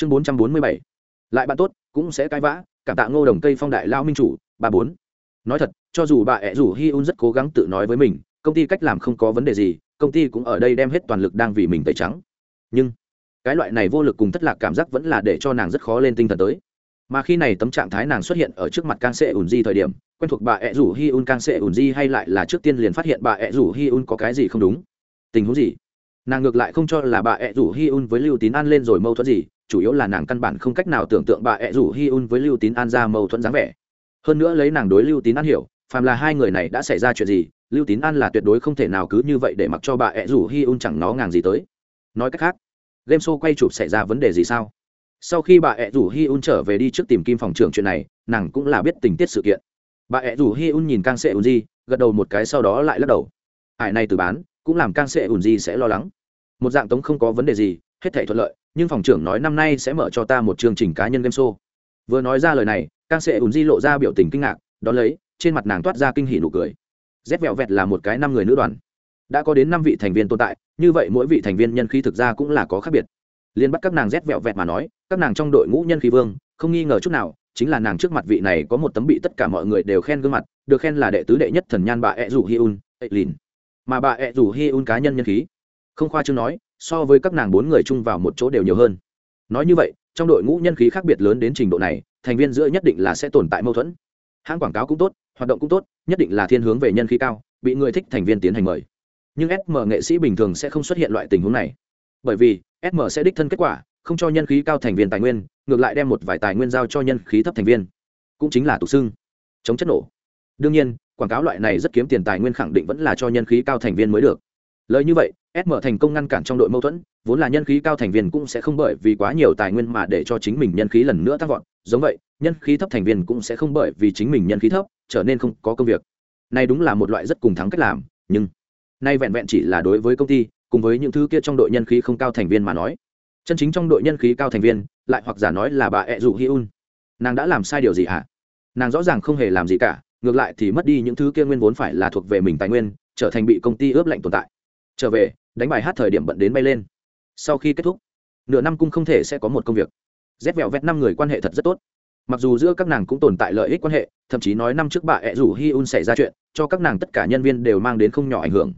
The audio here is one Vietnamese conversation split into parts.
chương bốn trăm bốn mươi bảy. Lại bạn tốt, cũng sẽ cãi vã, cảm tạ ngô đồng cây phong đại lao minh chủ ba bốn. Nói thật, cho dù bà ẹ rủ hi un rất cố gắng tự nói với mình, công ty cách làm không có vấn đề gì, công ty cũng ở đây đem hết toàn lực đang vì mình tẩy trắng. Nhưng, cái loại này vô lực cùng thất lạc cảm giác vẫn là để cho nàng rất khó lên tinh thần tới. Mà khi này tấm trạng thái nàng xuất hiện ở trước mặt kang sệ ùn di thời điểm, quen thuộc bà ẹ rủ hi un kang sệ ùn di hay lại là trước tiên liền phát hiện bà ẹ rủ hi un có cái gì không đúng? Tình huống gì? Nàng ngược lại không cho là bà ẹ rủ hi un với lưu tín an lên rồi mâu thuẫn gì chủ yếu là nàng căn bản không cách nào tưởng tượng bà ẹ rủ hi un với lưu tín an ra mâu thuẫn dáng vẻ. Hơn nữa lấy nàng đối lưu tín an hiểu, phàm là hai người này đã xảy ra chuyện gì, lưu tín an là tuyệt đối không thể nào cứ như vậy để mặc cho bà ẹ rủ hi un chẳng nó ngàng gì tới. Nói cách khác, game show quay chụp xảy ra vấn đề gì sao? Sau khi bà ẹ rủ hi un trở về đi trước tìm kim phòng trưởng chuyện này, nàng cũng là biết tình tiết sự kiện. Bà ẹ rủ hi un nhìn càng sệ ùn di gật đầu một cái sau đó lại lắc đầu. Ải này từ bán, cũng làm càng sệ ùn di sẽ lo lắng. Một dạng tống không có vấn đề gì hết thể thuận lợi, nhưng phòng trưởng nói năm nay sẽ mở cho ta một chương trình cá nhân game show. Vừa nói ra lời này càng sệ ùn di lộ ra biểu tình kinh ngạc, đón lấy, trên mặt nàng toát ra kinh hỉ nụ cười. Rét vẹo vẹt là một cái năm người nữ đoàn. Đã có đến năm vị thành viên tồn tại, như vậy mỗi vị thành viên nhân khí thực ra cũng là có khác biệt. Liên bắt các nàng rét vẹo vẹt mà nói, các nàng trong đội ngũ nhân khí vương, không nghi ngờ chút nào, chính là nàng trước mặt vị này có một tấm bị tất cả mọi người đều khen gương mặt, được khen là đệ tứ đệ nhất thần nhan bà ẹ rủ hi un lìn. Mà bà ẹ rủ hi un cá nhân nhân khí, không khoa chương nói so với các nàng bốn người chung vào một chỗ đều nhiều hơn. Nói như vậy, trong đội ngũ nhân khí khác biệt lớn đến trình độ này, thành viên giữa nhất định là sẽ tồn tại mâu thuẫn. Hãng quảng cáo cũng tốt, hoạt động cũng tốt, nhất định là thiên hướng về nhân khí cao, bị người thích thành viên tiến hành mời. Nhưng sm nghệ sĩ bình thường sẽ không xuất hiện loại tình huống này. Bởi vì sm sẽ đích thân kết quả, không cho nhân khí cao thành viên tài nguyên, ngược lại đem một vài tài nguyên giao cho nhân khí thấp thành viên. Cũng chính là tục xưng. Chống chất nổ. Đương nhiên, quảng cáo loại này rất kiếm tiền tài nguyên khẳng định vẫn là cho nhân khí cao thành viên mới được. Lời như vậy sm thành công ngăn cản trong đội mâu thuẫn vốn là nhân khí cao thành viên cũng sẽ không bởi vì quá nhiều tài nguyên mà để cho chính mình nhân khí lần nữa tăng vọt. Giống vậy nhân khí thấp thành viên cũng sẽ không bởi vì chính mình nhân khí thấp trở nên không có công việc. Này đúng là một loại rất cùng thắng cách làm nhưng nay vẹn vẹn chỉ là đối với công ty cùng với những thứ kia trong đội nhân khí không cao thành viên mà nói. Chân chính trong đội nhân khí cao thành viên lại hoặc giả nói là bà ẹ dụ hyun, nàng đã làm sai điều gì hả? Nàng rõ ràng không hề làm gì cả ngược lại thì mất đi những thứ kia nguyên vốn phải là thuộc về mình tài nguyên trở thành bị công ty ướp lạnh tồn tại. Trở về đánh bài hát thời điểm bận đến bay lên. Sau khi kết thúc, nửa năm cung không thể sẽ có một công việc. Rét vẹo vẹt năm người quan hệ thật rất tốt. Mặc dù giữa các nàng cũng tồn tại lợi ích quan hệ, thậm chí nói năm trước bà ẹ rủ hi un xảy ra chuyện, cho các nàng tất cả nhân viên đều mang đến không nhỏ ảnh hưởng.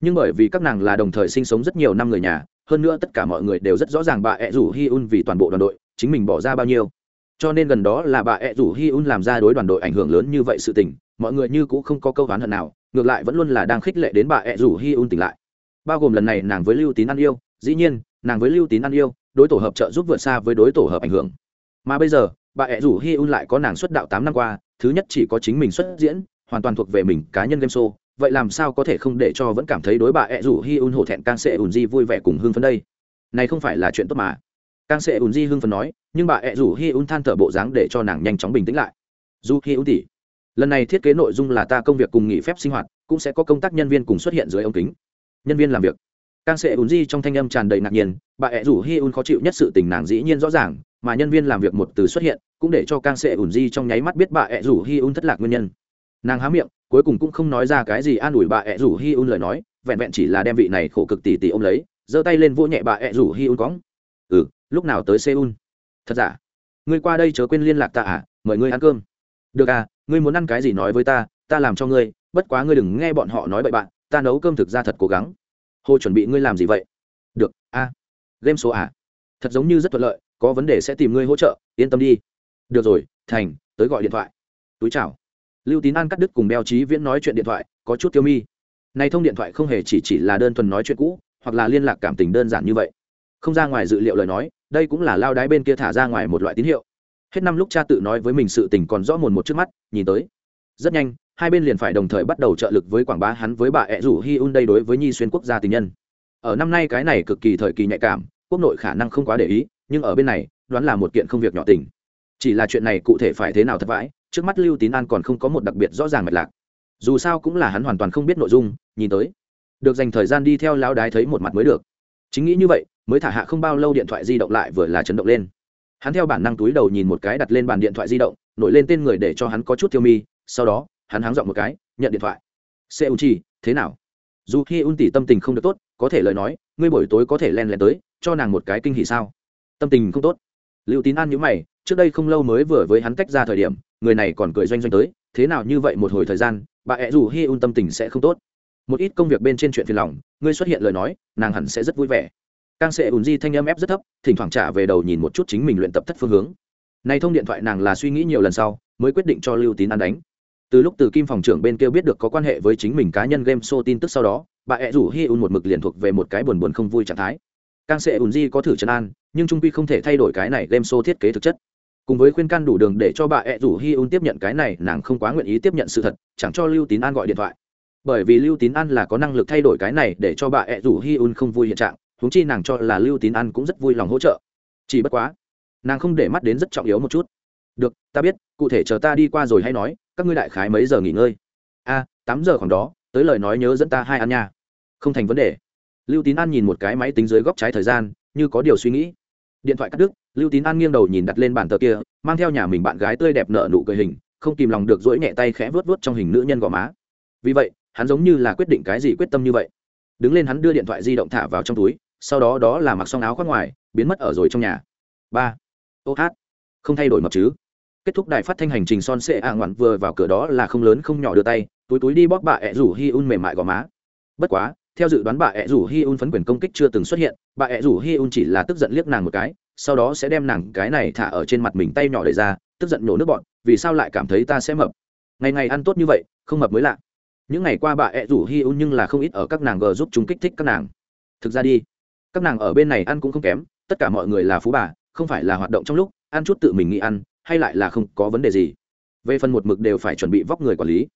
Nhưng bởi vì các nàng là đồng thời sinh sống rất nhiều năm người nhà, hơn nữa tất cả mọi người đều rất rõ ràng bà ẹ rủ hi un vì toàn bộ đoàn đội, chính mình bỏ ra bao nhiêu. Cho nên gần đó là bà ẹ rủ hi un làm ra đối đoàn đội ảnh hưởng lớn như vậy sự tình, mọi người như cũng không có câu oán hận nào, ngược lại vẫn luôn là đang khích lệ đến bà ẹ rủ hi un tỉnh lại bao gồm lần này nàng với lưu tín ăn yêu, dĩ nhiên, nàng với lưu tín ăn yêu, đối tổ hợp trợ giúp vượt xa với đối tổ hợp ảnh hưởng. Mà bây giờ, bà ẹ rủ hi un lại có nàng xuất đạo tám năm qua, thứ nhất chỉ có chính mình xuất diễn, hoàn toàn thuộc về mình cá nhân game show, vậy làm sao có thể không để cho vẫn cảm thấy đối bà ẹ rủ hi un hổ thẹn càng sẽ ùn di vui vẻ cùng hưng phấn đây? Này không phải là chuyện tốt mà. Càng sẽ ùn di hưng phấn nói, nhưng bà ẹ rủ hi un than thở bộ dáng để cho nàng nhanh chóng bình tĩnh lại. Dù hi un tỉ lần này thiết kế nội dung là ta công việc cùng nghỉ phép sinh hoạt, cũng sẽ có công tác nhân viên cùng xuất hiện dưới ống kính nhân viên làm việc. Càng sẽ ùn di trong thanh âm tràn đầy ngạc nhiên, bà ẹ rủ hi un khó chịu nhất sự tình nàng dĩ nhiên rõ ràng, mà nhân viên làm việc một từ xuất hiện, cũng để cho càng sẽ ùn di trong nháy mắt biết bà ẹ rủ hi un thất lạc nguyên nhân. Nàng há miệng, cuối cùng cũng không nói ra cái gì an ủi bà ẹ rủ hi un lời nói, vẹn vẹn chỉ là đem vị này khổ cực tỉ tỉ ô m lấy, giơ tay lên vỗ nhẹ bà ẹ rủ hi un cóng ừ lúc nào tới seoul? Thật giả ngươi qua đây chớ quên liên lạc ta à mời ngươi ăn cơm. Được à ngươi muốn ăn cái gì nói với ta ta làm cho ngươi, bất quá ngươi đừng nghe bọn họ nói bậy bạn ta nấu cơm thực ra thật cố gắng. Hồ chuẩn bị ngươi làm gì vậy? Được, a. À. game số à? Thật giống như rất thuận lợi, có vấn đề sẽ tìm ngươi hỗ trợ, yên tâm đi. Được rồi, thành, tới gọi điện thoại. Túi chào. Lưu tín an cắt đứt cùng beo trí viễn nói chuyện điện thoại, có chút tiêu mi. Này thông điện thoại không hề chỉ chỉ là đơn thuần nói chuyện cũ, hoặc là liên lạc cảm tình đơn giản như vậy. Không ra ngoài dự liệu lời nói, đây cũng là lao đái bên kia thả ra ngoài một loại tín hiệu. Hết năm lúc cha tự nói với mình sự tình còn rõ mồn một trước mắt, nhìn tới. Rất nhanh hai bên liền phải đồng thời bắt đầu trợ lực với quảng bá hắn với bà ẹ rủ hi un đây đối với nhi xuyên quốc gia tình nhân. Ở năm nay cái này cực kỳ thời kỳ nhạy cảm, quốc nội khả năng không quá để ý, nhưng ở bên này, đoán là một kiện không việc nhỏ tình. Chỉ là chuyện này cụ thể phải thế nào thất vãi, trước mắt lưu tín an còn không có một đặc biệt rõ ràng mạch lạc. Dù sao cũng là hắn hoàn toàn không biết nội dung, nhìn tới, được dành thời gian đi theo lão đái thấy một mặt mới được. Chính nghĩ như vậy, mới thả hạ không bao lâu điện thoại di động lại vừa là chấn động lên. Hắn theo bản năng túi đầu nhìn một cái đặt lên bàn điện thoại di động, nổi lên tên người để cho hắn có chút tiêu mi, sau đó hắn háng dọn một cái, nhận điện thoại. Xe u chi thế nào? Dù khi un tỷ tâm tình không được tốt, có thể lời nói, ngươi buổi tối có thể len lén tới, cho nàng một cái kinh hỉ sao? Tâm tình không tốt. Lưu tín an nhữ mày, trước đây không lâu mới vừa với hắn tách ra thời điểm, người này còn cười doanh doanh tới, thế nào như vậy một hồi thời gian, bà ẹ dù hi un tâm tình sẽ không tốt. Một ít công việc bên trên chuyện phiền lòng, ngươi xuất hiện lời nói, nàng hẳn sẽ rất vui vẻ. Càng sẽ ùn di thanh âm ép rất thấp, thỉnh thoảng trả về đầu nhìn một chút chính mình luyện tập thất phương hướng. Này thông điện thoại nàng là suy nghĩ nhiều lần sau, mới quyết định cho lưu tín an đánh từ lúc từ kim phòng trưởng bên kia biết được có quan hệ với chính mình cá nhân game show tin tức sau đó, bà ẹ rủ hi un một mực liền thuộc về một cái buồn buồn không vui trạng thái. Càng sẽ ùn di có thử trấn an, nhưng trung quy không thể thay đổi cái này game show thiết kế thực chất. Cùng với khuyên can đủ đường để cho bà ẹ rủ hi un tiếp nhận cái này, nàng không quá nguyện ý tiếp nhận sự thật, chẳng cho lưu tín an gọi điện thoại. Bởi vì lưu tín an là có năng lực thay đổi cái này để cho bà ẹ rủ hi un không vui hiện trạng, huống chi nàng cho là lưu tín an cũng rất vui lòng hỗ trợ. Chỉ bất quá, nàng không để mắt đến rất trọng yếu một chút. Được, ta biết, cụ thể chờ ta đi qua rồi hay nói các ngươi đại khái mấy giờ nghỉ ngơi? A, tám giờ khoảng đó, tới lời nói nhớ dẫn ta hai ăn nha. Không thành vấn đề. Lưu tín an nhìn một cái máy tính dưới góc trái thời gian, như có điều suy nghĩ. Điện thoại cắt đứt, lưu tín an nghiêng đầu nhìn đặt lên bàn tờ kia, mang theo nhà mình bạn gái tươi đẹp nợ nụ cười hình, không kìm lòng được dỗi nhẹ tay khẽ vớt vớt trong hình nữ nhân gò má. Vì vậy, hắn giống như là quyết định cái gì quyết tâm như vậy. Đứng lên hắn đưa điện thoại di động thả vào trong túi, sau đó đó là mặc xong áo khoác ngoài, biến mất ở rồi trong nhà. Ba. Ô hát. Không thay đổi mập chứ kết thúc đài phát thanh hành trình son sệ ạ ngoạn vừa vào cửa đó là không lớn không nhỏ đưa tay, túi túi đi bóp bà ẹ rủ hi un mềm mại gò má. Bất quá, theo dự đoán bà ẹ rủ hi un phấn quyền công kích chưa từng xuất hiện, bà ẹ rủ hi un chỉ là tức giận liếc nàng một cái, sau đó sẽ đem nàng cái này thả ở trên mặt mình tay nhỏ đ ra, tức giận nổ nước bọn, vì sao lại cảm thấy ta sẽ mập? Ngày ngày ăn tốt như vậy, không mập mới lạ. Những ngày qua bà ẹ rủ hi un nhưng là không ít ở các nàng g giúp chúng kích thích các nàng. Thực ra đi, các nàng ở bên này ăn cũng không kém, tất cả mọi người là phú bà, không phải là hoạt động trong lúc, ăn chút tự mình nghĩ ăn hay lại là không có vấn đề gì. Về phần một mực đều phải chuẩn bị vóc người quản lý.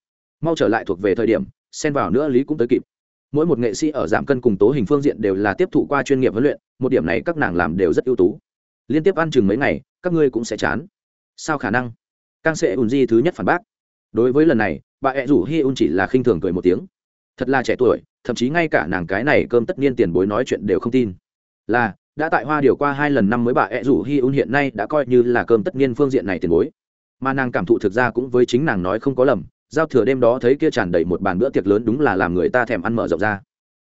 Mau trở lại thuộc về thời điểm, xen vào nữa lý cũng tới kịp. Mỗi một nghệ sĩ ở giảm cân cùng tố hình phương diện đều là tiếp thụ qua chuyên nghiệp huấn luyện, một điểm này các nàng làm đều rất ưu tú. Liên tiếp ăn chừng mấy ngày, các ngươi cũng sẽ chán. Sao khả năng? Càng sẽ ùn di thứ nhất phản bác. Đối với lần này, bà ẹ rủ hi un chỉ là khinh thường cười một tiếng. Thật là trẻ tuổi, thậm chí ngay cả nàng cái này cơm tất niên tiền bối nói chuyện đều không tin. Là đã tại hoa điều qua hai lần năm mới bà ẹ rủ hi un hiện nay đã coi như là cơm tất niên phương diện này tiền bối. Mà nàng cảm thụ thực ra cũng với chính nàng nói không có lầm, giao thừa đêm đó thấy kia tràn đầy một bàn bữa tiệc lớn đúng là làm người ta thèm ăn mở rộng ra.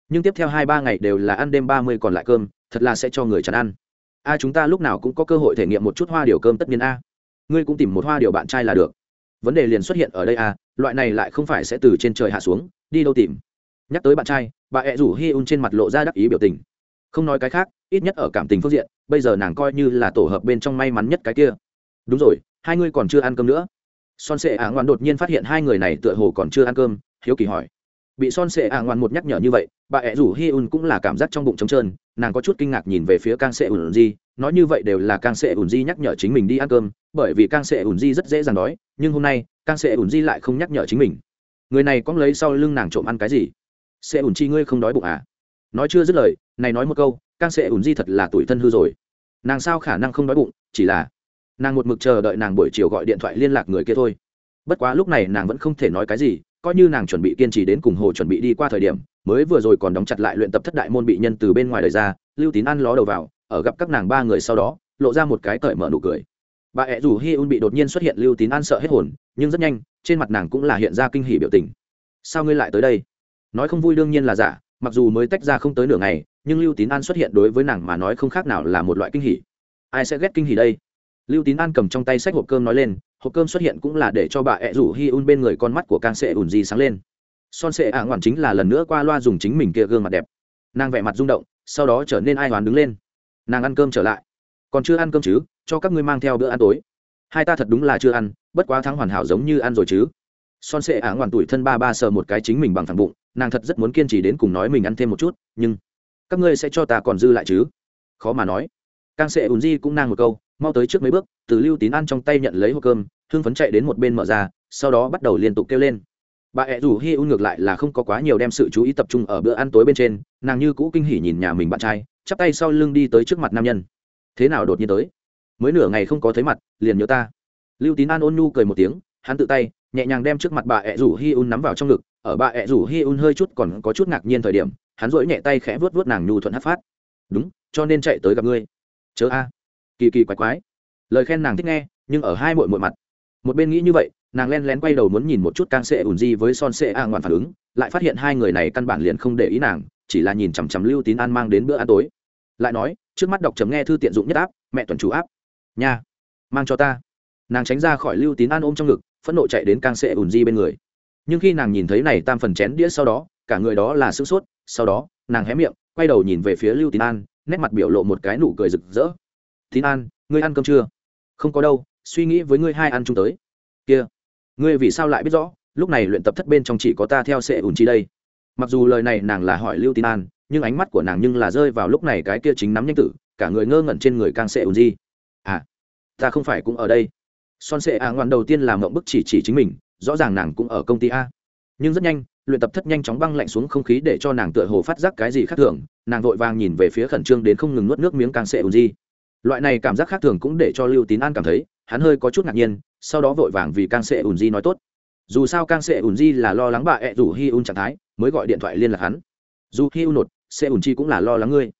Nhưng tiếp theo hai ba ngày đều là ăn đêm ba mươi còn lại cơm, thật là sẽ cho người chán ăn. A, chúng ta lúc nào cũng có cơ hội thể nghiệm một chút hoa điều cơm tất nhiên a. Ngươi cũng tìm một hoa điều bạn trai là được. Vấn đề liền xuất hiện ở đây a, loại này lại không phải sẽ từ trên trời hạ xuống, đi đâu tìm. Nhắc tới bạn trai, bà ẹ rủ hi un trên mặt lộ ra đắc ý biểu tình. Không nói cái khác ít nhất ở cảm tình phương diện, bây giờ nàng coi như là tổ hợp bên trong may mắn nhất cái kia. Đúng rồi, hai ngươi còn chưa ăn cơm nữa. Son sệ ả ngoan đột nhiên phát hiện hai người này tựa hồ còn chưa ăn cơm, hiếu kỳ hỏi. Bị son sệ ả ngoan một nhắc nhở như vậy, bà ẹ rủ hi un cũng là cảm giác trong bụng trống trơn, nàng có chút kinh ngạc nhìn về phía kang sệ ùn di nói như vậy đều là kang sệ ùn di nhắc nhở chính mình đi ăn cơm, bởi vì kang sệ ùn di rất dễ dàng đói, nhưng hôm nay, kang sệ ùn di lại không nhắc nhở chính mình. Người này cóng lấy sau lưng nàng trộm ăn cái gì? Sệ ùn chi ngươi không đói bụng à? Nói chưa dứt lời này nói một câu càng sẽ ủn di thật là tuổi thân hư rồi. Nàng sao khả năng không đói bụng, chỉ là nàng một mực chờ đợi nàng buổi chiều gọi điện thoại liên lạc người kia thôi. Bất quá lúc này nàng vẫn không thể nói cái gì, coi như nàng chuẩn bị kiên trì đến cùng hồ chuẩn bị đi qua thời điểm, mới vừa rồi còn đóng chặt lại luyện tập thất đại môn bị nhân từ bên ngoài đời ra, lưu tín ăn ló đầu vào, ở gặp các nàng ba người sau đó, lộ ra một cái cởi mở nụ cười. Bà ẹ rủ hi un bị đột nhiên xuất hiện, lưu tín ăn sợ hết hồn, nhưng rất nhanh, trên mặt nàng cũng là hiện ra kinh hỉ biểu tình. Sao ngươi lại tới đây? Nói không vui đương nhiên là giả, mặc dù mới tách ra không tới nửa ngày nhưng lưu tín an xuất hiện đối với nàng mà nói không khác nào là một loại kinh hỉ. Ai sẽ ghét kinh hỉ đây? Lưu tín an cầm trong tay sách hộp cơm nói lên, hộp cơm xuất hiện cũng là để cho bà ẹ rủ hi un bên người con mắt của càng sệ ủn di sáng lên. Son sệ ả ngoản chính là lần nữa qua loa dùng chính mình kia gương mặt đẹp. Nàng vẻ mặt rung động, sau đó trở nên ai hoán đứng lên. Nàng ăn cơm trở lại. Còn chưa ăn cơm chứ, cho các ngươi mang theo bữa ăn tối. Hai ta thật đúng là chưa ăn, bất quá thắng hoàn hảo giống như ăn rồi chứ. Son sệ ả ngoản tuổi thân ba ba sờ một cái chính mình bằng thẳng bụng, nàng thật rất muốn kiên trì đến cùng nói mình ăn thêm một chút, nhưng các ngươi sẽ cho ta còn dư lại chứ? Khó mà nói. Càng sệ ùn di cũng nang một câu, mau tới trước mấy bước, từ lưu tín ăn trong tay nhận lấy hộp cơm hương phấn chạy đến một bên mở ra, sau đó bắt đầu liên tục kêu lên. Bà ẹ rủ hi un ngược lại là không có quá nhiều đem sự chú ý tập trung ở bữa ăn tối bên trên, nàng như cũ kinh hỉ nhìn nhà mình bạn trai, chắp tay sau lưng đi tới trước mặt nam nhân. Thế nào đột nhiên tới? Mới nửa ngày không có thấy mặt, liền nhớ ta. Lưu tín an ôn nhu cười một tiếng, hắn tự tay, nhẹ nhàng đem trước mặt bà ẹ rủ hi un nắm vào trong ngực, ở bà ẹ rủ hi un hơi chút còn có chút ngạc nhiên thời điểm hắn rỗi nhẹ tay khẽ vuốt vuốt nàng nhu thuận hát phát. Đúng, cho nên chạy tới gặp ngươi. Chớ a. Kỳ kỳ quái quái. Lời khen nàng thích nghe, nhưng ở hai mội mội mặt. Một bên nghĩ như vậy, nàng len lén quay đầu muốn nhìn một chút càng sệ ùn di với son sệ a ngoạn phản ứng, lại phát hiện hai người này căn bản liền không để ý nàng, chỉ là nhìn chằm chằm lưu tín an mang đến bữa ăn tối. Lại nói, trước mắt đọc chấm nghe thư tiện dụng nhất áp, mẹ tuần chủ áp. Nha, mang cho ta. Nàng tránh ra khỏi lưu tín an ôm trong ngực, phẫn nộ chạy đến càng sệ ùn di bên người. Nhưng khi nàng nhìn thấy này tam phần chén đĩa sau đó cả người đó là sửng sốt, sau đó, nàng hé miệng, quay đầu nhìn về phía lưu tín an, nét mặt biểu lộ một cái nụ cười rực rỡ. Tín an, ngươi ăn cơm chưa? Không có đâu, suy nghĩ với ngươi hai ăn chung tới. Kia, ngươi vì sao lại biết rõ, lúc này luyện tập thất bên trong chỉ có ta theo sệ ùn chi đây? Mặc dù lời này nàng là hỏi lưu tín an, nhưng ánh mắt của nàng nhưng là rơi vào lúc này cái kia chính nắm nhanh tử, cả người ngơ ngẩn trên người càng sệ ùn di. À ta không phải cũng ở đây. Son sệ a ngoan đầu tiên làm mộng bức chỉ chỉ chính mình, rõ ràng nàng cũng ở công ty a. Nhưng rất nhanh luyện tập thất nhanh chóng băng lạnh xuống không khí để cho nàng tựa hồ phát giác cái gì khác thường, nàng vội vàng nhìn về phía khẩn trương đến không ngừng nuốt nước miếng càng sệ ùn di loại này cảm giác khác thường cũng để cho lưu tín an cảm thấy, hắn hơi có chút ngạc nhiên, sau đó vội vàng vì càng sệ ùn di nói tốt. Dù sao càng sệ ùn di là lo lắng bà ẹ rủ hi un trạng thái, mới gọi điện thoại liên lạc hắn. Dù hi un nột, sệ ùn chi cũng là lo lắng ngươi.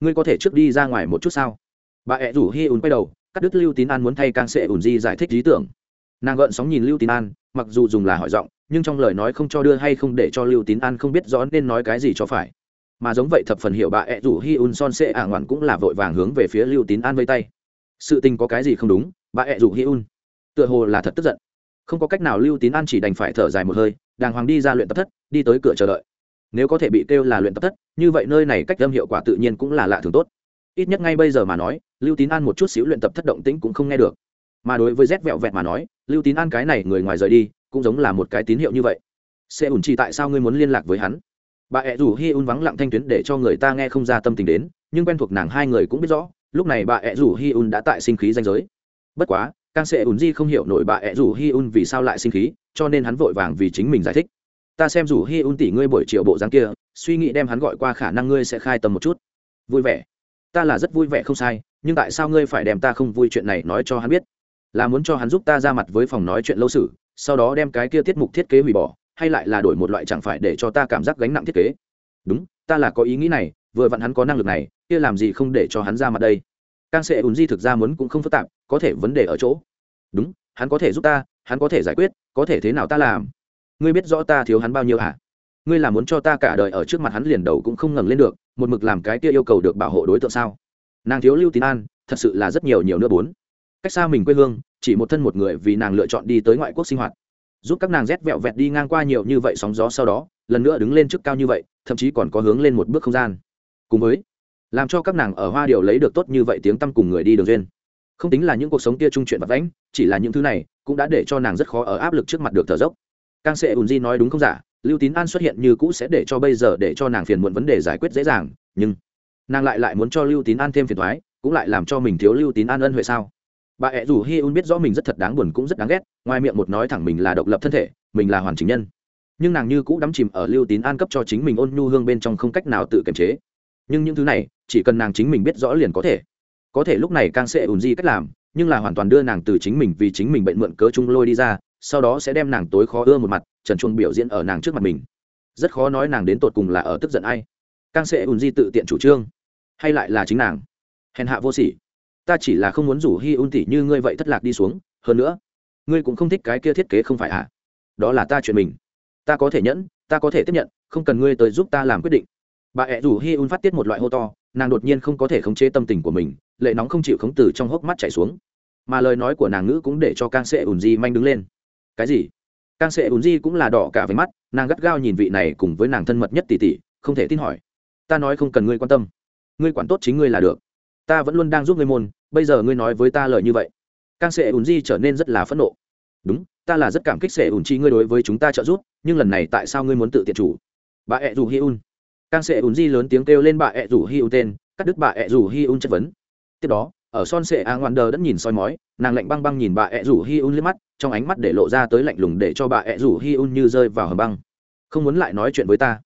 Ngươi có thể trước đi ra ngoài một chút sao? Bà ẹ rủ hi un quay đầu, cắt đứt lưu tín an muốn thay càng sệ ùn di giải thích lý tưởng nàng gợn sóng nhìn lưu tín an, mặc dù dùng là hỏi giọng, nhưng trong lời nói không cho đưa hay không để cho lưu tín an không biết rõ nên nói cái gì cho phải. Mà giống vậy thập phần hiểu bà ẹ rủ hi un son sệ ả à ngoạn cũng là vội vàng hướng về phía lưu tín an vây tay. Sự tình có cái gì không đúng, bà ẹ rủ hi un? Tựa hồ là thật tức giận. Không có cách nào lưu tín an chỉ đành phải thở dài một hơi, đàng hoàng đi ra luyện tập thất, đi tới cửa chờ đợi. Nếu có thể bị kêu là luyện tập thất, như vậy nơi này cách âm hiệu quả tự nhiên cũng là lạ thường tốt. Ít nhất ngay bây giờ mà nói, lưu tín an một chút xíu luyện tập thất động tĩnh cũng không nghe được mà đối với rét vẹo vẹt mà nói, lưu tín an cái này người ngoài rời đi, cũng giống là một cái tín hiệu như vậy. Sẽ ủn chỉ tại sao ngươi muốn liên lạc với hắn? Bà ẹ rủ hi un vắng lặng thanh tuyến để cho người ta nghe không ra tâm tình đến, nhưng quen thuộc nàng hai người cũng biết rõ, lúc này bà ẹ rủ hi un đã tại sinh khí danh giới. Bất quá, càng sẽ ủn di không hiểu nổi bà ẹ rủ hi un vì sao lại sinh khí, cho nên hắn vội vàng vì chính mình giải thích. Ta xem rủ hi un tỷ ngươi buổi chiều bộ dáng kia, suy nghĩ đem hắn gọi qua khả năng ngươi sẽ khai tâm một chút. Vui vẻ. Ta là rất vui vẻ không sai, nhưng tại sao ngươi phải đem ta không vui chuyện này nói cho hắn biết? Là muốn cho hắn giúp ta ra mặt với phòng nói chuyện lâu sử sau đó đem cái kia tiết mục thiết kế hủy bỏ, hay lại là đổi một loại chẳng phải để cho ta cảm giác gánh nặng thiết kế. Đúng, ta là có ý nghĩ này, vừa vặn hắn có năng lực này, kia làm gì không để cho hắn ra mặt đây? Càng sẽ ùn di thực ra muốn cũng không phức tạp, có thể vấn đề ở chỗ. Đúng, hắn có thể giúp ta, hắn có thể giải quyết, có thể thế nào ta làm? Ngươi biết rõ ta thiếu hắn bao nhiêu hả? Ngươi là muốn cho ta cả đời ở trước mặt hắn liền đầu cũng không ngẩng lên được, một mực làm cái kia yêu cầu được bảo hộ đối tượng sao? Nàng thiếu lưu tín an, thật sự là rất nhiều nhiều nữa bốn cách xa mình quê hương, chỉ một thân một người vì nàng lựa chọn đi tới ngoại quốc sinh hoạt. Giúp các nàng rét vẹo vẹt đi ngang qua nhiều như vậy sóng gió sau đó, lần nữa đứng lên trước cao như vậy, thậm chí còn có hướng lên một bước không gian. Cùng với, làm cho các nàng ở hoa điều lấy được tốt như vậy tiếng tăm cùng người đi đường duyên. Không tính là những cuộc sống kia trung chuyện vật vãnh, chỉ là những thứ này cũng đã để cho nàng rất khó ở áp lực trước mặt được thở dốc. Càng sẽ ùn di nói đúng không giả? Lưu tín an xuất hiện như cũ sẽ để cho bây giờ để cho nàng phiền muộn vấn đề giải quyết dễ dàng, nhưng nàng lại lại muốn cho lưu tín an thêm phiền thoái cũng lại làm cho mình thiếu lưu tín an ân huệ sao? Bà ẹ rủ hi un biết rõ mình rất thật đáng buồn cũng rất đáng ghét, ngoài miệng một nói thẳng mình là độc lập thân thể, mình là hoàn chỉnh nhân. Nhưng nàng như cũ đắm chìm ở lưu tín an cấp cho chính mình ôn nhu hương bên trong không cách nào tự kiềm chế. Nhưng những thứ này, chỉ cần nàng chính mình biết rõ liền có thể. Có thể lúc này càng sẽ ùn di cách làm, nhưng là hoàn toàn đưa nàng từ chính mình vì chính mình bệnh mượn cớ chung lôi đi ra, sau đó sẽ đem nàng tối khó ưa một mặt, trần chuông biểu diễn ở nàng trước mặt mình. Rất khó nói nàng đến tột cùng là ở tức giận ai. Càng sẽ ùn di tự tiện chủ trương, hay lại là chính nàng. Hèn hạ vô sỉ ta chỉ là không muốn rủ hi un tỷ như ngươi vậy thất lạc đi xuống, hơn nữa, ngươi cũng không thích cái kia thiết kế không phải à đó là ta chuyện mình. Ta có thể nhẫn, ta có thể tiếp nhận, không cần ngươi tới giúp ta làm quyết định. Bà ẹ rủ hi un phát tiết một loại hô to, nàng đột nhiên không có thể khống chế tâm tình của mình, lệ nóng không chịu khống từ trong hốc mắt chảy xuống. Mà lời nói của nàng ngữ cũng để cho càng sệ ùn di manh đứng lên. Cái gì? Càng sệ ùn di cũng là đỏ cả với mắt, nàng gắt gao nhìn vị này cùng với nàng thân mật nhất tỷ tỷ, không thể tin hỏi. Ta nói không cần ngươi quan tâm. Ngươi quản tốt chính ngươi là được ta vẫn luôn đang giúp ngươi môn, bây giờ ngươi nói với ta lời như vậy. Càng sệ ùn di trở nên rất là phẫn nộ. Đúng, ta là rất cảm kích sệ ùn chi ngươi đối với chúng ta trợ giúp, nhưng lần này tại sao ngươi muốn tự tiện chủ? Bà ẹ rủ hi un. Càng sệ ùn di lớn tiếng kêu lên bà ẹ rủ hi un tên, cắt đứt bà ẹ rủ hi un chất vấn. Tiếp đó, ở son sệ a ngoan đờ đã nhìn soi mói, nàng lạnh băng băng nhìn bà ẹ rủ hi un liếc mắt, trong ánh mắt để lộ ra tới lạnh lùng để cho bà ẹ rủ hi un như rơi vào hầm băng. Không muốn lại nói chuyện với ta.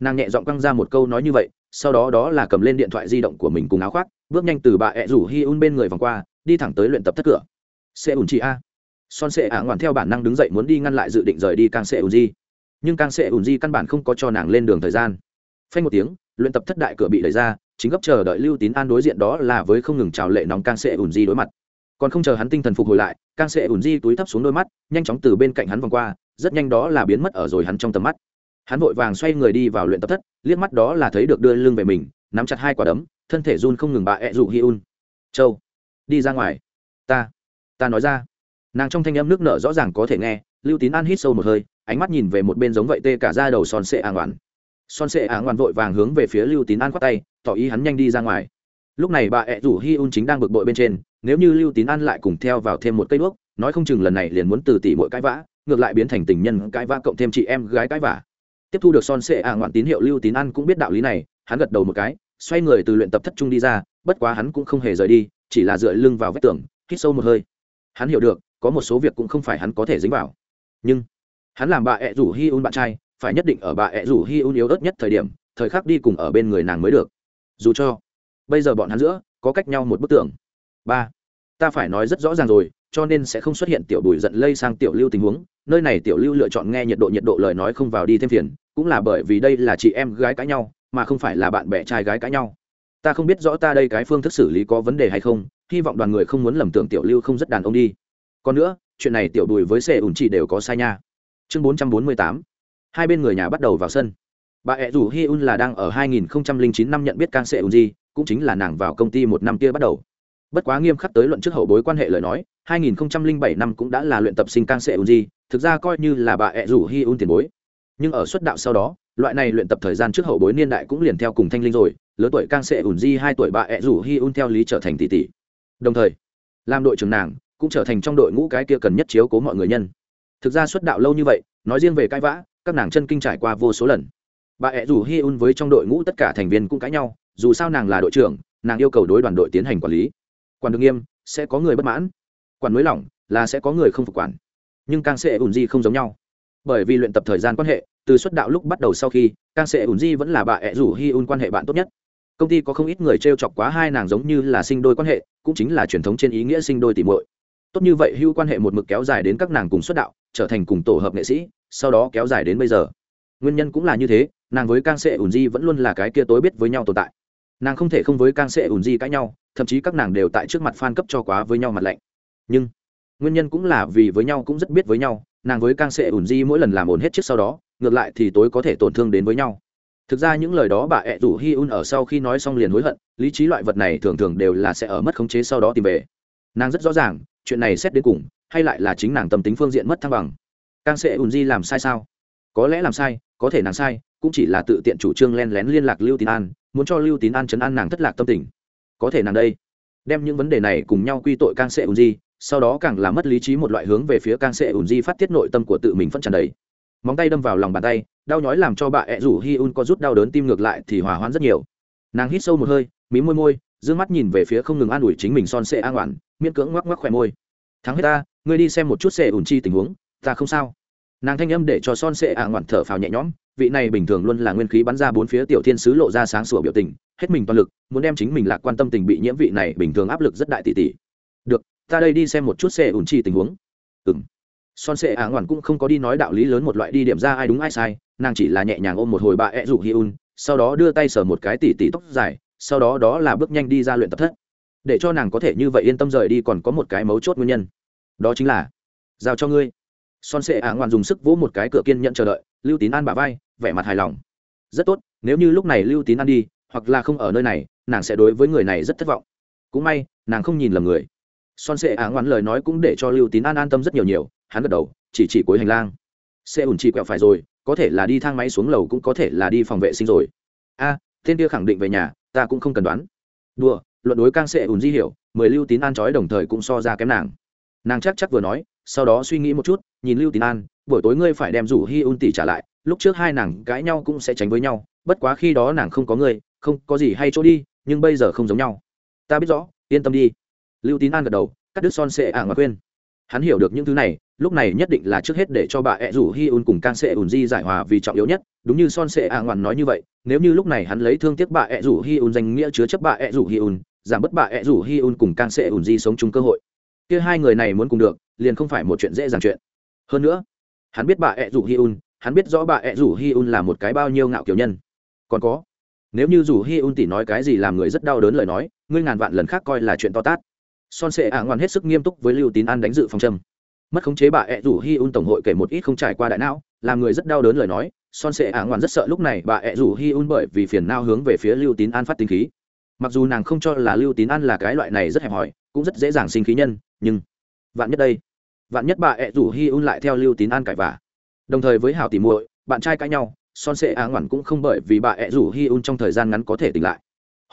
Nàng nhẹ giọng căng ra một câu nói như vậy, sau đó đó là cầm lên điện thoại di động của mình cùng áo khoác bước nhanh từ bà ẹ rủ hi un bên người vòng qua, đi thẳng tới luyện tập thất cửa. Sẽ ủn chị a. Son sệ ả ngoạn theo bản năng đứng dậy muốn đi ngăn lại dự định rời đi càng sệ ủn di. Nhưng càng sệ ủn di căn bản không có cho nàng lên đường thời gian. Phanh một tiếng, luyện tập thất đại cửa bị đẩy ra, chính gấp chờ đợi lưu tín an đối diện đó là với không ngừng trào lệ nóng càng sệ ủn di đối mặt. Còn không chờ hắn tinh thần phục hồi lại càng sệ ủn di túi thấp xuống đôi mắt, nhanh chóng từ bên cạnh hắn vòng qua, rất nhanh đó là biến mất ở rồi hắn trong tầm mắt. Hắn vội vàng xoay người đi vào luyện tập thất, liếc mắt đó là thấy được đưa lưng về mình, nắm chặt hai quả đấm thân thể run không ngừng bà ẹ dụ hi un. Châu, đi ra ngoài. Ta ta nói ra. Nàng trong thanh âm nước nở rõ ràng có thể nghe, lưu tín an hít sâu một hơi, ánh mắt nhìn về một bên giống vậy tê cả ra đầu son sệ ả ngoạn son sệ ả ngoạn vội vàng hướng về phía lưu tín an khoát tay, tỏ ý hắn nhanh đi ra ngoài. Lúc này bà ẹ rủ hi un chính đang bực bội bên trên, nếu như lưu tín an lại cùng theo vào thêm một cây đuốc, nói không chừng lần này liền muốn từ tỷ mỗi cãi vã, ngược lại biến thành tình nhân cãi vã cộng thêm chị em gái cãi vã. Tiếp thu được son sệ ả ngoạn tín hiệu lưu tín an cũng biết đạo lý này, hắn gật đầu một cái xoay người từ luyện tập thất trung đi ra, bất quá hắn cũng không hề rời đi, chỉ là dựa lưng vào vách tường, hít sâu một hơi. Hắn hiểu được, có một số việc cũng không phải hắn có thể dính vào. Nhưng, hắn làm bà ẹ rủ hi un bạn trai, phải nhất định ở bà ẹ rủ hi un yếu ớt nhất thời điểm, thời khắc đi cùng ở bên người nàng mới được. Dù cho, bây giờ bọn hắn giữa, có cách nhau một bức tường. Ba, ta phải nói rất rõ ràng rồi, cho nên sẽ không xuất hiện tiểu bùi giận lây sang tiểu lưu tình huống. Nơi này tiểu lưu lựa chọn nghe nhiệt độ nhiệt độ lời nói không vào đi thêm phiền, cũng là bởi vì đây là chị em gái cãi nhau mà không phải là bạn bè trai gái cãi nhau. Ta không biết rõ ta đây cái phương thức xử lý có vấn đề hay không, hy vọng đoàn người không muốn lầm tưởng tiểu lưu không rất đàn ông đi. Còn nữa, chuyện này tiểu đùi với xe ủn chỉ đều có sai nha. Chương bốn trăm bốn mươi tám, hai bên người nhà bắt đầu vào sân. Bà ẹ rủ hi un là đang ở 2009 năm nhận biết can sệ ùn di cũng chính là nàng vào công ty một năm kia bắt đầu. Bất quá nghiêm khắc tới luận trước hậu bối quan hệ lời nói 2007 năm cũng đã là luyện tập sinh can sệ ùn di thực ra coi như là bà ẹ rủ hi un tiền bối. Nhưng ở xuất đạo sau đó loại này luyện tập thời gian trước hậu bối niên đại cũng liền theo cùng thanh linh rồi lớn tuổi càng sẽ ủn di, hai tuổi bà ẹ e rủ hi un theo lý trở thành tỷ tỷ. Đồng thời, làm đội trưởng nàng cũng trở thành trong đội ngũ cái kia cần nhất chiếu cố mọi người nhân. Thực ra xuất đạo lâu như vậy, nói riêng về cãi vã, các nàng chân kinh trải qua vô số lần. Bà ẹ e rủ hi un với trong đội ngũ tất cả thành viên cũng cãi nhau, dù sao nàng là đội trưởng, nàng yêu cầu đối đoàn đội tiến hành quản lý. Quản được nghiêm, sẽ có người bất mãn. Quản nới lỏng là sẽ có người không phục quản. Nhưng càng sẽ ủn di không giống nhau bởi vì luyện tập thời gian quan hệ, từ xuất đạo lúc bắt đầu sau khi càng sẽ ủn di vẫn là bà ẹ rủ hi un quan hệ bạn tốt nhất. Công ty có không ít người t r e o chọc quá hai nàng giống như là sinh đôi quan hệ, cũng chính là truyền thống trên ý nghĩa sinh đôi tìm muội. Tốt như vậy hưu quan hệ một mực kéo dài đến các nàng cùng xuất đạo, trở thành cùng tổ hợp nghệ sĩ, sau đó kéo dài đến bây giờ. Nguyên nhân cũng là như thế, nàng với càng sẽ ủn di vẫn luôn là cái kia tối biết với nhau tồn tại. Nàng không thể không với càng sẽ ủn di cãi nhau, thậm chí các nàng đều tại trước mặt f cấp cho quá với nhau mặt lạnh. Nhưng, nguyên nhân cũng là vì với nhau cũng rất biết với nhau nàng với càng sệ ùn di mỗi lần làm ổn hết trước sau đó, ngược lại thì tối có thể tổn thương đến với nhau. Thực ra những lời đó bà ẹ rủ hi un ở sau khi nói xong liền hối hận, lý trí loại vật này thường thường đều là sẽ ở mất khống chế sau đó tìm về. Nàng rất rõ ràng, chuyện này xét đến cùng, hay lại là chính nàng tâm tính phương diện mất thăng bằng. Càng sẽ ùn di làm sai sao? Có lẽ làm sai, có thể nàng sai, cũng chỉ là tự tiện chủ trương len lén liên lạc lưu tín an, muốn cho lưu tín an chấn an nàng thất lạc tâm tình. Có thể nàng đây. Đem những vấn đề này cùng nhau quy tội càng sẽ ùn di sau đó càng làm mất lý trí một loại hướng về phía càng sẽ ủn di phát tiết nội tâm của tự mình phân tràn đầy. Móng tay đâm vào lòng bàn tay, đau nhói làm cho bà ẹ rủ hi un có rút đau đớn tim ngược lại thì hòa hoãn rất nhiều. Nàng hít sâu một hơi, mí môi môi d ư ơ n g mắt nhìn về phía không ngừng an ủi chính mình son sệ an oản miễn cưỡng ngoắc ngoắc khỏe môi. Thắng hết ta, ngươi đi xem một chút sệ ủn chi tình huống, ta không sao. Nàng thanh âm để cho son sệ an oản thở phào nhẹ nhõm, vị này bình thường luôn là nguyên khí bắn ra bốn phía tiểu thiên sứ lộ ra sáng sủa biểu tình, hết mình toàn lực, muốn đem chính mình lạc quan tâm tình bị nhiễm vị này bình thường áp lực rất đại tỷ tỷ ta đây đi xem một chút xe ủn chi tình huống. Ừ m son sệ ạ à ngoản cũng không có đi nói đạo lý lớn một loại đi điểm ra ai đúng ai sai, nàng chỉ là nhẹ nhàng ôm một hồi bà ẹ rủ hi un, sau đó đưa tay sờ một cái tỉ tỉ tóc dài, sau đó đó là bước nhanh đi ra luyện tập thất. Để cho nàng có thể như vậy yên tâm rời đi còn có một cái mấu chốt nguyên nhân. Đó chính là, giao cho ngươi. Son sệ ả à ngoan dùng sức vỗ một cái cửa kiên nhận chờ đợi, lưu tín an bả vai, vẻ mặt hài lòng. Rất tốt, nếu như lúc này lưu tín an đi, hoặc là không ở nơi này, nàng sẽ đối với người này rất thất vọng. Cũng may, nàng không nhìn lầm người son sệ ả ngoan lời nói cũng để cho lưu tín an an tâm rất nhiều nhiều hắn gật đầu chỉ chỉ cuối hành lang. Xe ủn chỉ quẹo phải rồi có thể là đi thang máy xuống lầu cũng có thể là đi phòng vệ sinh rồi. A à, tên kia khẳng định về nhà ta cũng không cần đoán. Đùa luận đối càng sẽ ủn di hiểu mười lưu tín an trói đồng thời cũng so ra kém nàng. Nàng chắc chắc vừa nói sau đó suy nghĩ một chút nhìn lưu tín an buổi tối ngươi phải đem rủ hi un tỷ trả lại lúc trước hai nàng cãi nhau cũng sẽ tránh với nhau bất quá khi đó nàng không có ngươi không có gì hay chỗ đi nhưng bây giờ không giống nhau. Ta biết rõ yên tâm đi lưu tín an gật đầu, cắt đứt son sệ ảng mà khuyên. hắn hiểu được những thứ này, lúc này nhất định là trước hết để cho bà ẹ rủ hi un cùng can sệ ùn di giải hòa vì trọng yếu nhất. Đúng như son sệ ảng ngoằn nói như vậy, nếu như lúc này hắn lấy thương tiếc bà ẹ rủ hi un danh nghĩa chứa chấp bà ẹ rủ hi un, giảm bớt bà ẹ rủ hi un cùng can sệ ùn di sống chung cơ hội. Kia hai người này muốn cùng được, liền không phải một chuyện dễ dàng chuyện. Hơn nữa, hắn biết bà ẹ rủ hi un, hắn biết rõ bà ẹ rủ hi un là một cái bao nhiêu ngạo kiểu nhân. Còn có, nếu như rủ hi un tỉ nói cái gì làm người rất đau đớn lời nói, ngươi ngàn vạn lần khác coi là chuyện to tát son sệ ạ ngoan hết sức nghiêm túc với lưu tín an đánh dự phòng châm. Mất khống chế bà ẹ rủ hi un tổng hội kể một ít không trải qua đại não, làm người rất đau đớn lời nói. Son sệ ả ngoan rất sợ lúc này bà ẹ rủ hi un bởi vì phiền nao hướng về phía lưu tín an phát tinh khí. Mặc dù nàng không cho là lưu tín an là cái loại này rất hẹp hòi, cũng rất dễ dàng sinh khí nhân, nhưng vạn nhất đây, vạn nhất bà ẹ rủ hi un lại theo lưu tín an cãi vả đồng thời với hảo tỉ muội, bạn trai cãi nhau, son sệ ả ngoan cũng không bởi vì bà ẹ rủ hi un trong thời gian ngắn có thể tỉnh lại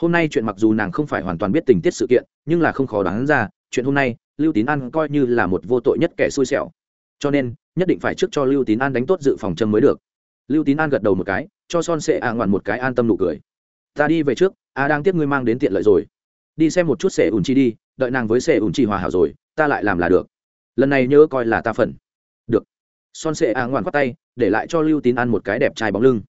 hôm nay chuyện mặc dù nàng không phải hoàn toàn biết tình tiết sự kiện, nhưng là không khó đoán ra, chuyện hôm nay, lưu tín an coi như là một vô tội nhất kẻ xui xẻo. Cho nên, nhất định phải trước cho lưu tín an đánh tốt dự phòng châm mới được. Lưu tín an gật đầu một cái, cho son sệ á ngoản một cái an tâm nụ cười. Ta đi về trước, a đang tiếp ngươi mang đến tiện lợi rồi. Đi xem một chút sệ ủn chi đi, đợi nàng với sệ ủn chi hòa hảo rồi, ta lại làm là được. Lần này nhớ coi là ta phần. Được. Son sệ a ngoan khoát tay, để lại cho lưu tín An một cái đẹp trai bóng lưng.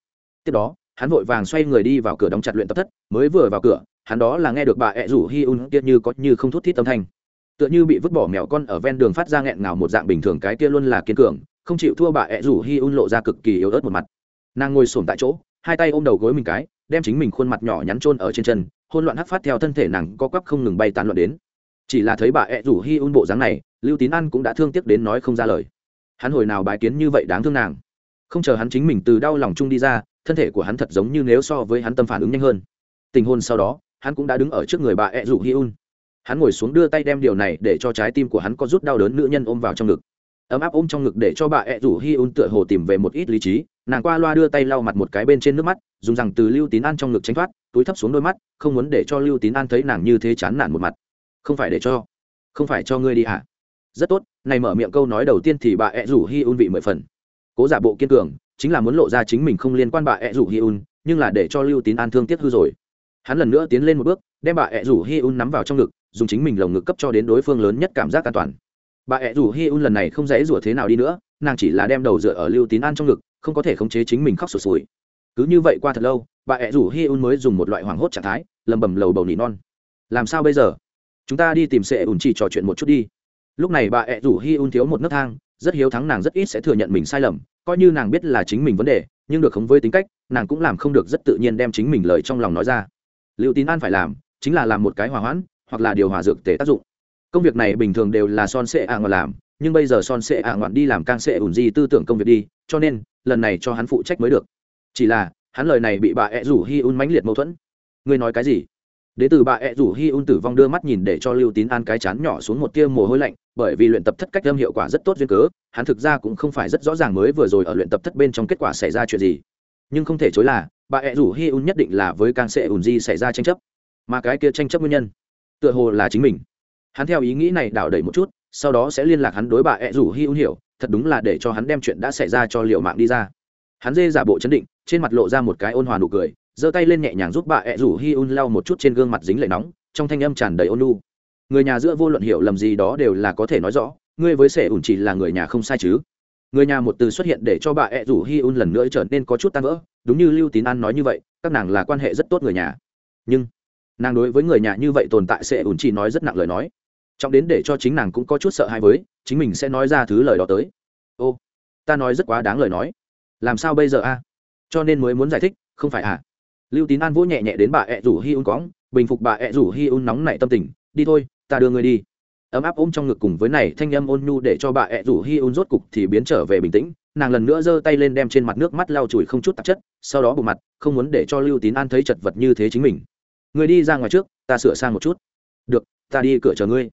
Tiếp đó hắn vội vàng xoay người đi vào cửa đóng chặt luyện tập thất, mới vừa vào cửa, hắn đó là nghe được bà ẹ rủ hi un kia như có như không thút thít tâm thanh. Tựa như bị vứt bỏ mèo con ở ven đường phát ra nghẹn ngào một dạng bình thường cái kia luôn là kiên cường, không chịu thua bà ẹ rủ hi un lộ ra cực kỳ yếu ớt một mặt. Nàng ngồi sổm tại chỗ, hai tay ôm đầu gối mình cái, đem chính mình khuôn mặt nhỏ nhắn trôn ở trên chân hôn loạn hắc phát theo thân thể nàng co quắp không ngừng bay tán loạn đến. Chỉ là thấy bà ẹ rủ hi un bộ dáng này, lưu tín ăn cũng đã thương tiếc đến nói không ra lời. Hắn hồi nào bái kiến như vậy đáng thương nàng. Không chờ hắn chính mình từ đau lòng chung đi ra thân thể của hắn thật giống như nếu so với hắn tâm phản ứng nhanh hơn. Tình hôn sau đó, hắn cũng đã đứng ở trước người bà ed rủ hi un. Hắn ngồi xuống đưa tay đem điều này để cho trái tim của hắn có rút đau đớn nữ nhân ôm vào trong ngực. Ấm áp ôm trong ngực để cho bà ed rủ hi un tựa hồ tìm về một ít lý trí, nàng qua loa đưa tay lau mặt một cái bên trên nước mắt, dùng rằng từ lưu tín an trong ngực tránh thoát, túi thấp xuống đôi mắt, không muốn để cho lưu tín an thấy nàng như thế chán nản một mặt. Không phải để cho, không phải cho ngươi đi hả? Rất tốt, này mở miệng câu nói đầu tiên thì bà ed rủ hi un vị mười phần. Cố giả bộ kiên cường chính là muốn lộ ra chính mình không liên quan bà ẹ rủ hi un, nhưng là để cho lưu tín an thương tiếc hư rồi. Hắn lần nữa tiến lên một bước, đem bà ẹ rủ hi un nắm vào trong ngực, dùng chính mình lồng ngực cấp cho đến đối phương lớn nhất cảm giác an toàn. Bà ẹ rủ hi un lần này không dễ rủa thế nào đi nữa, nàng chỉ là đem đầu dựa ở lưu tín an trong ngực, không có thể khống chế chính mình khóc sụt sùi. Cứ như vậy qua thật lâu, bà ẹ rủ hi un mới dùng một loại hoảng hốt trạng thái lầm bầm lầu bầu nỉ non. Làm sao bây giờ? Chúng ta đi tìm sệ ùn chỉ trò chuyện một chút đi. Lúc này bà ẹ rủ hi un thiếu một nấc thang, rất hiếu thắng nàng rất ít sẽ thừa nhận mình sai lầm coi như nàng biết là chính mình vấn đề, nhưng được khống với tính cách, nàng cũng làm không được rất tự nhiên đem chính mình lời trong lòng nói ra. Liệu tín an phải làm, chính là làm một cái hòa hoãn, hoặc là điều hòa dược tể tác dụng. Công việc này bình thường đều là son sệ ạ à ngoạn làm, nhưng bây giờ son sệ ạ à ngoạn đi làm càng sệ ủn di tư tưởng công việc đi, cho nên, lần này cho hắn phụ trách mới được. Chỉ là, hắn lời này bị bà ẹ rủ hi un mãnh liệt mâu thuẫn. Ngươi nói cái gì? Đế từ bà ẹ rủ hi un tử vong đưa mắt nhìn để cho lưu tín an cái chán nhỏ xuống một tia mồ hôi lạnh bởi vì luyện tập thất cách âm hiệu quả rất tốt duyên cớ, hắn thực ra cũng không phải rất rõ ràng mới vừa rồi ở luyện tập thất bên trong kết quả xảy ra chuyện gì. Nhưng không thể chối là, bà ẹ rủ hi un nhất định là với càng sẽ ùn di xảy ra tranh chấp. Mà cái kia tranh chấp nguyên nhân, tựa hồ là chính mình. Hắn theo ý nghĩ này đảo đẩy một chút, sau đó sẽ liên lạc hắn đối bà ẹ rủ hi un hiểu, thật đúng là để cho hắn đem chuyện đã xảy ra cho liệu mạng đi ra. Hắn dê giả bộ chấn định, trên mặt lộ ra một cái ôn hòa nụ cười, giơ tay lên nhẹ nhàng giúp bà ẹ rủ hi un lau một chút trên gương mặt dính lệ nóng, trong thanh âm tràn đầy ôn lu người nhà giữa vô luận hiểu lầm gì đó đều là có thể nói rõ, ngươi với sẻ ủn chỉ là người nhà không sai chứ. Người nhà một từ xuất hiện để cho bà ẹ rủ hi un lần nữa trở nên có chút tan vỡ, đúng như lưu tín an nói như vậy, các nàng là quan hệ rất tốt người nhà. Nhưng, nàng đối với người nhà như vậy tồn tại sẽ ủn chỉ nói rất nặng lời nói. Trọng đến để cho chính nàng cũng có chút sợ hãi với, chính mình sẽ nói ra thứ lời đó tới. Ô, ta nói rất quá đáng lời nói. Làm sao bây giờ a? Cho nên mới muốn giải thích, không phải à? Lưu tín an vỗ nhẹ nhẹ đến bà ẹ rủ hi un cóng bình phục bà ẹ rủ hi un nóng nảy tâm tình, đi thôi ta đưa ngươi đi. Ấm áp ôm trong ngực cùng với này thanh âm ôn nhu để cho bà ẹ rủ hi un rốt cục thì biến trở về bình tĩnh. Nàng lần nữa giơ tay lên đem trên mặt nước mắt lau chùi không chút tạp chất, sau đó bù mặt, không muốn để cho lưu tín an thấy chật vật như thế chính mình. Người đi ra ngoài trước, ta sửa sang một chút. Được, ta đi cửa chờ ngươi.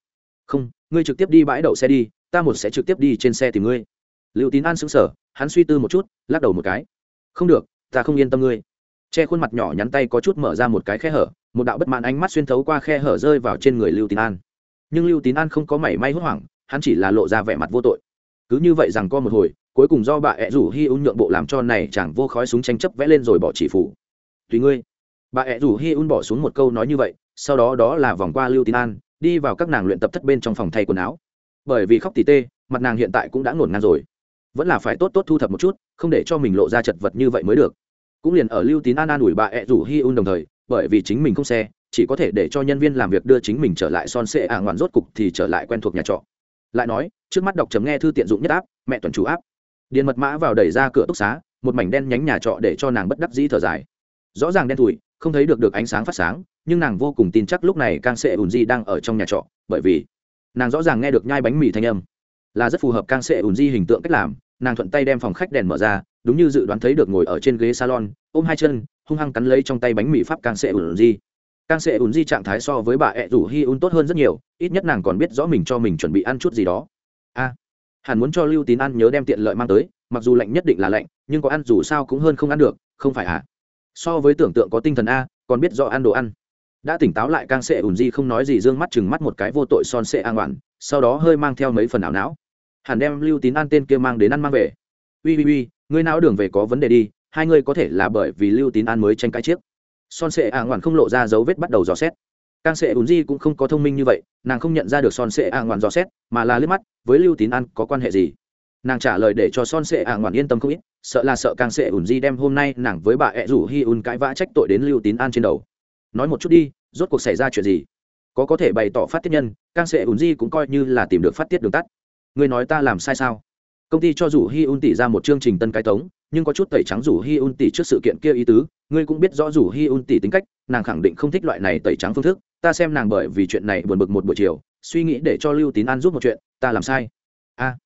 Không, ngươi trực tiếp đi bãi đậu xe đi, ta một sẽ trực tiếp đi trên xe tìm ngươi. Lưu tín an xứng sở hắn suy tư một chút, lắc đầu một cái. Không được, ta không yên tâm ngươi. Che khuôn mặt nhỏ nhắn tay có chút mở ra một cái khe hở, một đạo bất mãn ánh mắt xuyên thấu qua khe hở rơi vào trên người lưu tín an nhưng lưu tín an không có mảy may hốt hoảng, hắn chỉ là lộ ra vẻ mặt vô tội. Cứ như vậy rằng co một hồi, cuối cùng do bà ẹ rủ hi un nhượng bộ làm cho này chẳng vô khói súng tranh chấp vẽ lên rồi bỏ chỉ phủ. Tùy ngươi. Bà ẹ rủ hi un bỏ xuống một câu nói như vậy, sau đó đó là vòng qua lưu tín an, đi vào các nàng luyện tập thất bên trong phòng thay quần áo. Bởi vì khóc tỉ tê, mặt nàng hiện tại cũng đã ngổn ngang rồi. Vẫn là phải tốt tốt thu thập một chút, không để cho mình lộ ra chật vật như vậy mới được. Cũng liền ở lưu tín an an ủi bà ẹ rủ hi un đồng thời, bởi vì chính mình không xe chỉ có thể để cho nhân viên làm việc đưa chính mình trở lại son sệ ả ngoạn rốt cục thì trở lại quen thuộc nhà trọ. Lại nói, trước mắt đọc chấm nghe thư tiện dụng nhất áp, mẹ tuần chủ áp. Điền mật mã vào đẩy ra cửa túc xá, một mảnh đen nhánh nhà trọ để cho nàng bất đắc dĩ thở dài. Rõ ràng đen thùi không thấy được được ánh sáng phát sáng, nhưng nàng vô cùng tin chắc lúc này càng sệ ùn di đang ở trong nhà trọ, bởi vì nàng rõ ràng nghe được nhai bánh mì thanh âm. Là rất phù hợp càng sệ ùn di hình tượng cách làm, nàng thuận tay đem phòng khách đèn mở ra, đúng như dự đoán thấy được ngồi ở trên ghế salon, ôm hai chân, hung hăng cắn lấy trong tay bánh mì pháp càng sệ ùn di càng sẽ ùn di trạng thái so với bà ẹ rủ hi un tốt hơn rất nhiều ít nhất nàng còn biết rõ mình cho mình chuẩn bị ăn chút gì đó. A à, hẳn muốn cho lưu tín ăn nhớ đem tiện lợi mang tới mặc dù lạnh nhất định là lạnh nhưng có ăn dù sao cũng hơn không ăn được không phải à so với tưởng tượng có tinh thần a còn biết rõ ăn đồ ăn. Đã tỉnh táo lại càng sẽ ùn di không nói gì d ư ơ n g mắt chừng mắt một cái vô tội son sệ an oản sau đó hơi mang theo mấy phần ảo não. Hẳn đem lưu tín ăn tên kia mang đến ăn mang về. Ui ui ui ngươi não đường về có vấn đề đi hai ngươi có thể là bởi vì lưu tín ăn mới tranh cãi chiếc son sệ an ngoạn không lộ ra dấu vết bắt đầu dò xét. Càng sệ ùn di cũng không có thông minh như vậy, nàng không nhận ra được son sệ an ngoạn dò xét, mà là liếc mắt với lưu tín An có quan hệ gì. Nàng trả lời để cho son sệ an ngoạn yên tâm không ít, sợ là sợ càng sệ ùn di đem hôm nay nàng với bà ẹ rủ hi un cãi vã trách tội đến lưu tín an trên đầu. Nói một chút đi, rốt cuộc xảy ra chuyện gì? Có có thể bày tỏ phát tiết nhân càng sệ ùn di cũng coi như là tìm được phát tiết đường tắt. Ngươi nói ta làm sai sao? Công ty cho rủ hi un tỷ ra một chương trình tân cái tống nhưng có chút tẩy trắng rủ hi un tỷ trước sự kiện kia ý tứ, ngươi cũng biết rõ rủ hi un tỷ tính cách, nàng khẳng định không thích loại này tẩy trắng phương thức, ta xem nàng bởi vì chuyện này buồn bực một buổi chiều, suy nghĩ để cho lưu tín an giúp một chuyện, ta làm sai. A,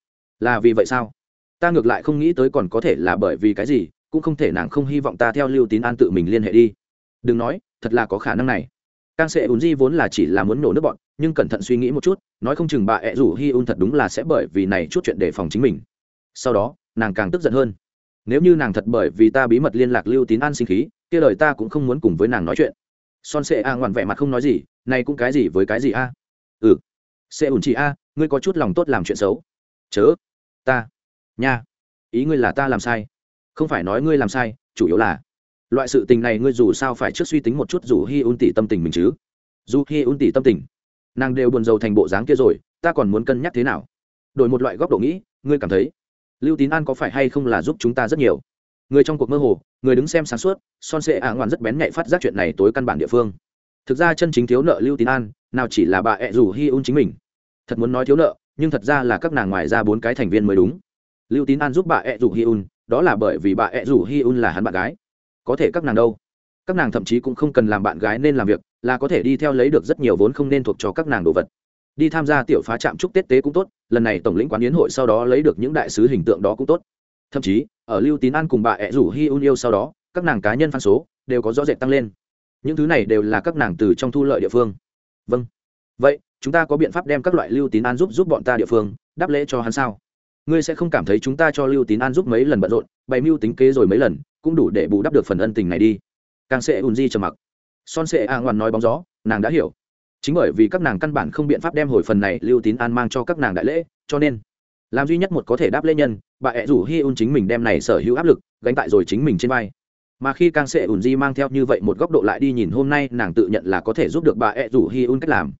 là vì vậy sao? Ta ngược lại không nghĩ tới còn có thể là bởi vì cái gì, cũng không thể nàng không hy vọng ta theo lưu tín an tự mình liên hệ đi. Đừng nói, thật là có khả năng này. Càng sẽ ùn di vốn là chỉ là muốn nổ nước bọn, nhưng cẩn thận suy nghĩ một chút, nói không chừng bà ẹ rủ hi un thật đúng là sẽ bởi vì này chút chuyện để phòng chính mình. Sau đó, nàng càng tức giận hơn nếu như nàng thật bởi vì ta bí mật liên lạc lưu tín an sinh khí, kia lời ta cũng không muốn cùng với nàng nói chuyện. Son sệ a ngoằn vẻ mặt không nói gì, này cũng cái gì với cái gì a? Ừ. Sệ ủn chị a, ngươi có chút lòng tốt làm chuyện xấu. Chớ. Ta. Nha. Ý ngươi là ta làm sai. Không phải nói ngươi làm sai, chủ yếu là loại sự tình này ngươi dù sao phải trước suy tính một chút dù hi un tỷ tâm tình mình chứ. Dù hi un tỷ tâm tình. Nàng đều buồn rầu thành bộ dáng kia rồi, ta còn muốn cân nhắc thế nào? Đổi một loại góc độ nghĩ, ngươi cảm thấy? Lưu tín an có phải hay không là giúp chúng ta rất nhiều? Người trong cuộc mơ hồ, người đứng xem sáng suốt, son sệ ạ ngoan rất bén nhạy phát giác chuyện này tối căn bản địa phương. Thực ra chân chính thiếu nợ lưu tín an, nào chỉ là bà ẹ rủ hi un chính mình. Thật muốn nói thiếu nợ, nhưng thật ra là các nàng ngoài ra bốn cái thành viên mới đúng. Lưu tín an giúp bà ẹ rủ hi un, đó là bởi vì bà ẹ rủ hi un là hắn bạn gái. Có thể các nàng đâu? Các nàng thậm chí cũng không cần làm bạn gái nên làm việc, là có thể đi theo lấy được rất nhiều vốn không nên thuộc cho các nàng đồ vật đi tham gia tiểu phá trạm chúc tết tế cũng tốt, lần này tổng lĩnh quán yến hội sau đó lấy được những đại sứ hình tượng đó cũng tốt. Thậm chí, ở lưu tín an cùng bà ẹ rủ hi un yêu sau đó, các nàng cá nhân phan số đều có rõ rệt tăng lên. Những thứ này đều là các nàng từ trong thu lợi địa phương. Vâng. Vậy, chúng ta có biện pháp đem các loại lưu tín an giúp giúp bọn ta địa phương, đáp lễ cho hắn sao? Ngươi sẽ không cảm thấy chúng ta cho lưu tín an giúp mấy lần bận rộn, bày mưu tính kế rồi mấy lần, cũng đủ để bù đắp được phần ân tình này đi. Càng sẽ ùn di trầm mặc. Son sệ a ngoan nói bóng gió, nàng đã hiểu chính bởi vì các nàng căn bản không biện pháp đem hồi phần này lưu tín an mang cho các nàng đại lễ, cho nên, làm duy nhất một có thể đáp lễ nhân, bà ẹ rủ hi un chính mình đem này sở hữu áp lực gánh tại rồi chính mình trên vai. Mà khi càng sẽ ùn di mang theo như vậy một góc độ lại đi nhìn hôm nay, nàng tự nhận là có thể giúp được bà ẹ rủ hi un cách làm.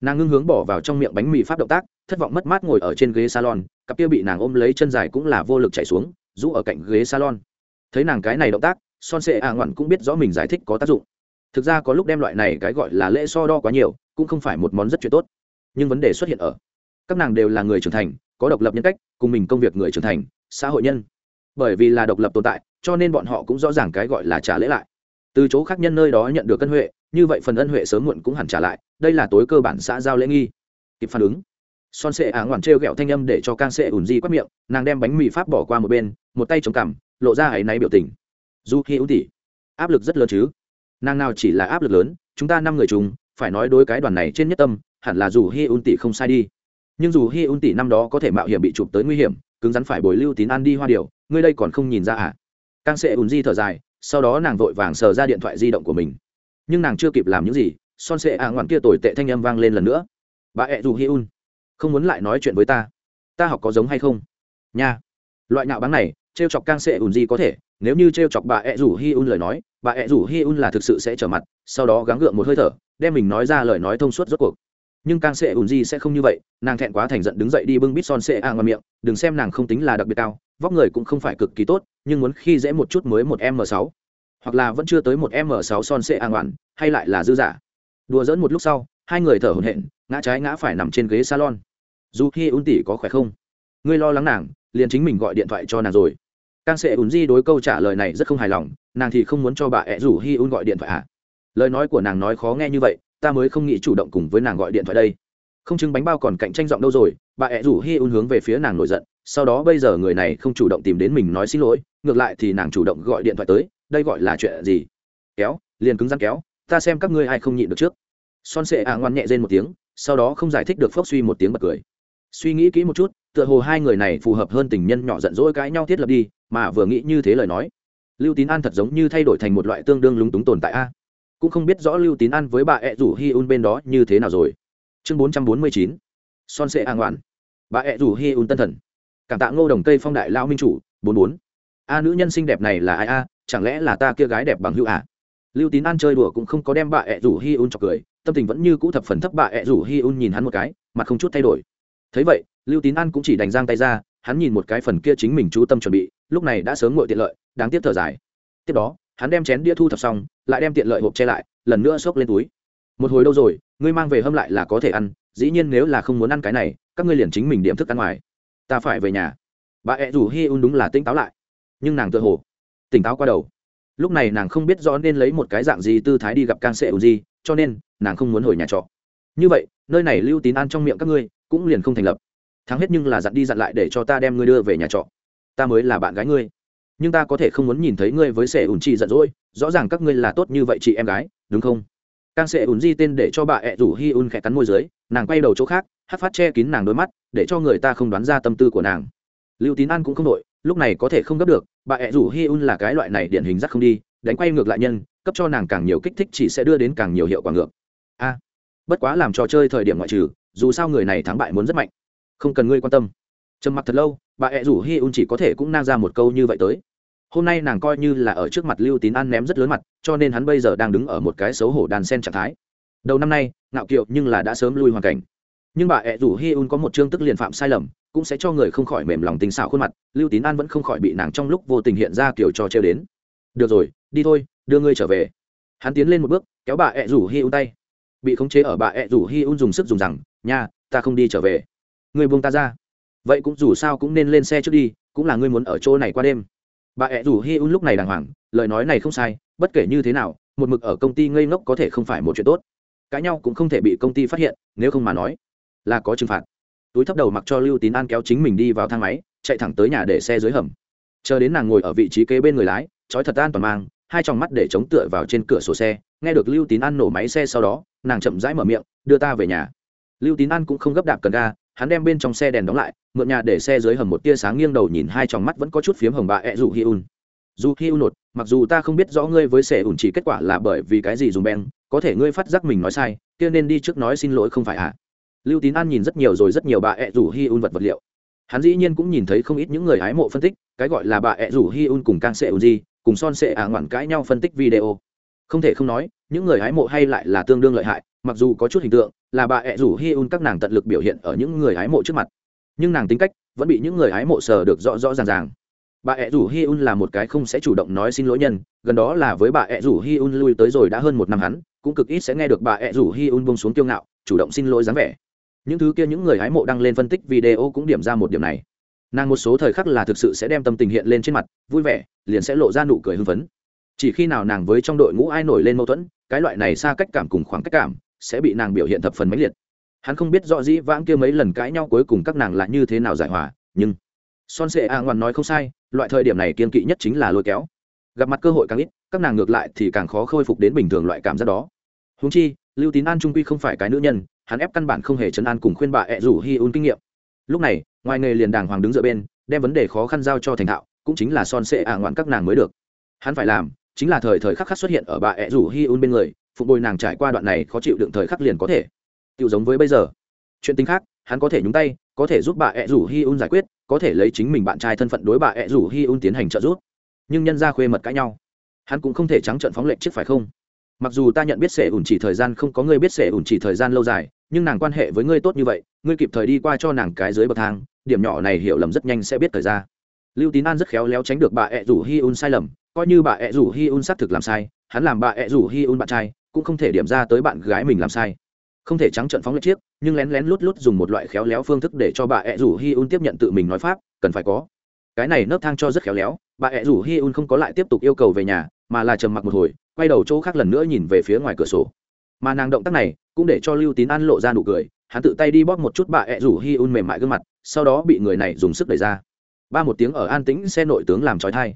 Nàng ngưng hướng bỏ vào trong miệng bánh mì pháp động tác, thất vọng mất mát ngồi ở trên ghế salon, cặp kia bị nàng ôm lấy chân dài cũng là vô lực chạy xuống, rũ ở cạnh ghế salon. Thấy nàng cái này động tác, son sệ a ngoạn cũng biết rõ mình giải thích có tác dụng. Thực ra có lúc đem loại này cái gọi là lễ so đo quá nhiều cũng không phải một món rất chuyện tốt. Nhưng vấn đề xuất hiện ở, các nàng đều là người trưởng thành, có độc lập nhân cách, cùng mình công việc người trưởng thành, xã hội nhân. Bởi vì là độc lập tồn tại, cho nên bọn họ cũng rõ ràng cái gọi là trả lễ lại. Từ chỗ khác nhân nơi đó nhận được ân huệ, như vậy phần ân huệ sớm muộn cũng hẳn trả lại, đây là tối cơ bản xã giao lễ nghi. Kịp phản ứng, son sệ á ngoản trêu ghẹo thanh âm để cho can sệ ủn di quát miệng, nàng đem bánh mì pháp bỏ qua một bên, một tay chống cằm, lộ ra áy náy biểu tình. Dù khi ưu tỷ áp lực rất lớn chứ? Nàng nào chỉ là áp lực lớn, chúng ta năm người chúng phải nói đối cái đoàn này trên nhất tâm, hẳn là dù hi un tỷ không sai đi. Nhưng dù hi un tỷ năm đó có thể mạo hiểm bị chụp tới nguy hiểm, cứng rắn phải bồi lưu tín ăn đi hoa điều ngươi đây còn không nhìn ra à? Càng sẽ ùn di thở dài, sau đó nàng vội vàng sờ ra điện thoại di động của mình. Nhưng nàng chưa kịp làm những gì, son sệ ạ ngoạn kia tồi tệ thanh âm vang lên lần nữa. Bà ẹ dù hi un, không muốn lại nói chuyện với ta. Ta học có giống hay không? Nha. Loại nhạo báng này t r e o chọc càng sẽ ùn di có thể nếu như t r e o chọc bà ẹ rủ hi un lời nói, bà ẹ rủ hi un là thực sự sẽ trở mặt, sau đó gắng gượng một hơi thở, đem mình nói ra lời nói thông suốt rốt cuộc. Nhưng càng sệ ùn di sẽ không như vậy, nàng thẹn quá thành giận đứng dậy đi bưng bít son sệ a ngoài miệng, đừng xem nàng không tính là đặc biệt cao, vóc người cũng không phải cực kỳ tốt, nhưng muốn khi dễ một chút mới một m sáu. Hoặc là vẫn chưa tới một m sáu son sệ a ngoạn, hay lại là dư giả. Đùa dỡn một lúc sau, hai người thở hổn hển, ngã trái ngã phải nằm trên ghế salon. Dù khi un tỷ có khỏe không? Ngươi lo lắng nàng, liền chính mình gọi điện thoại cho nàng rồi càng sẽ ùn di đối câu trả lời này rất không hài lòng, nàng thì không muốn cho bà ẹ rủ hi un gọi điện thoại à? Lời nói của nàng nói khó nghe như vậy, ta mới không nghĩ chủ động cùng với nàng gọi điện thoại đây. Không chứng bánh bao còn cạnh tranh giọng đâu rồi, bà ẹ rủ hi un hướng về phía nàng nổi giận, sau đó bây giờ người này không chủ động tìm đến mình nói xin lỗi, ngược lại thì nàng chủ động gọi điện thoại tới, đây gọi là chuyện gì? Kéo, liền cứng rắn kéo, ta xem các ngươi ai không nhịn được trước. Son sệ ạ ngoan nhẹ rên một tiếng, sau đó không giải thích được phốc suy một tiếng bật cười suy nghĩ kỹ một chút, tựa hồ hai người này phù hợp hơn tình nhân nhỏ giận dỗi cãi nhau thiết lập đi, mà vừa nghĩ như thế lời nói. Lưu tín an thật giống như thay đổi thành một loại tương đương lúng túng tồn tại a. Cũng không biết rõ lưu tín an với bà ẹ rủ hi un bên đó như thế nào rồi. Chương bốn trăm bốn mươi chín. Son sệ a ngoạn bà ẹ rủ hi un tân thần. Cảm tạ ngô đồng cây phong đại lao minh chủ, bốn bốn. A nữ nhân xinh đẹp này là ai a? Chẳng lẽ là ta kia gái đẹp bằng hữu à? Lưu tín an chơi đùa cũng không có đem bà ẹ rủ hi un chọc cười, tâm tình vẫn như cũ thập phần thấp bà ẹ rủ hi un nhìn hắn một cái, mặt không chút thay đổi thấy vậy, lưu tín an cũng chỉ đành giang tay ra, hắn nhìn một cái phần kia chính mình chú tâm chuẩn bị, lúc này đã sớm ngồi tiện lợi, đáng tiếc thở dài. Tiếp đó, hắn đem chén đĩa thu thập xong, lại đem tiện lợi hộp che lại, lần nữa xốc lên túi. Một hồi đâu rồi, ngươi mang về hâm lại là có thể ăn, dĩ nhiên nếu là không muốn ăn cái này, các ngươi liền chính mình điểm thức ăn ngoài. Ta phải về nhà. Bà ẹ rủ hi un đúng là tỉnh táo lại. Nhưng nàng tự hồ tỉnh táo qua đầu. Lúc này nàng không biết rõ nên lấy một cái dạng gì tư thái đi gặp can sệ ùn gì cho nên nàng không muốn hồi nhà trọ. Như vậy, nơi này lưu tín ăn trong miệng các ngươi cũng liền không thành lập. Thắng hết nhưng là dặn đi dặn lại để cho ta đem ngươi đưa về nhà trọ. Ta mới là bạn gái ngươi. Nhưng ta có thể không muốn nhìn thấy ngươi với sẻ ùn chi giận dỗi, rõ ràng các ngươi là tốt như vậy chị em gái, đúng không? Càng sẻ ùn di tên để cho bà ẹ rủ hi un khẽ cắn môi dưới, nàng quay đầu chỗ khác, hát phát che kín nàng đôi mắt, để cho người ta không đoán ra tâm tư của nàng. Lưu tín an cũng không đội lúc này có thể không gấp được, bà ẹ rủ hi un là cái loại này điển hình rất không đi, đánh quay ngược lại nhân, cấp cho nàng càng nhiều kích thích chỉ sẽ đưa đến càng nhiều hiệu quả ngược. A, bất quá làm trò chơi thời điểm ngoại trừ dù sao người này thắng bại muốn rất mạnh. Không cần ngươi quan tâm. Trầm mặc thật lâu, bà ẹ rủ hi un chỉ có thể cũng nang ra một câu như vậy tới. Hôm nay nàng coi như là ở trước mặt lưu tín an ném rất lớn mặt, cho nên hắn bây giờ đang đứng ở một cái xấu hổ đàn sen trạng thái. Đầu năm nay, ngạo kiệu nhưng là đã sớm lui hoàn cảnh. Nhưng bà ẹ rủ hi un có một chương tức liền phạm sai lầm, cũng sẽ cho người không khỏi mềm lòng tình xảo khuôn mặt, lưu tín an vẫn không khỏi bị nàng trong lúc vô tình hiện ra kiểu trò trêu đến. Được rồi, đi thôi, đưa ngươi trở về. Hắn tiến lên một bước, kéo bà ẹ rủ hi un tay. Bị khống chế ở bà ẹ rủ hi un dùng sức dùng rằng nha, ta không đi trở về. Ngươi buông ta ra. Vậy cũng dù sao cũng nên lên xe trước đi, cũng là ngươi muốn ở chỗ này qua đêm. Bà ẹ rủ hi un lúc này đàng hoàng, lời nói này không sai, bất kể như thế nào, một mực ở công ty ngây ngốc có thể không phải một chuyện tốt. Cãi nhau cũng không thể bị công ty phát hiện, nếu không mà nói là có trừng phạt. Túi thấp đầu mặc cho lưu tín an kéo chính mình đi vào thang máy, chạy thẳng tới nhà để xe dưới hầm. Chờ đến nàng ngồi ở vị trí kế bên người lái, trói thật an toàn mang, hai tròng mắt để chống tựa vào trên cửa sổ xe, nghe được lưu tín an nổ máy xe sau đó, nàng chậm rãi mở miệng, đưa ta về nhà lưu tín an cũng không gấp đạp cần ga, hắn đem bên trong xe đèn đóng lại, mượn nhà để xe dưới hầm một tia sáng nghiêng đầu nhìn hai tròng mắt vẫn có chút phiếm hồng bà ẹ dù hi un. Dù hi un nột, mặc dù ta không biết rõ ngươi với sẻ ủn chỉ kết quả là bởi vì cái gì dùng beng, có thể ngươi phát giác mình nói sai, kia nên đi trước nói xin lỗi không phải à lưu tín an nhìn rất nhiều rồi rất nhiều bà ẹ rủ hi un vật vật liệu. Hắn dĩ nhiên cũng nhìn thấy không ít những người hái mộ phân tích, cái gọi là bà ẹ rủ hi un cùng càng sệ ủn gì cùng son sệ ả à ngoản cãi nhau phân tích video. Không thể không nói, những người hái mộ hay lại là tương đương lợi hại mặc dù có chút hình tượng, là bà ẹ rủ hi un các nàng tận lực biểu hiện ở những người hái mộ trước mặt. Nhưng nàng tính cách vẫn bị những người hái mộ sờ được rõ rõ ràng ràng. Bà ẹ rủ hi un là một cái không sẽ chủ động nói xin lỗi nhân, gần đó là với bà ẹ rủ hi un lui tới rồi đã hơn một năm hắn, cũng cực ít sẽ nghe được bà ẹ rủ hi un bông xuống kiêu ngạo, chủ động xin lỗi dáng vẻ. Những thứ kia những người hái mộ đăng lên phân tích video cũng điểm ra một điểm này. Nàng một số thời khắc là thực sự sẽ đem tâm tình hiện lên trên mặt, vui vẻ, liền sẽ lộ ra nụ cười hưng phấn. Chỉ khi nào nàng với trong đội ngũ ai nổi lên mâu thuẫn, cái loại này xa cách cảm cùng khoảng cách cảm sẽ bị nàng biểu hiện thập phần mãnh liệt. Hắn không biết rõ dĩ vãng kia mấy lần cãi nhau cuối cùng các nàng là như thế nào giải hòa, nhưng son sệ a ngoan nói không sai, loại thời điểm này kiên kỵ nhất chính là lôi kéo. Gặp mặt cơ hội càng ít, các nàng ngược lại thì càng khó khôi phục đến bình thường loại cảm giác đó. Húng chi, lưu tín an trung quy không phải cái nữ nhân, hắn ép căn bản không hề chấn an cùng khuyên bà ẹ rủ hi un kinh nghiệm. Lúc này, ngoài nghề liền đàng hoàng đứng dựa bên, đem vấn đề khó khăn giao cho thành thạo, cũng chính là son sệ ả ngoạn các nàng mới được. Hắn phải làm, chính là thời thời khắc khắc xuất hiện ở bà ẹ rủ hi un bên người phụ bồi nàng trải qua đoạn này khó chịu đựng thời khắc liền có thể. Tự giống với bây giờ. Chuyện tính khác, hắn có thể nhúng tay, có thể giúp bà ẹ rủ hi un giải quyết, có thể lấy chính mình bạn trai thân phận đối bà ẹ rủ hi un tiến hành trợ giúp. Nhưng nhân ra khuê mật cãi nhau. Hắn cũng không thể trắng trận phóng lệnh trước phải không? Mặc dù ta nhận biết sẻ ủn chỉ thời gian không có người biết sẻ ủn chỉ thời gian lâu dài, nhưng nàng quan hệ với ngươi tốt như vậy, ngươi kịp thời đi qua cho nàng cái dưới bậc thang, điểm nhỏ này hiểu lầm rất nhanh sẽ biết thời ra lưu tín an rất khéo léo tránh được bà ẹ rủ hi un sai lầm, coi như bà ẹ rủ hi un xác thực làm sai, hắn làm bà ẹ rủ hi un bạn trai cũng không thể điểm ra tới bạn gái mình làm sai. Không thể trắng trận phóng lệch chiếc, nhưng lén lén lút lút dùng một loại khéo léo phương thức để cho bà ẹ rủ hi un tiếp nhận tự mình nói pháp, cần phải có. Cái này nấp thang cho rất khéo léo, bà ẹ rủ hi un không có lại tiếp tục yêu cầu về nhà, mà là trầm mặc một hồi, quay đầu chỗ khác lần nữa nhìn về phía ngoài cửa sổ. Mà nàng động tác này cũng để cho lưu tín an lộ ra nụ cười, hắn tự tay đi bóp một chút bà ẹ rủ hi un mềm mại gương mặt, sau đó bị người này dùng sức đẩy ra. Ba một tiếng ở an tĩnh xe nội tướng làm trói thai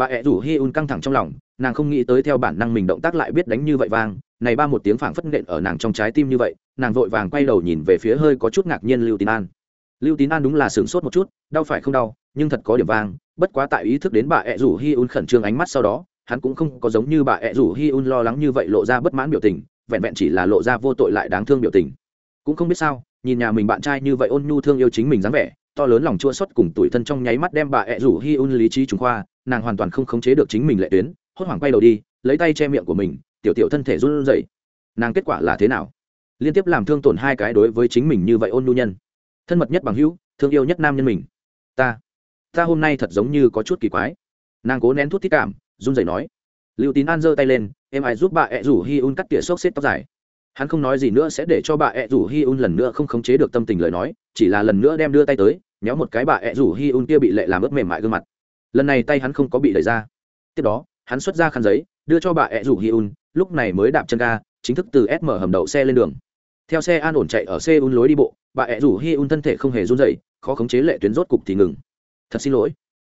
bà ẹ rủ hi un căng thẳng trong lòng, nàng không nghĩ tới theo bản năng mình động tác lại biết đánh như vậy vang, này ba một tiếng phảng phất nện ở nàng trong trái tim như vậy, nàng vội vàng quay đầu nhìn về phía hơi có chút ngạc nhiên lưu tín an. Lưu tín an đúng là sửng sốt một chút, đau phải không đau, nhưng thật có điểm vang, bất quá tại ý thức đến bà ẹ rủ hi un khẩn trương ánh mắt sau đó, hắn cũng không có giống như bà ẹ rủ hi un lo lắng như vậy lộ ra bất mãn biểu tình, vẹn vẹn chỉ là lộ ra vô tội lại đáng thương biểu tình. Cũng không biết sao, nhìn nhà mình bạn trai như vậy ôn nhu thương yêu chính mình dáng vẻ, to lớn lòng chua xót cùng tuổi thân trong nháy mắt đem bà ẹ rủ hi un lý trí chúng khoa nàng hoàn toàn không khống chế được chính mình lệ tuyến, hốt hoảng quay đầu đi, lấy tay che miệng của mình, tiểu tiểu thân thể run rẩy. Nàng kết quả là thế nào? Liên tiếp làm thương tổn hai cái đối với chính mình như vậy ôn nhu nhân. Thân mật nhất bằng hữu, thương yêu nhất nam nhân mình. Ta ta hôm nay thật giống như có chút kỳ quái. Nàng cố nén thuốc thích cảm, run rẩy nói. Lưu tín an giơ tay lên, em ai giúp bà ẹ rủ hi un cắt tỉa xốc xếp tóc dài? Hắn không nói gì nữa sẽ để cho bà ẹ rủ hi un lần nữa không khống chế được tâm tình lời nói, chỉ là lần nữa đem đưa tay tới nhéo một cái bà ẹ rủ hi un kia bị lệ làm ướt mềm mại gương mặt lần này tay hắn không có bị đẩy ra. Tiếp đó, hắn xuất ra khăn giấy, đưa cho bà ẹ rủ hi un, lúc này mới đạp chân ga, chính thức từ sm hầm đậu xe lên đường. Theo xe an ổn chạy ở xe un lối đi bộ, bà ẹ rủ hi un thân thể không hề run dậy khó khống chế lệ tuyến rốt cục thì ngừng. Thật xin lỗi.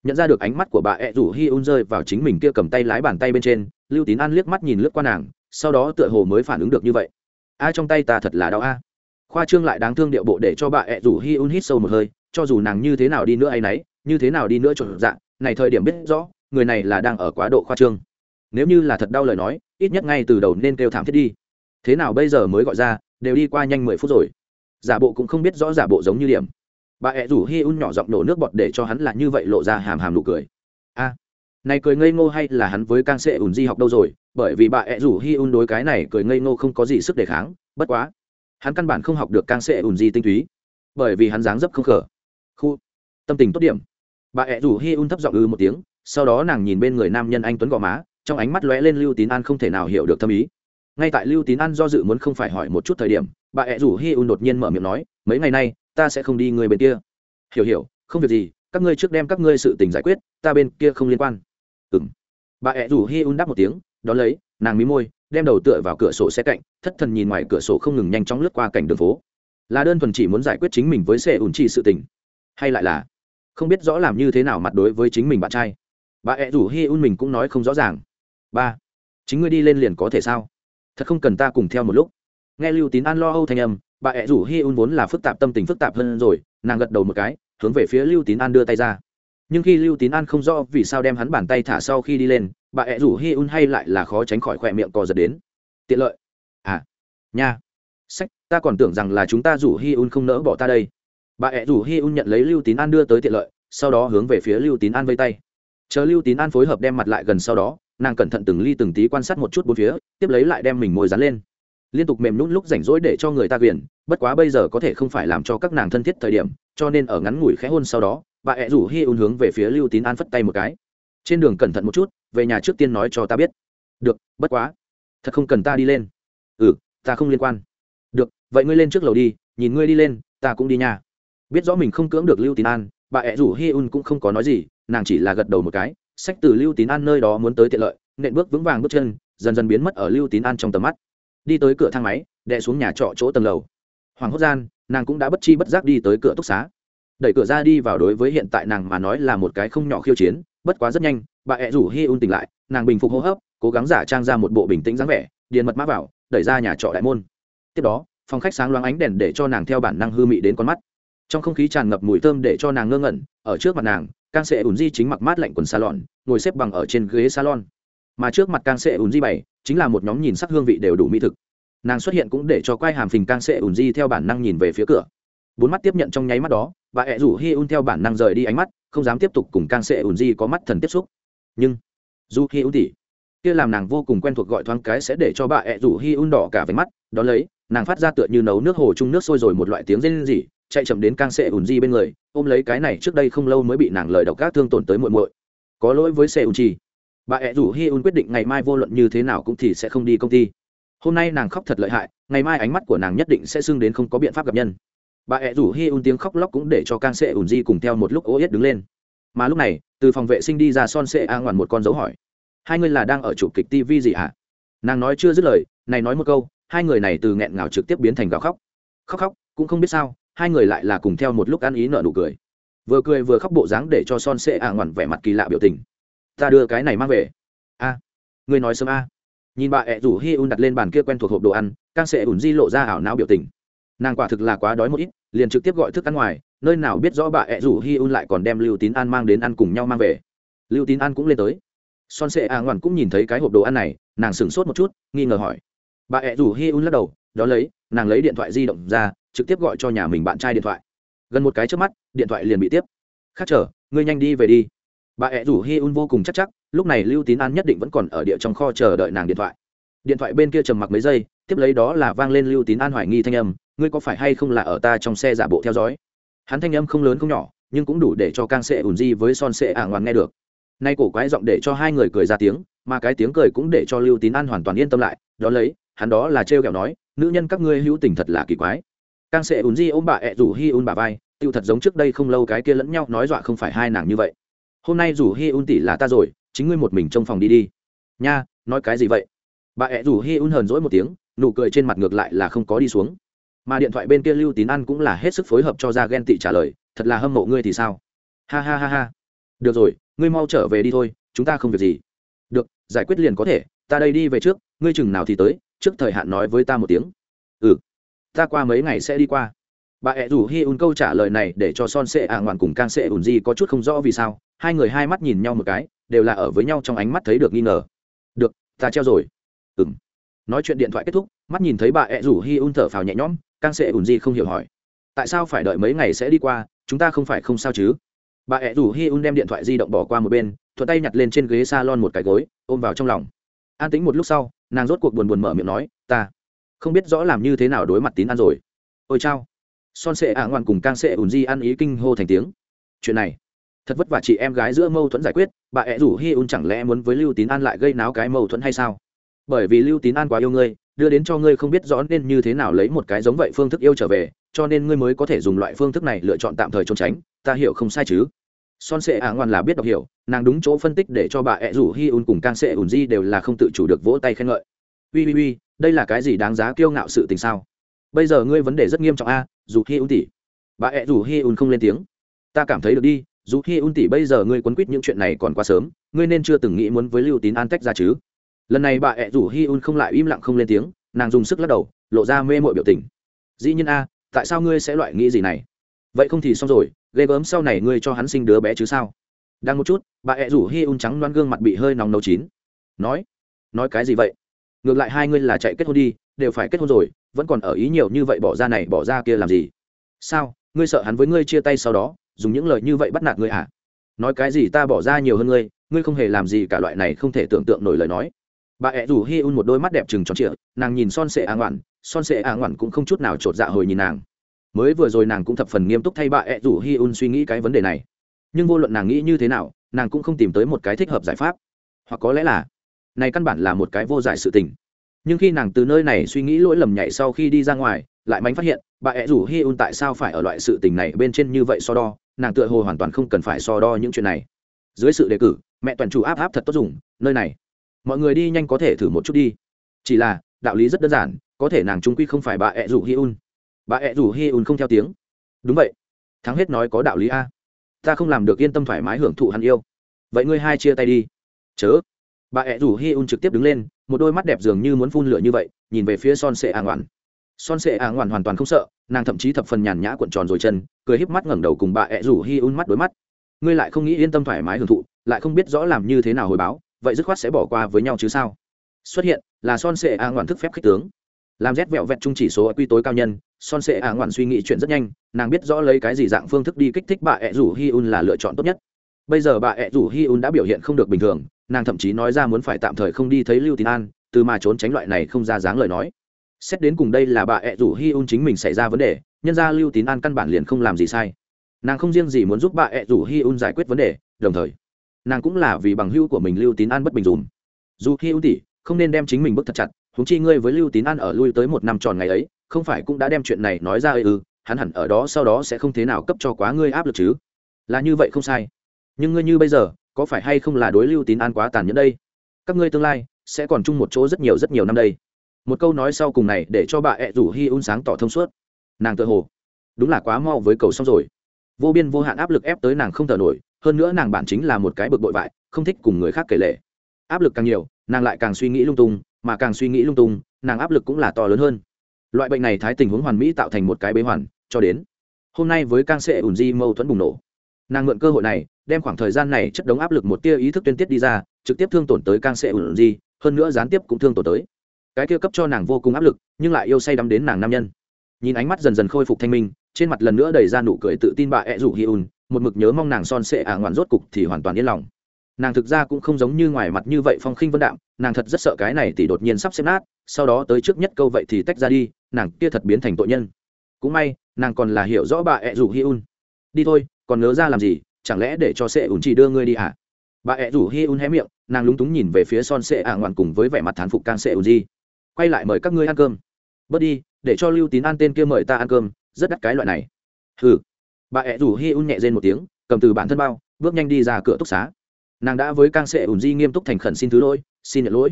Nhận ra được ánh mắt của bà ẹ rủ hi un rơi vào chính mình kia cầm tay lái bàn tay bên trên, lưu tín an liếc mắt nhìn lướt qua nàng, sau đó tựa hồ mới phản ứng được như vậy. A trong tay ta thật là đau a. Khoa trương lại đáng thương điệu bộ để cho bà ẹ rủ hi un hít sâu một hơi, cho dù nàng như thế nào đi nữa hay nấy như thế nào đi nữa trộn dạng, này thời điểm biết rõ, người này là đang ở quá độ khoa trương. Nếu như là thật đau lời nói, ít nhất ngay từ đầu nên kêu thảm thiết đi. Thế nào bây giờ mới gọi ra, đều đi qua nhanh mười phút rồi. Giả bộ cũng không biết rõ giả bộ giống như điểm. Bà ẹ rủ hi un nhỏ giọng nổ nước bọt để cho hắn là như vậy lộ ra hàm hàm nụ cười. A, này cười ngây ngô hay là hắn với càng sệ ùn di học đâu rồi? Bởi vì bà ẹ rủ hi un đối cái này cười ngây ngô không có gì sức đề kháng, bất quá, hắn căn bản không học được càng sệ ùn di tinh túy. Bởi vì hắn dáng dấp không khở khu, tâm tình tốt điểm bà ẹ rủ hi un thấp giọng ư một tiếng, sau đó nàng nhìn bên người nam nhân anh tuấn gò má, trong ánh mắt lóe lên lưu tín an không thể nào hiểu được tâm ý. Ngay tại lưu tín an do dự muốn không phải hỏi một chút thời điểm, bà ẹ rủ hi un đột nhiên mở miệng nói, mấy ngày nay, ta sẽ không đi người bên kia. Hiểu hiểu, không việc gì, các ngươi trước đem các ngươi sự tình giải quyết, ta bên kia không liên quan. Ừng bà ẹ rủ hi un đáp một tiếng, đón lấy, nàng mí môi, đem đầu tựa vào cửa sổ xe cạnh, thất thần nhìn ngoài cửa sổ không ngừng nhanh chóng lướt qua cảnh đường phố. Là đơn thuần chỉ muốn giải quyết chính mình với xe ủn chi sự tình. Hay lại là không biết rõ làm như thế nào mặt đối với chính mình bạn trai. Bà ẹ rủ hi un mình cũng nói không rõ ràng. Ba, chính ngươi đi lên liền có thể sao? Thật không cần ta cùng theo một lúc. Nghe lưu tín an lo âu thanh âm, bà ẹ rủ hi un vốn là phức tạp tâm tình phức tạp hơn rồi, nàng gật đầu một cái, hướng về phía lưu tín an đưa tay ra. Nhưng khi lưu tín an không rõ vì sao đem hắn bàn tay thả sau khi đi lên, bà ẹ rủ hi un hay lại là khó tránh khỏi khỏe miệng cò giật đến. Tiện lợi. À nha. Sách, ta còn tưởng rằng là chúng ta rủ hi un không nỡ bỏ ta đây bà ẹ rủ hi un nhận lấy lưu tín an đưa tới tiện lợi, sau đó hướng về phía lưu tín an vây tay. Chờ lưu tín an phối hợp đem mặt lại gần sau đó, nàng cẩn thận từng ly từng tí quan sát một chút bốn phía, tiếp lấy lại đem mình môi dán lên. Liên tục mềm nhún lúc rảnh rỗi để cho người ta quyền, bất quá bây giờ có thể không phải làm cho các nàng thân thiết thời điểm, cho nên ở ngắn ngủi khẽ hôn sau đó, bà ẹ rủ hi un hướng về phía lưu tín an phất tay một cái. Trên đường cẩn thận một chút, về nhà trước tiên nói cho ta biết. Được, bất quá. Thật không cần ta đi lên. Ừ ta không liên quan. Được, vậy ngươi lên trước lầu đi, nhìn ngươi đi lên, ta cũng đi nhà biết rõ mình không cưỡng được lưu tín an, bà ẹ rủ hi un cũng không có nói gì, nàng chỉ là gật đầu một cái, sách từ lưu tín an nơi đó muốn tới tiện lợi, nện bước vững vàng bước chân, dần dần biến mất ở lưu tín an trong tầm mắt. Đi tới cửa thang máy, đè xuống nhà trọ chỗ tầng lầu. Hoàng hốt gian, nàng cũng đã bất chi bất giác đi tới cửa túc xá. Đẩy cửa ra đi vào đối với hiện tại nàng mà nói là một cái không nhỏ khiêu chiến, bất quá rất nhanh, bà ẹ rủ hi un tỉnh lại, nàng bình phục hô hấp, cố gắng giả trang ra một bộ bình tĩnh dáng vẻ, điền mật mã vào, đẩy ra nhà trọ đại môn. Tiếp đó, phòng khách sáng loáng ánh đèn để cho nàng theo bản năng hư mị đến con mắt trong không khí tràn ngập mùi thơm để cho nàng ngơ ngẩn, ở trước mặt nàng càng sẽ ùn di chính mặc mát lạnh quần salon, ngồi xếp bằng ở trên ghế salon. Mà trước mặt càng sẽ ùn di bày, chính là một nhóm nhìn sắc hương vị đều đủ mỹ thực. Nàng xuất hiện cũng để cho quai hàm phình càng sẽ ùn di theo bản năng nhìn về phía cửa. Bốn mắt tiếp nhận trong nháy mắt đó, bà hẹ rủ hi un theo bản năng rời đi ánh mắt, không dám tiếp tục cùng càng sẽ ùn di có mắt thần tiếp xúc. Nhưng, dù hi un tỉ kia làm nàng vô cùng quen thuộc gọi thoáng cái sẽ để cho bà ẹ rủ hi un đỏ cả về mắt. Đón lấy, nàng phát ra tựa như nấu nước hồ chung nước sôi rồi một loại tiếng rên rỉ chạy chậm đến càng sệ ùn di bên người, ôm lấy cái này trước đây không lâu mới bị nàng lời độc các thương tổn tới muội muội. Có lỗi với sệ ùn chi bà ẹ rủ hi un quyết định ngày mai vô luận như thế nào cũng thì sẽ không đi công ty. Hôm nay nàng khóc thật lợi hại, ngày mai ánh mắt của nàng nhất định sẽ sưng đến không có biện pháp gặp nhân. Bà ẹ rủ hi un tiếng khóc lóc cũng để cho càng sệ ùn di cùng theo một lúc ô yết đứng lên. Mà lúc này, từ phòng vệ sinh đi ra son sệ a ngoằn một con dấu hỏi. Hai người là đang ở chủ kịch tv gì hả? Nàng nói chưa dứt lời, này nói một câu, hai người này từ nghẹn ngào trực tiếp biến thành gào khóc. Khóc khóc, cũng không biết sao hai người lại là cùng theo một lúc ăn ý nợ nụ cười. Vừa cười vừa khóc bộ dáng để cho son sệ a ngoằn vẻ mặt kỳ lạ biểu tình. Ta đưa cái này mang về. A à, nói sớm a. Nhìn bà ẹ rủ hi un đặt lên bàn kia quen thuộc hộp đồ ăn càng sẽ ủn di lộ ra ảo não biểu tình. Nàng quả thực là quá đói một ít liền trực tiếp gọi thức ăn ngoài nơi nào biết rõ bà ẹ rủ hi un lại còn đem lưu tín an mang đến ăn cùng nhau mang về. Lưu tín an cũng lên tới. Son sệ ả ngoằn cũng nhìn thấy cái hộp đồ ăn này nàng sửng sốt một chút nghi ngờ hỏi. Bà ẹ rủ hi un lắc đầu đó lấy nàng lấy điện thoại di động ra, trực tiếp gọi cho nhà mình bạn trai điện thoại. Gần một cái trước mắt, điện thoại liền bị tiếp. Khác chờ, ngươi nhanh đi về đi. Bà ẹ rủ hi un vô cùng chắc chắc, lúc này lưu tín an nhất định vẫn còn ở địa trong kho chờ đợi nàng điện thoại. Điện thoại bên kia trầm mặc mấy giây, tiếp lấy đó là vang lên lưu tín an hoài nghi thanh âm, ngươi có phải hay không là ở ta trong xe giả bộ theo dõi? Hắn thanh âm không lớn không nhỏ, nhưng cũng đủ để cho càng sệ ùn di với son sệ ả ngoan nghe được. Nay cổ quái giọng để cho hai người cười ra tiếng, mà cái tiếng cười cũng để cho lưu tín an hoàn toàn yên tâm lại, đó lấy, hắn đó là trêu kẹo nói nữ nhân các ngươi hữu tình thật là kỳ quái. Càng sẽ ủn di ôm bà ẹ rủ hi un bà vai, tiêu thật giống trước đây không lâu cái kia lẫn nhau nói dọa không phải hai nàng như vậy. Hôm nay rủ hi un tỷ là ta rồi, chính ngươi một mình trong phòng đi đi. Nha, nói cái gì vậy? Bà ẹ rủ hi un hờn dỗi một tiếng, nụ cười trên mặt ngược lại là không có đi xuống. Mà điện thoại bên kia lưu tín ăn cũng là hết sức phối hợp cho ra ghen tị trả lời, thật là hâm mộ ngươi thì sao? Ha ha ha ha. Được rồi, ngươi mau trở về đi thôi, chúng ta không việc gì. Được, giải quyết liền có thể, ta đây đi về trước, ngươi chừng nào thì tới trước thời hạn nói với ta một tiếng. Ừ. Ta qua mấy ngày sẽ đi qua. Bà ẹ rủ hi un câu trả lời này để cho son sệ ạ ngoạn cùng càng sệ ùn di có chút không rõ vì sao. Hai người hai mắt nhìn nhau một cái, đều là ở với nhau trong ánh mắt thấy được nghi ngờ. Được, ta treo rồi. Ừ m nói chuyện điện thoại kết thúc, mắt nhìn thấy bà ẹ rủ hi un thở phào nhẹ nhõm càng sệ ùn di không hiểu hỏi. Tại sao phải đợi mấy ngày sẽ đi qua? Chúng ta không phải không sao chứ? Bà ẹ rủ hi un đem điện thoại di động bỏ qua một bên, thuận tay nhặt lên trên ghế s a lon một cái gối, ôm vào trong lòng. An tính một lúc sau nàng rốt cuộc buồn buồn mở miệng nói, ta không biết rõ làm như thế nào đối mặt tín ăn rồi. Ôi chao. Son sệ ạ ngoan cùng càng sệ ùn di ăn ý kinh hô thành tiếng. Chuyện này, thật vất vả chị em gái giữa mâu thuẫn giải quyết, bà ẹ rủ hi un chẳng lẽ muốn với lưu tín an lại gây náo cái mâu thuẫn hay sao? Bởi vì lưu tín an quá yêu ngươi, đưa đến cho ngươi không biết rõ nên như thế nào lấy một cái giống vậy phương thức yêu trở về, cho nên ngươi mới có thể dùng loại phương thức này lựa chọn tạm thời trốn tránh, ta hiểu không sai chứ? Son sệ ả ngoan là biết đọc hiểu, nàng đúng chỗ phân tích để cho bà ẹ rủ hi un cùng can sệ ùn di đều là không tự chủ được vỗ tay khen ngợi. Ui ui ui, đây là cái gì đáng giá kiêu ngạo sự tình sao? Bây giờ ngươi vấn đề rất nghiêm trọng a dù hi un tỷ. Bà ẹ rủ hi un không lên tiếng. Ta cảm thấy được đi dù hi un tỷ bây giờ ngươi quấn quýt những chuyện này còn quá sớm, ngươi nên chưa từng nghĩ muốn với lưu tín an tách ra chứ. Lần này bà ẹ rủ hi un không lại im lặng không lên tiếng, nàng dùng sức lắc đầu, lộ ra mê mội biểu tình. Dĩ nhiên a, tại sao ngươi sẽ loại nghĩ gì này? Vậy không thì xong rồi, ghê gớm sau này ngươi cho hắn sinh đứa bé chứ sao? Đang một chút, bà ẹ rủ hi un trắng loan gương mặt bị hơi nóng nấu chín. Nói nói cái gì vậy? Ngược lại hai ngươi là chạy kết hôn đi, đều phải kết hôn rồi, vẫn còn ở ý nhiều như vậy bỏ ra này bỏ ra kia làm gì? Sao, ngươi sợ hắn với ngươi chia tay sau đó, dùng những lời như vậy bắt nạt ngươi à? Nói cái gì ta bỏ ra nhiều hơn ngươi ngươi không hề làm gì cả loại này không thể tưởng tượng nổi lời nói. Bà ẹ rủ hi un một đôi mắt đẹp trừng tròn trịa, nàng nhìn son sệ á ngoản son sệ á ngoản cũng không chút nào chột dạ hồi nhìn nàng mới vừa rồi nàng cũng thập phần nghiêm túc thay bà ẹ rủ hi un suy nghĩ cái vấn đề này. Nhưng vô luận nàng nghĩ như thế nào, nàng cũng không tìm tới một cái thích hợp giải pháp. Hoặc có lẽ là, này căn bản là một cái vô giải sự tình. Nhưng khi nàng từ nơi này suy nghĩ lỗi lầm nhảy sau khi đi ra ngoài, lại mánh phát hiện bà ẹ rủ hi un tại sao phải ở loại sự tình này bên trên như vậy so đo, nàng tựa hồ hoàn toàn không cần phải so đo những chuyện này. Dưới sự đề cử, mẹ toàn chủ áp áp thật tốt dùng, nơi này, mọi người đi nhanh có thể thử một chút đi. Chỉ là, đạo lý rất đơn giản, có thể nàng trung quy không phải bà ẹ rủ hi un bà ẹ rủ hi un không theo tiếng. Đúng vậy. Thắng hết nói có đạo lý a. Ta không làm được yên tâm thoải mái hưởng thụ hắn yêu. Vậy ngươi hai chia tay đi. Chớ. Bà ẹ rủ hi un trực tiếp đứng lên, một đôi mắt đẹp dường như muốn phun lửa như vậy, nhìn về phía son sệ à ngoạn. Son sệ à ngoạn hoàn toàn không sợ, nàng thậm chí thập phần nhàn nhã cuộn tròn rồi chân, cười híp mắt ngẩng đầu cùng bà ẹ rủ hi un mắt đối mắt. Ngươi lại không nghĩ yên tâm thoải mái hưởng thụ, lại không biết rõ làm như thế nào hồi báo, vậy dứt khoát sẽ bỏ qua với nhau chứ sao? Xuất hiện là son sệ à ngoạn thức phép khích tướng. Làm rét vẹo vẹt chung chỉ số ở quy tối cao nhân son sệ ả ngoạn suy nghĩ chuyện rất nhanh, nàng biết rõ lấy cái gì dạng phương thức đi kích thích bà ẹ rủ hi un là lựa chọn tốt nhất. Bây giờ bà ẹ rủ hi un đã biểu hiện không được bình thường, nàng thậm chí nói ra muốn phải tạm thời không đi thấy lưu tín an, từ mà trốn tránh loại này không ra dáng lời nói. Xét đến cùng đây là bà ẹ rủ hi un chính mình xảy ra vấn đề, nhân ra lưu tín an căn bản liền không làm gì sai. Nàng không riêng gì muốn giúp bà ẹ rủ hi un giải quyết vấn đề, đồng thời, nàng cũng là vì bằng hưu của mình lưu tín an bất bình dùm. Dù hi un tỷ, không nên đem chính mình bức thật chặt húng chi ngươi với lưu tín an ở lui tới một năm tròn ngày ấy không phải cũng đã đem chuyện này nói ra ư ừ, hắn hẳn ở đó sau đó sẽ không thế nào cấp cho quá ngươi áp lực chứ? Là như vậy không sai. Nhưng ngươi như bây giờ có phải hay không là đối lưu tín an quá tàn nhẫn đây? Các ngươi tương lai sẽ còn chung một chỗ rất nhiều rất nhiều năm đây. Một câu nói sau cùng này để cho bà ẹ rủ hi un sáng tỏ thông suốt. Nàng tự hồ đúng là quá mau với cầu xong rồi. Vô biên vô hạn áp lực ép tới nàng không thở nổi hơn nữa nàng bản chính là một cái bực bội vại không thích cùng người khác kể lệ áp lực càng nhiều nàng lại càng suy nghĩ lung tung mà càng suy nghĩ lung tung nàng áp lực cũng là to lớn hơn loại bệnh này thái tình huống hoàn mỹ tạo thành một cái bế hoàn, cho đến hôm nay với càng sẽ ủn di mâu thuẫn bùng nổ. Nàng mượn cơ hội này, đem khoảng thời gian này chất đống áp lực một tia ý thức tuyên tiết đi ra, trực tiếp thương tổn tới càng sẽ ủn di, hơn nữa gián tiếp cũng thương tổn tới. Cái kia cấp cho nàng vô cùng áp lực, nhưng lại yêu say đắm đến nàng nam nhân. Nhìn ánh mắt dần dần khôi phục thanh minh, trên mặt lần nữa đầy ra nụ cười tự tin bà ẹ rủ hi un, một mực nhớ mong nàng son sệ ả ngoạn rốt cục thì hoàn toàn yên lòng. Nàng thực ra cũng không giống như ngoài mặt như vậy phong khinh vân đạm, nàng thật rất sợ cái này thì đột nhiên sắp xếp nát, sau đó tới trước nhất câu vậy thì tách ra đi nàng kia thật biến thành tội nhân. Cũng may, nàng còn là hiểu rõ bà ẹ rủ hi un đi thôi, còn nhớ ra làm gì, chẳng lẽ để cho sệ ủn chỉ đưa ngươi đi à? bà ẹ rủ hi un hé miệng, nàng lúng túng nhìn về phía son sệ ả ngoạn cùng với vẻ mặt thán phục càng sệ ủn di quay lại mời các ngươi ăn cơm. Bớt đi, để cho lưu tín an tên kia mời ta ăn cơm, rất đắt cái loại này. Hừ. Bà ẹ rủ hi un nhẹ rên một tiếng, cầm từ bản thân bao, bước nhanh đi ra cửa túc xá. Nàng đã với càng sệ ủn di nghiêm túc thành khẩn xin thứ lỗi, xin nhận lỗi.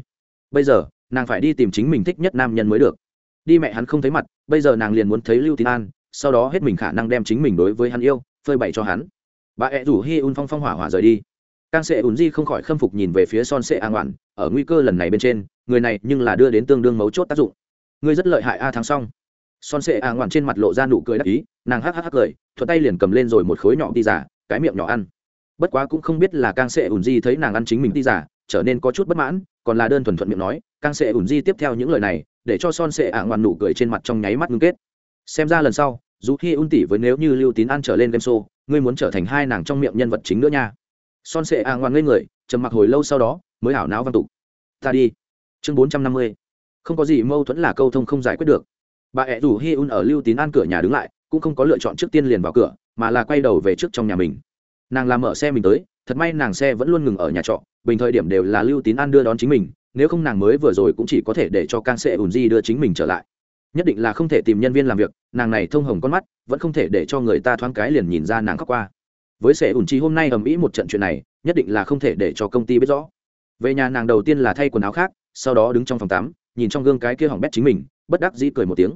Bây giờ, nàng phải đi tìm chính mình thích nhất nam nhân mới được đi mẹ hắn không thấy mặt, bây giờ nàng liền muốn thấy lưu tín an, sau đó hết mình khả năng đem chính mình đối với hắn yêu, phơi bày cho hắn. Bà ẹ rủ hi un phong phong hỏa hỏa rời đi. Càng sệ ùn di không khỏi khâm phục nhìn về phía son sệ an ngoạn, ở nguy cơ lần này bên trên, người này nhưng là đưa đến tương đương mấu chốt tác dụng. Ngươi rất lợi hại a thắng xong. Son sệ an ngoạn trên mặt lộ ra nụ cười đắc ý, nàng hắc hắc cười, thuận tay liền cầm lên rồi một khối nhỏ đi giả cái miệng nhỏ ăn. Bất quá cũng không biết là càng sệ ùn di thấy nàng ăn chính mình đi giả trở nên có chút bất mãn, còn là đơn thuần thuận miệng nói càng sẽ ủn di tiếp theo những lời này, để cho son sệ ả ngoan nụ cười trên mặt trong nháy mắt ngưng kết. Xem ra lần sau, dù khi un tỉ với nếu như lưu tín ăn trở lên game show, ngươi muốn trở thành hai nàng trong miệng nhân vật chính nữa nha. Son sệ ả ngoan ngây người, trầm mặc hồi lâu sau đó, mới hảo não văn tục. Ta đi. Chương bốn trăm năm mươi. Không có gì mâu thuẫn là câu thông không giải quyết được. Bà ẹ rủ hi un ở lưu tín an cửa nhà đứng lại, cũng không có lựa chọn trước tiên liền vào cửa, mà là quay đầu về trước trong nhà mình. Nàng làm mở xe mình tới thật may nàng xe vẫn luôn ngừng ở nhà trọ, bình thời điểm đều là lưu tín an đưa đón chính mình, nếu không nàng mới vừa rồi cũng chỉ có thể để cho can sệ ùn di đưa chính mình trở lại. Nhất định là không thể tìm nhân viên làm việc, nàng này thông hồng con mắt, vẫn không thể để cho người ta thoáng cái liền nhìn ra nàng khóc qua. Với sệ ùn chi hôm nay ầm ĩ một trận chuyện này, nhất định là không thể để cho công ty biết rõ. Về nhà nàng đầu tiên là thay quần áo khác, sau đó đứng trong phòng tắm, nhìn trong gương cái kia hỏng bét chính mình, bất đắc dĩ cười một tiếng.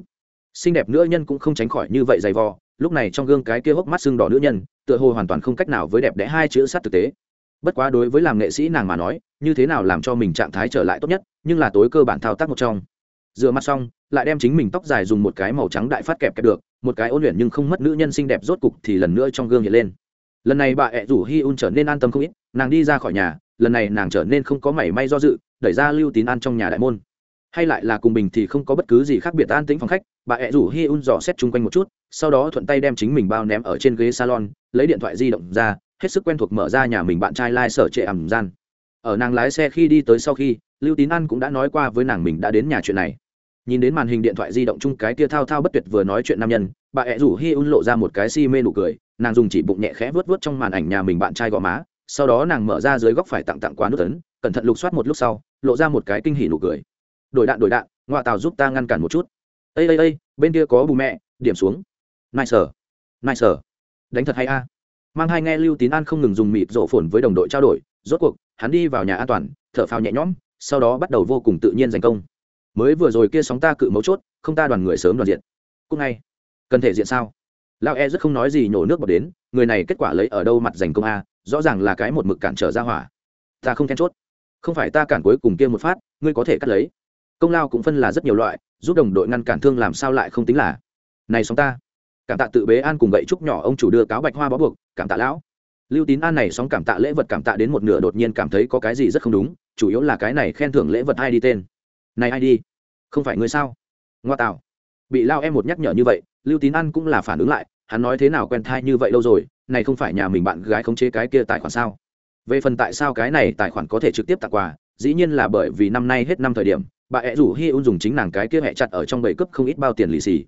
Xinh đẹp nữa nhân cũng không tránh khỏi như vậy dày vò lúc này trong gương cái kia hốc mắt sưng đỏ nữ nhân, tựa hồ hoàn toàn không cách nào với đẹp đẽ hai chữ sát thực tế. Bất quá đối với làm nghệ sĩ nàng mà nói, như thế nào làm cho mình trạng thái trở lại tốt nhất, nhưng là tối cơ bản thao tác một trong. Rửa mặt xong, lại đem chính mình tóc dài dùng một cái màu trắng đại phát kẹp kẹp được, một cái ôn luyện nhưng không mất nữ nhân xinh đẹp rốt cục thì lần nữa trong gương hiện lên. Lần này bà ẹ rủ hi un trở nên an tâm không ít, nàng đi ra khỏi nhà, lần này nàng trở nên không có mảy may do dự, đẩy ra lưu tín an trong nhà đại môn hay lại là cùng bình thì không có bất cứ gì khác biệt an tĩnh phòng khách, bà ẹ rủ hi un dò xét chung quanh một chút, sau đó thuận tay đem chính mình bao ném ở trên ghế salon, lấy điện thoại di động ra, hết sức quen thuộc mở ra nhà mình bạn trai lai、like、sở trệ ẩm gian. Ở nàng lái xe khi đi tới sau khi, lưu tín an cũng đã nói qua với nàng mình đã đến nhà chuyện này. Nhìn đến màn hình điện thoại di động chung cái tia thao thao bất tuyệt vừa nói chuyện nam nhân, bà ẹ rủ hi un lộ ra một cái si mê nụ cười, nàng dùng chỉ bụng nhẹ khẽ vớt vớt trong màn ảnh nhà mình bạn trai gò má, sau đó nàng mở ra dưới góc phải tặng tặng quá nút tấn cẩn thận lục soát một lúc sau, lộ ra một cái kinh hỉ nụ cười đổi đạn đổi đạn ngoại tàu giúp ta ngăn cản một chút. Ây ây ây bên kia có bù mẹ, điểm xuống. Nai sở nai sở đánh thật hay a. Mang hai nghe lưu tín an không ngừng dùng mịt rộ phồn với đồng đội trao đổi, rốt cuộc, hắn đi vào nhà an toàn, thở phào nhẹ nhõm, sau đó bắt đầu vô cùng tự nhiên giành công. Mới vừa rồi kia sóng ta cự mấu chốt, không ta đoàn người sớm đoàn diện. Cũng ngay. Cần thể diện sao? Lao e rất không nói gì nhổ nước bọt đến, người này kết quả lấy ở đâu mặt giành công a, rõ ràng là cái một mực cản trở ra hỏa. Ta không then chốt. Không phải ta cản cuối cùng kia một phát, ngươi có thể cắt lấy công lao cũng phân là rất nhiều loại, giúp đồng đội ngăn cản thương làm sao lại không tính là. Này sóng ta. Cảm tạ tự bế an cùng gậy trúc nhỏ ông chủ đưa cáo bạch hoa bó buộc, cảm tạ lão. Lưu tín an này sóng cảm tạ lễ vật cảm tạ đến một nửa đột nhiên cảm thấy có cái gì rất không đúng, chủ yếu là cái này khen thưởng lễ vật ai đi tên. Này ai đi? Không phải người sao? Ngoa tạo. Bị lao em một nhắc nhở như vậy, lưu tín an cũng là phản ứng lại, hắn nói thế nào quen thai như vậy lâu rồi, này không phải nhà mình bạn gái khống chế cái kia tài khoản sao? Về phần tại sao cái này tài khoản có thể trực tiếp tặng quà, dĩ nhiên là bởi vì năm nay hết năm thời điểm bà ẹ rủ hi un dùng chính nàng cái kia hẹ chặt ở trong bầy cấp không ít bao tiền lì xì.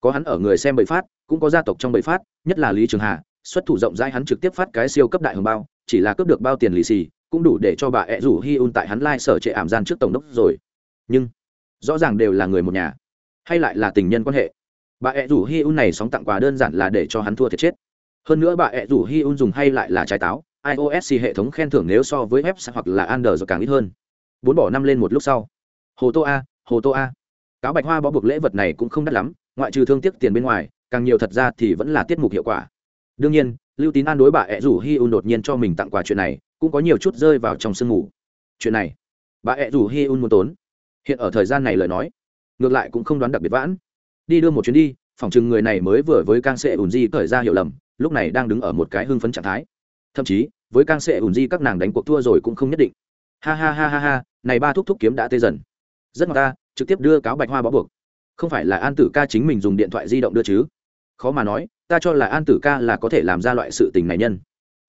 Có hắn ở người xem bầy phát, cũng có gia tộc trong bầy phát, nhất là lý trường hà, xuất thủ rộng rãi hắn trực tiếp phát cái siêu cấp đại hồng bao, chỉ là cướp được bao tiền lì xì, cũng đủ để cho bà ẹ rủ hi un tại hắn lai、like、sở trệ ảm gian trước tổng đốc rồi. Nhưng, rõ ràng đều là người một nhà, hay lại là tình nhân quan hệ. Bà ẹ rủ hi un này sóng tặng quà đơn giản là để cho hắn thua thiệt chết. Hơn nữa bà ẹ rủ hi un dùng hay lại là trái táo, ios hệ thống khen thưởng nếu so với website hoặc là android càng ít hơn. Bốn bỏ năm lên một lúc sau hồ tô a, hồ tô a. Cáo bạch hoa bó buộc lễ vật này cũng không đắt lắm, ngoại trừ thương tiếc tiền bên ngoài, càng nhiều thật ra thì vẫn là tiết mục hiệu quả. Đương nhiên, lưu tín an đối bà ẹ rủ hi un đột nhiên cho mình tặng quà chuyện này, cũng có nhiều chút rơi vào trong sương ngủ chuyện này, bà ẹ rủ hi un muốn tốn. Hiện ở thời gian này lời nói, ngược lại cũng không đoán đặc biệt vãn. Đi đưa một chuyến đi, phỏng chừng người này mới vừa với cang sệ ùn di khởi ra hiểu lầm, lúc này đang đứng ở một cái hưng phấn trạng thái. Thậm chí, với cang sệ ùn di các nàng đánh cuộc thua rồi cũng không nhất định. Ha ha ha ha ha, này ba thúc thúc kiếm đã tê dần rất ngọt ta, trực tiếp đưa cáo bạch hoa bó buộc. Không phải là an tử ca chính mình dùng điện thoại di động đưa chứ? Khó mà nói, ta cho là an tử ca là có thể làm ra loại sự tình này nhân.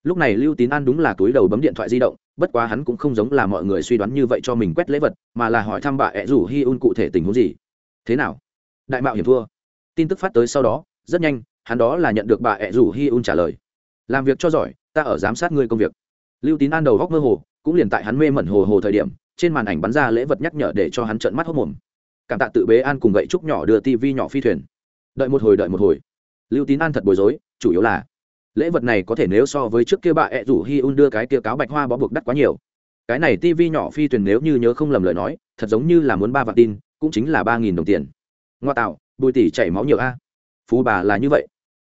Lúc này lưu tín an đúng là túi đầu bấm điện thoại di động, bất quá hắn cũng không giống là mọi người suy đoán như vậy cho mình quét lễ vật, mà là hỏi thăm bà ẹ rủ hi un cụ thể tình huống gì. Thế nào? Đại mạo hiểm thua. Tin tức phát tới sau đó, rất nhanh, hắn đó là nhận được bà ẹ rủ hi un trả lời. Làm việc cho giỏi, ta ở giám sát ngươi công việc. Lưu tín an đầu góc mơ hồ, cũng liền tại hắn mê mẩn hồ hồ thời điểm trên màn ảnh bắn ra lễ vật nhắc nhở để cho hắn trợn mắt hốc mồm. Cảm tạ tự bế an cùng gậy trúc nhỏ đưa tivi nhỏ phi thuyền. Đợi một hồi, đợi một hồi. Lưu tín an thật bối rối, chủ yếu là lễ vật này có thể nếu so với trước kia bà ẹ rủ hi un đưa cái kia cáo bạch hoa bó buộc đắt quá nhiều. Cái này tivi nhỏ phi thuyền nếu như nhớ không lầm lời nói, thật giống như là muốn ba vạn tin, cũng chính là ba nghìn đồng tiền. Ngoa tạo, bùi tỷ chảy máu nhiều a. Phú bà là như vậy.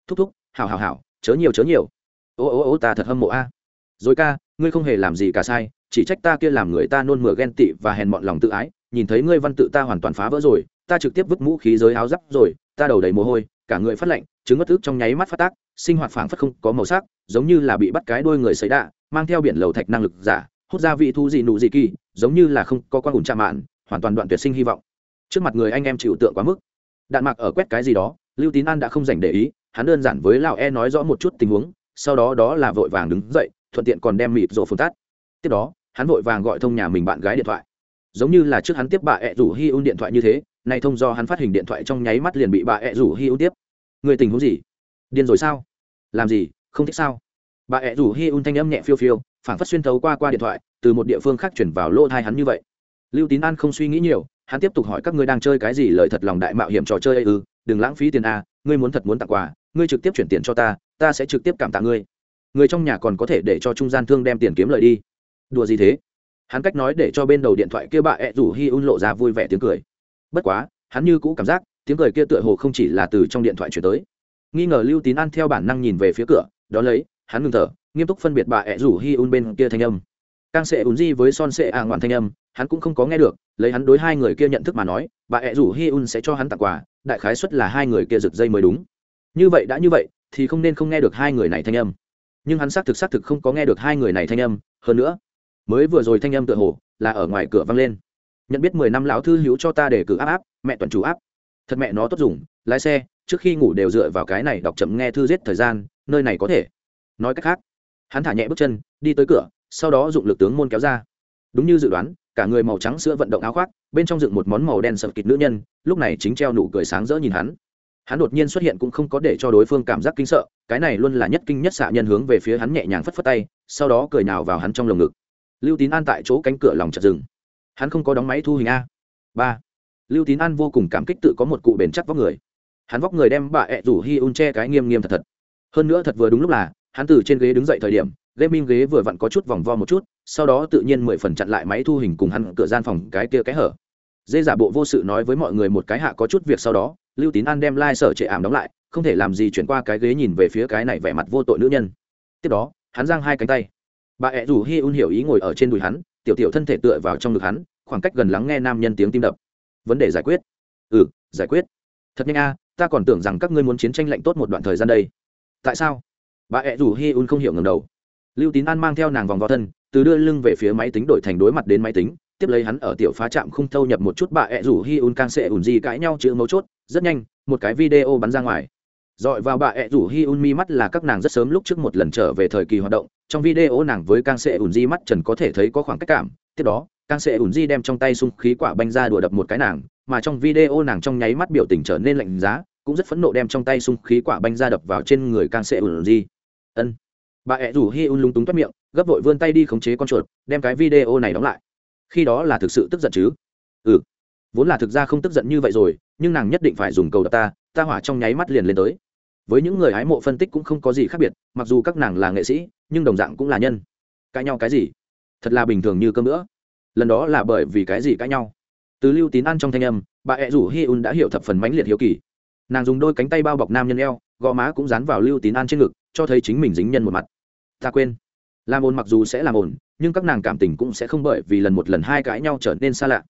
Thúc thúc, hảo hảo hảo, chớ nhiều chớ nhiều. Ô ô ô, ta thật hâm mộ a. Rồi ca, ngươi không hề làm gì cả sai chỉ trách ta kia làm người ta nôn mửa ghen tị và hèn mọn lòng tự ái, nhìn thấy ngươi văn tự ta hoàn toàn phá vỡ rồi, ta trực tiếp vứt mũ khí giới áo giáp rồi, ta đầu đầy mồ hôi, cả người phát lạnh chứng ngất ức trong nháy mắt phát tác, sinh hoạt phảng phất không có màu sắc, giống như là bị bắt cái đôi người xấy đạ, mang theo biển lầu thạch năng lực giả, hút ra vị thu gì nụ gì kỳ, giống như là không có quan ủn chạm mạn, hoàn toàn đoạn tuyệt sinh hy vọng. Trước mặt người anh em chịu tượng quá mức. Đạn mạc ở quét cái gì đó, lưu tín an đã không dành để ý, hắn đơn giản với lão e nói rõ một chút tình huống, sau đó đó là vội vàng đứng dậy, thuận tiện còn đem mịt rổ phun tát tiếp đó hắn vội vàng gọi thông nhà mình bạn gái điện thoại. Giống như là trước hắn tiếp bà ẹ rủ hi un điện thoại như thế, nay thông do hắn phát hình điện thoại trong nháy mắt liền bị bà ẹ rủ hi un tiếp. Người tình huống gì? Điên rồi sao? Làm gì? Không thích sao? Bà ẹ rủ hi un thanh âm nhẹ phiêu phiêu phản phát xuyên thấu qua qua điện thoại, từ một địa phương khác chuyển vào lô thai hắn như vậy. Lưu tín an không suy nghĩ nhiều, hắn tiếp tục hỏi các ngươi đang chơi cái gì, lời thật lòng đại mạo hiểm trò chơi ấy ư? Đừng lãng phí tiền a ngươi muốn thật muốn tặng quà, ngươi trực tiếp chuyển tiền cho ta ta sẽ trực tiếp cảm tạ ngươi. Người trong nhà còn có thể để cho trung gian thương đem tiền kiếm lời đi đùa gì thế? Hắn cách nói để cho bên đầu điện thoại kia bà ẹ rủ hi un lộ ra vui vẻ tiếng cười. Bất quá, hắn như cũ cảm giác, tiếng cười kia tựa hồ không chỉ là từ trong điện thoại chuyển tới. Nghi ngờ lưu tín an theo bản năng nhìn về phía cửa, đó lấy, hắn ngừng thở, nghiêm túc phân biệt bà ẹ rủ hi un bên kia thanh âm. Càng sẽ ùn di với son sệ à ngoạn thanh âm, hắn cũng không có nghe được, lấy hắn đối hai người kia nhận thức mà nói, bà ẹ rủ hi un sẽ cho hắn tặng quà, đại khái xuất là hai người kia rực dây mới đúng. Như vậy đã như vậy, thì không nên không nghe được hai người này thanh âm. Nhưng hắn xác thực xác thực không có nghe được hai người này thanh âm, hơn nữa mới vừa rồi thanh âm tựa hồ là ở ngoài cửa vang lên. Nhận biết mười năm lão thư hữu cho ta để cử áp áp, mẹ tuần chủ áp. Thật mẹ nó tốt dùng, lái xe, trước khi ngủ đều dựa vào cái này đọc chậm nghe thư giết thời gian, nơi này có thể. Nói cách khác, hắn thả nhẹ bước chân, đi tới cửa, sau đó dụng lực tướng môn kéo ra. Đúng như dự đoán, cả người màu trắng sữa vận động áo khoác, bên trong dựng một món màu đen sập kịt nữ nhân, lúc này chính treo nụ cười sáng rỡ nhìn hắn. Hắn đột nhiên xuất hiện cũng không có để cho đối phương cảm giác kinh sợ, cái này luôn là nhất kinh nhất xạ nhân hướng về phía hắn nhẹ nhàng phất phất tay, sau đó cười nào vào hắn trong lồng ngực lưu tín an tại chỗ cánh cửa lòng chặt rừng hắn không có đóng máy thu hình a. Ba. Lưu tín an vô cùng cảm kích tự có một cụ bền chắc vóc người. Hắn vóc người đem bà ẹ rủ hi un che cái nghiêm nghiêm thật thật. Hơn nữa thật vừa đúng lúc là, hắn từ trên ghế đứng dậy thời điểm, gaming ghế vừa vặn có chút vòng vo một chút, sau đó tự nhiên mười phần chặn lại máy thu hình cùng hắn cửa gian phòng cái kia cái hở. Dê giả bộ vô sự nói với mọi người một cái hạ có chút việc sau đó, lưu tín an đem lai、like、sở trệ ảm đóng lại, không thể làm gì chuyển qua cái ghế nhìn về phía cái này vẻ mặt vô tội nữ nhân. Tiếp đó, hắn giang hai cánh tay bà ẹ rủ hi un hiểu ý ngồi ở trên đùi hắn, tiểu tiểu thân thể tựa vào trong ngực hắn, khoảng cách gần lắng nghe nam nhân tiếng tim đập. Vấn đề giải quyết. Ừ giải quyết. Thật nhanh a, ta còn tưởng rằng các ngươi muốn chiến tranh lạnh tốt một đoạn thời gian đây. Tại sao? Bà ẹ rủ hi un không hiểu ngầm đầu. Lưu tín an mang theo nàng vòng vào thân, từ đưa lưng về phía máy tính đổi thành đối mặt đến máy tính, tiếp lấy hắn ở tiểu phá trạm không thâu nhập một chút bà ẹ rủ hi un càng sẽ ủn gì cãi nhau chữ mấu chốt, rất nhanh, một cái video bắn ra ngoài dọi vào bà ẹ rủ hi un mi mắt là các nàng rất sớm lúc trước một lần trở về thời kỳ hoạt động. Trong video nàng với càng sẽ ùn di mắt trần có thể thấy có khoảng cách cảm. Tiếp đó càng sẽ ùn di đem trong tay sung khí quả banh ra đùa đập một cái nàng, mà trong video nàng trong nháy mắt biểu tình trở nên lạnh giá, cũng rất phẫn nộ đem trong tay sung khí quả banh ra đập vào trên người càng sẽ ùn di ân. Bà ẹ rủ hi un lúng túng toát miệng, gấp vội vươn tay đi khống chế con chuột, đem cái video này đóng lại. Khi đó là thực sự tức giận chứ? Ừ. Vốn là thực ra không tức giận như vậy rồi, nhưng nàng nhất định phải dùng cầu đập ta ta hỏa trong nháy mắt liền lên tới với những người hái mộ phân tích cũng không có gì khác biệt, mặc dù các nàng là nghệ sĩ, nhưng đồng dạng cũng là nhân. Cãi nhau cái gì? Thật là bình thường như cơm nữa lần đó là bởi vì cái gì cãi nhau? Từ lưu tín ăn trong thanh âm, bà ẹ rủ hi un đã hiểu thập phần mãnh liệt hiếu kỳ. Nàng dùng đôi cánh tay bao bọc nam nhân eo, gò má cũng dán vào lưu tín an trên ngực, cho thấy chính mình dính nhân một mặt. Ta quên. Làm ồn mặc dù sẽ làm ồn, nhưng các nàng cảm tình cũng sẽ không bởi vì lần một lần hai cãi nhau trở nên xa lạ.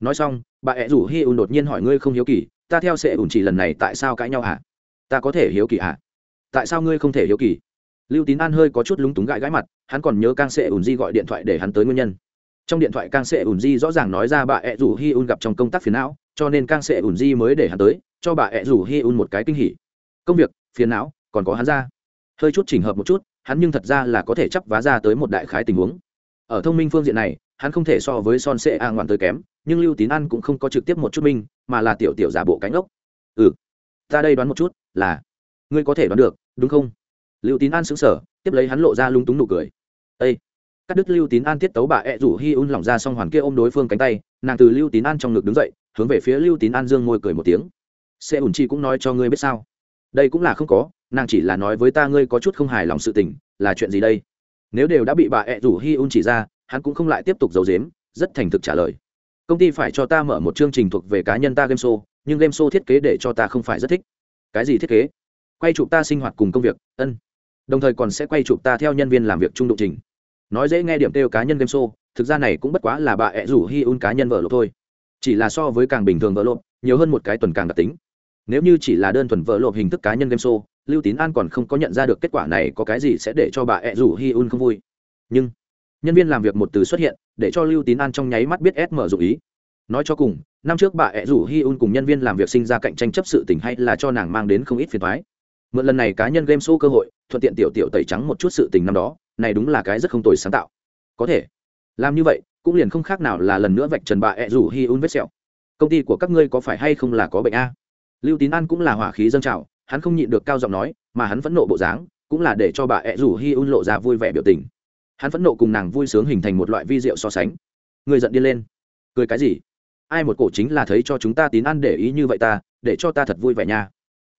Nói xong, bà ẹ rủ hi un đột nhiên hỏi ngươi không hiếu kỳ, ta theo sẽ ủn chỉ lần này tại sao cãi nhau hả? Ta có thể hiếu kỳ à? tại sao ngươi không thể hiếu kỳ? Lưu tín an hơi có chút lúng túng gãi gãi mặt, hắn còn nhớ càng sẽ ùn di gọi điện thoại để hắn tới nguyên nhân. Trong điện thoại càng sẽ ùn di rõ ràng nói ra bà ẹ rủ hi un gặp trong công tác phiền não, cho nên càng sẽ ùn di mới để hắn tới, cho bà ẹ rủ hi un một cái kinh hỉ. Công việc, phiền não, còn có hắn ra. Hơi chút chỉnh hợp một chút, hắn nhưng thật ra là có thể chấp vá ra tới một đại khái tình huống. Ở thông minh phương diện này, hắn không thể so với son sệ a ngoạn tới kém, nhưng lưu tín an cũng không có trực tiếp một chút minh mà là tiểu tiểu giả bộ cánh ốc. Ừ ta đây đoán một chút là, ngươi có thể đoán được, đúng không? Lưu tín an xứng sở tiếp lấy hắn lộ ra lung túng nụ cười. Ây cắt đứt lưu tín an tiết tấu bà ẹ rủ hi un lỏng ra xong hoàn kia ôm đối phương cánh tay, nàng từ lưu tín an trong ngực đứng dậy, hướng về phía lưu tín an dương môi cười một tiếng. Xe ủn chi cũng nói cho ngươi biết sao? Đây cũng là không có, nàng chỉ là nói với ta ngươi có chút không hài lòng sự tình, là chuyện gì đây? Nếu đều đã bị bà ẹ rủ hi un chỉ ra, hắn cũng không lại tiếp tục giấu dếm rất thành thực trả lời. Công ty phải cho ta mở một chương trình thuộc về cá nhân ta game show, nhưng game show thiết kế để cho ta không phải rất thích cái gì thiết kế? Quay chụp ta sinh hoạt cùng công việc, ân. Đồng thời còn sẽ quay chụp ta theo nhân viên làm việc trung độ trình. Nói dễ nghe điểm kêu cá nhân game show, thực ra này cũng bất quá là bà ẹ rủ hi un cá nhân vợ lộp thôi. Chỉ là so với càng bình thường vợ lộp, nhiều hơn một cái tuần càng đặc tính. Nếu như chỉ là đơn thuần vợ lộp hình thức cá nhân game show, lưu tín an còn không có nhận ra được kết quả này có cái gì sẽ để cho bà ẹ rủ hi un không vui. Nhưng, nhân viên làm việc một từ xuất hiện, để cho lưu tín an trong nháy mắt biết s mở dụ ý. Nói cho cùng năm trước bà ẹ rủ hi un cùng nhân viên làm việc sinh ra cạnh tranh chấp sự tình hay là cho nàng mang đến không ít phiền thoái mượn lần này cá nhân game show cơ hội, thuận tiện tiểu tiểu tẩy trắng một chút sự tình năm đó, này đúng là cái rất không tồi sáng tạo. Có thể, làm như vậy, cũng liền không khác nào là lần nữa vạch trần bà ẹ rủ hi un vết sẹo. Công ty của các ngươi có phải hay không là có bệnh a? Lưu tín an cũng là hỏa khí dâng trào, hắn không nhịn được cao giọng nói, mà hắn phẫn nộ bộ dáng, cũng là để cho bà ẹ rủ hi un lộ ra vui vẻ biểu tình. Hắn phẫn nộ cùng nàng vui sướng hình thành một loại vi diệu so sánh. Người giận đi lên. Cười cái gì? Ai một cổ chính là thấy cho chúng ta tín ăn để ý như vậy ta, để cho ta thật vui vẻ nha.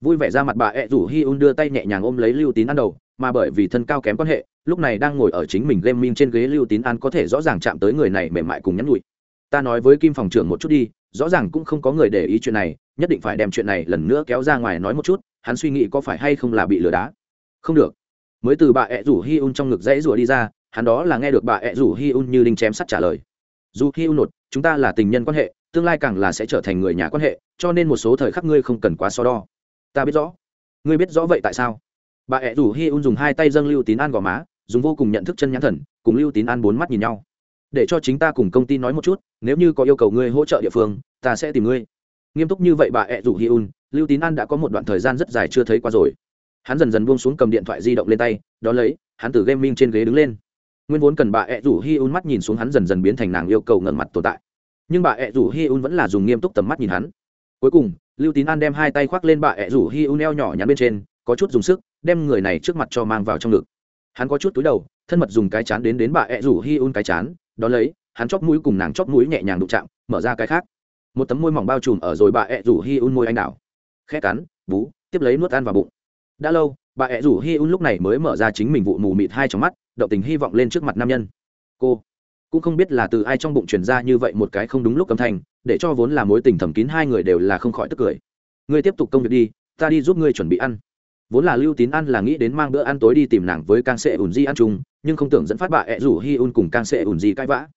Vui vẻ ra mặt bà ẹ rủ hi un đưa tay nhẹ nhàng ôm lấy lưu tín ăn đầu, mà bởi vì thân cao kém quan hệ, lúc này đang ngồi ở chính mình gaming trên ghế lưu tín ăn có thể rõ ràng chạm tới người này mềm mại cùng nhắn nhụi ta nói với kim phòng trưởng một chút đi, rõ ràng cũng không có người để ý chuyện này, nhất định phải đem chuyện này lần nữa kéo ra ngoài nói một chút, hắn suy nghĩ có phải hay không là bị lừa đá. Không được. Mới từ bà ẹ rủ hi un trong ngực dãy rủa đi ra, hắn đó là nghe được bà ẹ rủ hi un như đinh chém sắt trả lời. Dù hi un nột, chúng ta là tình nhân quan hệ tương lai càng là sẽ trở thành người nhà quan hệ, cho nên một số thời khắc ngươi không cần quá so đo. Ta biết rõ. Ngươi biết rõ vậy tại sao? Bà ẹ rủ hi un dùng hai tay dâng lưu tín an gò má, dùng vô cùng nhận thức chân nhãn thần, cùng lưu tín an bốn mắt nhìn nhau. Để cho chính ta cùng công ty nói một chút, nếu như có yêu cầu ngươi hỗ trợ địa phương, ta sẽ tìm ngươi. Nghiêm túc như vậy bà ẹ rủ hi un, lưu tín an đã có một đoạn thời gian rất dài chưa thấy qua rồi. Hắn dần dần buông xuống cầm điện thoại di động lên tay đ ó lấy, hắn từ gaming trên ghế đứng lên. Nguyên vốn cần bà ẹ rủ hi un mắt nhìn xuống hắn dần dần biến thành nàng yêu cầu ngẩn mặt tồn tại nhưng bà ẹ rủ hi un vẫn là dùng nghiêm túc tầm mắt nhìn hắn. Cuối cùng, lưu tín an đem hai tay khoác lên bà ẹ rủ hi un eo nhỏ nhắn bên trên, có chút dùng sức, đem người này trước mặt cho mang vào trong ngực. Hắn có chút túi đầu, thân mật dùng cái chán đến đến bà ẹ rủ hi un cái chán, đón lấy, hắn chóp mũi cùng nàng chóp mũi nhẹ nhàng đụng chạm, mở ra cái khác. Một tấm môi mỏng bao trùm ở rồi bà ẹ rủ hi un môi anh đào. Khe cắn, bú, tiếp lấy nuốt ăn vào bụng. Đã lâu, bà ẹ rủ hi un lúc này mới mở ra chính mình vụ mù mịt hai trong mắt, động tình hy vọng lên trước mặt nam nhân. Cô cũng không biết là từ ai trong bụng truyền ra như vậy một cái không đúng lúc âm thanh, để cho vốn là mối tình thầm kín hai người đều là không khỏi tức cười. Ngươi tiếp tục công việc đi, ta đi giúp ngươi chuẩn bị ăn. Vốn là lưu tín ăn là nghĩ đến mang bữa ăn tối đi tìm nàng với càng sệ ủn di ăn chung, nhưng không tưởng dẫn phát bà ẹ rủ hi un cùng càng sệ ủn di cãi vã.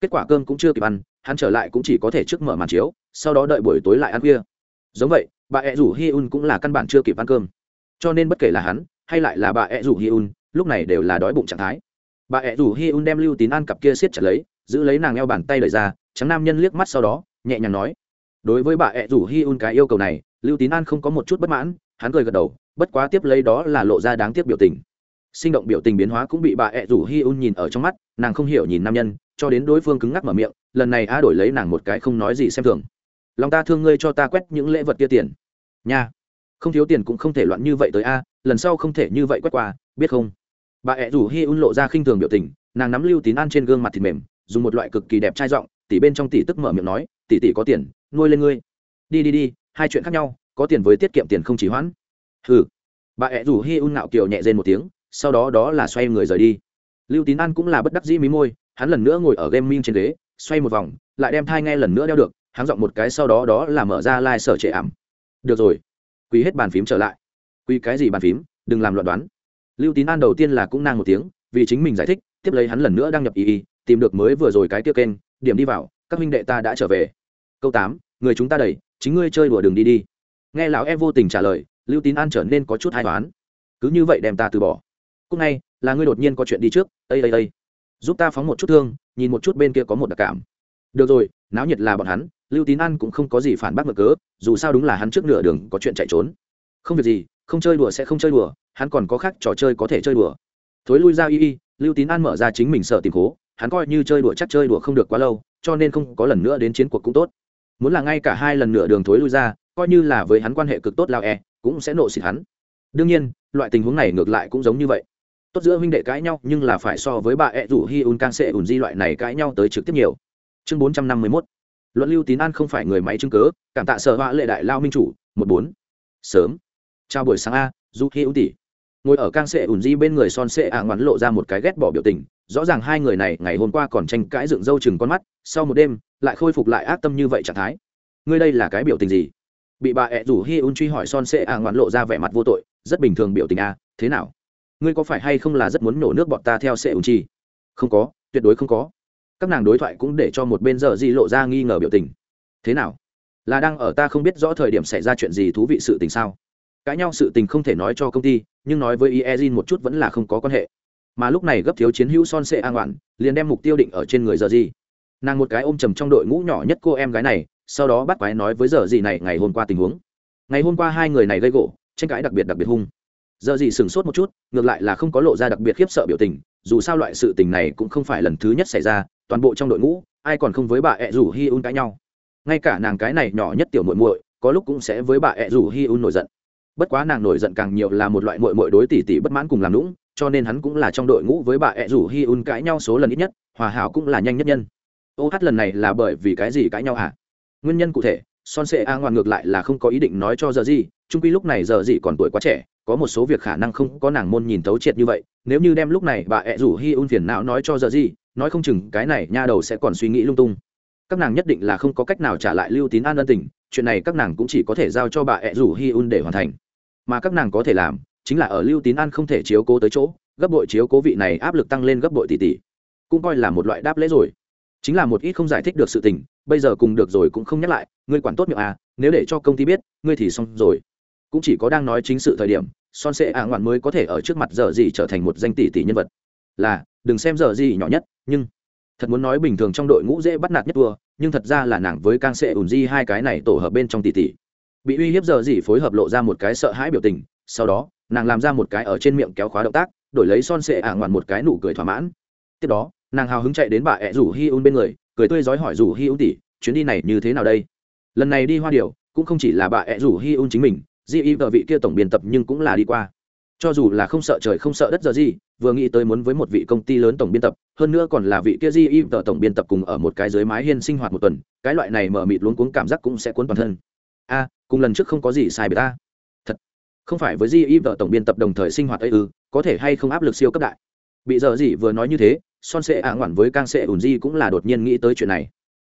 Kết quả cơm cũng chưa kịp ăn, hắn trở lại cũng chỉ có thể trước mở màn chiếu, sau đó đợi buổi tối lại ăn khuya. Giống vậy, bà ẹ rủ hi un cũng là căn bản chưa kịp ăn cơm. Cho nên bất kể là hắn, hay lại là bà ẹ rủ hi un, lúc này đều là đói bụng trạng thái bà ẹ rủ hi un đem lưu tín an cặp kia siết chặt lấy, giữ lấy nàng eo bàn tay lời ra, trắng nam nhân liếc mắt sau đó, nhẹ nhàng nói, đối với bà ẹ rủ hi un cái yêu cầu này, lưu tín an không có một chút bất mãn, hắn cười gật đầu, bất quá tiếp lấy đó là lộ ra đáng tiếc biểu tình. Sinh động biểu tình biến hóa cũng bị bà ẹ rủ hi un nhìn ở trong mắt, nàng không hiểu nhìn nam nhân, cho đến đối phương cứng ngắc mở miệng, lần này a đổi lấy nàng một cái không nói gì xem thường. Lòng ta thương ngươi cho ta quét những lễ vật kia tiền. Nha, không thiếu tiền cũng không thể loạn như vậy tới a, lần sau không thể như vậy quét qua, biết không? Bà ẹ rủ hi un lộ ra khinh thường biểu tình, nàng nắm lưu tín ăn trên gương mặt thịt mềm, dùng một loại cực kỳ đẹp trai giọng tỷ bên trong tỷ tức mở miệng nói tỷ tỷ có tiền, nuôi lên ngươi. Đi đi đi, hai chuyện khác nhau, có tiền với tiết kiệm tiền không chỉ hoãn. Ừ bà ẹ rủ hi un ngạo kiều nhẹ dên một tiếng, sau đó đó là xoay người rời đi. Lưu tín an cũng là bất đắc dĩ mí môi, hắn lần nữa ngồi ở game minh trên ghế, xoay một vòng, lại đem thai nghe lần nữa đeo được hắn giọng một cái sau đó đó là mở ra lai、like、sở trệ ảm. Được rồi quý hết bàn phím trở lại. Quý cái gì bàn phím? Đừng làm loạn đoán lưu tín an đầu tiên là cũng nang một tiếng, vì chính mình giải thích, tiếp lấy hắn lần nữa đăng nhập y y, tìm được mới vừa rồi cái tiêu kênh, điểm đi vào, các minh đệ ta đã trở về. Câu tám, người chúng ta đẩy, chính ngươi chơi đùa đường đi đi. Nghe lão em vô tình trả lời, lưu tín an trở nên có chút hai toán cứ như vậy đem ta từ bỏ. Cúc ngay là ngươi đột nhiên có chuyện đi trước, ây ây ây. Giúp ta phóng một chút thương, nhìn một chút bên kia có một đặc cảm. Được rồi, náo nhiệt là bọn hắn, lưu tín an cũng không có gì phản bác mở cớ, dù sao đúng là hắn trước nửa đường có chuyện chạy trốn không việc gì, không chơi đùa sẽ không chơi đùa, hắn còn có khác trò chơi có thể chơi đùa. Thối lui ra y y, lưu tín an mở ra chính mình sợ tìm cố, hắn coi như chơi đùa chắc chơi đùa không được quá lâu, cho nên không có lần nữa đến chiến cuộc cũng tốt. Muốn là ngay cả hai lần nửa đường thối lui ra, coi như là với hắn quan hệ cực tốt lao e cũng sẽ nộ xịt hắn. Đương nhiên, loại tình huống này ngược lại cũng giống như vậy. Tốt giữa huynh đệ cãi nhau, nhưng là phải so với bà ẹ rủ hi un can sệ ùn di loại này cãi nhau tới trực tiếp nhiều. Chương bốn trăm năm mươi mốt. Luận lưu tín an không phải người máy chứng cớ cảm tạ sở họa lệ đại lao minh chủ, một bốn. Sớm chào buổi sáng a du khi ưu tỷ ngồi ở cang sệ ùn di bên người son sệ ạ ngoắn lộ ra một cái ghét bỏ biểu tình, rõ ràng hai người này ngày hôm qua còn tranh cãi dựng râu chừng con mắt, sau một đêm, lại khôi phục lại ác tâm như vậy trạng thái. Ngươi đây là cái biểu tình gì? Bị bà ẹ rủ hi un truy hỏi son sệ ạ ngoắn lộ ra vẻ mặt vô tội, rất bình thường biểu tình a, thế nào? Ngươi có phải hay không là rất muốn nổ nước bọn ta theo sệ ùn chi? Không có, tuyệt đối không có. Các nàng đối thoại cũng để cho một bên giờ di lộ ra nghi ngờ biểu tình. Thế nào? Là đang ở ta không biết rõ thời điểm xảy ra chuyện gì thú vị sự tình sao? Cãi nhau sự tình không thể nói cho công ty, nhưng nói với iezin một chút vẫn là không có quan hệ. Mà lúc này gấp thiếu chiến hữu son sệ an oản, liền đem mục tiêu định ở trên người giờ gì nàng một cái ôm chầm trong đội ngũ nhỏ nhất cô em gái này, sau đó bắt quái nói với giờ gì này ngày hôm qua tình huống. Ngày hôm qua hai người này gây gỗ, tranh cãi đặc biệt đặc biệt hung. Giờ gì sửng sốt một chút, ngược lại là không có lộ ra đặc biệt khiếp sợ biểu tình, dù sao loại sự tình này cũng không phải lần thứ nhất xảy ra, toàn bộ trong đội ngũ, ai còn không với bà ẹ rủ hi un cãi nhau. Ngay cả nàng cái này nhỏ nhất tiểu muội muội, có lúc cũng sẽ với bà ẹ rủ hi un nổi giận bất quá nàng nổi giận càng nhiều là một loại mội mội đối tỷ tỷ bất mãn cùng làm lũng cho nên hắn cũng là trong đội ngũ với bà ẹ rủ hi un cãi nhau số lần ít nhất, hòa hảo cũng là nhanh nhất nhân. Ô hát lần này là bởi vì cái gì cãi nhau hả? Nguyên nhân cụ thể, son sệ a ngoan ngược lại là không có ý định nói cho giờ gì trung quy lúc này giờ gì còn tuổi quá trẻ, có một số việc khả năng không có nàng môn nhìn tấu triệt như vậy, nếu như đem lúc này bà ẹ rủ hi un phiền não nói cho giờ gì nói không chừng cái này nha đầu sẽ còn suy nghĩ lung tung. Các nàng nhất định là không có cách nào trả lại lưu tín an ân tình, chuyện này các nàng cũng chỉ có thể giao cho bà ẹ rủ hi un để hoàn thành mà các nàng có thể làm chính là ở lưu tín an không thể chiếu cố tới chỗ, gấp bội chiếu cố vị này áp lực tăng lên gấp bội tỷ tỷ. Cũng coi là một loại đáp lễ rồi. Chính là một ít không giải thích được sự tình, bây giờ cùng được rồi cũng không nhắc lại, ngươi quản tốt miệng à nếu để cho công ty biết, ngươi thì xong rồi. Cũng chỉ có đang nói chính sự thời điểm, son sệ ạ ngoạn mới có thể ở trước mặt giờ gì trở thành một danh tỷ tỷ nhân vật. Là, đừng xem giờ gì nhỏ nhất, nhưng thật muốn nói bình thường trong đội ngũ dễ bắt nạt nhất vừa nhưng thật ra là nàng với càng sệ ùn di hai cái này tổ hợp bên trong tỷ tỷ bị uy hiếp giờ gì phối hợp lộ ra một cái sợ hãi biểu tình, sau đó, nàng làm ra một cái ở trên miệng kéo khóa động tác, đổi lấy son sệ ả ngoằn một cái nụ cười thỏa mãn. Tiếp đó, nàng hào hứng chạy đến bà ẹ rủ hi un bên người, cười tươi rói hỏi rủ hi un tỷ, chuyến đi này như thế nào đây? Lần này đi hoa điều, cũng không chỉ là bà ẹ rủ hi un chính mình, di y vợ vị kia tổng biên tập nhưng cũng là đi qua. Cho dù là không sợ trời không sợ đất giờ gì, vừa nghĩ tới muốn với một vị công ty lớn tổng biên tập, hơn nữa còn là vị kia di y vợ tổng biên tập cùng ở một cái dưới mái hiên sinh hoạt một tuần, cái loại này mở mịt luống cuống cảm giác cũng sẽ cuốn toàn thân. A cùng lần trước không có gì sai bởi ta. Thật. Không phải với di y vợ tổng biên tập đồng thời sinh hoạt ấy ư, có thể hay không áp lực siêu cấp đại? Bị giờ gì vừa nói như thế, son sệ ả ngoản với cang sệ ùn di cũng là đột nhiên nghĩ tới chuyện này.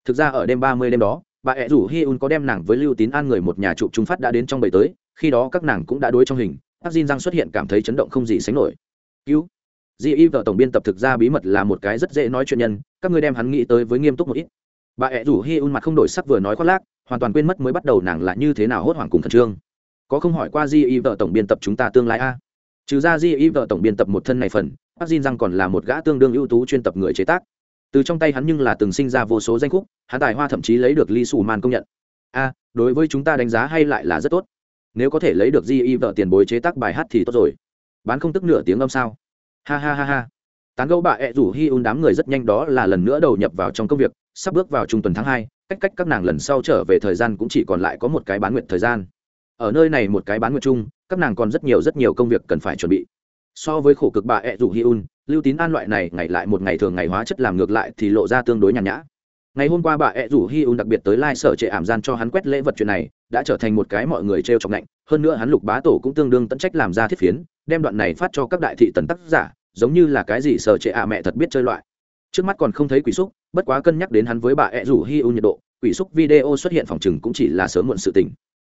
Thực ra ở đêm ba mươi đêm đó, bà ẹ rủ hi un có đem nàng với lưu tín an người một nhà trụ trung phát đã đến trong bầy tới, khi đó các nàng cũng đã đối trong hình ác Jin răng xuất hiện cảm thấy chấn động không gì sánh nổi. Cứu. Di y vợ tổng biên tập thực ra bí mật là một cái rất dễ nói chuyện nhân, các ngươi đem hắn nghĩ tới với nghiêm túc một ít. Bà ẹ rủ hi un mặt không đổi sắc vừa nói khoác lác hoàn toàn quên mất mới bắt đầu nàng là như thế nào hốt hoảng cùng khẩn trương. Có không hỏi qua di y vợ tổng biên tập chúng ta tương lai a? Trừ ra di y vợ tổng biên tập một thân này phần bác Jin rằng còn là một gã tương đương ưu tú chuyên tập người chế tác. Từ trong tay hắn nhưng là từng sinh ra vô số danh khúc, hắn tài hoa thậm chí lấy được ly xù màn công nhận. A, đối với chúng ta đánh giá hay lại là rất tốt. Nếu có thể lấy được di y vợ tiền bối chế tác bài hát thì tốt rồi. Bán không tức nửa tiếng âm sao? Ha ha ha ha. Tán gẫu bà ẹ rủ hi un đám người rất nhanh đó là lần nữa đầu nhập vào trong công việc, sắp bước vào trung tuần tháng hai cách cách các nàng lần sau trở về thời gian cũng chỉ còn lại có một cái bán nguyện thời gian. Ở nơi này một cái bán nguyện chung, các nàng còn rất nhiều rất nhiều công việc cần phải chuẩn bị. So với khổ cực bà ẹ rủ hi un lưu tín an loại này ngày lại một ngày thường ngày hóa chất làm ngược lại thì lộ ra tương đối nhàn nhã. Ngày hôm qua bà ẹ rủ hi un đặc biệt tới lai、like、sở trệ ảm gian cho hắn quét lễ vật chuyện này, đã trở thành một cái mọi người t r e o trọng lạnh hơn nữa hắn lục bá tổ cũng tương đương tận trách làm ra thiết phiến, đem đoạn này phát cho các đại thị tần tác giả, giống như là cái gì sở trệ à mẹ thật biết chơi loại trước mắt còn không thấy quỷ xúc, bất quá cân nhắc đến hắn với bà ẹ rủ hi un nhiệt độ, quỷ xúc video xuất hiện phòng chừng cũng chỉ là sớm muộn sự tình.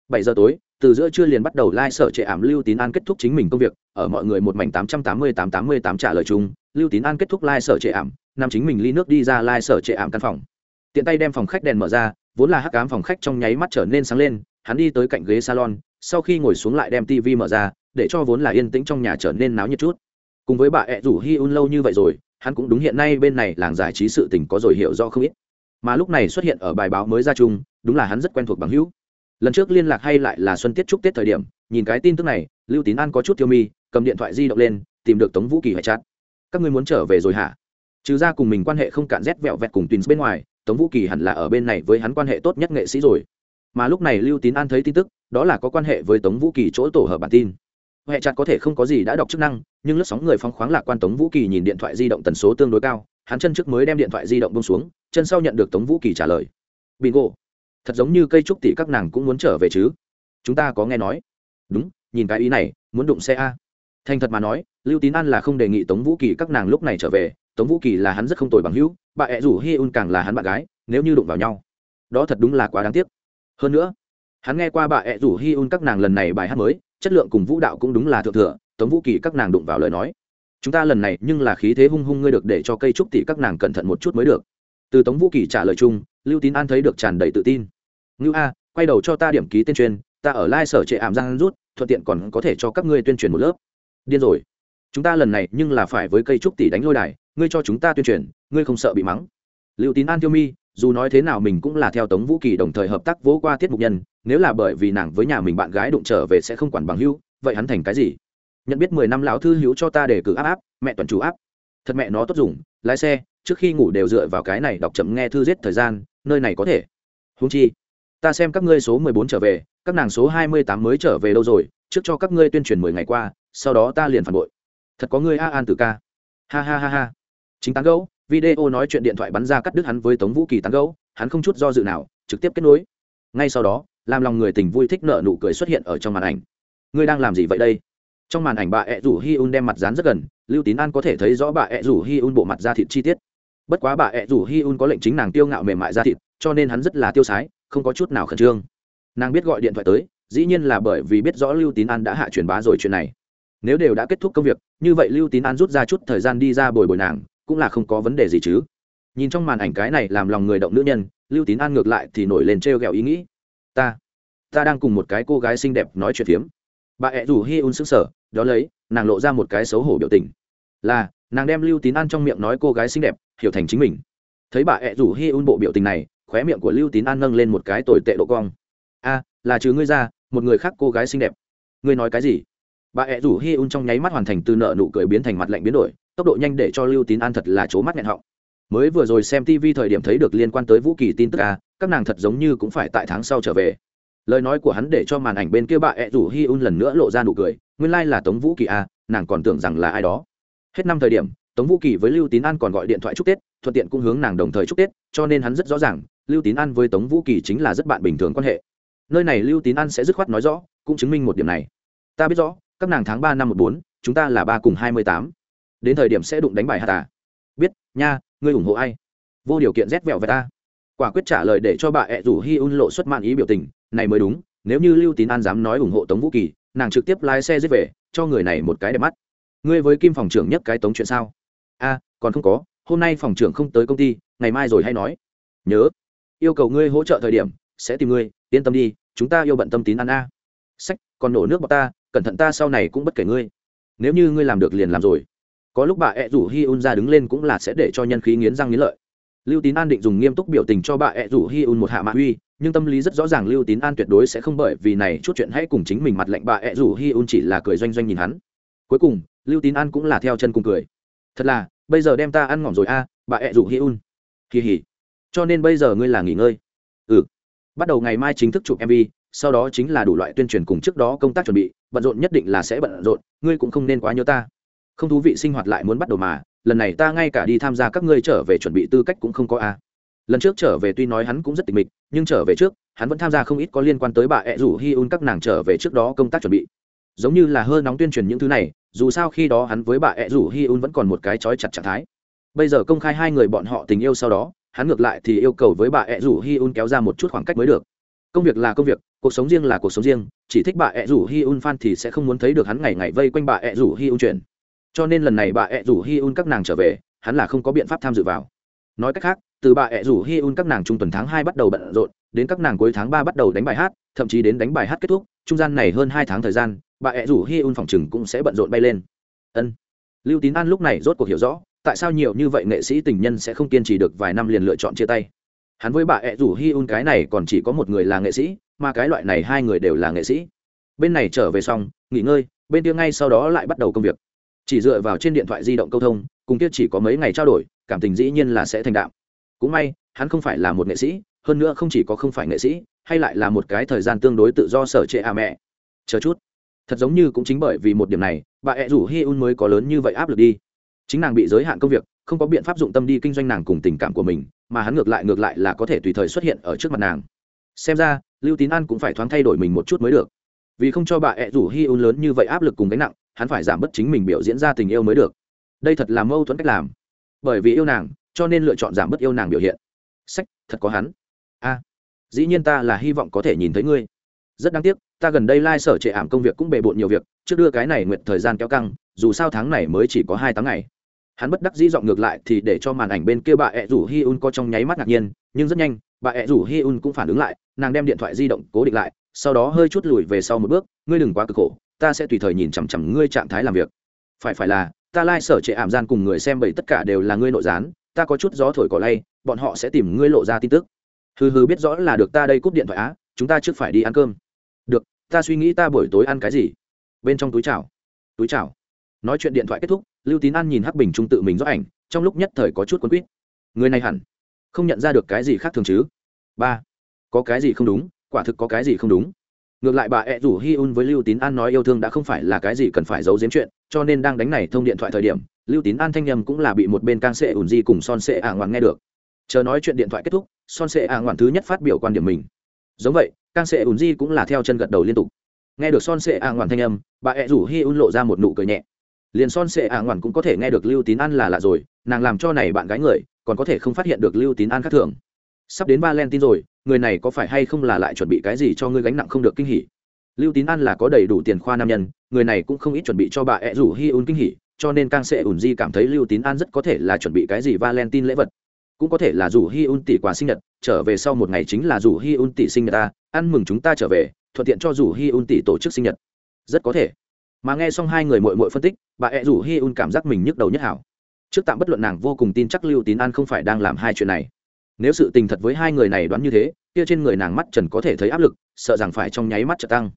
Bảy giờ tối, từ giữa trưa liền bắt đầu lai、like、sở trệ ảm lưu tín an kết thúc chính mình công việc, ở mọi người một mảnh tám trăm tám mươi tám tám mươi tám trả lời chung, lưu tín an kết thúc lai、like、sở trệ ảm, nằm chính mình ly nước đi ra lai、like、sở trệ ảm căn phòng. Tiện tay đem phòng khách đèn mở ra, vốn là hắc cám phòng khách trong nháy mắt trở nên sáng lên, hắn đi tới cạnh ghế salon, sau khi ngồi xuống lại đem tv mở ra, để cho vốn là yên tĩnh trong nhà trở nên náo nhiệt chút. Cùng với bà ẹ rủ hi un lâu như vậy rồi hắn cũng đúng hiện nay bên này làng giải trí sự tình có rồi hiểu rõ không ít. Mà lúc này xuất hiện ở bài báo mới ra chung, đúng là hắn rất quen thuộc bằng hữu. Lần trước liên lạc hay lại là xuân tiết chúc tết thời điểm, nhìn cái tin tức này, lưu tín an có chút tiêu mi, cầm điện thoại di động lên, tìm được tống vũ kỳ hoại chát các ngươi muốn trở về rồi hả? Trừ ra cùng mình quan hệ không cạn rét vẹo vẹt cùng tuyến bên ngoài, tống vũ kỳ hẳn là ở bên này với hắn quan hệ tốt nhất nghệ sĩ rồi. Mà lúc này lưu tín an thấy tin tức, đó là có quan hệ với tống vũ kỳ chỗ tổ hợp bản tin hệ chặt có thể không có gì đã đọc chức năng, nhưng lướt sóng người phong khoáng lạc quan tống vũ kỳ nhìn điện thoại di động tần số tương đối cao, hắn chân trước mới đem điện thoại di động bông xuống, chân sau nhận được tống vũ kỳ trả lời. Bingo, thật giống như cây trúc tỷ các nàng cũng muốn trở về chứ? Chúng ta có nghe nói. Đúng, nhìn cái ý này, muốn đụng xe a. Thành thật mà nói, lưu tín an là không đề nghị tống vũ kỳ các nàng lúc này trở về, tống vũ kỳ là hắn rất không tồi bằng hữu, bà ẹ rủ hi un càng là hắn bạn gái, nếu như đụng vào nhau, đó thật đúng là quá đáng tiếc. Hơn nữa, hắn nghe qua bà ẹ rủ hi un các nàng lần này bài hát mới chất lượng cùng vũ đạo cũng đúng là thượng thừa, tống vũ kỳ các nàng đụng vào lời nói. Chúng ta lần này nhưng là khí thế hung hung ngươi được để cho cây trúc tỷ các nàng cẩn thận một chút mới được. Từ tống vũ kỳ trả lời chung, lưu tín an thấy được tràn đầy tự tin. Ngưu a, quay đầu cho ta điểm ký tên truyền ta ở lai sở trệ ảm giang rút, thuận tiện còn có thể cho các ngươi tuyên truyền một lớp. Điên rồi. Chúng ta lần này nhưng là phải với cây trúc tỷ đánh lôi đài, ngươi cho chúng ta tuyên truyền, ngươi không sợ bị mắng. Lưu tín an tiêu mi, dù nói thế nào mình cũng là theo tống vũ kỳ đồng thời hợp tác vỗ qua tiết mục nhân nếu là bởi vì nàng với nhà mình bạn gái đụng trở về sẽ không quản bằng hữu, vậy hắn thành cái gì? Nhận biết mười năm lão thư hữu cho ta để cử áp áp, mẹ toàn chủ áp. Thật mẹ nó tốt dùng, lái xe, trước khi ngủ đều dựa vào cái này đọc chậm nghe thư giết thời gian, nơi này có thể. Húng chi, ta xem các ngươi số mười bốn trở về, các nàng số hai mươi tám mới trở về đâu rồi, trước cho các ngươi tuyên truyền mười ngày qua, sau đó ta liền phản bội. Thật có ngươi a an từ ca. Ha ha ha ha. Chính tán gấu video nói chuyện điện thoại bắn ra cắt đứt hắn với tống vũ kỳ tán gấu hắn không chút do dự nào, trực tiếp kết nối. Ngay sau đó làm lòng người tình vui thích nợ nụ cười xuất hiện ở trong màn ảnh. Ngươi đang làm gì vậy đây? Trong màn ảnh bà ẹ rủ hi un đem mặt dán rất gần, lưu tín an có thể thấy rõ bà ẹ rủ hi un bộ mặt da thịt chi tiết. Bất quá bà ẹ rủ hi un có lệnh chính nàng tiêu ngạo mềm mại da thịt, cho nên hắn rất là tiêu sái, không có chút nào khẩn trương. Nàng biết gọi điện thoại tới, dĩ nhiên là bởi vì biết rõ lưu tín an đã hạ truyền bá rồi chuyện này. Nếu đều đã kết thúc công việc, như vậy lưu tín an rút ra chút thời gian đi ra bồi bồi nàng, cũng là không có vấn đề gì chứ. Nhìn trong màn ảnh cái này làm lòng người động nữ nhân, lưu tín an ngược lại thì nổi lên t r e o g ẹ o ý nghĩ ta ta đang cùng một cái cô gái xinh đẹp nói chuyện phiếm. Bà ẹ rủ hi un xứng sở đó lấy, nàng lộ ra một cái xấu hổ biểu tình. Là, nàng đem lưu tín an trong miệng nói cô gái xinh đẹp, hiểu thành chính mình. Thấy bà ẹ rủ hi un bộ biểu tình này, khóe miệng của lưu tín an nâng lên một cái tồi tệ độ cong. A, là chứ ngươi ra, một người khác cô gái xinh đẹp. Ngươi nói cái gì? Bà ẹ rủ hi un trong nháy mắt hoàn thành từ nợ nụ cười biến thành mặt lạnh biến đổi, tốc độ nhanh để cho lưu tín an thật là c mắt nghẹn họng. Mới vừa rồi xem tv thời điểm thấy được liên quan tới vũ kỳ tin tức à các nàng thật giống như cũng phải tại tháng sau trở về. Lời nói của hắn để cho màn ảnh bên kia bà ẹ rủ hi un lần nữa lộ ra nụ cười, nguyên lai、like、là tống vũ kỳ à nàng còn tưởng rằng là ai đó. Hết năm thời điểm, tống vũ kỳ với lưu tín an còn gọi điện thoại chúc tết, thuận tiện cũng hướng nàng đồng thời chúc tết, cho nên hắn rất rõ ràng, lưu tín an với tống vũ kỳ chính là rất bạn bình thường quan hệ. Nơi này lưu tín an sẽ dứt khoát nói rõ, cũng chứng minh một điểm này. Ta biết rõ, các nàng tháng ba năm một bốn, chúng ta là ba cùng hai mươi tám. Đến thời điểm sẽ đụng đánh bài hà tà biết, nha, ngươi ủng hộ ai? Vô điều kiện rét vẹo về ta quả quyết trả lời để cho bà ẹ rủ hi un lộ xuất mạn ý biểu tình, này mới đúng, nếu như lưu tín an dám nói ủng hộ tống vũ kỳ, nàng trực tiếp lái xe giết về, cho người này một cái đẹp mắt. Ngươi với kim phòng trưởng nhất cái tống chuyện sao? A, còn không có, hôm nay phòng trưởng không tới công ty, ngày mai rồi hay nói. Nhớ, yêu cầu ngươi hỗ trợ thời điểm, sẽ tìm ngươi, yên tâm đi, chúng ta yêu bận tâm tín ăn a. Sách, còn nổ nước bọc ta, cẩn thận ta sau này cũng bất kể ngươi. Nếu như ngươi làm được liền làm rồi. Có lúc bà ẹ rủ hi un ra đứng lên cũng là sẽ để cho nhân khí nghiến răng nghiến lợi lưu tín an định dùng nghiêm túc biểu tình cho bà ẹ rủ hi un một hạ mạ uy, nhưng tâm lý rất rõ ràng lưu tín an tuyệt đối sẽ không bởi vì này chút chuyện hãy cùng chính mình mặt lệnh bà ẹ rủ hi un chỉ là cười doanh doanh nhìn hắn. Cuối cùng, lưu tín an cũng là theo chân cùng cười. Thật là, bây giờ đem ta ăn ngỏm rồi a bà ẹ rủ hi un. Kỳ hỉ cho nên bây giờ ngươi là nghỉ ngơi. Ừ. Bắt đầu ngày mai chính thức chụp mv sau đó chính là đủ loại tuyên truyền cùng trước đó công tác chuẩn bị, bận rộn nhất định là sẽ bận rộn, ngươi cũng không nên quá nhớ ta. Không thú vị sinh hoạt lại muốn bắt đầu mà lần này ta ngay cả đi tham gia các ngươi trở về chuẩn bị tư cách cũng không có a. Lần trước trở về tuy nói hắn cũng rất tịch mịch, nhưng trở về trước, hắn vẫn tham gia không ít có liên quan tới bà ẹ rủ hi un các nàng trở về trước đó công tác chuẩn bị. Giống như là hơi nóng tuyên truyền những thứ này, dù sao khi đó hắn với bà ẹ rủ hi un vẫn còn một cái trói chặt trạng thái. Bây giờ công khai hai người bọn họ tình yêu sau đó, hắn ngược lại thì yêu cầu với bà ẹ rủ hi un kéo ra một chút khoảng cách mới được. Công việc là công việc, cuộc sống riêng là cuộc sống riêng, chỉ thích bà ẹ rủ hi un fan thì sẽ không muốn thấy được hắn ngày ngày vây quanh bà ẹ rủ hi un chuyện cho nên lần này bà ẹ rủ hi un các nàng trở về, hắn là không có biện pháp tham dự vào. Nói cách khác, từ bà ẹ rủ hi un các nàng trung tuần tháng hai bắt đầu bận rộn, đến các nàng cuối tháng ba bắt đầu đánh bài hát, thậm chí đến đánh bài hát kết thúc, trung gian này hơn hai tháng thời gian, bà ẹ rủ hi un phòng chừng cũng sẽ bận rộn bay lên. Ân. Lưu tín an lúc này rốt cuộc hiểu rõ, tại sao nhiều như vậy nghệ sĩ tình nhân sẽ không kiên trì được vài năm liền lựa chọn chia tay. Hắn với bà ẹ rủ hi un cái này còn chỉ có một người là nghệ sĩ, mà cái loại này hai người đều là nghệ sĩ. Bên này trở về xong, nghỉ ngơi, bên kia ngay sau đó lại bắt đầu công việc chỉ dựa vào trên điện thoại di động câu thông, cùng kia chỉ có mấy ngày trao đổi, cảm tình dĩ nhiên là sẽ thành đạo cũng may, hắn không phải là một nghệ sĩ, hơn nữa không chỉ có không phải nghệ sĩ, hay lại là một cái thời gian tương đối tự do sở trệ à mẹ. Chờ chút. Thật giống như cũng chính bởi vì một điểm này, bà ẹ rủ hi un mới có lớn như vậy áp lực đi. Chính nàng bị giới hạn công việc, không có biện pháp dụng tâm đi kinh doanh nàng cùng tình cảm của mình, mà hắn ngược lại ngược lại là có thể tùy thời xuất hiện ở trước mặt nàng. Xem ra, lưu tín an cũng phải thoáng thay đổi mình một chút mới được. Vì không cho bà ẹ rủ hi un lớn như vậy áp lực cùng gánh nặng hắn phải giảm bớt chính mình biểu diễn ra tình yêu mới được. Đây thật là mâu thuẫn cách làm. Bởi vì yêu nàng, cho nên lựa chọn giảm bớt yêu nàng biểu hiện. Sách, thật có hắn. A, dĩ nhiên ta là hy vọng có thể nhìn thấy ngươi. Rất đáng tiếc, ta gần đây lai、like、sở trệ ảm công việc cũng bề bộn nhiều việc, trước đưa cái này nguyện thời gian kéo căng, dù sao tháng này mới chỉ có hai tháng ngày. Hắn bất đắc dĩ dọn ngược lại thì để cho màn ảnh bên kia bà ẹ rủ hi un có trong nháy mắt ngạc nhiên, nhưng rất nhanh, bà ẹ rủ hi un cũng phản ứng lại, nàng đem điện thoại di động cố định lại, sau đó hơi chút lùi về sau một bước, ngươi đừng quá cực khổ ta sẽ tùy thời nhìn chằm chằm ngươi trạng thái làm việc. Phải phải là, ta lai、like、sở trệ ảm gian cùng người xem bởi tất cả đều là ngươi nội gián, ta có chút gió thổi cỏ lay, bọn họ sẽ tìm ngươi lộ ra tin tức. Hừ hừ, biết rõ là được ta đây cúp điện thoại á, chúng ta trước phải đi ăn cơm. Được, ta suy nghĩ ta buổi tối ăn cái gì? Bên trong túi chảo túi chảo nói chuyện điện thoại kết thúc, lưu tín an nhìn hắc bình trung tự mình rõ ảnh, trong lúc nhất thời có chút quấn quýt. Người này hẳn không nhận ra được cái gì khác thường chứ? Ba, có cái gì không đúng? Quả thực có cái gì không đúng? Ngược lại bà ẹ rủ hi un với lưu tín an nói yêu thương đã không phải là cái gì cần phải giấu giếm chuyện, cho nên đang đánh này thông điện thoại thời điểm, lưu tín an thanh nhầm cũng là bị một bên can sệ ùn di cùng son sệ ả ngoạn nghe được. Chờ nói chuyện điện thoại kết thúc, son sệ ả ngoạn thứ nhất phát biểu quan điểm mình. Giống vậy can sệ ùn di cũng là theo chân gật đầu liên tục. Nghe được son sệ ả ngoạn thanh âm, bà ẹ rủ hi un lộ ra một nụ cười nhẹ. Liền son sệ ả ngoạn cũng có thể nghe được lưu tín an là lạ rồi, nàng làm cho này bạn gái người, còn có thể không phát hiện được lưu tín an khác thường sắp đến valentine rồi, người này có phải hay không là lại chuẩn bị cái gì cho ngươi gánh nặng không được kinh hỉ? Lưu tín an là có đầy đủ tiền khoa nam nhân, người này cũng không ít chuẩn bị cho bà ẹ rủ hi un kinh hỉ, cho nên càng sẽ ủn di cảm thấy lưu tín an rất có thể là chuẩn bị cái gì valentine lễ vật. Cũng có thể là rủ hi un tỷ quà sinh nhật, trở về sau một ngày chính là rủ hi un tỷ sinh nhật ta, ăn mừng chúng ta trở về, thuận tiện cho rủ hi un tỷ tổ chức sinh nhật. Rất có thể. Mà nghe xong hai người mội mội phân tích, bà ẹ rủ hi un cảm giác mình nhức đầu nhất hảo. Trước tạm bất luận nàng vô cùng tin chắc lưu tín an không phải đang làm hai chuyện này nếu sự tình thật với hai người này đoán như thế, kia trên người nàng mắt trần có thể thấy áp lực, sợ rằng phải trong nháy mắt trợ tăng.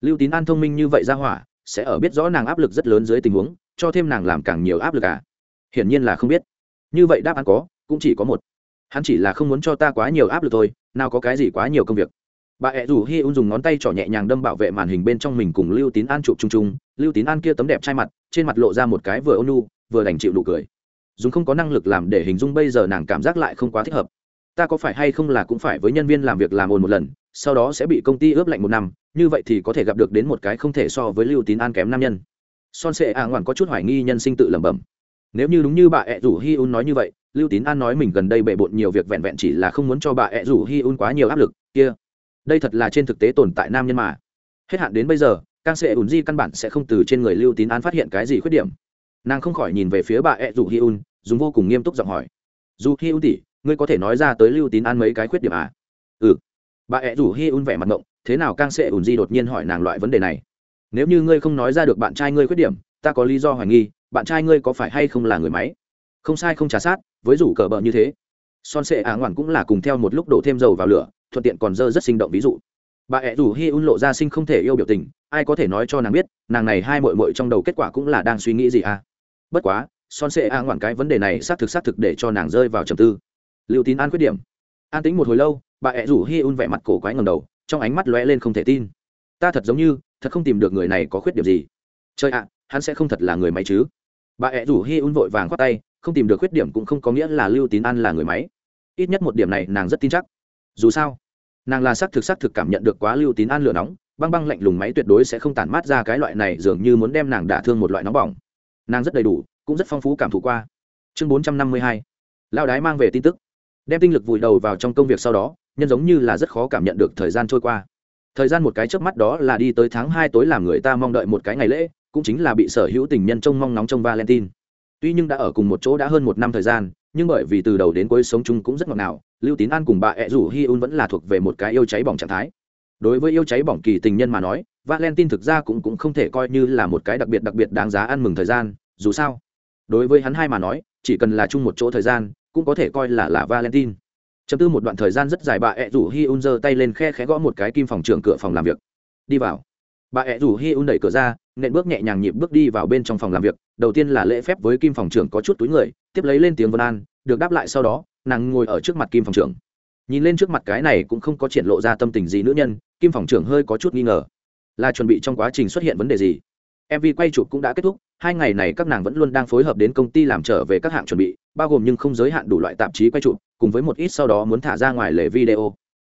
Lưu tín an thông minh như vậy ra hỏa, sẽ ở biết rõ nàng áp lực rất lớn dưới tình huống, cho thêm nàng làm càng nhiều áp lực à? Hiển nhiên là không biết. Như vậy đáp án có, cũng chỉ có một. Hắn chỉ là không muốn cho ta quá nhiều áp lực thôi, nào có cái gì quá nhiều công việc. Bà ẹ rủ hi un dùng ngón tay trỏ nhẹ nhàng đâm bảo vệ màn hình bên trong mình cùng lưu tín an chụp chung chung. Lưu tín an kia tấm đẹp trai mặt, trên mặt lộ ra một cái vừa ônu vừa đành chịu đủ cười. Dùng không có năng lực làm để hình dung bây giờ nàng cảm giác lại không quá thích hợp ta có phải hay không là cũng phải với nhân viên làm việc làm ồn một lần, sau đó sẽ bị công ty ướp lạnh một năm, như vậy thì có thể gặp được đến một cái không thể so với lưu tín an kém nam nhân. Son sệ a ngoạn có chút hoài nghi nhân sinh tự lẩm bẩm. Nếu như đúng như bà ẹ rủ hi un nói như vậy, lưu tín an nói mình gần đây bệ bộn nhiều việc vẹn vẹn chỉ là không muốn cho bà ẹ rủ hi un quá nhiều áp lực, kia. Đây thật là trên thực tế tồn tại nam nhân mà. Hết hạn đến bây giờ càng sệ ùn di căn bản sẽ không từ trên người lưu tín an phát hiện cái gì khuyết điểm. Nàng không khỏi nhìn về phía bà ẹ rủ hi un, dùng vô cùng nghiêm túc giọng hỏi. Dù hi un tỉ ngươi có thể nói ra tới lưu tín an mấy cái khuyết điểm à? Ừ. Bà ẹ rủ hi un vẻ mặt ngộng, thế nào càng sẽ ùn di đột nhiên hỏi nàng loại vấn đề này? Nếu như ngươi không nói ra được bạn trai ngươi khuyết điểm, ta có lý do hoài nghi, bạn trai ngươi có phải hay không là người máy? Không sai không trả sát, với rủ cờ bờ như thế. Son sệ ả ngoản cũng là cùng theo một lúc đổ thêm dầu vào lửa, thuận tiện còn dơ rất sinh động ví dụ. Bà ẹ rủ hi un lộ ra sinh không thể yêu biểu tình, ai có thể nói cho nàng biết, nàng này hai mội mội trong đầu kết quả cũng là đang suy nghĩ gì à? Bất quá, son sệ ả ngoản cái vấn đề này xác thực xác thực để cho nàng rơi vào trầm tư. Lưu tín an khuyết điểm. An tính một hồi lâu, bà ẹ rủ hi un vẻ mặt cổ quái ngầm đầu, trong ánh mắt lóe lên không thể tin. Ta thật giống như, thật không tìm được người này có khuyết điểm gì. Chơi ạ, hắn sẽ không thật là người máy chứ? Bà ẹ rủ hi un vội vàng khoát tay, không tìm được khuyết điểm cũng không có nghĩa là lưu tín an là người máy. Ít nhất một điểm này nàng rất tin chắc. Dù sao, nàng là xác thực xác thực cảm nhận được quá lưu tín an lửa nóng, băng băng lạnh lùng máy tuyệt đối sẽ không tản mát ra cái loại này dường như muốn đem nàng đả thương một loại nóng bỏng. Nàng rất đầy đủ, cũng rất phong phú cảm thụ qua. Chương bốn trăm năm mươi hai. Lao đái mang về tin tức đem tinh lực vùi đầu vào trong công việc sau đó nhân giống như là rất khó cảm nhận được thời gian trôi qua. Thời gian một cái trước mắt đó là đi tới tháng hai tối làm người ta mong đợi một cái ngày lễ cũng chính là bị sở hữu tình nhân trông mong nóng trong valentine. Tuy nhưng đã ở cùng một chỗ đã hơn một năm thời gian nhưng bởi vì từ đầu đến cuối sống chung cũng rất ngọt ngào lưu tín an cùng bà ẹ rủ hi un vẫn là thuộc về một cái yêu cháy bỏng trạng thái. Đối với yêu cháy bỏng kỳ tình nhân mà nói valentine thực ra cũng, cũng không thể coi như là một cái đặc biệt đặc biệt đáng giá ăn mừng thời gian dù sao. Đối với hắn hai mà nói chỉ cần là chung một chỗ thời gian cũng có thể coi là là valentine. Chấm tư một đoạn thời gian rất dài, bà ẹ rủ hi un giơ tay lên khe khẽ gõ một cái kim phòng trưởng cửa phòng làm việc. Đi vào. Bà ẹ rủ hi un đẩy cửa ra, nện bước nhẹ nhàng nhịp bước đi vào bên trong phòng làm việc. Đầu tiên là lễ phép với kim phòng trưởng có chút túi người, tiếp lấy lên tiếng vân an, được đáp lại sau đó, nàng ngồi ở trước mặt kim phòng trưởng. Nhìn lên trước mặt cái này cũng không có triển lộ ra tâm tình gì nữ nhân, kim phòng trưởng hơi có chút nghi ngờ. Là chuẩn bị trong quá trình xuất hiện vấn đề gì? Mv quay chụp cũng đã kết thúc, hai ngày này các nàng vẫn luôn đang phối hợp đến công ty làm trở về các hạng chuẩn bị, bao gồm nhưng không giới hạn đủ loại tạp chí quay chụp, cùng với một ít sau đó muốn thả ra ngoài lề video.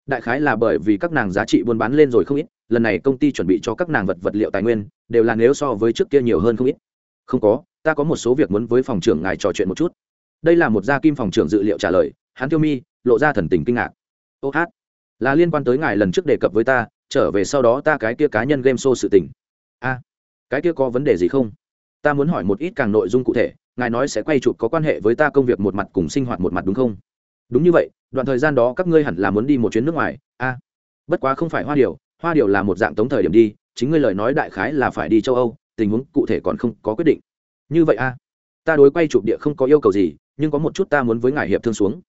Đại khái là bởi vì các nàng giá trị buôn bán lên rồi không ít, lần này công ty chuẩn bị cho các nàng vật vật liệu tài nguyên, đều là nếu so với trước kia nhiều hơn không ít. Không có, ta có một số việc muốn với phòng trưởng ngài trò chuyện một chút. Đây là một gia kim phòng trưởng dự liệu trả lời, hắn tiêu mi, lộ ra thần tình kinh ngạc. Ô hát, là liên quan tới ngài lần trước đề cập với ta, trở về sau đó ta cái kia cá nhân game show sự tình. A cái kia có vấn đề gì không? Ta muốn hỏi một ít càng nội dung cụ thể, ngài nói sẽ quay chụp có quan hệ với ta công việc một mặt cùng sinh hoạt một mặt đúng không? Đúng như vậy, đoạn thời gian đó các ngươi hẳn là muốn đi một chuyến nước ngoài, a. Bất quá không phải hoa điều hoa điều là một dạng tống thời điểm đi, chính ngươi lời nói đại khái là phải đi châu âu, tình huống cụ thể còn không có quyết định. Như vậy a, ta đối quay chụp địa không có yêu cầu gì, nhưng có một chút ta muốn với ngài hiệp thương xuống.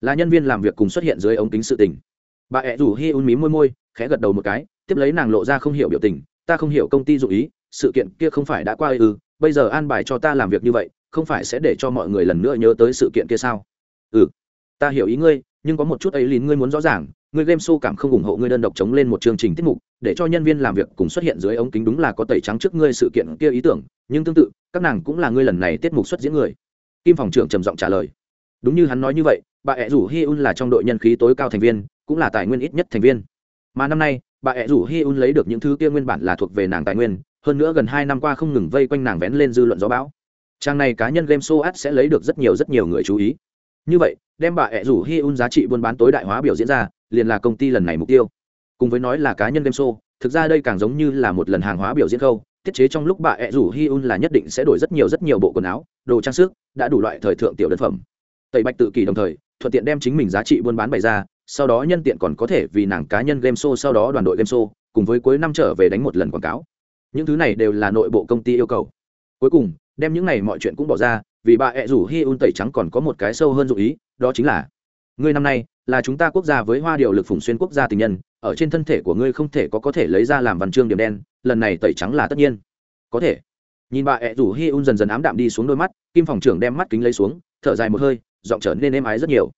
Là nhân viên làm việc cùng xuất hiện dưới ống kính sự tình. Bà ẹ rủ hi un mí môi môi, khẽ gật đầu một cái, tiếp lấy nàng lộ ra không hiểu biểu tình, ta không hiểu công ty dụ ý sự kiện kia không phải đã qua ư, bây giờ an bài cho ta làm việc như vậy, không phải sẽ để cho mọi người lần nữa nhớ tới sự kiện kia sao? Ừ ta hiểu ý ngươi, nhưng có một chút ấy lín ngươi muốn rõ ràng, ngươi game show cảm không ủng hộ ngươi đơn độc chống lên một chương trình tiết mục, để cho nhân viên làm việc cùng xuất hiện dưới ống kính đúng là có tẩy trắng trước ngươi sự kiện kia ý tưởng, nhưng tương tự, các nàng cũng là ngươi lần này tiết mục xuất diễn người. Kim phòng trưởng trầm giọng trả lời. Đúng như hắn nói như vậy, bà ẹ rủ hi un là trong đội nhân khí tối cao thành viên, cũng là tài nguyên ít nhất thành viên. Mà năm nay, bà ẹ rủ hi un lấy được những thứ kia nguyên bản là thuộc về nàng tài nguyên hơn nữa gần hai năm qua không ngừng vây quanh nàng vén lên dư luận gió bão. Trang này cá nhân game show ad sẽ lấy được rất nhiều rất nhiều người chú ý. Như vậy, đem bà ẹ rủ hi un giá trị buôn bán tối đại hóa biểu diễn ra, liền là công ty lần này mục tiêu. Cùng với nói là cá nhân game show, thực ra đây càng giống như là một lần hàng hóa biểu diễn khâu, tiết chế trong lúc bà ẹ rủ hi un là nhất định sẽ đổi rất nhiều rất nhiều bộ quần áo, đồ trang sức, đã đủ loại thời thượng tiểu đơn phẩm. Tẩy bạch tự kỷ đồng thời, thuận tiện đem chính mình giá trị buôn bán bày ra, sau đó nhân tiện còn có thể vì nàng cá nhân game show, sau đó đoàn đội game show, cùng với cuối năm trở về đánh một lần quảng cáo những thứ này đều là nội bộ công ty yêu cầu. Cuối cùng, đem những này mọi chuyện cũng bỏ ra, vì bà ẹ rủ hi un tẩy trắng còn có một cái sâu hơn dụ ý, đó chính là, ngươi năm nay là chúng ta quốc gia với hoa điều lực phủng xuyên quốc gia tình nhân, ở trên thân thể của ngươi không thể có có thể lấy ra làm văn chương điểm đen, lần này tẩy trắng là tất nhiên. Có thể. Nhìn bà ẹ rủ hi un dần dần ám đạm đi xuống đôi mắt, kim phòng trưởng đem mắt kính lấy xuống, thở dài một hơi, giọng trở nên êm ái rất nhiều.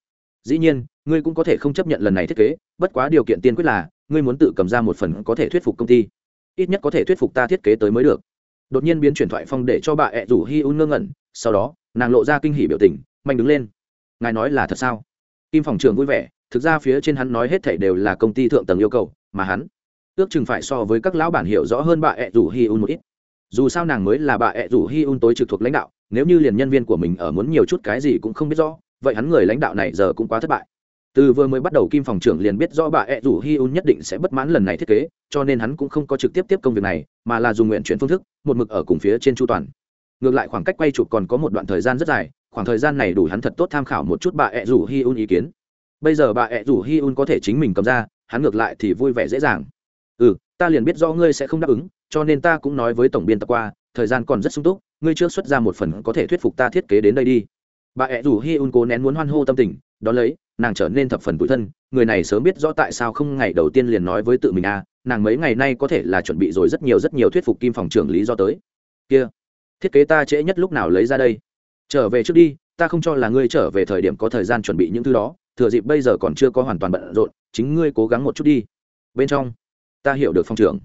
Dĩ nhiên, ngươi cũng có thể không chấp nhận lần này thiết kế, bất quá điều kiện tiên quyết là, ngươi muốn tự cầm ra một phần có thể thuyết phục công ty ít nhất có thể thuyết phục ta thiết kế tới mới được. Đột nhiên biến chuyển thoại phong để cho bà ẹ rủ hi un ngơ ngẩn, sau đó, nàng lộ ra kinh hỉ biểu tình, mạnh đứng lên. Ngài nói là thật sao? Kim phòng trường vui vẻ, thực ra phía trên hắn nói hết thảy đều là công ty thượng tầng yêu cầu, mà hắn ước chừng phải so với các lão bản hiểu rõ hơn bà ẹ rủ hi un một ít. Dù sao nàng mới là bà ẹ rủ hi un tối trực thuộc lãnh đạo, nếu như liền nhân viên của mình ở muốn nhiều chút cái gì cũng không biết rõ, vậy hắn người lãnh đạo này giờ cũng quá thất bại từ vừa mới bắt đầu kim phòng trưởng liền biết rõ bà ẹ rủ hi un nhất định sẽ bất mãn lần này thiết kế, cho nên hắn cũng không có trực tiếp tiếp công việc này, mà là dùng nguyện chuyển phương thức, một mực ở cùng phía trên chu toàn. Ngược lại khoảng cách quay chụp còn có một đoạn thời gian rất dài, khoảng thời gian này đủ hắn thật tốt tham khảo một chút bà ẹ rủ hi un ý kiến. Bây giờ bà ẹ rủ hi un có thể chính mình cầm ra, hắn ngược lại thì vui vẻ dễ dàng. Ừ ta liền biết do ngươi sẽ không đáp ứng, cho nên ta cũng nói với tổng biên tập qua, thời gian còn rất sung túc, ngươi trước xuất ra một phần có thể thuyết phục ta thiết kế đến đây đi. Bà ẹ rủ hi un cố nén muốn hoan hô tâm tình, đón lấy nàng trở nên thập phần tủi thân người này sớm biết rõ tại sao không ngày đầu tiên liền nói với tự mình a à, nàng mấy ngày nay có thể là chuẩn bị rồi rất nhiều rất nhiều thuyết phục kim phòng trưởng lý do tới. Kia thiết kế ta trễ nhất lúc nào lấy ra đây? Trở về trước đi ta không cho là ngươi trở về thời điểm có thời gian chuẩn bị những thứ đó thừa dịp bây giờ còn chưa có hoàn toàn bận rộn chính ngươi cố gắng một chút đi. Bên trong ta hiểu được phòng trưởng.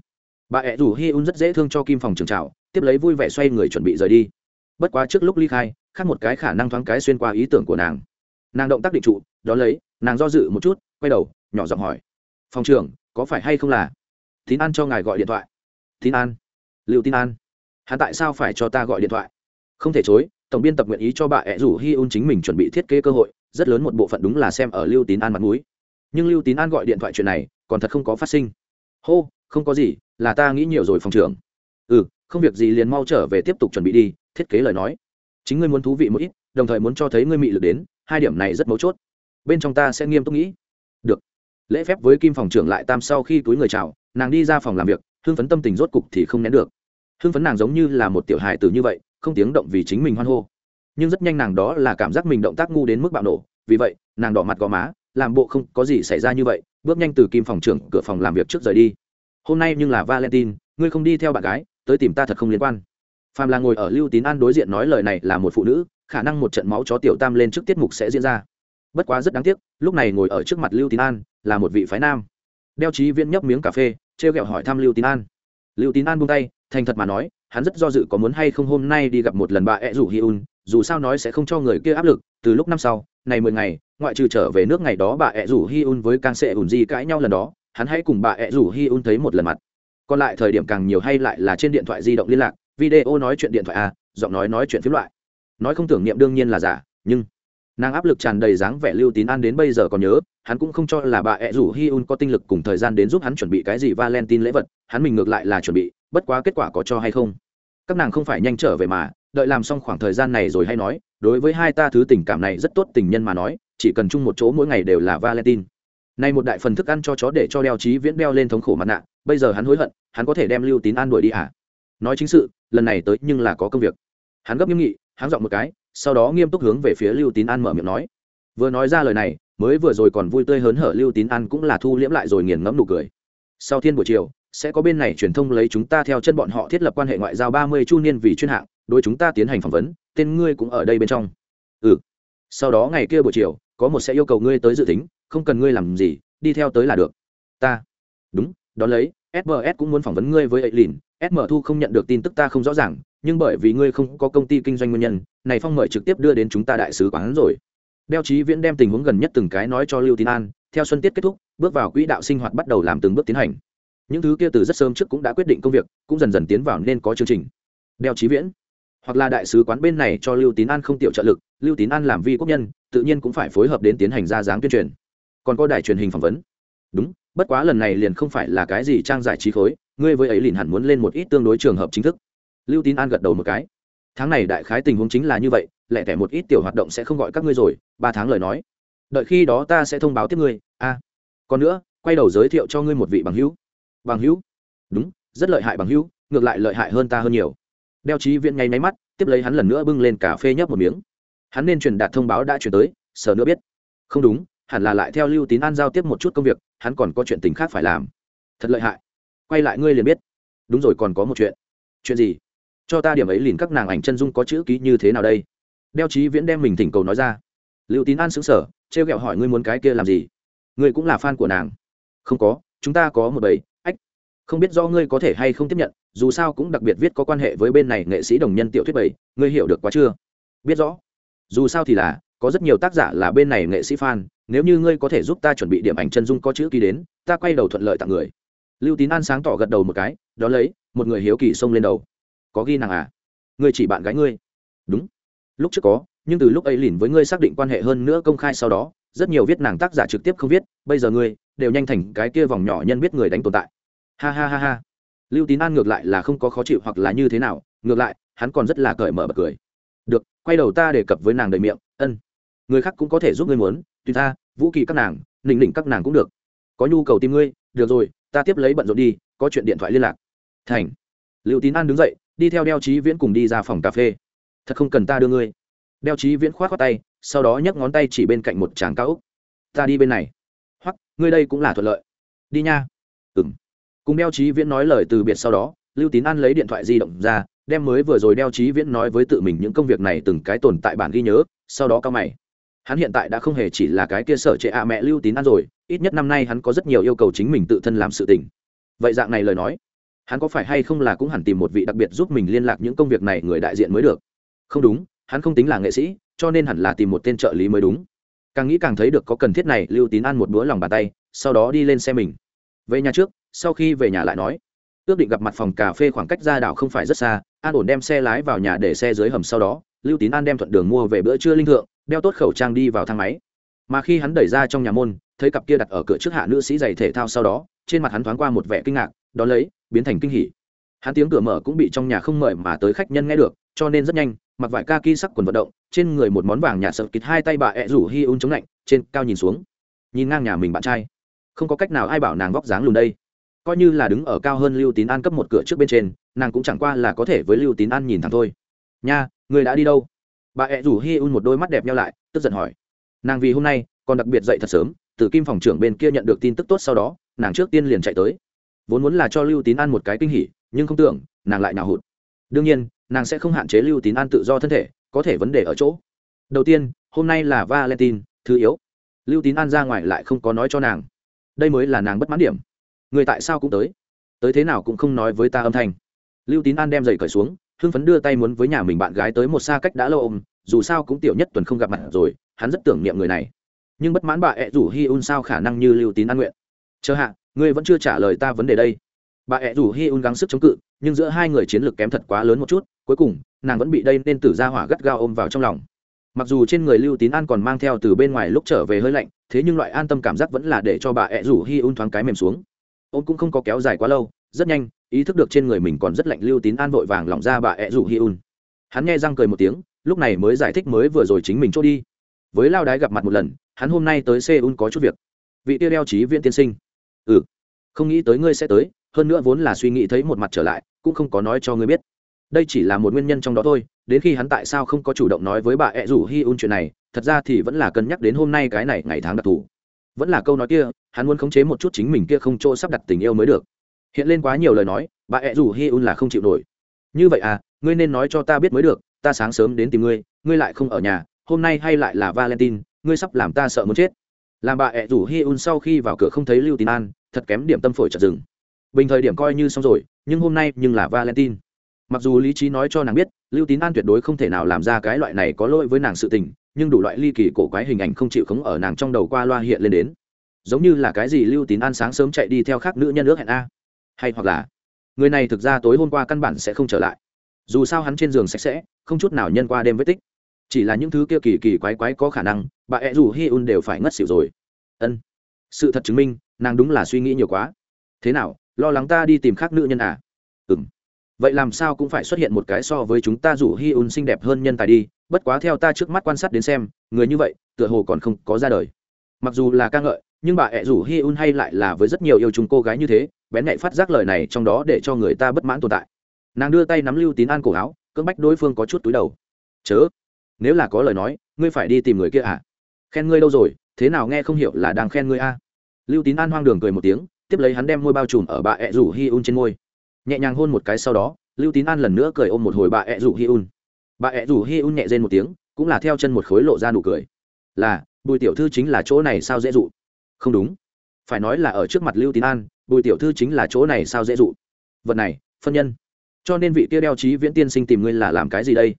Bà ẹ rủ hi un rất dễ thương cho kim phòng trưởng chào tiếp lấy vui vẻ xoay người chuẩn bị rời đi. Bất quá trước lúc ly khai khác một cái khả năng thoáng cái xuyên qua ý tưởng của nàng. Nàng động tác định trụ đó lấy, nàng do dự một chút, quay đầu, nhỏ giọng hỏi. Phòng trưởng, có phải hay không là? Tín an cho ngài gọi điện thoại. Tín an. Liệu tín an. Hắn tại sao phải cho ta gọi điện thoại? Không thể chối, tổng biên tập nguyện ý cho bà ẹ rủ hi un chính mình chuẩn bị thiết kế cơ hội, rất lớn một bộ phận đúng là xem ở lưu tín an mặt mũi. Nhưng lưu tín an gọi điện thoại chuyện này, còn thật không có phát sinh. Hô, không có gì, là ta nghĩ nhiều rồi phòng trưởng. Ừ không việc gì liền mau trở về tiếp tục chuẩn bị đi, thiết kế lời nói. Chính ngươi muốn thú vị một ít, đồng thời muốn cho thấy ngươi mị lực đến, hai điểm này rất mấu chốt bên trong ta sẽ nghiêm túc nghĩ. Được. Lễ phép với kim phòng trưởng lại tam sau khi túi người chào, nàng đi ra phòng làm việc, hưng phấn tâm tình rốt cục thì không nén được. Hưng phấn nàng giống như là một tiểu hài tử như vậy, không tiếng động vì chính mình hoan hô. Nhưng rất nhanh nàng đó là cảm giác mình động tác ngu đến mức bạo nổ, vì vậy, nàng đỏ mặt gò má, làm bộ không có gì xảy ra như vậy, bước nhanh từ kim phòng trưởng cửa phòng làm việc trước rời đi. Hôm nay nhưng là valentine, ngươi không đi theo bạn gái, tới tìm ta thật không liên quan. Phàm là ngồi ở lưu tín an đối diện nói lời này là một phụ nữ, khả năng một trận máu chó tiểu tam lên trước tiết mục sẽ diễn ra bất quá rất đáng tiếc, lúc này ngồi ở trước mặt lưu tín an là một vị phái nam. Đeo trí viên nhấp miếng cà phê t r e o g ẹ o hỏi thăm lưu tín an. Lưu tín an buông tay, thành thật mà nói, hắn rất do dự có muốn hay không hôm nay đi gặp một lần bà ed rủ hi un, dù sao nói sẽ không cho người kia áp lực, từ lúc năm sau, này mười ngày, ngoại trừ trở về nước ngày đó bà ed rủ hi un với càng sẽ ùn di cãi nhau lần đó, hắn hãy cùng bà ed rủ hi un thấy một lần mặt. Còn lại thời điểm càng nhiều hay lại là trên điện thoại di động liên lạc, video nói chuyện điện thoại a giọng nói nói chuyện phiếm loại. Nói không tưởng niệm đương nhiên là giả, nhưng nàng áp lực tràn đầy dáng vẻ lưu tín an đến bây giờ còn nhớ, hắn cũng không cho là bà ẹ rủ hi un có tinh lực cùng thời gian đến giúp hắn chuẩn bị cái gì valentine lễ vật, hắn mình ngược lại là chuẩn bị, bất quá kết quả có cho hay không? Các nàng không phải nhanh trở về mà, đợi làm xong khoảng thời gian này rồi hay nói, đối với hai ta thứ tình cảm này rất tốt tình nhân mà nói, chỉ cần chung một chỗ mỗi ngày đều là valentine. Nay một đại phần thức ăn cho chó để cho đeo trí viễn đeo lên thống khổ mặt nạ, bây giờ hắn hối hận, hắn có thể đem lưu tín an đuổi đi à? Nói chính sự, lần này tới nhưng là có công việc. Hắn gấp nghiêm nghị hắn giọng một cái sau đó nghiêm túc hướng về phía lưu tín an mở miệng nói. Vừa nói ra lời này, mới vừa rồi còn vui tươi hớn hở lưu tín an cũng là thu liễm lại rồi nghiền ngẫm nụ cười. Sau thiên buổi chiều, sẽ có bên này truyền thông lấy chúng ta theo chân bọn họ thiết lập quan hệ ngoại giao ba mươi chu niên vì chuyên hạng, đối chúng ta tiến hành phỏng vấn, tên ngươi cũng ở đây bên trong. Ừ. Sau đó ngày kia buổi chiều, có một sẽ yêu cầu ngươi tới dự tính, không cần ngươi làm gì, đi theo tới là được. Ta. Đúng, đón lấy sbs cũng muốn phỏng vấn ngươi với ấy lìn sm thu không nhận được tin tức ta không rõ ràng nhưng bởi vì ngươi không có công ty kinh doanh nguyên nhân, này phong mời trực tiếp đưa đến chúng ta đại sứ quán rồi. Đeo Chí viễn đem tình huống gần nhất từng cái nói cho lưu tín an, theo xuân tiết kết thúc, bước vào quỹ đạo sinh hoạt bắt đầu làm từng bước tiến hành. Những thứ kia từ rất sớm trước cũng đã quyết định công việc, cũng dần dần tiến vào nên có chương trình. Đeo Chí viễn, hoặc là đại sứ quán bên này cho lưu tín an không tiểu trợ lực, lưu tín an làm vi quốc nhân, tự nhiên cũng phải phối hợp đến tiến hành ra dáng tuyên truyền. Còn có đài truyền hình phỏng vấn. Đúng, bất quá lần này liền không phải là cái gì trang giải trí khối, ngươi với ấy liền hẳn muốn lên một ít tương đối trường hợp chính thức lưu tín an gật đầu một cái. Tháng này đại khái tình huống chính là như vậy lẽ tẻ một ít tiểu hoạt động sẽ không gọi các ngươi rồi, ba tháng lời nói. Đợi khi đó ta sẽ thông báo tiếp ngươi, a. Còn nữa, quay đầu giới thiệu cho ngươi một vị bằng hữu. Bằng hữu? Đúng, rất lợi hại bằng hữu, ngược lại lợi hại hơn ta hơn nhiều. Đeo trí viễn ngay máy mắt, tiếp lấy hắn lần nữa bưng lên cà phê nhấp một miếng. Hắn nên truyền đạt thông báo đã chuyển tới sở nữa biết. Không đúng, hẳn là lại theo lưu tín an giao tiếp một chút công việc, hắn còn có chuyện tình khác phải làm. Thật lợi hại. Quay lại ngươi liền biết. Đúng rồi còn có một chuyện. Chuyện gì? Cho ta điểm ấy liền các nàng ảnh chân dung có chữ ký như thế nào đây? Đeo chí viễn đem mình thỉnh cầu nói ra. Lưu tín an xứng sở t r e o g ẹ o hỏi ngươi muốn cái kia làm gì? Ngươi cũng là fan của nàng. Không có, chúng ta có một bầy, ách. Không biết do ngươi có thể hay không tiếp nhận, dù sao cũng đặc biệt viết có quan hệ với bên này nghệ sĩ đồng nhân tiểu thuyết bầy, ngươi hiểu được quá chưa? Biết rõ. Dù sao thì là, có rất nhiều tác giả là bên này nghệ sĩ fan, nếu như ngươi có thể giúp ta chuẩn bị điểm ảnh chân dung có chữ ký đến, ta quay đầu thuận lợi tặng người. Lưu tín an sáng tỏ gật đầu một cái, đón lấy, một người hiếu kỳ xông lên đầu có ghi nàng à? Ngươi chỉ bạn gái ngươi. Đúng. Lúc trước có, nhưng từ lúc ấy lìn với ngươi xác định quan hệ hơn nữa công khai sau đó, rất nhiều viết nàng tác giả trực tiếp không viết, bây giờ ngươi đều nhanh thành cái kia vòng nhỏ nhân biết người đánh tồn tại. Ha ha ha ha. Lưu tín an ngược lại là không có khó chịu hoặc là như thế nào, ngược lại, hắn còn rất là cởi mở bật cười. Được, quay đầu ta đề cập với nàng đầy miệng, ân. Người khác cũng có thể giúp ngươi muốn, tùy ta, vũ kỳ các nàng, nịnh nịnh các nàng cũng được. Có nhu cầu tìm ngươi, được rồi, ta tiếp lấy bận rộn đi, có chuyện điện thoại liên lạc. Thành. Lưu tín an đứng dậy đi theo đeo Chí viễn cùng đi ra phòng cà phê. Thật không cần ta đưa ngươi. Đeo Chí viễn k h o á t khoác tay, sau đó nhấc ngón tay chỉ bên cạnh một tràng cao úc. Ta đi bên này. Hoặc, ngươi đây cũng là thuận lợi. Đi nha. Ừ m cùng đeo Chí viễn nói lời từ biệt sau đó, lưu tín an lấy điện thoại di động ra, đem mới vừa rồi đeo Chí viễn nói với tự mình những công việc này từng cái tồn tại bản ghi nhớ, sau đó cao mày. Hắn hiện tại đã không hề chỉ là cái kia sở trệ ạ mẹ lưu tín ăn rồi, ít nhất năm nay hắn có rất nhiều yêu cầu chính mình tự thân làm sự tình. Vậy dạng này lời nói hắn có phải hay không là cũng hẳn tìm một vị đặc biệt giúp mình liên lạc những công việc này người đại diện mới được? Không đúng, hắn không tính là nghệ sĩ, cho nên hẳn là tìm một tên trợ lý mới đúng. Càng nghĩ càng thấy được có cần thiết này, lưu tín ăn một bữa lòng bàn tay, sau đó đi lên xe mình. Về nhà trước, sau khi về nhà lại nói. Ước định gặp mặt phòng cà phê khoảng cách ra đảo không phải rất xa, an ổn đem xe lái vào nhà để xe dưới hầm sau đó, lưu tín an đem thuận đường mua về bữa trưa linh thượng, đeo tốt khẩu trang đi vào thang máy mà khi hắn đẩy ra trong nhà môn, thấy cặp kia đặt ở cửa trước hạ nữ sĩ giày thể thao sau đó, trên mặt hắn thoáng qua một vẻ kinh ngạc đ ó lấy, biến thành kinh hỉ. Hắn tiếng cửa mở cũng bị trong nhà không mời mà tới khách nhân nghe được, cho nên rất nhanh, mặc vải ca ki sắc quần vận động, trên người một món vàng nhà sợ kịt hai tay bà ẹ rủ hi un chống lạnh, trên cao nhìn xuống. Nhìn ngang nhà mình bạn trai. Không có cách nào ai bảo nàng vóc dáng lùn đây. Coi như là đứng ở cao hơn lưu tín an cấp một cửa trước bên trên, nàng cũng chẳng qua là có thể với lưu tín an nhìn thẳng thôi. Nha, người đã đi đâu? Bà ẹ rủ hi un một đôi mắt đẹp nhau lại, tức giận hỏi nàng vì hôm nay, còn đặc biệt dậy thật sớm, từ kim phòng trưởng bên kia nhận được tin tức tốt sau đó, nàng trước tiên liền chạy tới. Vốn muốn là cho lưu tín an một cái kinh hỉ, nhưng không tưởng, nàng lại nào hụt. Đương nhiên, nàng sẽ không hạn chế lưu tín an tự do thân thể, có thể vấn đề ở chỗ. Đầu tiên, hôm nay là valentine, thứ yếu. Lưu tín an ra ngoài lại không có nói cho nàng. Đây mới là nàng bất mãn điểm. Người tại sao cũng tới? Tới thế nào cũng không nói với ta âm thanh. Lưu tín an đem giày cởi xuống, hưng phấn đưa tay muốn với nhà mình bạn gái tới một xa cách đã lâu ôm, dù sao cũng tiểu nhất tuần không gặp mặt rồi hắn rất tưởng niệm người này. Nhưng bất mãn bà ẹ rủ hi un sao khả năng như lưu tín an nguyện? Chờ hạ, ngươi vẫn chưa trả lời ta vấn đề đây. Bà ẹ rủ hi un gắng sức chống cự, nhưng giữa hai người chiến lược kém thật quá lớn một chút, cuối cùng, nàng vẫn bị đây nên tử ra hỏa gắt gao ôm vào trong lòng. Mặc dù trên người lưu tín an còn mang theo từ bên ngoài lúc trở về hơi lạnh, thế nhưng loại an tâm cảm giác vẫn là để cho bà ẹ rủ hi un thoáng cái mềm xuống. Ôm cũng không có kéo dài quá lâu, rất nhanh, ý thức được trên người mình còn rất lạnh, lưu tín an vội vàng lỏng ra bà ẹ rủ hi un. Hắn nghe răng cười một tiếng, lúc này mới giải thích mới vừa rồi chính mình chỗ đi với lao đái gặp mặt một lần, hắn hôm nay tới seoul có chút việc. Vị tiêu đeo trí viễn tiên sinh. Ừ không nghĩ tới ngươi sẽ tới, hơn nữa vốn là suy nghĩ thấy một mặt trở lại, cũng không có nói cho ngươi biết. Đây chỉ là một nguyên nhân trong đó thôi, đến khi hắn tại sao không có chủ động nói với bà ẹ rủ hi un chuyện này, thật ra thì vẫn là cân nhắc đến hôm nay cái này ngày tháng đặc thù. Vẫn là câu nói kia, hắn muốn khống chế một chút chính mình kia không chỗ sắp đặt tình yêu mới được. Hiện lên quá nhiều lời nói, bà ẹ rủ hi un là không chịu nổi. Như vậy à ngươi nên nói cho ta biết mới được, ta sáng sớm đến tìm ngươi ngươi lại không ở nhà hôm nay hay lại là valentine, ngươi sắp làm ta sợ muốn chết. Làm bà ẹ rủ hi un sau khi vào cửa không thấy lưu tín an, thật kém điểm tâm phổi chợt dừng. Bình thời điểm coi như xong rồi, nhưng hôm nay nhưng là valentine. Mặc dù lý trí nói cho nàng biết, lưu tín an tuyệt đối không thể nào làm ra cái loại này có lỗi với nàng sự tình, nhưng đủ loại ly kỳ cổ quái hình ảnh không chịu khống ở nàng trong đầu qua loa hiện lên đến. Giống như là cái gì lưu tín an sáng sớm chạy đi theo khác nữ nhân ước hẹn a. Hay hoặc là, người này thực ra tối hôm qua căn bản sẽ không trở lại. Dù sao hắn trên giường sạch sẽ, không chút nào nhân qua đêm vết tích chỉ là những thứ kia kỳ kỳ quái quái có khả năng, bà ẹ rủ hi un đều phải ngất xỉu rồi. Ân. Sự thật chứng minh, nàng đúng là suy nghĩ nhiều quá. Thế nào, lo lắng ta đi tìm khác nữ nhân à? Ừ m vậy làm sao cũng phải xuất hiện một cái so với chúng ta rủ hi un xinh đẹp hơn nhân tài đi, bất quá theo ta trước mắt quan sát đến xem, người như vậy, tựa hồ còn không có ra đời. Mặc dù là ca ngợi, nhưng bà ẹ rủ hi un hay lại là với rất nhiều yêu chúng cô gái như thế, bén nhạy phát giác lời này trong đó để cho người ta bất mãn tồn tại. Nàng đưa tay nắm lưu tín an cổ áo, cưỡng bách đối phương có chút túi đầu. Chớ nếu là có lời nói, ngươi phải đi tìm người kia à? Khen ngươi đâu rồi, thế nào nghe không hiểu là đang khen ngươi a? À? lưu tín an hoang đường cười một tiếng, tiếp lấy hắn đem môi bao trùm ở bà ẹ rủ hi un trên môi. Nhẹ nhàng hôn một cái sau đó, lưu tín an lần nữa cười ôm một hồi bà ẹ rủ hi un. Bà ẹ rủ hi un nhẹ rên một tiếng, cũng là theo chân một khối lộ ra nụ cười. Là, bùi tiểu thư chính là chỗ này sao dễ dụ? Không đúng. Phải nói là ở trước mặt lưu tín an, bùi tiểu thư chính là chỗ này sao dễ dụ? Vật này, phân nhân. Cho nên vị kia đeo trí viễn tiên sinh tìm ngươi là làm cái gì đây?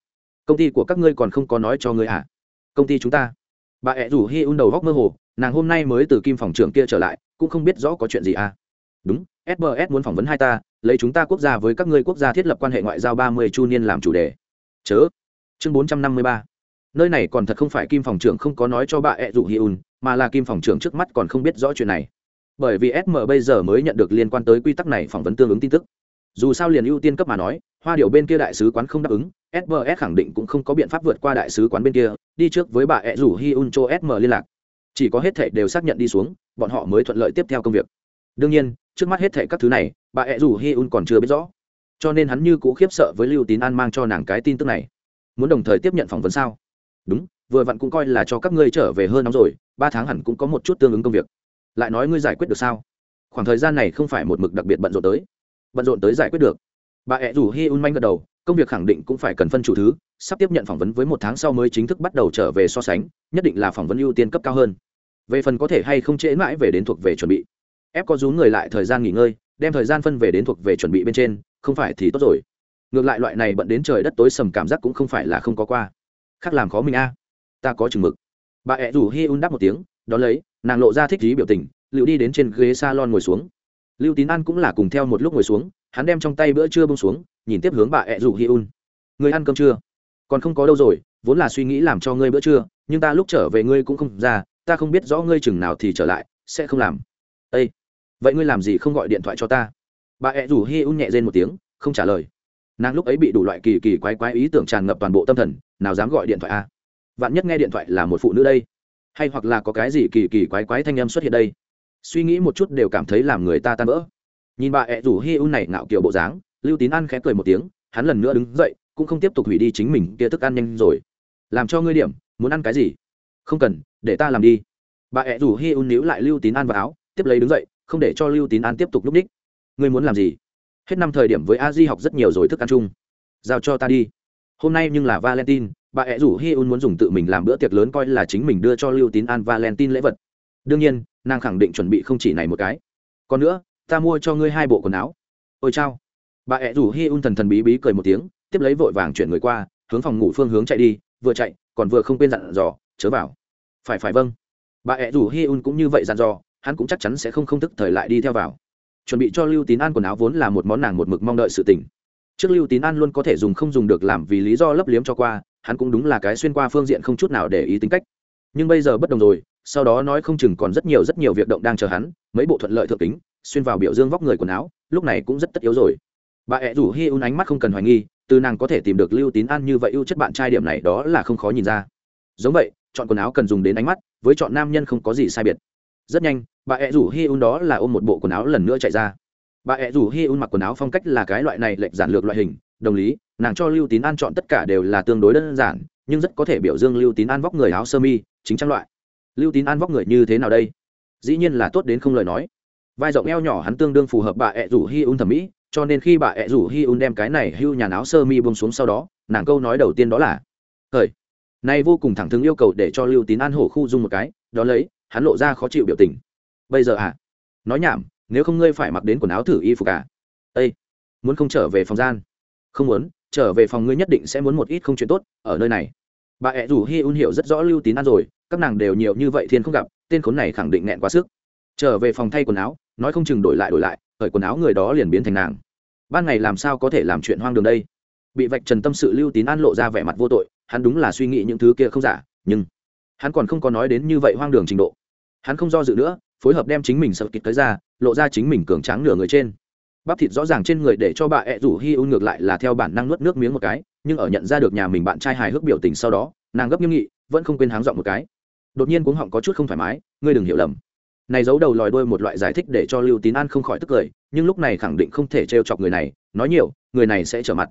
Công ty của các ngươi còn không có nói cho ngươi à? Công ty chúng ta. Bà ẹ rủ hi un đầu góc mơ hồ, nàng hôm nay mới từ kim phòng trưởng kia trở lại, cũng không biết rõ có chuyện gì à? Đúng sbs muốn phỏng vấn hai ta, lấy chúng ta quốc gia với các ngươi quốc gia thiết lập quan hệ ngoại giao ba mươi chu niên làm chủ đề. Chớ. Chương bốn trăm năm mươi ba. Nơi này còn thật không phải kim phòng trưởng không có nói cho bà ẹ rủ hi un, mà là kim phòng trưởng trước mắt còn không biết rõ chuyện này. Bởi vì sm bây giờ mới nhận được liên quan tới quy tắc này phỏng vấn tương ứng tin tức dù sao liền ưu tiên cấp mà nói, hoa điệu bên kia đại sứ quán không đáp ứng sbs khẳng định cũng không có biện pháp vượt qua đại sứ quán bên kia, đi trước với bà ẹ rủ hi un cho sm liên lạc. Chỉ có hết thệ đều xác nhận đi xuống, bọn họ mới thuận lợi tiếp theo công việc. Đương nhiên, trước mắt hết thệ các thứ này, bà ẹ rủ hi un còn chưa biết rõ. Cho nên hắn như cũ khiếp sợ với lưu tín an mang cho nàng cái tin tức này. Muốn đồng thời tiếp nhận phỏng vấn sao? Đúng, vừa vặn cũng coi là cho các ngươi trở về hơn nóng rồi, ba tháng hẳn cũng có một chút tương ứng công việc. Lại nói ngươi giải quyết được sao? Khoảng thời gian này không phải một mực đặc biệt bận rộn tới bận rộn tới giải quyết được. Bà ẹ rủ hi un manh gật đầu, công việc khẳng định cũng phải cần phân chủ thứ, sắp tiếp nhận phỏng vấn với một tháng sau mới chính thức bắt đầu trở về so sánh, nhất định là phỏng vấn ưu tiên cấp cao hơn. Về phần có thể hay không trễ mãi về đến thuộc về chuẩn bị. Ép có rú người lại thời gian nghỉ ngơi, đem thời gian phân về đến thuộc về chuẩn bị bên trên, không phải thì tốt rồi. Ngược lại loại này bận đến trời đất tối sầm cảm giác cũng không phải là không có qua. Khác làm khó mình a. Ta có chừng mực. Bà ẹ rủ hi un đáp một tiếng, đón lấy, nàng lộ ra thích trí biểu tình liệu đi đến trên ghế s a lon ngồi xuống lưu tín an cũng là cùng theo một lúc ngồi xuống, hắn đem trong tay bữa trưa bông xuống, nhìn tiếp hướng bà ẹ rủ hi un. Người ăn cơm chưa? Còn không có đâu rồi, vốn là suy nghĩ làm cho ngươi bữa trưa, nhưng ta lúc trở về ngươi cũng không ra, ta không biết rõ ngươi chừng nào thì trở lại, sẽ không làm. Ây vậy ngươi làm gì không gọi điện thoại cho ta? Bà ẹ rủ hi un nhẹ dên một tiếng, không trả lời. Nàng lúc ấy bị đủ loại kỳ kỳ quái quái ý tưởng tràn ngập toàn bộ tâm thần, nào dám gọi điện thoại a? Vạn nhất nghe điện thoại là một phụ nữ đây, hay hoặc là có cái gì kỳ kỳ quái quái thanh âm xuất hiện đây? Suy nghĩ một chút đều cảm thấy làm người ta tan vỡ. Nhìn bà ẹ rủ hi un này ngạo kiểu bộ dáng, lưu tín ăn khẽ cười một tiếng, hắn lần nữa đứng dậy, cũng không tiếp tục hủy đi chính mình kia thức ăn nhanh rồi. Làm cho ngươi điểm, muốn ăn cái gì? Không cần, để ta làm đi. Bà ẹ rủ hi un níu lại lưu tín ăn vào áo, tiếp lấy đứng dậy, không để cho lưu tín ăn tiếp tục lúc ních ngươi muốn làm gì? Hết năm thời điểm với a di học rất nhiều rồi thức ăn chung. Giao cho ta đi. Hôm nay nhưng là valentine, bà ẹ rủ hi un muốn dùng tự mình làm bữa tiệc lớn coi là chính mình đưa cho lưu tín an valentine lễ vật. Đương nhiên nàng khẳng định chuẩn bị không chỉ này một cái. Còn nữa, ta mua cho ngươi hai bộ quần áo. Ôi chao. Bà ẹ rủ hi un thần thần bí bí cười một tiếng, tiếp lấy vội vàng chuyển người qua, hướng phòng ngủ phương hướng chạy đi, vừa chạy, còn vừa không quên dặn dò, chớ vào. Phải phải vâng. Bà ẹ rủ hi un cũng như vậy dặn dò, hắn cũng chắc chắn sẽ không không thức thời lại đi theo vào. Chuẩn bị cho lưu tín an quần áo vốn là một món nàng một mực mong đợi sự tình. Trước lưu tín an luôn có thể dùng không dùng được làm vì lý do lấp liếm cho qua, hắn cũng đúng là cái xuyên qua phương diện không chút nào để ý tính cách. Nhưng bây giờ bất đồng rồi sau đó nói không chừng còn rất nhiều rất nhiều việc động đang chờ hắn, mấy bộ thuận lợi thượng tính xuyên vào biểu dương vóc người quần áo, lúc này cũng rất tất yếu rồi. Bà ẹ rủ hi un ánh mắt không cần hoài nghi, từ nàng có thể tìm được lưu tín an như vậy ưu chất bạn trai điểm này đó là không khó nhìn ra. Giống vậy, chọn quần áo cần dùng đến ánh mắt, với chọn nam nhân không có gì sai biệt. Rất nhanh, bà ẹ rủ hi un đó là ôm một bộ quần áo lần nữa chạy ra. Bà ẹ rủ hi un mặc quần áo phong cách là cái loại này lệch giản lược loại hình, đồng lý, nàng cho lưu tín an chọn tất cả đều là tương đối đơn giản, nhưng rất có thể biểu dương lưu tín an vóc người áo sơ mi, chính trang loại lưu tín an vóc người như thế nào đây? Dĩ nhiên là tốt đến không lời nói. Vai rộng eo nhỏ hắn tương đương phù hợp bà ẹ rủ hi un thẩm mỹ, cho nên khi bà ẹ rủ hi un đem cái này hưu nhà áo sơ mi bông xuống sau đó, nàng câu nói đầu tiên đó là thời này vô cùng thẳng thừng yêu cầu để cho lưu tín an hổ khu dung một cái, đó lấy, hắn lộ ra khó chịu biểu tình. Bây giờ à? Nói nhảm, nếu không ngươi phải mặc đến quần áo thử y phục à? Ây muốn không trở về phòng gian? Không muốn, trở về phòng ngươi nhất định sẽ muốn một ít không chuyện tốt, ở nơi này bà ẹ rủ hi un hiểu rất rõ lưu tín ăn rồi, các nàng đều nhiều như vậy thiên không gặp, tên khốn này khẳng định nghẹn quá sức. Trở về phòng thay quần áo, nói không chừng đổi lại đổi lại, khởi quần áo người đó liền biến thành nàng. Ban ngày làm sao có thể làm chuyện hoang đường đây? Bị vạch trần tâm sự lưu tín an lộ ra vẻ mặt vô tội, hắn đúng là suy nghĩ những thứ kia không giả, nhưng hắn còn không có nói đến như vậy hoang đường trình độ. Hắn không do dự nữa, phối hợp đem chính mình sợ kịch tới ra, lộ ra chính mình cường tráng nửa người trên. Bắp thịt rõ ràng trên người để cho bà ẹ rủ hi un ngược lại là theo bản năng nuốt nước miếng một cái nhưng ở nhận ra được nhà mình bạn trai hài hước biểu tình sau đó, nàng gấp nghiêm nghị, vẫn không quên háng dọn một cái. Đột nhiên cuống họng có chút không thoải mái, ngươi đừng hiểu lầm. Này giấu đầu lòi đuôi một loại giải thích để cho lưu tín an không khỏi tức cười, nhưng lúc này khẳng định không thể trêu chọc người này, nói nhiều, người này sẽ trở mặt.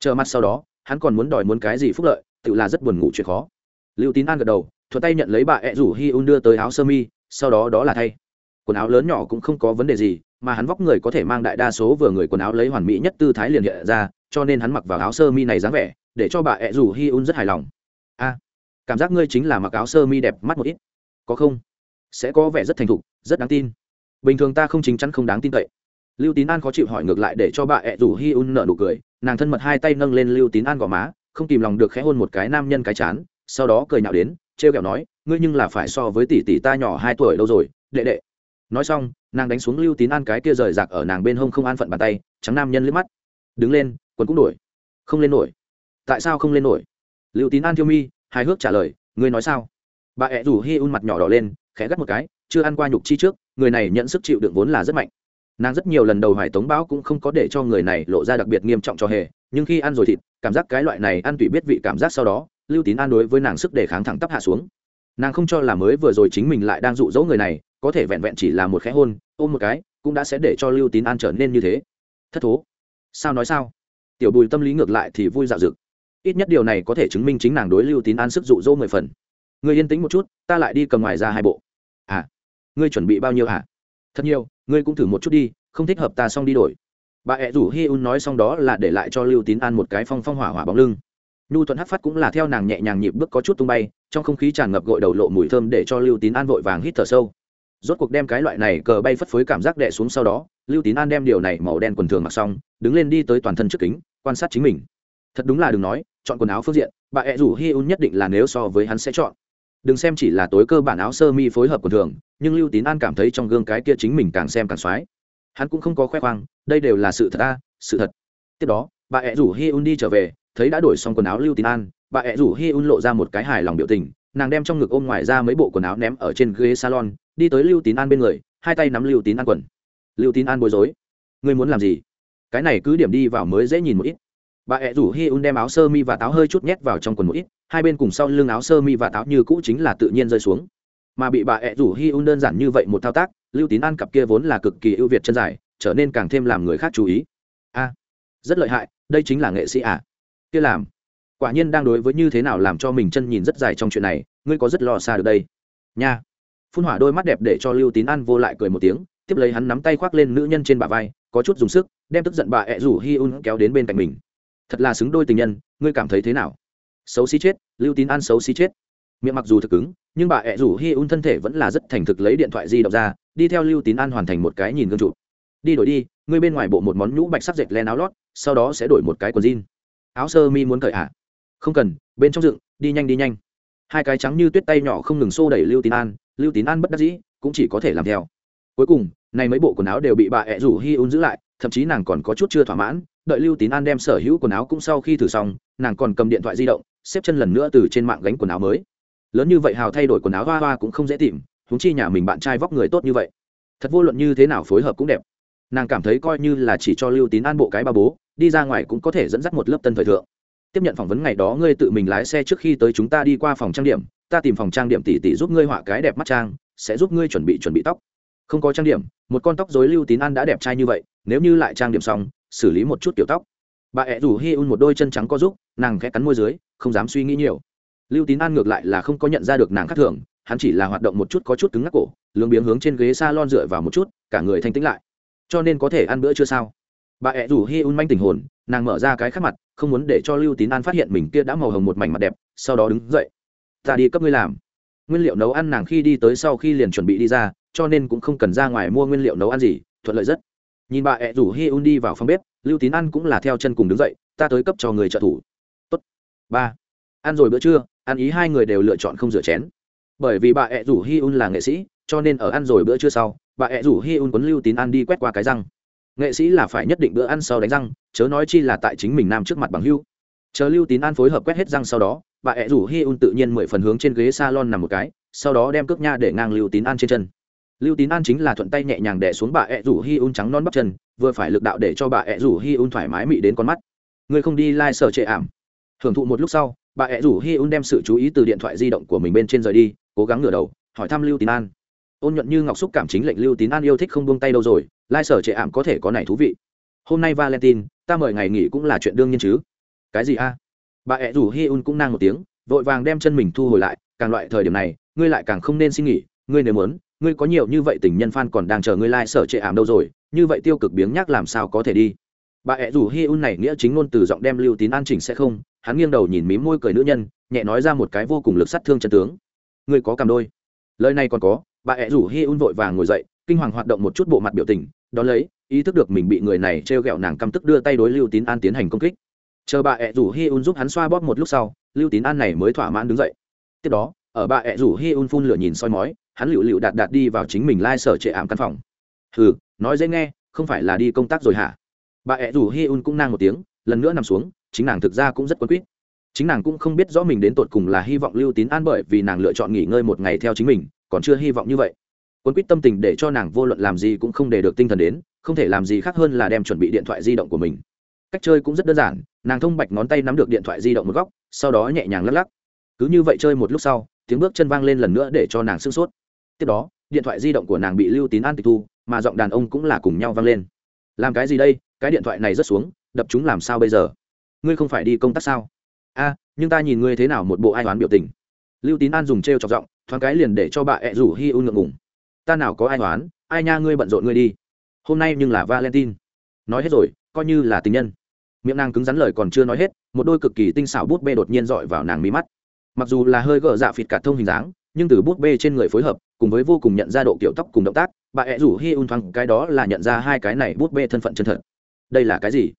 Trở mặt sau đó, hắn còn muốn đòi muốn cái gì phúc lợi, tự là rất buồn ngủ chuyện khó. Lưu tín an gật đầu thuật tay nhận lấy bà ẹ rủ hi un đưa tới áo sơ mi, sau đó đó là thay. Quần áo lớn nhỏ cũng không có vấn đề gì, mà hắn vóc người có thể mang đại đa số vừa người quần áo lấy hoàn mỹ nhất tư thái liền hiện ra cho nên hắn mặc vào áo sơ mi này dáng vẻ, để cho bà ẹ rủ hi un rất hài lòng. A, cảm giác ngươi chính là mặc áo sơ mi đẹp mắt một ít. Có không? Sẽ có vẻ rất thành thục, rất đáng tin. Bình thường ta không chính chắn không đáng tin cậy. Lưu tín an khó chịu hỏi ngược lại để cho bà ẹ rủ hi un nợ nụ cười, nàng thân mật hai tay nâng lên lưu tín an gò má, không kìm lòng được khẽ hôn một cái nam nhân cái chán, sau đó cười nhạo đến, trêu kẹo nói, ngươi nhưng là phải so với tỷ tỷ ta nhỏ hai tuổi đâu rồi, đệ đệ. Nói xong, nàng đánh xuống lưu tín an cái kia rời rạc ở nàng bên hông không an phận bàn tay, trắng nam nhân liếc mắt. Đứng lên quần cũng đổi. Không lên nổi. Tại sao không lên nổi? Lưu tín an thiêu mi, hài hước trả lời, ngươi nói sao? Bà ẹ rủ hi un mặt nhỏ đỏ lên, khẽ gắt một cái, chưa ăn qua nhục chi trước, người này nhận sức chịu đựng vốn là rất mạnh. Nàng rất nhiều lần đầu hoài tống bão cũng không có để cho người này lộ ra đặc biệt nghiêm trọng cho hề, nhưng khi ăn rồi thịt, cảm giác cái loại này ăn tùy biết vị cảm giác sau đó, lưu tín an đối với nàng sức đề kháng thẳng tắp hạ xuống. Nàng không cho là mới vừa rồi chính mình lại đang dụ dỗ người này, có thể vẹn vẹn chỉ là một khẽ hôn, ôm một cái, cũng đã sẽ để cho lưu tín an trở nên như thế. Thất thố. Sao nói sao? Tiểu bùi tâm lý ngược lại thì vui dạo dực. Ít nhất điều này có thể chứng minh chính nàng đối lưu tín an sức dụ dỗ mười phần. Người yên tĩnh một chút, ta lại đi cầm ngoài ra hai bộ. À ngươi chuẩn bị bao nhiêu à? thật nhiều, ngươi cũng thử một chút đi, không thích hợp ta xong đi đổi. Bà ẹ rủ hi un nói xong đó là để lại cho lưu tín an một cái phong phong hỏa hỏa bóng lưng. Nhu thuận hắc phát cũng là theo nàng nhẹ nhàng nhịp bước có chút tung bay, trong không khí tràn ngập gội đầu lộ mùi thơm để cho lưu tín an vội vàng hít thở sâu. Rốt cuộc đem cái loại này cờ bay phất phới cảm giác đè xuống sau đó, lưu tín an đem điều này màu đen quần thường mặc xong, đứng lên đi tới toàn thân trước kính quan sát chính mình. Thật đúng là đừng nói, chọn quần áo phương diện, bà ẹ rủ hi un nhất định là nếu so với hắn sẽ chọn. Đừng xem chỉ là tối cơ bản áo sơ mi phối hợp quần thường, nhưng lưu tín an cảm thấy trong gương cái kia chính mình càng xem càng xoái. Hắn cũng không có khoe khoang, đây đều là sự thật ta sự thật. Tiếp đó, bà ẹ rủ hi un đi trở về, thấy đã đổi xong quần áo lưu tín an, bà ẹ rủ hi un lộ ra một cái hài lòng biểu tình, nàng đem trong ngực ôm ngoài ra mấy bộ quần áo ném ở trên ghế salon, đi tới lưu tín an bên người, hai tay nắm lưu tín an quần. Lưu tín an bối rối. Ngươi muốn làm gì? Cái này cứ điểm đi vào mới dễ nhìn một ít. Bà ẹ rủ hi un đem áo sơ mi và táo hơi chút nhét vào trong quần một ít, hai bên cùng sau lưng áo sơ mi và táo như cũ chính là tự nhiên rơi xuống. Mà bị bà ẹ rủ hi un đơn giản như vậy một thao tác, lưu tín an cặp kia vốn là cực kỳ ưu việt chân dài, trở nên càng thêm làm người khác chú ý. A, rất lợi hại, đây chính là nghệ sĩ à? Kia làm. Quả nhiên đang đối với như thế nào làm cho mình chân nhìn rất dài trong chuyện này, ngươi có rất lo xa được đây. Nha. Phun hỏa đôi mắt đẹp để cho lưu tín an vô lại cười một tiếng tiếp lấy hắn nắm tay khoác lên nữ nhân trên bả vai, có chút dùng sức, đem tức giận bà ẹ rủ hi un kéo đến bên cạnh mình. Thật là xứng đôi tình nhân, ngươi cảm thấy thế nào? Xấu xí chết, lưu tín an xấu xí chết. Miệng mặc dù thực cứng, nhưng bà ẹ rủ hi un thân thể vẫn là rất thành thực lấy điện thoại di động ra, đi theo lưu tín an hoàn thành một cái nhìn gương chụp. Đi đổi đi, ngươi bên ngoài bộ một món nhũ bạch sắc dệt len áo lót, sau đó sẽ đổi một cái quần jean. Áo sơ mi muốn cởi ạ à? không cần, bên trong dựng, đi nhanh đi nhanh. Hai cái trắng như tuyết tay nhỏ không ngừng xô đẩy lưu tín an, lưu tín an bất đắc dĩ, cũng chỉ có thể làm theo cuối cùng này mấy bộ quần áo đều bị bà ẹ rủ hi un giữ lại, thậm chí nàng còn có chút chưa thỏa mãn, đợi lưu tín an đem sở hữu quần áo cũng sau khi thử xong, nàng còn cầm điện thoại di động, xếp chân lần nữa từ trên mạng gánh quần áo mới. Lớn như vậy hào thay đổi quần áo hoa hoa cũng không dễ tìm húng chi nhà mình bạn trai vóc người tốt như vậy. Thật vô luận như thế nào phối hợp cũng đẹp. Nàng cảm thấy coi như là chỉ cho lưu tín an bộ cái ba bố, đi ra ngoài cũng có thể dẫn dắt một lớp tân thời thượng. Tiếp nhận phỏng vấn ngày đó ngươi tự mình lái xe trước khi tới chúng ta đi qua phòng trang điểm, ta tìm phòng trang điểm tỉ tỉ giúp ngươi họa cái đẹp mắt trang, sẽ giúp ngươi chuẩn bị chuẩn bị tóc không có trang điểm, một con tóc dối lưu tín an đã đẹp trai như vậy, nếu như lại trang điểm xong, xử lý một chút kiểu tóc. Bà ẹ rủ hi un một đôi chân trắng có giúp, nàng khẽ cắn môi dưới, không dám suy nghĩ nhiều. Lưu tín an ngược lại là không có nhận ra được nàng khác thường, hắn chỉ là hoạt động một chút có chút cứng ngắc cổ, lướng biếng hướng trên ghế s a lon dựa vào một chút, cả người thanh tĩnh lại. Cho nên có thể ăn bữa chưa sao? Bà ẹ rủ hi un manh tình hồn, nàng mở ra cái khắc mặt, không muốn để cho lưu tín an phát hiện mình kia đã màu hồng một mảnh mặt đẹp, sau đó đứng dậy. Ta đi cấp ngươi làm. Nguyên liệu nấu ăn nàng khi đi tới sau khi liền chuẩn bị đi ra cho nên cũng không cần ra ngoài mua nguyên liệu nấu ăn gì, thuận lợi rất. Nhìn bà ẹ rủ hi un đi vào phòng bếp, lưu tín ăn cũng là theo chân cùng đứng dậy, ta tới cấp cho người trợ thủ. Tốt. ba, ăn rồi bữa trưa, ăn ý hai người đều lựa chọn không rửa chén. Bởi vì bà ẹ rủ hi un là nghệ sĩ, cho nên ở ăn rồi bữa trưa sau, bà ẹ rủ hi un quấn lưu tín ăn đi quét qua cái răng. Nghệ sĩ là phải nhất định bữa ăn sau đánh răng, chớ nói chi là tại chính mình nam trước mặt bằng hưu. Chờ lưu tín an phối hợp quét hết răng sau đó, bà ẹ rủ hi un tự nhiên mười phần hướng trên ghế s a lon nằm một cái, sau đó đem cước nha để ngang lưu tín an trên chân lưu tín an chính là thuận tay nhẹ nhàng đẻ xuống bà ẹ rủ hi un trắng non bắp chân, vừa phải lực đạo để cho bà ẹ rủ hi un thoải mái mị đến con mắt. Ngươi không đi lai、like、sở trệ ảm. Hưởng thụ một lúc sau, bà ẹ rủ hi un đem sự chú ý từ điện thoại di động của mình bên trên rời đi, cố gắng ngửa đầu, hỏi thăm lưu tín an. Ôn nhuận như ngọc xúc cảm chính lệnh lưu tín an yêu thích không buông tay đâu rồi, lai、like、sở trệ ảm có thể có này thú vị. Hôm nay valentine, ta mời ngày nghỉ cũng là chuyện đương nhiên chứ. Cái gì a? Bà ẹ rủ hi un cũng nang một tiếng, vội vàng đem chân mình thu hồi lại, càng loại thời điểm này, ngươi lại càng không nên xin nghỉ, ngươi nếu muốn ngươi có nhiều như vậy tình nhân fan còn đang chờ ngươi lai、like、sở trệ ảm đâu rồi, như vậy tiêu cực biếng nhác làm sao có thể đi? Bà ẹ rủ hi un này nghĩa chính ngôn từ giọng đem lưu tín an chỉnh sẽ không, hắn nghiêng đầu nhìn mím môi cười nữ nhân, nhẹ nói ra một cái vô cùng lực sát thương chân tướng. Ngươi có cầm đôi. Lời này còn có, bà ẹ rủ hi un vội vàng ngồi dậy, kinh hoàng hoạt động một chút bộ mặt biểu tình, đón lấy, ý thức được mình bị người này t r e o g ẹ o nàng căm tức đưa tay đối lưu tín an tiến hành công kích. Chờ bà ẹ rủ hi un giúp hắn xoa bóp một lúc sau, lưu tín an này mới thỏa mãn đứng dậy. Tiếp đó, ở bà ẹ rủ hi un phun lửa nhìn soi mói hắn lựu lựu đạt đạt đi vào chính mình lai sở trệ ảm căn phòng. Hừ, nói dễ nghe, không phải là đi công tác rồi hả? Bà ẹ rủ hi un cũng nang một tiếng, lần nữa nằm xuống, chính nàng thực ra cũng rất quân quýt. Chính nàng cũng không biết rõ mình đến tột cùng là hy vọng lưu tín an bởi vì nàng lựa chọn nghỉ ngơi một ngày theo chính mình, còn chưa hy vọng như vậy. Quân quýt tâm tình để cho nàng vô luận làm gì cũng không để được tinh thần đến, không thể làm gì khác hơn là đem chuẩn bị điện thoại di động của mình. Cách chơi cũng rất đơn giản, nàng thông bạch ngón tay nắm được điện thoại di động một góc, sau đó nhẹ nhàng lắc lắc. Cứ như vậy chơi một lúc sau, tiếng bước chân vang lên lần nữa để cho nàng sưng sốt tiếp đó, điện thoại di động của nàng bị lưu tín an tịch thu, mà giọng đàn ông cũng là cùng nhau vang lên. Làm cái gì đây? Cái điện thoại này rớt xuống, đập chúng làm sao bây giờ? Ngươi không phải đi công tác sao? A, nhưng ta nhìn ngươi thế nào một bộ ai toán biểu tình. Lưu tín an dùng t r e o chọc giọng, thoáng cái liền để cho bà ẹ rủ hi un ngượng ngùng. Ta nào có ai toán ai nha ngươi bận rộn ngươi đi. Hôm nay nhưng là valentine. Nói hết rồi, coi như là tình nhân. Miệng nàng cứng rắn lời còn chưa nói hết, một đôi cực kỳ tinh xảo bút bê đột nhiên dọi vào nàng mí mắt. Mặc dù là hơi gỡ dạ phịt cả thông hình dáng, nhưng từ bút bê trên người phối hợp cùng với vô cùng nhận ra độ kiểu tóc cùng động tác, bà ẹ rủ hi un thoáng cái đó là nhận ra hai cái này bút bê thân phận chân thật. Đây là cái gì?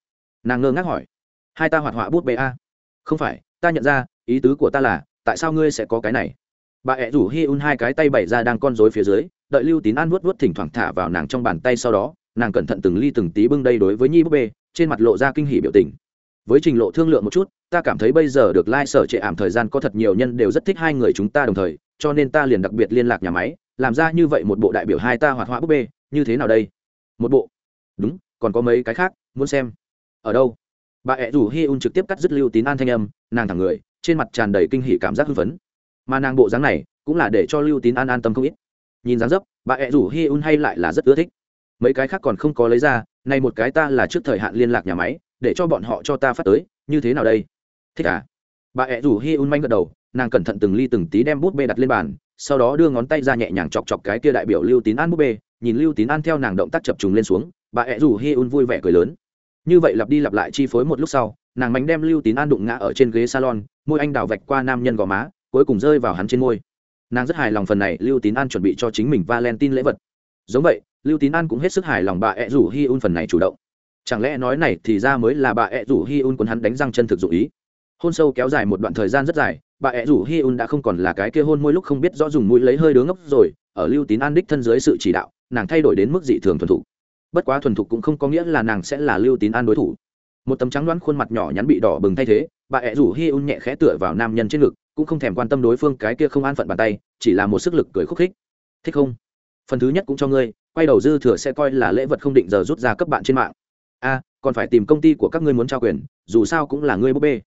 Nàng ngơ ngác hỏi. Hai ta hoạt họa bút bê a? Không phải, ta nhận ra, ý tứ của ta là, tại sao ngươi sẽ có cái này? Bà ẹ rủ hi un hai cái tay bày ra đang con rối phía dưới, đợi lưu tín an vuốt vuốt thỉnh thoảng thả vào nàng trong bàn tay sau đó, nàng cẩn thận từng ly từng tí bưng đây đối với nhi búp bê, trên mặt lộ ra kinh hỉ biểu tình. Với trình lộ thương lượng một chút, ta cảm thấy bây giờ được lai、like、sở trệ ảm thời gian có thật nhiều nhân đều rất thích hai người chúng ta đồng thời cho nên ta liền đặc biệt liên lạc nhà máy, làm ra như vậy một bộ đại biểu hai ta hoạt họa búp bê, như thế nào đây? Một bộ. Đúng, còn có mấy cái khác, muốn xem. Ở đâu? Bà ẹ rủ hi un trực tiếp cắt dứt lưu tín an thanh âm, nàng thẳng người, trên mặt tràn đầy kinh hỉ cảm giác hưng phấn. Mà nàng bộ dáng này, cũng là để cho lưu tín an an tâm không ít. Nhìn dáng dấp, bà ẹ rủ hi un hay lại là rất ưa thích. Mấy cái khác còn không có lấy ra, nay một cái ta là trước thời hạn liên lạc nhà máy, để cho bọn họ cho ta phát tới, như thế nào đây? Thích à? Bà ẹ rủ hi un manh gật đầu nàng cẩn thận từng ly từng tí đem bút bê đặt lên bàn, sau đó đưa ngón tay ra nhẹ nhàng chọc chọc cái kia đại biểu lưu tín an bút bê, nhìn lưu tín an theo nàng động tác chập trùng lên xuống, bà ẹ rủ hi un vui vẻ cười lớn. Như vậy lặp đi lặp lại chi phối một lúc sau, nàng mánh đem lưu tín an đụng ngã ở trên ghế salon, môi anh đào vạch qua nam nhân gò má, cuối cùng rơi vào hắn trên môi. Nàng rất hài lòng phần này, lưu tín an chuẩn bị cho chính mình valentine lễ vật. Giống vậy, lưu tín an cũng hết sức hài lòng bà ẹ rủ hi un phần này chủ động. Chẳng lẽ nói này thì ra mới là bà ẹ rủ hi un quấn hắn đánh răng chân thực dụng ý? Hôn sâu kéo dài một đoạn thời gian rất dài bà ẹ rủ hi un đã không còn là cái kia hôn môi lúc không biết rõ dùng mũi lấy hơi đứa ngốc rồi, ở lưu tín an đích thân dưới sự chỉ đạo, nàng thay đổi đến mức dị thường thuần thục. Bất quá thuần thục cũng không có nghĩa là nàng sẽ là lưu tín an đối thủ. Một tấm trắng đoán khuôn mặt nhỏ nhắn bị đỏ bừng thay thế, bà ẹ rủ hi un nhẹ khẽ tựa vào nam nhân trên ngực, cũng không thèm quan tâm đối phương cái kia không an phận bàn tay, chỉ là một sức lực cười khúc khích. Thích không? Phần thứ nhất cũng cho ngươi, quay đầu dư thừa sẽ coi là lễ vật không định giờ rút ra cấp bạn trên mạng. A, còn phải tìm công ty của các ngươi muốn trao quyền, dù sao cũng là ngươi búp bê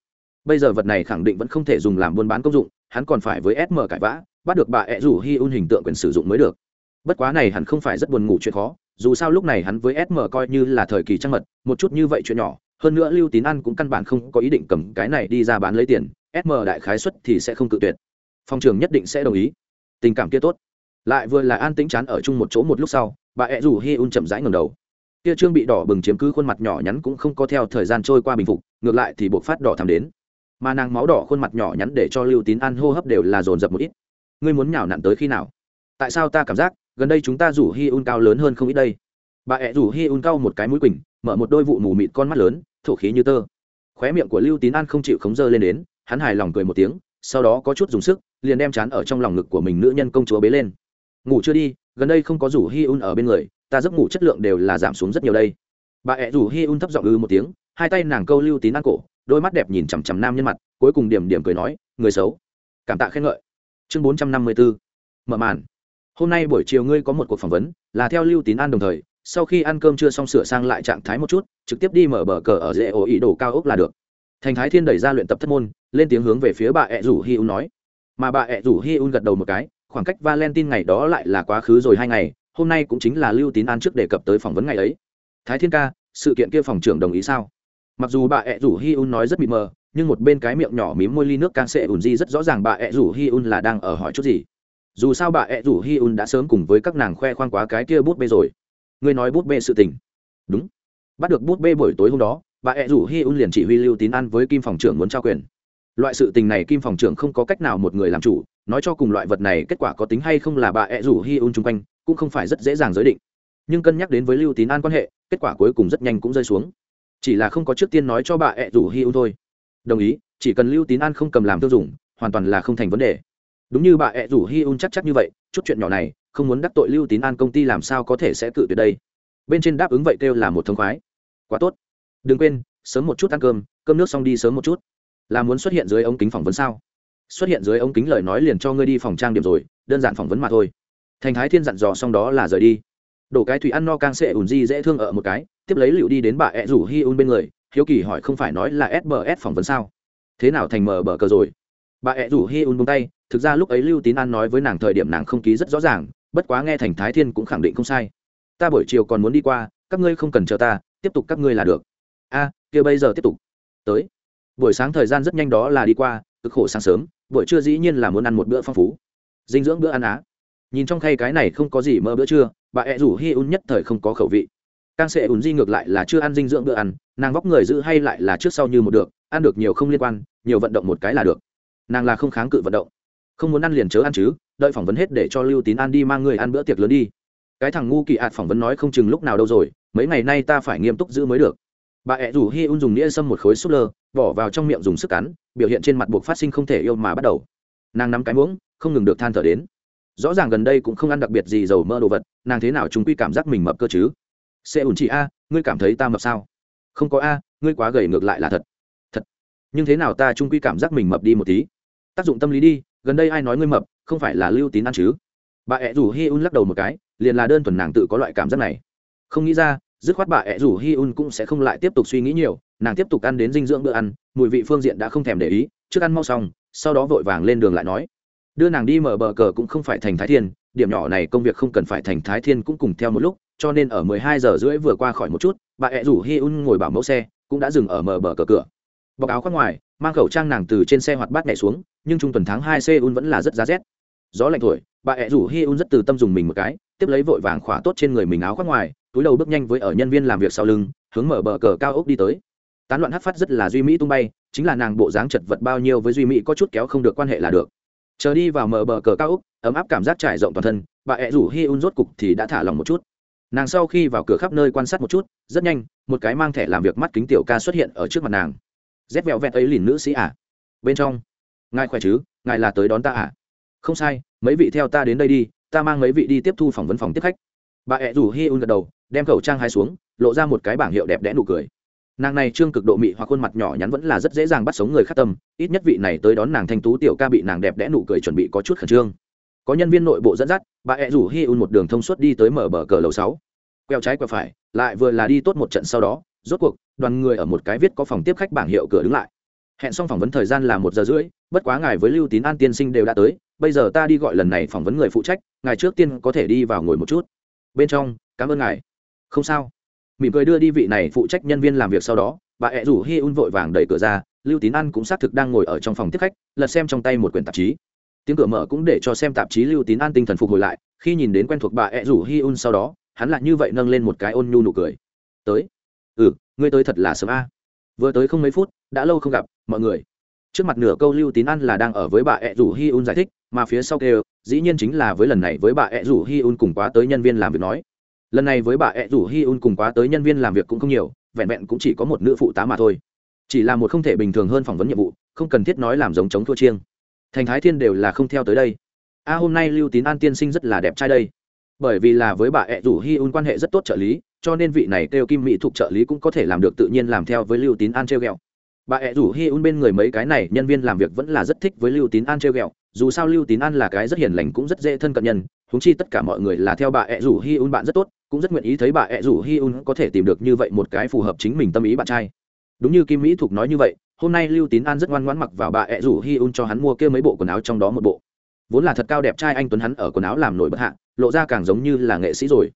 bây giờ vật này khẳng định vẫn không thể dùng làm buôn bán công dụng, hắn còn phải với sm cãi vã, bắt được bà ẹ rủ hi un hình tượng quyền sử dụng mới được. Bất quá này hẳn không phải rất buồn ngủ chuyện khó, dù sao lúc này hắn với sm coi như là thời kỳ trăng mật, một chút như vậy chuyện nhỏ, hơn nữa lưu tín ăn cũng căn bản không có ý định cầm cái này đi ra bán lấy tiền sm đại khái xuất thì sẽ không cự tuyệt. Phòng trường nhất định sẽ đồng ý. Tình cảm kia tốt. Lại vừa là an tĩnh chán ở chung một chỗ một lúc sau, bà ẹ rủ hi un chậm rãi ngầm đầu. Kia trương bị đỏ bừng chiếm cứ khuôn mặt nhỏ nhắn cũng không có theo thời gian trôi qua bình phục, ngược lại thì buộc phát đỏ thắm đến mà nàng máu đỏ khuôn mặt nhỏ nhắn để cho lưu tín an hô hấp đều là dồn dập một ít. Ngươi muốn nhào nặn tới khi nào? Tại sao ta cảm giác, gần đây chúng ta rủ hi un cao lớn hơn không ít đây? Bà ẹ rủ hi un cao một cái mũi quỳnh, mở một đôi vụ mù mịt con mắt lớn, thổ khí như tơ. Khóe miệng của lưu tín an không chịu khống dơ lên đến, hắn hài lòng cười một tiếng, sau đó có chút dùng sức, liền đem chán ở trong lòng ngực của mình nữ nhân công chúa bế lên. Ngủ chưa đi, gần đây không có rủ hi un ở bên người, ta giấc ngủ chất lượng đều là giảm xuống rất nhiều đây. Bà ẹ rủ hi un thấp giọng ư một tiếng, hai tay nàng câu lưu tín an cổ đôi mắt đẹp nhìn chằm chằm nam nhân mặt, cuối cùng điểm điểm cười nói, người xấu. Cảm tạ khen ngợi. Chương bốn trăm năm mươi bốn mở màn. Hôm nay buổi chiều ngươi có một cuộc phỏng vấn, là theo lưu tín an đồng thời, sau khi ăn cơm chưa xong sửa sang lại trạng thái một chút, trực tiếp đi mở bờ cờ ở dễ ổ ý đồ cao ốc là được. Thành thái thiên đẩy ra luyện tập thất môn, lên tiếng hướng về phía bà ẹ rủ hi un nói. Mà bà ẹ rủ hi un gật đầu một cái, khoảng cách valentine ngày đó lại là quá khứ rồi hai ngày, hôm nay cũng chính là lưu tín an trước đề cập tới phỏng vấn ngày ấy. Thái thiên ca, sự kiện kia phòng trưởng đồng ý sao? Mặc dù bà ẹ rủ hi un nói rất mịt mờ, nhưng một bên cái miệng nhỏ mím môi ly nước càng sệ ùn di rất rõ ràng bà ẹ rủ hi un là đang ở hỏi chút gì. Dù sao bà ẹ rủ hi un đã sớm cùng với các nàng khoe khoang quá cái kia bút bê rồi. Ngươi nói bút bê sự tình. Đúng. Bắt được bút bê buổi tối hôm đó, bà ẹ rủ hi un liền chỉ huy lưu tín ăn với kim phòng trưởng muốn trao quyền. Loại sự tình này kim phòng trưởng không có cách nào một người làm chủ, nói cho cùng loại vật này kết quả có tính hay không là bà ẹ rủ hi un chung quanh, cũng không phải rất dễ dàng giới định. Nhưng cân nhắc đến với lưu tín an quan hệ, kết quả cuối cùng rất nhanh cũng rơi xuống chỉ là không có trước tiên nói cho bà ẹ rủ hi un thôi. Đồng ý, chỉ cần lưu tín an không cầm làm tiêu dùng, hoàn toàn là không thành vấn đề. Đúng như bà ẹ rủ hi un chắc chắc như vậy, chút chuyện nhỏ này, không muốn đắc tội lưu tín an công ty làm sao có thể sẽ cự tuyệt đây. Bên trên đáp ứng vậy kêu là một thông khoái. Quá tốt. Đừng quên, sớm một chút ăn cơm cơm nước xong đi sớm một chút. Là muốn xuất hiện dưới ống kính phỏng vấn sao? Xuất hiện dưới ống kính lời nói liền cho ngươi đi phòng trang điểm rồi, đơn giản phỏng vấn mà thôi. Thành thái thiên dặn dò xong đó là rời đi đổ cái thủy ăn no càng sẽ ủn di dễ thương ở một cái, tiếp lấy liệu đi đến bà ẹ rủ hi un bên người, hiếu kỳ hỏi không phải nói là sbs phỏng vấn sao? Thế nào thành mờ bờ cờ rồi? Bà ẹ rủ hi un bông tay, thực ra lúc ấy lưu tín an nói với nàng thời điểm nàng không ký rất rõ ràng, bất quá nghe thành thái thiên cũng khẳng định không sai. Ta buổi chiều còn muốn đi qua, các ngươi không cần chờ ta, tiếp tục các ngươi là được. A, kia bây giờ tiếp tục. Tới. Buổi sáng thời gian rất nhanh đó là đi qua, cực khổ sáng sớm, buổi trưa dĩ nhiên là muốn ăn một bữa phong phú. Dinh dưỡng bữa ăn á. Nhìn trong khay cái này không có gì mơ bữa trưa bà ẹ rủ hi un nhất thời không có khẩu vị. Càng sẽ ùn di ngược lại là chưa ăn dinh dưỡng bữa ăn, nàng vóc người giữ hay lại là trước sau như một được, ăn được nhiều không liên quan, nhiều vận động một cái là được. Nàng là không kháng cự vận động. Không muốn ăn liền chớ ăn chứ, đợi phỏng vấn hết để cho lưu tín ăn đi mang người ăn bữa tiệc lớn đi. Cái thằng ngu kỳ ạt phỏng vấn nói không chừng lúc nào đâu rồi, mấy ngày nay ta phải nghiêm túc giữ mới được. Bà ẹ rủ hi un dùng nghĩa xâm một khối súp lơ, bỏ vào trong miệng dùng sức cắn, biểu hiện trên mặt buộc phát sinh không thể yêu mà bắt đầu. Nàng nắm cái muỗng, không ngừng được than thở đến rõ ràng gần đây cũng không ăn đặc biệt gì dầu mỡ đồ vật, nàng thế nào chúng quy cảm giác mình mập cơ chứ? Xe ủn chị a, ngươi cảm thấy ta mập sao? Không có a, ngươi quá gầy ngược lại là thật. Thật. Nhưng thế nào ta trung quy cảm giác mình mập đi một tí? Tác dụng tâm lý đi, gần đây ai nói ngươi mập, không phải là lưu tín ăn chứ? Bà ẹ rủ hi un lắc đầu một cái, liền là đơn thuần nàng tự có loại cảm giác này. Không nghĩ ra, dứt khoát bà ẹ rủ hi un cũng sẽ không lại tiếp tục suy nghĩ nhiều, nàng tiếp tục ăn đến dinh dưỡng bữa ăn, mùi vị phương diện đã không thèm để ý, trước ăn mau xong, sau đó vội vàng lên đường lại nói đưa nàng đi mở bờ cờ cũng không phải thành thái thiên, điểm nhỏ này công việc không cần phải thành thái thiên cũng cùng theo một lúc, cho nên ở mười hai giờ rưỡi vừa qua khỏi một chút, bà ẹ rủ hi un ngồi bảo mẫu xe, cũng đã dừng ở mở bờ cờ cửa. Bọc áo khoác ngoài, mang khẩu trang nàng từ trên xe hoạt bát nhảy xuống, nhưng trung tuần tháng hai seoul vẫn là rất giá rét. Gió lạnh thổi, bà ẹ rủ hi un rất từ tâm dùng mình một cái, tiếp lấy vội vàng khỏa tốt trên người mình áo khoác ngoài, túi đầu bước nhanh với ở nhân viên làm việc sau lưng, hướng mở bờ cờ cao ốc đi tới. Tán loạn hát phát rất là duy mỹ tung bay, chính là nàng bộ dáng chật vật bao nhiêu với duy mỹ có chút kéo không được quan hệ là được chờ đi vào mở bờ cờ cao úc, ấm áp cảm giác trải rộng toàn thân, bà ẹ rủ hi un rốt cục thì đã thả lòng một chút. Nàng sau khi vào cửa khắp nơi quan sát một chút, rất nhanh, một cái mang thẻ làm việc mắt kính tiểu ca xuất hiện ở trước mặt nàng. Rét vẹo vẹt ấy lìn nữ sĩ à? Bên trong. Ngài khỏe chứ? Ngài là tới đón ta à? Không sai, mấy vị theo ta đến đây đi, ta mang mấy vị đi tiếp thu phỏng vấn phòng tiếp khách. Bà ẹ rủ hi un gật đầu, đem khẩu trang hai xuống, lộ ra một cái bảng hiệu đẹp đẽ nụ cười nàng này trương cực độ mị hoặc khuôn mặt nhỏ nhắn vẫn là rất dễ dàng bắt sống người khác tâm, ít nhất vị này tới đón nàng thanh tú tiểu ca bị nàng đẹp đẽ nụ cười chuẩn bị có chút khẩn trương. Có nhân viên nội bộ dẫn dắt, bà ẹ rủ hi un một đường thông suốt đi tới mở bờ cờ lầu sáu. Queo trái queo phải, lại vừa là đi tốt một trận sau đó, rốt cuộc, đoàn người ở một cái viết có phòng tiếp khách bảng hiệu cửa đứng lại. Hẹn xong phỏng vấn thời gian là một giờ rưỡi, bất quá ngài với lưu tín an tiên sinh đều đã tới, bây giờ ta đi gọi lần này phỏng vấn người phụ trách, ngài trước tiên có thể đi vào ngồi một chút. Bên trong, cảm ơn ngài. Không sao mỉm cười đưa đi vị này phụ trách nhân viên làm việc sau đó, bà ẹ rủ hi un vội vàng đẩy cửa ra, lưu tín an cũng xác thực đang ngồi ở trong phòng tiếp khách, lật xem trong tay một quyển tạp chí. Tiếng cửa mở cũng để cho xem tạp chí lưu tín an tinh thần phục hồi lại, khi nhìn đến quen thuộc bà ẹ rủ hi un sau đó, hắn lại như vậy nâng lên một cái ôn nhu nụ cười. Tới. Ừ ngươi tới thật là sớm a. Vừa tới không mấy phút, đã lâu không gặp, mọi người. Trước mặt nửa câu lưu tín an là đang ở với bà ẹ rủ hi un giải thích, mà phía sau kêu, dĩ nhiên chính là với lần này với bà ẹ rủ hi un cùng quá tới nhân viên làm việc nói lần này với bà ẹ rủ hi un cùng quá tới nhân viên làm việc cũng không nhiều, vẹn vẹn cũng chỉ có một nữ phụ tá mà thôi. Chỉ là một không thể bình thường hơn phỏng vấn nhiệm vụ, không cần thiết nói làm giống chống thua chiêng. Thành thái thiên đều là không theo tới đây. A, hôm nay lưu tín an tiên sinh rất là đẹp trai đây. Bởi vì là với bà ẹ rủ hi un quan hệ rất tốt trợ lý, cho nên vị này kêu kim mỹ thuộc trợ lý cũng có thể làm được tự nhiên làm theo với lưu tín an treo ghẹo. Bà ẹ rủ hi un bên người mấy cái này nhân viên làm việc vẫn là rất thích với lưu tín an treo ghẹo dù sao lưu tín an là cái rất hiền lành cũng rất dễ thân cận nhân húng chi tất cả mọi người là theo bà ẹ rủ hi un bạn rất tốt, cũng rất nguyện ý thấy bà ẹ rủ hi un có thể tìm được như vậy một cái phù hợp chính mình tâm ý bạn trai. Đúng như kim mỹ thuộc nói như vậy, hôm nay lưu tín an rất ngoan ngoãn mặc vào bà ẹ rủ hi un cho hắn mua kia mấy bộ quần áo trong đó một bộ. Vốn là thật cao đẹp trai anh tuấn hắn ở quần áo làm nổi bất hạ, lộ ra càng giống như là nghệ sĩ rồi.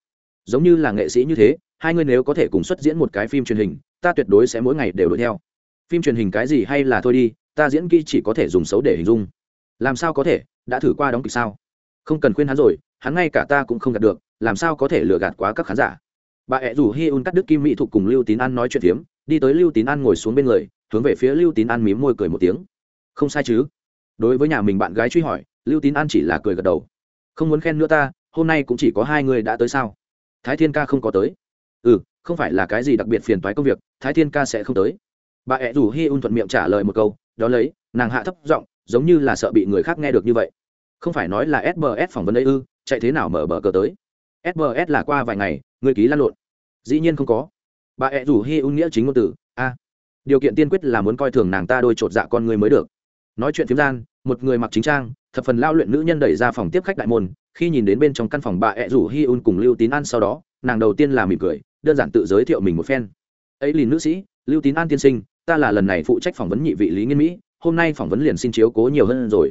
Giống như là nghệ sĩ như thế, hai người nếu có thể cùng xuất diễn một cái phim truyền hình, ta tuyệt đối sẽ mỗi ngày đều đuổi theo. Phim truyền hình cái gì hay là thôi đi, ta diễn kỹ chỉ có thể dùng xấu để hình dung làm sao có thể? Đã thử qua đóng kịch sao? Không cần khuyên hắn rồi, hắn ngay cả ta cũng không gạt được, làm sao có thể lừa gạt quá các khán giả? Bà ẹ rủ hi un cắt đức kim mỹ thục cùng lưu tín an nói chuyện phiếm, đi tới lưu tín an ngồi xuống bên người, hướng về phía lưu tín an mím môi cười một tiếng. Không sai chứ? Đối với nhà mình bạn gái truy hỏi, lưu tín an chỉ là cười gật đầu. Không muốn khen nữa ta, hôm nay cũng chỉ có hai người đã tới sao? Thái thiên ca không có tới. Ừ không phải là cái gì đặc biệt phiền toái công việc, thái thiên ca sẽ không tới. Bà ẹ rủ hi un thuận miệng trả lời một câu đó lấy, nàng hạ thấp giọng giống như là sợ bị người khác nghe được như vậy. Không phải nói là sbs phỏng vấn ấy ư, chạy thế nào mở bờ cờ tới? Sbs là qua vài ngày, người ký lan lộn. Dĩ nhiên không có. Bà ẹ rủ hi un nghĩa chính ngôn từ, a. Điều kiện tiên quyết là muốn coi thường nàng ta đôi chột dạ con người mới được. Nói chuyện phiếm gian, một người mặc chính trang, thập phần lao luyện nữ nhân đẩy ra phòng tiếp khách đại môn, khi nhìn đến bên trong căn phòng bà ẹ rủ hi un cùng lưu tín an sau đó, nàng đầu tiên là mỉm cười, đơn giản tự giới thiệu mình một phen. Ấy lìn nữ sĩ, lưu tín an tiên sinh, ta là lần này phụ trách phỏng vấn nhị vị lý nghiên mỹ hôm nay phỏng vấn liền xin chiếu cố nhiều hơn rồi.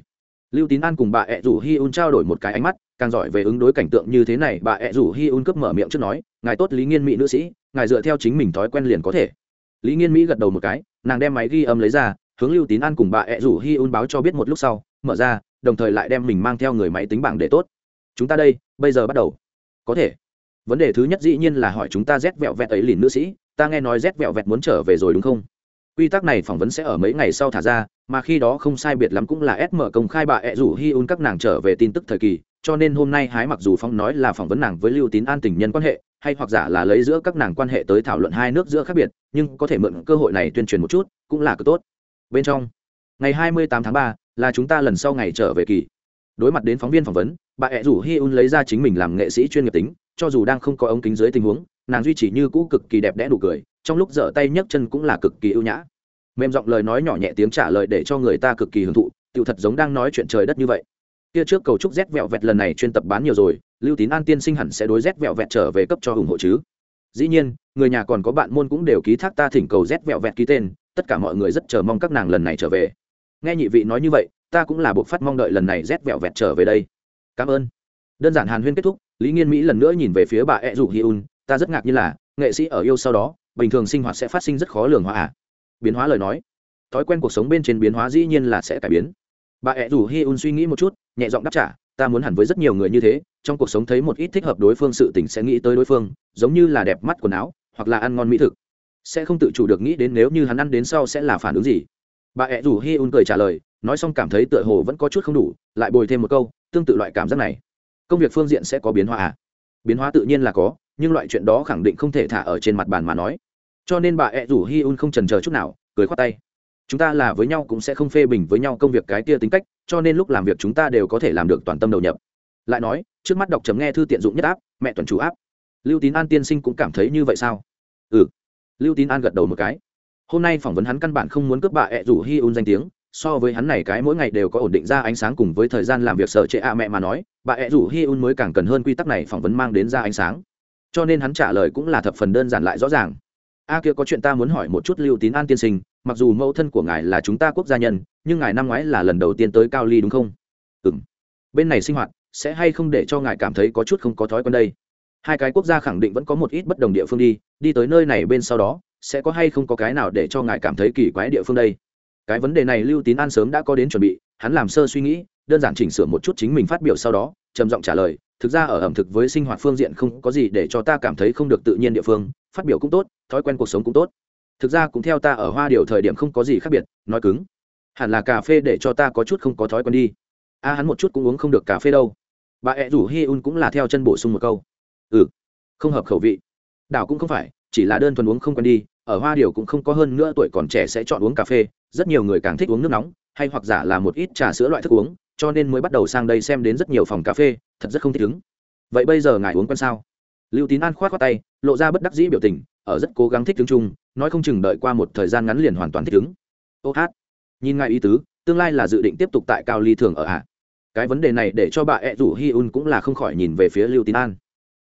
Lưu tín an cùng bà ẹ rủ hi un trao đổi một cái ánh mắt, càng giỏi về ứng đối cảnh tượng như thế này, bà ẹ rủ hi un cướp mở miệng trước nói, ngài tốt lý nghiên mỹ nữ sĩ, ngài dựa theo chính mình thói quen liền có thể. Lý nghiên mỹ gật đầu một cái, nàng đem máy ghi âm lấy ra, hướng lưu tín an cùng bà ẹ rủ hi un báo cho biết một lúc sau, mở ra, đồng thời lại đem mình mang theo người máy tính bảng để tốt. Chúng ta đây, bây giờ bắt đầu. Có thể. Vấn đề thứ nhất dĩ nhiên là hỏi chúng ta rét vẹo vẹt ấy lìn nữ sĩ, ta nghe nói rét vẹo vẹt muốn trở về rồi đúng không? Quy tắc này phỏng vấn sẽ ở mấy ngày sau thả ra mà khi đó không sai biệt lắm cũng là sm công khai bà ẹ rủ hi un các nàng trở về tin tức thời kỳ cho nên hôm nay hái mặc dù phong nói là phỏng vấn nàng với lưu tín an tình nhân quan hệ hay hoặc giả là lấy giữa các nàng quan hệ tới thảo luận hai nước giữa khác biệt nhưng có thể mượn cơ hội này tuyên truyền một chút cũng là cực tốt. Bên trong ngày 28 tháng 3, là chúng ta lần sau ngày trở về kỳ. Đối mặt đến phóng viên phỏng vấn bà ẹ rủ hi un lấy ra chính mình làm nghệ sĩ chuyên nghiệp tính cho dù đang không có ống kính dưới tình huống nàng duy trì như cũ cực kỳ đẹp đẽ đủ cười, trong lúc dở tay nhấc chân cũng là cực kỳ ưu nhã. Mềm giọng lời nói nhỏ nhẹ tiếng trả lời để cho người ta cực kỳ hưởng thụ tự thật giống đang nói chuyện trời đất như vậy. Kia trước cầu chúc rét vẹo vẹt lần này chuyên tập bán nhiều rồi, lưu tín an tiên sinh hẳn sẽ đối rét vẹo vẹt trở về cấp cho ủng hộ chứ. Dĩ nhiên, người nhà còn có bạn môn cũng đều ký thác ta thỉnh cầu rét vẹo vẹt ký tên, tất cả mọi người rất chờ mong các nàng lần này trở về. Nghe nhị vị nói như vậy, ta cũng là buộc phát mong đợi lần này rét vẹo vẹt trở về đây. Cảm ơn. Đơn giản hàn huyên kết thúc, lý nghiên mỹ lần nữa nhìn về phía bà ed rủ hi un ta rất ngạc như là, nghệ sĩ ở yêu sau đó, bình thường sinh hoạt sẽ phát sinh rất khó lường hóa à? Biến hóa lời nói. Thói quen cuộc sống bên trên biến hóa dĩ nhiên là sẽ cải biến. Bà ẹ rủ hi un suy nghĩ một chút, nhẹ giọng đáp trả, ta muốn hẳn với rất nhiều người như thế, trong cuộc sống thấy một ít thích hợp đối phương sự tình sẽ nghĩ tới đối phương, giống như là đẹp mắt quần áo, hoặc là ăn ngon mỹ thực. Sẽ không tự chủ được nghĩ đến nếu như hắn ăn đến sau sẽ là phản ứng gì. Bà ẹ rủ hi un cười trả lời, nói xong cảm thấy tựa hồ vẫn có chút không đủ, lại bồi thêm một câu, tương tự loại cảm giác này. Công việc phương diện sẽ có biến hóa à? Biến hóa tự nhiên là có nhưng loại chuyện đó khẳng định không thể thả ở trên mặt bàn mà nói. Cho nên bà ẹ rủ hi un không trần chờ chút nào, cười khoát tay. Chúng ta là với nhau cũng sẽ không phê bình với nhau công việc cái kia tính cách, cho nên lúc làm việc chúng ta đều có thể làm được toàn tâm đầu nhập. Lại nói, trước mắt đọc chấm nghe thư tiện dụng nhất áp, mẹ tuần chủ áp. Lưu tín an tiên sinh cũng cảm thấy như vậy sao? Ừ. Lưu tín an gật đầu một cái. Hôm nay phỏng vấn hắn căn bản không muốn cướp bà ẹ rủ hi un danh tiếng, so với hắn này cái mỗi ngày đều có ổn định ra ánh sáng cùng với thời gian làm việc sợ trệ a mẹ mà nói, bà ẹ rủ hi un mới càng cần hơn quy tắc này phỏng vấn mang đến ra ánh sáng cho nên hắn trả lời cũng là thập phần đơn giản lại rõ ràng. A à, kia có chuyện ta muốn hỏi một chút lưu tín an tiên sinh, mặc dù mẫu thân của ngài là chúng ta quốc gia nhân, nhưng ngài năm ngoái là lần đầu tiên tới cao ly đúng không? Ừ m bên này sinh hoạt, sẽ hay không để cho ngài cảm thấy có chút không có thói quen đây? Hai cái quốc gia khẳng định vẫn có một ít bất đồng địa phương đi đi tới nơi này bên sau đó, sẽ có hay không có cái nào để cho ngài cảm thấy kỳ quái địa phương đây? Cái vấn đề này lưu tín an sớm đã có đến chuẩn bị, hắn làm sơ suy nghĩ, đơn giản chỉnh sửa một chút chính mình phát biểu sau đó, trầm giọng trả lời thực ra ở ẩm thực với sinh hoạt phương diện không có gì để cho ta cảm thấy không được tự nhiên địa phương, phát biểu cũng tốt, thói quen cuộc sống cũng tốt. Thực ra cũng theo ta ở hoa điều thời điểm không có gì khác biệt, nói cứng. Hẳn là cà phê để cho ta có chút không có thói quen đi. A hắn một chút cũng uống không được cà phê đâu. Bà ẹ rủ hi un cũng là theo chân bổ sung một câu. Ừ không hợp khẩu vị. Đảo cũng không phải, chỉ là đơn thuần uống không quen đi, ở hoa điều cũng không có hơn nữa tuổi còn trẻ sẽ chọn uống cà phê, rất nhiều người càng thích uống nước nóng, hay hoặc giả là một ít trà sữa loại thức uống, cho nên mới bắt đầu sang đây xem đến rất nhiều phòng cà phê thật rất không thích ứng. Vậy bây giờ ngài uống quen sao? Lưu tín an k h o á t khoác tay, lộ ra bất đắc dĩ biểu tình, ở rất cố gắng thích ứng chung, nói không chừng đợi qua một thời gian ngắn liền hoàn toàn thích ứng. Ô hát, nhìn ngài ý tứ, tương lai là dự định tiếp tục tại cao ly thường ở ạ. Cái vấn đề này để cho bà ẹ rủ hi un cũng là không khỏi nhìn về phía lưu tín an.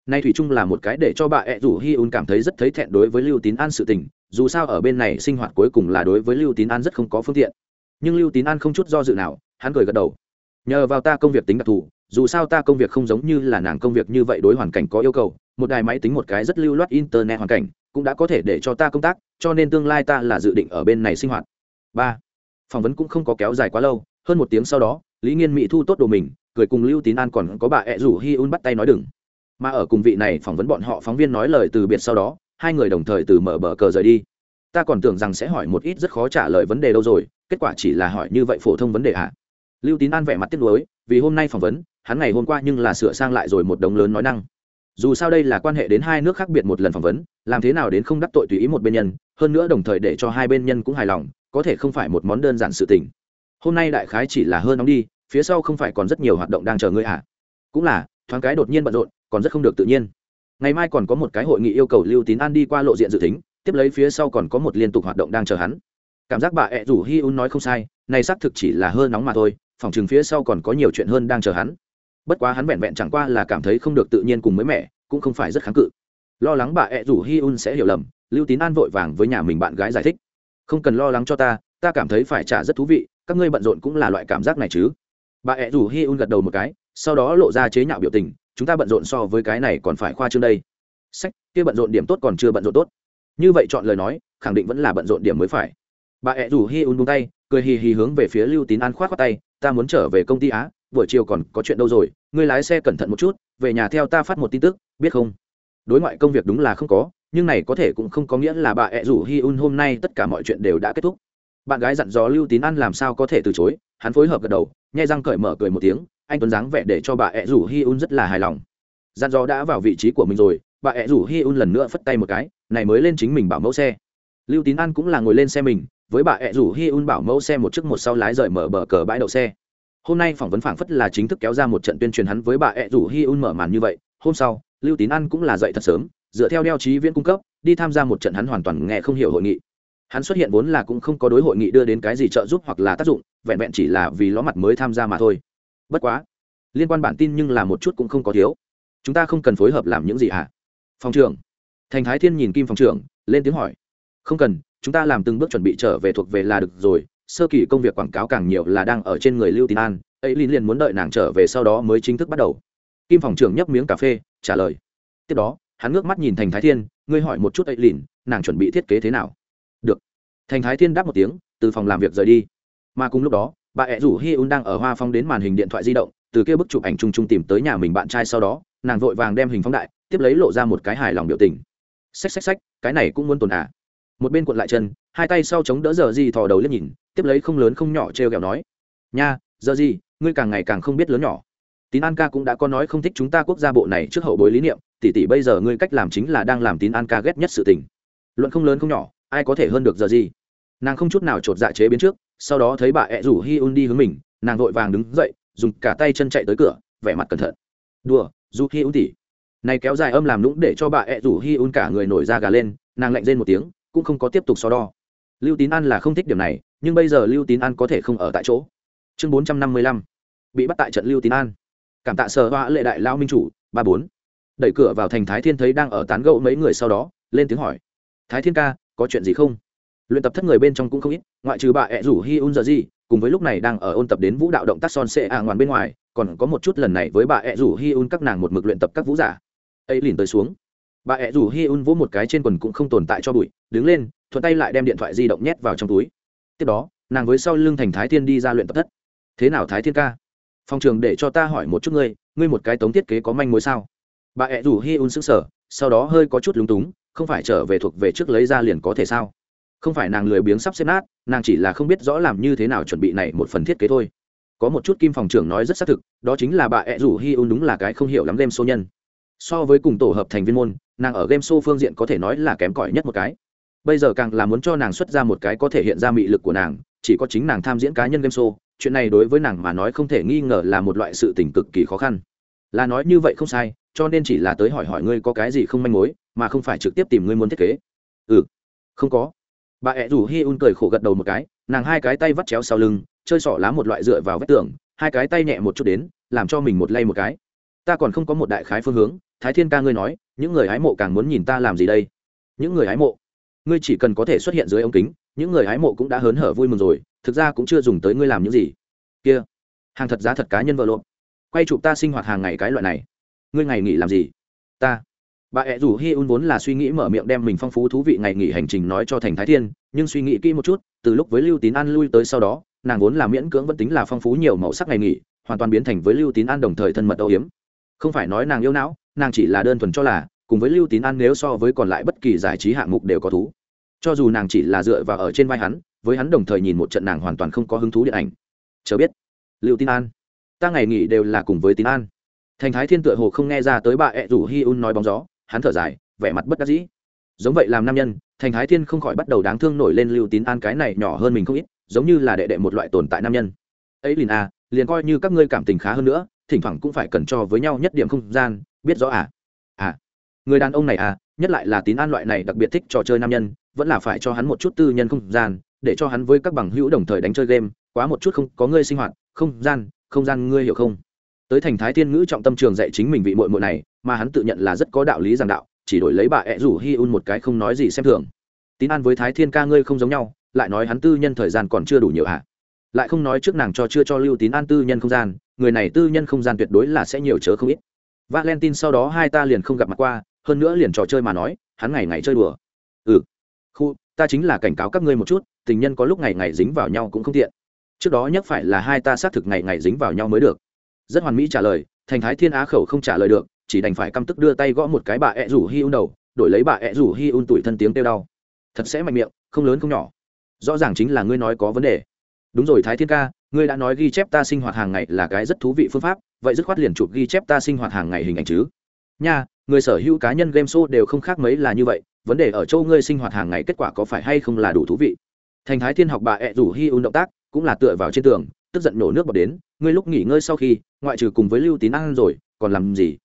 Nay thủy chung là một cái để cho bà ẹ rủ hi un cảm thấy rất thấy thẹn đối với lưu tín an sự tình, dù sao ở bên này sinh hoạt cuối cùng là đối với lưu tín an rất không có phương tiện. Nhưng lưu tín an không chút do dự nào, hắn cười gật đầu. Nhờ vào ta công việc tính đặc thù dù sao ta công việc không giống như là nàng công việc như vậy đối hoàn cảnh có yêu cầu, một đài máy tính một cái rất lưu loát internet hoàn cảnh, cũng đã có thể để cho ta công tác, cho nên tương lai ta là dự định ở bên này sinh hoạt. Ba, phỏng vấn cũng không có kéo dài quá lâu, hơn một tiếng sau đó, lý nghiên mỹ thu tốt đồ mình, cười cùng lưu tín an còn có bà ẹ rủ hi un bắt tay nói đừng. Mà ở cùng vị này phỏng vấn bọn họ phóng viên nói lời từ biệt sau đó, hai người đồng thời từ mở bờ cờ rời đi. Ta còn tưởng rằng sẽ hỏi một ít rất khó trả lời vấn đề đâu rồi, kết quả chỉ là hỏi như vậy phổ thông vấn đề ạ à? lưu tín an vẻ mặt tiếc nuối, vì hôm nay phỏng vấn hắn ngày hôm qua nhưng là sửa sang lại rồi một đống lớn nói năng. Dù sao đây là quan hệ đến hai nước khác biệt một lần phỏng vấn, làm thế nào đến không đắc tội tùy ý một bên nhân, hơn nữa đồng thời để cho hai bên nhân cũng hài lòng, có thể không phải một món đơn giản sự tình. Hôm nay đại khái chỉ là hơn nóng đi, phía sau không phải còn rất nhiều hoạt động đang chờ ngươi à? Cũng là, thoáng cái đột nhiên bận rộn, còn rất không được tự nhiên. Ngày mai còn có một cái hội nghị yêu cầu lưu tín an đi qua lộ diện dự tính, tiếp lấy phía sau còn có một liên tục hoạt động đang chờ hắn. Cảm giác bà ẹ rủ hi un nói không sai, này xác thực chỉ là hơi nóng mà thôi, phòng chừng phía sau còn có nhiều chuyện hơn đang chờ hắn bất quá hắn vẹn vẹn chẳng qua là cảm thấy không được tự nhiên cùng mới mẻ, cũng không phải rất kháng cự. Lo lắng bà ẹ rủ hi un sẽ hiểu lầm, lưu tín an vội vàng với nhà mình bạn gái giải thích. Không cần lo lắng cho ta ta cảm thấy phải trả rất thú vị, các ngươi bận rộn cũng là loại cảm giác này chứ. Bà ẹ rủ hi un gật đầu một cái, sau đó lộ ra chế nhạo biểu tình, chúng ta bận rộn so với cái này còn phải khoa trương đây. Sách, kia bận rộn điểm tốt còn chưa bận rộn tốt. Như vậy chọn lời nói, khẳng định vẫn là bận rộn điểm mới phải. Bà ẹ rủ hi un buông tay, cười hì hì hướng về phía lưu tín an khoát khoát tay, ta muốn trở về công ty á buổi chiều còn có chuyện đâu rồi, ngươi lái xe cẩn thận một chút, về nhà theo ta phát một tin tức, biết không? Đối ngoại công việc đúng là không có, nhưng này có thể cũng không có nghĩa là bà ẹ rủ hi un hôm nay tất cả mọi chuyện đều đã kết thúc. Bạn gái dặn dò lưu tín an làm sao có thể từ chối, hắn phối hợp gật đầu nhai răng cởi mở cười một tiếng, anh tuấn dáng vẻ để cho bà ẹ rủ hi un rất là hài lòng. Dặn dò đã vào vị trí của mình rồi, bà ẹ rủ hi un lần nữa phất tay một cái, này mới lên chính mình bảo mẫu xe. Lưu tín an cũng là ngồi lên xe mình, với bà ẹ rủ hi un bảo mẫu xe một chiếc một sau lái rời mở bờ cờ bãi đậu xe hôm nay phỏng vấn phảng phất là chính thức kéo ra một trận tuyên truyền hắn với bà ẹ rủ hi un mở màn như vậy. Hôm sau, lưu tín ăn cũng là dậy thật sớm, dựa theo đeo trí viễn cung cấp, đi tham gia một trận hắn hoàn toàn nghe không hiểu hội nghị. Hắn xuất hiện vốn là cũng không có đối hội nghị đưa đến cái gì trợ giúp hoặc là tác dụng, vẹn vẹn chỉ là vì ló mặt mới tham gia mà thôi. Bất quá, liên quan bản tin nhưng là một chút cũng không có thiếu. Chúng ta không cần phối hợp làm những gì hả? Phòng trường thành thái thiên nhìn kim phòng trưởng, lên tiếng hỏi. Không cần, chúng ta làm từng bước chuẩn bị trở về thuộc về là được rồi sơ kỳ công việc quảng cáo càng nhiều là đang ở trên người lưu tín an ấy liền liền muốn đợi nàng trở về sau đó mới chính thức bắt đầu. Kim phòng trưởng nhấp miếng cà phê, trả lời. Tiếp đó, hắn ngước mắt nhìn thành thái thiên, ngươi hỏi một chút ấy liền nàng chuẩn bị thiết kế thế nào? Được. Thành thái thiên đáp một tiếng, từ phòng làm việc rời đi. Mà cùng lúc đó, bà ẹ rủ hi un đang ở hoa phong đến màn hình điện thoại di động, từ kia bức chụp ảnh chung chung tìm tới nhà mình bạn trai sau đó, nàng vội vàng đem hình phóng đại, tiếp lấy lộ ra một cái hài lòng biểu tình. Xách xách xách, cái này cũng muốn tồn à? Một bên cuộn lại chân, hai tay sau chống đỡ giờ gì thò đầu lên nhìn, tiếp lấy không lớn không nhỏ t r e o kẹo nói, nha, giờ gì, ngươi càng ngày càng không biết lớn nhỏ. Tín an ca cũng đã có nói không thích chúng ta quốc gia bộ này trước hậu bối lý niệm, tỉ tỉ bây giờ ngươi cách làm chính là đang làm tín an ca ghét nhất sự tình. Luận không lớn không nhỏ, ai có thể hơn được giờ gì? Nàng không chút nào chột dạ chế biến trước, sau đó thấy bà ẹ rủ hi un đi hướng mình, nàng vội vàng đứng dậy, dùng cả tay chân chạy tới cửa, vẻ mặt cẩn thận. Đùa dù hi un tỉ. Này kéo dài âm làm lũng để cho bà ẹ rủ hi un cả người nổi da gà lên, nàng lạnh rên một tiếng cũng không có tiếp tục so đo. Lưu tín an là không thích điểm này, nhưng bây giờ lưu tín an có thể không ở tại chỗ. Chương bốn trăm năm mươi lăm. Bị bắt tại trận lưu tín an. Cảm tạ sở hoa lệ đại lao minh chủ, ba bốn. Đẩy cửa vào thành thái thiên thấy đang ở tán gẫu mấy người sau đó, lên tiếng hỏi. Thái thiên ca, có chuyện gì không? Luyện tập thất người bên trong cũng không ít, ngoại trừ bà ẹ rủ hi un giờ gì cùng với lúc này đang ở ôn tập đến vũ đạo động tác son sệ à ngoan bên ngoài, còn có một chút lần này với bà ẹ rủ hi un các nàng một mực luyện tập các vũ giả. Ấy liền tới xuống bà ẹ rủ hi un vỗ một cái trên quần cũng không tồn tại cho bụi, đứng lên, thuận tay lại đem điện thoại di động nhét vào trong túi. Tiếp đó, nàng với sau lưng thành thái thiên đi ra luyện tập thất. Thế nào thái thiên ca? Phòng trường để cho ta hỏi một chút ngươi ngươi một cái tống thiết kế có manh mối sao? Bà ẹ rủ hi un xứng sở sau đó hơi có chút lúng túng, không phải trở về thuộc về trước lấy ra liền có thể sao? Không phải nàng lười biếng sắp xếp nát, nàng chỉ là không biết rõ làm như thế nào chuẩn bị này một phần thiết kế thôi. Có một chút kim phòng trưởng nói rất xác thực, đó chính là bà ẹ rủ hi un đúng là cái không hiểu lắm đem số nhân. So với cùng tổ hợp thành viên môn nàng ở game show phương diện có thể nói là kém cỏi nhất một cái. Bây giờ càng là muốn cho nàng xuất ra một cái có thể hiện ra mị lực của nàng, chỉ có chính nàng tham diễn cá nhân game show, chuyện này đối với nàng mà nói không thể nghi ngờ là một loại sự tình cực kỳ khó khăn. Là nói như vậy không sai, cho nên chỉ là tới hỏi hỏi ngươi có cái gì không manh mối, mà không phải trực tiếp tìm ngươi muốn thiết kế. Ừ không có. Bà ẹ rủ hi un cười khổ gật đầu một cái, nàng hai cái tay vắt chéo sau lưng, chơi sỏ lá một loại dựa vào vách tường, hai cái tay nhẹ một chút đến, làm cho mình một lay một cái. Ta còn không có một đại khái phương hướng thái thiên ca ngươi nói, những người hái mộ càng muốn nhìn ta làm gì đây? Những người hái mộ? Ngươi chỉ cần có thể xuất hiện dưới ống kính, những người hái mộ cũng đã hớn hở vui mừng rồi, thực ra cũng chưa dùng tới ngươi làm những gì. Kia, hàng thật giá thật cá nhân vợ lộn. Quay chụp ta sinh hoạt hàng ngày cái loại này. Ngươi ngày nghỉ làm gì? Ta. Bà ẹ rủ hi un vốn là suy nghĩ mở miệng đem mình phong phú thú vị ngày nghỉ hành trình nói cho thành thái thiên, nhưng suy nghĩ kỹ một chút, từ lúc với lưu tín an lui tới sau đó, nàng vốn là miễn cưỡng vẫn tính là phong phú nhiều màu sắc ngày nghỉ, hoàn toàn biến thành với lưu tín an đồng thời thân mật âu hiếm không phải nói nàng yêu não nàng chỉ là đơn thuần cho là, cùng với lưu tín an nếu so với còn lại bất kỳ giải trí hạng mục đều có thú. Cho dù nàng chỉ là dựa vào ở trên vai hắn, với hắn đồng thời nhìn một trận nàng hoàn toàn không có hứng thú điện ảnh. Chớ biết, lưu tín an, ta ngày nghỉ đều là cùng với tín an. Thành thái thiên tựa hồ không nghe ra tới bà ẹ rủ hi un nói bóng gió, hắn thở dài, vẻ mặt bất đắc dĩ. Giống vậy làm nam nhân, thành thái thiên không khỏi bắt đầu đáng thương nổi lên lưu tín an cái này nhỏ hơn mình không ít, giống như là đệ đệ một loại tồn tại nam nhân. Ấy liền à liền coi như các ngươi cảm tình khá hơn nữa, thỉnh thoảng cũng phải cần cho với nhau nhất điểm không gian biết rõ à? À. Người đàn ông này à nhất lại là tín an loại này đặc biệt thích trò chơi nam nhân, vẫn là phải cho hắn một chút tư nhân không gian, để cho hắn với các bằng hữu đồng thời đánh chơi game, quá một chút không có ngươi sinh hoạt, không gian không gian ngươi hiểu không? Tới thành thái thiên ngữ trọng tâm trường dạy chính mình vị muội muội này, mà hắn tự nhận là rất có đạo lý giảng đạo, chỉ đổi lấy bà ẹ rủ hi un một cái không nói gì xem thường. Tín an với thái thiên ca ngươi không giống nhau, lại nói hắn tư nhân thời gian còn chưa đủ nhiều hả lại không nói trước nàng cho chưa cho lưu tín an tư nhân không gian, người này tư nhân không gian tuyệt đối là sẽ nhiều chớ không ít valentine sau đó hai ta liền không gặp mặt qua, hơn nữa liền trò chơi mà nói, hắn ngày ngày chơi đùa. Ừ. Khu, ta chính là cảnh cáo các ngươi một chút, tình nhân có lúc ngày ngày dính vào nhau cũng không tiện. Trước đó nhất phải là hai ta xác thực ngày ngày dính vào nhau mới được. Rất hoàn mỹ trả lời, thành thái thiên á khẩu không trả lời được, chỉ đành phải căm tức đưa tay gõ một cái bà ẹ rủ hi un đầu, đổi lấy bà ẹ rủ hi un tuổi thân tiếng kêu đau. Thật sẽ mạnh miệng, không lớn không nhỏ. Rõ ràng chính là ngươi nói có vấn đề. Đúng rồi thái thiên ca ngươi đã nói ghi chép ta sinh hoạt hàng ngày là cái rất thú vị phương pháp, vậy dứt khoát liền chụp ghi chép ta sinh hoạt hàng ngày hình ảnh chứ. Nha, người sở hữu cá nhân game show đều không khác mấy là như vậy, vấn đề ở châu ngươi sinh hoạt hàng ngày kết quả có phải hay không là đủ thú vị. Thành thái thiên học bà ẹ rủ hi un động tác cũng là tựa vào trên tường, tức giận nổ nước bọt đến, ngươi lúc nghỉ ngơi sau khi, ngoại trừ cùng với lưu tín an rồi, còn làm gì?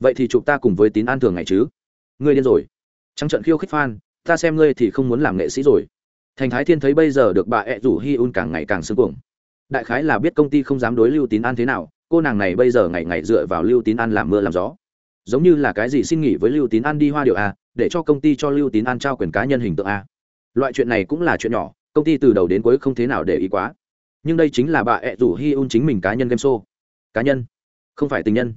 Vậy thì chụp ta cùng với tín an thường ngày chứ? Ngươi điên rồi. Trắng trận khiêu khích fan, ta xem ngươi thì không muốn làm nghệ sĩ rồi. Thành thái thiên thấy bây giờ được bà ẹ rủ hi un càng ngày càng sưng cuồng đại khái là biết công ty không dám đối lưu tín an thế nào cô nàng này bây giờ ngày ngày dựa vào lưu tín an làm mưa làm gió. Giống như là cái gì xin nghỉ với lưu tín an đi hoa điệu a, để cho công ty cho lưu tín an trao quyền cá nhân hình tượng a. Loại chuyện này cũng là chuyện nhỏ công ty từ đầu đến cuối không thế nào để ý quá. Nhưng đây chính là bà ẹ rủ hi un chính mình cá nhân game show. Cá nhân không phải tình nhân.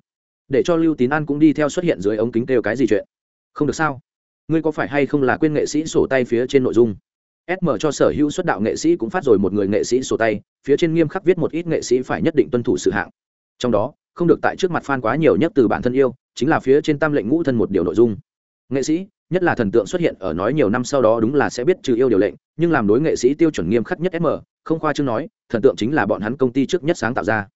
Để cho lưu tín an cũng đi theo xuất hiện dưới ống kính kêu cái gì chuyện. Không được sao? Ngươi có phải hay không là quên nghệ sĩ sổ tay phía trên nội dung? Sm cho sở hữu xuất đạo nghệ sĩ cũng phát rồi một người nghệ sĩ sổ tay, phía trên nghiêm khắc viết một ít nghệ sĩ phải nhất định tuân thủ sự hạng. Trong đó, không được tại trước mặt fan quá nhiều nhất từ bản thân yêu, chính là phía trên tam lệnh ngũ thân một điều nội dung. Nghệ sĩ, nhất là thần tượng xuất hiện ở nói nhiều năm sau đó đúng là sẽ biết trừ yêu điều lệnh, nhưng làm đối nghệ sĩ tiêu chuẩn nghiêm khắc nhất sm không khoa chương nói, thần tượng chính là bọn hắn công ty trước nhất sáng tạo ra.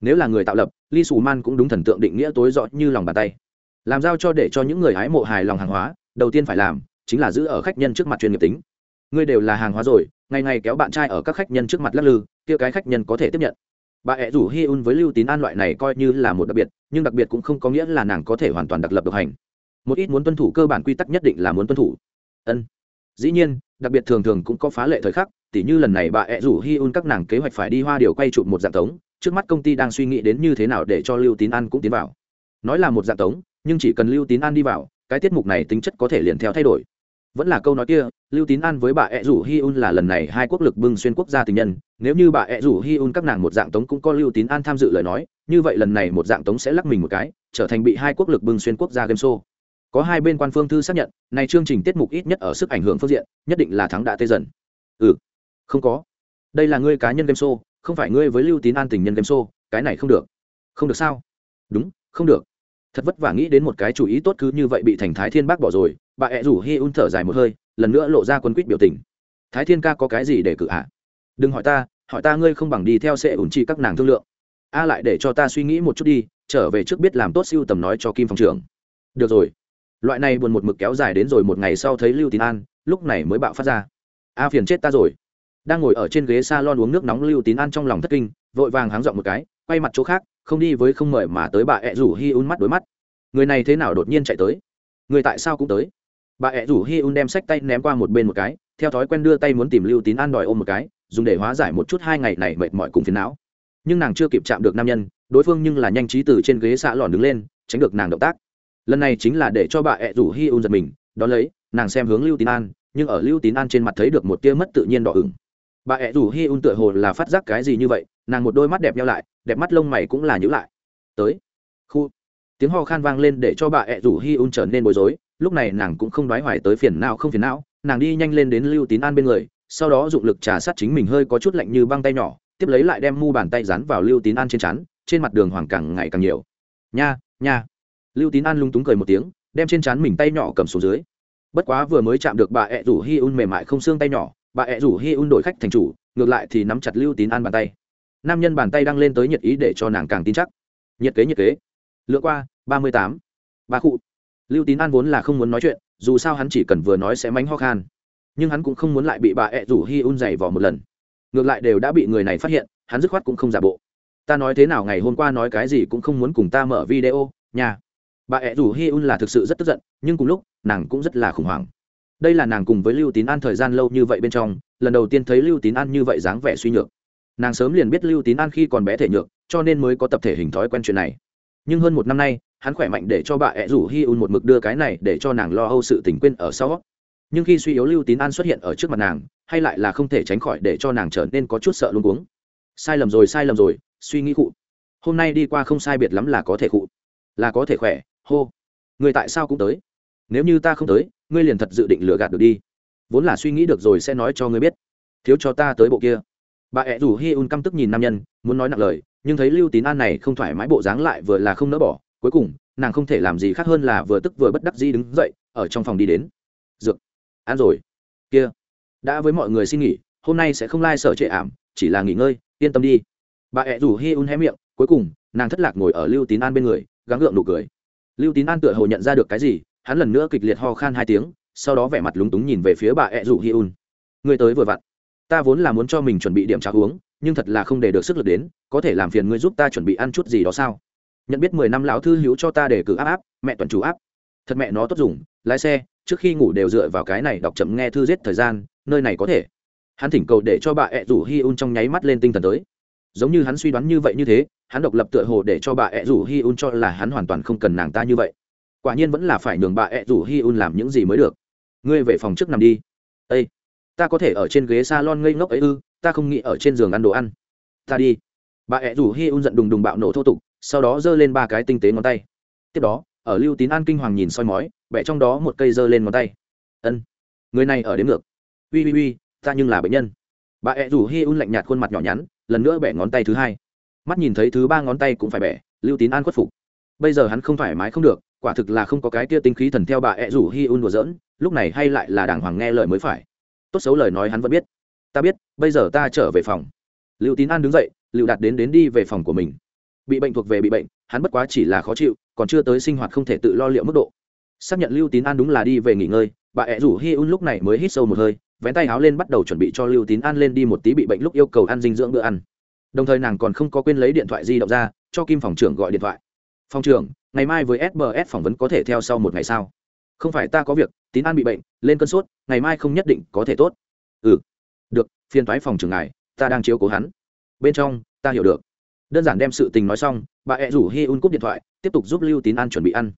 Nếu là người tạo lập li sù man cũng đúng thần tượng định nghĩa tối rõ như lòng bàn tay. Làm giao cho để cho những người hái mộ hài lòng hàng hóa, đầu tiên phải làm, chính là giữ ở khách nhân trước mặt chuyên nghiệp tính ngươi đều là hàng hóa rồi, ngày ngày kéo bạn trai ở các khách nhân trước mặt lắc lư, kia cái khách nhân có thể tiếp nhận. Bà ẹ rủ hi un với lưu tín an loại này coi như là một đặc biệt, nhưng đặc biệt cũng không có nghĩa là nàng có thể hoàn toàn đặc lập độc hành. Một ít muốn tuân thủ cơ bản quy tắc nhất định là muốn tuân thủ. Ân. Dĩ nhiên, đặc biệt thường thường cũng có phá lệ thời khắc, tỉ như lần này bà ẹ rủ hi un các nàng kế hoạch phải đi hoa điều quay chụp một dạng tống, trước mắt công ty đang suy nghĩ đến như thế nào để cho lưu tín an cũng tiến vào. Nói là một dạng tống, nhưng chỉ cần lưu tín an đi vào, cái tiết mục này tính chất có thể liền theo thay đổi vẫn là câu nói kia, lưu tín an với bà ẹ rủ hi un là lần này hai quốc lực bưng xuyên quốc gia tình nhân. Nếu như bà ẹ rủ hi un các nàng một dạng tống cũng có lưu tín an tham dự lời nói, như vậy lần này một dạng tống sẽ lắc mình một cái, trở thành bị hai quốc lực bưng xuyên quốc gia game show. Có hai bên quan phương thư xác nhận, này chương trình tiết mục ít nhất ở sức ảnh hưởng phương diện, nhất định là thắng đã tê dần. Ừ không có. Đây là ngươi cá nhân game show, không phải ngươi với lưu tín an tình nhân game show, cái này không được. Không được sao? Đúng, không được. Thật vất vả nghĩ đến một cái chủ ý tốt cứ như vậy bị thành thái thiên bác bỏ rồi bà ẹ rủ hi un thở dài một hơi, lần nữa lộ ra quân quýt biểu tình. Thái thiên ca có cái gì để cự ạ? Đừng hỏi ta hỏi ta ngươi không bằng đi theo sẽ ủn chi các nàng thương lượng. A lại để cho ta suy nghĩ một chút đi, trở về trước biết làm tốt siêu tầm nói cho kim phòng trưởng. Được rồi. Loại này buồn một mực kéo dài đến rồi một ngày sau thấy lưu tín an, lúc này mới bạo phát ra. A phiền chết ta rồi. Đang ngồi ở trên ghế s a lon uống nước nóng, lưu tín an trong lòng thất kinh, vội vàng háng dọn một cái, quay mặt chỗ khác, không đi với không mời mà tới bà ẹ rủ hi un mắt đối mắt. Người này thế nào đột nhiên chạy tới? Người tại sao cũng tới? Bà ẹ rủ hi un đem sách tay ném qua một bên một cái, theo thói quen đưa tay muốn tìm lưu tín an đòi ôm một cái, dùng để hóa giải một chút hai ngày này mệt mỏi cùng phiền não. Nhưng nàng chưa kịp chạm được nam nhân, đối phương nhưng là nhanh trí từ trên ghế xạ lòn đứng lên, tránh được nàng động tác. Lần này chính là để cho bà ẹ rủ hi un giật mình, đón lấy, nàng xem hướng lưu tín an, nhưng ở lưu tín an trên mặt thấy được một tia mất tự nhiên đỏ ửng. Bà ẹ rủ hi un tựa hồ là phát giác cái gì như vậy, nàng một đôi mắt đẹp nhau lại, đẹp mắt lông mày cũng là nhữ lại. Tới. Khu. Tiếng ho khan vang lên để cho bà ẹ rủ hi un trở nên bối rối lúc này nàng cũng không đoái hoài tới phiền não không phiền não, nàng đi nhanh lên đến lưu tín an bên người, sau đó dụng lực trà sát chính mình hơi có chút lạnh như băng tay nhỏ, tiếp lấy lại đem mu bàn tay dán vào lưu tín an trên chắn trên mặt đường hoàng càng ngày càng nhiều. Nha nha. Lưu tín an lung túng cười một tiếng, đem trên chắn mình tay nhỏ cầm xuống dưới. Bất quá vừa mới chạm được bà ẹ rủ hi un mềm mại không xương tay nhỏ, bà ẹ rủ hi un đổi khách thành chủ, ngược lại thì nắm chặt lưu tín an bàn tay. Nam nhân bàn tay đang lên tới nhiệt ý để cho nàng càng tin chắc. Nhiệt kế nhiệt kế. Lựa qua, ba mươi tám. Ba cụ lưu tín an vốn là không muốn nói chuyện, dù sao hắn chỉ cần vừa nói sẽ mánh ho khan. Nhưng hắn cũng không muốn lại bị bà ẹ rủ hi un dày vò một lần. Ngược lại đều đã bị người này phát hiện, hắn dứt khoát cũng không giả bộ. Ta nói thế nào ngày hôm qua nói cái gì cũng không muốn cùng ta mở video nhà bà ẹ rủ hi un là thực sự rất tức giận, nhưng cùng lúc, nàng cũng rất là khủng hoảng. Đây là nàng cùng với lưu tín an thời gian lâu như vậy bên trong, lần đầu tiên thấy lưu tín an như vậy dáng vẻ suy nhược. Nàng sớm liền biết lưu tín an khi còn bé thể nhược, cho nên mới có tập thể hình thói quen chuyện này. Nhưng hơn một năm nay hắn khỏe mạnh để cho bà ẹ rủ hi un một mực đưa cái này để cho nàng lo âu sự tình quên ở sau. Nhưng khi suy yếu lưu tín an xuất hiện ở trước mặt nàng, hay lại là không thể tránh khỏi để cho nàng trở nên có chút sợ luôn cuống. Sai lầm rồi, sai lầm rồi, suy nghĩ cụ hôm nay đi qua không sai biệt lắm là có thể cụ là có thể khỏe, hô. Người tại sao cũng tới? Nếu như ta không tới, ngươi liền thật dự định lừa gạt được đi. Vốn là suy nghĩ được rồi sẽ nói cho ngươi biết. Thiếu cho ta tới bộ kia. Bà ẹ rủ hi un căm tức nhìn nam nhân, muốn nói nặng lời, nhưng thấy lưu tín an này không thoải mái bộ dáng lại vừa là không nỡ bỏ cuối cùng, nàng không thể làm gì khác hơn là vừa tức vừa bất đắc dĩ đứng dậy, ở trong phòng đi đến. Dược. Ăn rồi. Kia. Đã với mọi người xin nghỉ, hôm nay sẽ không lai、like、sở trệ ảm, chỉ là nghỉ ngơi, yên tâm đi. Bà ẹ rủ hi un hé miệng, cuối cùng, nàng thất lạc ngồi ở lưu tín an bên người, gắng gượng nụ cười. Lưu tín an tựa hồ nhận ra được cái gì, hắn lần nữa kịch liệt ho khan hai tiếng, sau đó vẻ mặt lúng túng nhìn về phía bà ẹ rủ hi un. Người tới vừa vặn. Ta vốn là muốn cho mình chuẩn bị điểm trà uống, nhưng thật là không để được sức lực đến, có thể làm phiền ngươi giúp ta chuẩn bị ăn chút gì đó sao? Nhận biết mười năm lão thư hữu cho ta để cử áp áp, mẹ toàn chủ áp. Thật mẹ nó tốt dùng, lái xe, trước khi ngủ đều dựa vào cái này đọc chậm nghe thư giết thời gian, nơi này có thể. Hắn thỉnh cầu để cho bà ẹ rủ hi un trong nháy mắt lên tinh thần tới. Giống như hắn suy đoán như vậy như thế, hắn độc lập tựa hồ để cho bà ẹ rủ hi un cho là hắn hoàn toàn không cần nàng ta như vậy. Quả nhiên vẫn là phải nhường bà ẹ rủ hi un làm những gì mới được. Ngươi về phòng trước nằm đi. Ây ta có thể ở trên ghế s a lon ngây ngốc ấy ư, ta không nghĩ ở trên giường ăn đồ ăn. Ta đi. Bà ẹ rủ hi un giận đùng đùng bạo nổ thô tục sau đó giơ lên ba cái tinh tế ngón tay. Tiếp đó, ở lưu tín an kinh hoàng nhìn soi mói, bẻ trong đó một cây giơ lên ngón tay. Ân, người này ở đến ngược. Ui ui ui ta nhưng là bệnh nhân. Bà ẹ rủ hi un lạnh nhạt khuôn mặt nhỏ nhắn, lần nữa bẻ ngón tay thứ hai. Mắt nhìn thấy thứ ba ngón tay cũng phải bẻ, lưu tín an khuất phục. Bây giờ hắn không thoải mái không được, quả thực là không có cái kia tinh khí thần theo bà ẹ rủ hi un đùa giỡn, lúc này hay lại là đàng hoàng nghe lời mới phải. Tốt xấu lời nói hắn vẫn biết. Ta biết, bây giờ ta trở về phòng. Lưu tín an đứng dậy, lưu đạt đến đến đi về phòng của mình bị bệnh thuộc về bị bệnh, hắn bất quá chỉ là khó chịu, còn chưa tới sinh hoạt không thể tự lo liệu mức độ. Xác nhận lưu tín an đúng là đi về nghỉ ngơi, bà ẹ rủ hi un lúc này mới hít sâu một hơi, vén tay áo lên bắt đầu chuẩn bị cho lưu tín an lên đi một tí bị bệnh lúc yêu cầu ăn dinh dưỡng bữa ăn. Đồng thời nàng còn không có quên lấy điện thoại di động ra, cho kim phòng trưởng gọi điện thoại. Phòng trưởng, ngày mai với sbs phỏng vấn có thể theo sau một ngày sao? Không phải, ta có việc, tín an bị bệnh, lên cơn sốt, ngày mai không nhất định có thể tốt. Ừ được phiên thoái phòng trưởng ngài, ta đang chiếu cố hắn. Bên trong, ta hiểu được đơn giản đem sự tình nói xong, bà ẹ rủ hi un cúp điện thoại, tiếp tục giúp lưu tín an chuẩn bị ăn.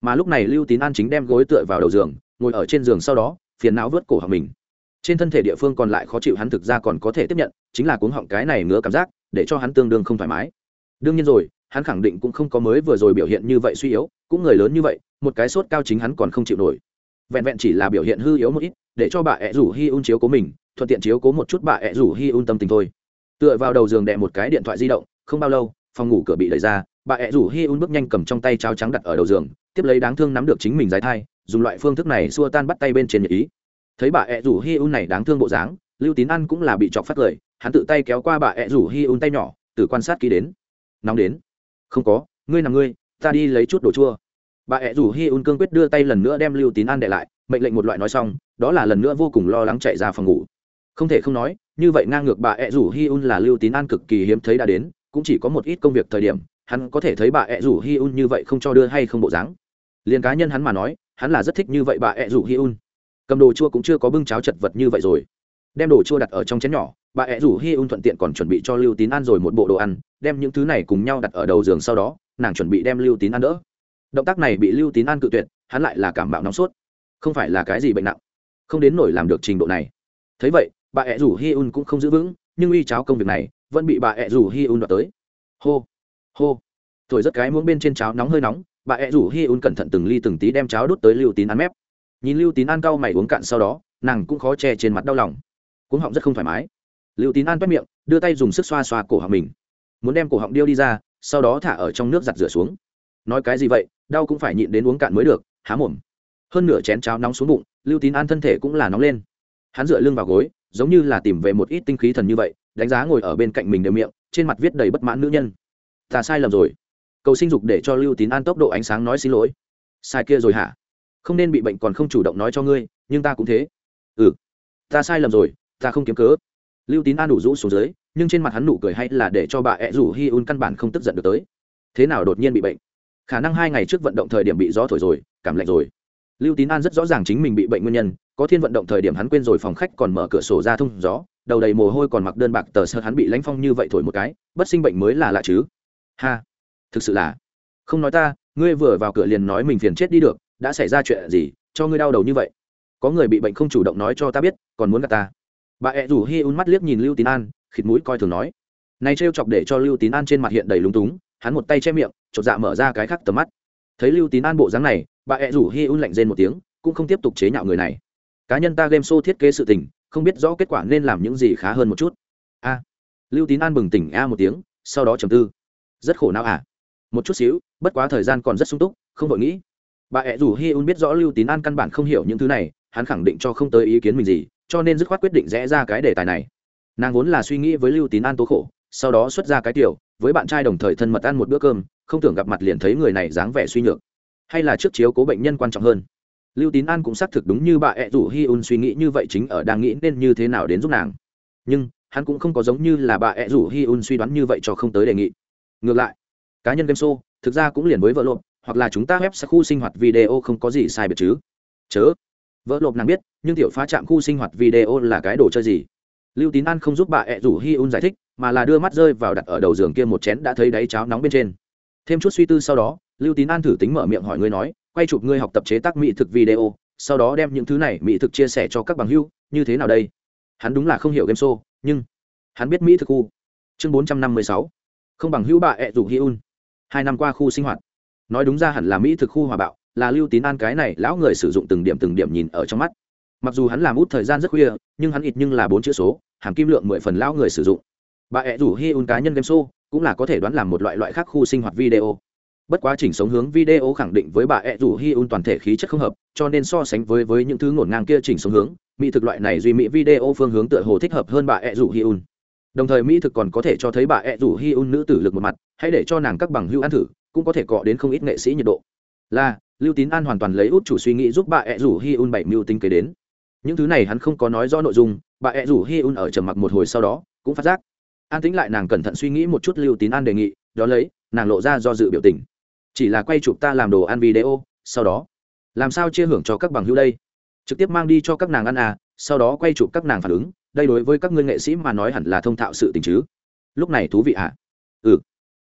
Mà lúc này lưu tín an chính đem gối tựa vào đầu giường, ngồi ở trên giường sau đó, phiền não vớt cổ họng mình. Trên thân thể địa phương còn lại khó chịu hắn thực ra còn có thể tiếp nhận, chính là cuống họng cái này ngứa cảm giác, để cho hắn tương đương không thoải mái. Đương nhiên rồi, hắn khẳng định cũng không có mới vừa rồi biểu hiện như vậy suy yếu, cũng người lớn như vậy, một cái sốt cao chính hắn còn không chịu nổi. Vẹn vẹn chỉ là biểu hiện hư yếu một ít, để cho bà ẹ rủ hi un chiếu cố mình, thuận tiện chiếu cố một chút bà ẹ rủ hi un tâm tình thôi. Tựa vào đầu giường đẹ một cái điện thoại di động không bao lâu, phòng ngủ cửa bị đẩy ra, bà ẹ rủ hi un bước nhanh cầm trong tay cháo trắng đặt ở đầu giường, tiếp lấy đáng thương nắm được chính mình giải thai, dùng loại phương thức này xua tan bắt tay bên trên nhật ý. Thấy bà ẹ rủ hi un này đáng thương bộ dáng, lưu tín ăn cũng là bị chọc phát cười, hắn tự tay kéo qua bà ẹ rủ hi un tay nhỏ, từ quan sát kỹ đến. Nóng đến? Không có, ngươi nằm ngươi, ta đi lấy chút đồ chua. Bà ẹ rủ hi un cương quyết đưa tay lần nữa đem lưu tín an để lại, mệnh lệnh một loại nói xong, đó là lần nữa vô cùng lo lắng chạy ra phòng ngủ. Không thể không nói, như vậy ngang ngược bà ẹ rủ hi un là lưu tín an cực kỳ hiếm thấy đã đến cũng chỉ có một ít công việc thời điểm, hắn có thể thấy bà ẹ rủ hi un như vậy không cho đưa hay không bộ dáng. Liền cá nhân hắn mà nói, hắn là rất thích như vậy bà ẹ rủ hi un cầm đồ chua cũng chưa có bưng cháo chật vật như vậy rồi. Đem đồ chua đặt ở trong chén nhỏ, bà ẹ rủ hi un thuận tiện còn chuẩn bị cho lưu tín ăn rồi một bộ đồ ăn, đem những thứ này cùng nhau đặt ở đầu giường sau đó, nàng chuẩn bị đem lưu tín ăn đỡ. Động tác này bị lưu tín ăn cự tuyệt, hắn lại là cảm bạo nóng sốt. Không phải là cái gì bệnh nặng, không đến nổi làm được trình độ này. Thấy vậy, bà ẹ rủ hi un cũng không giữ vững, nhưng uy cháo công việc này vẫn bị bà ẹ rủ hi un đoạt tới. Hô hô. Thổi rất cái muỗng bên trên cháo nóng hơi nóng, bà ẹ rủ hi un cẩn thận từng ly từng tí đem cháo đốt tới lưu tín ăn mép. Nhìn lưu tín ăn cau mày uống cạn sau đó, nàng cũng khó che trên mặt đau lòng. Cuống họng rất không thoải mái. Lưu tín an toét miệng, đưa tay dùng sức xoa xoa cổ họng mình. Muốn đem cổ họng điêu đi ra, sau đó thả ở trong nước giặt rửa xuống. Nói cái gì vậy, đau cũng phải nhịn đến uống cạn mới được, há mồm. Hơn nửa chén cháo nóng xuống bụng, lưu tín an thân thể cũng là nóng lên. Hắn dựa lưng vào gối, giống như là tìm về một ít tinh khí thần như vậy đánh giá ngồi ở bên cạnh mình đều miệng, trên mặt viết đầy bất mãn nữ nhân. Ta sai lầm rồi. Cầu sinh dục để cho lưu tín an tốc độ ánh sáng nói xin lỗi. Sai kia rồi hả? Không nên bị bệnh còn không chủ động nói cho ngươi, nhưng ta cũng thế. Ừ. Ta sai lầm rồi, ta không kiếm cớ. Lưu tín an đủ rũ xuống dưới, nhưng trên mặt hắn nụ cười hay là để cho bà ẹ rủ hi un căn bản không tức giận được tới. Thế nào đột nhiên bị bệnh? Khả năng hai ngày trước vận động thời điểm bị gió thổi rồi, cảm lạnh rồi. Lưu tín an rất rõ ràng chính mình bị bệnh nguyên nhân, có thiên vận động thời điểm hắn quên rồi phòng khách còn mở cửa sổ ra thông gió đầu đầy mồ hôi còn mặc đơn bạc tờ sơ hắn bị lãnh phong như vậy thổi một cái, bất sinh bệnh mới là lạ chứ. Ha, thực sự là. Không nói ta, ngươi vừa vào cửa liền nói mình phiền chết đi được, đã xảy ra chuyện gì, cho ngươi đau đầu như vậy. Có người bị bệnh không chủ động nói cho ta biết, còn muốn gặp ta. Bà ẹ rủ hi un mắt liếc nhìn lưu tín an, khịt mũi coi thường nói. Này trêu chọc để cho lưu tín an trên mặt hiện đầy lúng túng, hắn một tay che miệng, chột dạ mở ra cái khác tầm mắt. Thấy lưu tín an bộ dáng này, bà ẹ rủ hi un lạnh rên một tiếng, cũng không tiếp tục chế nhạo người này. Cá nhân ta game show thiết kế sự tình không biết rõ kết quả nên làm những gì khá hơn một chút. A. Lưu tín an bừng tỉnh a một tiếng, sau đó trầm tư. Rất khổ não à? Một chút xíu, bất quá thời gian còn rất sung túc, không vội nghĩ. Bà ẹ rủ hi un biết rõ lưu tín an căn bản không hiểu những thứ này, hắn khẳng định cho không tới ý kiến mình gì, cho nên dứt khoát quyết định rẽ ra cái đề tài này. Nàng vốn là suy nghĩ với lưu tín an tố khổ, sau đó xuất ra cái tiểu, với bạn trai đồng thời thân mật ăn một bữa cơm, không tưởng gặp mặt liền thấy người này dáng vẻ suy nhược. Hay là trước chiếu cố bệnh nhân quan trọng hơn? Lưu tín an cũng xác thực đúng như bà ẹ rủ hi un suy nghĩ như vậy chính ở đang nghĩ nên như thế nào đến giúp nàng. Nhưng, hắn cũng không có giống như là bà ẹ rủ hi un suy đoán như vậy cho không tới đề nghị. Ngược lại, cá nhân game show, thực ra cũng liền với vợ lộp, hoặc là chúng ta web sẽ khu sinh hoạt video không có gì sai biệt chứ. Chớ. Vợ lộp nàng biết, nhưng tiểu phá trạm khu sinh hoạt video là cái đồ chơi gì? Lưu tín an không giúp bà ẹ rủ hi un giải thích, mà là đưa mắt rơi vào đặt ở đầu giường kia một chén đã thấy đáy cháo nóng bên trên. Thêm chút suy tư sau đó, lưu tín an thử tính mở miệng hỏi ngươi nói quay chụp ngươi học tập chế tác mỹ thực video, sau đó đem những thứ này mỹ thực chia sẻ cho các bằng hữu, như thế nào đây? Hắn đúng là không hiểu game show, nhưng hắn biết mỹ thực khu. Chương bốn trăm năm mươi sáu. Không bằng hữu bà ẹ rủ hi un hai năm qua khu sinh hoạt. Nói đúng ra hẳn là mỹ thực khu hòa bạo, là lưu tín an cái này lão người sử dụng từng điểm từng điểm nhìn ở trong mắt. Mặc dù hắn làm út thời gian rất khuya, nhưng hắn ít nhưng là bốn chữ số, hàm kim lượng mười phần lão người sử dụng. Bà ẹ rủ hi un cá nhân game show cũng là có thể đoán làm một loại loại khác khu sinh hoạt video bất quá chỉnh sống hướng video khẳng định với bà ẹ rủ hi un toàn thể khí chất không hợp, cho nên so sánh với với những thứ ngổn ngang kia chỉnh sống hướng, mỹ thực loại này duy mỹ video phương hướng tựa hồ thích hợp hơn bà ẹ rủ hi un. Đồng thời mỹ thực còn có thể cho thấy bà ẹ rủ hi un nữ tử lực một mặt, hãy để cho nàng các bằng hữu ăn thử, cũng có thể cọ đến không ít nghệ sĩ nhiệt độ. Là, lưu tín an hoàn toàn lấy út chủ suy nghĩ giúp bà ẹ rủ hi un bảy mưu tính kế đến. Những thứ này hắn không có nói rõ nội dung, bà ẹ rủ hi un ở trầm mặc một hồi sau đó, cũng phát giác. An tính lại nàng cẩn thận suy nghĩ một chút lưu tín an đề nghị, đó lấy, nàng lộ ra do dự biểu tình chỉ là quay chụp ta làm đồ ăn video, sau đó. Làm sao chia hưởng cho các bằng hữu đây? Trực tiếp mang đi cho các nàng ăn à sau đó quay chụp các nàng phản ứng. Đây đối với các ngươi nghệ sĩ mà nói hẳn là thông thạo sự tình chứ. Lúc này thú vị ạ à? ừ.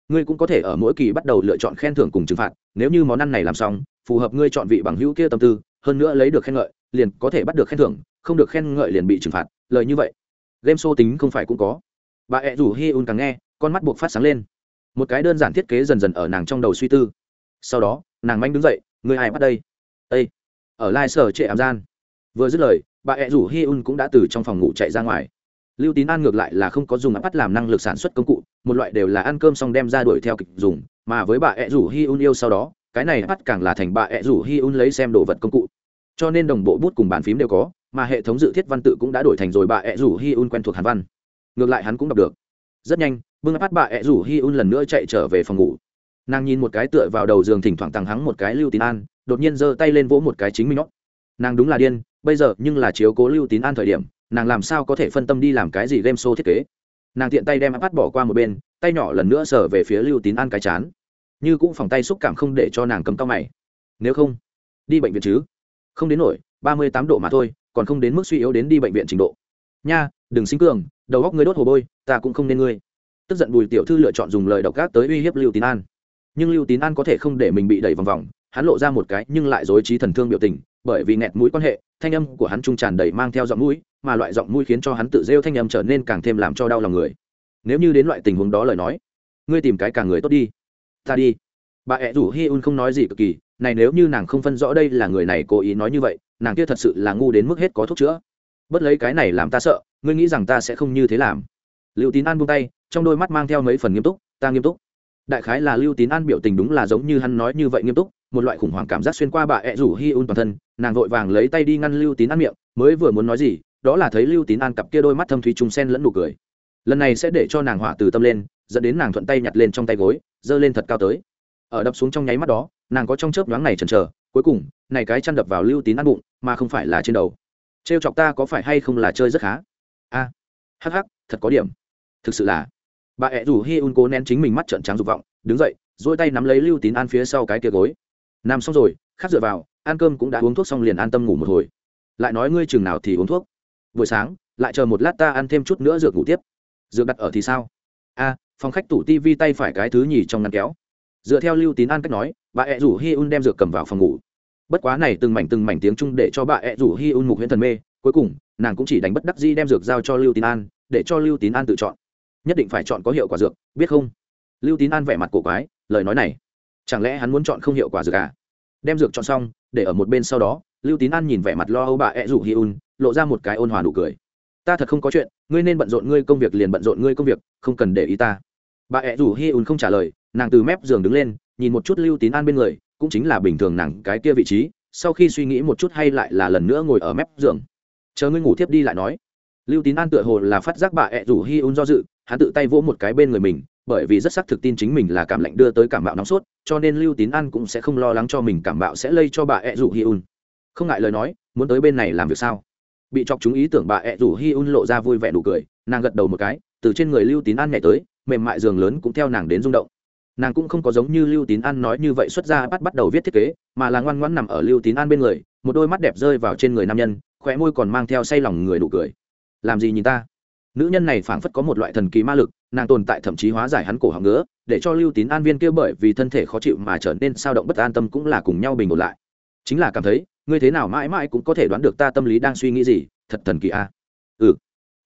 Ngươi cũng có thể ở mỗi kỳ bắt đầu lựa chọn khen thưởng cùng trừng phạt, nếu như món ăn này làm xong, phù hợp ngươi chọn vị bằng hữu kia tâm tư, hơn nữa lấy được khen ngợi, liền có thể bắt được khen thưởng, không được khen ngợi liền bị trừng phạt. Lời như vậy. Game show tính không phải cũng có. Bà ẹ rủ hi un càng nghe, con mắt buộc phát sáng lên một cái đơn giản thiết kế dần dần ở nàng trong đầu suy tư. Sau đó, nàng manh đứng dậy người ai bắt đây? Ây ở lai sở trệ ảm gian. Vừa dứt lời, bà ẹ rủ hi un cũng đã từ trong phòng ngủ chạy ra ngoài. Lưu tín an ngược lại là không có dùng áp bắt làm năng lực sản xuất công cụ, một loại đều là ăn cơm xong đem ra đuổi theo kịch dùng, mà với bà ẹ rủ hi un yêu sau đó, cái này bắt càng là thành bà ẹ rủ hi un lấy xem đồ vật công cụ. Cho nên đồng bộ bút cùng bàn phím đều có, mà hệ thống dự thiết văn tự cũng đã đổi thành rồi bà ẹ rủ hi un quen thuộc hàn văn. Ngược lại hắn cũng đọc được. Rất nhanh bưng bắt bà ẹ rủ hi un lần nữa chạy trở về phòng ngủ. Nàng nhìn một cái tựa vào đầu giường thỉnh thoảng tăng hắng một cái lưu tín an, đột nhiên giơ tay lên vỗ một cái chính mình nhóc. Nàng đúng là điên, bây giờ nhưng là chiếu cố lưu tín an thời điểm, nàng làm sao có thể phân tâm đi làm cái gì game show thiết kế. Nàng tiện tay đem áp bỏ qua một bên, tay nhỏ lần nữa sờ về phía lưu tín an cái chán. Như cũng phòng tay xúc cảm không để cho nàng cấm cao mày. Nếu không, đi bệnh viện chứ? Không đến nổi, ba mươi tám độ mà thôi, còn không đến mức suy yếu đến đi bệnh viện trình độ. Nha, đừng sinh cường, đầu góc ngươi đốt hồ bôi, ta cũng không nên ngươi tức giận bùi tiểu thư lựa chọn dùng lời độc ác tới uy hiếp lưu tín an. Nhưng lưu tín an có thể không để mình bị đẩy vòng vòng, hắn lộ ra một cái nhưng lại dối trí thần thương biểu tình, bởi vì nghẹt mũi quan hệ, thanh âm của hắn trung tràn đầy mang theo giọng mũi, mà loại giọng mũi khiến cho hắn tự rêu thanh âm trở nên càng thêm làm cho đau lòng người. Nếu như đến loại tình huống đó lời nói, ngươi tìm cái cả người tốt đi. Ta đi. Bà ẹ rủ hi un không nói gì cực kỳ, này nếu như nàng không phân rõ đây là người này cố ý nói như vậy, nàng kia thật sự là ngu đến mức hết có thuốc chữa. Bất lấy cái này làm ta sợ, ngươi nghĩ rằng ta sẽ không như thế làm. Lưu tín an buông tay trong đôi mắt mang theo mấy phần nghiêm túc, ta nghiêm túc. Đại khái là lưu tín an biểu tình đúng là giống như hắn nói như vậy nghiêm túc, một loại khủng hoảng cảm giác xuyên qua bà ẹ rủ hi un toàn thân, nàng vội vàng lấy tay đi ngăn lưu tín an miệng, mới vừa muốn nói gì, đó là thấy lưu tín an cặp kia đôi mắt thâm thúy trùng sen lẫn nụ cười. Lần này sẽ để cho nàng hỏa từ tâm lên, dẫn đến nàng thuận tay nhặt lên trong tay gối, giơ lên thật cao tới. Ở đập xuống trong nháy mắt đó, nàng có trong chớp nhoáng này chần chờ, cuối cùng, này cái chăn đập vào lưu tín ăn bụng, mà không phải là trên đầu. Trêu chọc ta có phải hay không là chơi rất khá? A, hắc hắc, thật có điểm. Thực sự là bà ẹ rủ hi un cố nén chính mình mắt trợn trắng dục vọng, đứng dậy dỗi tay nắm lấy lưu tín an phía sau cái kia gối. Nằm xong rồi, khát dựa vào, ăn cơm cũng đã uống thuốc xong liền an tâm ngủ một hồi. Lại nói ngươi chừng nào thì uống thuốc. Buổi sáng, lại chờ một lát ta ăn thêm chút nữa dược ngủ tiếp. Dược đặt ở thì sao? A, phòng khách tủ tivi tay phải cái thứ nhì trong ngăn kéo. Dựa theo lưu tín an cách nói, bà ẹ rủ hi un đem dược cầm vào phòng ngủ. Bất quá này từng mảnh từng mảnh tiếng chung để cho bà ẹ rủ hi un mục huyễn thần mê. Cuối cùng, nàng cũng chỉ đánh bất đắc di đem dược giao cho lưu tín an, để cho lưu tín an tự chọn nhất định phải chọn có hiệu quả dược, biết không? Lưu tín an vẻ mặt cổ quái, lời nói này, chẳng lẽ hắn muốn chọn không hiệu quả dược à? Đem dược chọn xong, để ở một bên sau đó, lưu tín an nhìn vẻ mặt lo âu bà ẹ rủ hi un, lộ ra một cái ôn hòa nụ cười. Ta thật không có chuyện, ngươi nên bận rộn ngươi công việc liền bận rộn ngươi công việc, không cần để ý ta. Bà ẹ rủ hi un không trả lời, nàng từ mép giường đứng lên, nhìn một chút lưu tín an bên người, cũng chính là bình thường nàng cái kia vị trí, sau khi suy nghĩ một chút hay lại là lần nữa ngồi ở mép giường. Chờ ngươi ngủ tiếp đi lại nói. Lưu tín an tựa hồ là phát giác bà ẹ rủ hi un do dự hắn tự tay vỗ một cái bên người mình, bởi vì rất xác thực tin chính mình là cảm lạnh đưa tới cảm bạo nóng sốt, cho nên lưu tín an cũng sẽ không lo lắng cho mình cảm bạo sẽ lây cho bà ẹ rủ hi un. Không ngại lời nói, muốn tới bên này làm việc sao? Bị chọc chúng ý tưởng bà ẹ rủ hi un lộ ra vui vẻ đủ cười, nàng gật đầu một cái, từ trên người lưu tín an nhảy tới, mềm mại giường lớn cũng theo nàng đến rung động. Nàng cũng không có giống như lưu tín an nói như vậy xuất ra bắt bắt đầu viết thiết kế, mà là ngoan ngoãn nằm ở lưu tín an bên người, một đôi mắt đẹp rơi vào trên người nam nhân, khóe môi còn mang theo say lòng người đủ cười. Làm gì nhìn ta? Nữ nhân này phảng phất có một loại thần kỳ ma lực, nàng tồn tại thậm chí hóa giải hắn cổ họng ngứa, để cho lưu tín an viên kia bởi vì thân thể khó chịu mà trở nên sao động bất an tâm cũng là cùng nhau bình ổn lại. Chính là cảm thấy, ngươi thế nào mãi mãi cũng có thể đoán được ta tâm lý đang suy nghĩ gì, thật thần kỳ a. À? ừ.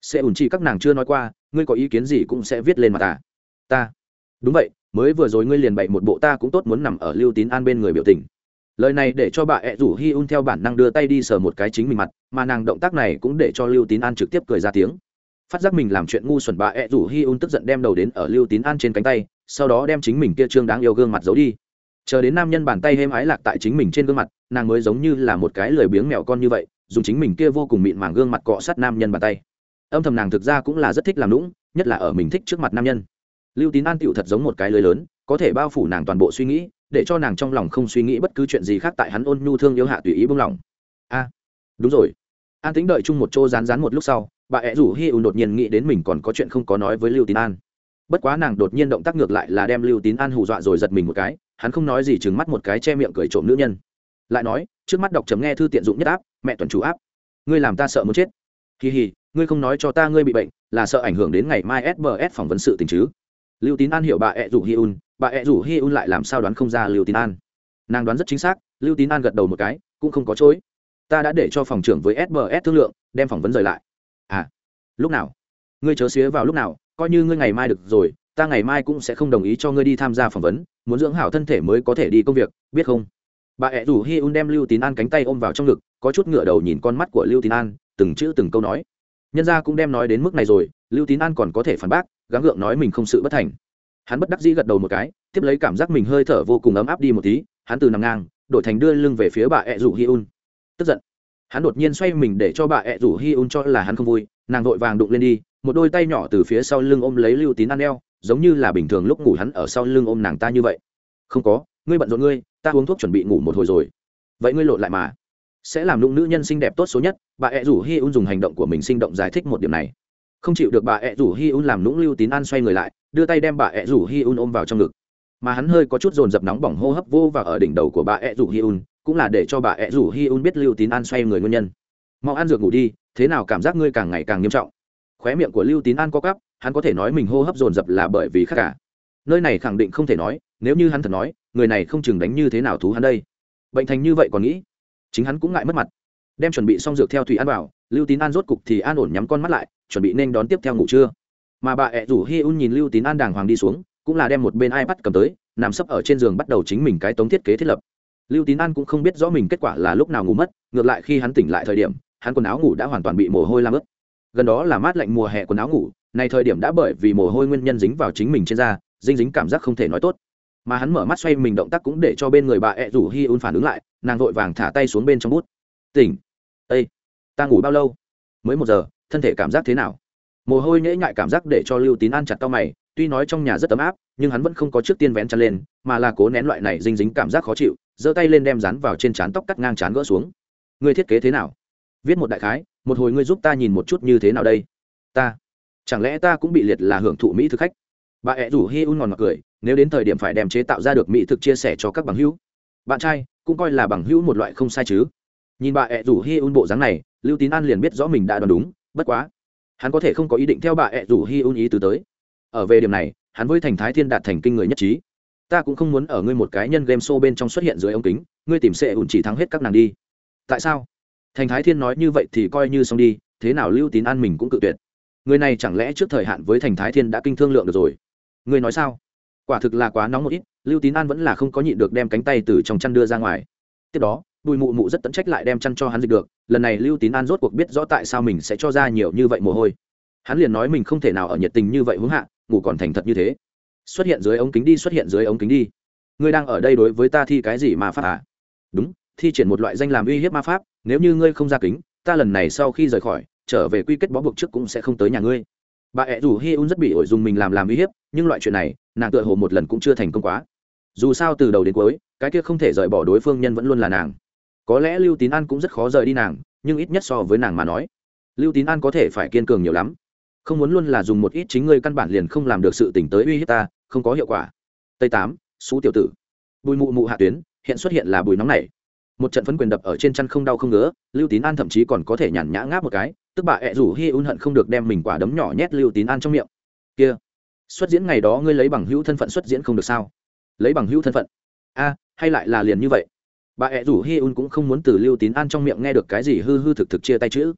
Sẽ ủn chi các nàng chưa nói qua, ngươi có ý kiến gì cũng sẽ viết lên mà ta. Ta. Đúng vậy, mới vừa rồi ngươi liền bậy một bộ ta cũng tốt muốn nằm ở lưu tín an bên người biểu tình. Lời này để cho bà ẹ rủ hi un theo bản năng đưa tay đi sờ một cái chính mình mặt, mà nàng động tác này cũng để cho lưu tín an trực tiếp cười ra tiếng phát giác mình làm chuyện ngu xuẩn, bà ẹ rủ hi un tức giận đem đầu đến ở lưu tín an trên cánh tay, sau đó đem chính mình kia trương đáng yêu gương mặt giấu đi. Chờ đến nam nhân bàn tay hêm ái lạc tại chính mình trên gương mặt, nàng mới giống như là một cái lười biếng mèo con như vậy, dùng chính mình kia vô cùng mịn màng gương mặt cọ sát nam nhân bàn tay. Âm thầm nàng thực ra cũng là rất thích làm lũng nhất là ở mình thích trước mặt nam nhân. Lưu tín an tựu thật giống một cái lưới lớn, có thể bao phủ nàng toàn bộ suy nghĩ, để cho nàng trong lòng không suy nghĩ bất cứ chuyện gì khác tại hắn ôn nhu thương yêu hạ tùy ý buông lòng. a, đúng rồi. An tính đợi chung một chỗ rán rán một lúc sau bà ẹ rủ hi ùn đột nhiên nghĩ đến mình còn có chuyện không có nói với lưu tín an. Bất quá nàng đột nhiên động tác ngược lại là đem lưu tín an hù dọa rồi giật mình một cái, hắn không nói gì chừng mắt một cái che miệng cười trộm nữ nhân. Lại nói, trước mắt đọc chấm nghe thư tiện dụng nhất áp, mẹ tuần chủ áp. Ngươi làm ta sợ muốn chết. Kỳ hì ngươi không nói cho ta ngươi bị bệnh, là sợ ảnh hưởng đến ngày mai sbs phỏng vấn sự tình chứ. Lưu tín an hiểu bà ẹ rủ hi un bà ẹ rủ hi un lại làm sao đoán không ra lưu tín an. Nàng đoán rất chính xác, lưu tín an gật đầu một cái, cũng không có chối. Ta đã để cho phòng trưởng với sbs thương lượng, đem phỏng vấn rời lại à lúc nào? Ngươi chớ xía vào lúc nào, coi như ngươi ngày mai được rồi, ta ngày mai cũng sẽ không đồng ý cho ngươi đi tham gia phỏng vấn, muốn dưỡng hảo thân thể mới có thể đi công việc, biết không? Bà ẹ rủ hi un đem lưu tín an cánh tay ôm vào trong ngực, có chút ngựa đầu nhìn con mắt của lưu tín an, từng chữ từng câu nói. Nhân gia cũng đem nói đến mức này rồi, lưu tín an còn có thể phản bác, gắng gượng nói mình không sự bất thành. Hắn bất đắc dĩ gật đầu một cái, tiếp lấy cảm giác mình hơi thở vô cùng ấm áp đi một tí, hắn từ nằm ngang, đổi thành đưa lưng về phía bà ẹ rủ hi un. Tức giận hắn đột nhiên xoay mình để cho bà ẹ rủ hi un cho là hắn không vui, nàng vội vàng đụng lên đi, một đôi tay nhỏ từ phía sau lưng ôm lấy lưu tín ăn eo, giống như là bình thường lúc ngủ hắn ở sau lưng ôm nàng ta như vậy. Không có, ngươi bận rộn ngươi, ta uống thuốc chuẩn bị ngủ một hồi rồi. Vậy ngươi lộn lại mà. Sẽ làm lụng nữ nhân xinh đẹp tốt số nhất. Bà ẹ rủ hi un dùng hành động của mình sinh động giải thích một điểm này. Không chịu được bà ẹ rủ hi un làm lũng lưu tín an xoay người lại, đưa tay đem bà ẹ rủ hi un ôm vào trong ngực. Mà hắn hơi có chút dồn dập nóng bỏng hô hấp vô và ở đỉnh đầu của bà ẹ rủ hi un cũng là để cho bà ẹ rủ hi un biết lưu tín an xoay người nguyên nhân. Mau ăn dược ngủ đi, thế nào cảm giác ngươi càng ngày càng nghiêm trọng? Khóe miệng của lưu tín an có cắp hắn có thể nói mình hô hấp dồn dập là bởi vì khác cả. Nơi này khẳng định không thể nói, nếu như hắn thật nói, người này không chừng đánh như thế nào thú hắn đây. Bệnh thành như vậy còn nghĩ? Chính hắn cũng ngại mất mặt. Đem chuẩn bị xong dược theo thủy an vào lưu tín an rốt cục thì an ổn nhắm con mắt lại, chuẩn bị nên đón tiếp theo ngủ trưa. Mà bà ẹ rủ hi un nhìn lưu tín an đàng hoàng đi xuống, cũng là đem một bên ai bắt cầm tới, nằm sấp ở trên giường bắt đầu chính mình cái tống thiết kế thiết lập lưu tín an cũng không biết rõ mình kết quả là lúc nào ngủ mất, ngược lại khi hắn tỉnh lại thời điểm, hắn quần áo ngủ đã hoàn toàn bị mồ hôi làm ướt. Gần đó là mát lạnh mùa hè quần áo ngủ, này thời điểm đã bởi vì mồ hôi nguyên nhân dính vào chính mình trên da dinh dính cảm giác không thể nói tốt. Mà hắn mở mắt xoay mình động tác cũng để cho bên người bà ẹ rủ hi un phản ứng lại, nàng vội vàng thả tay xuống bên trong bút. Tỉnh. Ây ta ngủ bao lâu? Mới một giờ, thân thể cảm giác thế nào? Mồ hôi nhễ nhại cảm giác để cho lưu tín an chặt tao mày, tuy nói trong nhà rất ấm áp, nhưng hắn vẫn không có trước tiên vén chăn lên, mà là cố nén loại này dinh dính cảm giác khó chịu giơ tay lên đem dán vào trên trán tóc cắt ngang trán gỡ xuống. Ngươi thiết kế thế nào? Viết một đại khái, một hồi ngươi giúp ta nhìn một chút như thế nào đây? Ta? Chẳng lẽ ta cũng bị liệt là hưởng thụ mỹ thực khách? Bà ẹ rủ hi un ngòn ngọt cười, nếu đến thời điểm phải đem chế tạo ra được mỹ thực chia sẻ cho các bằng hữu. Bạn trai, cũng coi là bằng hữu một loại không sai chứ. Nhìn bà ẹ rủ hi un bộ dáng này, lưu tín an liền biết rõ mình đã đoán đúng, bất quá, hắn có thể không có ý định theo bà ẹ rủ hi un ý từ tới. Ở về điểm này, hắn với thành thái thiên đạt thành kinh người nhất trí ta cũng không muốn ở ngươi một cái nhân game show bên trong xuất hiện dưới ống kính, ngươi tìm sẽ ủn chỉ thắng hết các nàng đi. Tại sao? Thành thái thiên nói như vậy thì coi như xong đi, thế nào lưu tín an mình cũng cự tuyệt. Người này chẳng lẽ trước thời hạn với thành thái thiên đã kinh thương lượng được rồi? Ngươi nói sao? Quả thực là quá nóng một ít, lưu tín an vẫn là không có nhịn được đem cánh tay từ trong chăn đưa ra ngoài. Tiếp đó, bùi mụ mụ rất tận trách lại đem chăn cho hắn dịch được, lần này lưu tín an rốt cuộc biết rõ tại sao mình sẽ cho ra nhiều như vậy mồ hôi. Hắn liền nói mình không thể nào ở nhiệt tình như vậy hướng hạ, ngủ còn thành thật như thế xuất hiện dưới ống kính đi, xuất hiện dưới ống kính đi. Ngươi đang ở đây đối với ta thi cái gì mà pháp à? Đúng, thi triển một loại danh làm uy hiếp ma pháp, nếu như ngươi không ra kính, ta lần này sau khi rời khỏi, trở về quy kết bó buộc trước cũng sẽ không tới nhà ngươi. Bà ẹ rủ hi un rất bị ổi dùng mình làm làm uy hiếp, nhưng loại chuyện này, nàng tựa hồ một lần cũng chưa thành công quá. Dù sao từ đầu đến cuối, cái kia không thể rời bỏ đối phương nhân vẫn luôn là nàng. Có lẽ lưu tín an cũng rất khó rời đi nàng, nhưng ít nhất so với nàng mà nói, lưu tín an có thể phải kiên cường nhiều lắm không muốn luôn là dùng một ít chính ngươi căn bản liền không làm được sự tỉnh tới uy hiếp ta, không có hiệu quả. Tây tám xú tiểu tử. Bùi mụ mụ hạ tuyến, hiện xuất hiện là bùi nóng này. Một trận phấn quyền đập ở trên chăn không đau không ngứa, lưu tín an thậm chí còn có thể nhàn nhã ngáp một cái, tức bà ẹ rủ hi un hận không được đem mình quả đấm nhỏ nhét lưu tín an trong miệng. Kia, xuất diễn ngày đó ngươi lấy bằng hữu thân phận xuất diễn không được sao? Lấy bằng hữu thân phận? A, hay lại là liền như vậy? Bà ẹ rủ hi un cũng không muốn từ lưu tín an trong miệng nghe được cái gì hư hư thực thực chia tay chữ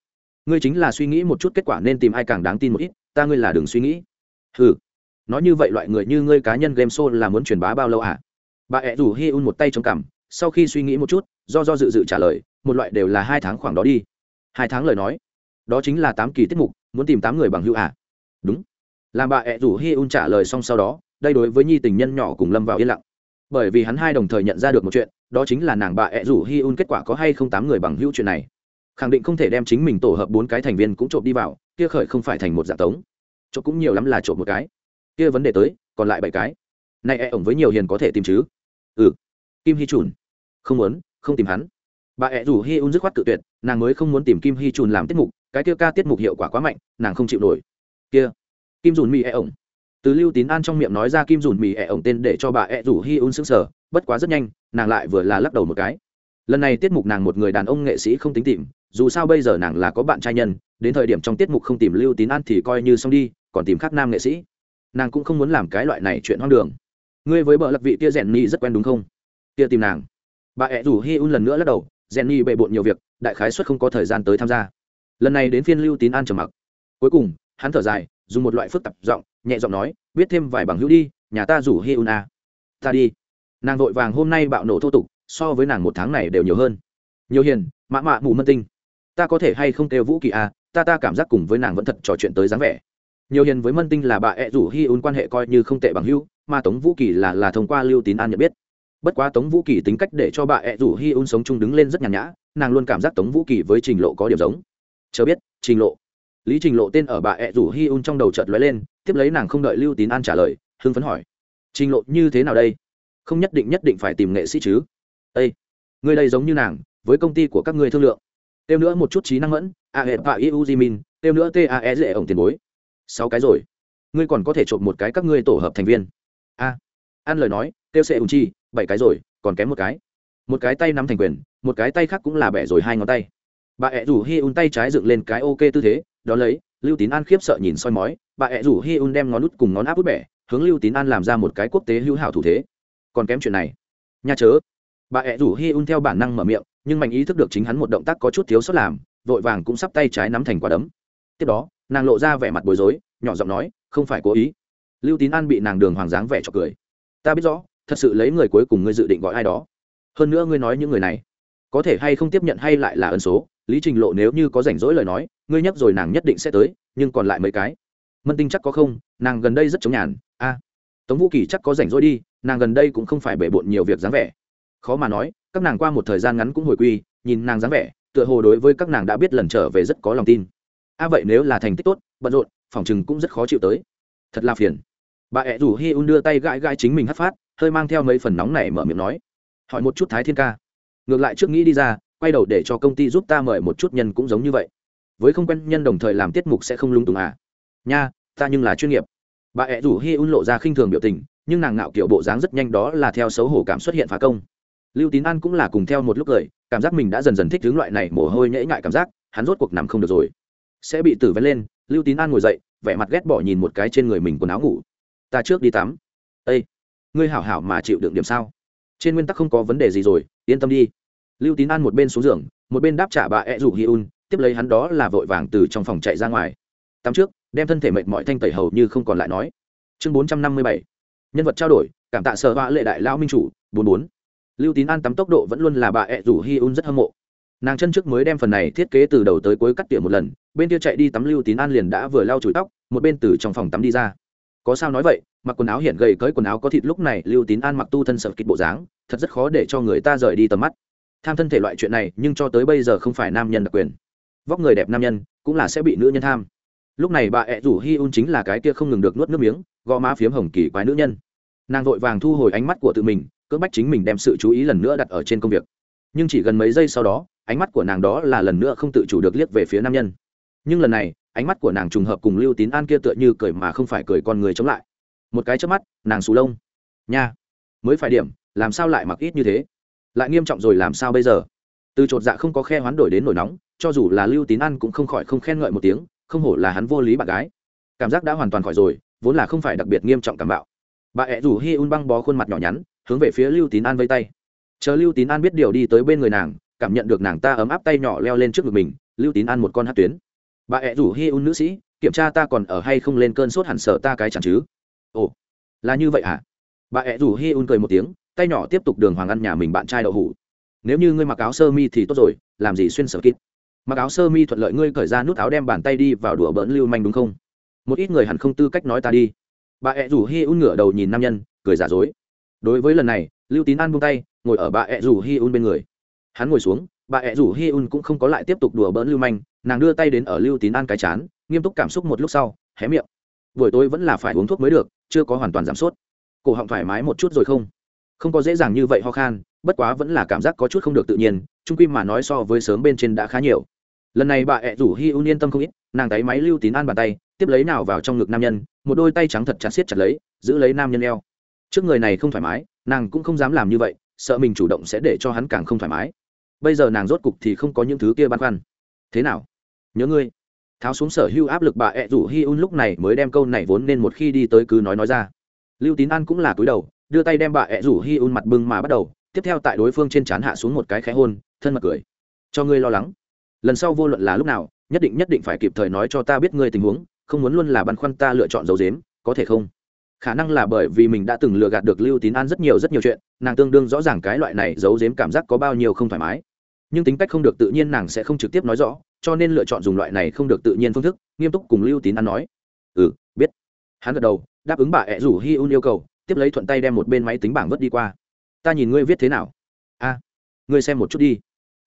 ngươi chính là suy nghĩ một chút kết quả nên tìm ai càng đáng tin một ít, ta ngươi là đừng suy nghĩ. Hừ, nói như vậy loại người như ngươi cá nhân game show là muốn truyền bá bao lâu à? Bà ẹ rủ hi un một tay trong cằm, sau khi suy nghĩ một chút, do do dự dự trả lời, một loại đều là hai tháng khoảng đó đi. Hai tháng lời nói, đó chính là tám kỳ tiết mục, muốn tìm tám người bằng hữu à? Đúng. Làm bà ẹ rủ hi un trả lời xong sau đó, đây đối với nhi tình nhân nhỏ cùng lâm vào yên lặng. Bởi vì hắn hai đồng thời nhận ra được một chuyện, đó chính là nàng bà ẹ rủ hi un kết quả có hay không tám người bằng hữu chuyện này khẳng định không thể đem chính mình tổ hợp bốn cái thành viên cũng trộm đi vào, kia khởi không phải thành một dạng tống. Trộm cũng nhiều lắm là trộm một cái. Kia vấn đề tới, còn lại bảy cái. Nay e ổng với nhiều hiền có thể tìm chứ? Ừ. Kim hy trùn không muốn, không tìm hắn. Bà ẹ rủ hi un dứt khoát tự tuyệt, nàng mới không muốn tìm kim hy trùn làm tiết mục, cái kia ca tiết mục hiệu quả quá mạnh, nàng không chịu nổi. Kia. Kim dùn mì e ổng. Từ lưu tín an trong miệng nói ra kim dùn mì e ổng tên để cho bà ẹ rủ hi un xứng sờ, bất quá rất nhanh, nàng lại vừa là lắc đầu một cái. Lần này tiết mục nàng một người đàn ông nghệ sĩ không tính tìm dù sao bây giờ nàng là có bạn trai nhân, đến thời điểm trong tiết mục không tìm lưu tín an thì coi như xong đi, còn tìm khác nam nghệ sĩ. Nàng cũng không muốn làm cái loại này chuyện hoang đường. Ngươi với bờ lạc vị Tia rèn ni rất quen đúng không? Tia tìm nàng. Bà ẹ rủ hi un lần nữa lắc đầu rèn ni bề bộn nhiều việc, đại khái xuất không có thời gian tới tham gia. Lần này đến phiên lưu tín an trầm mặc. Cuối cùng, hắn thở dài, dùng một loại phức tạp giọng, nhẹ giọng nói, biết thêm vài bằng hữu đi, nhà ta rủ hi un a ta đi. Nàng vội vàng hôm nay bạo nổ thô tục, so với nàng một tháng này đều nhiều hơn. Nhiều hiền mạ mạ mù mân tinh ta có thể hay không kêu vũ kỳ a ta ta cảm giác cùng với nàng vẫn thật trò chuyện tới dáng vẻ. Nhiều hiền với mân tinh là bà ẹ rủ hi un quan hệ coi như không tệ bằng hưu mà tống vũ kỳ là là thông qua lưu tín an nhận biết. Bất quá tống vũ kỳ tính cách để cho bà ẹ rủ hi un sống chung đứng lên rất nhàn nhã, nàng luôn cảm giác tống vũ kỳ với trình lộ có điểm giống. Chờ biết, trình lộ. Lý trình lộ tên ở bà ẹ rủ hi un trong đầu chợt lóe lên, tiếp lấy nàng không đợi lưu tín an trả lời, hưng phấn hỏi. Trình lộ, như thế nào đây? Không nhất định nhất định phải tìm nghệ sĩ chứ. Ây người đây giống như nàng, với công ty của các ngươi thương lượng. Têu nữa một chút trí năng mẫn a hệ và Yu jimin tiêu nữa tae dễ ổng tiền bối. Sáu cái rồi. Ngươi còn có thể trộm một cái các ngươi tổ hợp thành viên. A. À, ăn lời nói tiêu sẽ ủng chi bảy cái rồi còn kém một cái. Một cái tay nắm thành quyền một cái tay khác cũng là bẻ rồi hai ngón tay. Bà ẹ rủ hi un tay trái dựng lên cái ok tư thế đó lấy lưu tín an khiếp sợ nhìn soi mói bà ẹ rủ hi un đem ngón út cùng ngón áp út bẻ hướng lưu tín an làm ra một cái quốc tế hữu hảo thủ thế. Còn kém chuyện này. Nha chớ. Bà ẹ rủ hi un theo bản năng mở miệng nhưng mạnh ý thức được chính hắn một động tác có chút thiếu sót làm, vội vàng cũng sắp tay trái nắm thành quả đấm. Tiếp đó, nàng lộ ra vẻ mặt bối rối, nhỏ giọng nói, không phải cố ý. Lưu tín an bị nàng đường hoàng dáng vẻ cho cười. Ta biết rõ, thật sự lấy người cuối cùng ngươi dự định gọi ai đó. Hơn nữa ngươi nói những người này, có thể hay không tiếp nhận hay lại là ân số, lý trình lộ nếu như có rảnh rỗi lời nói, ngươi nhắc rồi nàng nhất định sẽ tới, nhưng còn lại mấy cái. Mân tinh chắc có không? Nàng gần đây rất chống nhàn. A, tống vũ kỳ chắc có rảnh rỗi đi, nàng gần đây cũng không phải bể bộn nhiều việc dáng vẻ. Khó mà nói các nàng qua một thời gian ngắn cũng hồi quy, nhìn nàng dáng vẻ, tựa hồ đối với các nàng đã biết lần trở về rất có lòng tin. A vậy nếu là thành tích tốt, bận rộn, phòng chừng cũng rất khó chịu tới. Thật là phiền. Bà ẹ rủ hi un đưa tay gãi gãi chính mình hất phát, hơi mang theo mấy phần nóng này mở miệng nói. Hỏi một chút thái thiên ca. Ngược lại trước nghĩ đi ra, quay đầu để cho công ty giúp ta mời một chút nhân cũng giống như vậy. Với không quen nhân đồng thời làm tiết mục sẽ không lung tùng à. Nha, ta nhưng là chuyên nghiệp. Bà ẹ rủ hi un lộ ra khinh thường biểu tình, nhưng nàng ngạo kiểu bộ dáng rất nhanh đó là theo xấu hổ cảm xuất hiện phá công lưu tín an cũng là cùng theo một lúc cười, cảm giác mình đã dần dần thích hướng loại này mồ hôi nhễ ngại cảm giác, hắn rốt cuộc nằm không được rồi. Sẽ bị tử vén lên, lưu tín an ngồi dậy, vẻ mặt ghét bỏ nhìn một cái trên người mình quần áo ngủ. Ta trước đi tắm. Ây ngươi hảo hảo mà chịu đựng điểm sao? Trên nguyên tắc không có vấn đề gì rồi, yên tâm đi. Lưu tín an một bên xuống giường, một bên đáp trả bà ed rủ hi un, tiếp lấy hắn đó là vội vàng từ trong phòng chạy ra ngoài. Tắm trước, đem thân thể mệt mỏi thanh tẩy hầu như không còn lại nói. Chương bốn trăm năm mươi bảy. Nhân vật trao đổi, cảm tạ sở họa lệ đại lão minh chủ, bốn bốn lưu tín an tắm tốc độ vẫn luôn là bà ẹ rủ hi un rất hâm mộ. Nàng chân trước mới đem phần này thiết kế từ đầu tới cuối cắt tỉa một lần, bên kia chạy đi tắm lưu tín an liền đã vừa lau chùi tóc, một bên từ trong phòng tắm đi ra. Có sao nói vậy, mặc quần áo hiện gầy cởi quần áo có thịt lúc này lưu tín an mặc tu thân sợ kịch bộ dáng, thật rất khó để cho người ta rời đi tầm mắt. Tham thân thể loại chuyện này, nhưng cho tới bây giờ không phải nam nhân đặc quyền. Vóc người đẹp nam nhân, cũng là sẽ bị nữ nhân tham. Lúc này bà ẹ rủ hi un chính là cái kia không ngừng được nuốt nước miếng, gò má phiếm hồng kỳ quái nữ nhân. Nàng vội vàng thu hồi ánh mắt của tự mình cưỡng bách chính mình đem sự chú ý lần nữa đặt ở trên công việc. Nhưng chỉ gần mấy giây sau đó, ánh mắt của nàng đó là lần nữa không tự chủ được liếc về phía nam nhân. Nhưng lần này, ánh mắt của nàng trùng hợp cùng lưu tín an kia tựa như cười mà không phải cười con người chống lại. Một cái trước mắt, nàng xù lông. Nha, mới phải điểm, làm sao lại mặc ít như thế? Lại nghiêm trọng rồi làm sao bây giờ? Từ chột dạ không có khe hoán đổi đến nổi nóng, cho dù là lưu tín an cũng không khỏi không khen ngợi một tiếng, không hổ là hắn vô lý bạn gái. Cảm giác đã hoàn toàn khỏi rồi, vốn là không phải đặc biệt nghiêm trọng cảm bạo. Bà ẹ rủ hi un băng bó khuôn mặt nhỏ nhắn hướng về phía lưu tín an vây tay. Chờ lưu tín an biết điều đi tới bên người nàng, cảm nhận được nàng ta ấm áp tay nhỏ leo lên trước ngực mình, lưu tín an một con hát tuyến. Bà ẹ rủ hi un nữ sĩ, kiểm tra ta còn ở hay không lên cơn sốt hẳn sợ ta cái chẳng chứ? Ồ, là như vậy à? Bà ẹ rủ hi un cười một tiếng, tay nhỏ tiếp tục đường hoàng ăn nhà mình bạn trai đậu hủ. Nếu như ngươi mặc áo sơ mi thì tốt rồi, làm gì xuyên sở kít? Mặc áo sơ mi thuận lợi ngươi cởi ra nút áo đem bàn tay đi vào đùa bỡn lưu manh đúng không? Một ít người hẳn không tư cách nói ta đi. Bà ẹ rủ hi un ngửa đầu nhìn nam nhân, cười giả dối đối với lần này, lưu tín an buông tay, ngồi ở bà ẹ rủ hi un bên người. Hắn ngồi xuống, bà ẹ rủ hi un cũng không có lại tiếp tục đùa bỡn lưu manh, nàng đưa tay đến ở lưu tín an cái chán, nghiêm túc cảm xúc một lúc sau, hé miệng. Buổi tối vẫn là phải uống thuốc mới được, chưa có hoàn toàn giảm sốt cổ họng thoải mái một chút rồi không? Không có dễ dàng như vậy ho khan, bất quá vẫn là cảm giác có chút không được tự nhiên trung quy mà nói so với sớm bên trên đã khá nhiều. Lần này bà ẹ rủ hi un yên tâm không ít, nàng tay máy lưu tín an bàn tay, tiếp lấy nào vào trong ngực nam nhân, một đôi tay trắng thật chặt xiết chặt lấy, giữ lấy nam nhân eo trước người này không thoải mái, nàng cũng không dám làm như vậy, sợ mình chủ động sẽ để cho hắn càng không thoải mái. Bây giờ nàng rốt cục thì không có những thứ kia băn khoăn. Thế nào? Nhớ ngươi. Tháo xuống sở hưu áp lực bà ẹ rủ hi un lúc này mới đem câu này vốn nên một khi đi tới cứ nói nói ra. Lưu tín an cũng là cúi đầu, đưa tay đem bà ẹ rủ hi un mặt bưng mà bắt đầu, tiếp theo tại đối phương trên trán hạ xuống một cái khẽ hôn, thân mật cười. Cho ngươi lo lắng. Lần sau vô luận là lúc nào, nhất định nhất định phải kịp thời nói cho ta biết ngươi tình huống, không muốn luôn là băn khoăn ta lựa chọn dấu dếm có thể không? Khả năng là bởi vì mình đã từng lừa gạt được lưu tín an rất nhiều rất nhiều chuyện, nàng tương đương rõ ràng cái loại này giấu giếm cảm giác có bao nhiêu không thoải mái. Nhưng tính cách không được tự nhiên nàng sẽ không trực tiếp nói rõ, cho nên lựa chọn dùng loại này không được tự nhiên phương thức, nghiêm túc cùng lưu tín an nói. Ừ biết. Hắn gật đầu, đáp ứng bà ẹ rủ hi un yêu cầu, tiếp lấy thuận tay đem một bên máy tính bảng vứt đi qua. Ta nhìn ngươi viết thế nào? A, ngươi xem một chút đi.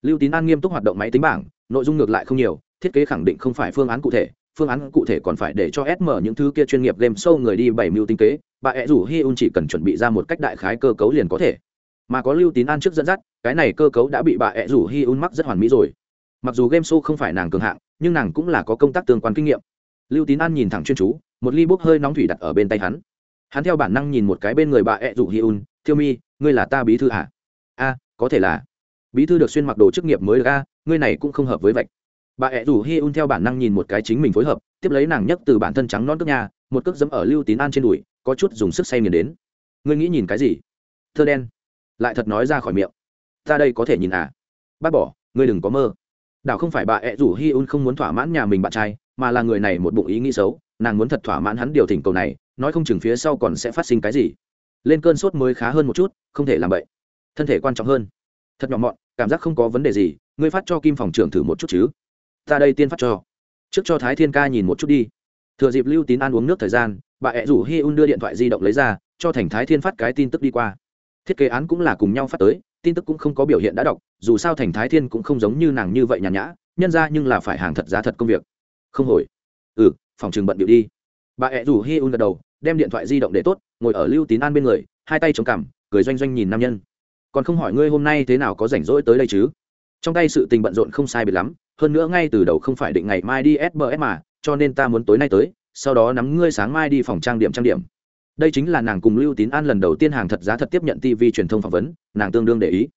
Lưu tín an nghiêm túc hoạt động máy tính bảng, nội dung ngược lại không nhiều, thiết kế khẳng định không phải phương án cụ thể phương án cụ thể còn phải để cho sm những thứ kia chuyên nghiệp game show người đi bảy mưu tinh kế bà ẹ rủ Hyun chỉ cần chuẩn bị ra một cách đại khái cơ cấu liền có thể. Mà có lưu tín an trước dẫn dắt cái này cơ cấu đã bị bà ẹ rủ Hyun mắc rất hoàn mỹ rồi. Mặc dù game show không phải nàng cường hạng nhưng nàng cũng là có công tác tương quan kinh nghiệm. Lưu tín an nhìn thẳng chuyên chú một ly bốc hơi nóng thủy đặt ở bên tay hắn. Hắn theo bản năng nhìn một cái bên người bà ẹ rủ Hyun, thiêu mi ngươi là ta bí thư à? a có thể là. Bí thư được xuyên mặc đồ chức nghiệp mới ra ngươi này cũng không hợp với vạch bà ẹ rủ hi un theo bản năng nhìn một cái chính mình phối hợp, tiếp lấy nàng nhấc từ bản thân trắng non cước nhà một cước dẫm ở lưu tín an trên đùi, có chút dùng sức say nghiền đến. Ngươi nghĩ nhìn cái gì? Thơ đen. Lại thật nói ra khỏi miệng. Ta đây có thể nhìn à? Bác bỏ, ngươi đừng có mơ. Đảo không phải bà ẹ rủ hi un không muốn thỏa mãn nhà mình bạn trai, mà là người này một bụng ý nghĩ xấu, nàng muốn thật thỏa mãn hắn điều thỉnh cầu này, nói không chừng phía sau còn sẽ phát sinh cái gì. Lên cơn sốt mới khá hơn một chút, không thể làm vậy thân thể quan trọng hơn. Thật nhỏ mọn, cảm giác không có vấn đề gì, ngươi phát cho kim phòng trưởng thử một chút chứ ta đây tiên phát cho. Trước cho thái thiên ca nhìn một chút đi. Thừa dịp lưu tín ăn uống nước thời gian, bà ẹ rủ hi un đưa điện thoại di động lấy ra, cho thành thái thiên phát cái tin tức đi qua. Thiết kế án cũng là cùng nhau phát tới, tin tức cũng không có biểu hiện đã đọc, dù sao thành thái thiên cũng không giống như nàng như vậy nhàn nhã, nhân ra nhưng là phải hàng thật giá thật công việc. Không hồi. Ừ phòng trường bận điệu đi. Bà ẹ rủ hi un gật đầu, đem điện thoại di động để tốt, ngồi ở lưu tín an bên người, hai tay chống cằm, cười doanh doanh nhìn nam nhân. Còn không hỏi ngươi hôm nay thế nào có rảnh rỗi tới đây chứ? Trong tay sự tình bận rộn không sai biệt lắm hơn nữa ngay từ đầu không phải định ngày mai đi sbs mà, cho nên ta muốn tối nay tới, sau đó nắm ngươi sáng mai đi phòng trang điểm trang điểm. Đây chính là nàng cùng lưu tín an lần đầu tiên hàng thật giá thật tiếp nhận tv truyền thông phỏng vấn, nàng tương đương để ý.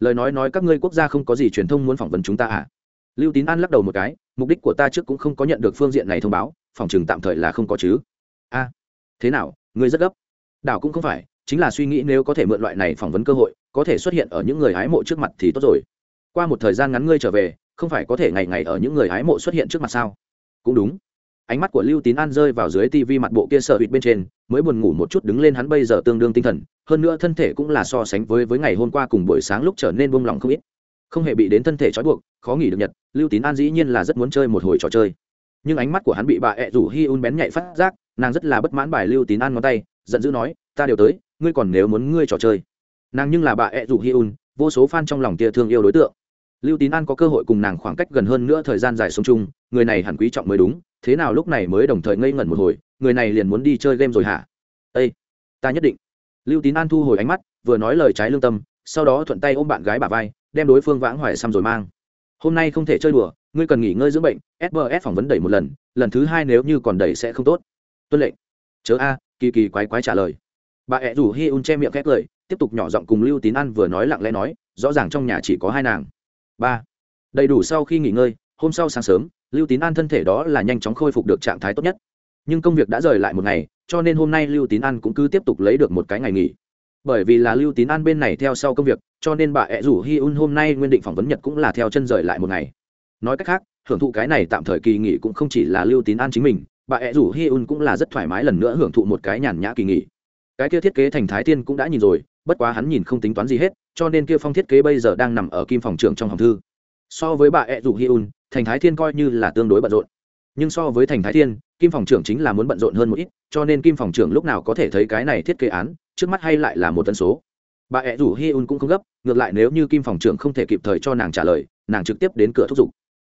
Lời nói nói các ngươi quốc gia không có gì truyền thông muốn phỏng vấn chúng ta à? Lưu tín an lắc đầu một cái, mục đích của ta trước cũng không có nhận được phương diện này thông báo, phòng chừng tạm thời là không có chứ. A, thế nào, ngươi rất gấp. Đảo cũng không phải, chính là suy nghĩ nếu có thể mượn loại này phỏng vấn cơ hội, có thể xuất hiện ở những người hái mộ trước mặt thì tốt rồi. Qua một thời gian ngắn ngươi trở về không phải có thể ngày ngày ở những người hái mộ xuất hiện trước mặt sao? Cũng đúng. Ánh mắt của lưu tín an rơi vào dưới tivi mặt bộ kia sợ hụt bên trên, mới buồn ngủ một chút đứng lên hắn bây giờ tương đương tinh thần, hơn nữa thân thể cũng là so sánh với với ngày hôm qua cùng buổi sáng lúc trở nên buông lỏng không ít. Không hề bị đến thân thể trói buộc, khó nghỉ được nhật, lưu tín an dĩ nhiên là rất muốn chơi một hồi trò chơi. Nhưng ánh mắt của hắn bị bà ẹ rủ hi un bén nhạy phát giác, nàng rất là bất mãn bài lưu tín an ngón tay, giận dữ nói, ta đều tới, ngươi còn nếu muốn ngươi trò chơi. Nàng nhưng là bà ẹ rủ hi un, vô số fan trong lòng tia thương yêu đối tượng lưu tín an có cơ hội cùng nàng khoảng cách gần hơn nữa thời gian dài sống chung người này hẳn quý trọng mới đúng thế nào lúc này mới đồng thời ngây ngẩn một hồi người này liền muốn đi chơi game rồi hả? Ây ta nhất định. Lưu tín an thu hồi ánh mắt vừa nói lời trái lương tâm sau đó thuận tay ôm bạn gái bà vai đem đối phương vãng hoài xăm rồi mang. Hôm nay không thể chơi đùa ngươi cần nghỉ ngơi dưỡng bệnh sbs phỏng vấn đẩy một lần lần thứ hai nếu như còn đẩy sẽ không tốt. Tuân lệnh. Chớ a kỳ kỳ quái quái trả lời. Bà ẹ rủ hi un che miệng khét lời, tiếp tục nhỏ giọng cùng lưu tín an vừa nói lặng lẽ nói rõ ràng trong nhà chỉ có hai nàng ba. Đầy đủ sau khi nghỉ ngơi, hôm sau sáng sớm, lưu tín an thân thể đó là nhanh chóng khôi phục được trạng thái tốt nhất. Nhưng công việc đã rời lại một ngày, cho nên hôm nay lưu tín an cũng cứ tiếp tục lấy được một cái ngày nghỉ. Bởi vì là lưu tín an bên này theo sau công việc, cho nên bà ẹ rủ hi un hôm nay nguyên định phỏng vấn nhật cũng là theo chân rời lại một ngày. Nói cách khác, hưởng thụ cái này tạm thời kỳ nghỉ cũng không chỉ là lưu tín an chính mình, bà ẹ rủ hi un cũng là rất thoải mái lần nữa hưởng thụ một cái nhàn nhã kỳ nghỉ. Cái kia thiết kế thành thái tiên cũng đã nhìn rồi, bất quá hắn nhìn không tính toán gì hết cho nên kia phong thiết kế bây giờ đang nằm ở kim phòng trưởng trong hòm thư. So với bà ẹ rủ hi un thành thái thiên coi như là tương đối bận rộn. Nhưng so với thành thái thiên, kim phòng trưởng chính là muốn bận rộn hơn một ít, cho nên kim phòng trưởng lúc nào có thể thấy cái này thiết kế án, trước mắt hay lại là một tân số. Bà ẹ rủ hi un cũng không gấp, ngược lại nếu như kim phòng trưởng không thể kịp thời cho nàng trả lời, nàng trực tiếp đến cửa thúc giục.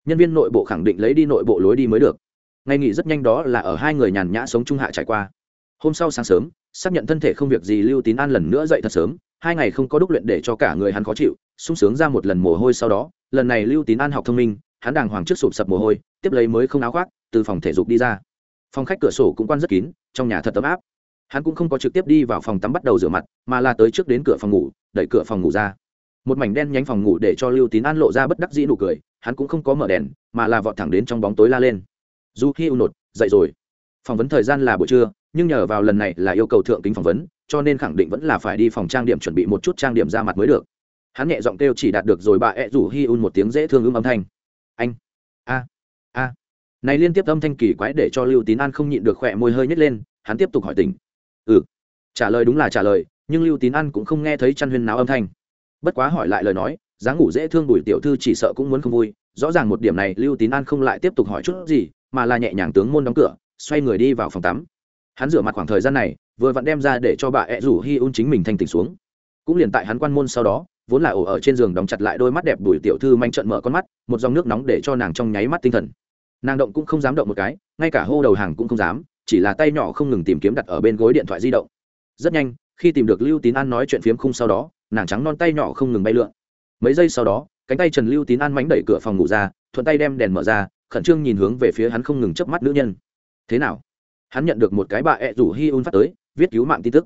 Nhân viên nội bộ khẳng định lấy đi nội bộ lối đi mới được. Ngày nghỉ rất nhanh đó là ở hai người nhàn nhã sống trung hạ trải qua. Hôm sau sáng sớm, xác nhận thân thể không việc gì lưu tín an lần nữa dậy thật sớm hai ngày không có đúc luyện để cho cả người hắn khó chịu, sung sướng ra một lần mồ hôi sau đó, lần này lưu tín an học thông minh, hắn đàng hoàng trước sụp sập mồ hôi, tiếp lấy mới không áo khoác, từ phòng thể dục đi ra. Phòng khách cửa sổ cũng quan rất kín, trong nhà thật ấm áp. Hắn cũng không có trực tiếp đi vào phòng tắm bắt đầu rửa mặt, mà là tới trước đến cửa phòng ngủ, đẩy cửa phòng ngủ ra. Một mảnh đen nhánh phòng ngủ để cho lưu tín an lộ ra bất đắc dĩ nụ cười, hắn cũng không có mở đèn, mà là vọt thẳng đến trong bóng tối la lên. Du hi u nột, dậy rồi. Phỏng vấn thời gian là buổi trưa, nhưng nhờ vào lần này là yêu cầu thượng kính phỏng vấn cho nên khẳng định vẫn là phải đi phòng trang điểm chuẩn bị một chút trang điểm ra mặt mới được. Hắn nhẹ giọng kêu chỉ đạt được rồi bà ẹ rủ hi un một tiếng dễ thương ưng âm thanh. Anh, a a. Này liên tiếp âm thanh kỳ quái để cho lưu tín an không nhịn được khỏe môi hơi nhét lên, hắn tiếp tục hỏi tình ừ trả lời đúng là trả lời, nhưng lưu tín an cũng không nghe thấy chăn huyên náo âm thanh. Bất quá hỏi lại lời nói, dáng ngủ dễ thương bùi tiểu thư chỉ sợ cũng muốn không vui, rõ ràng một điểm này lưu tín an không lại tiếp tục hỏi chút gì, mà là nhẹ nhàng tướng môn đóng cửa, xoay người đi vào phòng tắm. Hắn rửa mặt khoảng thời gian này vừa vặn đem ra để cho bà ẹ rủ hi un chính mình thanh tỉnh xuống. Cũng liền tại hắn quan môn sau đó, vốn là ổ ở trên giường đóng chặt lại đôi mắt đẹp bùi tiểu thư manh trận mở con mắt, một dòng nước nóng để cho nàng trong nháy mắt tinh thần. Nàng động cũng không dám động một cái, ngay cả hô đầu hàng cũng không dám, chỉ là tay nhỏ không ngừng tìm kiếm đặt ở bên gối điện thoại di động. Rất nhanh, khi tìm được lưu tín an nói chuyện phiếm khung sau đó, nàng trắng non tay nhỏ không ngừng bay lượn. Mấy giây sau đó, cánh tay trần lưu tín an mánh đẩy cửa phòng ngủ ra, thuận tay đem đèn mở ra, khẩn trương nhìn hướng về phía hắn không ngừng chớp mắt nữ nhân. Thế nào? Hắn nhận được một cái bà ẹ rủ hi un phát tới viết cứu mạng tin tức.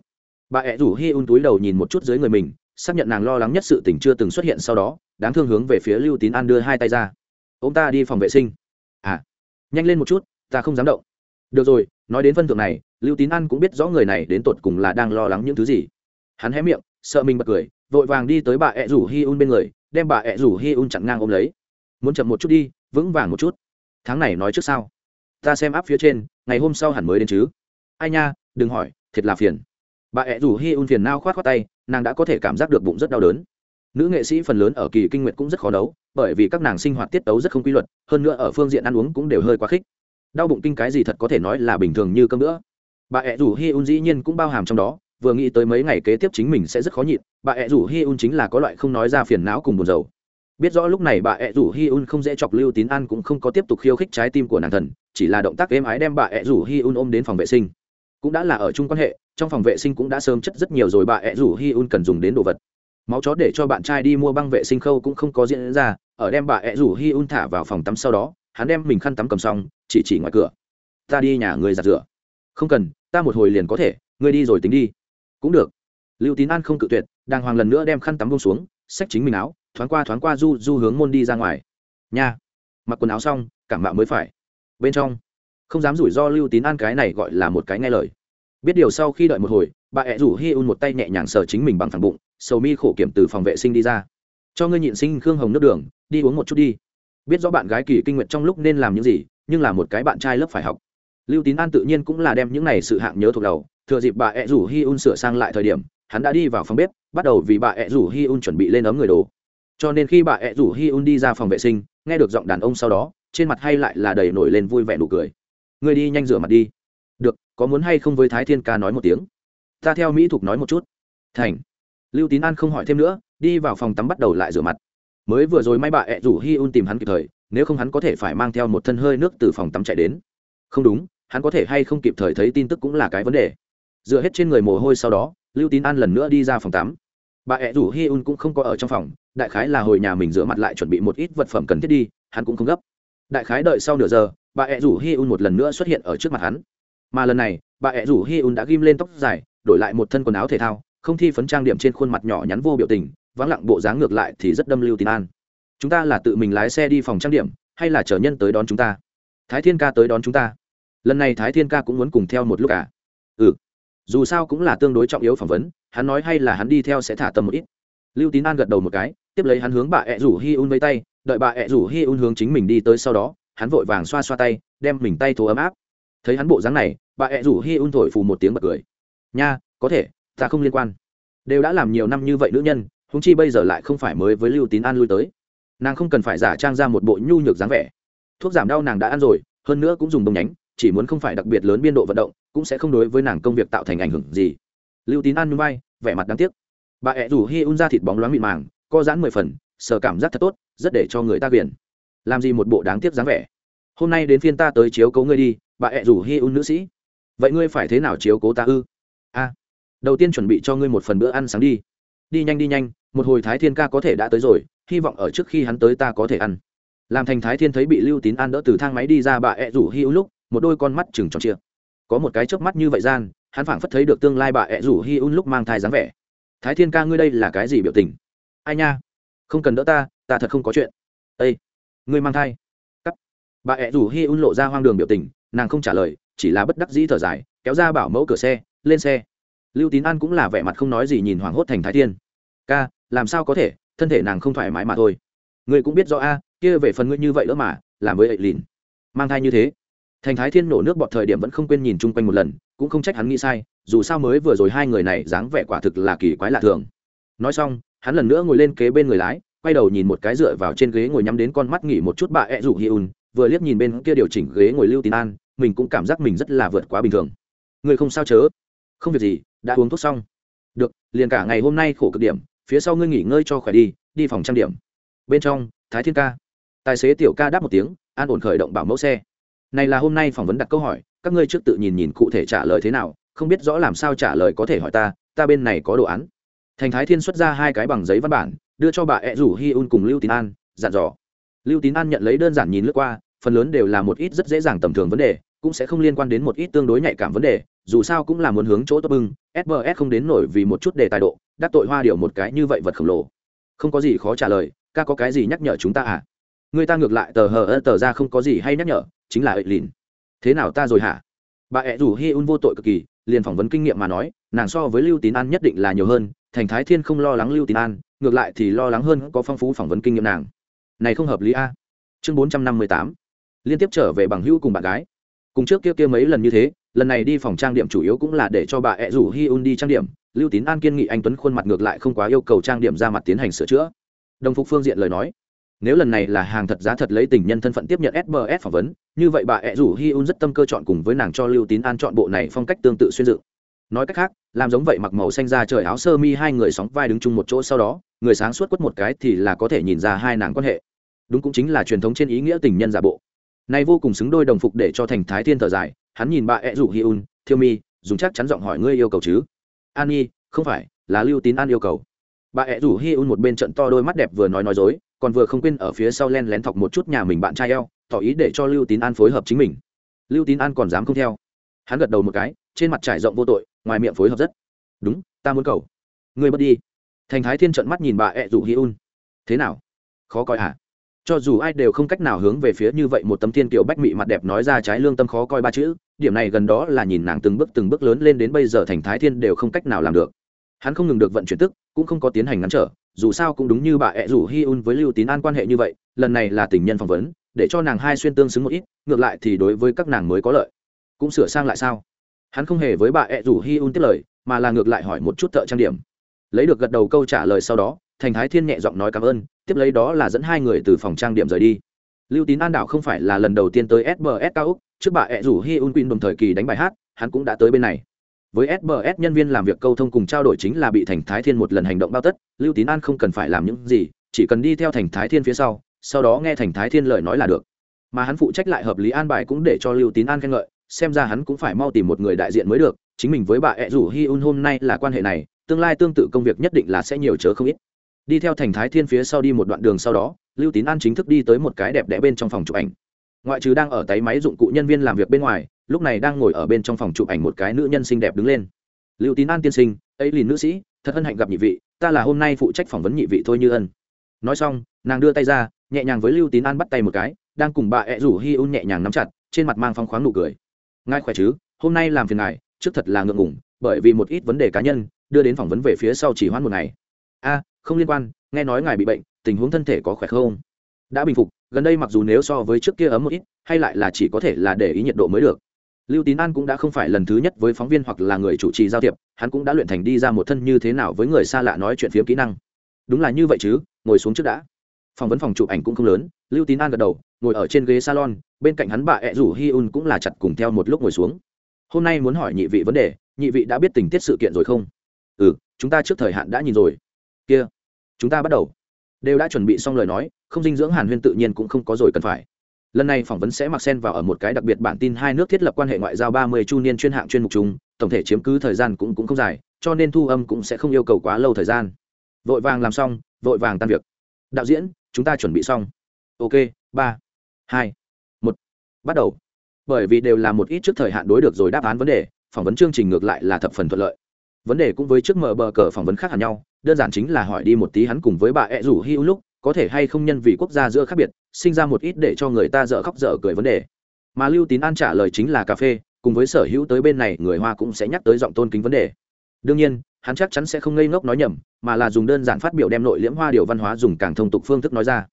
Bà ẹ rủ hi un túi đầu nhìn một chút dưới người mình, xác nhận nàng lo lắng nhất sự tình chưa từng xuất hiện sau đó, đáng thương hướng về phía lưu tín an đưa hai tay ra. Ông ta đi phòng vệ sinh. À nhanh lên một chút, ta không dám động. Được rồi, nói đến phân thượng này, lưu tín an cũng biết rõ người này đến tột cùng là đang lo lắng những thứ gì. Hắn hé miệng, sợ mình bật cười, vội vàng đi tới bà ẹ rủ hi un bên người, đem bà ẹ rủ hi un chặn ngang ôm lấy. Muốn chậm một chút đi, vững vàng một chút. Tháng này nói trước sao? Ta xem áp phía trên, ngày hôm sau hẳn mới đến chứ. Ai nha, đừng hỏi thiệt là phiền. Bà ẹ rủ hi un phiền nao khoát khoát tay, nàng đã có thể cảm giác được bụng rất đau đớn. Nữ nghệ sĩ phần lớn ở kỳ kinh nguyệt cũng rất khó đấu bởi vì các nàng sinh hoạt tiết tấu rất không quy luật, hơn nữa ở phương diện ăn uống cũng đều hơi quá khích. Đau bụng kinh cái gì thật có thể nói là bình thường như cơm nữa bà ẹ rủ hi un dĩ nhiên cũng bao hàm trong đó, vừa nghĩ tới mấy ngày kế tiếp chính mình sẽ rất khó nhịn, bà ẹ rủ hi un chính là có loại không nói ra phiền não cùng buồn rầu. Biết rõ lúc này bà ẹ rủ hi un không dễ chọc lưu tín an cũng không có tiếp tục khiêu khích trái tim của nàng thần, chỉ là động tác êm ái đem bà ẹ rủ hi un ôm đến phòng vệ sinh cũng đã là ở chung quan hệ, trong phòng vệ sinh cũng đã sớm chất rất nhiều rồi bà ẹ rủ hi un cần dùng đến đồ vật. Máu chó để cho bạn trai đi mua băng vệ sinh khâu cũng không có diễn ra, ở đem bà ẹ rủ hi un thả vào phòng tắm sau đó, hắn đem mình khăn tắm cầm xong, chỉ chỉ ngoài cửa. Ta đi nhà người giặt rửa. Không cần, ta một hồi liền có thể, ngươi đi rồi tính đi. Cũng được. Lưu tín an không cự tuyệt, đàng hoàng lần nữa đem khăn tắm bông xuống, xách chính mình áo, thoáng qua thoáng qua du du hướng môn đi ra ngoài. Nha. Mặc quần áo xong, cảm mạo mới phải. Bên trong không dám rủi ro lưu tín an cái này gọi là một cái nghe lời biết điều sau khi đợi một hồi bà ẹ rủ hi un một tay nhẹ nhàng sờ chính mình bằng thẳng bụng sầu mi khổ kiểm từ phòng vệ sinh đi ra cho ngươi nhịn sinh khương hồng nước đường đi uống một chút đi biết rõ bạn gái kỳ kinh nguyện trong lúc nên làm những gì nhưng là một cái bạn trai lớp phải học lưu tín an tự nhiên cũng là đem những này sự hạng nhớ thuộc đầu thừa dịp bà ẹ rủ hi un sửa sang lại thời điểm hắn đã đi vào phòng bếp bắt đầu vì bà ẹ rủ hi un chuẩn bị lên ấm người đồ cho nên khi bà ẹ rủ hi un đi ra phòng vệ sinh nghe được giọng đàn ông sau đó trên mặt hay lại là đầy nổi lên vui vẻ nụ cười Ngươi đi nhanh rửa mặt đi. Được, có muốn hay không với thái thiên ca nói một tiếng? Ta theo mỹ thục nói một chút. Thành. Lưu tín an không hỏi thêm nữa, đi vào phòng tắm bắt đầu lại rửa mặt. Mới vừa rồi may bà ẹ rủ hi un tìm hắn kịp thời, nếu không hắn có thể phải mang theo một thân hơi nước từ phòng tắm chạy đến. Không đúng, hắn có thể hay không kịp thời thấy tin tức cũng là cái vấn đề. Dựa hết trên người mồ hôi sau đó, lưu tín an lần nữa đi ra phòng tắm. Bà ẹ rủ hi un cũng không có ở trong phòng, đại khái là hồi nhà mình rửa mặt lại chuẩn bị một ít vật phẩm cần thiết đi, hắn cũng không gấp. Đại khái đợi sau nửa giờ bà ẹ rủ hi un một lần nữa xuất hiện ở trước mặt hắn. Mà lần này, bà ẹ rủ hi un đã ghim lên tóc dài, đổi lại một thân quần áo thể thao, không thi phấn trang điểm trên khuôn mặt nhỏ nhắn vô biểu tình, vắng lặng bộ dáng ngược lại thì rất đâm lưu tín an. Chúng ta là tự mình lái xe đi phòng trang điểm, hay là chở nhân tới đón chúng ta? Thái thiên ca tới đón chúng ta. Lần này thái thiên ca cũng muốn cùng theo một lúc à? Ừ. Dù sao cũng là tương đối trọng yếu phỏng vấn, hắn nói hay là hắn đi theo sẽ thả tâm một ít. Lưu tín an gật đầu một cái, tiếp lấy hắn hướng bà ẹ rủ hi un với tay, đợi bà ẹ rủ hi un hướng chính mình đi tới sau đó hắn vội vàng xoa xoa tay, đem mình tay thố ấm áp. Thấy hắn bộ dáng này, bà ẹ rủ hi un thổi phù một tiếng bật cười. Nha, có thể, ta không liên quan. Đều đã làm nhiều năm như vậy nữ nhân húng chi bây giờ lại không phải mới với lưu tín an lui tới. Nàng không cần phải giả trang ra một bộ nhu nhược dáng vẻ. Thuốc giảm đau nàng đã ăn rồi, hơn nữa cũng dùng đồng nhánh, chỉ muốn không phải đặc biệt lớn biên độ vận động, cũng sẽ không đối với nàng công việc tạo thành ảnh hưởng gì. Lưu tín an núi bay vẻ mặt đáng tiếc. Bà ẹ rủ hi un ra thịt bóng loáng mịn màng, co giãn mười phần, sờ cảm giác thật tốt, rất để cho người ta quyền làm gì một bộ đáng tiếc dáng vẻ. Hôm nay đến phiên ta tới chiếu cố ngươi đi, bà ẹ rủ hi un nữ sĩ. Vậy ngươi phải thế nào chiếu cố ta ư? A. Đầu tiên chuẩn bị cho ngươi một phần bữa ăn sáng đi. Đi nhanh đi nhanh, một hồi thái thiên ca có thể đã tới rồi, hy vọng ở trước khi hắn tới ta có thể ăn. Làm thành thái thiên thấy bị lưu tín an đỡ từ thang máy đi ra, bà ẹ rủ hi un lúc, một đôi con mắt chừng tròn chia có một cái chớp mắt như vậy gian, hắn phảng phất thấy được tương lai bà ẹ rủ hi un lúc mang thai dáng vẻ. Thái thiên ca ngươi đây là cái gì biểu tình? Ai nha? Không cần đỡ ta ta thật không có chuyện. Ây ngươi mang thai. Cắt. Bà ẹ rủ hi un lộ ra hoang đường biểu tình, nàng không trả lời, chỉ là bất đắc dĩ thở dài, kéo ra bảo mẫu cửa xe, lên xe. Lưu tín an cũng là vẻ mặt không nói gì nhìn hoảng hốt thành thái thiên. Ca, làm sao có thể? Thân thể nàng không thoải mái mà thôi. Ngươi cũng biết rõ a, kia về phần ngươi như vậy nữa mà, làm với ậy lìn. Mang thai như thế. Thành thái thiên nổ nước bọt thời điểm vẫn không quên nhìn chung quanh một lần, cũng không trách hắn nghĩ sai, dù sao mới vừa rồi hai người này dáng vẻ quả thực là kỳ quái lạ thường. Nói xong, hắn lần nữa ngồi lên kế bên người lái quay đầu nhìn một cái dựa vào trên ghế ngồi nhắm đến con mắt nghỉ một chút bà ẹ rủ hi un, vừa liếc nhìn bên kia điều chỉnh ghế ngồi lưu tín an, mình cũng cảm giác mình rất là vượt quá bình thường. Người không sao chớ? Không việc gì, đã uống thuốc xong. Được, liền cả ngày hôm nay khổ cực điểm, phía sau ngươi nghỉ ngơi cho khỏe đi đi phòng trang điểm. Bên trong, thái thiên ca. Tài xế tiểu ca đáp một tiếng, an ổn khởi động bảo mẫu xe. Này là hôm nay phỏng vấn đặt câu hỏi, các ngươi trước tự nhìn nhìn cụ thể trả lời thế nào, không biết rõ làm sao trả lời có thể hỏi ta ta bên này có đồ án thành thái thiên xuất ra hai cái bằng giấy văn bản, đưa cho bà ẹ rủ hi un cùng lưu tín an, dặn dò. Lưu tín an nhận lấy đơn giản nhìn lướt qua, phần lớn đều là một ít rất dễ dàng tầm thường vấn đề, cũng sẽ không liên quan đến một ít tương đối nhạy cảm vấn đề, dù sao cũng là muốn hướng chỗ tốt bưng sbs không đến nổi vì một chút đề tài độ, đắc tội hoa điều một cái như vậy vật khổng lồ. Không có gì khó trả lời, ca có cái gì nhắc nhở chúng ta à? Người ta ngược lại tờ hờ ơ tờ ra không có gì hay nhắc nhở, chính là ệ lìn. Thế nào ta rồi hả? Bà ẹ rủ hi un vô tội cực kỳ, liền phỏng vấn kinh nghiệm mà nói nàng so với lưu tín an nhất định là nhiều hơn, thành thái thiên không lo lắng lưu tín an, ngược lại thì lo lắng hơn có phong phú phỏng vấn kinh nghiệm nàng. Này không hợp lý a. Chương bốn trăm năm mươi tám. Liên tiếp trở về bằng hữu cùng bạn gái. Cùng trước kia kia mấy lần như thế, lần này đi phòng trang điểm chủ yếu cũng là để cho bà ẹ rủ hi un đi trang điểm, lưu tín an kiên nghị anh tuấn khuôn mặt ngược lại không quá yêu cầu trang điểm ra mặt tiến hành sửa chữa. Đồng phục phương diện lời nói, nếu lần này là hàng thật giá thật lấy tình nhân thân phận tiếp nhận sbs phỏng vấn, như vậy bà ẹ rủ hi un rất tâm cơ chọn cùng với nàng cho lưu tín an chọn bộ này phong cách tương tự xuyên dự nói cách khác, làm giống vậy mặc màu xanh ra trời áo sơ mi hai người sóng vai đứng chung một chỗ sau đó, người sáng suốt quất một cái thì là có thể nhìn ra hai nàng quan hệ. Đúng cũng chính là truyền thống trên ý nghĩa tình nhân giả bộ. Này vô cùng xứng đôi đồng phục để cho thành thái thiên thở dài, hắn nhìn bà ẹ rủ hi un, thiêu mi, dùng chắc chắn giọng hỏi ngươi yêu cầu chứ? An nhi, không phải, là lưu tín an yêu cầu. Bà ẹ rủ hi un một bên trận to đôi mắt đẹp vừa nói nói dối, còn vừa không quên ở phía sau len lén thọc một chút nhà mình bạn trai eo, tỏ ý để cho lưu tín an phối hợp chính mình. Lưu tín an còn dám không theo hắn gật đầu một cái, trên mặt trải rộng vô tội, ngoài miệng phối hợp rất. Đúng, ta muốn cầu. Ngươi bớt đi. Thành thái thiên trợn mắt nhìn bà ẹ rủ hi un. Thế nào? Khó coi hả? Cho dù ai đều không cách nào hướng về phía như vậy một tấm thiên kiều bách mị mặt đẹp nói ra trái lương tâm khó coi ba chữ, điểm này gần đó là nhìn nàng từng bước từng bước lớn lên đến bây giờ thành thái thiên đều không cách nào làm được. Hắn không ngừng được vận chuyển tức, cũng không có tiến hành ngắn trở, dù sao cũng đúng như bà ẹ rủ hi un với lưu tín an quan hệ như vậy, lần này là tình nhân phỏng vấn, để cho nàng hai xuyên tương xứng một ít, ngược lại thì đối với các nàng mới có lợi cũng sửa sang lại sao? Hắn không hề với bà ẹ rủ hi un tiếp lời, mà là ngược lại hỏi một chút thợ trang điểm. Lấy được gật đầu câu trả lời sau đó, thành thái thiên nhẹ giọng nói cảm ơn, tiếp lấy đó là dẫn hai người từ phòng trang điểm rời đi. Lưu tín an đảo không phải là lần đầu tiên tới sbs cao úc, trước bà ẹ rủ hi un quin đồng thời kỳ đánh bài hát, hắn cũng đã tới bên này. Với sbs nhân viên làm việc câu thông cùng trao đổi chính là bị thành thái thiên một lần hành động bao tất, lưu tín an không cần phải làm những gì, chỉ cần đi theo thành thái thiên phía sau sau đó nghe thành thái thiên lời nói là được. Mà hắn phụ trách lại hợp lý an bài cũng để cho lưu tín an khen ngợi xem ra hắn cũng phải mau tìm một người đại diện mới được, chính mình với bà ẹ rủ hi un hôm nay là quan hệ này, tương lai tương tự công việc nhất định là sẽ nhiều chớ không ít. Đi theo thành thái thiên phía sau đi một đoạn đường sau đó, lưu tín an chính thức đi tới một cái đẹp đẽ bên trong phòng chụp ảnh. Ngoại trừ đang ở tay máy dụng cụ nhân viên làm việc bên ngoài, lúc này đang ngồi ở bên trong phòng chụp ảnh một cái nữ nhân xinh đẹp đứng lên. Lưu tín an tiên sinh, ấy lìn nữ sĩ, thật hân hạnh gặp nhị vị, ta là hôm nay phụ trách phỏng vấn nhị vị thôi như ân. Nói xong, nàng đưa tay ra, nhẹ nhàng với lưu tín an bắt tay một cái, đang cùng bà ẹ rủ hi un nhẹ nhàng nắm chặt, trên mặt mang phong khoáng nụ cười ngài khỏe chứ? Hôm nay làm phiền ngài, trước thật là ngượng ngủng bởi vì một ít vấn đề cá nhân, đưa đến phỏng vấn về phía sau chỉ hoãn một ngày. A, không liên quan, nghe nói ngài bị bệnh, tình huống thân thể có khỏe không? Đã bình phục, gần đây mặc dù nếu so với trước kia ấm một ít, hay lại là chỉ có thể là để ý nhiệt độ mới được. Lưu tín an cũng đã không phải lần thứ nhất với phóng viên hoặc là người chủ trì giao thiệp, hắn cũng đã luyện thành đi ra một thân như thế nào với người xa lạ nói chuyện phiếm kỹ năng. Đúng là như vậy chứ, ngồi xuống trước đã. Phỏng vấn phòng chụp ảnh cũng không lớn lưu tín an gật đầu, ngồi ở trên ghế salon, bên cạnh hắn bà ẹ rủ hi un cũng là chặt cùng theo một lúc ngồi xuống. Hôm nay muốn hỏi nhị vị vấn đề, nhị vị đã biết tình tiết sự kiện rồi không? Ừ chúng ta trước thời hạn đã nhìn rồi. Kia, chúng ta bắt đầu. Đều đã chuẩn bị xong lời nói, không dinh dưỡng hàn huyên tự nhiên cũng không có rồi cần phải. Lần này phỏng vấn sẽ mặc sen vào ở một cái đặc biệt bản tin hai nước thiết lập quan hệ ngoại giao ba mươi chu niên chuyên hạng chuyên mục chung, tổng thể chiếm cứ thời gian cũng cũng không dài, cho nên thu âm cũng sẽ không yêu cầu quá lâu thời gian. Vội vàng làm xong, vội vàng tan việc. Đạo diễn, chúng ta chuẩn bị xong ok, ba, hai, một. Bắt đầu. Bởi vì đều là một ít trước thời hạn đối được rồi đáp án vấn đề, phỏng vấn chương trình ngược lại là thập phần thuận lợi. Vấn đề cũng với trước mở bờ cờ phỏng vấn khác hẳn nhau, đơn giản chính là hỏi đi một tí hắn cùng với bà ẹ rủ hi lúc, có thể hay không nhân vì quốc gia giữa khác biệt, sinh ra một ít để cho người ta dở khóc dở cười vấn đề. Mà lưu tín an trả lời chính là cà phê, cùng với sở hữu tới bên này người hoa cũng sẽ nhắc tới giọng tôn kính vấn đề. Đương nhiên, hắn chắc chắn sẽ không ngây ngốc nói nhầm, mà là dùng đơn giản phát biểu đem nội liễm hoa điều văn hóa dùng càng thông tục phương thức nói ra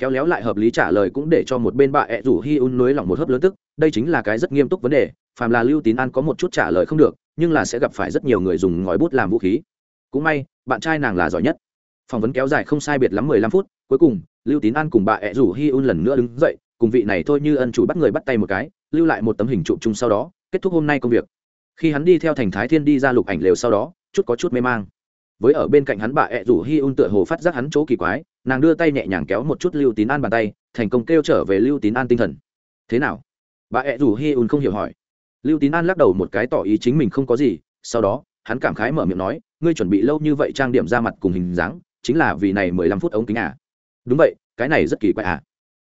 khéo léo lại hợp lý trả lời cũng để cho một bên bà ẹ rủ hi un nới lòng một hớp lớn tức. Đây chính là cái rất nghiêm túc vấn đề, phàm là lưu tín an có một chút trả lời không được, nhưng là sẽ gặp phải rất nhiều người dùng ngòi bút làm vũ khí. Cũng may, bạn trai nàng là giỏi nhất. Phỏng vấn kéo dài không sai biệt lắm mười lăm phút, cuối cùng, lưu tín an cùng bà ẹ rủ hi un lần nữa đứng dậy, cùng vị này thôi như ân chủ bắt người bắt tay một cái, lưu lại một tấm hình trụ chung sau đó, kết thúc hôm nay công việc. Khi hắn đi theo thành thái thiên đi ra lục ảnh lều sau đó, chút có chút mê mang với ở bên cạnh hắn bà ẹ rủ hi un tựa hồ phát giác hắn chỗ kỳ quái, nàng đưa tay nhẹ nhàng kéo một chút lưu tín an bàn tay, thành công kêu trở về lưu tín an tinh thần. Thế nào? Bà ẹ rủ hi un không hiểu hỏi. Lưu tín an lắc đầu một cái tỏ ý chính mình không có gì, sau đó, hắn cảm khái mở miệng nói, ngươi chuẩn bị lâu như vậy trang điểm ra mặt cùng hình dáng, chính là vì này mười lăm phút ống kính à? Đúng vậy, cái này rất kỳ quái à.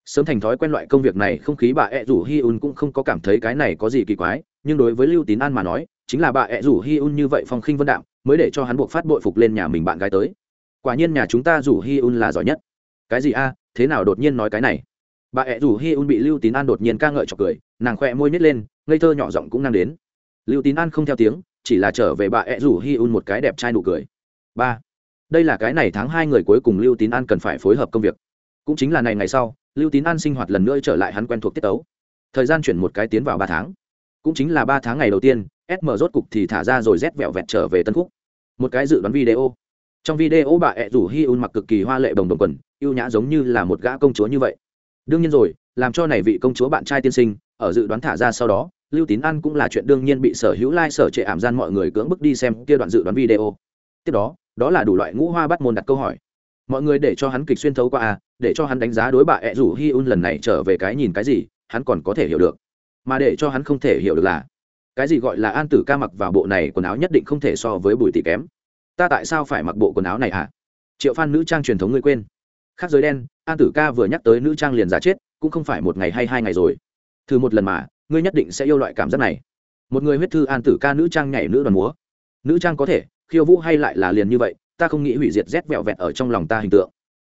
Sớm thành thói quen loại công việc này, không khí bà ẹ rủ hi un cũng không có cảm thấy cái này có gì kỳ quái, nhưng đối với lưu tín an mà nói, chính là bà ẹ rủ hi un như vậy phong khinh vân đạm mới để cho hắn buộc phát bội phục lên nhà mình bạn gái tới. Quả nhiên nhà chúng ta rủ hi un là giỏi nhất. Cái gì a, thế nào đột nhiên nói cái này? Bà ẹ rủ hi un bị lưu tín an đột nhiên ca ngợi c cười, nàng khoe môi nít lên, ngây thơ nhỏ giọng cũng năng đến. Lưu tín an không theo tiếng, chỉ là trở về bà ẹ rủ hi un một cái đẹp trai nụ cười. Ba, đây là cái này tháng hai người cuối cùng lưu tín an cần phải phối hợp công việc. Cũng chính là này ngày sau, lưu tín an sinh hoạt lần nữa trở lại hắn quen thuộc tiết tấu. Thời gian chuyển một cái tiến vào ba tháng. Cũng chính là ba tháng ngày đầu tiên sm rốt cục thì thả ra rồi rét vẹo vẹt trở về tân khúc một cái dự đoán video. Trong video bà ẹ rủ hi un mặc cực kỳ hoa lệ đồng đồng quần ưu nhã giống như là một gã công chúa như vậy. Đương nhiên rồi, làm cho này vị công chúa bạn trai tiên sinh, ở dự đoán thả ra sau đó, lưu tín ăn cũng là chuyện đương nhiên bị sở hữu lai、like、sở trệ ảm gian mọi người cưỡng bức đi xem kia đoạn dự đoán video. Tiếp đó đó là đủ loại ngũ hoa bắt môn đặt câu hỏi. Mọi người để cho hắn kịch xuyên thấu qua à để cho hắn đánh giá đối bà ẹ rủ hi un lần này trở về cái nhìn cái gì, hắn còn có thể hiểu được. Mà để cho hắn không thể hiểu được là cái gì gọi là an tử ca mặc vào bộ này quần áo nhất định không thể so với bùi tỷ kém. Ta tại sao phải mặc bộ quần áo này hả? À? triệu phan nữ trang truyền thống ngươi quên. Khác giới đen, an tử ca vừa nhắc tới nữ trang liền giả chết, cũng không phải một ngày hay hai ngày rồi. Thử một lần mà, ngươi nhất định sẽ yêu loại cảm giác này. Một người huyết thư an tử ca nữ trang nhảy nữ đoàn múa. Nữ trang có thể, khiêu vũ hay lại là liền như vậy, ta không nghĩ hủy diệt rét vẹo vẹt ở trong lòng ta hình tượng.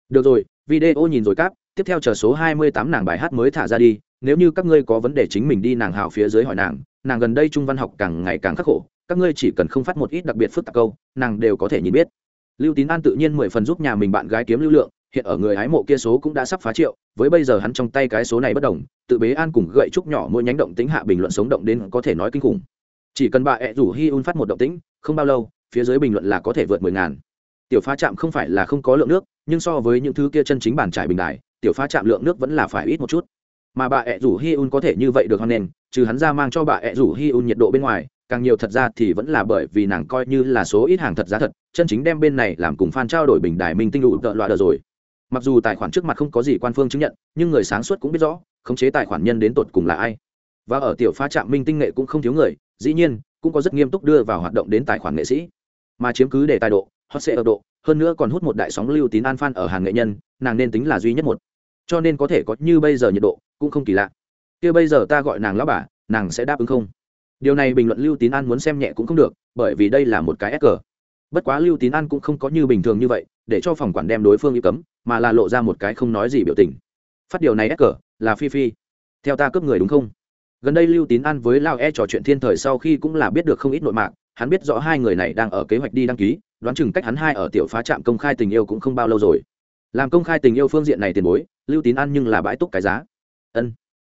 Được rồi, video nhìn rồi cáp, tiếp theo chờ số hai mươi tám nàng bài hát mới thả ra đi, nếu như các ngươi có vấn đề chính mình đi nàng hào phía dưới hỏi nàng nàng gần đây trung văn học càng ngày càng khắc khổ, các ngươi chỉ cần không phát một ít đặc biệt phức tạp câu, nàng đều có thể nhìn biết. Lưu tín an tự nhiên mười phần giúp nhà mình bạn gái kiếm lưu lượng, hiện ở người hái mộ kia số cũng đã sắp phá triệu, với bây giờ hắn trong tay cái số này bất đồng, tự bế an cùng gậy trúc nhỏ mỗi nhánh động tính hạ bình luận sống động đến có thể nói kinh khủng. Chỉ cần bà ẹ rủ hi un phát một động tĩnh, không bao lâu, phía dưới bình luận là có thể vượt mười ngàn. Tiểu phá trạm không phải là không có lượng nước, nhưng so với những thứ kia chân chính bản trải bình đài tiểu phá trạm lượng nước vẫn là phải ít một chút mà bà ẹ rủ hi un có thể như vậy được hoan nghênh, trừ hắn ra mang cho bà ẹ rủ hi un nhiệt độ bên ngoài, càng nhiều thật ra thì vẫn là bởi vì nàng coi như là số ít hàng thật giá thật, chân chính đem bên này làm cùng fan trao đổi bình đài minh tinh đủ tợ loạ đờ rồi. Mặc dù tài khoản trước mặt không có gì quan phương chứng nhận, nhưng người sáng suốt cũng biết rõ, khống chế tài khoản nhân đến tột cùng là ai. Và ở tiểu pha trạm minh tinh nghệ cũng không thiếu người, dĩ nhiên, cũng có rất nghiêm túc đưa vào hoạt động đến tài khoản nghệ sĩ. Mà chiếm cứ để tài độ, hot sẽ ở độ, hơn nữa còn hút một đại sóng lưu tín an fan ở hàng nghệ nhân, nàng nên tính là duy nhất một cho nên có thể có như bây giờ nhiệt độ cũng không kỳ lạ. Kia bây giờ ta gọi nàng lão bà, nàng sẽ đáp ứng không? Điều này bình luận lưu tín an muốn xem nhẹ cũng không được, bởi vì đây là một cái ép cờ bất quá lưu tín an cũng không có như bình thường như vậy, để cho phòng quản đem đối phương yêu cấm, mà là lộ ra một cái không nói gì biểu tình. Phát điều này ép cờ là phi phi. Theo ta cướp người đúng không? Gần đây lưu tín an với lao e trò chuyện thiên thời sau khi cũng là biết được không ít nội mạng hắn biết rõ hai người này đang ở kế hoạch đi đăng ký, đoán chừng cách hắn hai ở tiểu phá trạm công khai tình yêu cũng không bao lâu rồi. Làm công khai tình yêu phương diện này tiền bối lưu tín an nhưng là bãi túc cái giá. Ân.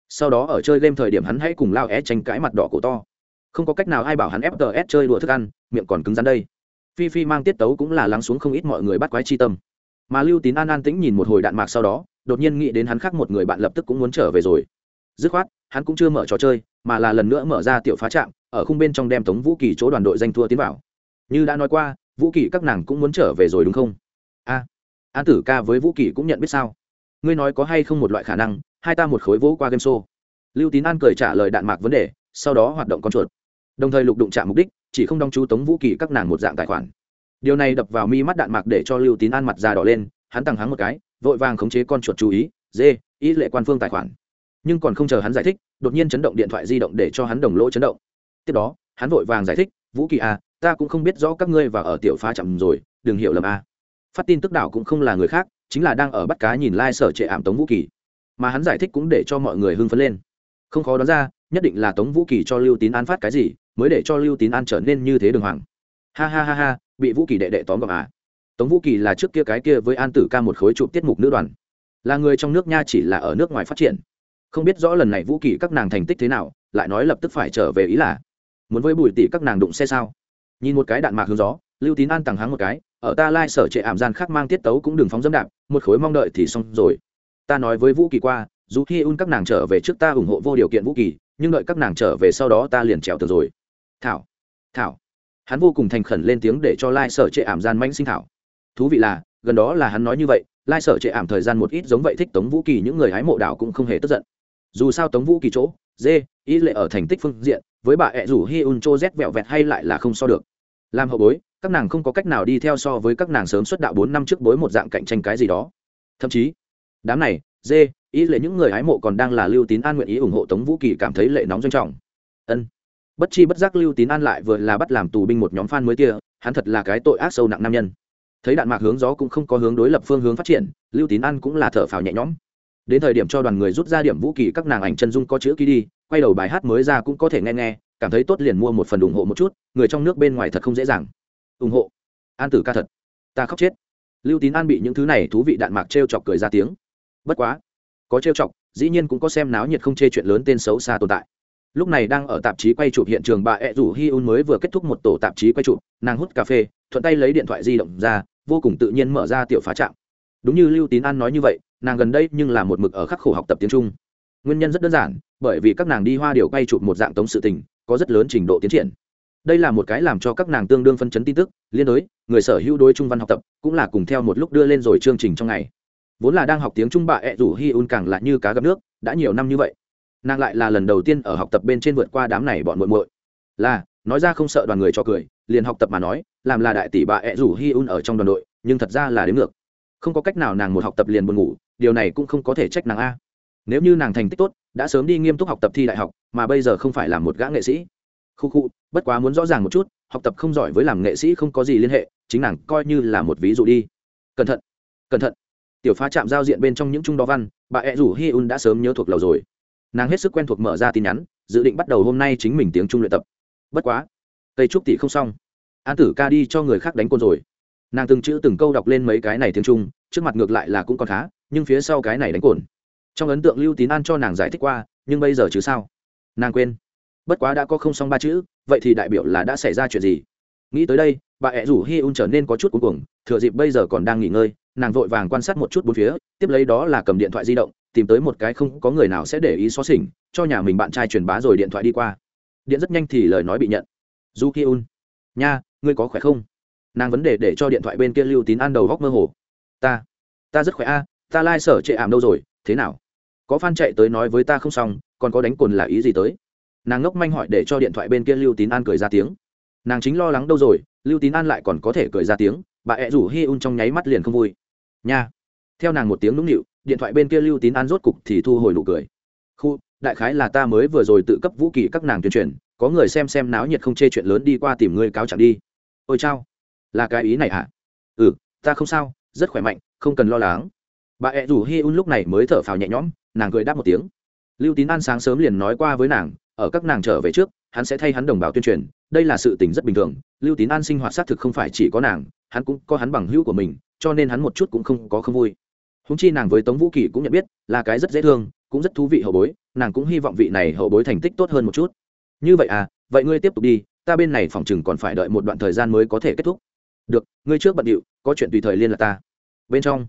Sau đó ở chơi game thời điểm hắn hãy cùng lao é tranh cãi mặt đỏ cổ to. Không có cách nào ai bảo hắn fts chơi đùa thức ăn, miệng còn cứng rắn đây. Phi phi mang tiết tấu cũng là lắng xuống không ít mọi người bắt quái chi tâm. Mà lưu tín an an tĩnh nhìn một hồi đạn mạc sau đó, đột nhiên nghĩ đến hắn khác một người bạn lập tức cũng muốn trở về rồi. Dứt khoát, hắn cũng chưa mở trò chơi, mà là lần nữa mở ra tiểu phá trạm, ở khung bên trong đem tống vũ kỳ chỗ đoàn đội danh thua tiến vào. Như đã nói qua, vũ kỳ các nàng cũng muốn trở về rồi đúng không? A. An tử ca với vũ kỳ cũng nhận biết sao? Ngươi nói có hay không một loại khả năng hai ta một khối vỗ qua game show. Lưu tín an cười trả lời đạn mạc vấn đề sau đó hoạt động con chuột. Đồng thời lục đụng chạm mục đích chỉ không đong chú tống vũ kỳ các nàng một dạng tài khoản. Điều này đập vào mi mắt đạn mạc để cho lưu tín an mặt da đỏ lên hắn tăng hắng một cái vội vàng khống chế con chuột chú ý dê ý lệ quan phương tài khoản. Nhưng còn không chờ hắn giải thích đột nhiên chấn động điện thoại di động để cho hắn đồng lỗ chấn động. Tiếp đó hắn vội vàng giải thích vũ kỳ a à, ta cũng không biết rõ các ngươi và ở tiểu phá chậm rồi đừng hiểu lầm a à. phát tin tức đảo cũng không là người khác chính là đang ở bắt cá nhìn lai sở trệ ảm tống vũ kỳ. Mà hắn giải thích cũng để cho mọi người hưng phấn lên. Không khó đoán ra, nhất định là tống vũ kỳ cho lưu tín an phát cái gì, mới để cho lưu tín an trở nên như thế đường hoàng. Ha ha ha ha, bị vũ kỳ đệ đệ tóm gọn à. Tống vũ kỳ là trước kia cái kia với an tử ca một khối trụ tiết mục nữ đoàn. Là người trong nước nha chỉ là ở nước ngoài phát triển. Không biết rõ lần này vũ kỳ các nàng thành tích thế nào, lại nói lập tức phải trở về ý là, muốn với bùi tỷ các nàng đụng xe sao? Nhìn một cái đạn mạc hướng gió, lưu tín an tàng háng một cái, ở ta lai sở trệ ảm gian khác mang tiết tấu cũng đừng phóng dẫm đạp, một khối mong đợi thì xong rồi. Ta nói với vũ kỳ qua, dù khi un các nàng trở về trước ta ủng hộ vô điều kiện vũ kỳ, nhưng đợi các nàng trở về sau đó ta liền trèo tường rồi. Thảo thảo. Hắn vô cùng thành khẩn lên tiếng để cho lai sở trệ ảm gian manh sinh thảo. Thú vị là, gần đó là hắn nói như vậy, lai sở trệ ảm thời gian một ít giống vậy thích tống vũ kỳ, những người hái mộ đảo cũng không hề tức giận. Dù sao tống vũ kỳ chỗ dê ý lệ ở thành tích phương diện, với bà ẹ rủ hi un chô z vẹo vẹt hay lại là không so được. Làm hậu bối, các nàng không có cách nào đi theo so với các nàng sớm xuất đạo bốn năm trước bối một dạng cạnh tranh cái gì đó. Thậm chí, đám này, dê ý lệ những người hái mộ còn đang là lưu tín an nguyện ý ủng hộ tống vũ kỳ cảm thấy lệ nóng doanh trọng. Ân. Bất chi bất giác lưu tín an lại vừa là bắt làm tù binh một nhóm f a n mới kia, hắn thật là cái tội ác sâu nặng nam nhân. Thấy đạn mạc hướng gió cũng không có hướng đối lập phương hướng phát triển, lưu tín an cũng là thở phào nhẹ nhõm đến thời điểm cho đoàn người rút ra điểm vũ kỳ các nàng ảnh chân dung có chữ ký đi, quay đầu bài hát mới ra cũng có thể nghe nghe, cảm thấy tốt liền mua một phần ủng hộ một chút, người trong nước bên ngoài thật không dễ dàng. Ủng hộ. An tử ca thật. Ta khóc chết. Lưu tín an bị những thứ này thú vị đạn mạc t r e o chọc cười ra tiếng. Bất quá. Có t r e o chọc, dĩ nhiên cũng có xem náo nhiệt không chê chuyện lớn tên xấu xa tồn tại. Lúc này đang ở tạp chí quay chụp hiện trường bà ẹ rủ hi un mới vừa kết thúc một tổ tạp chí quay chụp, nàng hút cà phê, thuận tay lấy điện thoại di động ra, vô cùng tự nhiên mở ra tiểu phá trạm. Đúng như lưu tín an nói như vậy nàng gần đây nhưng là một mực ở khắc khổ học tập tiếng trung. Nguyên nhân rất đơn giản, bởi vì các nàng đi hoa điều quay chụp một dạng tống sự tình, có rất lớn trình độ tiến triển. Đây là một cái làm cho các nàng tương đương phân chấn tin tức, liên đối, người sở hữu đối trung văn học tập, cũng là cùng theo một lúc đưa lên rồi chương trình trong ngày. Vốn là đang học tiếng trung bạ ẹ rủ hi un càng lại như cá gặp nước, đã nhiều năm như vậy. Nàng lại là lần đầu tiên ở học tập bên trên vượt qua đám này bọn muội muội. Là, nói ra không sợ đoàn người cho cười, liền học tập mà nói, làm là đại tỷ bà ẹ rủ hi un ở trong đoàn đội, nhưng thật ra là đến ngược không có cách nào nàng một học tập liền buồn ngủ, điều này cũng không có thể trách nàng a. Nếu như nàng thành tích tốt, đã sớm đi nghiêm túc học tập thi đại học, mà bây giờ không phải là một gã nghệ sĩ. Khu khu, bất quá muốn rõ ràng một chút, học tập không giỏi với làm nghệ sĩ không có gì liên hệ, chính nàng coi như là một ví dụ đi. Cẩn thận cẩn thận. Tiểu phá chạm giao diện bên trong những trung đo văn, bà ẹ rủ hi un đã sớm nhớ thuộc lầu rồi. Nàng hết sức quen thuộc mở ra tin nhắn, dự định bắt đầu hôm nay chính mình tiếng trung luyện tập. Bất quá tây trúc tỷ không xong. An tử ca đi cho người khác đánh côn rồi nàng từng chữ từng câu đọc lên mấy cái này tiếng trung, trước mặt ngược lại là cũng còn khá, nhưng phía sau cái này đánh cồn. Trong ấn tượng lưu tín an cho nàng giải thích qua, nhưng bây giờ chứ sao? Nàng quên. Bất quá đã có không xong ba chữ, vậy thì đại biểu là đã xảy ra chuyện gì? Nghĩ tới đây, bà ẹ rủ hi un trở nên có chút cuống cuồng, thừa dịp bây giờ còn đang nghỉ ngơi, nàng vội vàng quan sát một chút bốn phía, tiếp lấy đó là cầm điện thoại di động, tìm tới một cái không có người nào sẽ để ý xó xỉnh, cho nhà mình bạn trai truyền bá rồi điện thoại đi qua. Điện rất nhanh thì lời nói bị nhận. Du hi un. Nha, ngươi có khỏe không? Nàng vấn đề để cho điện thoại bên kia lưu tín an đầu góc mơ hồ. Ta ta rất khỏe a, ta lai、like、sở trệ ảm đâu rồi, thế nào? Có f chạy tới nói với ta không xong, còn có đánh cồn là ý gì tới? Nàng ngốc manh hỏi để cho điện thoại bên kia lưu tín an cười ra tiếng. Nàng chính lo lắng đâu rồi, lưu tín an lại còn có thể cười ra tiếng, bà ẹ rủ hi un trong nháy mắt liền không vui. Nha. Theo nàng một tiếng nũng nịu, điện thoại bên kia lưu tín an rốt cục thì thu hồi nụ cười. Khu, đại khái là ta mới vừa rồi tự cấp vũ kỳ các nàng tuyên truyền có người xem xem náo nhiệt không chê chuyện lớn đi qua tìm ngươi cáo chẳng đi. Ôi chao là cái ý này hả? Ừ ta không sao, rất khỏe mạnh, không cần lo lắng. Bà ẹ rủ hi un lúc này mới thở phào nhẹ nhõm, nàng cười đáp một tiếng. Lưu tín an sáng sớm liền nói qua với nàng, ở các nàng trở về trước, hắn sẽ thay hắn đồng bào tuyên truyền, đây là sự tình rất bình thường, lưu tín an sinh hoạt xác thực không phải chỉ có nàng, hắn cũng có hắn bằng hữu của mình, cho nên hắn một chút cũng không có không vui. Húng chi nàng với tống vũ kỳ cũng nhận biết, là cái rất dễ thương, cũng rất thú vị hậu bối, nàng cũng hy vọng vị này hậu bối thành tích tốt hơn một chút. Như vậy à vậy ngươi tiếp tục đi, ta bên này phòng chừng còn phải đợi một đoạn thời gian mới có thể kết thúc được, ngươi trước bận điệu, có chuyện tùy thời liên lạc ta. Bên trong,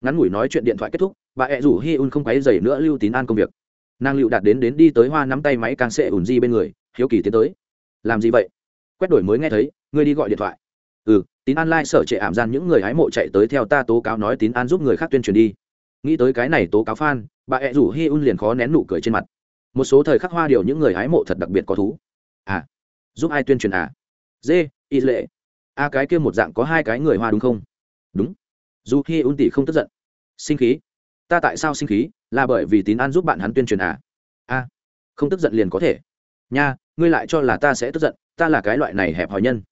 ngắn ngủi nói chuyện điện thoại kết thúc, bà ẹ rủ hi un không quấy dày nữa lưu tín an công việc. Nàng liệu đạt đến đến đi tới hoa nắm tay máy càng sệ ủn di bên người, hiếu kỳ tiến tới. Làm gì vậy? Quét đổi mới nghe thấy, ngươi đi gọi điện thoại. Ừ tín an lai、like、sở trệ ảm gian những người hái mộ chạy tới theo ta tố cáo nói tín an giúp người khác tuyên truyền đi. Nghĩ tới cái này tố cáo f bà ẹ rủ hi un liền khó nén nụ cười trên mặt. Một số thời khắc hoa điều những người hái mộ thật đặc biệt có thú. À giúp ai tuyên truyền à? Dê, y lệ a à, cái kia một dạng có hai cái người hoa đúng không? Đúng. Dù hi un tỷ không tức giận. Sinh khí. Ta tại sao sinh khí? Là bởi vì tín an giúp bạn hắn tuyên truyền à? A. Không tức giận liền có thể. Nha ngươi lại cho là ta sẽ tức giận ta là cái loại này hẹp hòi nhân.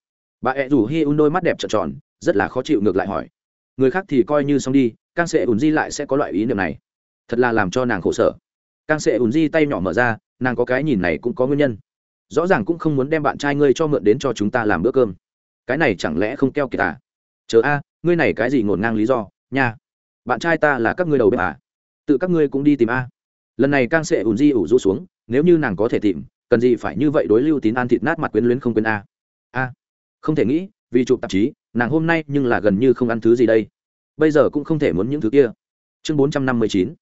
Bà ẹ rủ hi un đôi mắt đẹp trợn tròn rất là khó chịu ngược lại hỏi. Người khác thì coi như xong đi càng sẽ ùn di lại sẽ có loại ý niệm này. Thật là làm cho nàng khổ sở. Càng sẽ ùn di tay nhỏ mở ra nàng có cái nhìn này cũng có nguyên nhân. Rõ ràng cũng không muốn đem bạn trai ngươi cho mượn đến cho chúng ta làm bữa cơm cái này chẳng lẽ không keo kiệt à? Chờ a, ngươi này cái gì ngổn ngang lý do? Nha, bạn trai ta là các ngươi đầu bếp à? Tự các ngươi cũng đi tìm a. Lần này càng sẽ ùn di ủ rũ xuống, nếu như nàng có thể tìm, cần gì phải như vậy đối lưu tín an thịt nát mặt quyến luyến không quên a? A, không thể nghĩ, vì chụp tạp chí, nàng hôm nay nhưng là gần như không ăn thứ gì đây. Bây giờ cũng không thể muốn những thứ kia. Chương bốn trăm năm mươi chín.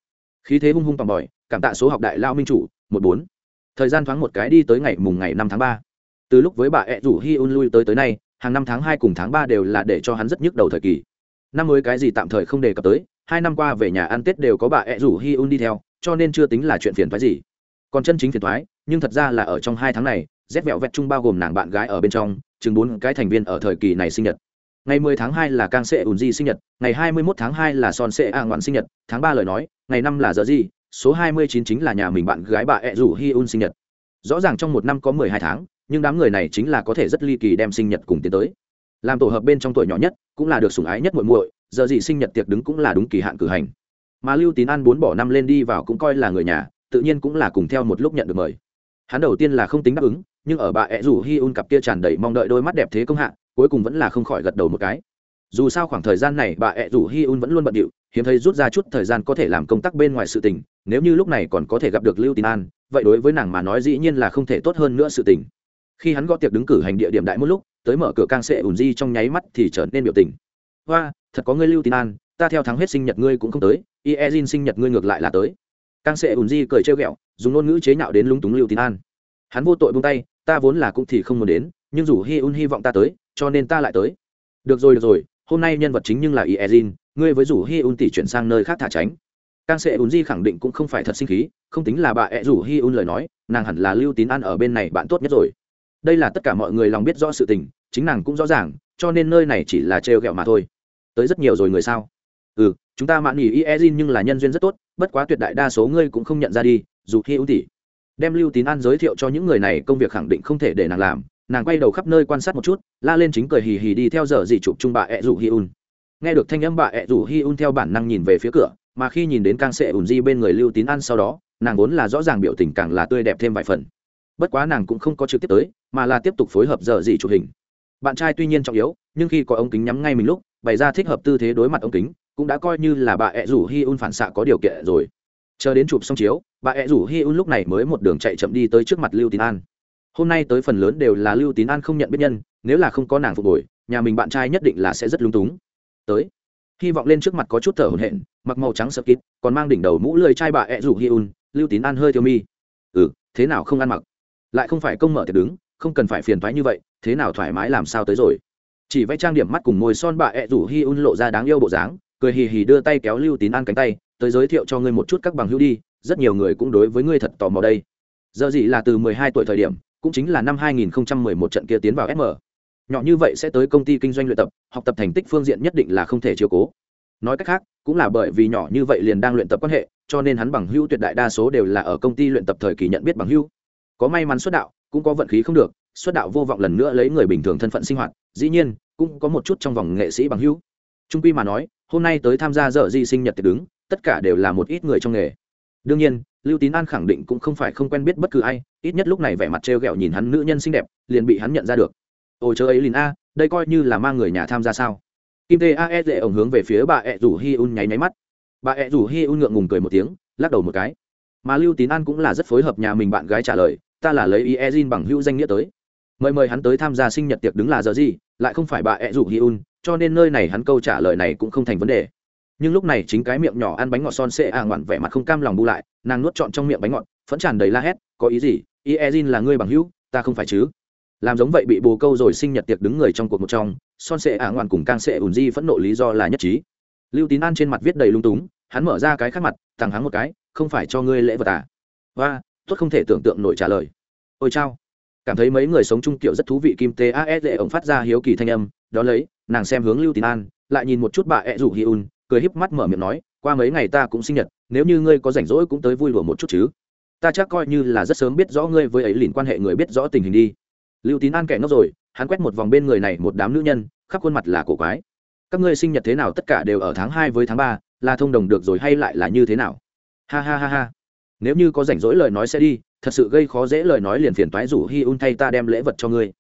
Khí thế hung hung tòng bòi, cảm tạ số học đại lao minh chủ, một bốn. Thời gian thoáng một cái đi tới ngày mùng ngày năm tháng ba. Từ lúc với bà ẹ rủ hi un lui tới tới nay hàng năm tháng hai cùng tháng ba đều là để cho hắn rất nhức đầu thời kỳ. Năm mới cái gì tạm thời không đề cập tới hai năm qua về nhà ăn tết đều có bà ẹ rủ hi un đi theo cho nên chưa tính là chuyện phiền thoái gì. Còn chân chính phiền thoái nhưng thật ra là ở trong hai tháng này rét vẹo vẹt chung bao gồm nàng bạn gái ở bên trong chừng bốn cái thành viên ở thời kỳ này sinh nhật. Ngày 10 tháng 2 là Kang Se Un Ji sinh nhật, ngày 21 tháng 2 là Son Se A ngoạn sinh nhật, tháng 3 lời nói, ngày 5 là giờ gì, số 29 chính là nhà mình bạn gái bà ẹ rủ Hi Un sinh nhật. Rõ ràng trong một năm có 12 tháng, nhưng đám người này chính là có thể rất ly kỳ đem sinh nhật cùng tiến tới. Làm tổ hợp bên trong tuổi nhỏ nhất, cũng là được sủng ái nhất muội muội, giờ gì sinh nhật tiệc đứng cũng là đúng kỳ hạn cử hành. Mà Lưu Tín An bốn bỏ năm lên đi vào cũng coi là người nhà, tự nhiên cũng là cùng theo một lúc nhận được mời. Hắn đầu tiên là không tính đáp ứng, nhưng ở bà ẹ rủ Hi Un cặp kia tràn đầy mong đợi đôi mắt đẹp thế công hạ, cuối cùng vẫn là không khỏi gật đầu một cái dù sao khoảng thời gian này bà ẹ rủ hi un vẫn luôn bận điệu hiếm thấy rút ra chút thời gian có thể làm công tác bên ngoài sự tình nếu như lúc này còn có thể gặp được lưu tín an vậy đối với nàng mà nói dĩ nhiên là không thể tốt hơn nữa sự tình khi hắn gõ tiệc đứng cử hành địa điểm đại một lúc, tới mở cửa càng sệ ùn di trong nháy mắt thì trở nên biểu tình. Hoa, thật có ngươi lưu tín an, ta theo thắng hết sinh nhật ngươi cũng không tới i e jin sinh nhật ngươi ngược lại là tới. Càng sệ ùn di cười trêu ghẹo, dùng ngôn ngữ chế nhạo đến lúng túng lưu tín an. Hắn vô tội buông tay, ta vốn là cũng thì không muốn đến, nhưng dù hi un hy vọng ta tới, cho nên ta lại tới. Được rồi được rồi, hôm nay nhân vật chính nhưng là ý ezin ngươi với rủ hi un tỷ chuyển sang nơi khác thả tránh. Càng sẽ ùn di khẳng định cũng không phải thật sinh khí, không tính là bà ẹ rủ hi un lời nói, nàng hẳn là lưu tín An ở bên này bạn tốt nhất rồi đây là tất cả mọi người lòng biết rõ sự tình, chính nàng cũng rõ ràng, cho nên nơi này chỉ là trêu ghẹo mà thôi. Tới rất nhiều rồi người sao? Ừ chúng ta mạn nghỉ y ezin nhưng là nhân duyên rất tốt, bất quá tuyệt đại đa số ngươi cũng không nhận ra đi, dù khi ưu tỷ đem lưu tín an giới thiệu cho những người này công việc khẳng định không thể để nàng làm, nàng quay đầu khắp nơi quan sát một chút, la lên chính cười hì hì đi theo giờ dì chụp chung bà e ẹ rủ hi un. Nghe được thanh âm bà e ẹ rủ hi un theo bản năng nhìn về phía cửa, mà khi nhìn đến càng sệ ùn di bên người lưu tín An sau đó, nàng vốn là rõ ràng biểu tình càng là tươi đẹp thêm vài phần bất quá nàng cũng không có trực tiếp tới, mà là tiếp tục phối hợp giờ dị chụp hình. Bạn trai tuy nhiên trọng yếu, nhưng khi có ống kính nhắm ngay mình lúc, bày ra thích hợp tư thế đối mặt ống kính, cũng đã coi như là bà ẹ rủ hi un phản xạ có điều kiện rồi. Chờ đến chụp xong chiếu, bà ẹ rủ hi un lúc này mới một đường chạy chậm đi tới trước mặt lưu tín an. Hôm nay tới phần lớn đều là lưu tín an không nhận biết nhân, nếu là không có nàng phục hồi, nhà mình bạn trai nhất định là sẽ rất lung túng. Tới. Hy vọng lên trước mặt có chút thở hổn hển, mặc màu trắng sợ kít còn mang đỉnh đầu mũ lười trai bà ẹ rủ hi un, lưu tín an hơi tiêu mi. Ừ thế nào không ăn mặc? Lại không phải công mở tiệc đứng không cần phải phiền thoái như vậy thế nào thoải mái làm sao tới rồi chỉ vẽ trang điểm mắt cùng môi son bà ẹ rủ hi un lộ ra đáng yêu bộ dáng cười hì hì đưa tay kéo lưu tín an cánh tay tới giới thiệu cho ngươi một chút các bằng hữu đi rất nhiều người cũng đối với ngươi thật tò mò đây giờ gì là từ mười hai tuổi thời điểm cũng chính là năm 2011 trận kia tiến vào SM. Nhỏ như vậy sẽ tới công ty kinh doanh luyện tập, học tập thành tích phương diện nhất định là không thể chiều cố. Nói cách khác, cũng là bởi vì nhỏ như vậy liền đang luyện tập quan hệ, cho nên hắn bằng hữu tuyệt đại đa số đều là ở công ty luyện tập thời kỳ nhận biết bằng hữu. Có may mắn xuất đạo, cũng có vận khí không được, xuất đạo vô vọng lần nữa lấy người bình thường thân phận sinh hoạt, dĩ nhiên, cũng có một chút trong vòng nghệ sĩ bằng hữu. Trung quy mà nói, hôm nay tới tham gia dở di sinh nhật tiệc đứng, tất cả đều là một ít người trong nghề. Đương nhiên, lưu tín an khẳng định cũng không phải không quen biết bất cứ ai ít nhất lúc này vẻ mặt t r e o g ẹ o nhìn hắn nữ nhân xinh đẹp liền bị hắn nhận ra được ôi chớ ấy lìn a đây coi như là mang người nhà tham gia sao kim tê a e dễ ổng hướng về phía bà ẹ rủ hi un nháy nháy mắt bà ẹ rủ hi un ngượng ngùng cười một tiếng lắc đầu một cái mà lưu tín an cũng là rất phối hợp nhà mình bạn gái trả lời ta là lấy ý e bằng hữu danh nghĩa tới. Mời mời hắn tới tham gia sinh nhật tiệc đứng là giờ gì, lại không phải bà ẹ rủ hi un, cho nên nơi này hắn câu trả lời này cũng không thành vấn đề. Nhưng lúc này chính cái miệng nhỏ ăn bánh ngọt son sệ à ngoạn vẻ mặt không cam lòng bu lại, nàng nuốt trọn trong miệng bánh ngọt, phẫn tràn đầy la hét, có ý gì? Ý e là ngươi bằng hữu, ta không phải chứ? Làm giống vậy bị bồ câu rồi sinh nhật tiệc đứng người trong cuộc một trong, son sệ à ngoạn cùng càng sệ ùn di phẫn nộ lý do là nhất trí. Lưu tín an trên mặt viết đầy lung túng, hắn mở ra cái khác mặt, thẳng hắn một cái, không phải cho ngươi lễ vật à? Và tốt không thể tưởng tượng nổi trả lời. Ôi chao. Cảm thấy mấy người sống chung kiểu rất thú vị kim tê as lệ ổng phát ra hiếu kỳ thanh âm, đó lấy, nàng xem hướng lưu tín an, lại nhìn một chút bà ed rủ hi un, cười híp mắt mở miệng nói, qua mấy ngày ta cũng sinh nhật, nếu như ngươi có rảnh rỗi cũng tới vui đùa một chút chứ. Ta chắc coi như là rất sớm biết rõ ngươi với ấy liền quan hệ người biết rõ tình hình đi. Lưu tín an kẻ ngốc rồi, hắn quét một vòng bên người này một đám nữ nhân, khắp khuôn mặt là cổ quái. Các ngươi sinh nhật thế nào, tất cả đều ở tháng hai với tháng ba, là thông đồng được rồi hay lại là như thế nào? Ha ha ha ha nếu như có rảnh rỗi lời nói sẽ đi, thật sự gây khó dễ lời nói liền phiền toái rủ hi un thay ta đem lễ vật cho ngươi.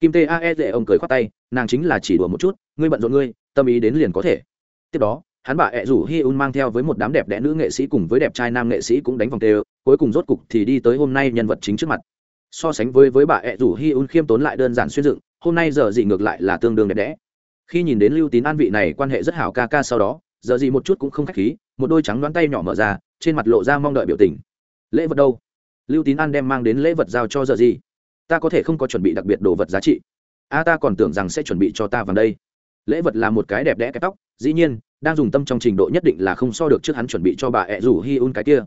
Kim tê a e dễ ông cười khoát tay, nàng chính là chỉ đùa một chút, ngươi bận rộn ngươi, tâm ý đến liền có thể. Tiếp đó, hắn bà ẹ rủ hi un mang theo với một đám đẹp đẽ nữ nghệ sĩ cùng với đẹp trai nam nghệ sĩ cũng đánh vòng tê, cuối cùng rốt cục thì đi tới hôm nay nhân vật chính trước mặt. So sánh với với bà ẹ rủ hi un khiêm tốn lại đơn giản xuyên dựng, hôm nay giờ gì ngược lại là tương đương đẹp đẽ. Khi nhìn đến lưu tín an vị này quan hệ rất hảo ca ca sau đó, giờ gì một chút cũng không khách khí, một đôi trắng đoán tay nhỏ mở ra, trên mặt lộ ra mong đợi biểu tình lễ vật đâu? Lưu tín an đem mang đến lễ vật giao cho giờ gì ta có thể không có chuẩn bị đặc biệt đồ vật giá trị. A, ta còn tưởng rằng sẽ chuẩn bị cho ta vào đây. Lễ vật là một cái đẹp đẽ cái tóc, dĩ nhiên, đang dùng tâm trong trình độ nhất định là không so được trước hắn chuẩn bị cho bà ẹ rủ hi un cái kia.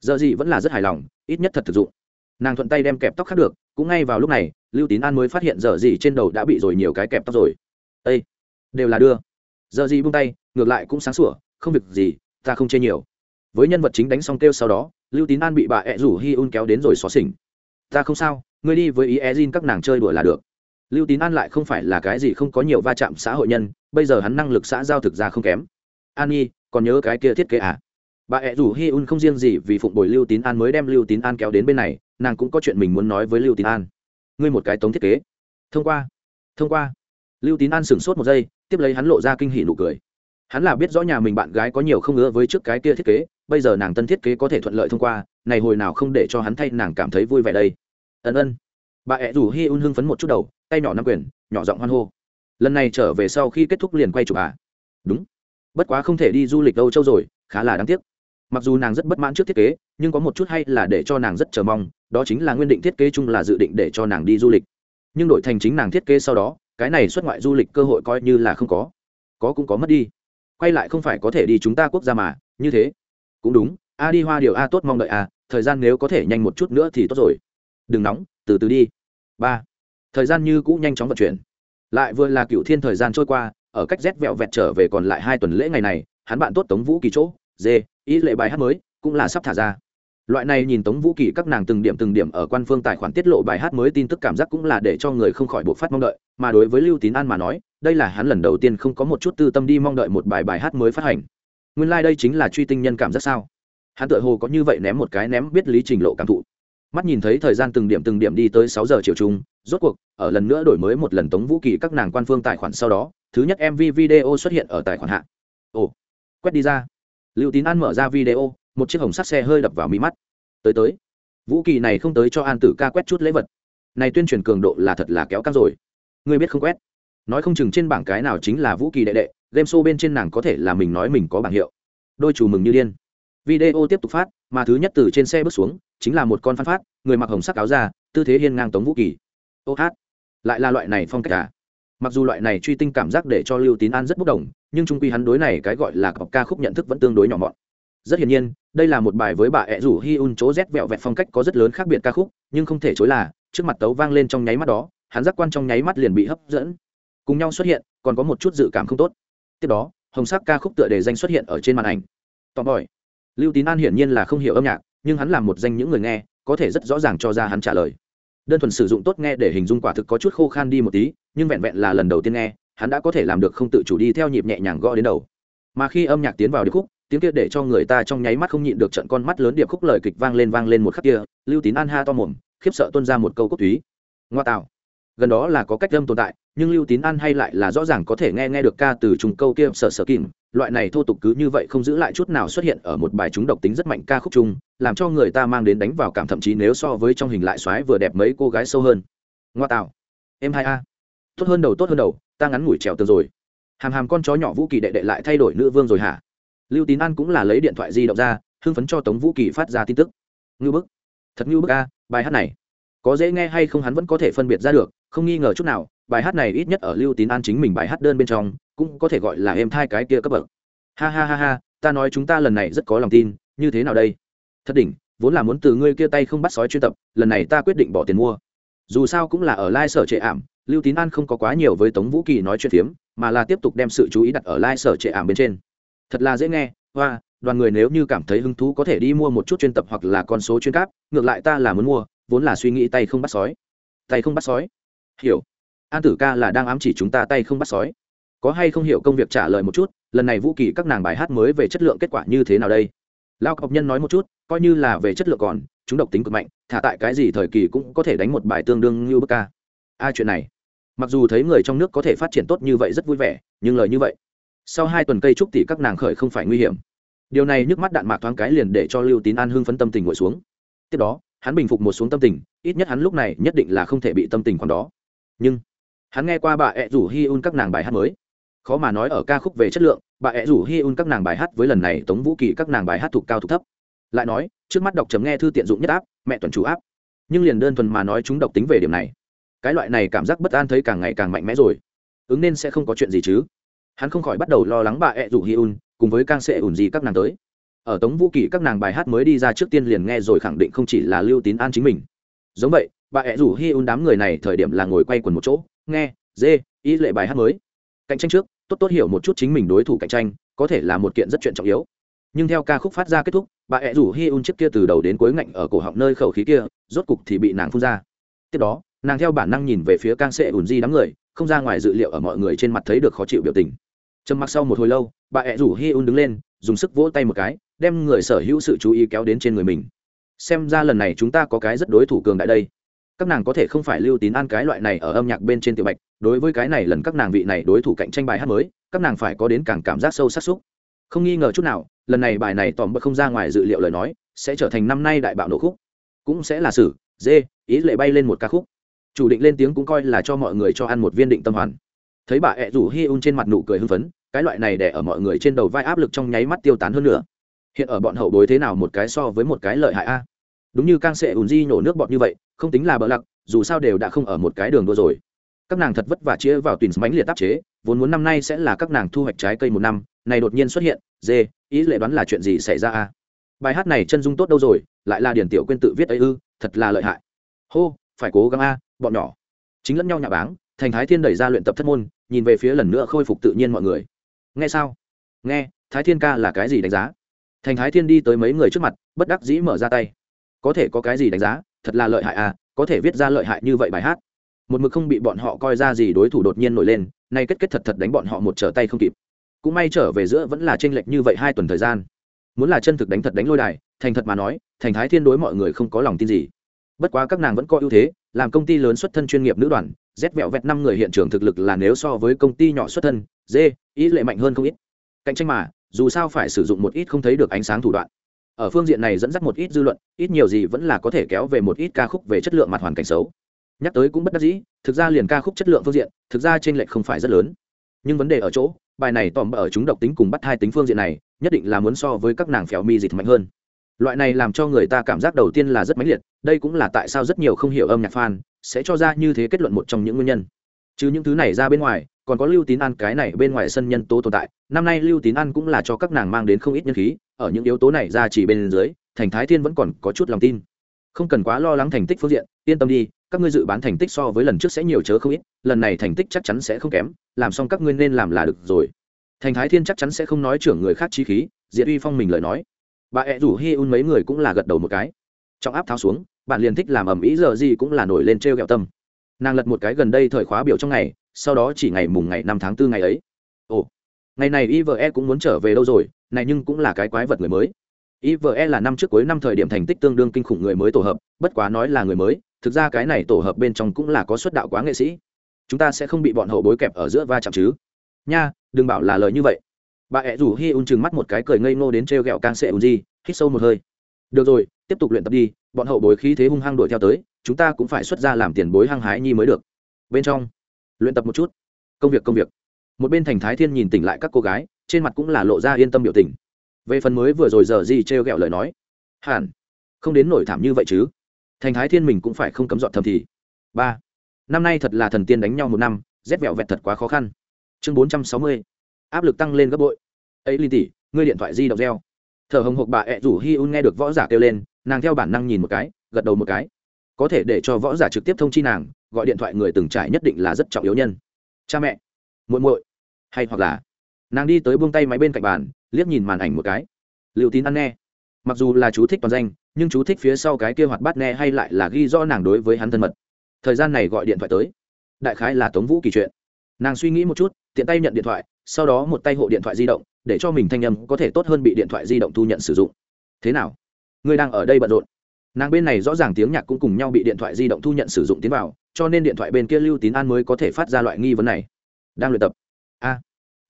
Giờ gì vẫn là rất hài lòng, ít nhất thật thực dụng. Nàng thuận tay đem kẹp tóc khác được, cũng ngay vào lúc này, lưu tín an mới phát hiện giờ gì trên đầu đã bị rồi nhiều cái kẹp tóc rồi. Ây đều là đưa. Giờ gì buông tay, ngược lại cũng sáng sủa, không việc gì, ta không chê nhiều. Với nhân vật chính đánh xong kêu sau đó lưu tín an bị bà ẹ rủ hi un kéo đến rồi xóa xỉnh. Ta không sao, ngươi đi với ý e các nàng chơi đùa là được. Lưu tín an lại không phải là cái gì không có nhiều va chạm xã hội nhân, bây giờ hắn năng lực xã giao thực ra không kém. An nhi, còn nhớ cái kia thiết kế à? Bà ẹ rủ hi un không riêng gì vì phụng bồi lưu tín an mới đem lưu tín an kéo đến bên này, nàng cũng có chuyện mình muốn nói với lưu tín an. Ngươi một cái tống thiết kế. Thông qua thông qua. Lưu tín an sửng sốt một giây, tiếp lấy hắn lộ ra kinh hỉ nụ cười hắn là biết rõ nhà mình bạn gái có nhiều không ưa với trước cái kia thiết kế, bây giờ nàng tân thiết kế có thể thuận lợi thông qua, này hồi nào không để cho hắn thay nàng cảm thấy vui vẻ đây. Ân ân. Bà ẹ rủ hi un hưng phấn một chút đầu, tay nhỏ nắm quyền, nhỏ giọng hoan hô. Lần này trở về sau khi kết thúc liền quay chụp à? Đúng. Bất quá không thể đi du lịch âu châu rồi, khá là đáng tiếc. Mặc dù nàng rất bất mãn trước thiết kế, nhưng có một chút hay là để cho nàng rất chờ mong, đó chính là nguyên định thiết kế chung là dự định để cho nàng đi du lịch. Nhưng đổi thành chính nàng thiết kế sau đó, cái này xuất ngoại du lịch cơ hội coi như là không có. Có cũng có mất đi quay lại không phải có thể đi chúng ta quốc gia mà, như thế. Cũng đúng, a đi hoa điều a tốt mong đợi a thời gian nếu có thể nhanh một chút nữa thì tốt rồi. Đừng nóng, từ từ đi. Ba. Thời gian như cũ nhanh chóng vận chuyển. Lại vừa là cựu thiên thời gian trôi qua, ở cách rét vẹo vẹt trở về còn lại hai tuần lễ ngày này, hắn bạn tốt tống vũ kỳ chỗ, dê, ý lệ bài hát mới, cũng là sắp thả ra loại này nhìn tống vũ kỳ các nàng từng điểm từng điểm ở quan phương tài khoản tiết lộ bài hát mới tin tức cảm giác cũng là để cho người không khỏi buộc phát mong đợi, mà đối với lưu tín an mà nói, đây là hắn lần đầu tiên không có một chút tư tâm đi mong đợi một bài bài hát mới phát hành. Nguyên lai、like、đây chính là truy tinh nhân cảm giác sao? Hắn tự hồ có như vậy ném một cái ném biết lý trình lộ cảm thụ. Mắt nhìn thấy thời gian từng điểm từng điểm đi tới sáu giờ chiều chung, rốt cuộc, ở lần nữa đổi mới một lần tống vũ kỳ các nàng quan phương tài khoản sau đó, thứ nhất mv video xuất hiện ở tài khoản hạ. Ồ, quét đi ra. Lưu tín an mở ra video một chiếc hồng sắt xe hơi đập vào mi mắt. Tới tới. Vũ kỳ này không tới cho an tử ca quét chút lễ vật. Này tuyên truyền cường độ là thật là kéo căng rồi. Ngươi biết không quét? Nói không chừng trên bảng cái nào chính là vũ kỳ đệ đệ, game show bên trên nàng có thể là mình nói mình có bảng hiệu. Đôi chủ mừng như điên. Video tiếp tục phát, mà thứ nhất từ trên xe bước xuống, chính là một con phan phát, người mặc hồng sắc áo ra tư thế hiên ngang tống vũ kỳ. Ô hát. Lại là loại này phong cách cả à? mặc dù loại này truy tinh cảm giác để cho lưu tín an rất bốc đồng, nhưng trung quy hắn đối này cái gọi là cọc ca khúc nhận thức vẫn tương đối nhỏ mọn rất hiển nhiên, đây là một bài với bà ẹ rủ hi un chỗ rét vẹo vẹt phong cách có rất lớn khác biệt ca khúc, nhưng không thể chối là, trước mặt tấu vang lên trong nháy mắt đó, hắn giác quan trong nháy mắt liền bị hấp dẫn. Cùng nhau xuất hiện, còn có một chút dự cảm không tốt. Tiếp đó, hồng sắc ca khúc tựa đề danh xuất hiện ở trên màn ảnh. Tóm bòi lưu tín an hiển nhiên là không hiểu âm nhạc, nhưng hắn làm một danh những người nghe, có thể rất rõ ràng cho ra hắn trả lời. Đơn thuần sử dụng tốt nghe để hình dung quả thực có chút khô khan đi một tí, nhưng vẹn vẹn là lần đầu tiên nghe, hắn đã có thể làm được không tự chủ đi theo nhịp nhẹ nhàng gõ đến đầu. Mà khi âm nhạc tiến vào điệp khúc tiếng kia để cho người ta trong nháy mắt không nhịn được trận con mắt lớn điệp khúc lời kịch vang lên vang lên một khắc kia, lưu tín an ha to mồm, khiếp sợ tuân ra một câu cốt thúy. Ngoa tạo. Gần đó là có cách âm tồn tại, nhưng lưu tín an hay lại là rõ ràng có thể nghe nghe được ca từ trùng câu kia sở sở kìm. Loại này thô tục cứ như vậy không giữ lại chút nào xuất hiện ở một bài chúng độc tính rất mạnh ca khúc chung, làm cho người ta mang đến đánh vào cảm thậm chí nếu so với trong hình lại xoáy vừa đẹp mấy cô gái sâu hơn. Ngoa tạo. Em hai a. Tốt hơn đầu, tốt hơn đầu, ta ngắn ngủi trèo tường rồi. Hàm hàm con chó nhỏ vũ kỳ đệ đệ lại thay đổi nữ vương rồi hả? Lưu tín an cũng là lấy điện thoại di động ra, hưng phấn cho tống vũ kỳ phát ra tin tức. Ngưu bức. Thật ngưu bức a, bài hát này. Có dễ nghe hay không hắn vẫn có thể phân biệt ra được, không nghi ngờ chút nào, bài hát này ít nhất ở lưu tín an chính mình bài hát đơn bên trong, cũng có thể gọi là êm thai cái kia cấp bậc. Ha ha ha ha, ta nói chúng ta lần này rất có lòng tin, như thế nào đây? Thật đỉnh, vốn là muốn từ ngươi kia tay không bắt sói chuyên tập, lần này ta quyết định bỏ tiền mua. Dù sao cũng là ở lai sở trệ ảm, lưu tín an không có quá nhiều với tống vũ kỳ nói chuyện phiếm, mà là tiếp tục đem sự chú ý đặt ở lai sở trệ ảm bên trên thật là dễ nghe, hoa, đoàn người nếu như cảm thấy hứng thú có thể đi mua một chút chuyên tập hoặc là con số chuyên cáp, ngược lại ta là muốn mua, vốn là suy nghĩ tay không bắt sói. Tay không bắt sói? Hiểu. An tử ca là đang ám chỉ chúng ta tay không bắt sói. Có hay không hiểu công việc trả lời một chút, lần này vũ kỳ các nàng bài hát mới về chất lượng kết quả như thế nào đây? Lao học nhân nói một chút, coi như là về chất lượng còn, chúng độc tính cực mạnh, thả tại cái gì thời kỳ cũng có thể đánh một bài tương đương như bức ca. A chuyện này, mặc dù thấy người trong nước có thể phát triển tốt như vậy rất vui vẻ, nhưng lời như vậy sau hai tuần cây trúc tỷ các nàng khởi không phải nguy hiểm. Điều này nhức mắt đạn mạc thoáng cái liền để cho lưu tín an hưng phấn tâm tình ngồi xuống. Tiếp đó, hắn bình phục một xuống tâm tình, ít nhất hắn lúc này nhất định là không thể bị tâm tình còn đó. Nhưng, hắn nghe qua bà ẹ rủ hi un các nàng bài hát mới. Khó mà nói ở ca khúc về chất lượng, bà ẹ rủ hi un các nàng bài hát với lần này tống vũ kỳ các nàng bài hát thuộc cao thuộc thấp. Lại nói, trước mắt đọc chấm nghe thư tiện dụng nhất áp, mẹ tuần chủ áp. Nhưng liền đơn thuần mà nói chúng độc tính về điểm này. Cái loại này cảm giác bất an thấy càng ngày càng mạnh mẽ rồi. Ứng nên sẽ không có chuyện gì chứ hắn không khỏi bắt đầu lo lắng bà ẹ rủ hi un cùng với càng sẽ ủn gì các nàng tới. Ở tống vũ kỳ các nàng bài hát mới đi ra trước tiên liền nghe rồi khẳng định không chỉ là lưu tín an chính mình. Giống vậy, bà ẹ rủ hi un đám người này thời điểm là ngồi quay quần một chỗ, nghe, dê, ý lệ bài hát mới. Cạnh tranh trước, tốt tốt hiểu một chút chính mình đối thủ cạnh tranh, có thể là một kiện rất chuyện trọng yếu. Nhưng theo ca khúc phát ra kết thúc, bà ẹ rủ hi un chiếc kia từ đầu đến cuối ngạnh ở cổ họng nơi khẩu khí kia, rốt cục thì bị nàng phun ra. Tiếp đó, nàng theo bản năng nhìn về phía càng sệ ùn di đám người, không ra ngoài dự liệu ở mọi người trên mặt thấy được khó chịu biểu tình trầm mặc sau một hồi lâu, bà ẹ rủ hi un đứng lên, dùng sức vỗ tay một cái, đem người sở hữu sự chú ý kéo đến trên người mình. Xem ra lần này chúng ta có cái rất đối thủ cường đại đây. Các nàng có thể không phải lưu tín an cái loại này ở âm nhạc bên trên tiểu bạch, đối với cái này lần các nàng vị này đối thủ cạnh tranh bài hát mới, các nàng phải có đến càng cảm giác sâu sắc xúc. Không nghi ngờ chút nào, lần này bài này tòm bậc không ra ngoài dự liệu lời nói, sẽ trở thành năm nay đại bạo nổ khúc. Cũng sẽ là sử, dê, ý lệ bay lên một ca khúc. Chủ định lên tiếng cũng coi là cho mọi người cho ăn một viên định tâm hoàn. Thấy bà ẹ rủ hi un trên mặt nụ cười hưng phấn cái loại này để ở mọi người trên đầu vai áp lực trong nháy mắt tiêu tán hơn nữa. Hiện ở bọn hậu bối thế nào một cái so với một cái lợi hại a? Đúng như càng sẽ ùn di nhổ nước bọt như vậy, không tính là bỡ lặc, dù sao đều đã không ở một cái đường đua rồi. Các nàng thật vất vả chia vào tuyển bánh liệt tác chế, vốn muốn năm nay sẽ là các nàng thu hoạch trái cây một năm, này đột nhiên xuất hiện, dê, ý lệ đoán là chuyện gì xảy ra a? Bài hát này chân dung tốt đâu rồi, lại là điển tiểu quên tự viết ấy ư, thật là lợi hại. Hô, phải cố gắng a, bọn nhỏ. Chính lẫn nhau nhà báng, thành thái thiên đẩy ra luyện tập thất môn, nhìn về phía lần nữa khôi phục tự nhiên mọi người nghe sao? Nghe, thái thiên ca là cái gì đánh giá? Thành thái thiên đi tới mấy người trước mặt, bất đắc dĩ mở ra tay. Có thể có cái gì đánh giá? Thật là lợi hại à có thể viết ra lợi hại như vậy bài hát. Một mực không bị bọn họ coi ra gì đối thủ đột nhiên nổi lên, nay kết kết thật thật đánh bọn họ một trở tay không kịp. Cũng may trở về giữa vẫn là tranh lệch như vậy hai tuần thời gian. Muốn là chân thực đánh thật đánh lôi đài, thành thật mà nói, thành thái thiên đối mọi người không có lòng tin gì. Bất quá các nàng vẫn có ưu thế, làm công ty lớn xuất thân chuyên nghiệp nữ đoàn rét vẹo vẹt năm người hiện trường thực lực là nếu so với công ty nhỏ xuất thân dê, ý lệ mạnh hơn không ít. Cạnh tranh mà, dù sao phải sử dụng một ít không thấy được ánh sáng thủ đoạn. Ở phương diện này dẫn dắt một ít dư luận, ít nhiều gì vẫn là có thể kéo về một ít ca khúc về chất lượng mặt hoàn cảnh xấu. Nhắc tới cũng bất đắc dĩ, thực ra liền ca khúc chất lượng phương diện, thực ra trên lệch không phải rất lớn. Nhưng vấn đề ở chỗ, bài này tòm ở chúng độc tính cùng bắt hai tính phương diện này, nhất định là muốn so với các nàng phèo mi dịch mạnh hơn. Loại này làm cho người ta cảm giác đầu tiên là rất mãnh liệt, đây cũng là tại sao rất nhiều không hiểu âm nhạc fan sẽ cho ra như thế kết luận một trong những nguyên nhân. Chứ những thứ này ra bên ngoài còn có lưu tín an, cái này bên ngoài sân nhân tố tồn tại. Năm nay lưu tín an cũng là cho các nàng mang đến không ít nhân khí, ở những yếu tố này ra chỉ bên dưới, thành thái thiên vẫn còn có chút lòng tin. Không cần quá lo lắng thành tích phương diện, yên tâm đi, các ngươi dự bán thành tích so với lần trước sẽ nhiều chớ không ít, lần này thành tích chắc chắn sẽ không kém, làm xong các ngươi nên làm là được rồi. Thành thái thiên chắc chắn sẽ không nói trưởng người khác chi khí diệt uy phong mình lời nói. Bà ẹ rủ hi un mấy người cũng là gật đầu một cái. Trong áp tháo xuống, bạn liền thích làm ầm ĩ giờ gì cũng là nổi lên t r tâm nàng lật một cái gần đây thời khóa biểu trong ngày, sau đó chỉ ngày mùng ngày năm tháng tư ngày ấy. Ồ, ngày này ive cũng muốn trở về đâu rồi, này nhưng cũng là cái quái vật người mới. Ive là năm trước cuối năm thời điểm thành tích tương đương kinh khủng người mới tổ hợp, bất quá nói là người mới, thực ra cái này tổ hợp bên trong cũng là có xuất đạo quá nghệ sĩ. Chúng ta sẽ không bị bọn hậu bối kẹp ở giữa va chạm chứ. Nha, đừng bảo là lời như vậy. Bà ẹ rủ hi un chừng mắt một cái cười ngây ngô đến t r e o g ẹ o càng sệ un di hít sâu một hơi. Được rồi, tiếp tục luyện tập đi, bọn hậu bối khí thế hung hăng đuổi theo tới chúng ta cũng phải xuất ra làm tiền bối hăng hái nhi mới được. Bên trong, luyện tập một chút. Công việc công việc. Một bên thành thái thiên nhìn tỉnh lại các cô gái, trên mặt cũng là lộ ra yên tâm biểu tình. Về phần mới vừa rồi giờ gì t r e o g ẹ o lời nói? Hẳn, không đến nổi thảm như vậy chứ. Thành thái thiên mình cũng phải không cấm dọn thầm thì. Ba, năm nay thật là thần tiên đánh nhau một năm, rét vẹo vẹt thật quá khó khăn. Chương bốn trăm sáu mươi, áp lực tăng lên gấp bội. Ấy linh tỷ, ngươi điện thoại di động reo. Thở hồng hộc bà ẹ rủ hi un nghe được võ giả kêu lên, nàng theo bản năng nhìn một cái, gật đầu một cái có thể để cho võ giả trực tiếp thông chi nàng, gọi điện thoại người từng trải nhất định là rất trọng yếu nhân. Cha mẹ, muội muội, hay hoặc là nàng đi tới buông tay máy bên cạnh bàn, liếc nhìn màn ảnh một cái. Liệu tín ăn nghe mặc dù là chú thích toàn danh, nhưng chú thích phía sau cái kia hoạt bát nghe hay lại là ghi rõ nàng đối với hắn thân mật. Thời gian này gọi điện thoại tới. Đại khái là tống vũ kỳ chuyện. Nàng suy nghĩ một chút, tiện tay nhận điện thoại, sau đó một tay hộ điện thoại di động, để cho mình thanh âm có thể tốt hơn bị điện thoại di động thu nhận sử dụng. Thế nào? Ngươi đang ở đây bận rộn nàng bên này rõ ràng tiếng nhạc cũng cùng nhau bị điện thoại di động thu nhận sử dụng tiến vào, cho nên điện thoại bên kia lưu tín an mới có thể phát ra loại nghi vấn này. Đang luyện tập. A.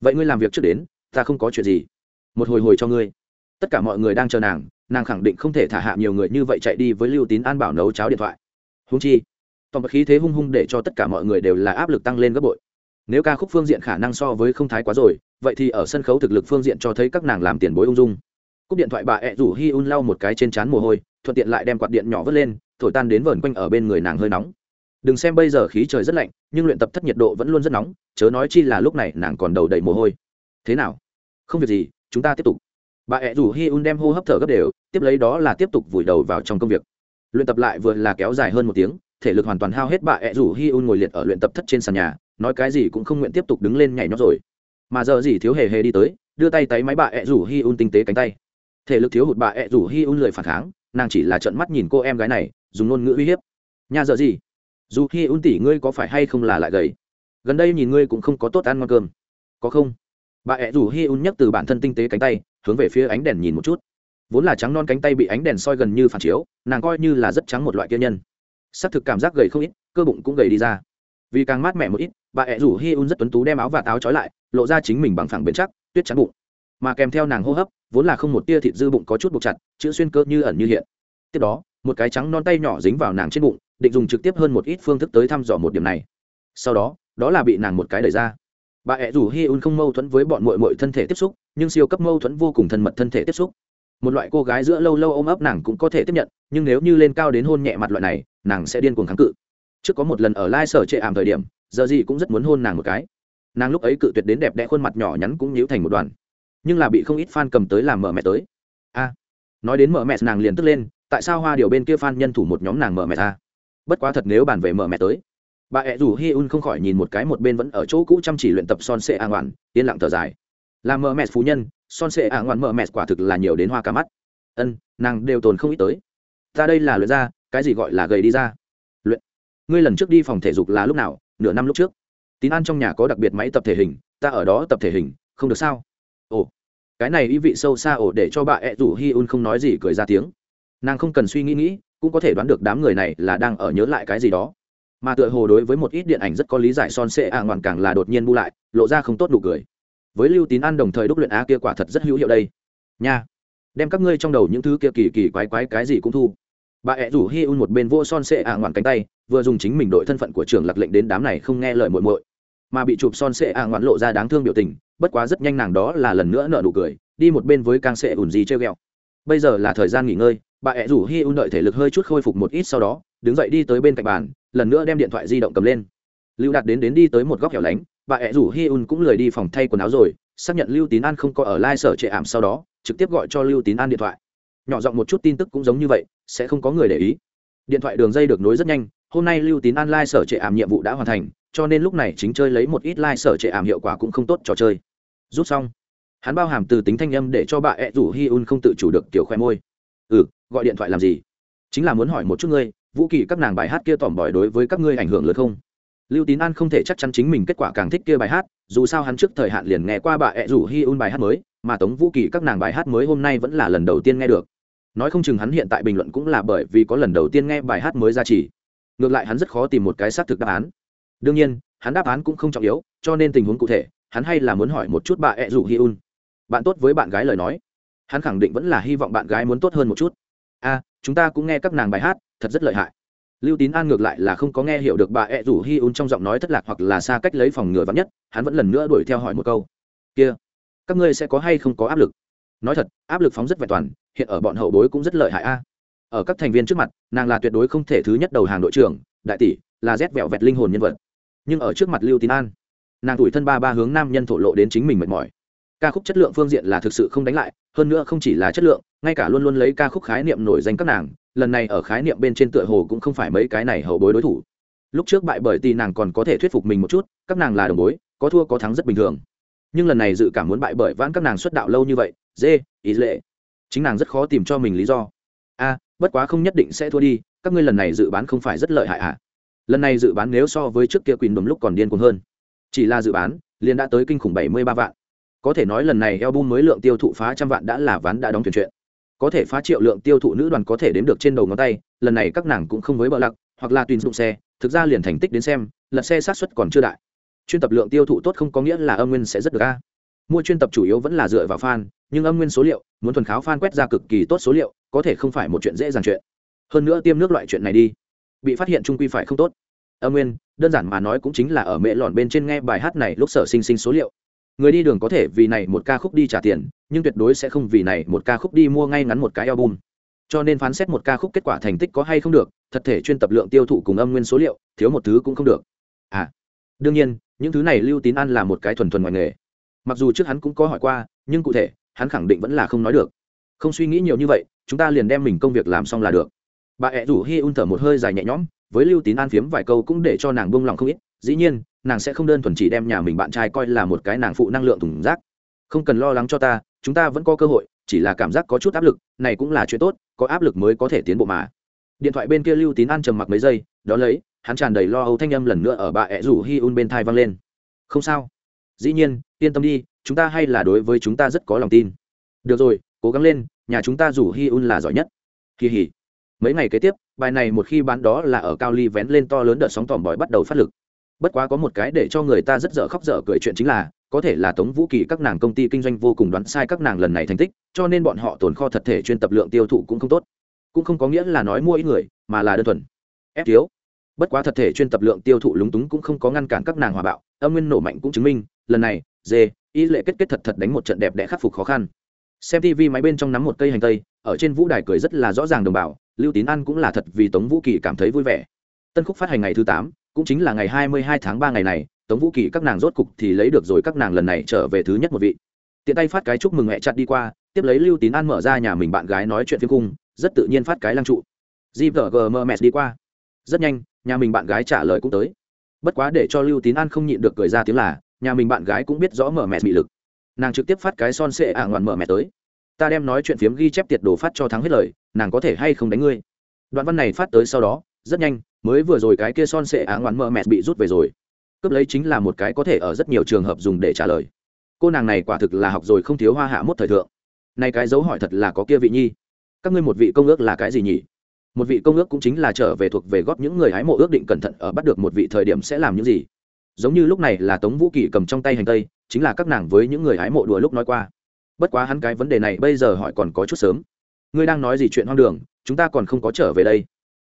Vậy ngươi làm việc trước đến, ta không có chuyện gì. Một hồi hồi cho ngươi. Tất cả mọi người đang chờ nàng nàng khẳng định không thể thả hạ nhiều người như vậy chạy đi với lưu tín an bảo nấu cháo điện thoại. Húng chi, toàn khí thế hung hung để cho tất cả mọi người đều là áp lực tăng lên gấp bội. Nếu ca khúc phương diện khả năng so với không thái quá rồi, vậy thì ở sân khấu thực lực phương diện cho thấy các nàng làm tiền bối ung dung. Cúp điện thoại bà ẹ rủ hi un lau một cái trên trán mồ hôi thuận tiện lại đem quạt điện nhỏ vớt lên, thổi tan đến vờn quanh ở bên người nàng hơi nóng. Đừng xem bây giờ khí trời rất lạnh, nhưng luyện tập thất nhiệt độ vẫn luôn rất nóng, chớ nói chi là lúc này nàng còn đầu đầy mồ hôi. Thế nào? Không việc gì, chúng ta tiếp tục. Bà ẹ rủ hi un đem hô hấp thở gấp đều, tiếp lấy đó là tiếp tục vùi đầu vào trong công việc. Luyện tập lại vừa là kéo dài hơn một tiếng, thể lực hoàn toàn hao hết bà ẹ rủ hi un ngồi liệt ở luyện tập thất trên sàn nhà, nói cái gì cũng không nguyện tiếp tục đứng lên nhảy nhót rồi. Mà giờ gì thiếu hề hề đi tới, đưa tay tay máy bà ẹ rủ hi un tinh tế cánh tay. Thể lực thiếu hụt bà ẹ rủ hi un lười phản kháng nàng chỉ là trợn mắt nhìn cô em gái này, dùng ngôn ngữ uy hiếp. Nhà giờ gì? Dù khi un tỷ ngươi có phải hay không là lại gầy? Gần đây nhìn ngươi cũng không có tốt ăn ngon cơm. Có không? Bà ẹ rủ hi un nhấc từ bản thân tinh tế cánh tay, hướng về phía ánh đèn nhìn một chút. Vốn là trắng non cánh tay bị ánh đèn soi gần như phản chiếu, nàng coi như là rất trắng một loại kia nhân. Xác thực cảm giác gầy không ít, cơ bụng cũng gầy đi ra. Vì càng mát mẻ một ít, bà ẹ rủ hi un rất tuấn tú đem áo và táo trói lại, lộ ra chính mình bằng phẳng bền chắc, tuyết trắng bụng mà kèm theo nàng hô hấp, vốn là không một tia thịt dư bụng có chút buộc chặt, chữ xuyên cơ như ẩn như hiện. Tiếp đó, một cái trắng non tay nhỏ dính vào nàng trên bụng, định dùng trực tiếp hơn một ít phương thức tới thăm dò một điểm này. Sau đó đó là bị nàng một cái đẩy ra. Bà ẹ rủ hi un không mâu thuẫn với bọn mội mội thân thể tiếp xúc, nhưng siêu cấp mâu thuẫn vô cùng thân mật thân thể tiếp xúc. Một loại cô gái giữa lâu lâu ôm ấp nàng cũng có thể tiếp nhận, nhưng nếu như lên cao đến hôn nhẹ mặt loại này, nàng sẽ điên cuồng kháng cự. Trước có một lần ở lai sở trệ ảm thời điểm, giờ gì cũng rất muốn hôn nàng một cái. Nàng lúc ấy cự tuyệt đến đẹp đẽ khuôn mặt nhỏ nhắn cũng nhíu thành một đoàn nhưng là bị không ít fan cầm tới làm mở mẹ tới. A, nói đến mở mẹ, nàng liền tức lên, tại sao hoa điều bên kia fan nhân thủ một nhóm nàng mở mẹ ta bất quá thật nếu bàn về mở mẹ tới, bà ẹ rủ hi un không khỏi nhìn một cái một bên vẫn ở chỗ cũ chăm chỉ luyện tập son sệ a ngoạn, yên lặng thở dài. Làm mở mẹ phú nhân, son sệ a ngoạn mở mẹ quả thực là nhiều đến hoa cả mắt. Ân, nàng đều tồn không ít tới. Ta đây là luyện ra, cái gì gọi là gầy đi ra? Luyện. Ngươi lần trước đi phòng thể dục là lúc nào? Nửa năm lúc trước. Tín an trong nhà có đặc biệt máy tập thể hình, ta ở đó tập thể hình, không được sao? Cái này ý vị sâu xa ổ để cho bà ẹ rủ hi un không nói gì cười ra tiếng. Nàng không cần suy nghĩ nghĩ, cũng có thể đoán được đám người này là đang ở nhớ lại cái gì đó. Mà tựa hồ đối với một ít điện ảnh rất có lý giải son sệ ạ ngoạn càng là đột nhiên bu lại, lộ ra không tốt đủ cười. Với lưu tín ăn đồng thời đúc luyện á kia quả thật rất hữu hiệu đây. Nha. Đem các ngươi trong đầu những thứ kia kỳ kỳ quái quái cái gì cũng thu. Bà ẹ rủ hi un một bên vô son sệ ạ ngoạn cánh tay, vừa dùng chính mình đội thân phận của trường lạc lệnh đến đám này không nghe lời muội muội. Mà bị chụp son sệ ạ ngoạn lộ ra đáng thương biểu tình bất quá rất nhanh nàng đó là lần nữa nợ nụ cười, đi một bên với càng sệ ủn gì treo ghẹo. Bây giờ là thời gian nghỉ ngơi, bà ẹ rủ hi un đợi thể lực hơi chút khôi phục một ít sau đó, đứng dậy đi tới bên cạnh bàn, lần nữa đem điện thoại di động cầm lên. Lưu đạt đến đến đi tới một góc hẻo lánh, bà ẹ rủ hi un cũng lười đi phòng thay quần áo rồi, xác nhận lưu tín an không có ở lai sở trệ ảm sau đó, trực tiếp gọi cho lưu tín an điện thoại. Nhỏ giọng một chút tin tức cũng giống như vậy, sẽ không có người để ý. Điện thoại đường dây được nối rất nhanh hôm nay lưu tín an lai sở trệ ảm nhiệm vụ đã hoàn thành, cho nên lúc này chính chơi lấy một ít lai sở trệ ảm hiệu quả cũng không tốt trò chơi. Rút xong, hắn bao hàm từ tính thanh âm để cho bà ed rủ hi un không tự chủ được kiểu khoe môi. Ừ gọi điện thoại làm gì? Chính là muốn hỏi một chút ngươi, vũ kỳ các nàng bài hát kia tỏm bỏi đối với các ngươi ảnh hưởng lớn không? Lưu tín an không thể chắc chắn chính mình kết quả càng thích kia bài hát, dù sao hắn trước thời hạn liền nghe qua bà ed rủ hi un bài hát mới, mà tống vũ kỳ các nàng bài hát mới hôm nay vẫn là lần đầu tiên nghe được. Nói không chừng hắn hiện tại bình luận cũng là bởi vì có lần đầu tiên nghe bài hát mới ra chỉ ngược lại hắn rất khó tìm một cái xác thực đáp án. Đương nhiên, hắn đáp án cũng không trọng yếu, cho nên tình huống cụ thể, hắn hay là muốn hỏi một chút bà ed rủ hi un. Bạn tốt với bạn gái lời nói. Hắn khẳng định vẫn là hy vọng bạn gái muốn tốt hơn một chút. A, chúng ta cũng nghe các nàng bài hát, thật rất lợi hại. Lưu tín an ngược lại là không có nghe hiểu được bà ed rủ hi un trong giọng nói thất lạc hoặc là xa cách lấy phòng ngừa vắng nhất, hắn vẫn lần nữa đuổi theo hỏi một câu. Kia, các ngươi sẽ có hay không có áp lực? Nói thật, áp lực phóng rất vẹn toàn, hiện ở bọn hậu bối cũng rất lợi hại a ở các thành viên trước mặt, nàng là tuyệt đối không thể thứ nhất đầu hàng đội trưởng, đại tỷ, là rét vẹo vẹt linh hồn nhân vật. Nhưng ở trước mặt lưu tín an, nàng tuổi thân ba ba hướng nam nhân thổ lộ đến chính mình mệt mỏi. Ca khúc chất lượng phương diện là thực sự không đánh lại, hơn nữa không chỉ là chất lượng, ngay cả luôn luôn lấy ca khúc khái niệm nổi danh các nàng, lần này ở khái niệm bên trên tựa hồ cũng không phải mấy cái này hậu bối đối thủ. Lúc trước bại bởi tì nàng còn có thể thuyết phục mình một chút, các nàng là đồng bối, có thua có thắng rất bình thường. Nhưng lần này dự cảm muốn bại bởi vãn các nàng xuất đạo lâu như vậy, dê, ý lệ. Chính nàng rất khó tìm cho mình lý do. A bất quá không nhất định sẽ thua đi, các ngươi lần này dự bán không phải rất lợi hại ạ à? lần này dự bán nếu so với trước kia quỳnh đùm lúc còn điên cuồng hơn. Chỉ là dự bán, liền đã tới kinh khủng bảy mươi ba vạn. Có thể nói lần này album mới lượng tiêu thụ phá trăm vạn đã là ván đã đóng thuyền chuyện. Có thể phá triệu lượng tiêu thụ nữ đoàn có thể đếm được trên đầu ngón tay, lần này các nàng cũng không với bợ lặc, hoặc là tùy dụng xe, thực ra liền thành tích đến xem lật xe sát xuất còn chưa đại. Chuyên tập lượng tiêu thụ tốt không có nghĩa là âm nguyên sẽ rất được a. Mua chuyên tập chủ yếu vẫn là dựa vào fan, nhưng âm nguyên số liệu, muốn thuần kháo fan quét ra cực kỳ tốt số liệu có thể không phải một chuyện dễ dàng chuyện. Hơn nữa tiêm nước loại chuyện này đi, bị phát hiện trung quy phải không tốt. Âm nguyên, đơn giản mà nói cũng chính là ở mẹ lòn bên trên nghe bài hát này lúc sở sinh sinh số liệu. Người đi đường có thể vì này một ca khúc đi trả tiền, nhưng tuyệt đối sẽ không vì này một ca khúc đi mua ngay ngắn một cái album. Cho nên phán xét một ca khúc kết quả thành tích có hay không được, thật thể chuyên tập lượng tiêu thụ cùng âm nguyên số liệu, thiếu một thứ cũng không được. À đương nhiên, những thứ này lưu tín ăn là một cái thuần thuần ngoài nghề. Mặc dù trước hắn cũng có hỏi qua, nhưng cụ thể, hắn khẳng định vẫn là không nói được không suy nghĩ nhiều như vậy, chúng ta liền đem mình công việc làm xong là được. Bà ẹ rủ hi un thở một hơi dài nhẹ nhõm, với lưu tín an phiếm vài câu cũng để cho nàng buông lòng không ít, dĩ nhiên, nàng sẽ không đơn thuần chỉ đem nhà mình bạn trai coi là một cái nàng phụ năng lượng thùng rác. Không cần lo lắng cho ta, chúng ta vẫn có cơ hội, chỉ là cảm giác có chút áp lực, này cũng là chuyện tốt, có áp lực mới có thể tiến bộ mà. Điện thoại bên kia lưu tín an trầm mặc mấy giây, đó lấy, hắn tràn đầy lo âu thanh âm lần nữa ở bà ẹ rủ hi un bên thai vang lên. Không sao. Dĩ nhiên, yên tâm đi, chúng ta hay là đối với chúng ta rất có lòng tin. Được rồi cố gắng lên, nhà chúng ta rủ hi un là giỏi nhất. Kỳ hỉ. Mấy ngày kế tiếp, bài này một khi bán đó là ở cao ly vén lên to lớn đợt sóng tòm bòi bắt đầu phát lực. Bất quá có một cái để cho người ta rất dở khóc dở cười chuyện chính là, có thể là tống vũ kỳ các nàng công ty kinh doanh vô cùng đoán sai các nàng lần này thành tích, cho nên bọn họ tồn kho thật thể chuyên tập lượng tiêu thụ cũng không tốt. Cũng không có nghĩa là nói mua ít người, mà là đơn thuần. Ép thiếu. Bất quá thật thể chuyên tập lượng tiêu thụ lúng túng cũng không có ngăn cản các nàng hòa bạo, âm nguyên nổ mạnh cũng chứng minh, lần này, dê ý lệ kết kết thật thật đánh một trận đẹp đẽ khắc phục khó khăn xem tv máy bên trong nắm một cây hành tây, ở trên vũ đài cười rất là rõ ràng đồng bào, lưu tín An cũng là thật vì tống vũ kỳ cảm thấy vui vẻ. Tân khúc phát hành ngày thứ tám, cũng chính là ngày hai mươi hai tháng ba ngày này, tống vũ kỳ các nàng rốt cục thì lấy được rồi các nàng lần này trở về thứ nhất một vị. Tiện tay phát cái chúc mừng mẹ chặt đi qua, tiếp lấy lưu tín an mở ra nhà mình bạn gái nói chuyện phim cung rất tự nhiên phát cái lăng trụ. Gvg mẹ đi qua. Rất nhanh, nhà mình bạn gái trả lời cũng tới. Bất quá để cho lưu tín an không nhịn được cười ra tiếng là, nhà mình bạn gái cũng biết rõ mở mẹ bị lực nàng trực tiếp phát cái son sệ ả ngoạn mở mẹ tới. Ta đem nói chuyện phiếm ghi chép tiệt đồ phát cho thắng hết lời, nàng có thể hay không đánh ngươi? Đoạn văn này phát tới sau đó, rất nhanh, mới vừa rồi cái kia son sệ ả ngoạn mở mẹ bị rút về rồi. Cướp lấy chính là một cái có thể ở rất nhiều trường hợp dùng để trả lời. Cô nàng này quả thực là học rồi không thiếu hoa hạ mốt thời thượng. Nay cái dấu hỏi thật là có kia vị nhi. Các ngươi một vị công ước là cái gì nhỉ? Một vị công ước cũng chính là trở về thuộc về góp những người hái mộ ước định cẩn thận, ở bắt được một vị thời điểm sẽ làm những gì? Giống như lúc này là tống vũ kỳ cầm trong tay hành tây chính là các nàng với những người hái mộ đùa lúc nói qua. Bất quá hắn cái vấn đề này bây giờ hỏi còn có chút sớm. Ngươi đang nói gì chuyện hoang đường, chúng ta còn không có trở về đây.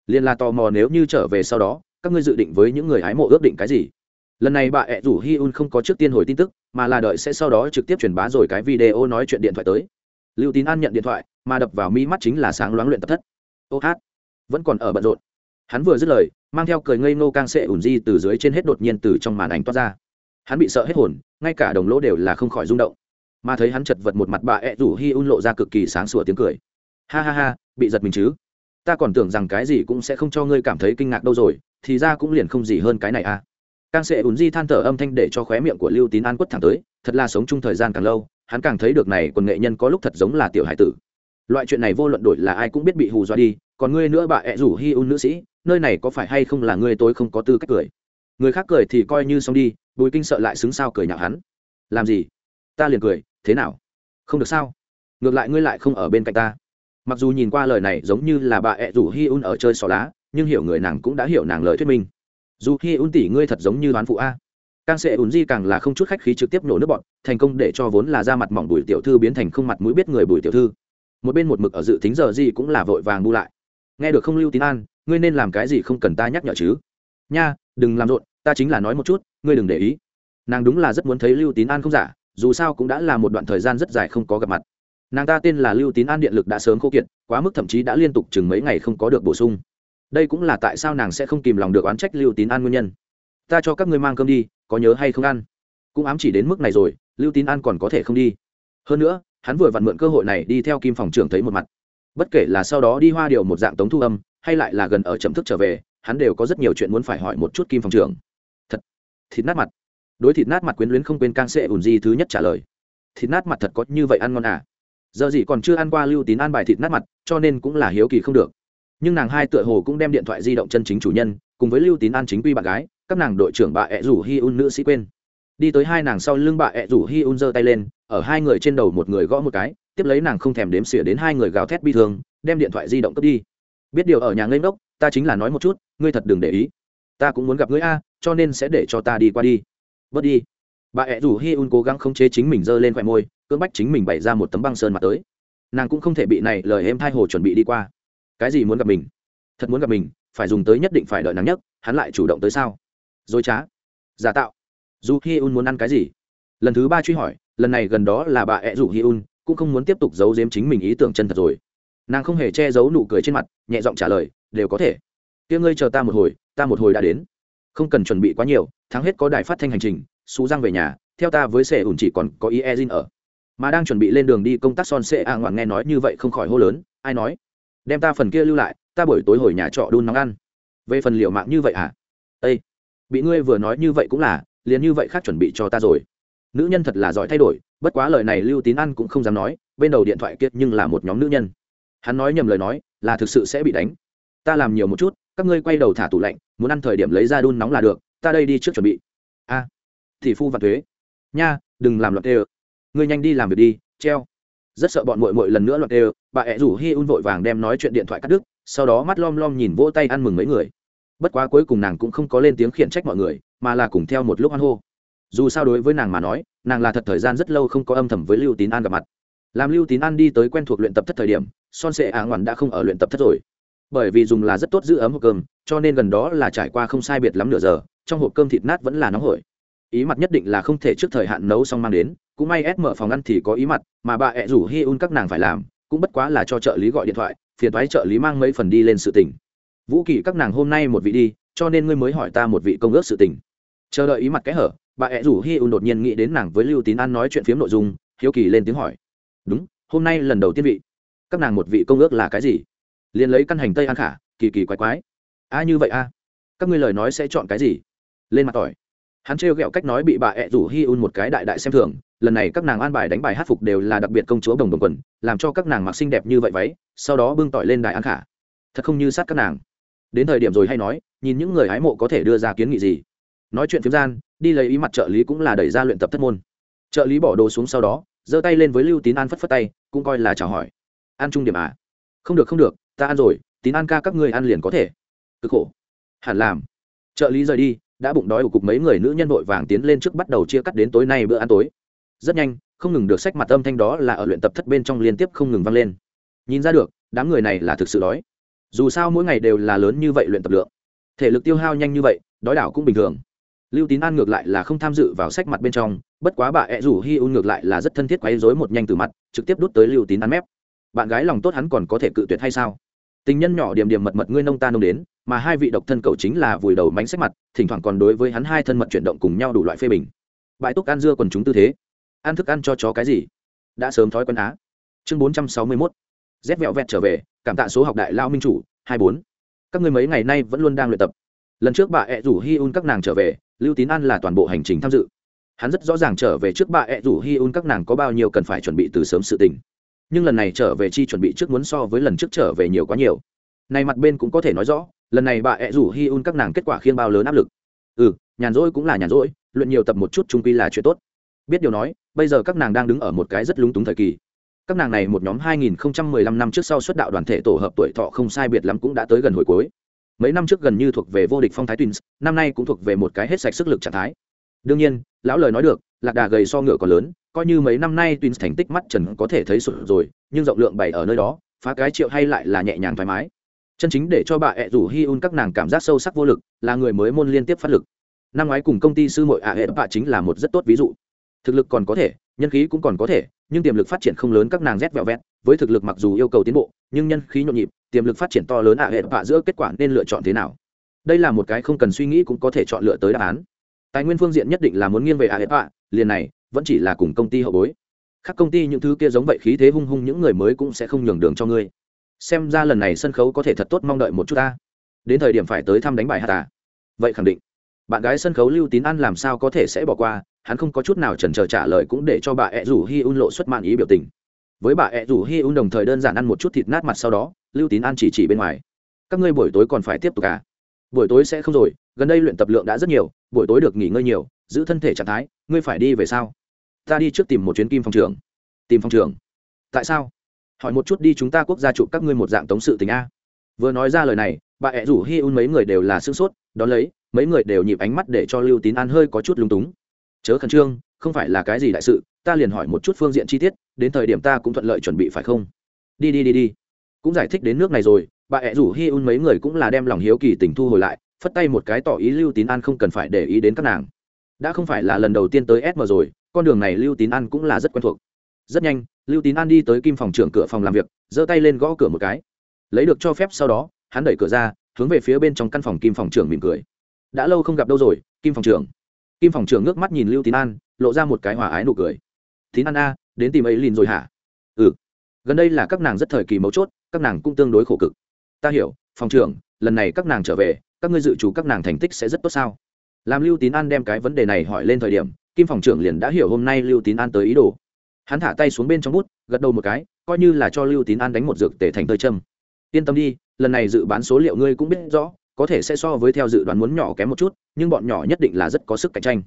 Liền là tò mò nếu như trở về sau đó, các ngươi dự định với những người hái mộ ước định cái gì? Lần này bà ẹ rủ hi un không có trước tiên hồi tin tức, mà là đợi sẽ sau đó trực tiếp truyền bá rồi cái video nói chuyện điện thoại tới. Lưu tín an nhận điện thoại, mà đập vào mi mắt chính là sáng loáng luyện tập thất. Ô hát, vẫn còn ở bận rộn. Hắn vừa dứt lời, mang theo cười ngây ngô càng sệ ủn di từ dưới trên hết đột nhiên từ trong màn ảnh toát ra hắn bị sợ hết hồn, ngay cả đồng lỗ đều là không khỏi rung động. Mà thấy hắn chật vật một mặt bà ẹ rủ hi un lộ ra cực kỳ sáng sủa tiếng cười. Ha ha ha, bị giật mình chứ? Ta còn tưởng rằng cái gì cũng sẽ không cho ngươi cảm thấy kinh ngạc đâu rồi, thì ra cũng liền không gì hơn cái này à. Càng sẽ ùn di than thở âm thanh để cho khóe miệng của lưu tín an quất thẳng tới, thật là sống chung thời gian càng lâu, hắn càng thấy được này quần nghệ nhân có lúc thật giống là tiểu hải tử. Loại chuyện này vô luận đổi là ai cũng biết bị hù dọa đi, còn ngươi nữa bà ẹ rủ hi un nữ sĩ, nơi này có phải hay không là ngươi tôi không có tư cách cười? Người khác cười thì coi như xong đi, bùi kinh sợ lại xứng sao cười nhạo hắn. Làm gì? Ta liền cười, thế nào? Không được sao? Ngược lại ngươi lại không ở bên cạnh ta. Mặc dù nhìn qua lời này giống như là bà ẹ rủ hi un ở chơi xò lá, nhưng hiểu người nàng cũng đã hiểu nàng lời thuyết minh. Dù hi un tỷ ngươi thật giống như đoán phụ a. Càng sẽ ùn di càng là không chút khách khí trực tiếp nổ nước bọn, thành công để cho vốn là da mặt mỏng bùi tiểu thư biến thành không mặt mũi biết người bùi tiểu thư. Một bên một mực ở dự tính giờ gì cũng là vội vàng bu lại. Nghe được không lưu tín an, ngươi nên làm cái gì không cần ta nhắc nhở chứ? Nha, đừng làm rộn ta chính là nói một chút, ngươi đừng để ý. Nàng đúng là rất muốn thấy lưu tín an không giả, dù sao cũng đã là một đoạn thời gian rất dài không có gặp mặt. Nàng ta tên là lưu tín an điện lực đã sớm khô kiệt, quá mức thậm chí đã liên tục chừng mấy ngày không có được bổ sung. Đây cũng là tại sao nàng sẽ không kìm lòng được oán trách lưu tín an nguyên nhân. Ta cho các ngươi mang cơm đi, có nhớ hay không ăn? Cũng ám chỉ đến mức này rồi, lưu tín an còn có thể không đi. Hơn nữa, hắn vừa vặn mượn cơ hội này đi theo kim phòng trưởng thấy một mặt. Bất kể là sau đó đi hoa điều một dạng tống thu âm, hay lại là gần ở chậm thức trở về, hắn đều có rất nhiều chuyện muốn phải hỏi một chút kim phòng trưởng thịt nát mặt. Đối thịt nát mặt quyến luyến không quên càng sẽ ủn di thứ nhất trả lời. Thịt nát mặt thật có như vậy ăn ngon à? Giờ gì còn chưa ăn qua lưu tín ăn bài thịt nát mặt, cho nên cũng là hiếu kỳ không được. Nhưng nàng hai tựa hồ cũng đem điện thoại di động chân chính chủ nhân, cùng với lưu tín an chính quy bạn gái, các nàng đội trưởng bà ẹ rủ hi un nữ sĩ quên. Đi tới hai nàng sau lưng bà ẹ rủ hi un giơ tay lên, ở hai người trên đầu một người gõ một cái, tiếp lấy nàng không thèm đếm xỉa đến hai người gào thét bi thương, đem điện thoại di động cướp đi. Biết điều ở nhà ngây ngốc, ta chính là nói một chút, ngươi thật đừng để ý ta cũng muốn gặp ngươi a, cho nên sẽ để cho ta đi qua đi. Bớt đi. Bà ẹ rủ hi un cố gắng khống chế chính mình giơ lên khoẻ môi, cưỡng bách chính mình bày ra một tấm băng sơn mặt tới. Nàng cũng không thể bị này lời em thai hồ chuẩn bị đi qua. Cái gì muốn gặp mình? Thật muốn gặp mình, phải dùng tới nhất định phải đợi nắng nhất, hắn lại chủ động tới sao? Dối trá. Giả tạo. Dù hi un muốn ăn cái gì? Lần thứ ba truy hỏi, lần này gần đó là bà ẹ rủ hi un, cũng không muốn tiếp tục giấu giếm chính mình ý tưởng chân thật rồi. Nàng không hề che giấu nụ cười trên mặt, nhẹ giọng trả lời, đều có thể kia ngươi chờ ta một hồi, ta một hồi đã đến. Không cần chuẩn bị quá nhiều, thắng hết có đài phát thanh hành trình xú răng về nhà, theo ta với sệ ủn chỉ còn có ý e zin ở. Mà đang chuẩn bị lên đường đi công tác son sệ a ngoạn nghe nói như vậy không khỏi hô lớn, ai nói? Đem ta phần kia lưu lại, ta buổi tối hồi nhà trọ đun nóng ăn. Về phần liệu mạng như vậy à? Ây bị ngươi vừa nói như vậy cũng là, liền như vậy khác chuẩn bị cho ta rồi. Nữ nhân thật là giỏi thay đổi, bất quá lời này lưu tín ăn cũng không dám nói, bên đầu điện thoại kiệt nhưng là một nhóm nữ nhân. Hắn nói nhầm lời nói, là thực sự sẽ bị đánh ta làm nhiều một chút, các ngươi quay đầu thả tủ lạnh, muốn ăn thời điểm lấy ra đun nóng là được, ta đây đi trước chuẩn bị. A, thì phu và thuế. Nha, đừng làm loạn tê ngươi nhanh đi làm việc đi, treo. Rất sợ bọn mội mội lần nữa loạn tê bà ẹ rủ hi un vội vàng đem nói chuyện điện thoại cắt đứt, sau đó mắt lom lom nhìn vỗ tay ăn mừng mấy người. Bất quá cuối cùng nàng cũng không có lên tiếng khiển trách mọi người, mà là cùng theo một lúc ăn hô. Dù sao đối với nàng mà nói, nàng là thật thời gian rất lâu không có âm thầm với lưu tín an gặp mặt. Làm lưu tín an đi tới quen thuộc luyện tập thất thời điểm, son sệ á ngoằn đã không ở luyện tập thất rồi bởi vì dùng là rất tốt giữ ấm hộp cơm, cho nên gần đó là trải qua không sai biệt lắm nửa giờ, trong hộp cơm thịt nát vẫn là nóng hổi. Ý mặt nhất định là không thể trước thời hạn nấu xong mang đến, cũng may ép mở phòng ăn thì có ý mặt, mà bà ẹ rủ hi un các nàng phải làm, cũng bất quá là cho trợ lý gọi điện thoại, phiền thoái trợ lý mang mấy phần đi lên sự tình. Vũ kỳ các nàng hôm nay một vị đi, cho nên ngươi mới hỏi ta một vị công ước sự tình. Chờ đợi ý mặt kẽ hở, bà ẹ rủ hi un đột nhiên nghĩ đến nàng với lưu tín an nói chuyện phiếm nội dung, hiếu kỳ lên tiếng hỏi. Đúng, hôm nay lần đầu tiên vị. Các nàng một vị công ước là cái gì? Liền lấy căn hành tây ăn khả, kỳ kỳ quái quái. A, như vậy a? Các ngươi lời nói sẽ chọn cái gì? Lên mặt tỏi. Hắn trêu ghẹo cách nói bị bà ẹ rủ hi un một cái đại đại xem thường, lần này các nàng an bài đánh bài hát phục đều là đặc biệt công chúa đồng đồng quần, làm cho các nàng mặc xinh đẹp như vậy váy, sau đó bưng tỏi lên đại ăn khả. Thật không như sát các nàng. Đến thời điểm rồi hay nói, nhìn những người hái mộ có thể đưa ra kiến nghị gì. Nói chuyện phiếm gian, đi lấy ý mặt trợ lý cũng là đẩy ra luyện tập thất môn. Trợ lý bỏ đồ xuống sau đó, giơ tay lên với lưu tín an phất phất tay, cũng coi là chào hỏi. Ăn trung điểm à? Không được không được ta ăn rồi, tín an ca các ngươi ăn liền có thể. Cực khổ. Hẳn làm. Trợ lý rời đi, đã bụng đói của cục mấy người nữ nhân vội vàng tiến lên trước bắt đầu chia cắt đến tối nay bữa ăn tối. Rất nhanh, không ngừng được sách mặt âm thanh đó là ở luyện tập thất bên trong liên tiếp không ngừng vang lên. Nhìn ra được, đám người này là thực sự đói. Dù sao mỗi ngày đều là lớn như vậy luyện tập lượng. Thể lực tiêu hao nhanh như vậy, đói đảo cũng bình thường. Lưu tín an ngược lại là không tham dự vào sách mặt bên trong, bất quá bà ẹ rủ hi un ngược lại là rất thân thiết quấy dối một nhanh từ mặt, trực tiếp đút tới lưu tín an mép. Bạn gái lòng tốt hắn còn có thể cự tuyệt hay sao? Tình nhân nhỏ điểm điểm mật mật ngươi nông ta nông đến, mà hai vị độc thân cậu chính là vùi đầu mánh sách mặt, thỉnh thoảng còn đối với hắn hai thân mật chuyển động cùng nhau đủ loại phê bình. Bãi túc ăn dưa quần chúng tư thế. Ăn thức ăn cho chó cái gì? Đã sớm thói quen á. Chương bốn trăm sáu mươi mốt. Rét vẹo vẹt trở về, cảm tạ số học đại lao minh chủ, hai bốn. Các người mấy ngày nay vẫn luôn đang luyện tập. Lần trước bà ẹ rủ hi un các nàng trở về, lưu tín an là toàn bộ hành trình tham dự. Hắn rất rõ ràng trở về trước bà ẹ rủ hi un các nàng có bao nhiêu cần phải chuẩn bị từ sớm sự tình nhưng lần này trở về chi chuẩn bị trước muốn so với lần trước trở về nhiều quá nhiều. Này mặt bên cũng có thể nói rõ, lần này bà ẹ rủ hi un các nàng kết quả khiên bao lớn áp lực. Ừ nhàn rỗi cũng là nhàn rỗi, luyện nhiều tập một chút trung quy là chuyện tốt. Biết điều nói, bây giờ các nàng đang đứng ở một cái rất lúng túng thời kỳ. Các nàng này một nhóm 2015 năm trước sau xuất đạo đoàn thể tổ hợp tuổi thọ không sai biệt lắm cũng đã tới gần hồi cuối. Mấy năm trước gần như thuộc về vô địch phong thái twins, năm nay cũng thuộc về một cái hết sạch sức lực trạng thái. Đương nhiên, lão lời nói được lạc đà gầy so ngựa còn lớn, coi như mấy năm nay tuyến thành tích mắt trần có thể thấy sụt rồi, nhưng rộng lượng bày ở nơi đó, phá cái triệu hay lại là nhẹ nhàng thoải mái. Chân chính để cho bà ẹ rủ hi un các nàng cảm giác sâu sắc vô lực, là người mới môn liên tiếp phát lực. Năm ngoái cùng công ty sư mội ạ hệ bạ chính là một rất tốt ví dụ. Thực lực còn có thể, nhân khí cũng còn có thể, nhưng tiềm lực phát triển không lớn các nàng rét vẹo vẹt, với thực lực mặc dù yêu cầu tiến bộ, nhưng nhân khí nhộn nhịp, tiềm lực phát triển to lớn ạ hệ bạ giữa kết quả nên lựa chọn thế nào? Đây là một cái không cần suy nghĩ cũng có thể chọn lựa tới đáp án tài nguyên phương diện nhất định là muốn nghiêng về ạ hết bạ liền này, vẫn chỉ là cùng công ty hậu bối. Các công ty những thứ kia giống vậy khí thế hung hung những người mới cũng sẽ không nhường đường cho ngươi. Xem ra lần này sân khấu có thể thật tốt mong đợi một chút ta. Đến thời điểm phải tới thăm đánh bài hạ tà vậy khẳng định. Bạn gái sân khấu lưu tín ăn làm sao có thể sẽ bỏ qua, hắn không có chút nào chần chờ trả lời cũng để cho bà ẹ rủ hi un lộ xuất mạn ý biểu tình. Với bà ẹ rủ hi un đồng thời đơn giản ăn một chút thịt nát mặt sau đó, lưu tín ăn chỉ chỉ bên ngoài. Các ngươi buổi tối còn phải tiếp tục à? Buổi tối sẽ không rồi, gần đây luyện tập lượng đã rất nhiều, buổi tối được nghỉ ngơi nhiều, giữ thân thể trạng thái, ngươi phải đi về sao? Ta đi trước tìm một chuyến kim phòng trường. Tìm phòng trường? Tại sao? Hỏi một chút đi chúng ta quốc gia chụp các ngươi một dạng tống sự tình a. Vừa nói ra lời này, bà ẹ rủ hi un mấy người đều là sương sốt, đón lấy, mấy người đều nhịp ánh mắt để cho lưu tín an hơi có chút lung túng. Chớ khẩn trương, không phải là cái gì đại sự, ta liền hỏi một chút phương diện chi tiết, đến thời điểm ta cũng thuận lợi chuẩn bị phải không? Đi đi đi đi. Cũng giải thích đến nước này rồi bà ẹ rủ hi un mấy người cũng là đem lòng hiếu kỳ tình thu hồi lại, phất tay một cái tỏ ý lưu tín an không cần phải để ý đến các nàng. Đã không phải là lần đầu tiên tới sm rồi, con đường này lưu tín an cũng là rất quen thuộc. Rất nhanh, lưu tín an đi tới kim phòng trưởng cửa phòng làm việc, giơ tay lên gõ cửa một cái. Lấy được cho phép sau đó, hắn đẩy cửa ra, hướng về phía bên trong căn phòng kim phòng trưởng mỉm cười. Đã lâu không gặp đâu rồi, kim phòng trưởng. Kim phòng trưởng ngước mắt nhìn lưu tín an, lộ ra một cái hòa ái nụ cười. Tín an a, đến tìm ấy lìn rồi hả? Ừ. Gần đây là các nàng rất thời kỳ mấu chốt, các nàng cũng tương đối khổ cực ta hiểu, phòng trưởng, lần này các nàng trở về, các ngươi dự trù các nàng thành tích sẽ rất tốt sao? Làm lưu tín an đem cái vấn đề này hỏi lên thời điểm, kim phòng trưởng liền đã hiểu hôm nay lưu tín an tới ý đồ. Hắn thả tay xuống bên trong bút, gật đầu một cái, coi như là cho lưu tín an đánh một dược tể thành tơi châm. Yên tâm đi, lần này dự bán số liệu ngươi cũng biết rõ, có thể sẽ so với theo dự đoán muốn nhỏ kém một chút, nhưng bọn nhỏ nhất định là rất có sức cạnh tranh.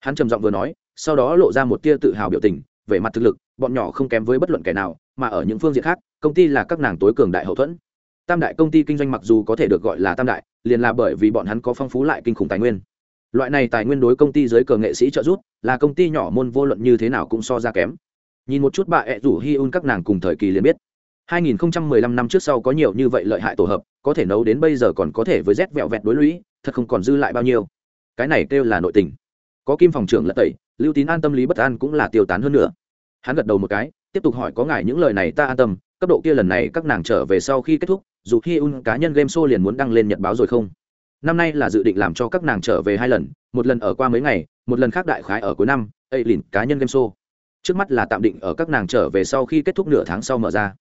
Hắn trầm giọng vừa nói, sau đó lộ ra một tia tự hào biểu tình về mặt thực lực, bọn nhỏ không kém với bất luận kẻ nào, mà ở những phương diện khác, công ty là các nàng tối cường đại hậu thuẫn tam đại công ty kinh doanh mặc dù có thể được gọi là tam đại, liền là bởi vì bọn hắn có phong phú lại kinh khủng tài nguyên. Loại này tài nguyên đối công ty giới cờ nghệ sĩ trợ giúp, là công ty nhỏ môn vô luận như thế nào cũng so ra kém. Nhìn một chút bà ẹ rủ hi un các nàng cùng thời kỳ liền biết. 2015 năm trước sau có nhiều như vậy lợi hại tổ hợp, có thể nấu đến bây giờ còn có thể với rét vẹo vẹt đối lũy, thật không còn dư lại bao nhiêu. Cái này kêu là nội tình. Có kim phòng trưởng lật tẩy, lưu tín an tâm lý bất an cũng là tiêu tán hơn nữa. Hắn gật đầu một cái, tiếp tục hỏi có ngài những lời này ta an tâm cấp độ kia lần này các nàng trở về sau khi kết thúc, dù khi un cá nhân game show liền muốn đăng lên nhật báo rồi không? Năm nay là dự định làm cho các nàng trở về hai lần, một lần ở qua mấy ngày, một lần khác đại khái ở cuối năm, ấy lìn cá nhân game show. Trước mắt là tạm định ở các nàng trở về sau khi kết thúc nửa tháng sau mở ra.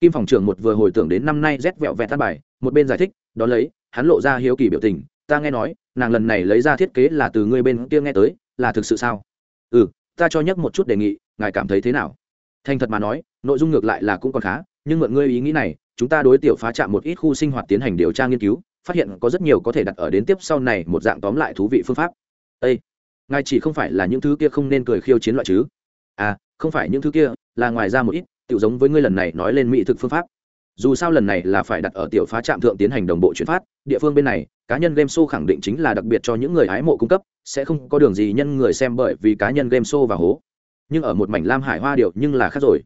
Kim phòng trưởng một vừa hồi tưởng đến năm nay rét vẹo vẹt tan bài, một bên giải thích, đó lấy, hắn lộ ra hiếu kỳ biểu tình, ta nghe nói, nàng lần này lấy ra thiết kế là từ ngươi bên kia nghe tới, là thực sự sao? Ừ ta cho nhắc một chút đề nghị, ngài cảm thấy thế nào? Thành thật mà nói, nội dung ngược lại là cũng còn khá, nhưng mượn ngươi ý nghĩ này, chúng ta đối tiểu phá chạm một ít khu sinh hoạt tiến hành điều tra nghiên cứu, phát hiện có rất nhiều có thể đặt ở đến tiếp sau này một dạng tóm lại thú vị phương pháp. Â ngài chỉ không phải là những thứ kia không nên cười khiêu chiến loại chứ? À không phải những thứ kia, là ngoài ra một ít tự giống với ngươi lần này nói lên mỹ thực phương pháp. Dù sao lần này là phải đặt ở tiểu phá trạm thượng tiến hành đồng bộ chuyển phát, địa phương bên này, cá nhân game show khẳng định chính là đặc biệt cho những người hái mộ cung cấp, sẽ không có đường gì nhân người xem bởi vì cá nhân game show và hố nhưng ở một mảnh lam hải hoa điệu nhưng là khác rồi.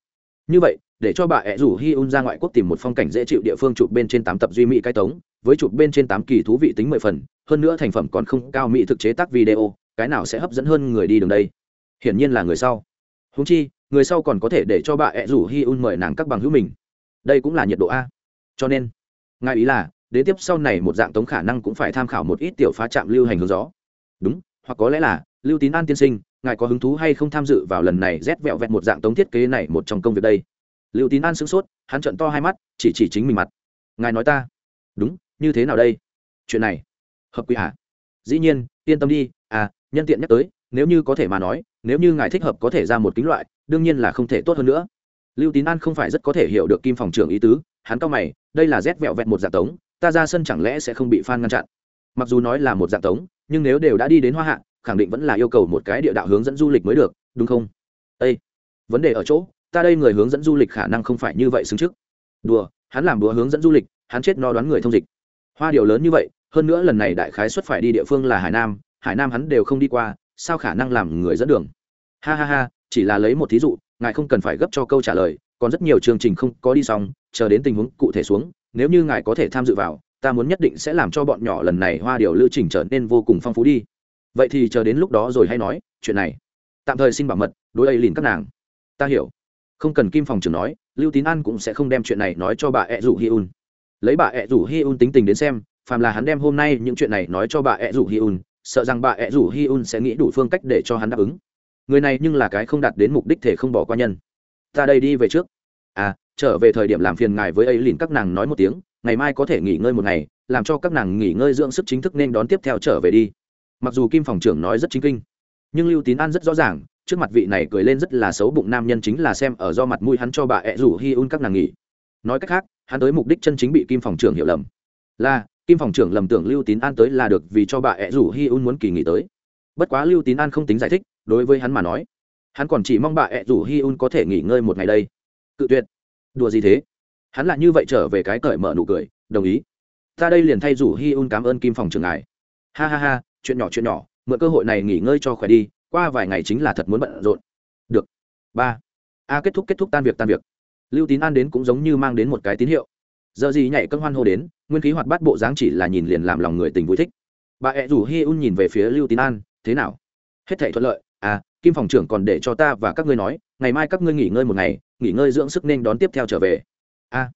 Như vậy, để cho bà ẹ rủ hi un ra ngoại quốc tìm một phong cảnh dễ chịu địa phương chụp bên trên tám tập duy mỹ cái tống, với chụp bên trên tám kỳ thú vị tính mười phần, hơn nữa thành phẩm còn không cao mỹ thực chế tác video, cái nào sẽ hấp dẫn hơn người đi đường đây? Hiển nhiên là người sau. Húng chi, người sau còn có thể để cho bà ẹ rủ hi un mời nàng các bằng hữu mình. Đây cũng là nhiệt độ a. Cho nên, ngài ý là đến tiếp sau này một dạng tống khả năng cũng phải tham khảo một ít tiểu phá trạm lưu hành hướng gió. Đúng, hoặc có lẽ là, lưu tín an tiên sinh ngài có hứng thú hay không tham dự vào lần này rét vẹo vẹt một dạng tống thiết kế này một trong công việc đây? Lưu tín an sửng sốt, hắn trận to hai mắt, chỉ chỉ chính mình mặt. Ngài nói ta. Đúng, như thế nào đây? Chuyện này. Hợp quy hả dĩ nhiên, yên tâm đi à nhân tiện nhắc tới, nếu như có thể mà nói, nếu như ngài thích hợp có thể ra một kính loại, đương nhiên là không thể tốt hơn nữa. Lưu tín an không phải rất có thể hiểu được kim phòng trưởng ý tứ, hắn cao mày, đây là rét vẹo vẹt một dạng tống, ta ra sân chẳng lẽ sẽ không bị f ngăn chặn? Mặc dù nói là một dạng tống, nhưng nếu đều đã đi đến hoa hạ khẳng định vẫn là yêu cầu một cái địa đạo hướng dẫn du lịch mới được, đúng không? Â vấn đề ở chỗ, ta đây người hướng dẫn du lịch khả năng không phải như vậy xứng trước. Đùa, hắn làm đùa hướng dẫn du lịch, hắn chết no đoán người thông dịch. Hoa điều lớn như vậy, hơn nữa lần này đại khái xuất phải đi địa phương là hải nam hải nam hắn đều không đi qua, sao khả năng làm người dẫn đường? Ha ha ha, chỉ là lấy một thí dụ, ngài không cần phải gấp cho câu trả lời, còn rất nhiều chương trình không có đi xong, chờ đến tình huống cụ thể xuống, nếu như ngài có thể tham dự vào, ta muốn nhất định sẽ làm cho bọn nhỏ lần này hoa điều lưu trình trở nên vô cùng phong phú đi vậy thì chờ đến lúc đó rồi hay nói, chuyện này. Tạm thời xin bảo mật, đối ấy liền các nàng. Ta hiểu. Không cần kim phòng trưởng nói, lưu tín an cũng sẽ không đem chuyện này nói cho bà ẹ rủ hi un. Lấy bà ẹ rủ hi un tính tình đến xem, phàm là hắn đem hôm nay những chuyện này nói cho bà ẹ rủ hi un, sợ rằng bà ẹ rủ hi un sẽ nghĩ đủ phương cách để cho hắn đáp ứng. Người này nhưng là cái không đạt đến mục đích thể không bỏ qua nhân. Ta đây đi về trước. À trở về thời điểm làm phiền ngài với ấy liền các nàng nói một tiếng, ngày mai có thể nghỉ ngơi một ngày, làm cho các nàng nghỉ ngơi dưỡng sức chính thức nên đón tiếp theo trở về đi mặc dù kim phòng trưởng nói rất chính kinh, nhưng lưu tín an rất rõ ràng, trước mặt vị này cười lên rất là xấu bụng nam nhân chính là xem ở do mặt mũi hắn cho bà ẹ rủ hi un các nàng nghỉ. Nói cách khác, hắn tới mục đích chân chính bị kim phòng trưởng hiểu lầm. Là, kim phòng trưởng lầm tưởng lưu tín an tới là được vì cho bà ẹ rủ hi un muốn kỳ nghỉ tới. Bất quá lưu tín an không tính giải thích, đối với hắn mà nói, hắn còn chỉ mong bà ẹ rủ hi un có thể nghỉ ngơi một ngày đây. Cự tuyệt. Đùa gì thế? Hắn lại như vậy trở về cái cởi mở nụ cười, đồng ý. Ta đây liền thay rủ hi un cảm ơn kim phòng trưởng ngài. Ha ha ha chuyện nhỏ chuyện nhỏ mượn cơ hội này nghỉ ngơi cho khỏe đi qua vài ngày chính là thật muốn bận rộn. Được. Ba. A kết thúc kết thúc tan việc tan việc. Lưu tín an đến cũng giống như mang đến một cái tín hiệu. Giờ gì nhảy cân hoan hô đến nguyên khí hoạt bát bộ dáng chỉ là nhìn liền làm lòng người tình vui thích. Bà ẹ rủ hi un nhìn về phía lưu tín an thế nào? Hết thể thuận lợi? À kim phòng trưởng còn để cho ta và các ngươi nói ngày mai các ngươi nghỉ ngơi một ngày nghỉ ngơi dưỡng sức nên đón tiếp theo trở về. A à,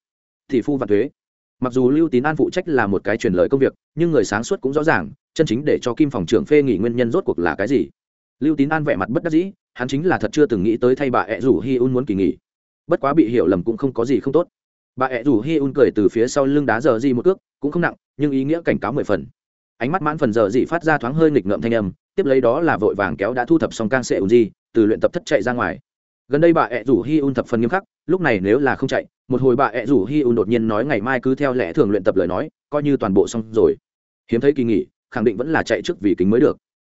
thì phu và thuế mặc dù lưu tín an phụ trách là một cái truyền lời công việc, nhưng người sáng suốt cũng rõ ràng, chân chính để cho kim phòng trưởng phê nghỉ nguyên nhân rốt cuộc là cái gì. Lưu tín an vẻ mặt bất đắc dĩ, hắn chính là thật chưa từng nghĩ tới thay bà ẹ rủ hi un muốn kỳ nghỉ. Bất quá bị hiểu lầm cũng không có gì không tốt. Bà ẹ rủ hi un cười từ phía sau lưng đá giờ gì một cước, cũng không nặng, nhưng ý nghĩa cảnh cáo mười phần. Ánh mắt mãn phần giờ gì phát ra thoáng hơi nghịch ngợm thanh âm, tiếp lấy đó là vội vàng kéo đã thu thập xong can sệ ùn di, từ luyện tập thất chạy ra ngoài gần đây bà ẹ rủ hi un thập phần nghiêm khắc, lúc này nếu là không chạy, một hồi bà ẹ rủ hi un đột nhiên nói ngày mai cứ theo lẽ thường luyện tập lời nói, coi như toàn bộ xong rồi. Hiếm thấy kỳ nghỉ, khẳng định vẫn là chạy trước vì kính mới được.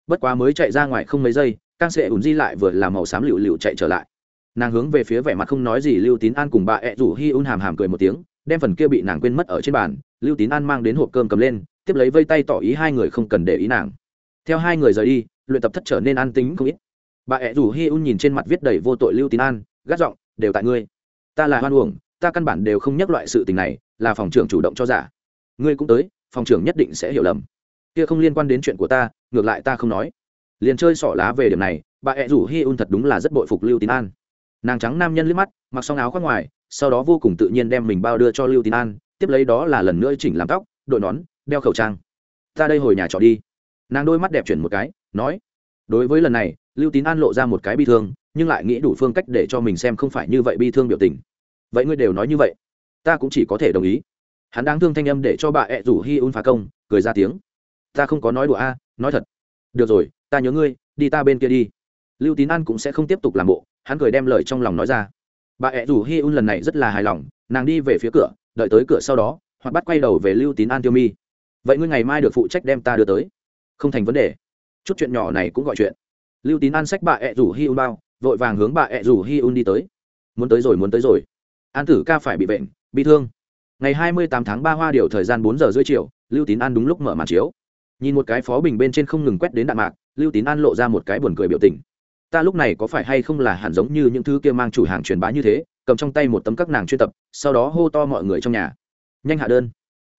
Bất quá mới chạy ra ngoài không mấy giây càng sẽ ùn di lại vừa làm màu xám lựu lựu chạy trở lại. Nàng hướng về phía vẻ mặt không nói gì lưu tín an cùng bà ẹ rủ hi un hàm hàm cười một tiếng, đem phần kia bị nàng quên mất ở trên bàn, lưu tín an mang đến hộp cơm cầm lên, tiếp lấy vây tay tỏ ý hai người không cần để ý nàng. Theo hai người rời đi, luyện tập thất trở nên an tính không ít bà ẹ rủ hi un nhìn trên mặt viết đầy vô tội lưu tín an, gắt giọng, đều tại ngươi. Ta là hoan uổng, ta căn bản đều không nhắc loại sự tình này, là phòng trưởng chủ động cho giả. Ngươi cũng tới, phòng trưởng nhất định sẽ hiểu lầm. Kia không liên quan đến chuyện của ta, ngược lại ta không nói. Liền chơi xỏ lá về điểm này, bà ẹ rủ hi un thật đúng là rất bội phục lưu tín an. Nàng trắng nam nhân liếc mắt, mặc xong áo khoác ngoài, sau đó vô cùng tự nhiên đem mình bao đưa cho lưu tín an, tiếp lấy đó là lần nữa chỉnh làm tóc, đội nón, đeo khẩu trang. Ta đây hồi nhà trọ đi. Nàng đôi mắt đẹp chuyển một cái, nói, đối với lần này lưu tín an lộ ra một cái bi thương, nhưng lại nghĩ đủ phương cách để cho mình xem không phải như vậy bi thương biểu tình. Vậy ngươi đều nói như vậy, ta cũng chỉ có thể đồng ý. Hắn đang thương thanh âm để cho bà ẹ rủ hi un phá công, cười ra tiếng. Ta không có nói đùa a, nói thật. Được rồi, ta nhớ ngươi, đi ta bên kia đi. Lưu tín an cũng sẽ không tiếp tục làm bộ, hắn cười đem lời trong lòng nói ra. Bà ẹ rủ hi un lần này rất là hài lòng, nàng đi về phía cửa, đợi tới cửa sau đó, hoặc bắt quay đầu về lưu tín an tiêu mi. Vậy ngươi ngày mai được phụ trách đem ta đưa tới. Không thành vấn đề. Chút chuyện nhỏ này cũng gọi chuyện lưu tín an sách bà ẹ rủ hi un bao, vội vàng hướng bà ẹ rủ hi un đi tới. Muốn tới rồi, muốn tới rồi. An tử ca phải bị bệnh, bị thương. Ngày hai mươi tám tháng ba hoa điều thời gian bốn giờ rưỡi chiều, lưu tín an đúng lúc mở màn chiếu. Nhìn một cái phó bình bên trên không ngừng quét đến đạn mạc, lưu tín an lộ ra một cái buồn cười biểu tình. Ta lúc này có phải hay không là hẳn giống như những thứ kia mang chủ hàng truyền bá như thế, cầm trong tay một tấm các nàng chuyên tập, sau đó hô to mọi người trong nhà. Nhanh hạ đơn.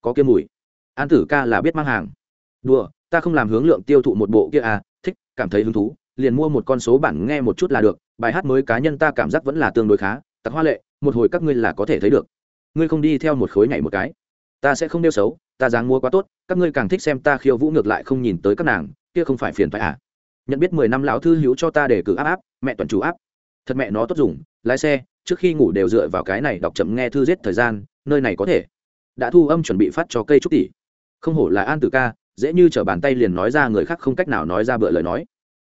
Có kia mùi. An tử ca là biết mang hàng. Đùa, ta không làm hướng lượng tiêu thụ một bộ kia à thích, cảm thấy hứng thú liền mua một con số bản nghe một chút là được, bài hát mới cá nhân ta cảm giác vẫn là tương đối khá, tặc hoa lệ, một hồi các ngươi là có thể thấy được. Ngươi không đi theo một khối nhảy một cái. Ta sẽ không đeo xấu, ta dáng mua quá tốt, các ngươi càng thích xem ta khiêu vũ ngược lại không nhìn tới các nàng, kia không phải phiền phải à? Nhận biết mười năm lão thư hữu cho ta để cử áp áp, mẹ toàn chủ áp. Thật mẹ nó tốt dùng, lái xe, trước khi ngủ đều dựa vào cái này đọc chậm nghe thư giết thời gian, nơi này có thể. Đã thu âm chuẩn bị phát cho cây trúc tỷ. Không hổ là an tử ca, dễ như t bàn tay liền nói ra người khác không cách nào nói ra bựa lời nói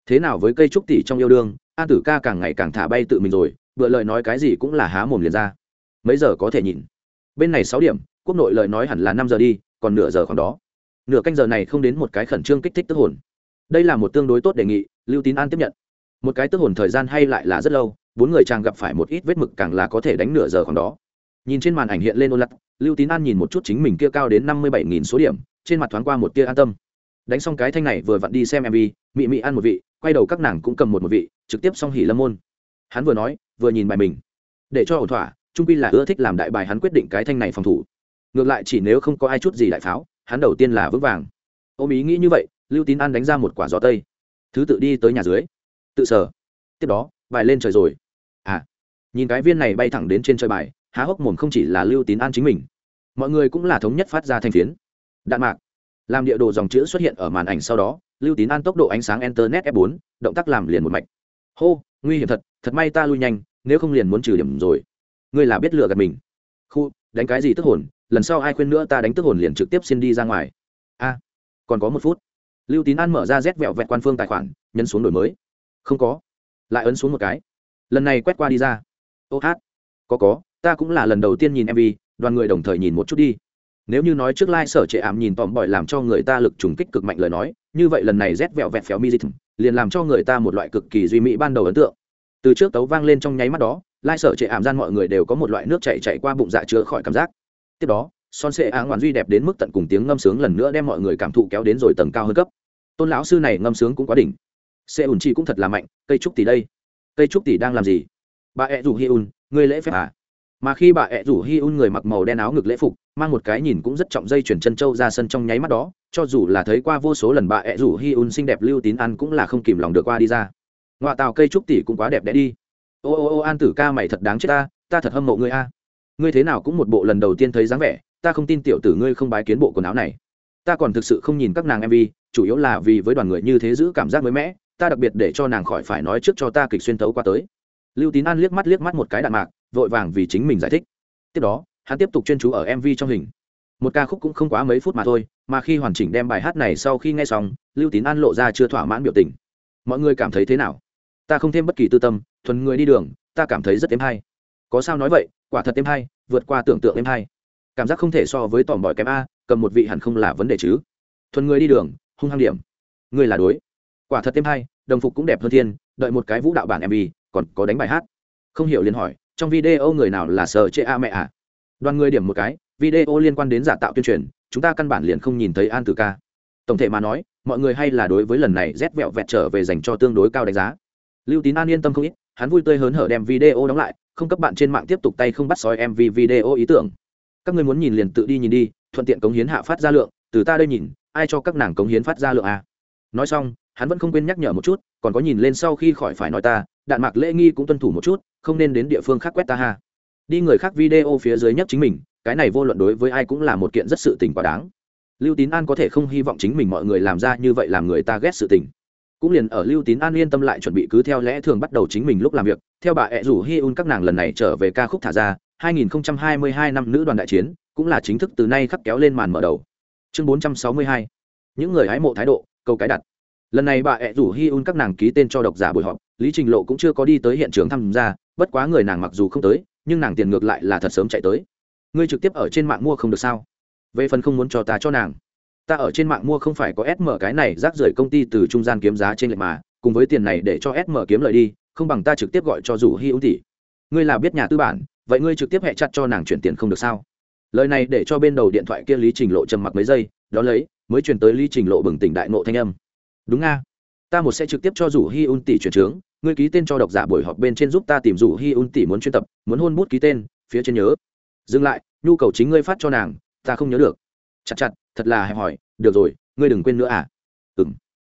thế nào với cây trúc tỷ trong yêu đương an tử ca càng ngày càng thả bay tự mình rồi bựa lời nói cái gì cũng là há mồm liền ra. Mấy giờ có thể nhìn? Bên này sáu điểm, quốc nội lời nói hẳn là năm giờ đi, còn nửa giờ còn đó. Nửa canh giờ này không đến một cái khẩn trương kích thích tức hồn. Đây là một tương đối tốt đề nghị, lưu tín an tiếp nhận. Một cái tức hồn thời gian hay lại là rất lâu, bốn người chàng gặp phải một ít vết mực càng là có thể đánh nửa giờ khoảng đó. Nhìn trên màn ảnh hiện lên ôn lặt lưu tín an nhìn một chút chính mình kia cao đến năm mươi bảy nghìn số điểm, trên mặt thoáng qua một tia an tâm. Đánh xong cái thanh này vừa vặn đi xem mv mị mị ăn một vị quay đầu các nàng cũng cầm một một vị, trực tiếp xong hỉ lâm môn. Hắn vừa nói, vừa nhìn bài mình. Để cho ổn thỏa, trung pi là ưa thích làm đại bài hắn quyết định cái thanh này phòng thủ. Ngược lại chỉ nếu không có ai chút gì đại pháo, hắn đầu tiên là vững vàng. Ôm ý nghĩ như vậy, lưu tín an đánh ra một quả gió tây. Thứ tự đi tới nhà dưới. Tự sở tiếp đó, bài lên trời rồi. À nhìn cái viên này bay thẳng đến trên trời bài, há hốc mồm không chỉ là lưu tín an chính mình. Mọi người cũng là thống nhất phát ra thành phiến. Đạn mạc làm địa đồ dòng chữ xuất hiện ở màn ảnh sau đó, lưu tín an tốc độ ánh sáng internet f 4 động tác làm liền một mạch. Hô, nguy hiểm thật thật may ta lui nhanh, nếu không liền muốn trừ điểm rồi. Ngươi là biết lựa gạt mình. Khu, đánh cái gì tức hồn, lần sau ai khuyên nữa ta đánh tức hồn liền trực tiếp xin đi ra ngoài. A, còn có một phút. Lưu tín an mở ra rét vẹo vẹn quan phương tài khoản, nhấn xuống đổi mới. Không có. Lại ấn xuống một cái. Lần này quét qua đi ra. Ô hát. Có có, ta cũng là lần đầu tiên nhìn mv đoàn người đồng thời nhìn một chút đi nếu như nói trước lai、like、sở trệ ảm nhìn tòm bòi làm cho người ta lực trùng kích cực mạnh lời nói, như vậy lần này rét vẹo vẹt phéo mi dịch liền làm cho người ta một loại cực kỳ duy mỹ ban đầu ấn tượng. Từ trước tấu vang lên trong nháy mắt đó, lai、like、sở trệ ảm gian mọi người đều có một loại nước chạy chạy qua bụng dạ chữa khỏi cảm giác. Tiếp đó, son sệ á ngoạn duy đẹp đến mức tận cùng tiếng ngâm sướng lần nữa đem mọi người cảm thụ kéo đến rồi tầng cao hơn cấp. Tôn lão sư này ngâm sướng cũng quá đỉnh. Sệ ủn chi cũng thật là mạnh, cây trúc tỷ đây. Cây trúc tỷ đang làm gì? Bà ẹ rủ hi ùn người lễ phép à? Mà khi bà ẹ rủ hi un người mặc màu đen áo ngực lễ phục, mang một cái nhìn cũng rất trọng dây chuyển chân trâu ra sân trong nháy mắt đó, cho dù là thấy qua vô số lần bà ẹ rủ hi un xinh đẹp lưu tín ăn cũng là không kìm lòng được qua đi ra. Ngoại tàu cây trúc tỷ cũng quá đẹp đẽ đi. Ô ô ô an tử ca mày thật đáng chết ta ta thật hâm mộ ngươi a. Ngươi thế nào cũng một bộ lần đầu tiên thấy dáng vẻ, ta không tin tiểu tử ngươi không bái kiến bộ quần áo này. Ta còn thực sự không nhìn các nàng mv chủ yếu là vì với đoàn người như thế giữ cảm giác mới mẻ, ta đặc biệt để cho nàng khỏi phải nói trước cho ta kịch xuyên tấu qua tới. Lưu tín an liếc mắt liếc mắt một cái đạn mạc vội vàng vì chính mình giải thích. Tiếp đó, hắn tiếp tục chuyên chú ở mv trong hình. Một ca khúc cũng không quá mấy phút mà thôi, mà khi hoàn chỉnh đem bài hát này sau khi nghe xong, lưu tín an lộ ra chưa thỏa mãn biểu tình. Mọi người cảm thấy thế nào? Ta không thêm bất kỳ tư tâm, thuần người đi đường, ta cảm thấy rất êm hay. Có sao nói vậy, quả thật êm hay, vượt qua tưởng tượng êm hay. Cảm giác không thể so với tỏm bỏi kém a, cầm một vị hẳn không là vấn đề chứ. Thuần người đi đường, hung hăng điểm. Người là đối. Quả thật êm hay, đồng phục cũng đẹp hơn thiên, đợi một cái vũ đạo bản mv còn có đánh bài hát. Không hiểu liền hỏi trong video người nào là sợ chê a mẹ à? Đoàn người điểm một cái, video liên quan đến giả tạo tuyên truyền, chúng ta căn bản liền không nhìn thấy an tử ca. Tổng thể mà nói, mọi người hay là đối với lần này rét vẹo vẹt trở về dành cho tương đối cao đánh giá. Lưu tín an yên tâm không ít, hắn vui tươi hớn hở đem video đóng lại, không cấp bạn trên mạng tiếp tục tay không bắt sói mv video ý tưởng. Các ngươi muốn nhìn liền tự đi nhìn đi, thuận tiện cống hiến hạ phát ra lượng, từ ta đây nhìn, ai cho các nàng cống hiến phát ra lượng à? nói xong, hắn vẫn không quên nhắc nhở một chút, còn có nhìn lên sau khi khỏi phải nói ta, đạn mạc lễ nghi cũng tuân thủ một chút không nên đến địa phương khác quét ta ha. Đi người khác video phía dưới nhất chính mình, cái này vô luận đối với ai cũng là một kiện rất sự tình quá đáng. Lưu tín an có thể không hy vọng chính mình mọi người làm ra như vậy làm người ta ghét sự tình. Cũng liền ở lưu tín an yên tâm lại chuẩn bị cứ theo lẽ thường bắt đầu chính mình lúc làm việc, theo bà ẹ rủ hi un các nàng lần này trở về ca khúc thả ra 2022 năm nữ đoàn đại chiến, cũng là chính thức từ nay khắc kéo lên màn mở đầu. Chương 462 những người hái mộ thái độ, câu cái đặt. Lần này bà ẹ rủ hi un các nàng ký tên cho độc giả buổi họp lý trình lộ cũng chưa có đi tới hiện trường tham gia, bất quá người nàng mặc dù không tới, nhưng nàng tiền ngược lại là thật sớm chạy tới. Ngươi trực tiếp ở trên mạng mua không được sao? Về phần không muốn cho ta cho nàng. Ta ở trên mạng mua không phải có sm cái này rác rưởi công ty từ trung gian kiếm giá trên lệch mà, cùng với tiền này để cho sm kiếm lợi đi, không bằng ta trực tiếp gọi cho rủ hi ưu tỷ ngươi là biết nhà tư bản, vậy ngươi trực tiếp hẹ chặt cho nàng chuyển tiền không được sao? Lời này để cho bên đầu điện thoại kia lý trình lộ trầm mặc mấy giây, đó lấy, mới chuyển tới lý trình lộ bừng tỉnh đại nộ thanh âm. Đúng nga ta một sẽ trực tiếp cho rủ hi un tỷ chuyển trướng ngươi ký tên cho độc giả buổi họp bên trên giúp ta tìm rủ hi un tỷ muốn chuyên tập, muốn hôn bút ký tên, phía trên nhớ. Dừng lại, nhu cầu chính ngươi phát cho nàng, ta không nhớ được. Chặt chặt, thật là hẹp hỏi được rồi, ngươi đừng quên nữa à. Ừ m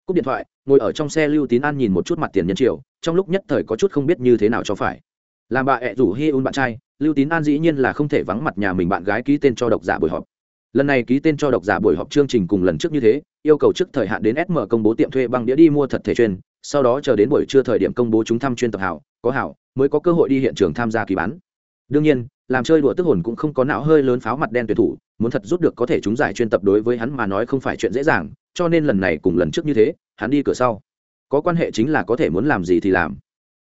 cúp điện thoại, ngồi ở trong xe lưu tín an nhìn một chút mặt tiền nhân triệu trong lúc nhất thời có chút không biết như thế nào cho phải. Làm bà ẹ rủ hi un bạn trai, lưu tín an dĩ nhiên là không thể vắng mặt nhà mình bạn gái ký tên cho độc giả buổi họp. Lần này ký tên cho độc giả buổi họp chương trình cùng lần trước như thế, yêu cầu trước thời hạn đến sm công bố tiệm thuê băng đĩa đi mua thật thể chuyên sau đó chờ đến buổi trưa thời điểm công bố chúng thăm chuyên tập hảo, có hảo, mới có cơ hội đi hiện trường tham gia kỳ bán. Đương nhiên, làm chơi đùa tức hồn cũng không có não hơi lớn pháo mặt đen tuyệt thủ, muốn thật rút được có thể chúng giải chuyên tập đối với hắn mà nói không phải chuyện dễ dàng, cho nên lần này cùng lần trước như thế, hắn đi cửa sau. Có quan hệ chính là có thể muốn làm gì thì làm.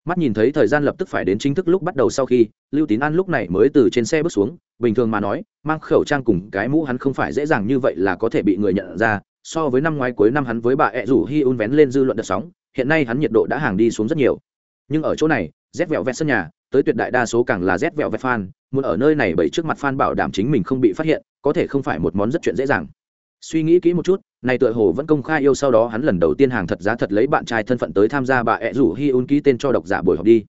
Mắt nhìn thấy thời gian lập tức phải đến chính thức lúc bắt đầu sau khi, lưu tín an lúc này mới từ trên xe bước xuống, bình thường mà nói, mang khẩu trang cùng cái mũ hắn không phải dễ dàng như vậy là có thể bị người nhận ra, so với năm ngoái cuối năm hắn với bà ẹ rủ hi un vén lên dư luận đợt sóng hiện nay hắn nhiệt độ đã hàng đi xuống rất nhiều. Nhưng ở chỗ này rét vẹo vẹt sân nhà, tới tuyệt đại đa số càng là rét vẹo vẹt fan, muốn ở nơi này bởi trước mặt fan bảo đảm chính mình không bị phát hiện, có thể không phải một món rất chuyện dễ dàng. Suy nghĩ kỹ một chút, này tựa hồ vẫn công khai yêu sau đó hắn lần đầu tiên hàng thật giá thật lấy bạn trai thân phận tới tham gia bà ẹ rủ hi un ký tên cho độc giả buổi họp đi.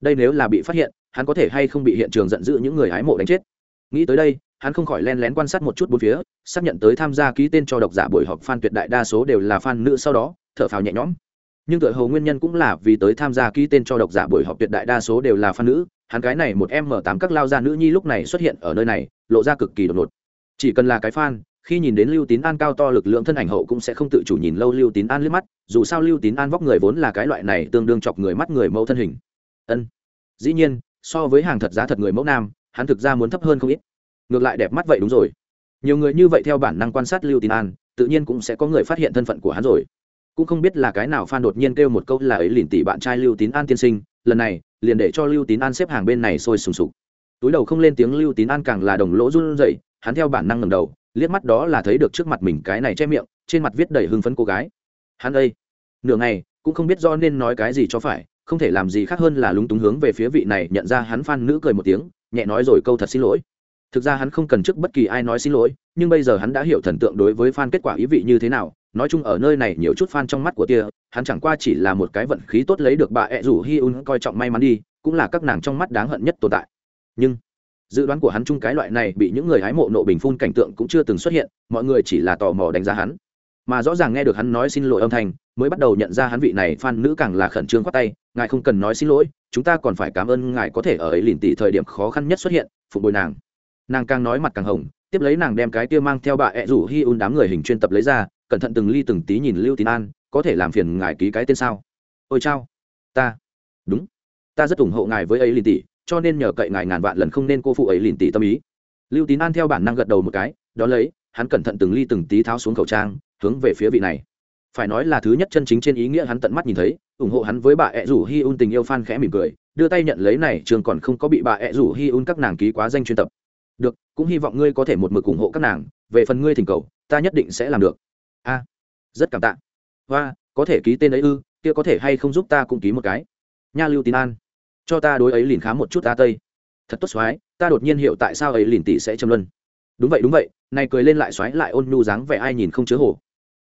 Đây nếu là bị phát hiện, hắn có thể hay không bị hiện trường giận dữ những người hái mộ đánh chết. Nghĩ tới đây, hắn không khỏi len lén quan sát một chút bốn phía, xác nhận tới tham gia ký tên cho độc giả buổi họp fan tuyệt đại đa số đều là fan nữ sau đó, thở phào nhẹ nhõm nhưng tựa hồ nguyên nhân cũng là vì tới tham gia ký tên cho độc giả buổi họp tuyệt đại đa số đều là fan nữ, hắn cái này một m tám các lao gia nữ nhi lúc này xuất hiện ở nơi này, lộ ra cực kỳ đột ngột. Chỉ cần là cái fan, khi nhìn đến lưu tín an cao to lực lượng thân ảnh hậu cũng sẽ không tự chủ nhìn lâu lưu tín an liếc mắt, dù sao lưu tín an vóc người vốn là cái loại này tương đương chọc người mắt người mẫu thân hình. Ân. Dĩ nhiên, so với hàng thật giá thật người mẫu nam, hắn thực ra muốn thấp hơn không ít. Ngược lại đẹp mắt vậy đúng rồi. Nhiều người như vậy theo bản năng quan sát lưu tín an, tự nhiên cũng sẽ có người phát hiện thân phận của hắn rồi cũng không biết là cái nào phan đột nhiên kêu một câu là ấy lìn tỷ bạn trai lưu tín an tiên sinh lần này liền để cho lưu tín an xếp hàng bên này sôi sùng sục. Túi đầu không lên tiếng lưu tín an càng là đồng lỗ run rẩy hắn theo bản năng ngầm đầu liếc mắt đó là thấy được trước mặt mình cái này che miệng trên mặt viết đầy hưng phấn cô gái. Hắn đây, nửa ngày cũng không biết do nên nói cái gì cho phải không thể làm gì khác hơn là lúng túng hướng về phía vị này nhận ra hắn phan nữ cười một tiếng nhẹ nói rồi câu thật xin lỗi. Thực ra hắn không cần trước bất kỳ ai nói xin lỗi nhưng bây giờ hắn đã hiểu thần tượng đối với fan kết quả ý vị như thế nào nói chung ở nơi này nhiều chút fan trong mắt của tia, hắn chẳng qua chỉ là một cái vận khí tốt lấy được bà ẹ rủ hi un coi trọng may mắn đi, cũng là các nàng trong mắt đáng hận nhất tồn tại. Nhưng, dự đoán của hắn chung cái loại này bị những người hái mộ nộ bình phun cảnh tượng cũng chưa từng xuất hiện, mọi người chỉ là tò mò đánh giá hắn. Mà rõ ràng nghe được hắn nói xin lỗi âm thanh, mới bắt đầu nhận ra hắn vị này fan nữ càng là khẩn trương khoát tay, ngài không cần nói xin lỗi, chúng ta còn phải cảm ơn ngài có thể ở ấy lìn tỷ thời điểm khó khăn nhất xuất hiện phục bồi nàng. Nàng càng nói mặt càng hồng, tiếp lấy nàng đem cái tia mang theo bà ẹ rủ hi un đám người hình chuyên tập lấy ra cẩn thận từng ly từng tí nhìn lưu tín an, có thể làm phiền ngài ký cái tên sao? Ôi chao, ta, đúng, ta rất ủng hộ ngài với ấy lìn tỷ, cho nên nhờ cậy ngài ngàn vạn lần không nên cô phụ ấy lìn tỷ tâm ý. Lưu tín an theo bản năng gật đầu một cái đó lấy, hắn cẩn thận từng ly từng tí tháo xuống khẩu trang, hướng về phía vị này. Phải nói là thứ nhất chân chính trên ý nghĩa hắn tận mắt nhìn thấy, ủng hộ hắn với bà ẹ rủ hi un tình yêu phan khẽ mỉm cười, đưa tay nhận lấy này, trường còn không có bị bà ẹ rủ hi un các nàng ký quá danh chuyên tập. Được, cũng hy vọng ngươi có thể một mực ủng hộ các nàng, về phần ngươi thỉnh cầu, ta nhất định sẽ làm được a rất cảm tạ. Và có thể ký tên ấy ư, kia có thể hay không giúp ta cũng ký một cái. Nha lưu tín an, cho ta đối ấy liền khá một chút ta tây. Thật tốt xoái, ta đột nhiên hiểu tại sao ấy liền tỷ sẽ châm luân. Đúng vậy đúng vậy, này cười lên lại xoáy lại ôn nhu dáng vẻ ai nhìn không chứa hổ.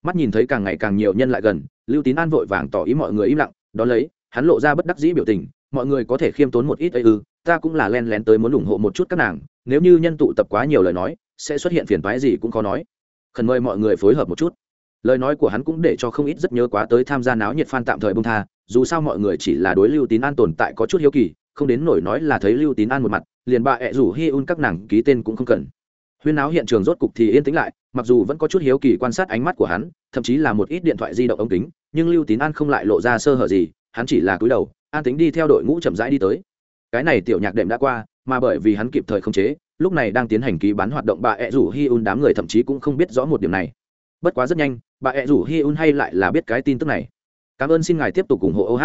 mắt nhìn thấy càng ngày càng nhiều nhân lại gần, lưu tín an vội vàng tỏ ý mọi người im lặng đ ó lấy, hắn lộ ra bất đắc dĩ biểu tình, mọi người có thể khiêm tốn một ít ấy ư, ta cũng là len lén tới muốn ủng hộ một chút các nàng, nếu như nhân tụ tập quá nhiều lời nói, sẽ xuất hiện phiền toái gì cũng khó nói. Khẩn mời mọi người phối hợp một chút lời nói của hắn cũng để cho không ít rất nhớ quá tới tham gia náo nhiệt phan tạm thời bông tha, dù sao mọi người chỉ là đối lưu tín an tồn tại có chút hiếu kỳ, không đến nổi nói là thấy lưu tín an một mặt, liền bà ẹ rủ hi un các nàng ký tên cũng không cần. Huyên náo hiện trường rốt cục thì yên tĩnh lại, mặc dù vẫn có chút hiếu kỳ quan sát ánh mắt của hắn, thậm chí là một ít điện thoại di động ống kính, nhưng lưu tín an không lại lộ ra sơ hở gì, hắn chỉ là cúi đầu, an tính đi theo đội ngũ chậm rãi đi tới. Cái này tiểu nhạc đệm đã qua, mà bởi vì hắn kịp thời không chế, lúc này đang tiến hành ký bán hoạt động bà ẹ rủ hi un đám người thậm chí cũng không biết rõ một điểm này. Bất quá rất nhanh bà ẹ rủ hi un hay lại là biết cái tin tức này. Cảm ơn xin ngài tiếp tục ủng hộ oh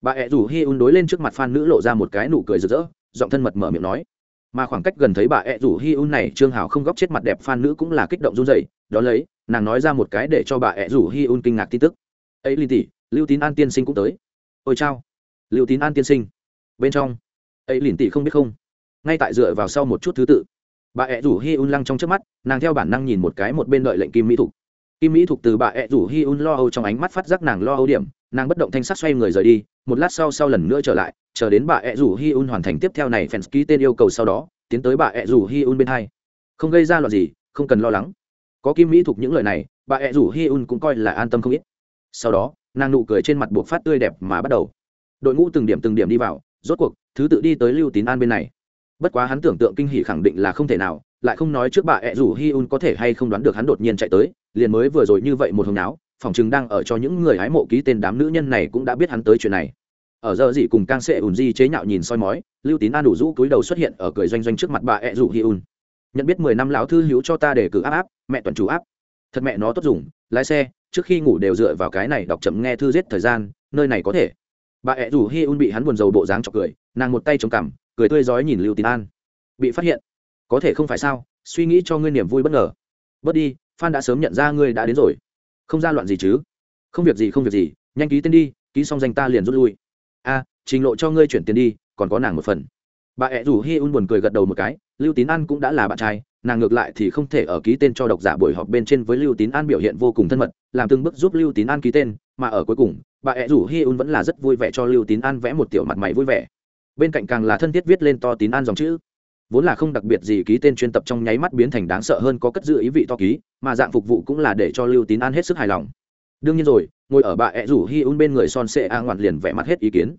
bà ẹ rủ hi un đối lên trước mặt f nữ lộ ra một cái nụ cười rực rỡ, giọng thân mật mở miệng nói. Mà khoảng cách gần thấy bà ẹ rủ hi un này, trương hào không góc chết mặt đẹp f nữ cũng là kích động run dậy đó lấy, nàng nói ra một cái để cho bà ẹ rủ hi un kinh ngạc tin tức. Ấy linh tỷ, lưu tín an tiên sinh cũng tới. Ôi chao. Lưu tín an tiên sinh. Bên trong. Ấy lìn tỷ không biết không? Ngay tại dựa vào sau một chút thứ tự. Bà ẹ rủ hi un lăng trong trước mắt, nàng theo bản năng nhìn một cái một bên đợi lệnh kim mỹ thục kim mỹ thuộc từ bà ẹ rủ hi un lo âu trong ánh mắt phát giác nàng lo âu điểm, nàng bất động thanh sắc xoay người rời đi, một lát sau sau lần nữa trở lại, chờ đến bà ẹ rủ hi un hoàn thành tiếp theo này fans ký tên yêu cầu sau đó, tiến tới bà ẹ rủ hi un bên hai. Không gây ra loạn gì, không cần lo lắng. Có kim mỹ thuộc những lời này, bà ẹ rủ hi un cũng coi là an tâm không ít. Sau đó, nàng nụ cười trên mặt buộc phát tươi đẹp mà bắt đầu. Đội ngũ từng điểm từng điểm đi vào, rốt cuộc, thứ tự đi tới lưu tín an bên này bất quá hắn tưởng tượng kinh hỉ khẳng định là không thể nào, lại không nói trước bà ẹ rủ hi un có thể hay không đoán được hắn đột nhiên chạy tới, liền mới vừa rồi như vậy một hồng náo, phòng chừng đang ở cho những người hái mộ ký tên đám nữ nhân này cũng đã biết hắn tới chuyện này. Ở giờ gì cùng cang sệ ùn di chế nhạo nhìn soi mói, lưu tín an đủ rũ túi đầu xuất hiện ở cười doanh doanh trước mặt bà ẹ rủ hi un nhận biết mười năm lão thư hữu cho ta để cử áp áp, mẹ toàn chủ áp. Thật mẹ nó tốt dùng, lái xe, trước khi ngủ đều dựa vào cái này đọc chậm nghe thư giết thời gian, nơi này có thể. Bà ẹ rủ hi un bị hắn buồn rầu bộ dáng chọc cười, nàng một tay chống cằm cười tươi rói nhìn lưu tín an. Bị phát hiện. Có thể không phải sao, suy nghĩ cho ngươi niềm vui bất ngờ. Bớt đi, phan đã sớm nhận ra ngươi đã đến rồi. Không ra loạn gì chứ. Không việc gì, không việc gì, nhanh ký tên đi, ký xong danh ta liền rút lui. A, trình lộ cho ngươi chuyển tiền đi, còn có nàng một phần. Bà ẹ rủ hi un buồn cười gật đầu một cái, lưu tín an cũng đã là bạn trai, nàng ngược lại thì không thể ở ký tên cho độc giả buổi họp bên trên với lưu tín an biểu hiện vô cùng thân mật, làm từng bước giúp lưu tín an ký tên, mà ở cuối cùng, bà ẹ rủ hi un vẫn là rất vui vẻ cho lưu tín an vẽ một tiểu mặt mày vui vẻ bên cạnh càng là thân thiết viết lên to tín an dòng chữ. Vốn là không đặc biệt gì ký tên chuyên tập trong nháy mắt biến thành đáng sợ hơn có cất giữ ý vị to ký, mà dạng phục vụ cũng là để cho lưu tín an hết sức hài lòng. Đương nhiên rồi, ngồi ở bà ẹ rủ hi un bên người son sệ a ngoặt liền vẽ mặt hết ý kiến.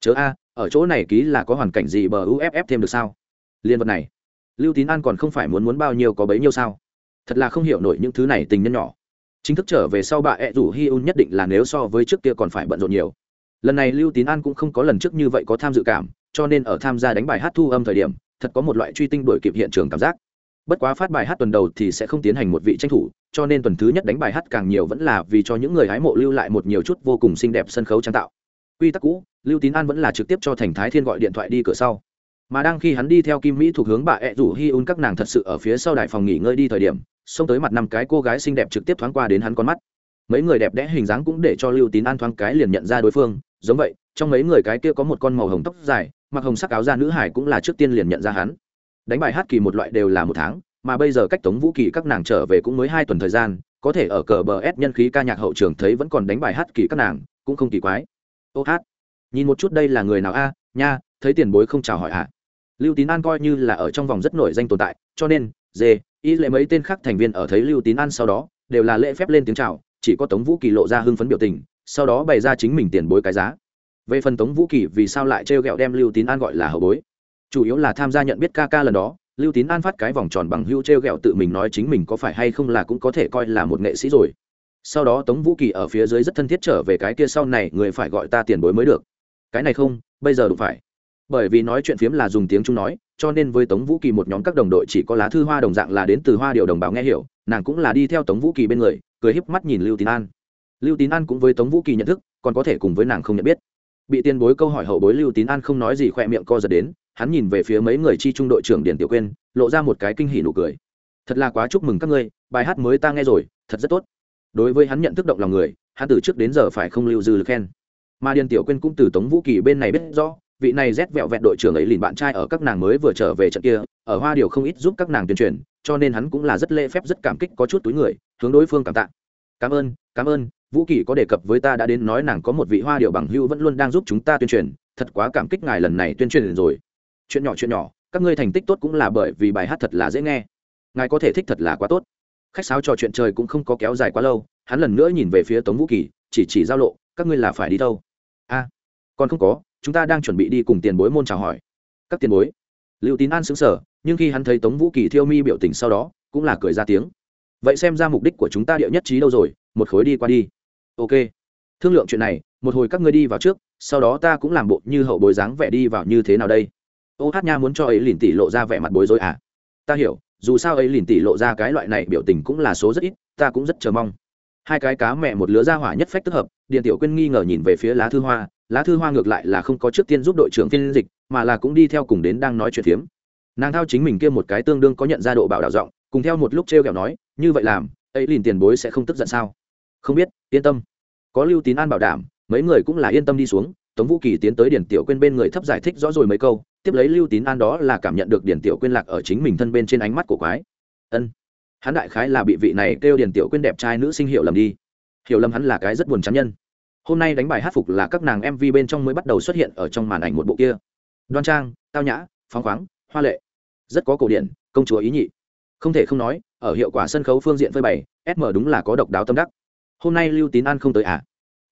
Chớ a, ở chỗ này ký là có hoàn cảnh gì bờ uff thêm được sao? Liên vật này, lưu tín an còn không phải muốn muốn bao nhiêu có bấy nhiêu sao? Thật là không hiểu nổi những thứ này tình nhân nhỏ. Chính thức trở về sau bà ẹ rủ hi un nhất định là nếu so với trước kia còn phải bận rộn nhiều. Lần này lưu tín an cũng không có lần trước như vậy có tham dự cảm cho nên ở tham gia đánh bài hát thu âm thời điểm, thật có một loại truy tinh đổi kịp hiện trường cảm giác. Bất quá phát bài hát tuần đầu thì sẽ không tiến hành một vị tranh thủ, cho nên tuần thứ nhất đánh bài hát càng nhiều vẫn là vì cho những người hái mộ lưu lại một nhiều chút vô cùng xinh đẹp sân khấu trang tạo. Quy tắc cũ, lưu tín an vẫn là trực tiếp cho thành thái thiên gọi điện thoại đi cửa sau. Mà đang khi hắn đi theo kim mỹ thuộc hướng bà ẹ rủ hi un các nàng thật sự ở phía sau đại phòng nghỉ ngơi đi thời điểm, xông tới mặt năm cái cô gái xinh đẹp trực tiếp thoáng qua đến hắn con mắt. Mấy người đẹp đẽ hình dáng cũng để cho lưu tín an thoáng cái liền nhận ra đối phương. Giống vậy, trong mấy người cái kia có một con màu hồng tóc dài mặc hồng sắc áo da nữ hải cũng là trước tiên liền nhận ra hắn. Đánh bài hát kỳ một loại đều là một tháng, mà bây giờ cách tống vũ kỳ các nàng trở về cũng mới hai tuần thời gian, có thể ở cờ bờ s nhân khí ca nhạc hậu trường thấy vẫn còn đánh bài hát kỳ các nàng, cũng không kỳ quái. Ô hát, nhìn một chút đây là người nào a? Nha, thấy tiền bối không chào hỏi ạ? À. lưu tín an coi như là ở trong vòng rất nổi danh tồn tại, cho nên, dê, ý lệ mấy tên khác thành viên ở thấy lưu tín an sau đó, đều là lễ phép lên tiếng chào, chỉ có tống vũ kỳ lộ ra hưng phấn biểu tình, sau đó bày ra chính mình tiền bối cái giá về phần tống vũ kỳ, vì sao lại trêu ghẹo đem lưu tín an gọi là hậu bối? Chủ yếu là tham gia nhận biết ca ca lần đó, lưu tín an phát cái vòng tròn bằng hưu trêu ghẹo tự mình nói chính mình có phải hay không là cũng có thể coi là một nghệ sĩ rồi. Sau đó tống vũ kỳ ở phía dưới rất thân thiết trở về cái kia sau này người phải gọi ta tiền bối mới được. Cái này không, bây giờ đủ phải. Bởi vì nói chuyện phiếm là dùng tiếng trung nói, cho nên với tống vũ kỳ một nhóm các đồng đội chỉ có lá thư hoa đồng dạng là đến từ hoa điều đồng bào nghe hiểu, nàng cũng là đi theo tống vũ kỳ bên người, cười híp mắt nhìn lưu tín an. Lưu tín an cũng với tống vũ kỳ nhận thức, còn có thể cùng với nàng không nhận biết bị tiền bối câu hỏi hậu bối lưu tín an không nói gì khoe miệng co giật đến, hắn nhìn về phía mấy người chi trung đội trưởng điển tiểu quyên, lộ ra một cái kinh hỉ nụ cười. Thật là quá chúc mừng các ngươi, bài hát mới ta nghe rồi, thật rất tốt. Đối với hắn nhận thức động lòng người, hắn từ trước đến giờ phải không lưu dư lực khen. Mà điền tiểu quyên cũng từ tống vũ kỳ bên này biết rõ, vị này rét vẹo vẹn đội trưởng ấy liền bạn trai ở các nàng mới vừa trở về trận kia, ở hoa điều không ít giúp các nàng tuyên truyền, cho nên hắn cũng là rất lễ phép, rất cảm kích, có chút túi người, hướng đối phương cảm tạ. Cảm ơn cảm ơn, vũ kỳ có đề cập với ta đã đến nói nàng có một vị hoa điệu bằng hưu vẫn luôn đang giúp chúng ta tuyên truyền, thật quá cảm kích ngài lần này tuyên truyền rồi. Chuyện nhỏ chuyện nhỏ, các ngươi thành tích tốt cũng là bởi vì bài hát thật là dễ nghe. Ngài có thể thích thật là quá tốt. Khách sáo trò chuyện trời cũng không có kéo dài quá lâu, hắn lần nữa nhìn về phía tống vũ kỳ chỉ chỉ giao lộ, các ngươi là phải đi đâu? A, còn không có, chúng ta đang chuẩn bị đi cùng tiền bối môn chào hỏi. Các tiền bối, lưu tín an xứng sở nhưng khi hắn thấy tống vũ kỳ thiêu mi biểu tình sau đó, cũng là cười ra tiếng vậy xem ra mục đích của chúng ta điệu nhất trí đâu rồi, một khối đi qua đi. Ok. Thương lượng chuyện này, một hồi các ngươi đi vào trước, sau đó ta cũng làm bộ như hậu bối dáng vẻ đi vào như thế nào đây? Ô hát nha muốn cho ấy lìn tỷ lộ ra vẻ mặt bối rối à? Ta hiểu, dù sao ấy lìn tỷ lộ ra cái loại này biểu tình cũng là số rất ít, ta cũng rất chờ mong. Hai cái cá mẹ một lứa ra hỏa nhất phách tức hợp điện tiểu quyên nghi ngờ nhìn về phía lá thư hoa, lá thư hoa ngược lại là không có trước tiên giúp đội trưởng phiên dịch, mà là cũng đi theo cùng đến đang nói chuyện phiếm. Nàng thao chính mình kia một cái tương đương có nhận ra độ bảo đạo giọng, cùng theo một lúc t r e o kẹo nói như vậy làm, ấy liền tiền bối sẽ không tức giận sao? Không biết, yên tâm. Có lưu tín an bảo đảm, mấy người cũng là yên tâm đi xuống, tống vũ kỳ tiến tới điển tiểu quên bên người thấp giải thích rõ rồi mấy câu, tiếp lấy lưu tín an đó là cảm nhận được điển tiểu quên lạc ở chính mình thân bên trên ánh mắt của quái. Ân, hắn đại khái là bị vị này kêu điển tiểu quên đẹp trai nữ sinh hiểu lầm đi. Hiểu lầm hắn là cái rất buồn chán nhân. Hôm nay đánh bài hát phục là các nàng mv bên trong mới bắt đầu xuất hiện ở trong màn ảnh một bộ kia. Đoan trang, tao nhã, phóng khoáng, hoa lệ. Rất có cổ điển, công chúa ý nhị. Không thể không nói ở hiệu quả sân khấu phương diện phơi bày sm đúng là có độc đáo tâm đắc. Hôm nay lưu tín an không tới à?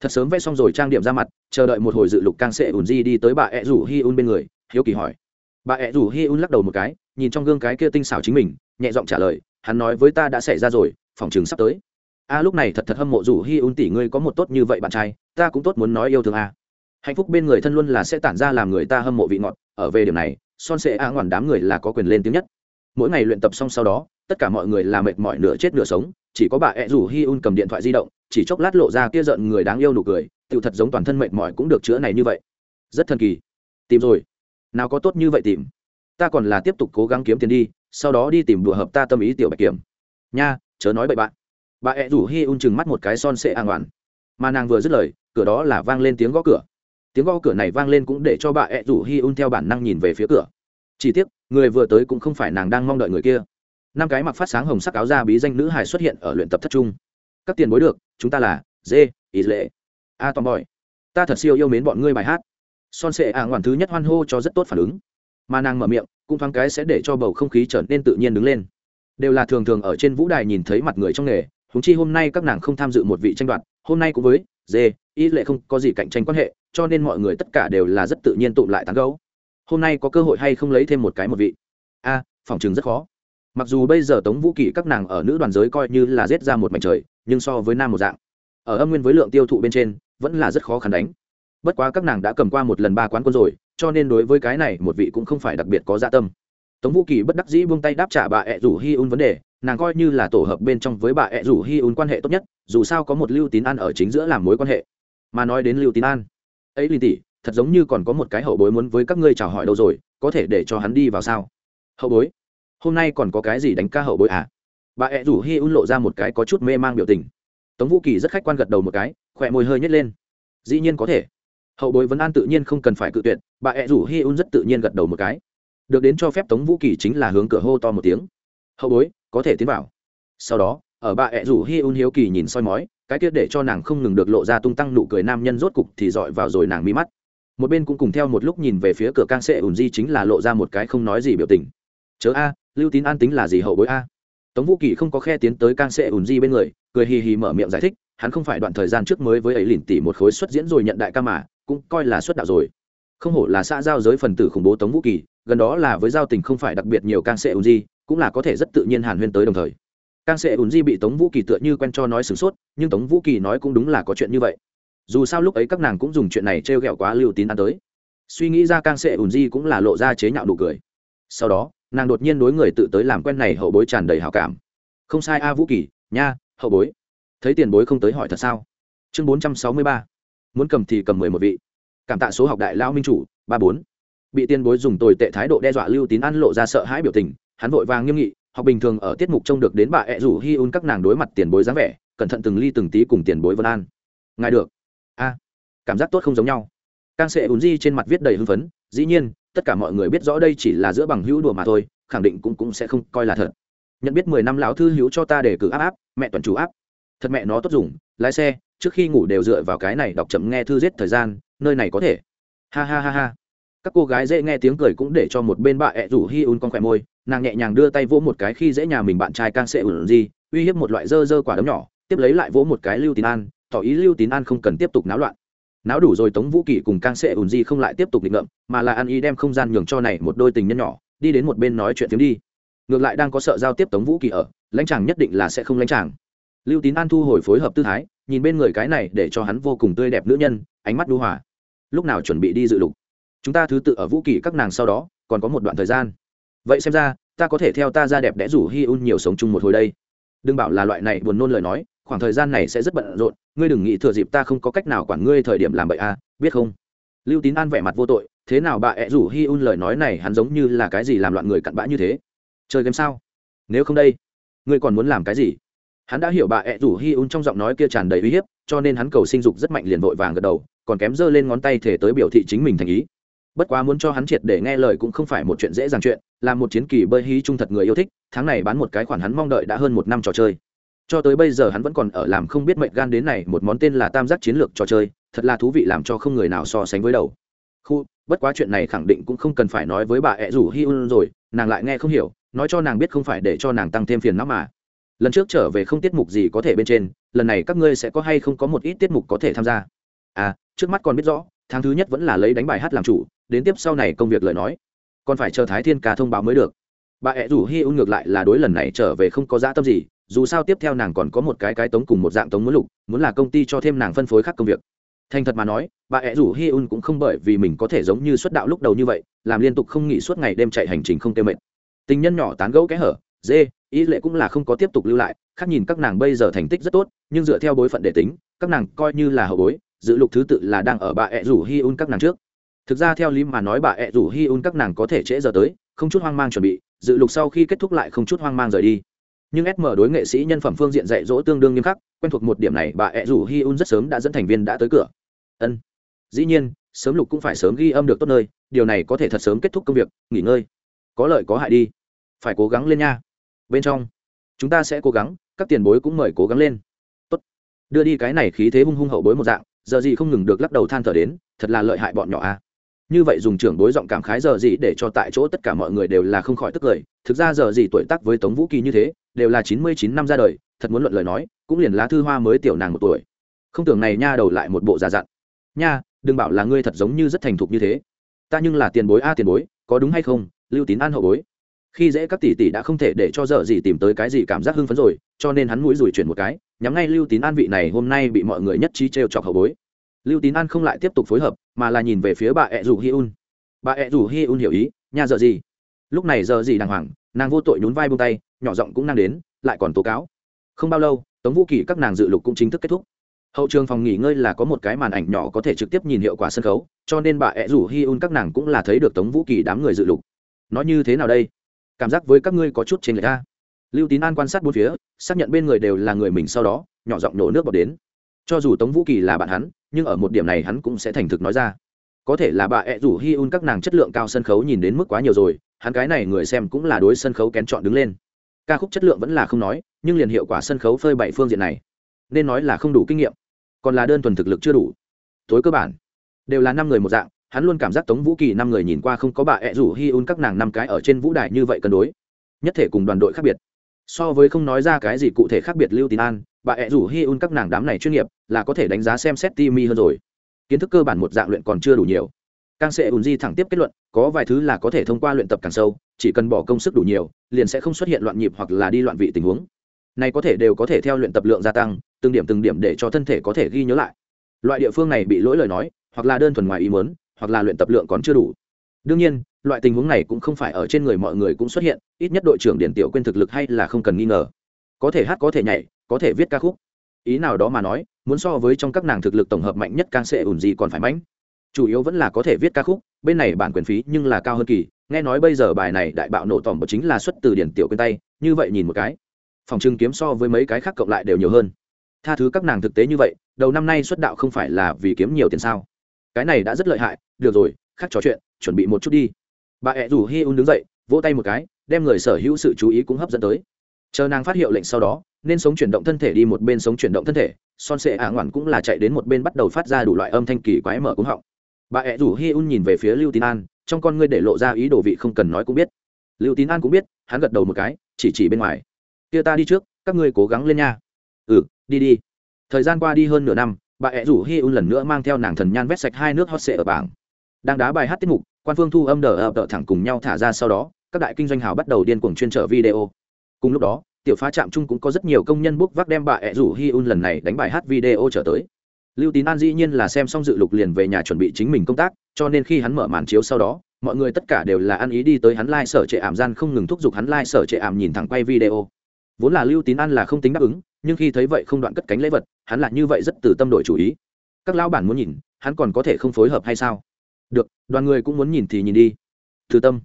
Thật sớm vẽ xong rồi trang điểm ra mặt, chờ đợi một hồi dự lục càng sẽ ùn di đi tới bà ẹ rủ hi un bên người, hiếu kỳ hỏi. Bà ẹ rủ hi un lắc đầu một cái, nhìn trong gương cái kia tinh xảo chính mình, nhẹ giọng trả lời, hắn nói với ta đã xảy ra rồi, phòng chừng sắp tới. A, lúc này thật thật hâm mộ rủ hi un tỷ, ngươi có một tốt như vậy bạn trai, ta cũng tốt muốn nói yêu thương a. Hạnh phúc bên người thân luôn là sẽ tản ra làm người ta hâm mộ vị ngọt, ở về điểm này, son sệ a ngoản đám người là có quyền lên tiếng nhất. Mỗi ngày luyện tập xong sau đó tất cả mọi người là mệt mỏi nửa chết nửa sống, chỉ có bà ẹ rủ hi un cầm điện thoại di động, chỉ chốc lát lộ ra kia giận người đáng yêu nụ cười tự thật giống toàn thân mệt mỏi cũng được chữa này như vậy. Rất thần kỳ. Tìm rồi. Nào có tốt như vậy tìm? Ta còn là tiếp tục cố gắng kiếm tiền đi, sau đó đi tìm đùa hợp ta tâm ý tiểu bạch kiểm. Nha, chớ nói bậy bạn. Bà ẹ rủ hi un chừng mắt một cái son sệ an toàn mà nàng vừa dứt lời, cửa đó là vang lên tiếng gõ cửa. Tiếng gõ cửa này vang lên cũng để cho bà ẹ rủ hi un theo bản năng nhìn về phía cửa. Chỉ tiếc, người vừa tới cũng không phải nàng đang mong đợi người kia năm cái mặc phát sáng hồng sắc áo da bí danh nữ hải xuất hiện ở luyện tập thất trung. Các tiền bối được, chúng ta là, dê, ý lệ. A tom boy, ta thật siêu yêu mến bọn ngươi bài hát. Son sệ a ngoản thứ nhất hoan hô cho rất tốt phản ứng. Mà nàng mở miệng, cũng thoáng cái sẽ để cho bầu không khí trở nên tự nhiên đứng lên. Đều là thường thường ở trên vũ đài nhìn thấy mặt người trong nghề húng chi hôm nay các nàng không tham dự một vị tranh đoạt, hôm nay cũng với, dê, ý lệ không có gì cạnh tranh quan hệ, cho nên mọi người tất cả đều là rất tự nhiên tụm lại tán gấu hôm nay có cơ hội hay không lấy thêm một cái một vị? A, phòng chừng rất khó mặc dù bây giờ tống vũ kỷ các nàng ở nữ đoàn giới coi như là giết ra một mảnh trời, nhưng so với nam một dạng. Ở âm nguyên với lượng tiêu thụ bên trên, vẫn là rất khó khăn đánh. Bất quá các nàng đã cầm qua một lần ba quán quân rồi, cho nên đối với cái này một vị cũng không phải đặc biệt có dạ tâm. Tống vũ kỳ bất đắc dĩ buông tay đáp trả bà ẹ rủ hi un vấn đề, nàng coi như là tổ hợp bên trong với bà ẹ rủ hi un quan hệ tốt nhất, dù sao có một lưu tín an ở chính giữa làm mối quan hệ. Mà nói đến lưu tín an, ấy linh tỷ, thật giống như còn có một cái hậu bối muốn với các ngươi chào hỏi đâu rồi, có thể để cho hắn đi vào sao? Hậu bối hôm nay còn có cái gì đánh ca hậu bối à? Bà ẹ rủ hi un lộ ra một cái có chút mê mang biểu tình. Tống vũ kỳ rất khách quan gật đầu một cái, khỏe môi hơi nhét lên. Dĩ nhiên có thể. Hậu bối vấn an tự nhiên không cần phải cự tuyệt, bà ẹ rủ hi un rất tự nhiên gật đầu một cái. Được đến cho phép tống vũ kỳ chính là hướng cửa hô to một tiếng. Hậu bối, có thể tiến vào. Sau đó, ở bà ẹ rủ hi un hiếu kỳ nhìn soi mói, cái kia để cho nàng không ngừng được lộ ra tung tăng nụ cười nam nhân rốt cục thì dọi vào rồi nàng mi mắt. Một bên cũng cùng theo một lúc nhìn về phía cửa cang sệ ùn di chính là lộ ra một cái không nói gì biểu tình. Chớ a lưu tín an tính là gì hậu bối a? Tống vũ kỳ không có khe tiến tới can sệ ùn di bên người, cười hì hì mở miệng giải thích, hắn không phải đoạn thời gian trước mới với ấy lìn tỉ một khối xuất diễn rồi nhận đại ca mà, cũng coi là xuất đạo rồi. Không hổ là xã giao giới phần tử khủng bố tống vũ kỳ, gần đó là với giao tình không phải đặc biệt nhiều can sệ ùn di, cũng là có thể rất tự nhiên hàn huyên tới đồng thời. Can sệ ùn di bị tống vũ kỳ tựa như quen cho nói sửng sốt, nhưng tống vũ kỳ nói cũng đúng là có chuyện như vậy. Dù sao lúc ấy các nàng cũng dùng chuyện này trêu ghẹo quá lưu tín ăn tới. Suy nghĩ ra can sệ ùn di cũng là lộ ra chế nhạo nụ cười. Sau đó nàng đột nhiên đối người tự tới làm quen này hậu bối tràn đầy hào cảm. Không sai a vũ kỳ, nha, hậu bối. Thấy tiền bối không tới hỏi thật sao? Chương bốn trăm sáu mươi ba. Muốn cầm thì cầm mười một vị. Cảm tạ số học đại lao minh chủ, ba bốn. Bị tiền bối dùng tồi tệ thái độ đe dọa lưu tín ăn lộ ra sợ hãi biểu tình, hắn vội vàng nghiêm nghị, học bình thường ở tiết mục trông được đến bà ẹ rủ hi un các nàng đối mặt tiền bối dáng vẻ, cẩn thận từng ly từng tí cùng tiền bối vân an. Ngài được. A, cảm giác tốt không giống nhau. Càng sẽ ùn di trên mặt viết đầy hưng phấn, dĩ nhiên tất cả mọi người biết rõ đây chỉ là giữa bằng hữu đùa mà thôi, khẳng định cũng cũng sẽ không coi là thật. Nhận biết mười năm lão thư hữu cho ta để cử áp áp, mẹ toàn chủ áp. Thật mẹ nó tốt dùng, lái xe, trước khi ngủ đều dựa vào cái này đọc chậm nghe thư giết thời gian, nơi này có thể. Ha ha ha ha. Các cô gái dễ nghe tiếng cười cũng để cho một bên bà ẹ rủ hi un con khỏe môi, nàng nhẹ nhàng đưa tay vỗ một cái khi dễ nhà mình bạn trai càng sẽ ủn gì uy hiếp một loại dơ dơ quả đấm nhỏ, tiếp lấy lại vỗ một cái lưu tín an, tỏ ý lưu tín an không cần tiếp tục náo loạn náo đủ rồi tống vũ kỳ cùng càng sệ ủn gì không lại tiếp tục định ngậm mà là ăn ý đem không gian nhường cho này một đôi tình nhân nhỏ, đi đến một bên nói chuyện phiếm đi. Ngược lại đang có sợ giao tiếp tống vũ kỳ ở, lãnh chàng nhất định là sẽ không lãnh chàng. Lưu tín an thu hồi phối hợp tư thái, nhìn bên người cái này để cho hắn vô cùng tươi đẹp nữ nhân, ánh mắt đu hòa. Lúc nào chuẩn bị đi dự lục? Chúng ta thứ tự ở vũ kỳ các nàng sau đó, còn có một đoạn thời gian. Vậy xem ra, ta có thể theo ta ra đẹp đẽ rủ hi un nhiều sống chung một hồi đây. Đừng bảo là loại này buồn nôn lời nói khoảng thời gian này sẽ rất bận rộn ngươi đừng nghĩ thừa dịp ta không có cách nào quản ngươi thời điểm làm bậy a à, biết không? Lưu tín an vẻ mặt vô tội thế nào bà ẹ rủ hi un lời nói này hắn giống như là cái gì làm loạn người cặn bã như thế? Chơi game sao? Nếu không đây ngươi còn muốn làm cái gì? Hắn đã hiểu bà ẹ rủ hi un trong giọng nói kia tràn đầy uy hiếp cho nên hắn cầu sinh dục rất mạnh liền vội vàng gật đầu còn kém giơ lên ngón tay thể tới biểu thị chính mình thành ý. Bất quá muốn cho hắn triệt để nghe lời cũng không phải một chuyện dễ dàng chuyện là một chiến kỳ bơi hí trung thật người yêu thích tháng này bán một cái khoản hắn mong đợi đã hơn một năm trò chơi cho tới bây giờ hắn vẫn còn ở làm không biết mệnh gan đến này một món tên là tam giác chiến lược trò chơi, thật là thú vị làm cho không người nào so sánh với đầu. Khu, bất quá chuyện này khẳng định cũng không cần phải nói với bà ẹ rủ hi un rồi, nàng lại nghe không hiểu, nói cho nàng biết không phải để cho nàng tăng thêm phiền não mà. Lần trước trở về không tiết mục gì có thể bên trên, lần này các ngươi sẽ có hay không có một ít tiết mục có thể tham gia. À trước mắt còn biết rõ, tháng thứ nhất vẫn là lấy đánh bài hát làm chủ, đến tiếp sau này công việc lời nói. Còn phải chờ thái thiên ca thông báo mới được. Bà ẹ rủ hi un ngược lại là đối lần này trở về không có dã tâm gì dù sao tiếp theo nàng còn có một cái cái tống cùng một dạng tống muốn lục, muốn là công ty cho thêm nàng phân phối khác công việc. Thành thật mà nói, bà ẹ rủ hi un cũng không bởi vì mình có thể giống như xuất đạo lúc đầu như vậy, làm liên tục không nghỉ suốt ngày đêm chạy hành trình không tê mệt. Tình nhân nhỏ tán gẫu kẽ hở, dê, ý lệ cũng là không có tiếp tục lưu lại, khác nhìn các nàng bây giờ thành tích rất tốt, nhưng dựa theo bối phận để tính, các nàng coi như là hậu bối, dự lục thứ tự là đang ở bà ẹ rủ hi un các nàng trước. Thực ra theo lý mà nói bà ẹ rủ hi un các nàng có thể trễ giờ tới, không chút hoang mang chuẩn bị, dự lục sau khi kết thúc lại không chút hoang mang rời đi nhưng sm đối nghệ sĩ nhân phẩm phương diện dạy dỗ tương đương nghiêm khắc, quen thuộc một điểm này, bà ẹ rủ hi un rất sớm đã dẫn thành viên đã tới cửa. Ân. Dĩ nhiên, sớm lục cũng phải sớm ghi âm được tốt nơi, điều này có thể thật sớm kết thúc công việc, nghỉ ngơi. Có lợi có hại đi. Phải cố gắng lên nha. Bên trong, chúng ta sẽ cố gắng, các tiền bối cũng mời cố gắng lên. Tốt. Đưa đi cái này khí thế hung hung hậu bối một dạng, giờ gì không ngừng được lắc đầu than thở đến, thật là lợi hại bọn nhỏ a. À. như vậy dùng trưởng bối giọng cảm khái giờ gì để cho tại chỗ tất cả mọi người đều là không khỏi tức cười thực ra giờ gì tuổi tác với tống vũ kỳ như thế, đều là chín mươi chín năm ra đời, thật muốn luận lời nói, cũng liền lá thư hoa mới tiểu nàng một tuổi. Không tưởng này nha đầu lại một bộ già dặn. Nha, đừng bảo là ngươi thật giống như rất thành thục như thế. Ta nhưng là tiền bối a, tiền bối, có đúng hay không? Lưu tín an hậu bối. Khi dễ các tỷ tỷ đã không thể để cho dở gì tìm tới cái gì cảm giác hưng phấn rồi, cho nên hắn mũi rủi chuyển một cái, nhắm ngay lưu tín an vị này hôm nay bị mọi người nhất trí trêu chọc hậu bối. Lưu tín an không lại tiếp tục phối hợp, mà là nhìn về phía bà ẹ rủ hi un. Bà ẹ rủ hi un hiểu ý nhà dở gì? Lúc này giờ gì đàng hoàng nàng vô tội nhún vai buông tay, nhỏ giọng cũng nàng đến, lại còn tố cáo. Không bao lâu, tống vũ kỳ các nàng dự lục cũng chính thức kết thúc. Hậu trường phòng nghỉ ngơi là có một cái màn ảnh nhỏ có thể trực tiếp nhìn hiệu quả sân khấu, cho nên bà ẹ rủ hi un các nàng cũng là thấy được tống vũ kỳ đám người dự lục. Nói như thế nào đây? Cảm giác với các ngươi có chút trên lệch ta lưu tín an quan sát bốn phía, xác nhận bên người đều là người mình sau đó, nhỏ giọng nổ nước bọt đến. Cho dù tống vũ kỳ là bạn hắn, nhưng ở một điểm này hắn cũng sẽ thành thực nói ra. Có thể là bà ẹ rủ hi un các nàng chất lượng cao sân khấu nhìn đến mức quá nhiều rồi hắn cái này người xem cũng là đối sân khấu kén chọn đứng lên. Ca khúc chất lượng vẫn là không nói, nhưng liền hiệu quả sân khấu phơi bảy phương diện này, nên nói là không đủ kinh nghiệm, còn là đơn thuần thực lực chưa đủ. Tối cơ bản, đều là năm người một dạng, hắn luôn cảm giác tống vũ kỳ năm người nhìn qua không có bà ẹ rủ hi un các nàng năm cái ở trên vũ đài như vậy cân đối, nhất thể cùng đoàn đội khác biệt. So với không nói ra cái gì cụ thể khác biệt lưu tín an, bà ẹ rủ hi un các nàng đám này chuyên nghiệp là có thể đánh giá xem xét ti mi hơn rồi. Kiến thức cơ bản một dạng luyện còn chưa đủ nhiều càng sẽ ùn di thẳng tiếp kết luận, có vài thứ là có thể thông qua luyện tập càng sâu, chỉ cần bỏ công sức đủ nhiều, liền sẽ không xuất hiện loạn nhịp hoặc là đi loạn vị tình huống. Này có thể đều có thể theo luyện tập lượng gia tăng, từng điểm từng điểm để cho thân thể có thể ghi nhớ lại. Loại địa phương này bị lỗi lời nói, hoặc là đơn thuần ngoài ý muốn, hoặc là luyện tập lượng còn chưa đủ. Đương nhiên, loại tình huống này cũng không phải ở trên người mọi người cũng xuất hiện, ít nhất đội trưởng điển tiểu quên thực lực hay là không cần nghi ngờ. Có thể hát, có thể nhảy, có thể viết ca khúc. Ý nào đó mà nói, muốn so với trong các nàng thực lực tổng hợp mạnh nhất càng sẽ ủn gì còn phải mạnh chủ yếu vẫn là có thể viết ca khúc, bên này bản quyền phí nhưng là cao hơn kỳ, nghe nói bây giờ bài này đại bạo nổ tỏm chính là xuất từ điển tiểu quên tay, như vậy nhìn một cái, phòng trưng kiếm so với mấy cái khác cộng lại đều nhiều hơn. Tha thứ các nàng thực tế như vậy, đầu năm nay xuất đạo không phải là vì kiếm nhiều tiền sao? Cái này đã rất lợi hại, được rồi, khác trò chuyện, chuẩn bị một chút đi. Bà ẹ rủ hi un đứng dậy, vỗ tay một cái, đem người sở hữu sự chú ý cũng hấp dẫn tới. Chờ nàng phát hiệu lệnh sau đó, nên sống chuyển động thân thể đi một bên sống chuyển động thân thể, son sệ ả ngoản cũng là chạy đến một bên bắt đầu phát ra đủ loại âm thanh kỳ quái mở cúng họng bà ẹ rủ hi un nhìn về phía lưu tín an, trong con ngươi để lộ ra ý đồ vị không cần nói cũng biết. Lưu tín an cũng biết, hắn gật đầu một cái, chỉ chỉ bên ngoài. Kia ta đi trước, các ngươi cố gắng lên nha. Ừ đi đi. Thời gian qua đi hơn nửa năm, bà ẹ rủ hi un lần nữa mang theo nàng thần nhan vét sạch hai nước hot sệ ở bảng. Đang đá bài hát tiết mục, quan phương thu âm đờ ập đỡ thẳng cùng nhau thả ra sau đó, các đại kinh doanh hào bắt đầu điên cuồng chuyên trở video. Cùng lúc đó, tiểu phá trạm chung cũng có rất nhiều công nhân bốc vác đem bà ẹ rủ hi un lần này đánh bài hát video trở tới lưu tín an dĩ nhiên là xem xong dự lục liền về nhà chuẩn bị chính mình công tác, cho nên khi hắn mở màn chiếu sau đó, mọi người tất cả đều là ăn ý đi tới hắn lai、like、sở trệ ảm gian không ngừng thúc giục hắn lai、like、sở trệ ảm nhìn thẳng quay video. Vốn là lưu tín an là không tính đáp ứng, nhưng khi thấy vậy không đoạn cất cánh lễ vật, hắn là như vậy rất từ tâm đổi chủ ý. Các lão bản muốn nhìn, hắn còn có thể không phối hợp hay sao? Được, đoàn người cũng muốn nhìn thì nhìn đi. Từ tâm.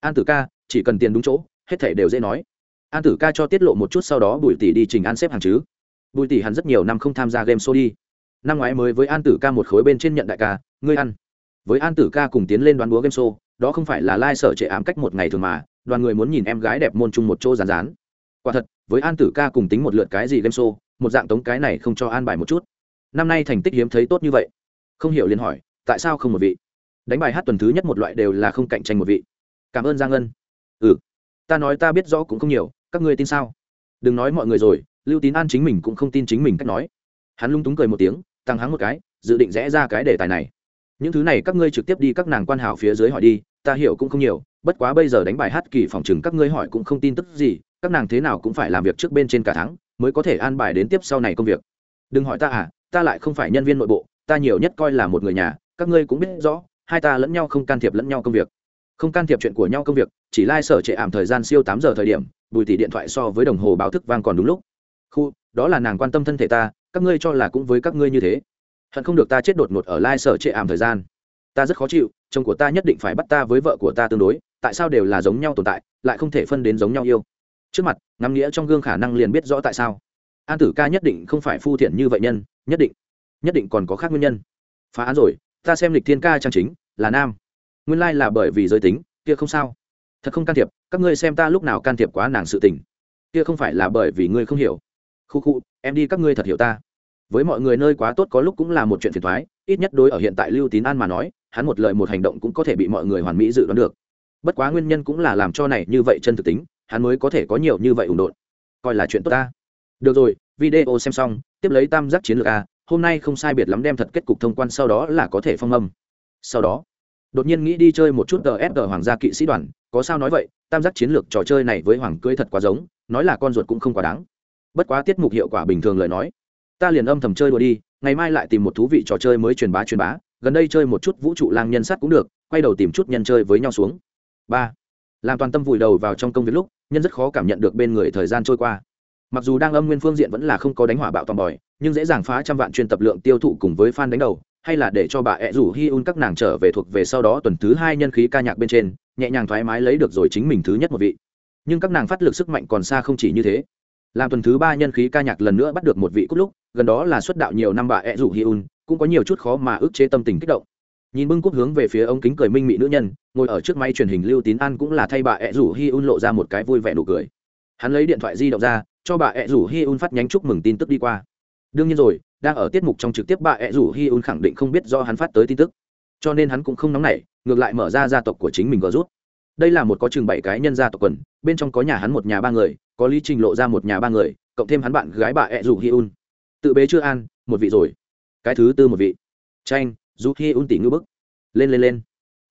An tử ca, chỉ cần tiền đúng chỗ, hết thể đều dễ nói. An tử ca cho tiết lộ một chút sau đó bùi tỷ đi trình an xếp hàng chứ. Bùi tỷ hắn rất nhiều năm không tham gia game show đi năm ngoái mới với an tử ca một khối bên trên nhận đại ca, ngươi ăn. Với an tử ca cùng tiến lên đoán búa game show, đó không phải là lai、like、sở trệ ám cách một ngày thường mà, đoàn người muốn nhìn em gái đẹp môn chung một chỗ rán rán. Quả thật, với an tử ca cùng tính một lượt cái gì game show, một dạng tống cái này không cho an bài một chút. Năm nay thành tích hiếm thấy tốt như vậy. Không hiểu liền hỏi, tại sao không một vị? Đánh bài hát tuần thứ nhất một loại đều là không cạnh tranh một vị. Cảm ơn giang ân. Ừ. Ta nói ta biết rõ cũng không nhiều, các ngươi tin sao? Đừng nói mọi người rồi, lưu tín an chính mình cũng không tin chính mình cách nói. Hắn lung túng cười một tiếng tăng hắng một cái, dự định rẽ ra cái đề tài này. Những thứ này các ngươi trực tiếp đi các nàng quan hảo phía dưới hỏi đi, ta hiểu cũng không nhiều, bất quá bây giờ đánh bài hát kỳ phòng chừng các ngươi hỏi cũng không tin tức gì, các nàng thế nào cũng phải làm việc trước bên trên cả tháng mới có thể an bài đến tiếp sau này công việc. Đừng hỏi ta à ta lại không phải nhân viên nội bộ, ta nhiều nhất coi là một người nhà, các ngươi cũng biết rõ, hai ta lẫn nhau không can thiệp lẫn nhau công việc. Không can thiệp chuyện của nhau công việc, chỉ lai、like、sở trệ ảm thời gian siêu tám giờ thời điểm, bùi tỷ điện thoại so với đồng hồ báo thức vang còn đúng lúc. Khu đó là nàng quan tâm thân thể ta, các ngươi cho là cũng với các ngươi như thế. Hận không được ta chết đột ngột ở lai sở trệ ảm thời gian. Ta rất khó chịu, chồng của ta nhất định phải bắt ta với vợ của ta tương đối, tại sao đều là giống nhau tồn tại, lại không thể phân đến giống nhau yêu? Trước mặt, ngắm nghĩa trong gương khả năng liền biết rõ tại sao. An tử ca nhất định không phải phu thiện như vậy nhân, nhất định nhất định còn có khác nguyên nhân. Phá án rồi, ta xem lịch thiên ca trang chính, là nam. Nguyên lai là bởi vì giới tính, kia không sao. Thật không can thiệp, các ngươi xem ta lúc nào can thiệp quá nàng sự tình. Kia không phải là bởi vì ngươi không hiểu khu khu, em đi các ngươi thật hiểu ta. Với mọi người nơi quá tốt có lúc cũng là một chuyện phiền thoái, ít nhất đối ở hiện tại lưu tín an mà nói, hắn một lời một hành động cũng có thể bị mọi người hoàn mỹ dự đoán được. Bất quá nguyên nhân cũng là làm cho này như vậy chân thực tính, hắn mới có thể có nhiều như vậy ủng đột coi là chuyện tốt ta. Được rồi, video xem xong, tiếp lấy tam giác chiến lược a, hôm nay không sai biệt lắm đem thật kết cục thông quan, sau đó là có thể phong âm. Sau đó, đột nhiên nghĩ đi chơi một chút gsg hoàng gia kỵ sĩ đoàn, có sao nói vậy, tam giác chiến lược trò chơi này với hoàng cưới thật quá giống, nói là con ruột cũng không quá đáng bất quá tiết mục hiệu quả bình thường lời nói, ta liền âm thầm chơi đùa đi, ngày mai lại tìm một thú vị trò chơi mới truyền bá truyền bá, gần đây chơi một chút vũ trụ lang nhân sắt cũng được, quay đầu tìm chút nhân chơi với nhau xuống. Ba, làm toàn tâm vùi đầu vào trong công việc lúc, nhân rất khó cảm nhận được bên người thời gian trôi qua. Mặc dù đang âm nguyên phương diện vẫn là không có đánh hỏa bạo toàn bòi, nhưng dễ dàng phá trăm vạn chuyên tập lượng tiêu thụ cùng với fan đánh đầu, hay là để cho bà ẹ rủ hi un các nàng trở về thuộc về sau đó tuần thứ hai nhân khí ca nhạc bên trên, nhẹ nhàng thoải mái lấy được rồi chính mình thứ nhất một vị. Nhưng các nàng phát lực sức mạnh còn xa không chỉ như thế làm tuần thứ ba nhân khí ca nhạc lần nữa bắt được một vị cút lúc, gần đó là xuất đạo nhiều năm bà ed rủ hi un, cũng có nhiều chút khó mà ức chế tâm tình kích động. Nhìn bưng cút hướng về phía ống kính cười minh mị nữ nhân, ngồi ở trước máy truyền hình lưu tín an cũng là thay bà ed rủ hi un lộ ra một cái vui vẻ nụ cười. Hắn lấy điện thoại di động ra, cho bà ed rủ hi un phát nhánh chúc mừng tin tức đi qua. Đương nhiên rồi, đang ở tiết mục trong trực tiếp bà ed rủ hi un khẳng định không biết do hắn phát tới tin tức. Cho nên hắn cũng không nóng nảy, ngược lại mở ra gia tộc của chính mình gờ rút. Đây là một có chừng bảy cái nhân gia tộc quần, bên trong có nhà hắn một nhà ba người có lý trình lộ ra một nhà ba người, cộng thêm hắn bạn gái bà ed dù hi un. Tự bế chưa an, một vị rồi. Cái thứ tư một vị. Tranh dù hi un tỷ ngư bức. Lên lên lên.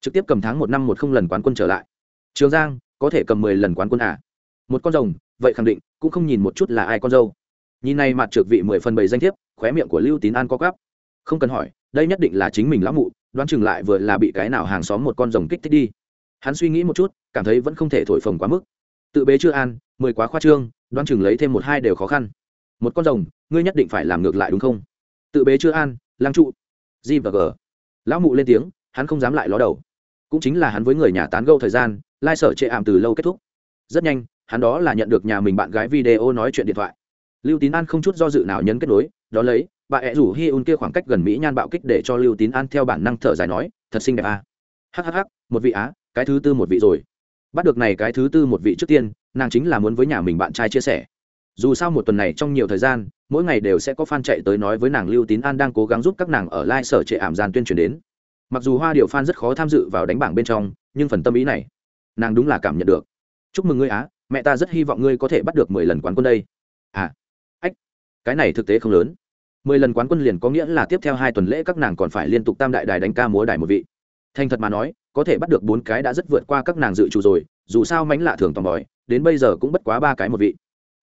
Trực tiếp cầm tháng một năm một không lần quán quân trở lại. Trường giang, có thể cầm mười lần quán quân à? Một con rồng, vậy khẳng định, cũng không nhìn một chút là ai con dâu. Nhìn này mặt trượt vị mười phần bảy danh thiếp, khóe miệng của lưu tín an có gắp không cần hỏi, đây nhất định là chính mình lão mụ, đoán chừng lại vừa là bị cái nào hàng xóm một con rồng kích thích đi. Hắn suy nghĩ một chút, cảm thấy vẫn không thể thổi phồng quá mức tự bế chưa an, mười quá khoa trương, đoán chừng lấy thêm một hai đều khó khăn. Một con rồng, ngươi nhất định phải làm ngược lại đúng không? Tự bế chưa an, lang trụ. G và g. Lão mụ lên tiếng, hắn không dám lại ló đầu. Cũng chính là hắn với người nhà tán gâu thời gian, lai sở chệ ảm từ lâu kết thúc. Rất nhanh, hắn đó là nhận được nhà mình bạn gái video nói chuyện điện thoại. Lưu tín an không chút do dự nào nhấn kết nối, đó lấy, bà ẹ rủ hi un kia khoảng cách gần mỹ nhan bạo kích để cho lưu tín an theo bản năng thở dài nói, thật xinh đẹp à. hhh một vị á, cái thứ tư một vị rồi bắt được này cái thứ tư một vị trước tiên, nàng chính là muốn với nhà mình bạn trai chia sẻ. Dù sao một tuần này trong nhiều thời gian, mỗi ngày đều sẽ có fan chạy tới nói với nàng lưu tín an đang cố gắng giúp các nàng ở lai sở trệ ảm gian tuyên truyền đến. Mặc dù hoa điệu fan rất khó tham dự vào đánh bảng bên trong, nhưng phần tâm ý này, nàng đúng là cảm nhận được. Chúc mừng ngươi á, mẹ ta rất hy vọng ngươi có thể bắt được mười lần quán quân đây. À ách, cái này thực tế không lớn. Mười lần quán quân liền có nghĩa là tiếp theo hai tuần lễ các nàng còn phải liên tục tam đại đài đánh ca múa đài một vị. Thành thật mà nói có thể bắt được bốn cái đã rất vượt qua các nàng dự trù rồi, dù sao mánh lạ thường tòm bòi đến bây giờ cũng bất quá ba cái một vị.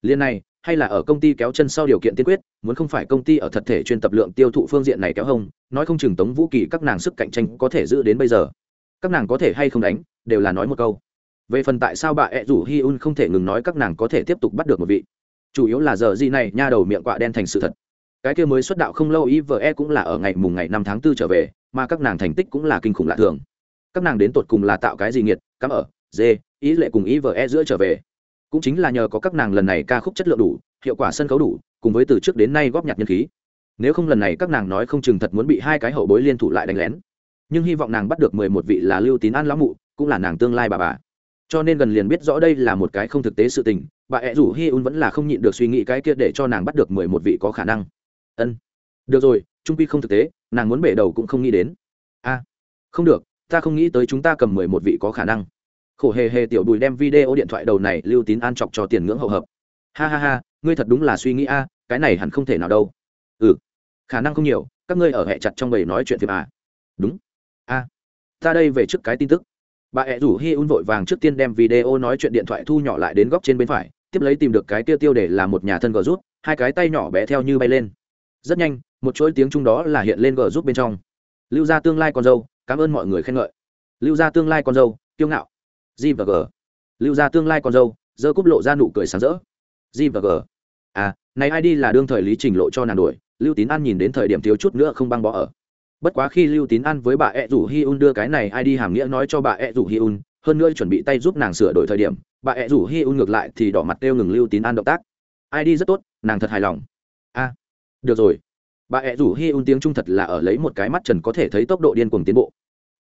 Liên này, hay là ở công ty kéo chân sau điều kiện tiên quyết, muốn không phải công ty ở thật thể chuyên tập lượng tiêu thụ phương diện này kéo hông, nói không chừng tống vũ kỳ các nàng sức cạnh tranh có thể giữ đến bây giờ. Các nàng có thể hay không đánh, đều là nói một câu. Về phần tại sao bà ẹ rủ hi un không thể ngừng nói các nàng có thể tiếp tục bắt được một vị. Chủ yếu là giờ gì này, nha đầu miệng quạ đen thành sự thật. Cái kia mới xuất đạo không lâu ý vợ e cũng là ở ngày mùng ngày năm tháng 4 trở về, mà các nàng thành tích cũng là kinh khủng lạ thường các nàng đến tột cùng là tạo cái gì nghiệt, cắm ở, dê, ý lệ cùng ý vợ e giữa trở về. Cũng chính là nhờ có các nàng lần này ca khúc chất lượng đủ, hiệu quả sân khấu đủ, cùng với từ trước đến nay góp nhặt nhân khí. Nếu không lần này các nàng nói không chừng thật muốn bị hai cái hậu bối liên thủ lại đánh lén. Nhưng hy vọng nàng bắt được mười một vị là lưu tín an lão mụ, cũng là nàng tương lai bà bà. Cho nên gần liền biết rõ đây là một cái không thực tế sự tình, bà ẹ rủ hi un vẫn là không nhịn được suy nghĩ cái kia để cho nàng bắt được mười một vị có khả năng. Ân. Được rồi, trung pi không thực tế, nàng muốn bể đầu cũng không nghĩ đến. A không được ta không nghĩ tới chúng ta cầm mười một vị có khả năng. Khổ hề hề tiểu bùi đem video điện thoại đầu này lưu tín an chọc cho tiền ngưỡng hậu hợp. Ha ha ha, ngươi thật đúng là suy nghĩ a, cái này hẳn không thể nào đâu. Ừ khả năng không nhiều, các ngươi ở hẹ chặt trong bầy nói chuyện phim à. Đúng. A, ta đây về trước cái tin tức. Bà ẹ rủ hi un vội vàng trước tiên đem video nói chuyện điện thoại thu nhỏ lại đến góc trên bên phải, tiếp lấy tìm được cái tiêu tiêu để làm một nhà thân gờ rút, hai cái tay nhỏ bé theo như bay lên. Rất nhanh, một chuỗi tiếng chung đó là hiện lên gờ rút bên trong. Lưu ra tương lai con dâu cảm ơn mọi người khen ngợi. Lưu ra tương lai con dâu, kiêu ngạo. G và g. Lưu ra tương lai con dâu dơ cúp lộ ra nụ cười sáng rỡ. G và g. À này ai đi là đương thời lý trình lộ cho nàng đuổi, lưu tín an nhìn đến thời điểm thiếu chút nữa không băng bỏ ở. Bất quá khi lưu tín an với bà ed rủ hi un đưa cái này ai đi hàm nghĩa nói cho bà ed rủ hi un, hơn nữa chuẩn bị tay giúp nàng sửa đổi thời điểm, bà ed rủ hi un ngược lại thì đỏ mặt kêu ngừng lưu tín an động tác. Ai đi rất tốt, nàng thật hài lòng. A được rồi bà ẹ rủ hi un tiếng trung thật là ở lấy một cái mắt trần có thể thấy tốc độ điên cuồng tiến bộ.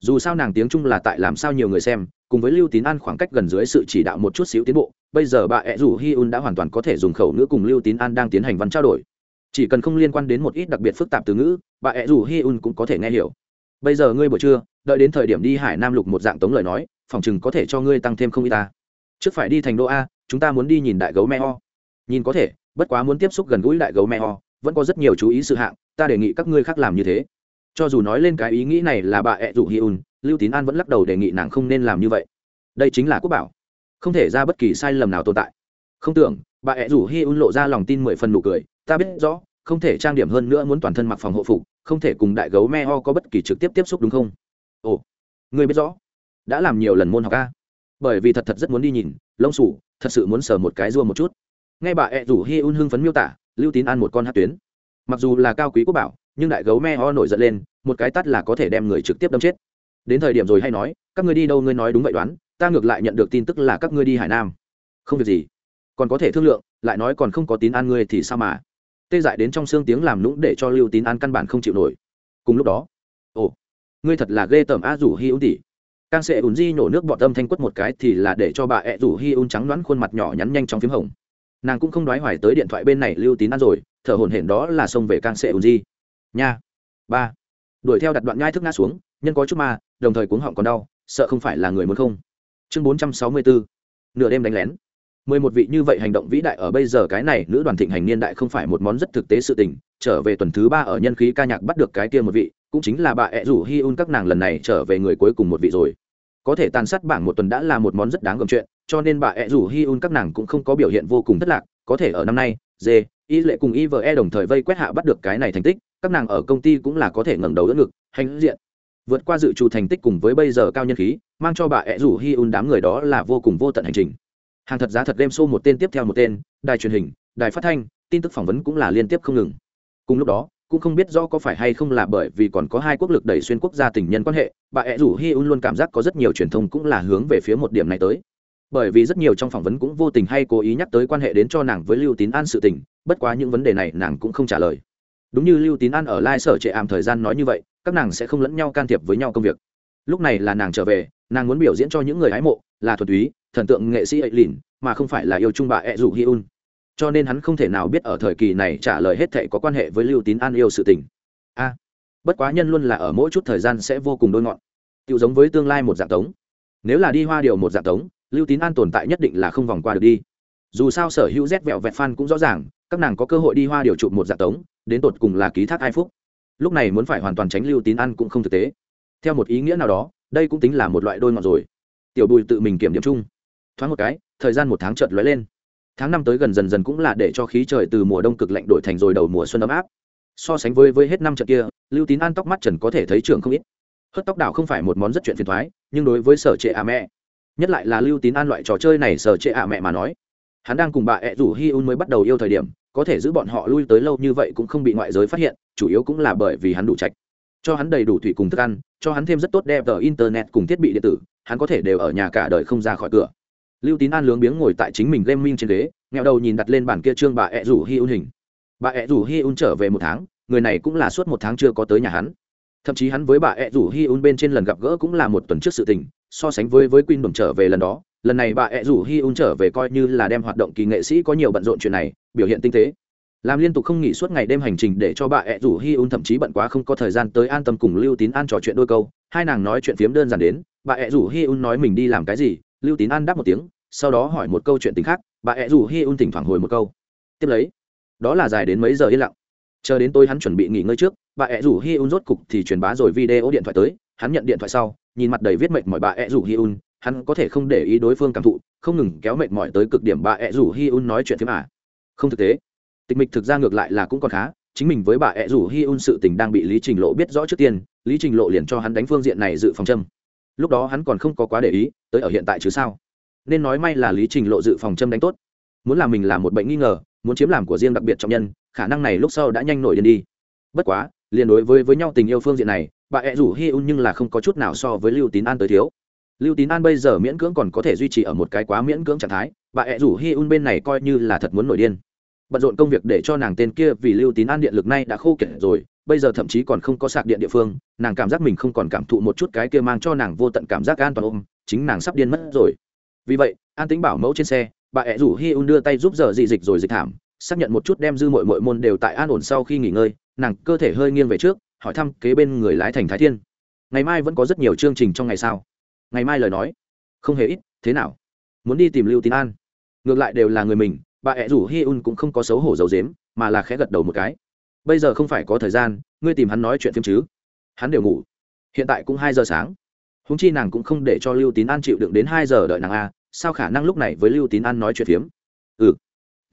Dù sao nàng tiếng trung là tại làm sao nhiều người xem, cùng với lưu tín an khoảng cách gần dưới sự chỉ đạo một chút xíu tiến bộ, bây giờ bà ẹ rủ hi un đã hoàn toàn có thể dùng khẩu ngữ cùng lưu tín an đang tiến hành văn trao đổi. Chỉ cần không liên quan đến một ít đặc biệt phức tạp từ ngữ, bà ẹ rủ hi un cũng có thể nghe hiểu. Bây giờ ngươi buổi trưa, đợi đến thời điểm đi hải nam lục một dạng tống lời nói, phòng chừng có thể cho ngươi tăng thêm không y ta. Trước phải đi thành đô a, chúng ta muốn đi nhìn đại gấu me ho nhìn có thể, bất quá muốn tiếp xúc gần gũi đại gấu me ho vẫn có rất nhiều chú ý sự hạng ta đề nghị các ngươi khác làm như thế. Cho dù nói lên cái ý nghĩ này là bà ẹ rủ hi un lưu tín an vẫn lắc đầu đề nghị nàng không nên làm như vậy. Đây chính là quốc bảo. Không thể ra bất kỳ sai lầm nào tồn tại. Không tưởng bà ẹ rủ hi un lộ ra lòng tin mười phần nụ cười ta biết rõ không thể trang điểm hơn nữa muốn toàn thân mặc phòng hộ phục không thể cùng đại gấu me ho có bất kỳ trực tiếp tiếp xúc đúng không? Ồ người biết rõ đã làm nhiều lần môn học ca, bởi vì thật thật rất muốn đi nhìn lông sủ thật sự muốn sờ một cái rua một chút. Nghe bà ẹ rủ hi un hưng phấn miêu tả lưu tín ăn một con hát tuyến. Mặc dù là cao quý quốc bảo, nhưng đại gấu me ho nổi giận lên, một cái tắt là có thể đem người trực tiếp đâm chết. Đến thời điểm rồi hay nói, các ngươi đi đâu ngươi nói đúng vậy đoán, ta ngược lại nhận được tin tức là các ngươi đi hải nam. Không việc gì. Còn có thể thương lượng, lại nói còn không có tín an ngươi thì sao mà? Tê dại đến trong xương tiếng làm lũng để cho lưu tín an căn bản không chịu nổi. Cùng lúc đó, ồ, ngươi thật là ghê tởm a rủ hi ưu tỉ. càng sẽ ùn di nhổ nước bọt tâm thanh quất một cái thì là để cho bà ẹ rủ hi ưu trắng đoán khuôn mặt nhỏ nhắn nhanh trong phím hồng nàng cũng không đoái hoài tới điện thoại bên này lưu tín ăn rồi, thở hổn hển đó là xông về càng sệ ùn di nha. Ba. Đuổi theo đặt đoạn nhai thức ngã xuống, nhân có chút ma, đồng thời cuống họng còn đau, sợ không phải là người muốn không? Chương bốn trăm sáu mươi bốn nửa đêm đánh lén. Mười một vị như vậy hành động vĩ đại ở bây giờ cái này, nữ đoàn thịnh hành niên đại không phải một món rất thực tế sự tình, trở về tuần thứ ba ở nhân khí ca nhạc bắt được cái kia một vị, cũng chính là bà ẹ rủ hi un các nàng lần này trở về người cuối cùng một vị rồi có thể tàn sát bảng một tuần đã là một món rất đáng gầm chuyện, cho nên bà ẹ rủ hi un các nàng cũng không có biểu hiện vô cùng thất lạc, có thể ở năm nay dê y lệ cùng ive đồng thời vây quét hạ bắt được cái này thành tích, các nàng ở công ty cũng là có thể ngẩng đầu đỡ ngực, hành diện. Vượt qua dự trù thành tích cùng với bây giờ cao nhân khí, mang cho bà ẹ rủ hi un đám người đó là vô cùng vô tận hành trình. Hàng thật giá thật game show một tên tiếp theo một tên, đài truyền hình, đài phát thanh, tin tức phỏng vấn cũng là liên tiếp không ngừng. Cùng lúc đó cũng không biết rõ có phải hay không là bởi vì còn có hai quốc lực đẩy xuyên quốc gia tình nhân quan hệ, bà ẹ rủ hi un luôn cảm giác có rất nhiều truyền thông cũng là hướng về phía một điểm này tới. Bởi vì rất nhiều trong phỏng vấn cũng vô tình hay cố ý nhắc tới quan hệ đến cho nàng với lưu tín an sự tình, bất quá những vấn đề này nàng cũng không trả lời. Đúng như lưu tín an ở lai sở trệ ảm thời gian nói như vậy, các nàng sẽ không lẫn nhau can thiệp với nhau công việc. Lúc này là nàng trở về, nàng muốn biểu diễn cho những người hái mộ, là thuật túy, thần tượng nghệ sĩ ấy lìn, mà không phải là yêu chung bà ẹ rủ hi un cho nên hắn không thể nào biết ở thời kỳ này trả lời hết thệ có quan hệ với lưu tín an yêu sự tình. A, bất quá nhân luôn là ở mỗi chút thời gian sẽ vô cùng đôi ngọn. Tự giống với tương lai một dạng tống. Nếu là đi hoa điều một dạng tống, lưu tín an tồn tại nhất định là không vòng qua được đi. Dù sao sở hữu rét vẹo vẹt phan cũng rõ ràng, các nàng có cơ hội đi hoa điều chụp một dạng tống, đến tột cùng là ký thác hai phúc. Lúc này muốn phải hoàn toàn tránh lưu tín an cũng không thực tế. Theo một ý nghĩa nào đó, đây cũng tính là một loại đôi ngọn rồi. Tiểu bùi tự mình kiểm điểm chung. Thoáng một cái, thời gian một tháng chợt lóe lên tháng năm tới gần dần dần cũng là để cho khí trời từ mùa đông cực lạnh đổi thành rồi đầu mùa xuân ấm áp. So sánh với với hết năm trận kia, lưu tín an tóc mắt trần có thể thấy trường không ít. Hớt tóc đảo không phải một món rất chuyện phiền thoái, nhưng đối với sở trệ ạ mẹ, nhất lại là lưu tín an loại trò chơi này sở trệ ạ mẹ mà nói, hắn đang cùng bà ẹ rủ hi un mới bắt đầu yêu thời điểm, có thể giữ bọn họ lui tới lâu như vậy cũng không bị ngoại giới phát hiện, chủ yếu cũng là bởi vì hắn đủ trạch, cho hắn đầy đủ thủy cùng thức ăn, cho hắn thêm rất tốt đẹp ở internet cùng thiết bị điện tử, hắn có thể đều ở nhà cả đời không ra khỏi cửa lưu tín an lướng biếng ngồi tại chính mình gaming trên ghế nghẹo đầu nhìn đặt lên bản kia trương bà ẹ rủ hi un hình bà ẹ rủ hi un trở về một tháng người này cũng là suốt một tháng chưa có tới nhà hắn thậm chí hắn với bà ẹ rủ hi un bên trên lần gặp gỡ cũng là một tuần trước sự tình so sánh với với Queen Đồng trở về lần đó, lần này bà ẹ rủ Hi Un trở về coi như là đem hoạt động kỳ nghệ sĩ có nhiều bận rộn chuyện này, biểu hiện tinh tế. Làm liên tục không nghỉ suốt ngày đêm hành trình để cho bà ẹ rủ Hi Un thậm chí bận quá không có thời gian tới an tâm cùng Lưu Tín An trò chuyện đôi câu, hai nàng nói chuyện phiếm đơn giản đến, bà ẹ rủ Hi Un nói mình đi làm cái gì, Lưu Tín An đáp một tiếng, sau đó hỏi một câu chuyện tình khác, bà ẹ rủ Hi Un thỉnh thoảng hồi một câu. Tiếp lấy, đó là dài đến mấy giờ yên lặng. Chờ đến tôi hắn chuẩn bị nghỉ ngơi trước, bà ẹ rủ Hi Un rốt cục thì truyền bá rồi video điện thoại tới, hắn nhận điện thoại sau, nhìn mặt đầy viết mệt mỏi bà ẹ rủ hi un hắn có thể không để ý đối phương cảm thụ không ngừng kéo mệt mỏi tới cực điểm bà ẹ rủ hi un nói chuyện phim à. không thực tế tịch mịch thực ra ngược lại là cũng còn khá chính mình với bà ẹ rủ hi un sự tình đang bị lý trình lộ biết rõ trước tiên lý trình lộ liền cho hắn đánh phương diện này dự phòng châm lúc đó hắn còn không có quá để ý tới ở hiện tại chứ sao nên nói may là lý trình lộ dự phòng châm đánh tốt. Muốn làm mình là một bệnh nghi ngờ, muốn chiếm làm của riêng đặc biệt trọng nhân, khả năng này lúc sau đã nhanh nổi điên đi. Bất quá, liền đối với với nhau tình yêu phương diện này, bà ẹ rủ hi un nhưng là không có chút nào so với lưu tín an tới thiếu. Lưu tín an bây giờ miễn cưỡng còn có thể duy trì ở một cái quá miễn cưỡng trạng thái, bà ẹ rủ hi un bên này coi như là thật muốn nổi điên. Bận rộn công việc để cho nàng tên kia vì lưu tín an điện lực nay đã khô kiệt rồi, bây giờ thậm chí còn không có sạc điện địa phương, nàng cảm giác mình không còn cảm thụ một chút cái kia mang cho nàng vô tận cảm giác an toàn ôm, chính nàng sắp điên mất rồi vì vậy, an tính bảo mẫu trên xe, bà ẹ rủ hi un đưa tay giúp giờ dị dịch rồi dịch thảm, xác nhận một chút đem dư mội mội môn đều tại an ổn sau khi nghỉ ngơi, nàng cơ thể hơi nghiêng về trước, hỏi thăm kế bên người lái thành thái thiên. Ngày mai vẫn có rất nhiều chương trình trong ngày sao? Ngày mai lời nói. Không hề ít, thế nào? Muốn đi tìm lưu tín an. Ngược lại đều là người mình, bà ẹ rủ hi un cũng không có xấu hổ dầu dếm mà là khẽ gật đầu một cái. Bây giờ không phải có thời gian, ngươi tìm hắn nói chuyện phim chứ? Hắn đều ngủ. Hiện tại cũng hai giờ sáng húng chi nàng cũng không để cho lưu tín an chịu đựng đến hai giờ đợi nàng a, sao khả năng lúc này với lưu tín an nói chuyện phiếm? Ừ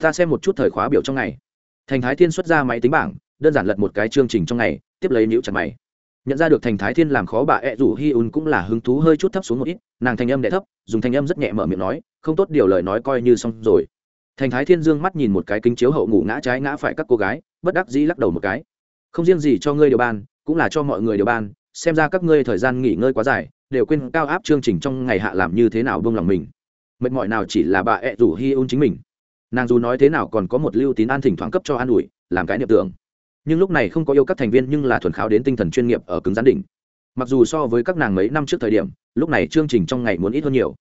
ta xem một chút thời khóa biểu trong ngày. Thành thái thiên xuất ra máy tính bảng, đơn giản lật một cái chương trình trong ngày, tiếp lấy níu chặt mày. Nhận ra được thành thái thiên làm khó bà ẹ rủ hi un cũng là hứng thú hơi chút thấp xuống một ít, nàng thanh âm đẹ thấp, dùng thanh âm rất nhẹ mở miệng nói, không tốt điều lời nói coi như xong rồi. Thành thái thiên dương mắt nhìn một cái kính chiếu hậu ngủ ngã trái ngã phải các cô gái, bất đắc dĩ lắc đầu một cái. Không riêng gì cho ngươi điều ban, cũng là cho mọi người điều ban, xem ra các ngươi thời gian nghỉ ngơi quá dài đều quên cao áp chương trình trong ngày hạ làm như thế nào buông lòng mình. Mệt mỏi nào chỉ là bà ẹ rủ hi un chính mình. Nàng dù nói thế nào còn có một lưu tín an thỉnh thoảng cấp cho an ủi, làm cái niệm tưởng. Nhưng lúc này không có yêu các thành viên nhưng là thuần kháo đến tinh thần chuyên nghiệp ở cứng gián đỉnh. Mặc dù so với các nàng mấy năm trước thời điểm, lúc này chương trình trong ngày muốn ít hơn nhiều.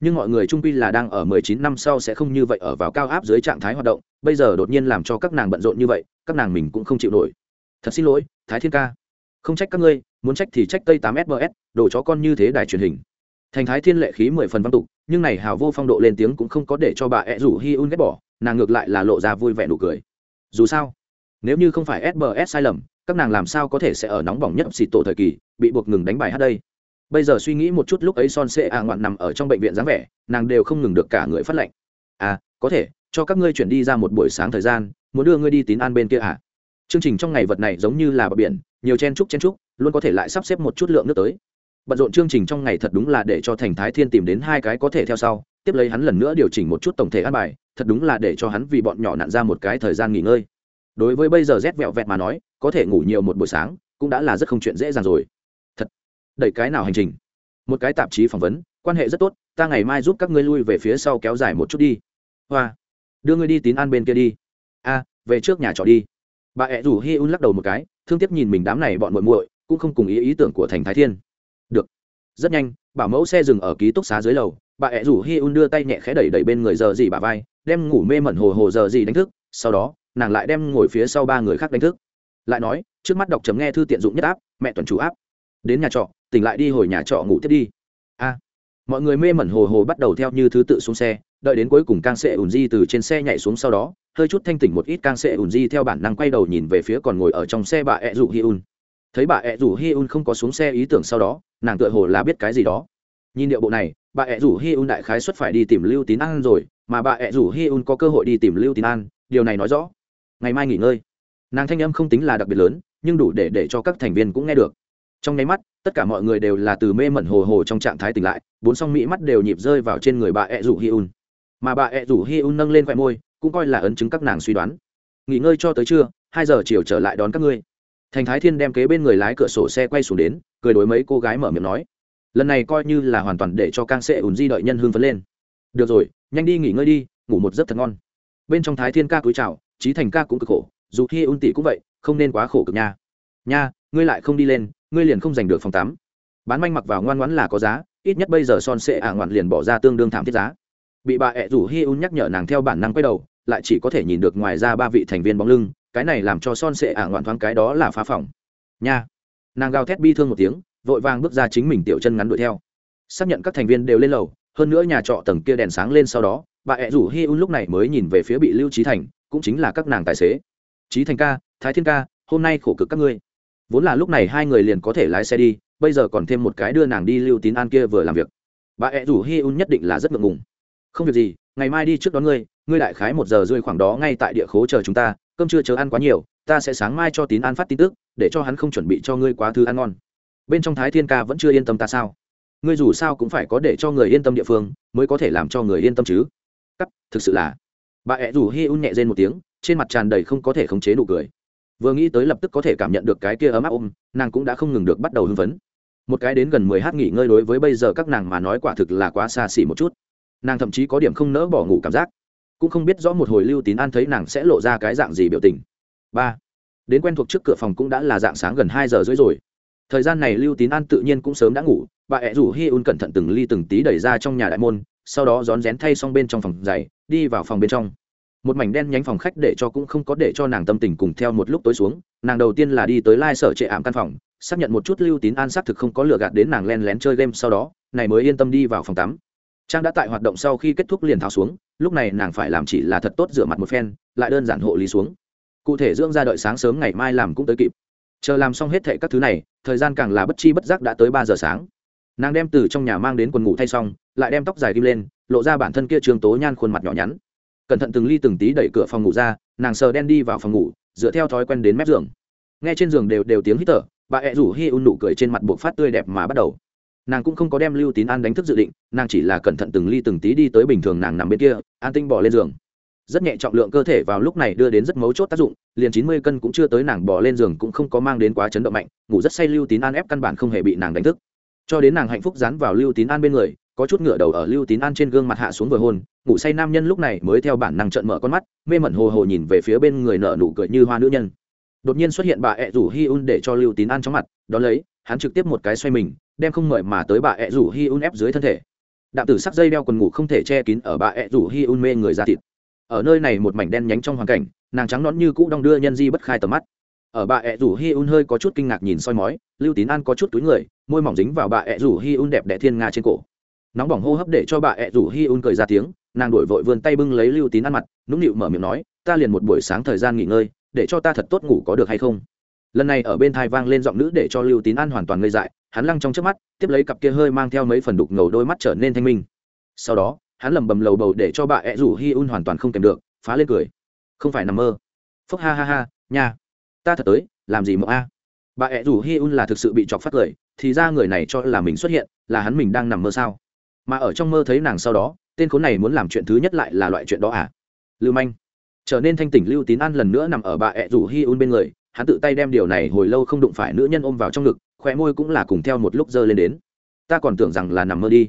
Nhưng mọi người trung quy là đang ở 19 năm sau sẽ không như vậy ở vào cao áp dưới trạng thái hoạt động, bây giờ đột nhiên làm cho các nàng bận rộn như vậy, các nàng mình cũng không chịu nổi. Thật xin lỗi, thái thiên ca. Không trách các ngươi muốn trách thì trách tây 8 sbs đồ chó con như thế đài truyền hình. Thành thái thiên lệ khí mười phần văn tục, nhưng này hào vô phong độ lên tiếng cũng không có để cho bà ẹ rủ hi un ghét bỏ, nàng ngược lại là lộ ra vui vẻ nụ cười. Dù sao, nếu như không phải sbs sai lầm, các nàng làm sao có thể sẽ ở nóng bỏng nhất xịt tổ thời kỳ, bị buộc ngừng đánh bài hát đây? Bây giờ suy nghĩ một chút lúc ấy son sệ a ngoạn nằm ở trong bệnh viện dáng vẻ, nàng đều không ngừng được cả người phát lệnh. À có thể, cho các ngươi chuyển đi ra một buổi sáng thời gian, muốn đưa ngươi đi tín an bên kia à? Chương trình trong ngày vật này giống như là bờ biển, nhiều chen trúc chen trúc luôn có thể lại sắp xếp một chút lượng nước tới. Bận rộn chương trình trong ngày thật đúng là để cho thành thái thiên tìm đến hai cái có thể theo sau. Tiếp lấy hắn lần nữa điều chỉnh một chút tổng thể an bài, thật đúng là để cho hắn vì bọn nhỏ nặn ra một cái thời gian nghỉ ngơi. Đối với bây giờ rét vẹo vẹt mà nói, có thể ngủ nhiều một buổi sáng cũng đã là rất không chuyện dễ dàng rồi. Thật, đẩy cái nào hành trình? Một cái tạp chí phỏng vấn, quan hệ rất tốt, ta ngày mai giúp các ngươi lui về phía sau kéo dài một chút đi. Hoa, đưa ngươi đi tín an bên kia đi. A, về trước nhà trọ đi. Bà ẹ rủ hi un lắc đầu một cái, thương tiếc nhìn mình đám này bọn muội muội cũng không cùng ý ý tưởng của thành thái thiên. Được. Rất nhanh, bảo mẫu xe dừng ở ký túc xá dưới lầu, bà ẹ rủ hi un đưa tay nhẹ khẽ đẩy đẩy bên người giờ gì bà vai, đem ngủ mê mẩn hồ hồ giờ gì đánh thức, sau đó, nàng lại đem ngồi phía sau ba người khác đánh thức. Lại nói, trước mắt đọc chấm nghe thư tiện dụng nhất áp, mẹ tuần chủ áp. Đến nhà trọ, tỉnh lại đi hồi nhà trọ ngủ tiếp đi. A. Mọi người mê mẩn hồ hồ bắt đầu theo như thứ tự xuống xe, đợi đến cuối cùng càng sệ ùn di từ trên xe nhảy xuống sau đó, hơi chút thanh tỉnh một ít càng sệ ùn di theo bản năng quay đầu nhìn về phía còn ngồi ở trong xe bà ẹ rủ hi un thấy bà ẹ rủ hi un không có xuống xe ý tưởng sau đó, nàng tựa hồ là biết cái gì đó. Nhìn điệu bộ này, bà ẹ rủ hi un đại khái xuất phải đi tìm lưu tín an rồi, mà bà ẹ rủ hi un có cơ hội đi tìm lưu tín an, điều này nói rõ. Ngày mai nghỉ ngơi. Nàng thanh âm không tính là đặc biệt lớn, nhưng đủ để để cho các thành viên cũng nghe được. Trong nháy mắt, tất cả mọi người đều là từ mê mẩn hồ hồ trong trạng thái tỉnh lại, bốn song mỹ mắt đều nhịp rơi vào trên người bà ẹ rủ hi un mà bà ẹ rủ hi un nâng lên khoe môi, cũng coi là ấn chứng các nàng suy đoán. Nghỉ ngơi cho tới trưa, hai giờ chiều trở lại đón các ngươi thành thái thiên đem kế bên người lái cửa sổ xe quay xuống đến, cười đối mấy cô gái mở miệng nói, lần này coi như là hoàn toàn để cho càng Sẽ ùn di đợi nhân hương phấn lên. Được rồi, nhanh đi nghỉ ngơi đi, ngủ một giấc thật ngon. Bên trong thái thiên ca cúi chào trí thành ca cũng cực khổ, dù khi ùn tỷ cũng vậy, không nên quá khổ cực nha. Nha, ngươi lại không đi lên, ngươi liền không giành được phòng tắm. Bán manh mặc vào ngoan ngoãn là có giá, ít nhất bây giờ son sệ ả ngoạn liền bỏ ra tương đương thảm thiết giá. Bị bà ẹ rủ hi un nhắc nhở nàng theo bản năng quay đầu, lại chỉ có thể nhìn được ngoài ra ba vị thành viên bóng lưng cái này làm cho son sệ ả ngoạn thoáng cái đó là phá phòng. Nha. Nàng gào thét bi thương một tiếng, vội vàng bước ra chính mình tiểu chân ngắn đuổi theo. Xác nhận các thành viên đều lên lầu, hơn nữa nhà trọ tầng kia đèn sáng lên sau đó, bà ẹ rủ hi un lúc này mới nhìn về phía bị lưu trí thành, cũng chính là các nàng tài xế. Trí thành ca, thái thiên ca, hôm nay khổ cực các ngươi. Vốn là lúc này hai người liền có thể lái xe đi, bây giờ còn thêm một cái đưa nàng đi lưu tín an kia vừa làm việc. Bà ẹ rủ hi un nhất định là rất ngượng ngùng. Không việc gì, ngày mai đi trước đón ngươi ngươi đại khái một giờ rơi khoảng đó ngay tại địa khố chờ chúng ta cơm chưa chờ ăn quá nhiều, ta sẽ sáng mai cho tín an phát tin tức, để cho hắn không chuẩn bị cho ngươi quá thứ ăn ngon. Bên trong thái thiên ca vẫn chưa yên tâm ta sao? Ngươi dù sao cũng phải có để cho người yên tâm địa phương, mới có thể làm cho người yên tâm chứ. Cắt, thực sự là. Bà ẹ rủ hi un nhẹ rên một tiếng, trên mặt tràn đầy không có thể khống chế nụ cười. Vừa nghĩ tới lập tức có thể cảm nhận được cái kia ấm áp ôm, nàng cũng đã không ngừng được bắt đầu hưng phấn. Một cái đến gần mười h nghỉ ngơi đối với bây giờ các nàng mà nói quả thực là quá xa xỉ một chút. Nàng thậm chí có điểm không nỡ bỏ ngủ cảm giác cũng không biết rõ một hồi lưu tín an thấy nàng sẽ lộ ra cái dạng gì biểu tình. Ba, đến quen thuộc trước cửa phòng cũng đã là dạng sáng gần hai giờ rưỡi rồi. Thời gian này lưu tín an tự nhiên cũng sớm đã ngủ, bà ẹ rủ hi un cẩn thận từng ly từng tí đẩy ra trong nhà đại môn, sau đó rón rén thay xong bên trong phòng giày, đi vào phòng bên trong. Một mảnh đen nhánh phòng khách để cho cũng không có để cho nàng tâm tình cùng theo một lúc tối xuống, nàng đầu tiên là đi tới lai sở trệ ảm căn phòng, xác nhận một chút lưu tín an xác thực không có lừa gạt đến nàng len lén chơi game sau đó, này mới yên tâm đi vào phòng tắm. Trang đã tại hoạt động sau khi kết thúc liền tháo xuống lúc này nàng phải làm chỉ là thật tốt rửa mặt một phen, lại đơn giản hộ lý xuống. Cụ thể dưỡng ra đợi sáng sớm ngày mai làm cũng tới kịp. Chờ làm xong hết thệ các thứ này, thời gian càng là bất chi bất giác đã tới ba giờ sáng. Nàng đem từ trong nhà mang đến quần ngủ thay xong, lại đem tóc dài ghim lên, lộ ra bản thân kia trường tố nhan khuôn mặt nhỏ nhắn. Cẩn thận từng ly từng tí đẩy cửa phòng ngủ ra, nàng sờ đen đi vào phòng ngủ, dựa theo thói quen đến mép giường. Nghe trên giường đều đều tiếng hít thở, bà ẹ rủ hi un nụ cười trên mặt buộc phát tươi đẹp mà bắt đầu nàng cũng không có đem lưu tín an đánh thức dự định, nàng chỉ là cẩn thận từng ly từng tí đi tới bình thường nàng nằm bên kia, an tinh bỏ lên giường. Rất nhẹ trọng lượng cơ thể vào lúc này đưa đến rất mấu chốt tác dụng, liền chín mươi cân cũng chưa tới nàng bỏ lên giường cũng không có mang đến quá chấn động mạnh, ngủ rất say lưu tín an ép căn bản không hề bị nàng đánh thức. Cho đến nàng hạnh phúc dán vào lưu tín an bên người, có chút ngựa đầu ở lưu tín an trên gương mặt hạ xuống vừa hôn, ngủ say nam nhân lúc này mới theo bản năng trợn mở con mắt, mê mẩn hồ hồ nhìn về phía bên người nợ nụ cười như hoa nữ nhân. Đột nhiên xuất hiện bà ẹ rủ hi un để cho lưu tín an trong mặt, đón lấy, hắn trực tiếp một cái xoay mình đem không mời mà tới bà ẹ rủ hi un ép dưới thân thể. Đạm tử sắc dây đeo quần ngủ không thể che kín ở bà ẹ rủ hi un mê người ra thịt. Ở nơi này một mảnh đen nhánh trong hoàn cảnh, nàng trắng nón như cũ đong đưa nhân di bất khai tầm mắt. Ở bà ẹ rủ hi un hơi có chút kinh ngạc nhìn soi mói, lưu tín an có chút túi người, môi mỏng dính vào bà ẹ rủ hi un đẹp đẽ thiên nga trên cổ. Nóng bỏng hô hấp để cho bà ẹ rủ hi un cười ra tiếng, nàng đổi vội vươn tay bưng lấy lưu tín ăn mặt, nũng nịu mở miệng nói, ta liền một buổi sáng thời gian nghỉ ngơi, để cho ta thật tốt ngủ có được hay không? Lần này ở bên thai vang lên giọng nữ để cho lưu tín an hoàn toàn ngây dại, hắn lăng trong trước mắt, tiếp lấy cặp kia hơi mang theo mấy phần đục ngầu đôi mắt trở nên thanh minh. Sau đó, hắn lầm bầm lầu bầu để cho bà ẹ rủ hi un hoàn toàn không kèm được, phá lên cười. Không phải nằm mơ. Phúc ha ha ha, nha. Ta thật tới, làm gì mộng a? Bà ẹ rủ hi un là thực sự bị chọc phát cười, thì ra người này cho là mình xuất hiện, là hắn mình đang nằm mơ sao? Mà ở trong mơ thấy nàng sau đó, tên khốn này muốn làm chuyện thứ nhất lại là loại chuyện đó à? Lưu manh. Trở nên thanh tỉnh lưu tín an lần nữa nằm ở bà ẹ rủ hi un bên người hắn tự tay đem điều này hồi lâu không đụng phải nữ nhân ôm vào trong ngực, khóe môi cũng là cùng theo một lúc dơ lên đến. Ta còn tưởng rằng là nằm mơ đi.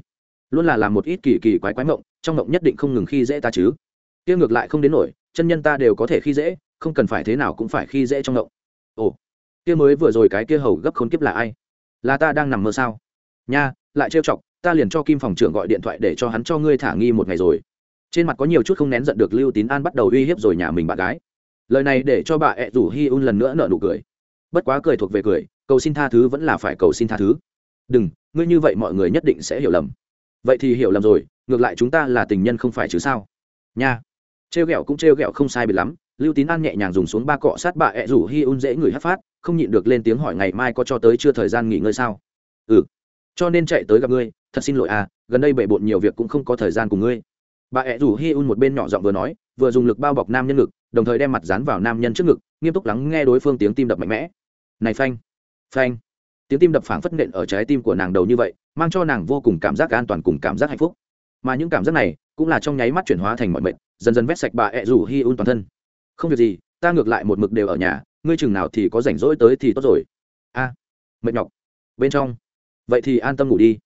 Luôn là làm một ít kỳ kỳ quái quái mộng, trong mộng nhất định không ngừng khi dễ ta chứ. Kia ngược lại không đến nổi, chân nhân ta đều có thể khi dễ, không cần phải thế nào cũng phải khi dễ trong mộng. Ồ, kia mới vừa rồi cái kia hầu gấp khốn kiếp là ai? Là ta đang nằm mơ sao? Nha, lại trêu chọc, ta liền cho kim phòng trưởng gọi điện thoại để cho hắn cho ngươi thả nghi một ngày rồi. Trên mặt có nhiều chút không nén giận được lưu tín an bắt đầu uy hiếp rồi nhà mình bạn gái lời này để cho bà ẹ rủ hi un lần nữa nợ nụ cười. Bất quá cười thuộc về cười, cầu xin tha thứ vẫn là phải cầu xin tha thứ. Đừng, ngươi như vậy mọi người nhất định sẽ hiểu lầm. Vậy thì hiểu lầm rồi, ngược lại chúng ta là tình nhân không phải chứ sao? Nha. Trêu ghẹo cũng trêu ghẹo không sai biệt lắm, lưu tín an nhẹ nhàng dùng xuống ba cọ sát bà ẹ rủ hi un dễ người hát phát, không nhịn được lên tiếng hỏi ngày mai có cho tới chưa thời gian nghỉ ngơi sao? Ừ. Cho nên chạy tới gặp ngươi, thật xin lỗi à gần đây bệ bộn nhiều việc cũng không có thời gian cùng ngươi. Bà ẹ rủ hi un một bên nhỏ giọng vừa nói, vừa dùng lực bao bọc nam nhân ngực đồng thời đem mặt dán vào nam nhân trước ngực, nghiêm túc lắng nghe đối phương tiếng tim đập mạnh mẽ. Này phanh phanh. Tiếng tim đập phảng phất nện ở trái tim của nàng đầu như vậy, mang cho nàng vô cùng cảm giác an toàn cùng cảm giác hạnh phúc. Mà những cảm giác này cũng là trong nháy mắt chuyển hóa thành mọi mệnh, dần dần vét sạch bà ẹ rủ hi un toàn thân. Không việc gì, ta ngược lại một mực đều ở nhà, ngươi chừng nào thì có rảnh rỗi tới thì tốt rồi. A, mệt nhọc. Bên trong. Vậy thì an tâm ngủ đi.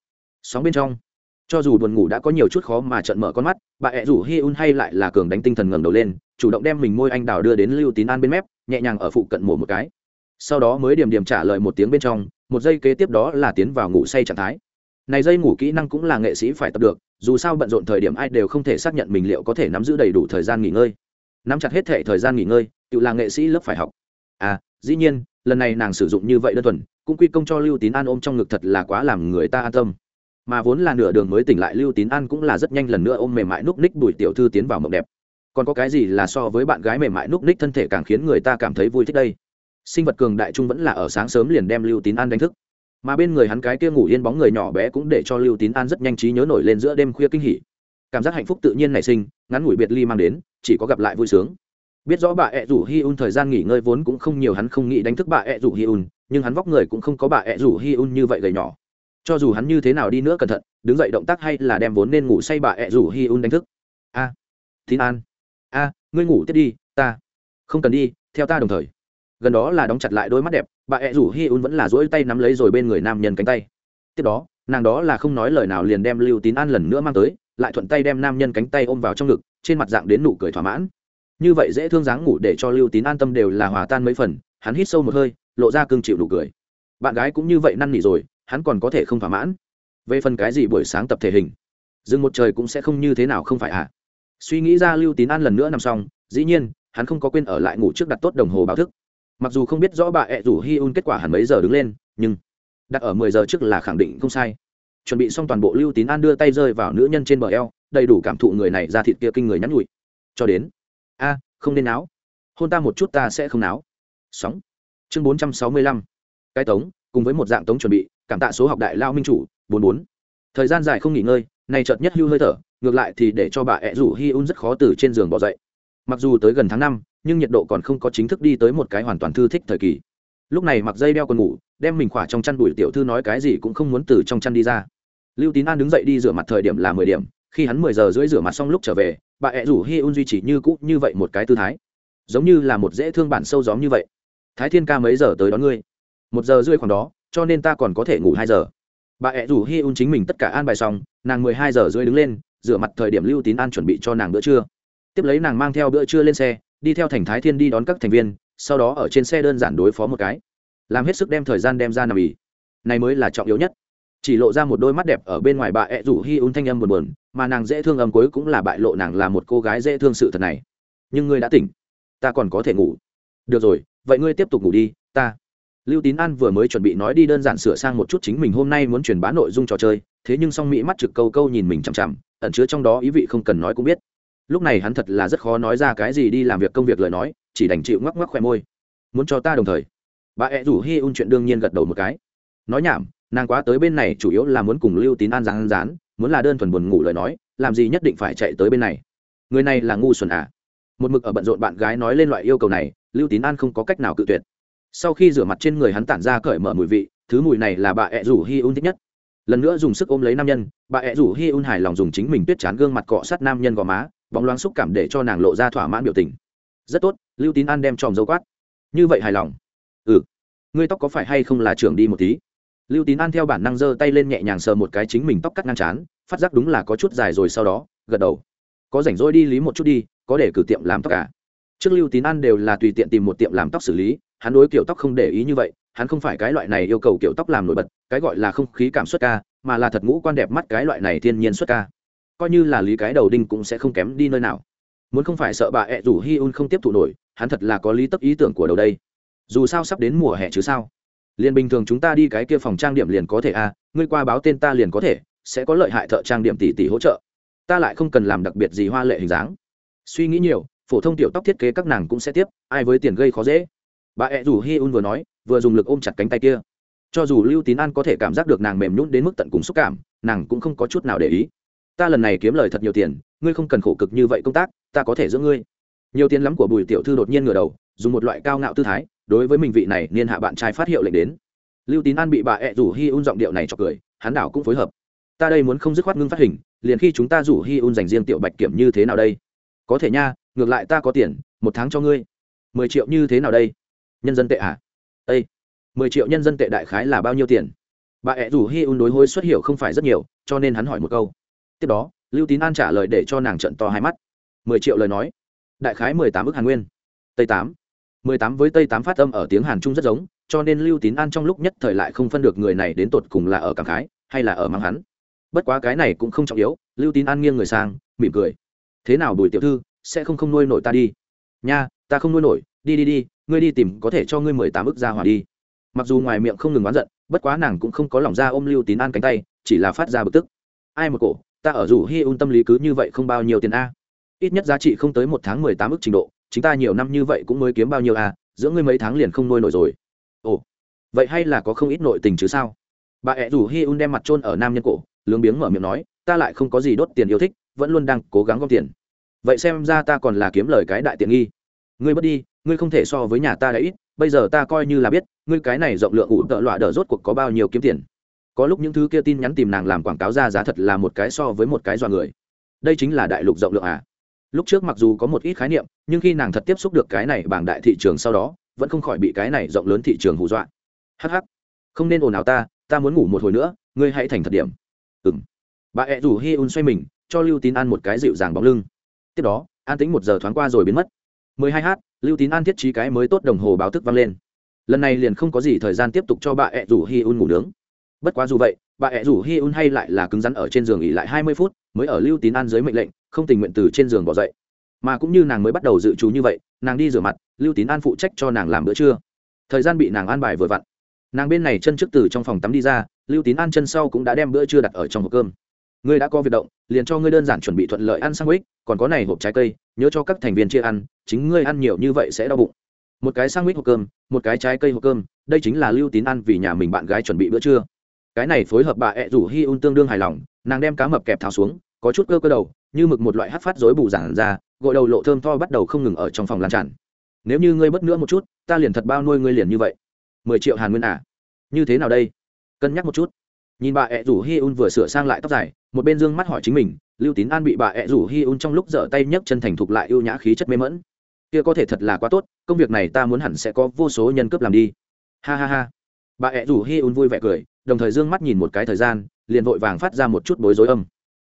Sóng bên trong cho dù buồn ngủ đã có nhiều chút khó mà trận mở con mắt, bà ẹ rủ hi un hay lại là cường đánh tinh thần ngẩng đầu lên, chủ động đem mình môi anh đào đưa đến lưu tín an bên mép, nhẹ nhàng ở phụ cận mổ một cái. Sau đó mới điểm điểm trả lời một tiếng bên trong, một giây kế tiếp đó là tiến vào ngủ say trạng thái. Này dây ngủ kỹ năng cũng là nghệ sĩ phải tập được, dù sao bận rộn thời điểm ai đều không thể xác nhận mình liệu có thể nắm giữ đầy đủ thời gian nghỉ ngơi. Nắm chặt hết thể thời gian nghỉ ngơi, tự là nghệ sĩ lớp phải học. À dĩ nhiên, lần này nàng sử dụng như vậy đơn thuần, cũng quy công cho lưu tín an ôm trong ngực thật là quá làm người ta an tâm mà vốn là nửa đường mới tỉnh lại lưu tín an cũng là rất nhanh lần nữa ôm mềm mại núp ních bùi tiểu thư tiến vào mộng đẹp. Còn có cái gì là so với bạn gái mềm mại núp ních thân thể càng khiến người ta cảm thấy vui thích đây? Sinh vật cường đại trung vẫn là ở sáng sớm liền đem lưu tín an đánh thức. Mà bên người hắn cái kia ngủ yên bóng người nhỏ bé cũng để cho lưu tín an rất nhanh trí nhớ nổi lên giữa đêm khuya kinh hỉ. Cảm giác hạnh phúc tự nhiên nảy sinh, ngắn ngủi biệt ly mang đến, chỉ có gặp lại vui sướng. Biết rõ bà ẹ rủ hi un thời gian nghỉ ngơi vốn cũng không nhiều hắn không nghĩ đánh thức bà ẹ rủ hi un, nhưng hắn vóc người cũng không có bà ẹ rủ hi un như vậy gầy nhỏ cho dù hắn như thế nào đi nữa cẩn thận đứng dậy động tác hay là đem vốn nên ngủ say bà ẹ rủ hi un đánh thức. A à, tín an. A ngươi ngủ tiếp đi ta không cần đi theo ta đồng thời. Gần đó là đóng chặt lại đôi mắt đẹp bà ẹ rủ hi un vẫn là dỗi tay nắm lấy rồi bên người nam nhân cánh tay. Tiếp đó nàng đó là không nói lời nào liền đem lưu tín an lần nữa mang tới lại thuận tay đem nam nhân cánh tay ôm vào trong ngực trên mặt dạng đến nụ cười thỏa mãn. Như vậy dễ thương dáng ngủ để cho lưu tín an tâm đều là hòa tan mấy phần hắn hít sâu một hơi lộ ra cương chịu nụ cười. Bạn gái cũng như vậy năn nỉ rồi hắn còn có thể không thỏa mãn. Về phần cái gì buổi sáng tập thể hình dừng một trời cũng sẽ không như thế nào không phải ạ à? suy nghĩ ra lưu tín an lần nữa nằm xong, dĩ nhiên, hắn không có quên ở lại ngủ trước đặt tốt đồng hồ báo thức. Mặc dù không biết rõ bà ẹ rủ hi un kết quả hẳn mấy giờ đứng lên, nhưng đặt ở mười giờ trước là khẳng định không sai. Chuẩn bị xong toàn bộ lưu tín an đưa tay rơi vào nữ nhân trên bờ eo, đầy đủ cảm thụ người này ra thịt kia kinh người nhắn nhụi cho đến, a, không nên náo. Hôn ta một chút ta sẽ không náo. Sóng. Chương bốn trăm sáu mươi lăm. Cái tống, cùng với một dạng tống chuẩn bị cảm tạ số học đại lao minh chủ, bốn bốn. Thời gian dài không nghỉ ngơi này chợt nhất hưu hơi thở, ngược lại thì để cho bà ẹ rủ hi un rất khó từ trên giường bỏ dậy. Mặc dù tới gần tháng năm, nhưng nhiệt độ còn không có chính thức đi tới một cái hoàn toàn thư thích thời kỳ. Lúc này mặc dây đeo còn ngủ, đem mình khỏa trong chăn đuổi tiểu thư nói cái gì cũng không muốn từ trong chăn đi ra. Lưu tín an đứng dậy đi rửa mặt thời điểm là mười điểm, khi hắn mười giờ rưỡi rửa mặt xong lúc trở về, bà ẹ rủ hi un duy trì như cũ như vậy một cái tư thái. Giống như là một dễ thương bản sâu gióm như vậy. Thái thiên ca mấy giờ tới đón ngươi? Một giờ rưỡi khoảng đó cho nên ta còn có thể ngủ hai giờ. Bà ẹ rủ hi un chính mình tất cả an bài xong, nàng mười hai giờ rưỡi đứng lên, rửa mặt thời điểm lưu tín an chuẩn bị cho nàng bữa trưa. Tiếp lấy nàng mang theo bữa trưa lên xe, đi theo thành thái thiên đi đón các thành viên, sau đó ở trên xe đơn giản đối phó một cái. Làm hết sức đem thời gian đem ra nằm ỉ này mới là trọng yếu nhất. Chỉ lộ ra một đôi mắt đẹp ở bên ngoài bà ẹ rủ hi un thanh âm buồn buồn, mà nàng dễ thương âm cuối cũng là bại lộ nàng là một cô gái dễ thương sự thật này. Nhưng ngươi đã tỉnh. Ta còn có thể ngủ. Được rồi, vậy ngươi tiếp tục ngủ đi, ta lưu tín an vừa mới chuẩn bị nói đi đơn giản sửa sang một chút chính mình hôm nay muốn truyền bá nội dung trò chơi, thế nhưng song mỹ mắt trực câu câu nhìn mình chằm chằm, ẩn chứa trong đó ý vị không cần nói cũng biết. Lúc này hắn thật là rất khó nói ra cái gì đi làm việc công việc lời nói, chỉ đành chịu ngoắc ngoắc khoe môi. Muốn cho ta đồng thời. Bà ẹ rủ hi un chuyện đương nhiên gật đầu một cái. Nói nhảm, nàng quá tới bên này chủ yếu là muốn cùng lưu tín an rán rán muốn là đơn thuần buồn ngủ lời nói, làm gì nhất định phải chạy tới bên này. Người này là ngu xuẩn à? Một mực ở bận rộn bạn gái nói lên loại yêu cầu này, lưu tín an không có cách nào cự tuyệt sau khi rửa mặt trên người hắn tản ra cởi mở mùi vị, thứ mùi này là bà ẹ rủ hi un thích nhất. Lần nữa dùng sức ôm lấy nam nhân, bà ẹ rủ hi un hài lòng dùng chính mình tuyết chán gương mặt cọ sát nam nhân gò má, bóng loáng xúc cảm để cho nàng lộ ra thỏa mãn biểu tình. Rất tốt, lưu tín an đem tròm dâu quát. Như vậy hài lòng. Ừ ngươi tóc có phải hay không là trưởng đi một tí? Lưu tín an theo bản năng giơ tay lên nhẹ nhàng sờ một cái chính mình tóc cắt ngang chán phát giác đúng là có chút dài rồi sau đó, gật đầu. Có rảnh rỗi đi lý một chút đi, có để cử tiệm làm tóc cả trước lưu tín an đều là tùy tiện tìm một tiệm làm tóc xử lý hắn đối kiểu tóc không để ý như vậy, hắn không phải cái loại này yêu cầu kiểu tóc làm nổi bật, cái gọi là không khí cảm xuất ca, mà là thật ngũ quan đẹp mắt cái loại này thiên nhiên xuất ca. Coi như là lý cái đầu đinh cũng sẽ không kém đi nơi nào. Muốn không phải sợ bà ẹ rủ hi un không tiếp thụ nổi, hắn thật là có lý tấp ý tưởng của đầu đây. Dù sao sắp đến mùa hè chứ sao? Liền bình thường chúng ta đi cái kia phòng trang điểm liền có thể à ngươi qua báo tên ta liền có thể, sẽ có lợi hại thợ trang điểm tỷ tỷ hỗ trợ. Ta lại không cần làm đặc biệt gì hoa lệ hình dáng. Suy nghĩ nhiều, phổ thông tiểu tóc thiết kế các nàng cũng sẽ tiếp, ai với tiền gây khó dễ bà ẹ rủ hi un vừa nói, vừa dùng lực ôm chặt cánh tay kia. Cho dù lưu tín an có thể cảm giác được nàng mềm nhún đến mức tận cùng xúc cảm, nàng cũng không có chút nào để ý. Ta lần này kiếm lời thật nhiều tiền, ngươi không cần khổ cực như vậy công tác, ta có thể giữ ngươi. Nhiều tiền lắm của bùi tiểu thư đột nhiên ngửa đầu, dùng một loại cao ngạo tư thái, đối với mình vị này niên hạ bạn trai phát hiệu lệnh đến. Lưu tín an bị bà ẹ rủ hi un giọng điệu này cho cười, hắn đảo cũng phối hợp. Ta đây muốn không dứt khoát ngưng phát hình, liền khi chúng ta rủ hi un dành riêng tiểu bạch kiểm như thế nào đây? Có thể nha, ngược lại ta có tiền, một tháng cho ngươi. Mười triệu như thế nào đây? Nhân dân tệ à? Ây mười triệu nhân dân tệ đại khái là bao nhiêu tiền? Bà ẹ rủ hi un đối hối xuất hiểu không phải rất nhiều, cho nên hắn hỏi một câu. Tiếp đó, lưu tín an trả lời để cho nàng trận to hai mắt. Mười triệu lời nói, đại khái mười tám ước hàn nguyên. Tây tám, mười tám với tây tám phát âm ở tiếng hàn trung rất giống, cho nên lưu tín an trong lúc nhất thời lại không phân được người này đến tột cùng là ở cảm khái hay là ở mang hắn. Bất quá cái này cũng không trọng yếu, lưu tín an nghiêng người sang, mỉm cười. Thế nào bùi tiểu thư, sẽ không không nuôi nổi ta đi? Nha, ta không nuôi nổi, đi đi đi ngươi đi tìm có thể cho ngươi mười tám ức ra hỏa đi. Mặc dù ngoài miệng không ngừng oán giận, bất quá nàng cũng không có lòng ra ôm lưu tín an cánh tay, chỉ là phát ra bực tức. Ai một cổ, ta ở rủ hi un tâm lý cứ như vậy không bao nhiêu tiền a? Ít nhất giá trị không tới một tháng mười tám ức trình độ, chúng ta nhiều năm như vậy cũng mới kiếm bao nhiêu a, giữa ngươi mấy tháng liền không nuôi nổi rồi. Ồ, vậy hay là có không ít nội tình chứ sao? Bà ẹ rủ hi un đem mặt trôn ở nam nhân cổ, lướng biếng mở miệng nói, ta lại không có gì đốt tiền yêu thích, vẫn luôn đang cố gắng gom tiền. Vậy xem ra ta còn là kiếm lời cái đại tiện nghi. Ngươi bớt đi ngươi không thể so với nhà ta đã ít, bây giờ ta coi như là biết, ngươi cái này rộng lượng ủ tợ loạ đỡ rốt cuộc có bao nhiêu kiếm tiền. Có lúc những thứ kia tin nhắn tìm nàng làm quảng cáo ra giá thật là một cái so với một cái dọa người. Đây chính là đại lục rộng lượng à. Lúc trước mặc dù có một ít khái niệm, nhưng khi nàng thật tiếp xúc được cái này bảng đại thị trường sau đó, vẫn không khỏi bị cái này rộng lớn thị trường hù dọa. Hh không nên ồn ào ta ta muốn ngủ một hồi nữa, ngươi hãy thành thật điểm. Ừng bà ẹ rủ hi un xoay mình, cho lưu tín an một cái dịu dàng bóng lưng. Tiếp đó, an tính một giờ thoáng qua rồi biến mất. Mười hai h lưu tín an thiết trí cái mới tốt đồng hồ báo thức vang lên. Lần này liền không có gì thời gian tiếp tục cho bà ẹ rủ hi un ngủ nướng. Bất quá dù vậy, bà ẹ rủ hi un hay lại là cứng rắn ở trên giường nghỉ lại hai mươi phút, mới ở lưu tín an dưới mệnh lệnh, không tình nguyện từ trên giường bỏ dậy. Mà cũng như nàng mới bắt đầu dự trù như vậy, nàng đi rửa mặt, lưu tín an phụ trách cho nàng làm bữa trưa. Thời gian bị nàng an bài vừa vặn. Nàng bên này chân trước từ trong phòng tắm đi ra, lưu tín an chân sau cũng đã đem bữa trưa đặt ở trong hộp cơm ngươi đã có việc động, liền cho ngươi đơn giản chuẩn bị thuận lợi ăn sang ích còn có này hộp trái cây, nhớ cho các thành viên chia ăn, chính ngươi ăn nhiều như vậy sẽ đau bụng. Một cái sang ích hộp cơm, một cái trái cây hộp cơm, đây chính là lưu tín ăn vì nhà mình bạn gái chuẩn bị bữa trưa. Cái này phối hợp bà ẹ rủ hi un tương đương hài lòng, nàng đem cá mập kẹp tháo xuống, có chút cơ cơ đầu, như mực một loại hát phát rối bù giản ra, gội đầu lộ thơm tho bắt đầu không ngừng ở trong phòng lan tràn. Nếu như ngươi bất nữa một chút, ta liền thật bao nuôi ngươi liền như vậy. Mười triệu hàn nguyên à? Như thế nào đây? Cân nhắc một chút. Nhìn bà ẹ rủ hi un vừa sửa sang lại tóc dài một bên dương mắt hỏi chính mình, lưu tín an bị bà ẹ rủ hi un trong lúc dở tay nhấc chân thành thục lại ưu nhã khí chất mê mẫn. Kia có thể thật là quá tốt, công việc này ta muốn hẳn sẽ có vô số nhân cấp làm đi. Ha ha ha. Bà ẹ rủ hi un vui vẻ cười, đồng thời dương mắt nhìn một cái thời gian, liền vội vàng phát ra một chút bối rối âm.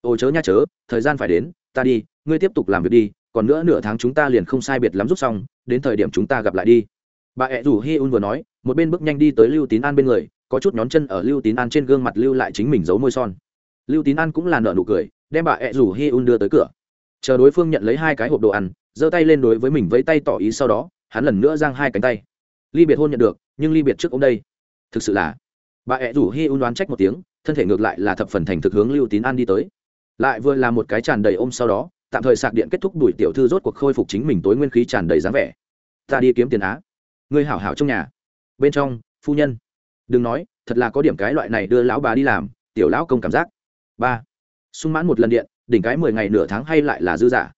Ôi chớ nha chớ, thời gian phải đến, ta đi, ngươi tiếp tục làm việc đi, còn nữa nửa tháng chúng ta liền không sai biệt lắm rút xong, đến thời điểm chúng ta gặp lại đi. Bà ẹ rủ hi un vừa nói, một bên bước nhanh đi tới lưu tín an bên người, có chút nhón chân ở lưu tín an trên gương mặt lưu lại chính mình giấu môi son lưu tín an cũng là nợ nụ cười, đem bà ẹ rủ hi un đưa tới cửa. Chờ đối phương nhận lấy hai cái hộp đồ ăn, giơ tay lên đối với mình vẫy tay tỏ ý sau đó, hắn lần nữa giang hai cánh tay. Ly biệt hôn nhận được, nhưng ly biệt trước ông đây. Thực sự là, bà ẹ rủ hi un đoán trách một tiếng, thân thể ngược lại là thập phần thành thực hướng lưu tín an đi tới. Lại vừa là một cái tràn đầy ôm sau đó, tạm thời sạc điện kết thúc đuổi tiểu thư rốt cuộc khôi phục chính mình tối nguyên khí tràn đầy dáng vẻ. Ta đi kiếm tiền á. Người hảo hảo trong nhà. Bên trong, phu nhân. Đừng nói, thật là có điểm cái loại này đưa lão bà đi làm, tiểu lão công cảm giác ba. Sung mãn một lần điện, đỉnh cái mười ngày nửa tháng hay lại là dư giả.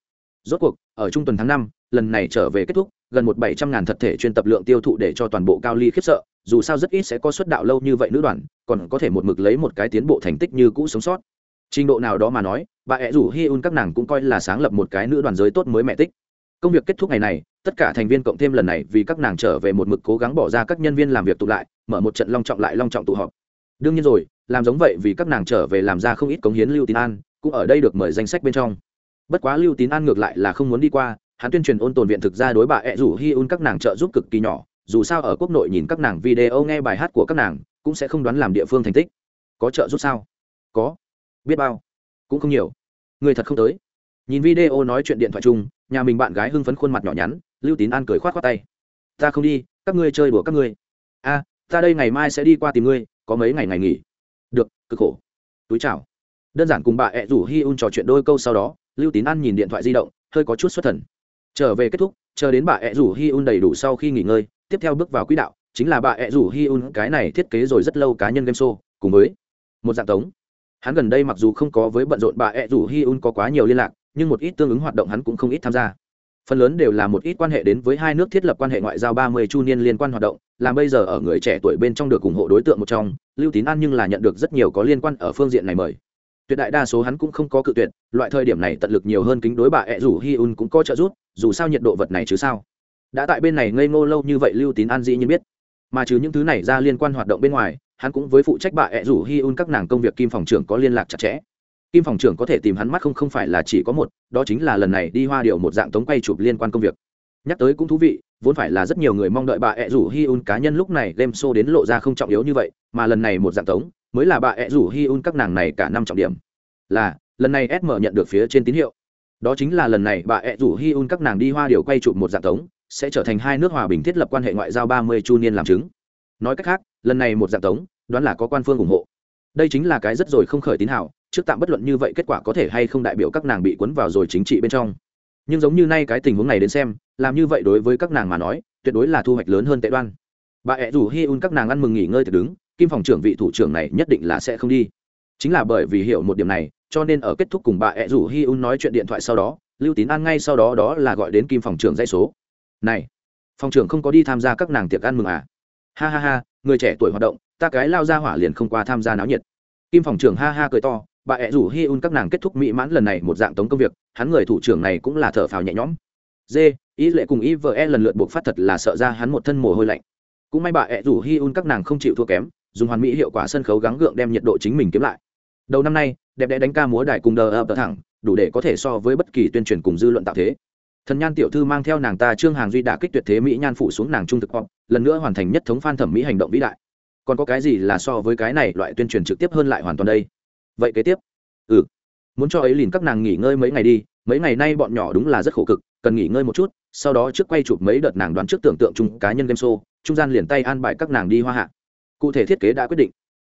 Rốt cuộc, ở trung tuần tháng năm, lần này trở về kết thúc, gần một bảy trăm ngàn thật thể chuyên tập lượng tiêu thụ để cho toàn bộ cao ly khiếp sợ, dù sao rất ít sẽ có suất đạo lâu như vậy nữ đoàn, còn có thể một mực lấy một cái tiến bộ thành tích như cũ sống sót. Trình độ nào đó mà nói, bà ẹ rủ hi un các nàng cũng coi là sáng lập một cái nữ đoàn giới tốt mới mẹ tích. Công việc kết thúc ngày này, tất cả thành viên cộng thêm lần này vì các nàng trở về một mực cố gắng bỏ ra các nhân viên làm việc tụ lại, mở một trận long trọng lại long trọng tụ họp đương nhiên rồi, làm giống vậy vì các nàng trở về làm ra không ít cống hiến lưu tín an, cũng ở đây được mời danh sách bên trong. Bất quá lưu tín an ngược lại là không muốn đi qua, hắn tuyên truyền ôn tồn viện thực ra đối bà ẹ rủ hi un các nàng trợ giúp cực kỳ nhỏ, dù sao ở quốc nội nhìn các nàng video nghe bài hát của các nàng, cũng sẽ không đoán làm địa phương thành tích. Có trợ giúp sao? Có. Biết bao. Cũng không nhiều. Người thật không tới. Nhìn video nói chuyện điện thoại chung, nhà mình bạn gái hưng phấn khuôn mặt nhỏ nhắn, lưu tín an cười khoát khoát tay. Ta không đi, các ngươi chơi đùa các ngươi. A, ta đây ngày mai sẽ đi qua tìm ngươi có mấy ngày ngày nghỉ. Được, cực khổ. Túi chào. Đơn giản cùng bà ẹ rủ hi un trò chuyện đôi câu sau đó, lưu tín an nhìn điện thoại di động, hơi có chút xuất thần. Trở về kết thúc, chờ đến bà ẹ rủ hi un đầy đủ sau khi nghỉ ngơi, tiếp theo bước vào quỹ đạo, chính là bà ẹ rủ hi un cái này thiết kế rồi rất lâu cá nhân game show, cùng với một dạng tống. Hắn gần đây mặc dù không có với bận rộn bà ẹ rủ hi un có quá nhiều liên lạc, nhưng một ít tương ứng hoạt động hắn cũng không ít tham gia. Phần lớn đều là một ít quan hệ đến với hai nước thiết lập quan hệ ngoại giao ba mươi chu niên liên quan hoạt động làm bây giờ ở người trẻ tuổi bên trong được ủng hộ đối tượng một trong, lưu tín an nhưng là nhận được rất nhiều có liên quan ở phương diện này mời. Tuyệt đại đa số hắn cũng không có cự tuyệt, loại thời điểm này tận lực nhiều hơn kính đối bà ẹ rủ hi un cũng có trợ giúp, dù sao nhiệt độ vật này chứ sao. Đã tại bên này ngây ngô lâu như vậy lưu tín an dĩ nhiên biết. Mà trừ những thứ này ra liên quan hoạt động bên ngoài, hắn cũng với phụ trách bà ẹ rủ hi un các nàng công việc kim phòng trưởng có liên lạc chặt chẽ. Kim phòng trưởng có thể tìm hắn mắt không không phải là chỉ có một, đó chính là lần này đi hoa điệu một dạng tống quay chụp liên quan công việc. Nhắc tới cũng thú vị vốn phải là rất nhiều người mong đợi bà ẹ rủ hi un cá nhân lúc này đem show đến lộ ra không trọng yếu như vậy, mà lần này một dạng tống, mới là bà ẹ rủ hi un các nàng này cả năm trọng điểm. Là, lần này sm nhận được phía trên tín hiệu. Đó chính là lần này bà ẹ rủ hi un các nàng đi hoa điệu quay chụp một dạng tống, sẽ trở thành hai nước hòa bình thiết lập quan hệ ngoại giao ba mươi chu niên làm chứng. Nói cách khác, lần này một dạng tống, đoán là có quan phương ủng hộ. Đây chính là cái rất rồi không khởi tín hảo trước tạm bất luận như vậy kết quả có thể hay không đại biểu các nàng bị cuốn vào rồi chính trị bên trong nhưng giống như nay cái tình huống này đến xem, làm như vậy đối với các nàng mà nói, tuyệt đối là thu hoạch lớn hơn tệ đoan. Bà ẹ rủ hi un các nàng ăn mừng nghỉ ngơi thật đứng, kim phòng trưởng vị thủ trưởng này nhất định là sẽ không đi. Chính là bởi vì hiểu một điểm này, cho nên ở kết thúc cùng bà ẹ rủ hi un nói chuyện điện thoại sau đó, lưu tín ăn ngay sau đó đó là gọi đến kim phòng trưởng dây số. Này, phòng trưởng không có đi tham gia các nàng tiệc ăn mừng à? Ha ha ha, người trẻ tuổi hoạt động, ta cái lao ra hỏa liền không qua tham gia náo nhiệt. Kim phòng trưởng ha ha cười to bà ẹ rủ hi un các nàng kết thúc mỹ mãn lần này một dạng tống công việc, hắn người thủ trưởng này cũng là thở phào nhẹ nhõm. D ý lệ cùng ý vợ e lần lượt buộc phát thật là sợ ra hắn một thân mồ hôi lạnh. Cũng may bà ẹ rủ hi un các nàng không chịu thua kém, dùng hoàn mỹ hiệu quả sân khấu gắng gượng đem nhiệt độ chính mình kiếm lại. Đầu năm nay, đẹp đẽ đánh ca múa đài cùng đờ ập đờ thẳng, đủ để có thể so với bất kỳ tuyên truyền cùng dư luận tạo thế. Thần nhan tiểu thư mang theo nàng ta trương hàng duy đả kích tuyệt thế mỹ nhan phủ xuống nàng trung thực pop lần nữa hoàn thành nhất thống phan thẩm mỹ hành động vĩ đại. Còn có cái gì là so với cái này loại tuyên truyền trực tiếp hơn lại hoàn toàn đây? Vậy kế tiếp. Ừ. Muốn cho ấy liền các nàng nghỉ ngơi mấy ngày đi, mấy ngày nay bọn nhỏ đúng là rất khổ cực, cần nghỉ ngơi một chút, sau đó trước quay chụp mấy đợt nàng đoán trước tưởng tượng chung cá nhân game show, trung gian liền tay an bài các nàng đi hoa hạ. Cụ thể thiết kế đã quyết định.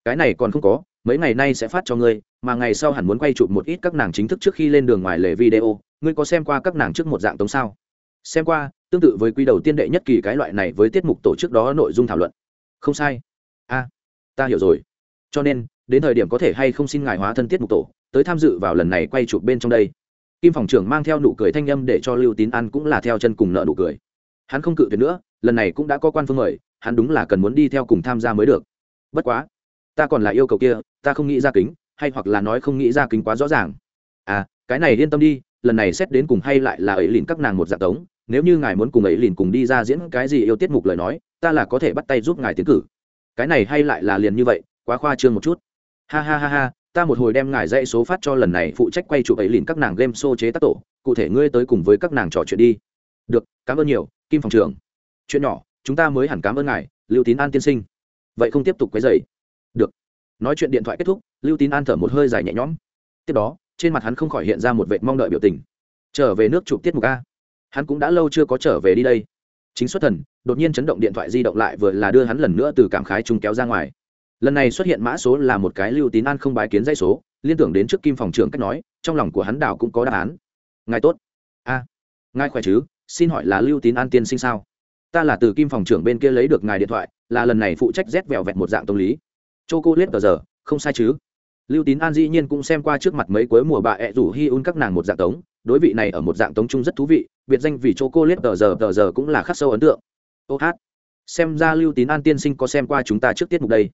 Cái này còn không có, mấy ngày nay sẽ phát cho ngươi, mà ngày sau hẳn muốn quay chụp một ít các nàng chính thức trước khi lên đường ngoài lề video, ngươi có xem qua các nàng trước một dạng tống sao? Xem qua, tương tự với quy đầu tiên đệ nhất kỳ cái loại này với tiết mục tổ chức đó nội dung thảo luận. Không sai. A ta hiểu rồi. Cho nên đến thời điểm có thể hay không xin ngài hóa thân tiết mục tổ, tới tham dự vào lần này quay chụp bên trong đây. Kim phòng trưởng mang theo nụ cười thanh âm để cho lưu tín an cũng là theo chân cùng nợ nụ cười. Hắn không cự tuyệt nữa, lần này cũng đã có quan phương mời, hắn đúng là cần muốn đi theo cùng tham gia mới được. Bất quá, ta còn là yêu cầu kia, ta không nghĩ ra kính, hay hoặc là nói không nghĩ ra kính quá rõ ràng. À cái này yên tâm đi, lần này xét đến cùng hay lại là ấy lìn các nàng một dạng tống, nếu như ngài muốn cùng ấy lìn cùng đi ra diễn cái gì yêu tiết mục lời nói, ta là có thể bắt tay giúp ngài tiến cử. Cái này hay lại là liền như vậy, quá khoa trương một chút ha ha ha ha, ta một hồi đem ngài dãy số phát cho lần này phụ trách quay chụp ấy lìn các nàng game show chế tác tổ, cụ thể ngươi tới cùng với các nàng trò chuyện đi. Được, cảm ơn nhiều, kim phòng trưởng. Chuyện nhỏ, chúng ta mới hẳn cảm ơn ngài, lưu tín an tiên sinh. Vậy không tiếp tục quấy dày được. Nói chuyện điện thoại kết thúc, lưu tín an thở một hơi dài nhẹ nhõm. Tiếp đó, trên mặt hắn không khỏi hiện ra một vệ mong đợi biểu tình. Trở về nước chụp tiết mục a. Hắn cũng đã lâu chưa có trở về đi đây. Chính xuất thần, đột nhiên chấn động điện thoại di động lại vừa là đưa hắn lần nữa từ cảm khái chung kéo ra ngoài lần này xuất hiện mã số là một cái lưu tín an không bái kiến dây số, liên tưởng đến trước kim phòng trưởng cách nói, trong lòng của hắn đảo cũng có đáp án. Ngài tốt. A, ngài khỏe chứ? Xin hỏi là lưu tín an tiên sinh sao? Ta là từ kim phòng trưởng bên kia lấy được ngài điện thoại, là lần này phụ trách rét vẹo vẹt một dạng tâm lý. Chô cô lết tờ giờ, không sai chứ? Lưu tín an dĩ nhiên cũng xem qua trước mặt mấy cuối mùa bà ẹ rủ hi un các nàng một dạng tống, đối vị này ở một dạng tống chung rất thú vị, biệt danh vì chô cô lết tờ giờ tờ giờ cũng là khắc sâu ấn tượng. Ô hát, xem ra lưu tín an tiên sinh có xem qua chúng ta trước tiết mục đây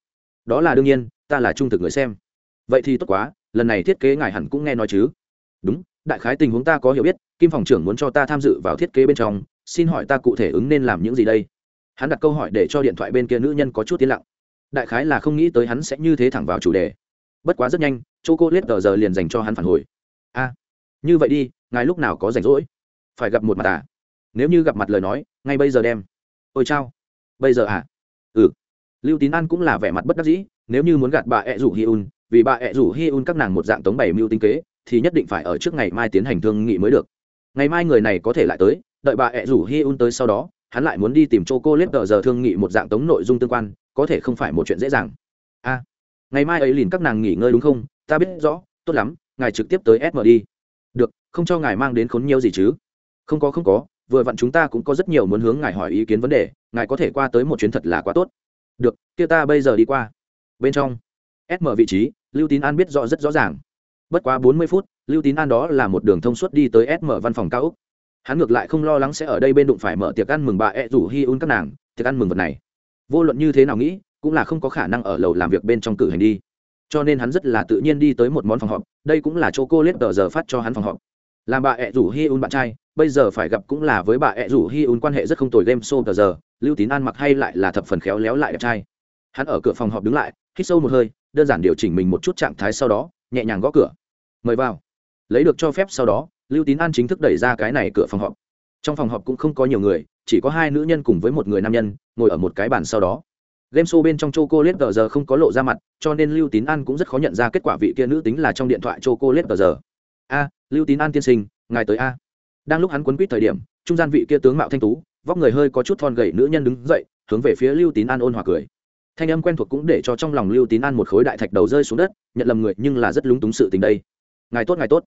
đó là đương nhiên, ta là trung thực người xem. Vậy thì tốt quá, lần này thiết kế ngài hẳn cũng nghe nói chứ. Đúng, đại khái tình huống ta có hiểu biết, kim phòng trưởng muốn cho ta tham dự vào thiết kế bên trong, xin hỏi ta cụ thể ứng nên làm những gì đây? Hắn đặt câu hỏi để cho điện thoại bên kia nữ nhân có chút tiến lặng. Đại khái là không nghĩ tới hắn sẽ như thế thẳng vào chủ đề. Bất quá rất nhanh chỗ cô lết tờ giờ liền dành cho hắn phản hồi. A, như vậy đi, ngài lúc nào có rảnh rỗi? Phải gặp một mặt à? Nếu như gặp mặt lời nói, ngay bây giờ đem. Ôi chao. Bây giờ à? Lưu tín an cũng là vẻ mặt bất đắc dĩ, nếu như muốn gạt bà ẹ rủ hi un, vì bà ẹ rủ hi un các nàng một dạng tống bảy mưu tinh kế, thì nhất định phải ở trước ngày mai tiến hành thương nghị mới được. Ngày mai người này có thể lại tới, đợi bà ẹ rủ hi un tới sau đó, hắn lại muốn đi tìm chỗ cô lết tờ giờ thương nghị một dạng tống nội dung tương quan, có thể không phải một chuyện dễ dàng. A, ngày mai ấy liền các nàng nghỉ ngơi đúng không? Ta biết rõ, tốt lắm, ngài trực tiếp tới sm đi. Được, không cho ngài mang đến khốn nhiều gì chứ? Không có không có, vừa vặn chúng ta cũng có rất nhiều muốn hướng ngài hỏi ý kiến vấn đề, ngài có thể qua tới một chuyến thật là quá tốt được, kia ta bây giờ đi qua. Bên trong sm vị trí, lưu tín an biết rõ rất rõ ràng. Bất quá bốn mươi phút, lưu tín an đó là một đường thông suốt đi tới sm văn phòng cao úc hắn ngược lại không lo lắng sẽ ở đây bên đụng phải mở tiệc ăn mừng bà ed rủ hi un các nàng, tiệc ăn mừng vật này. Vô luận như thế nào nghĩ, cũng là không có khả năng ở lầu làm việc bên trong cử hành đi. Cho nên hắn rất là tự nhiên đi tới một món phòng họp, đây cũng là chỗ cô lết tờ giờ phát cho hắn phòng họp làm bà ẹ rủ hi un bạn trai, bây giờ phải gặp cũng là với bà ẹ rủ hi un quan hệ rất không tồi game show tờ giờ, lưu tín an mặc hay lại là thập phần khéo léo lại đẹp trai. Hắn ở cửa phòng họp đứng lại, hít sâu một hơi, đơn giản điều chỉnh mình một chút trạng thái sau đó, nhẹ nhàng gõ cửa. Mời vào. Lấy được cho phép sau đó, lưu tín an chính thức đẩy ra cái này cửa phòng họp. Trong phòng họp cũng không có nhiều người, chỉ có hai nữ nhân cùng với một người nam nhân, ngồi ở một cái bàn sau đó. Game show bên trong choco lết giờ không có lộ ra mặt, cho nên lưu tín an cũng rất khó nhận ra kết quả vị kia nữ tính là trong điện thoại choco lết giờ a, lưu tín an tiên sinh, ngài tới a. Đang lúc hắn quấn quýt thời điểm, trung gian vị kia tướng mạo thanh tú, vóc người hơi có chút thon gầy nữ nhân đứng dậy, hướng về phía lưu tín an ôn hòa cười. Thanh âm quen thuộc cũng để cho trong lòng lưu tín an một khối đại thạch đầu rơi xuống đất, nhận lầm người nhưng là rất lúng túng sự tình đây. Ngài tốt ngài tốt.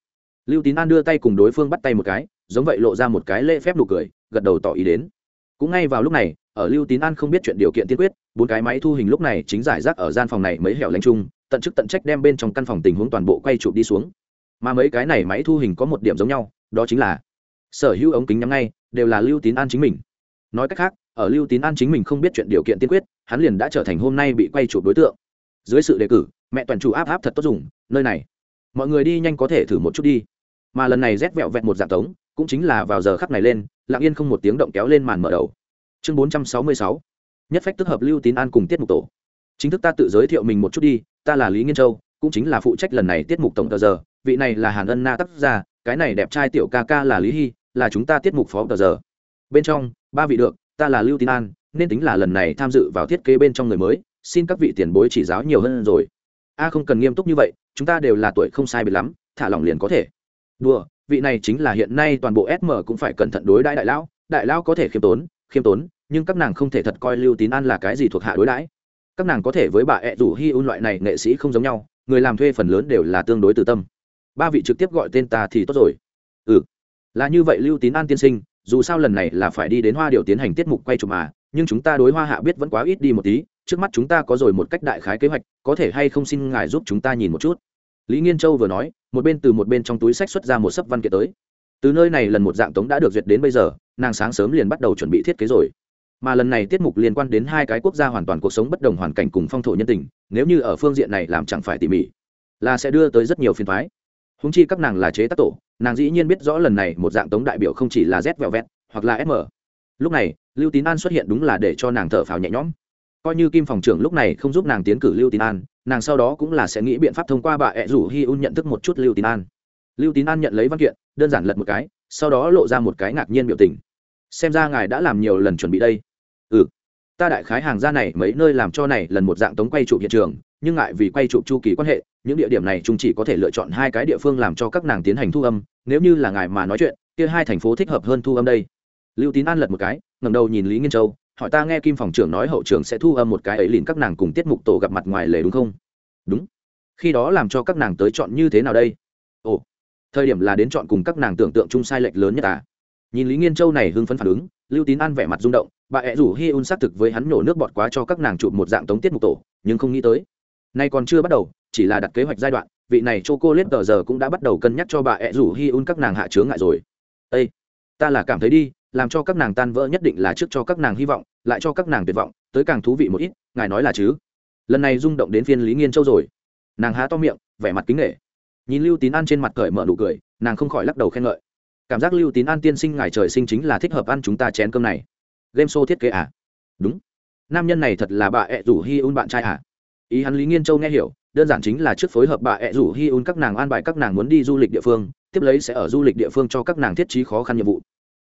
Lưu tín an đưa tay cùng đối phương bắt tay một cái, giống vậy lộ ra một cái lễ phép nụ cười, gật đầu tỏ ý đến. Cũng ngay vào lúc này, ở lưu tín an không biết chuyện điều kiện tiên quyết, bốn cái máy thu hình lúc này chính giải rác ở gian phòng này mấy hẻo lánh chung, tận chức tận trách đem bên trong căn phòng tình huống toàn bộ quay chụp đi xuống mà mấy cái này máy thu hình có một điểm giống nhau, đó chính là sở hữu ống kính nhắm ngay đều là lưu tín an chính mình. Nói cách khác, ở lưu tín an chính mình không biết chuyện điều kiện tiên quyết, hắn liền đã trở thành hôm nay bị quay chụp đối tượng. Dưới sự đề cử, mẹ toàn chủ áp áp thật tốt dùng, nơi này. Mọi người đi nhanh có thể thử một chút đi. Mà lần này rét vẹo vẹt một dạng tống, cũng chính là vào giờ khắc này lên, lặng yên không một tiếng động kéo lên màn mở đầu. Chương bốn trăm sáu mươi sáu. Nhất phách tức hợp lưu tín an cùng tiết mục tổ. Chính thức ta tự giới thiệu mình một chút đi, ta là lý nghiên châu, cũng chính là phụ trách lần này tiết mục tổng tờ giờ vị này là hàn ân na tác gia, cái này đẹp trai tiểu ca ca là lý hy, là chúng ta tiết mục phó tờ giờ. Bên trong, ba vị được, ta là lưu tín an, nên tính là lần này tham dự vào thiết kế bên trong người mới, xin các vị tiền bối chỉ giáo nhiều hơn rồi. A, không cần nghiêm túc như vậy, chúng ta đều là tuổi không sai biệt lắm, thả lỏng liền có thể. Đùa, vị này chính là hiện nay toàn bộ sm cũng phải cẩn thận đối đãi đại lão đại lão có thể khiêm tốn khiêm tốn, nhưng các nàng không thể thật coi lưu tín an là cái gì thuộc hạ đối đãi. Các nàng có thể với bà ẹ rủ hi un loại này nghệ sĩ không giống nhau, người làm thuê phần lớn đều là tương đối từ tâm ba vị trực tiếp gọi tên ta thì tốt rồi. Ừ. Là như vậy lưu tín an tiên sinh, dù sao lần này là phải đi đến hoa điệu tiến hành tiết mục quay chụp mà, nhưng chúng ta đối hoa hạ biết vẫn quá ít đi một tí, trước mắt chúng ta có rồi một cách đại khái kế hoạch, có thể hay không xin ngài giúp chúng ta nhìn một chút. Lý nghiên châu vừa nói, một bên từ một bên trong túi sách xuất ra một sấp văn kiện tới. Từ nơi này lần một dạng tống đã được duyệt đến bây giờ, nàng sáng sớm liền bắt đầu chuẩn bị thiết kế rồi. Mà lần này tiết mục liên quan đến hai cái quốc gia hoàn toàn cuộc sống bất đồng hoàn cảnh cùng phong thổ nhân tình, nếu như ở phương diện này làm chẳng phải tỉ mỉ, là sẽ đưa tới rất nhiều phiền thoái húng chi các nàng là chế tác tổ, nàng dĩ nhiên biết rõ lần này một dạng tống đại biểu không chỉ là z vẹo vẹt hoặc là sm lúc này, lưu tín an xuất hiện đúng là để cho nàng thở phào nhẹ nhõm. Coi như kim phòng trưởng lúc này không giúp nàng tiến cử lưu tín an, nàng sau đó cũng là sẽ nghĩ biện pháp thông qua bà ẹ rủ hi un nhận thức một chút lưu tín an. Lưu tín an nhận lấy văn kiện, đơn giản lật một cái, sau đó lộ ra một cái ngạc nhiên biểu tình. Xem ra ngài đã làm nhiều lần chuẩn bị đây. Ừ ta đại khái hàng ra này mấy nơi làm cho này lần một dạng tống quay chụp hiện trường nhưng ngại vì quay chụp chu kỳ quan hệ, những địa điểm này chúng chỉ có thể lựa chọn hai cái địa phương làm cho các nàng tiến hành thu âm, nếu như là ngài mà nói chuyện, kia hai thành phố thích hợp hơn thu âm đây. Lưu tín an lật một cái, ngẩng đầu nhìn lý nghiên châu, hỏi ta nghe kim phòng trưởng nói hậu trưởng sẽ thu âm một cái ấy liền các nàng cùng tiết mục tổ gặp mặt ngoài lề đúng không? Đúng. Khi đó làm cho các nàng tới chọn như thế nào đây? Ồ, thời điểm là đến chọn cùng các nàng tưởng tượng chung sai lệch lớn nhất à? Nhìn lý nghiên châu này hưng phấn phản ứng, lưu tín an vẻ mặt rung động, bà ẹ rủ hi un xác thực với hắn nổ nước bọt quá cho các nàng chụp một dạng tống tiết mục tổ, nhưng không nghĩ tới nay còn chưa bắt đầu, chỉ là đặt kế hoạch giai đoạn, vị này c h o c ô tờ giờ cũng đã bắt đầu cân nhắc cho bà ẹ rủ hi un các nàng hạ chướng ngại rồi. Â ta là cảm thấy đi, làm cho các nàng tan vỡ nhất định là trước cho các nàng hy vọng, lại cho các nàng tuyệt vọng, tới càng thú vị một ít, ngài nói là chứ? Lần này rung động đến phiên lý nghiên châu rồi. Nàng há to miệng, vẻ mặt kính nghệ nhìn lưu tín an trên mặt cởi mở nụ cười, nàng không khỏi lắc đầu khen ngợi. Cảm giác lưu tín an tiên sinh ngài trời sinh chính là thích hợp ăn chúng ta chén cơm này. Game show thiết kế à? Đúng. Nam nhân này thật là bà ẹ rủ hi un bạn trai à? Ý hắn lý nghiên châu nghe hiểu, đơn giản chính là trước phối hợp bà ẹ rủ hi un các nàng an bài các nàng muốn đi du lịch địa phương, tiếp lấy sẽ ở du lịch địa phương cho các nàng thiết trí khó khăn nhiệm vụ.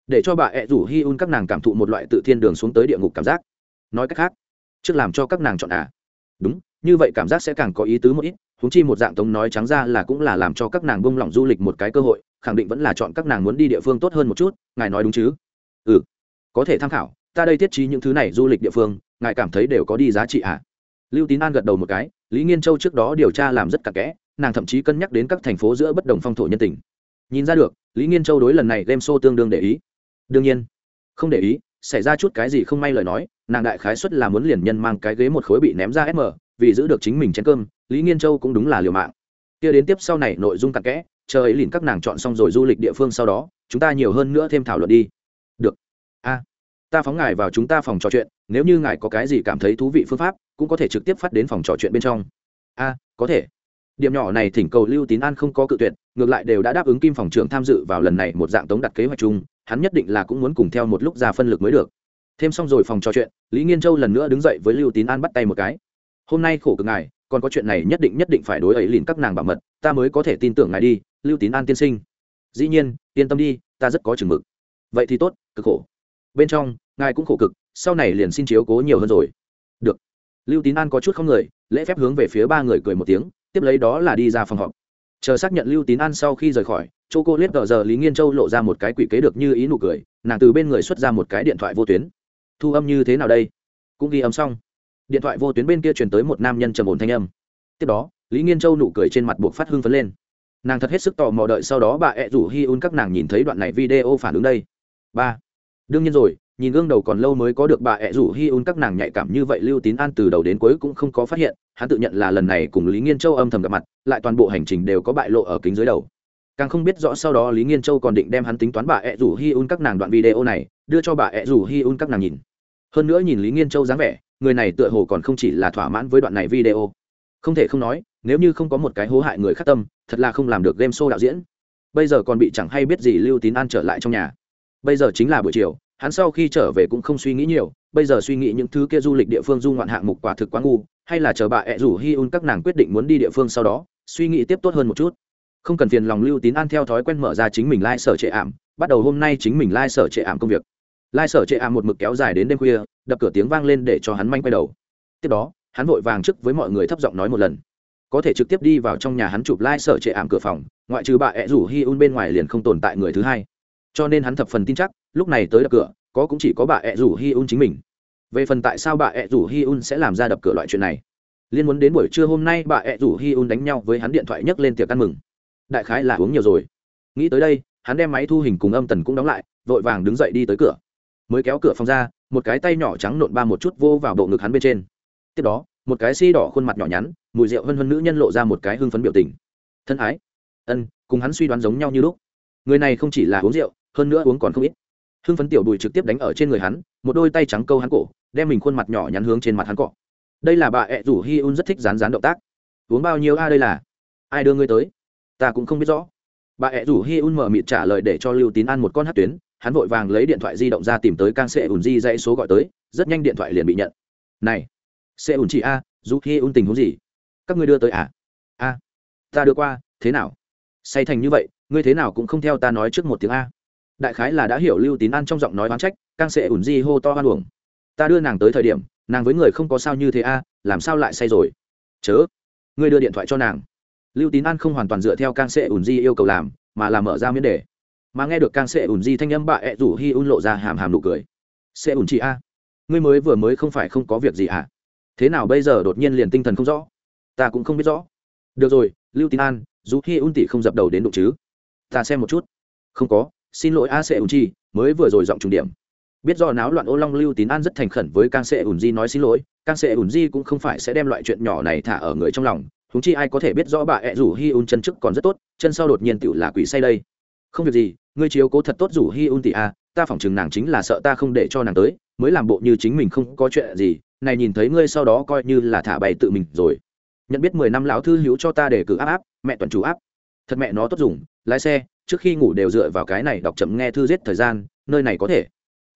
Để cho bà ẹ rủ hi un các nàng cảm thụ một loại tự thiên đường xuống tới địa ngục cảm giác. Nói cách khác, trước làm cho các nàng chọn à? Đúng, như vậy cảm giác sẽ càng có ý tứ một ít húng chi một dạng tống nói trắng ra là cũng là làm cho các nàng bông lỏng du lịch một cái cơ hội, khẳng định vẫn là chọn các nàng muốn đi địa phương tốt hơn một chút, ngài nói đúng chứ? Ừ có thể tham khảo, ta đây tiết trí những thứ này du lịch địa phương, ngài cảm thấy đều có đi giá trị ạ à? Lưu tín an gật đầu một cái, lý nghiên châu trước đó điều tra làm rất cặn kẽ, nàng thậm chí cân nhắc đến các thành phố giữa bất đồng phong thổ nhân tình. Nhìn ra được, lý nghiên châu đối lần này game show tương đương để ý. Đương nhiên, không để ý, xảy ra chút cái gì không may lời nói, nàng đại khái xuất là muốn liền nhân mang cái ghế một khối bị ném ra sm vì giữ được chính mình chén cơm, lý nghiên châu cũng đúng là liều mạng. Kia đến tiếp sau này nội dung cặn kẽ, chờ ấy liền các nàng chọn xong rồi du lịch địa phương sau đó, chúng ta nhiều hơn nữa thêm thảo luận đi. Được. A ta phóng ngài vào chúng ta phòng trò chuyện, nếu như ngài có cái gì cảm thấy thú vị phương pháp, cũng có thể trực tiếp phát đến phòng trò chuyện bên trong. A, có thể. Điểm nhỏ này thỉnh cầu lưu tín an không có cự tuyệt, ngược lại đều đã đáp ứng kim phòng trưởng tham dự vào lần này một dạng tống đặt kế hoạch chung, hắn nhất định là cũng muốn cùng theo một lúc ra phân lực mới được. Thêm xong rồi phòng trò chuyện, lý nghiên châu lần nữa đứng dậy với lưu tín an bắt tay một cái. Hôm nay khổ cực ngài, còn có chuyện này nhất định nhất định phải đối ấy liền các nàng bảo mật, ta mới có thể tin tưởng ngài đi, lưu tín an tiên sinh. Dĩ nhiên, yên tâm đi, ta rất có chừng mực. Vậy thì tốt, cực khổ bên trong, ngài cũng khổ cực, sau này liền xin chiếu cố nhiều hơn rồi. Được. Lưu tín an có chút không người, lễ phép hướng về phía ba người cười một tiếng, tiếp lấy đó là đi ra phòng họp. Chờ xác nhận lưu tín an sau khi rời khỏi chỗ cô liếc tờ giờ lý nghiên châu lộ ra một cái quỷ kế được như ý nụ cười, nàng từ bên người xuất ra một cái điện thoại vô tuyến. Thu âm như thế nào đây? Cũng ghi âm xong. Điện thoại vô tuyến bên kia truyền tới một nam nhân trầm ổn thanh âm. Tiếp đó, lý nghiên châu nụ cười trên mặt buộc phát hưng phấn lên. Nàng thật hết sức tò mò đợi sau đó bà ẹ rủ hi un các nàng nhìn thấy đoạn này video phản ứng đây. Ba đương nhiên rồi, nhìn gương đầu còn lâu mới có được bà ẹ rủ hi un các nàng nhạy cảm như vậy lưu tín an từ đầu đến cuối cũng không có phát hiện, hắn tự nhận là lần này cùng lý nghiên châu âm thầm gặp mặt, lại toàn bộ hành trình đều có bại lộ ở kính dưới đầu. Càng không biết rõ sau đó lý nghiên châu còn định đem hắn tính toán bà ẹ rủ hi un các nàng đoạn video này, đưa cho bà ẹ rủ hi un các nàng nhìn. Hơn nữa nhìn lý nghiên châu dáng vẻ, người này tựa hồ còn không chỉ là thỏa mãn với đoạn này video. Không thể không nói, nếu như không có một cái hố hại người khắc tâm, thật là không làm được game show đạo diễn. Bây giờ còn bị chẳng hay biết gì lưu tín an trở lại trong nhà bây giờ chính là buổi chiều, hắn sau khi trở về cũng không suy nghĩ nhiều, bây giờ suy nghĩ những thứ kia du lịch địa phương du ngoạn hạng mục quả thực quá ngu, hay là chờ bà ẹ rủ hi un các nàng quyết định muốn đi địa phương sau đó, suy nghĩ tiếp tốt hơn một chút. Không cần phiền lòng lưu tín an theo thói quen mở ra chính mình lai、like、sở trệ ảm, bắt đầu hôm nay chính mình lai、like、sở trệ ảm công việc. Lai、like、sở trệ ảm một mực kéo dài đến đêm khuya, đập cửa tiếng vang lên để cho hắn manh quay đầu. Tiếp đó, hắn vội vàng trước với mọi người thấp giọng nói một lần. Có thể trực tiếp đi vào trong nhà hắn chụp lai、like、sở trệ ảm cửa phòng, ngoại trừ bà ẹ rủ hi un bên ngoài liền không tồn tại người thứ hai cho nên hắn thập phần tin chắc, lúc này tới đập cửa, có cũng chỉ có bà ẹ rủ hi un chính mình. Về phần tại sao bà ẹ rủ hi un sẽ làm ra đập cửa loại chuyện này? Liên muốn đến buổi trưa hôm nay bà ẹ rủ hi un đánh nhau với hắn điện thoại nhấc lên tiệc ăn mừng. Đại khái là uống nhiều rồi. Nghĩ tới đây, hắn đem máy thu hình cùng âm tần cũng đóng lại, vội vàng đứng dậy đi tới cửa. Mới kéo cửa phòng ra, một cái tay nhỏ trắng nộn ba một chút vô vào bộ ngực hắn bên trên. Tiếp đó, một cái si đỏ khuôn mặt nhỏ nhắn, mùi rượu hân hân nữ nhân lộ ra một cái hưng phấn biểu tình. Thân ái. Ân, cùng hắn suy đoán giống nhau như lúc. Người này không chỉ là uống rượu hơn nữa uống còn không ít. Hưng phấn tiểu bùi trực tiếp đánh ở trên người hắn, một đôi tay trắng câu hắn cổ, đem mình khuôn mặt nhỏ nhắn hướng trên mặt hắn cọ. Đây là bà ẹ rủ hi un rất thích rán rán động tác. Uống bao nhiêu a đây là? Ai đưa ngươi tới? Ta cũng không biết rõ. Bà ẹ rủ hi un mở mịt trả lời để cho lưu tín ăn một con hát tuyến, hắn vội vàng lấy điện thoại di động ra tìm tới càng sệ ùn di dãy số gọi tới, rất nhanh điện thoại liền bị nhận. Này sệ ùn chị a dù hi un tình huống gì? Các ngươi đưa tới à? A, ta đưa qua, thế nào? Say thành như vậy, ngươi thế nào cũng không theo ta nói trước một tiếng a đại khái là đã hiểu lưu tín An trong giọng nói oán trách, càng sệ ủn di hô to hoan uổng. Ta đưa nàng tới thời điểm, nàng với người không có sao như thế a, làm sao lại say rồi? Chớ, ngươi đưa điện thoại cho nàng. Lưu tín an không hoàn toàn dựa theo càng sệ ủn di yêu cầu làm, mà là mở ra miễn đề. Mà nghe được càng sệ ủn di thanh âm bạ ẹ rủ hi un lộ ra hàm hàm nụ cười. Sệ ủn chị a, ngươi mới vừa mới không phải không có việc gì à? Thế nào bây giờ đột nhiên liền tinh thần không rõ? Ta cũng không biết rõ. Được rồi, lưu tín an, dù hi un tỷ không dập đầu đến đụng chứ. Ta xem một chút. Không có xin lỗi a sệ ùn chi mới vừa rồi giọng trùng điểm. Biết do náo loạn ô long lưu tín an rất thành khẩn với càng sệ ùn di nói xin lỗi càng sệ ùn di cũng không phải sẽ đem loại chuyện nhỏ này thả ở người trong lòng húng chi ai có thể biết rõ bà ẹ rủ hi un chân trước còn rất tốt, chân sau đột nhiên tựu là quỷ say đây. Không việc gì, ngươi chiếu cố thật tốt rủ hi un tỷ a, ta phỏng chừng nàng chính là sợ ta không để cho nàng tới, mới làm bộ như chính mình không có chuyện gì, này nhìn thấy ngươi sau đó coi như là thả bày tự mình rồi. Nhận biết mười năm lão thư hữu cho ta để cử áp áp, mẹ tuần chủ áp. Thật mẹ nó tốt dùng, lái xe trước khi ngủ đều dựa vào cái này đọc chậm nghe thư giết thời gian, nơi này có thể.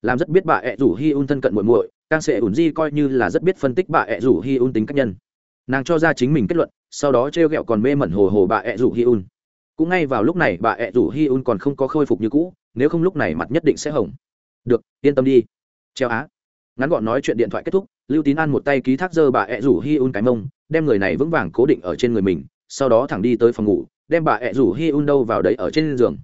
Làm rất biết bà ẹ rủ hi un thân cận muội muội càng sẽ ủn di coi như là rất biết phân tích bà ẹ rủ hi un tính cách nhân. Nàng cho ra chính mình kết luận, sau đó t r e o g ẹ o còn mê mẩn hồ hồ bà ẹ rủ hi un. Cũng ngay vào lúc này bà ẹ rủ hi un còn không có khôi phục như cũ, nếu không lúc này mặt nhất định sẽ hỏng. Được, yên tâm đi. Treo á. Ngắn gọn nói chuyện điện thoại kết thúc, lưu tín an một tay ký thác dơ bà ẹ rủ hi un cái mông, đem người này vững vàng cố định ở trên người mình, sau đó thẳng đi tới phòng ngủ đem bà ẹ rủ hi un đâu vào đấy ở trên giường.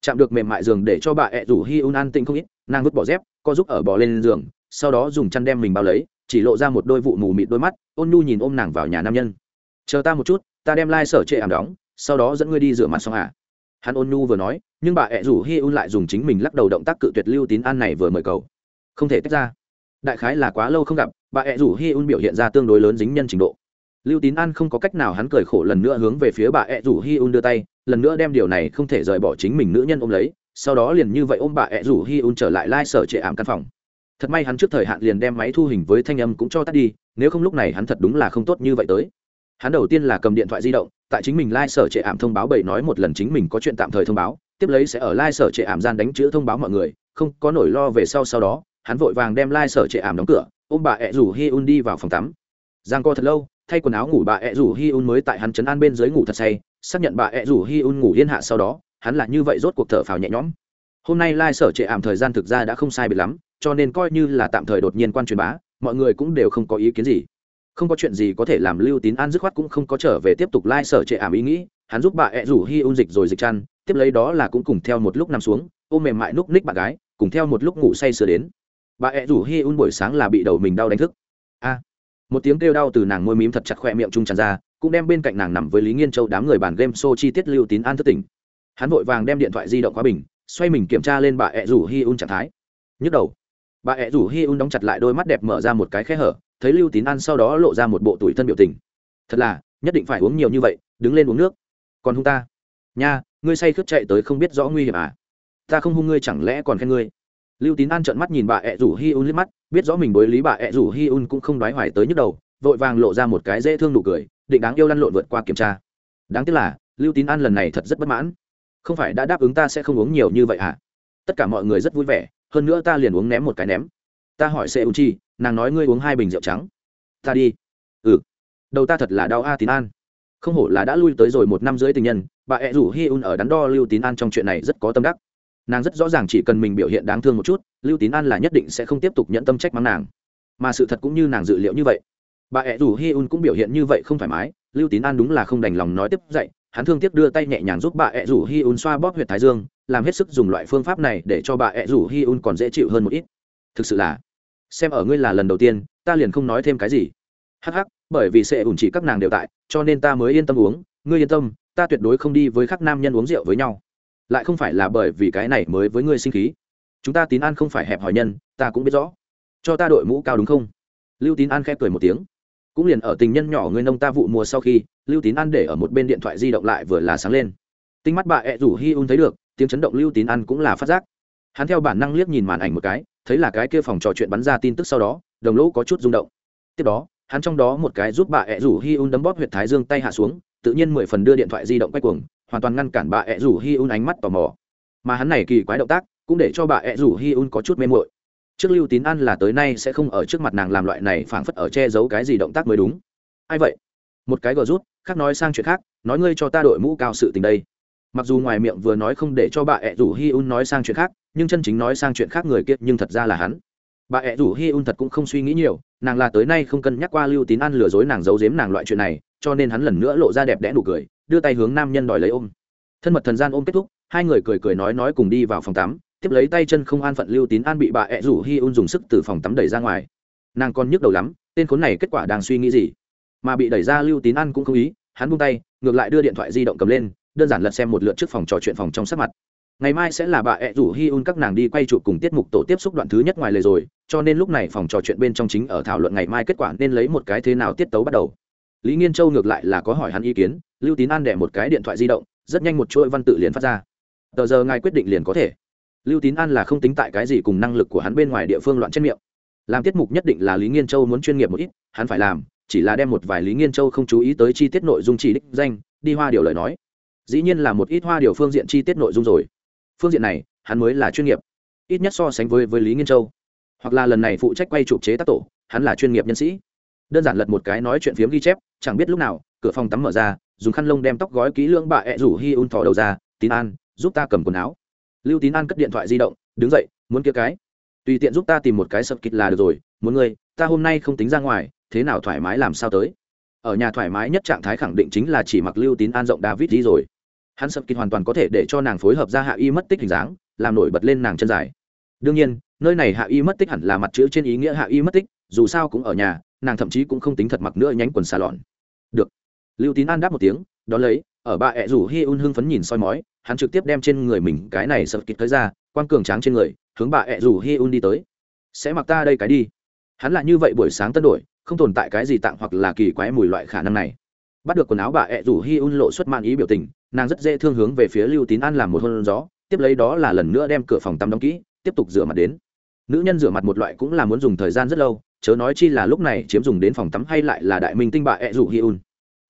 Chạm được mềm mại giường để cho bà ẹ rủ hi un an tĩnh không ít, nàng vứt bỏ dép, co giúp ở bò lên giường, sau đó dùng chăn đem mình bao lấy, chỉ lộ ra một đôi vụ mù mịt đôi mắt, ôn nhu nhìn ôm nàng vào nhà nam nhân. Chờ ta một chút, ta đem lai、like、sở trệ ảm đóng, sau đó dẫn ngươi đi rửa mặt xong à? Hắn ôn nhu vừa nói, nhưng bà ẹ rủ hi un lại dùng chính mình lắc đầu động tác cự tuyệt lưu tín an này vừa mời cầu. Không thể tách ra. Đại khái là quá lâu không gặp, bà ẹ rủ hi un biểu hiện ra tương đối lớn dính nhân trình độ lưu tín an không có cách nào hắn cười khổ lần nữa hướng về phía bà ẹ rủ hi un đưa tay, lần nữa đem điều này không thể rời bỏ chính mình nữ nhân ôm lấy, sau đó liền như vậy ôm bà ẹ rủ hi un trở lại lai、like、sở trệ ảm căn phòng. Thật may hắn trước thời hạn liền đem máy thu hình với thanh âm cũng cho tắt đi, nếu không lúc này hắn thật đúng là không tốt như vậy tới. Hắn đầu tiên là cầm điện thoại di động, tại chính mình lai、like、sở trệ ảm thông báo bảy nói một lần chính mình có chuyện tạm thời thông báo, tiếp lấy sẽ ở lai、like、sở trệ ảm gian đánh chữ thông báo mọi người, không có nổi lo về sau sau đó, hắn vội vàng đem lai、like、sở trệ ảm đóng cửa, ôm bà ẹ rủ hi un đi vào phòng tắm. Giang co thật lâu thay quần áo ngủ bà ẹ rủ hi un mới tại hắn chấn an bên dưới ngủ thật say, xác nhận bà ẹ rủ hi un ngủ yên hạ sau đó, hắn là như vậy rốt cuộc thở phào nhẹ nhõm. Hôm nay lai、like、sở trệ ảm thời gian thực ra đã không sai biệt lắm, cho nên coi như là tạm thời đột nhiên quan truyền bá, mọi người cũng đều không có ý kiến gì. Không có chuyện gì có thể làm lưu tín an dứt khoát cũng không có trở về tiếp tục lai、like、sở trệ ảm ý nghĩ, hắn giúp bà ẹ rủ hi un dịch rồi dịch chăn, tiếp lấy đó là cũng cùng theo một lúc nằm xuống, ôm mềm mại núp ních bạn gái, cùng theo một lúc ngủ say sửa đến. Bà ẹ rủ hi un buổi sáng là bị đầu mình đau đánh thức. A! Một tiếng kêu đau từ nàng môi mím thật chặt khỏe miệng trung tràn ra, cũng đem bên cạnh nàng nằm với lý nghiên châu đám người bàn game show chi tiết lưu tín an thất tỉnh. Hắn vội vàng đem điện thoại di động khóa bình, xoay mình kiểm tra lên bà ẹ rủ hi un trạng thái. Nhức đầu. Bà ẹ rủ hi un đóng chặt lại đôi mắt đẹp mở ra một cái khe hở, thấy lưu tín an sau đó lộ ra một bộ tuổi thân biểu tình. Thật là, nhất định phải uống nhiều như vậy, đứng lên uống nước. Còn hung ta. Nha, ngươi say khướt chạy tới không biết rõ nguy hiểm à? Ta không hung ngươi chẳng lẽ còn khen ngươi? Lưu tín an trợn mắt nhìn bà ẹ rủ hi un liếc mắt, biết rõ mình đối lý bà ẹ rủ hi un cũng không đoái hoài tới nhức đầu, vội vàng lộ ra một cái dễ thương nụ cười, định đáng yêu lăn lộn vượt qua kiểm tra. Đáng tiếc là, lưu tín an lần này thật rất bất mãn. Không phải đã đáp ứng ta sẽ không uống nhiều như vậy à tất cả mọi người rất vui vẻ, hơn nữa ta liền uống ném một cái ném. Ta hỏi xe ung chi, nàng nói ngươi uống hai bình rượu trắng. Ta đi. Ừ. Đầu ta thật là đau a tín an. Không hổ là đã lui tới rồi một năm dưới tình nhân, bà ẹ rủ hi un ở đắn đo lưu tín an trong chuyện này rất có tâm đắc nàng rất rõ ràng chỉ cần mình biểu hiện đáng thương một chút, lưu tín an là nhất định sẽ không tiếp tục nhận tâm trách mắng nàng. Mà sự thật cũng như nàng dự liệu như vậy. Bà ẹ rủ hi un cũng biểu hiện như vậy không thoải mái, lưu tín an đúng là không đành lòng nói tiếp dậy, hắn thương tiếc đưa tay nhẹ nhàng giúp bà ẹ rủ hi un xoa bóp huyệt thái dương, làm hết sức dùng loại phương pháp này để cho bà ẹ rủ hi un còn dễ chịu hơn một ít. Thực sự là, xem ở ngươi là lần đầu tiên, ta liền không nói thêm cái gì. Hắc hắc, bởi vì sẽ ủn chỉ các nàng đều tại, cho nên ta mới yên tâm uống. Ngươi yên tâm, ta tuyệt đối không đi với các nam nhân uống rượu với nhau lại không phải là bởi vì cái này mới với ngươi sinh khí. Chúng ta tín an không phải hẹp hòi nhân, ta cũng biết rõ. Cho ta đội mũ cao đúng không? Lưu tín an khẽ cười một tiếng. Cũng liền ở tình nhân nhỏ người nông ta vụ mùa sau khi, lưu tín an để ở một bên điện thoại di động lại vừa là sáng lên. Tinh mắt bà ẹ rủ hi un thấy được, tiếng chấn động lưu tín an cũng là phát giác. Hắn theo bản năng liếc nhìn màn ảnh một cái, thấy là cái kia phòng trò chuyện bắn ra tin tức sau đó, đồng lỗ có chút rung động. Tiếp đó, hắn trong đó một cái giúp bà ẹ rủ hi un đấm bóp huyệt thái dương tay hạ xuống, tự nhiên mười phần đưa điện thoại di động quay cuồng hoàn toàn ngăn cản bà ẹ rủ hi un ánh mắt tò mò. Mà hắn này kỳ quái động tác cũng để cho bà ẹ rủ hi un có chút mê mội trước lưu tín an là tới nay sẽ không ở trước mặt nàng làm loại này phảng phất ở che giấu cái gì động tác mới đúng. Ai vậy? Một cái gờ rút, khác nói sang chuyện khác, nói ngươi cho ta đội mũ cao sự tình đây. Mặc dù ngoài miệng vừa nói không để cho bà ẹ rủ hi un nói sang chuyện khác, nhưng chân chính nói sang chuyện khác người kia nhưng thật ra là hắn. Bà ẹ rủ hi un thật cũng không suy nghĩ nhiều, nàng là tới nay không cân nhắc qua lưu tín ăn lừa dối nàng giấu giếm nàng loại chuyện này, cho nên hắn lần nữa lộ ra đẹp đẽ nụ cười đưa tay hướng nam nhân đòi lấy ôm. Thân mật thần gian ôm kết thúc, hai người cười cười nói nói cùng đi vào phòng tắm, tiếp lấy tay chân không an phận lưu tín an bị bà ẹ rủ hi un dùng sức từ phòng tắm đẩy ra ngoài. Nàng còn nhức đầu lắm, tên khốn này kết quả đang suy nghĩ gì? Mà bị đẩy ra lưu tín an cũng không ý, hắn buông tay, ngược lại đưa điện thoại di động cầm lên, đơn giản lật xem một lượt trước phòng trò chuyện phòng trong sắc mặt. Ngày mai sẽ là bà ẹ rủ hi un các nàng đi quay chụp cùng tiết mục tổ tiếp xúc đoạn thứ nhất ngoài lề rồi, cho nên lúc này phòng trò chuyện bên trong chính ở thảo luận ngày mai kết quả nên lấy một cái thế nào tiết tấu bắt đầu lý nghiên châu ngược lại là có hỏi hắn ý kiến, lưu tín an đẻ một cái điện thoại di động, rất nhanh một chuỗi văn tự liền phát ra. Tờ giờ ngài quyết định liền có thể. Lưu tín an là không tính tại cái gì cùng năng lực của hắn bên ngoài địa phương loạn trên miệng. Làm tiết mục nhất định là lý nghiên châu muốn chuyên nghiệp một ít, hắn phải làm, chỉ là đem một vài lý nghiên châu không chú ý tới chi tiết nội dung chỉ đích danh, đi hoa điều lời nói. Dĩ nhiên là một ít hoa điều phương diện chi tiết nội dung rồi. Phương diện này, hắn mới là chuyên nghiệp. Ít nhất so sánh với với lý nghiên châu. Hoặc là lần này phụ trách quay chụp chế tác tổ, hắn là chuyên nghiệp nhân sĩ đơn giản lật một cái nói chuyện phiếm ghi chép, chẳng biết lúc nào, cửa phòng tắm mở ra, dùng khăn lông đem tóc gói kỹ lưỡng bà ẹ rủ hi un thò đầu ra, tín an, giúp ta cầm quần áo. Lưu tín an cất điện thoại di động, đứng dậy, muốn kia cái. Tùy tiện giúp ta tìm một cái sập kịch là được rồi, muốn ngươi, ta hôm nay không tính ra ngoài, thế nào thoải mái làm sao tới? Ở nhà thoải mái nhất trạng thái khẳng định chính là chỉ mặc lưu tín an rộng david đi rồi. Hắn sập kịch hoàn toàn có thể để cho nàng phối hợp ra hạ y mất tích hình dáng, làm nổi bật lên nàng chân dài. Đương nhiên, nơi này hạ y mất tích hẳn là mặt chữ trên ý nghĩa hạ y mất tích, dù sao cũng ở nhà nàng thậm chí cũng không tính thật mặc nữa nhánh quần xà lọn. Được. Lưu tín an đáp một tiếng, đón lấy, ở bà ẹ rủ hi un hưng phấn nhìn soi mói, hắn trực tiếp đem trên người mình cái này sợ kịp tới ra quan cường tráng trên người, hướng bà ẹ rủ hi un đi tới. Sẽ mặc ta đây cái đi. Hắn là như vậy buổi sáng tân đổi, không tồn tại cái gì tặng hoặc là kỳ quái mùi loại khả năng này. Bắt được quần áo bà ẹ rủ hi un lộ xuất man ý biểu tình, nàng rất dễ thương hướng về phía lưu tín an làm một hôn gió, tiếp lấy đó là lần nữa đem cửa phòng tắm đóng kỹ, tiếp tục rửa mặt đến. Nữ nhân rửa mặt một loại cũng là muốn dùng thời gian rất lâu chớ nói chi là lúc này chiếm dùng đến phòng tắm hay lại là đại minh tinh bà ẹ rủ hi un.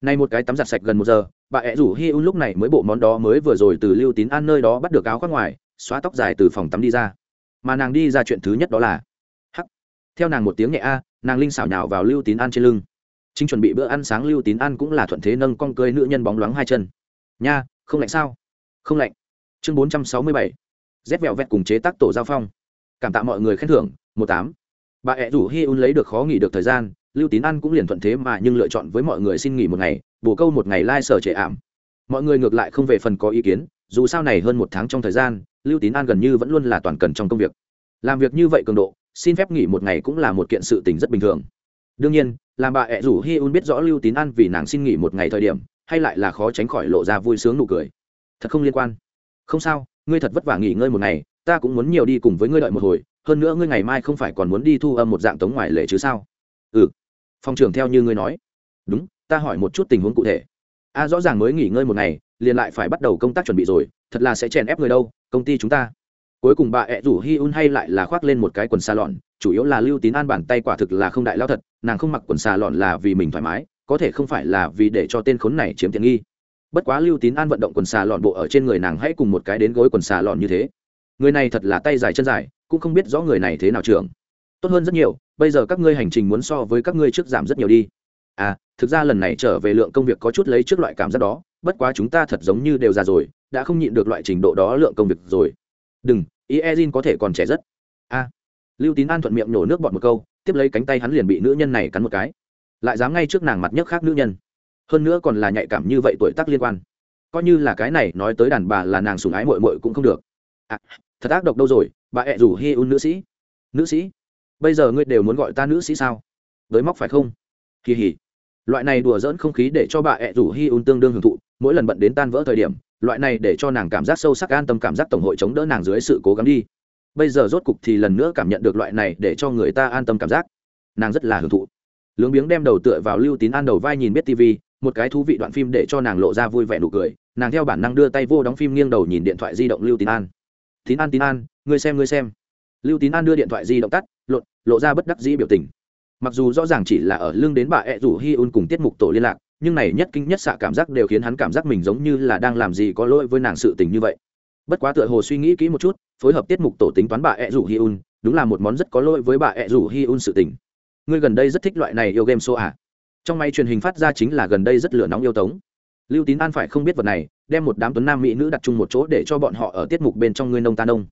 Nay một cái tắm giặt sạch gần một giờ bà ẹ rủ hi un lúc này mới bộ món đó mới vừa rồi từ lưu tín an nơi đó bắt được áo khoác ngoài, xóa tóc dài từ phòng tắm đi ra. Mà nàng đi ra chuyện thứ nhất đó là, hắc, theo nàng một tiếng nhẹ a, nàng linh xảo nhào vào lưu tín an trên lưng. Chính chuẩn bị bữa ăn sáng lưu tín an cũng là thuận thế nâng con cơi nữ nhân bóng loáng hai chân. Nha, không lạnh sao? Không lạnh. Chương bốn trăm sáu mươi bảy rét vẹo vẹt cùng chế tác tổ giao phong. Cảm tạ mọi người khen thưởng, một tám bà ẹ rủ hi un lấy được khó nghỉ được thời gian, lưu tín ăn cũng liền thuận thế mà nhưng lựa chọn với mọi người xin nghỉ một ngày, bổ câu một ngày lai、like、sở trệ ảm. Mọi người ngược lại không về phần có ý kiến, dù sao này hơn một tháng trong thời gian, lưu tín an gần như vẫn luôn là toàn cần trong công việc. Làm việc như vậy cường độ, xin phép nghỉ một ngày cũng là một kiện sự tình rất bình thường. Đương nhiên, làm bà ẹ rủ hi un biết rõ lưu tín an vì nàng xin nghỉ một ngày thời điểm, hay lại là khó tránh khỏi lộ ra vui sướng nụ cười. Thật không liên quan. Không sao, ngươi thật vất vả nghỉ ngơi một ngày, ta cũng muốn nhiều đi cùng với ngươi đợi một hồi hơn nữa ngươi ngày mai không phải còn muốn đi thu âm một dạng tống ngoài lệ chứ sao? Ừ. Phòng trưởng theo như ngươi nói. Đúng, ta hỏi một chút tình huống cụ thể. A, rõ ràng mới nghỉ ngơi một ngày, liền lại phải bắt đầu công tác chuẩn bị rồi, thật là sẽ chèn ép người đâu, công ty chúng ta. Cuối cùng bà ẹ rủ hi un hay lại là khoác lên một cái quần xà lọn chủ yếu là lưu tín an bàn tay quả thực là không đại lao thật, nàng không mặc quần xà lọn là vì mình thoải mái, có thể không phải là vì để cho tên khốn này chiếm tiện nghi. Bất quá lưu tín an vận động quần xà lọn bộ ở trên người nàng hãy cùng một cái đến gối quần xà lọn như thế. Người này thật là tay dài chân dài cũng không biết rõ người này thế nào trưởng. Tốt hơn rất nhiều bây giờ các ngươi hành trình muốn so với các ngươi trước giảm rất nhiều đi. À thực ra lần này trở về lượng công việc có chút lấy trước loại cảm giác đó bất quá chúng ta thật giống như đều già rồi đã không nhịn được loại trình độ đó lượng công việc rồi. Đừng ý e có thể còn trẻ rất. A lưu tín an thuận miệng nhổ nước bọt một câu tiếp lấy cánh tay hắn liền bị nữ nhân này cắn một cái. Lại dám ngay trước nàng mặt nhấc khác nữ nhân. Hơn nữa còn là nhạy cảm như vậy tuổi tác liên quan. Coi như là cái này nói tới đàn bà là nàng sùng ái mội mội cũng không được. À, thật ác độc đâu rồi bà ẹ rủ hi un nữ sĩ. Nữ sĩ? Bây giờ ngươi đều muốn gọi ta nữ sĩ sao? Với móc phải không? Kỳ hỉ. Loại này đùa dỡn không khí để cho bà ẹ rủ hi un tương đương hưởng thụ, mỗi lần bận đến tan vỡ thời điểm, loại này để cho nàng cảm giác sâu sắc an tâm cảm giác tổng hội chống đỡ nàng dưới sự cố gắng đi. Bây giờ rốt cục thì lần nữa cảm nhận được loại này để cho người ta an tâm cảm giác. Nàng rất là hưởng thụ. Lướng biếng đem đầu tựa vào lưu tín an đầu vai nhìn biết tv một cái thú vị đoạn phim để cho nàng lộ ra vui vẻ nụ cười. Nàng theo bản năng đưa tay vô đóng phim nghiêng đầu nhìn điện thoại di động lưu tín an tín an tín an ngươi xem ngươi xem. Lưu tín an đưa điện thoại di động tắt lộ, lộ ra bất đắc dĩ biểu tình. Mặc dù rõ ràng chỉ là ở lưng đến bà ẹ rủ hi un cùng tiết mục tổ liên lạc nhưng này nhất kinh nhất xạ cảm giác đều khiến hắn cảm giác mình giống như là đang làm gì có lỗi với nàng sự tình như vậy. Bất quá tựa hồ suy nghĩ kỹ một chút phối hợp tiết mục tổ tính toán bà ẹ rủ hi un đúng là một món rất có lỗi với bà ẹ rủ hi un sự tình. Ngươi gần đây rất thích loại này yêu game show à? Trong máy truyền hình phát ra chính là gần đây rất lửa nóng yêu tống lưu tín an phải không biết vật này, đem một đám tuấn nam mỹ nữ đặt chung một chỗ để cho bọn họ ở tiết mục bên trong ngươi nông ta nông.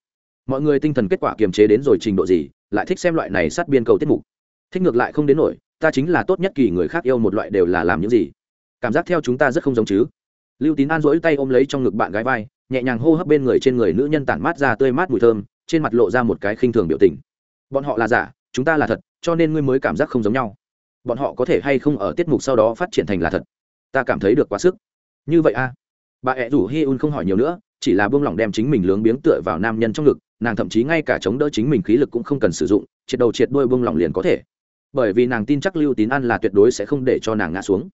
Mọi người tinh thần kết quả kiềm chế đến rồi trình độ gì, lại thích xem loại này sát biên cầu tiết mục. Thích ngược lại không đến nổi, ta chính là tốt nhất kỳ người khác yêu một loại đều là làm những gì. Cảm giác theo chúng ta rất không giống chứ. Lưu tín an rỗi tay ôm lấy trong ngực bạn gái vai, nhẹ nhàng hô hấp bên người trên người nữ nhân tản mát ra tươi mát mùi thơm, trên mặt lộ ra một cái khinh thường biểu tình. Bọn họ là giả, chúng ta là thật, cho nên ngươi mới cảm giác không giống nhau. Bọn họ có thể hay không ở tiết mục sau đó phát triển thành là thật? Ta cảm thấy được quá sức. Như vậy a à? bà ẹ rủ hi un không hỏi nhiều nữa, chỉ là buông lỏng đem chính mình lướng biếng tựa vào nam nhân trong ngực, nàng thậm chí ngay cả chống đỡ chính mình khí lực cũng không cần sử dụng, triệt đầu triệt đuôi buông lỏng liền có thể. Bởi vì nàng tin chắc lưu tín ăn là tuyệt đối sẽ không để cho nàng ngã xuống.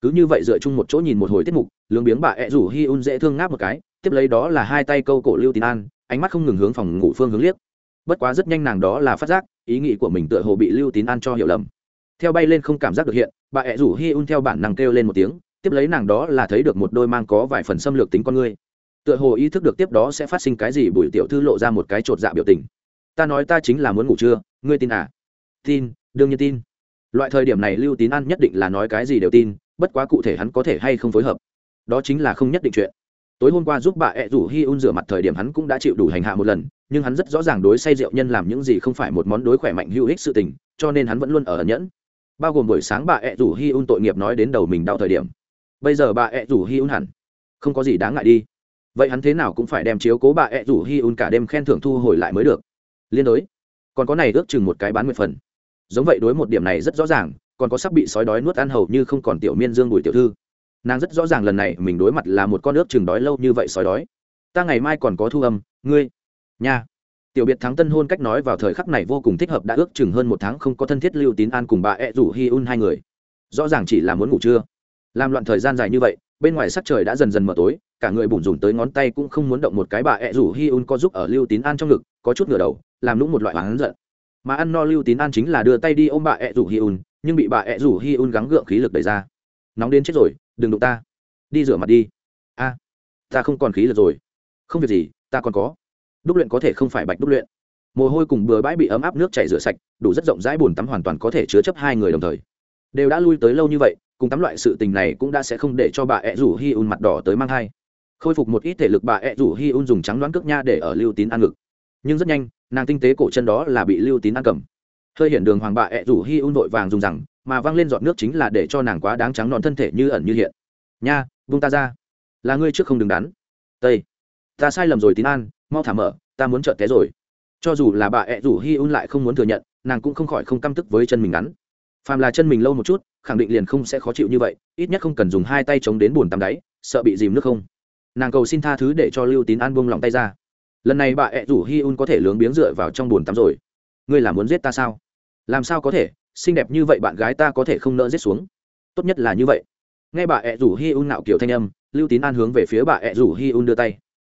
Cứ như vậy dựa chung một chỗ nhìn một hồi tiết mục, lướng biếng bà ẹ rủ hi un dễ thương ngáp một cái, tiếp lấy đó là hai tay câu cổ lưu tín an, ánh mắt không ngừng hướng phòng ngủ phương hướng liếc. Bất quá rất nhanh nàng đó là phát giác, ý nghĩ của mình tựa hồ bị lưu tín an cho hiểu lầm theo bay lên không cảm giác được hiện, bà ẹ rủ hi un theo bản năng kêu lên một tiếng, tiếp lấy nàng đó là thấy được một đôi mang có vài phần xâm lược tính con ngươi. Tựa hồ ý thức được tiếp đó sẽ phát sinh cái gì bùi tiểu thư lộ ra một cái chột dạ biểu tình. Ta nói ta chính là muốn ngủ chưa ngươi tin à? Tin, đương nhiên tin. Loại thời điểm này lưu tín an nhất định là nói cái gì đều tin, bất quá cụ thể hắn có thể hay không phối hợp. Đó chính là không nhất định chuyện. Tối hôm qua giúp bà ẹ rủ hi un rửa mặt thời điểm hắn cũng đã chịu đủ hành hạ một lần, nhưng hắn rất rõ ràng đối say rượu nhân làm những gì không phải một món đối khỏe mạnh hữu ích sự tình, cho nên hắn vẫn luôn ở ẩn nhẫn bao gồm buổi sáng bà ẹ rủ hi un tội nghiệp nói đến đầu mình đau thời điểm. Bây giờ bà ẹ rủ hi un hẳn. Không có gì đáng ngại đi. Vậy hắn thế nào cũng phải đem chiếu cố bà ẹ rủ hi un cả đêm khen thưởng thu hồi lại mới được. Liên đối. Còn có này ước chừng một cái bán mười phần. Giống vậy đối một điểm này rất rõ ràng, còn có sắp bị sói đói nuốt ăn hầu như không còn tiểu miên dương bùi tiểu thư. Nàng rất rõ ràng lần này mình đối mặt là một con ước chừng đói lâu như vậy sói đói. Ta ngày mai còn có thu âm, ngươi nha tiểu biệt thắng tân hôn cách nói vào thời khắc này vô cùng thích hợp đã ước chừng hơn một tháng không có thân thiết lưu tín an cùng bà ẹ rủ hi un hai người. Rõ ràng chỉ là muốn ngủ trưa. Làm loạn thời gian dài như vậy, bên ngoài sắc trời đã dần dần mở tối, cả người bùn rùn tới ngón tay cũng không muốn động một cái bà ẹ rủ hi un có giúp ở lưu tín an trong ngực, có chút ngửa đầu, làm lũng một loại oán giận. Mà ăn no lưu tín an chính là đưa tay đi ôm bà ẹ rủ hi un, nhưng bị bà ẹ rủ hi un gắng gượng khí lực đẩy ra. Nóng đến chết rồi, đừng đụng ta. Đi rửa mặt đi. A, ta không còn khí lực rồi. Không việc gì, ta còn có đúc luyện có thể không phải bạch đúc luyện. Mồ hôi cùng bừa bãi bị ấm áp nước chảy rửa sạch, đủ rất rộng rãi bùn tắm hoàn toàn có thể chứa chấp hai người đồng thời. Đều đã lui tới lâu như vậy, cùng tắm loại sự tình này cũng đã sẽ không để cho bà ẹ rủ hi un mặt đỏ tới mang thai. Khôi phục một ít thể lực bà ẹ rủ hi un dùng trắng đoán cước nha để ở lưu tín ăn ngực. Nhưng rất nhanh, nàng tinh tế cổ chân đó là bị lưu tín ăn cầm. Hơi hiện đường hoàng bà ẹ rủ hi un vội vàng dùng rằng, mà văng lên giọt nước chính là để cho nàng quá đáng trắng non thân thể như ẩn như hiện. Nha vung ta ra. Là ngươi trước không đừng đắn. Tây, ta sai lầm rồi tín an mau thả mở, ta muốn trợt té rồi. Cho dù là bà ẹ rủ hi un lại không muốn thừa nhận, nàng cũng không khỏi không căm tức với chân mình ngắn. Phàm là chân mình lâu một chút, khẳng định liền không sẽ khó chịu như vậy, ít nhất không cần dùng hai tay chống đến bùn tắm đáy, sợ bị dìm nước không. Nàng cầu xin tha thứ để cho lưu tín an buông lòng tay ra. Lần này bà ẹ rủ hi un có thể lướng biếng dựa vào trong bùn tắm rồi. Ngươi là muốn giết ta sao? Làm sao có thể? Xinh đẹp như vậy bạn gái ta có thể không nỡ giết xuống? Tốt nhất là như vậy. Nghe bà ẹ rủ hi un nạo kiểu thanh âm, lưu tín an hướng về phía bà ẹ rủ hi un đưa tay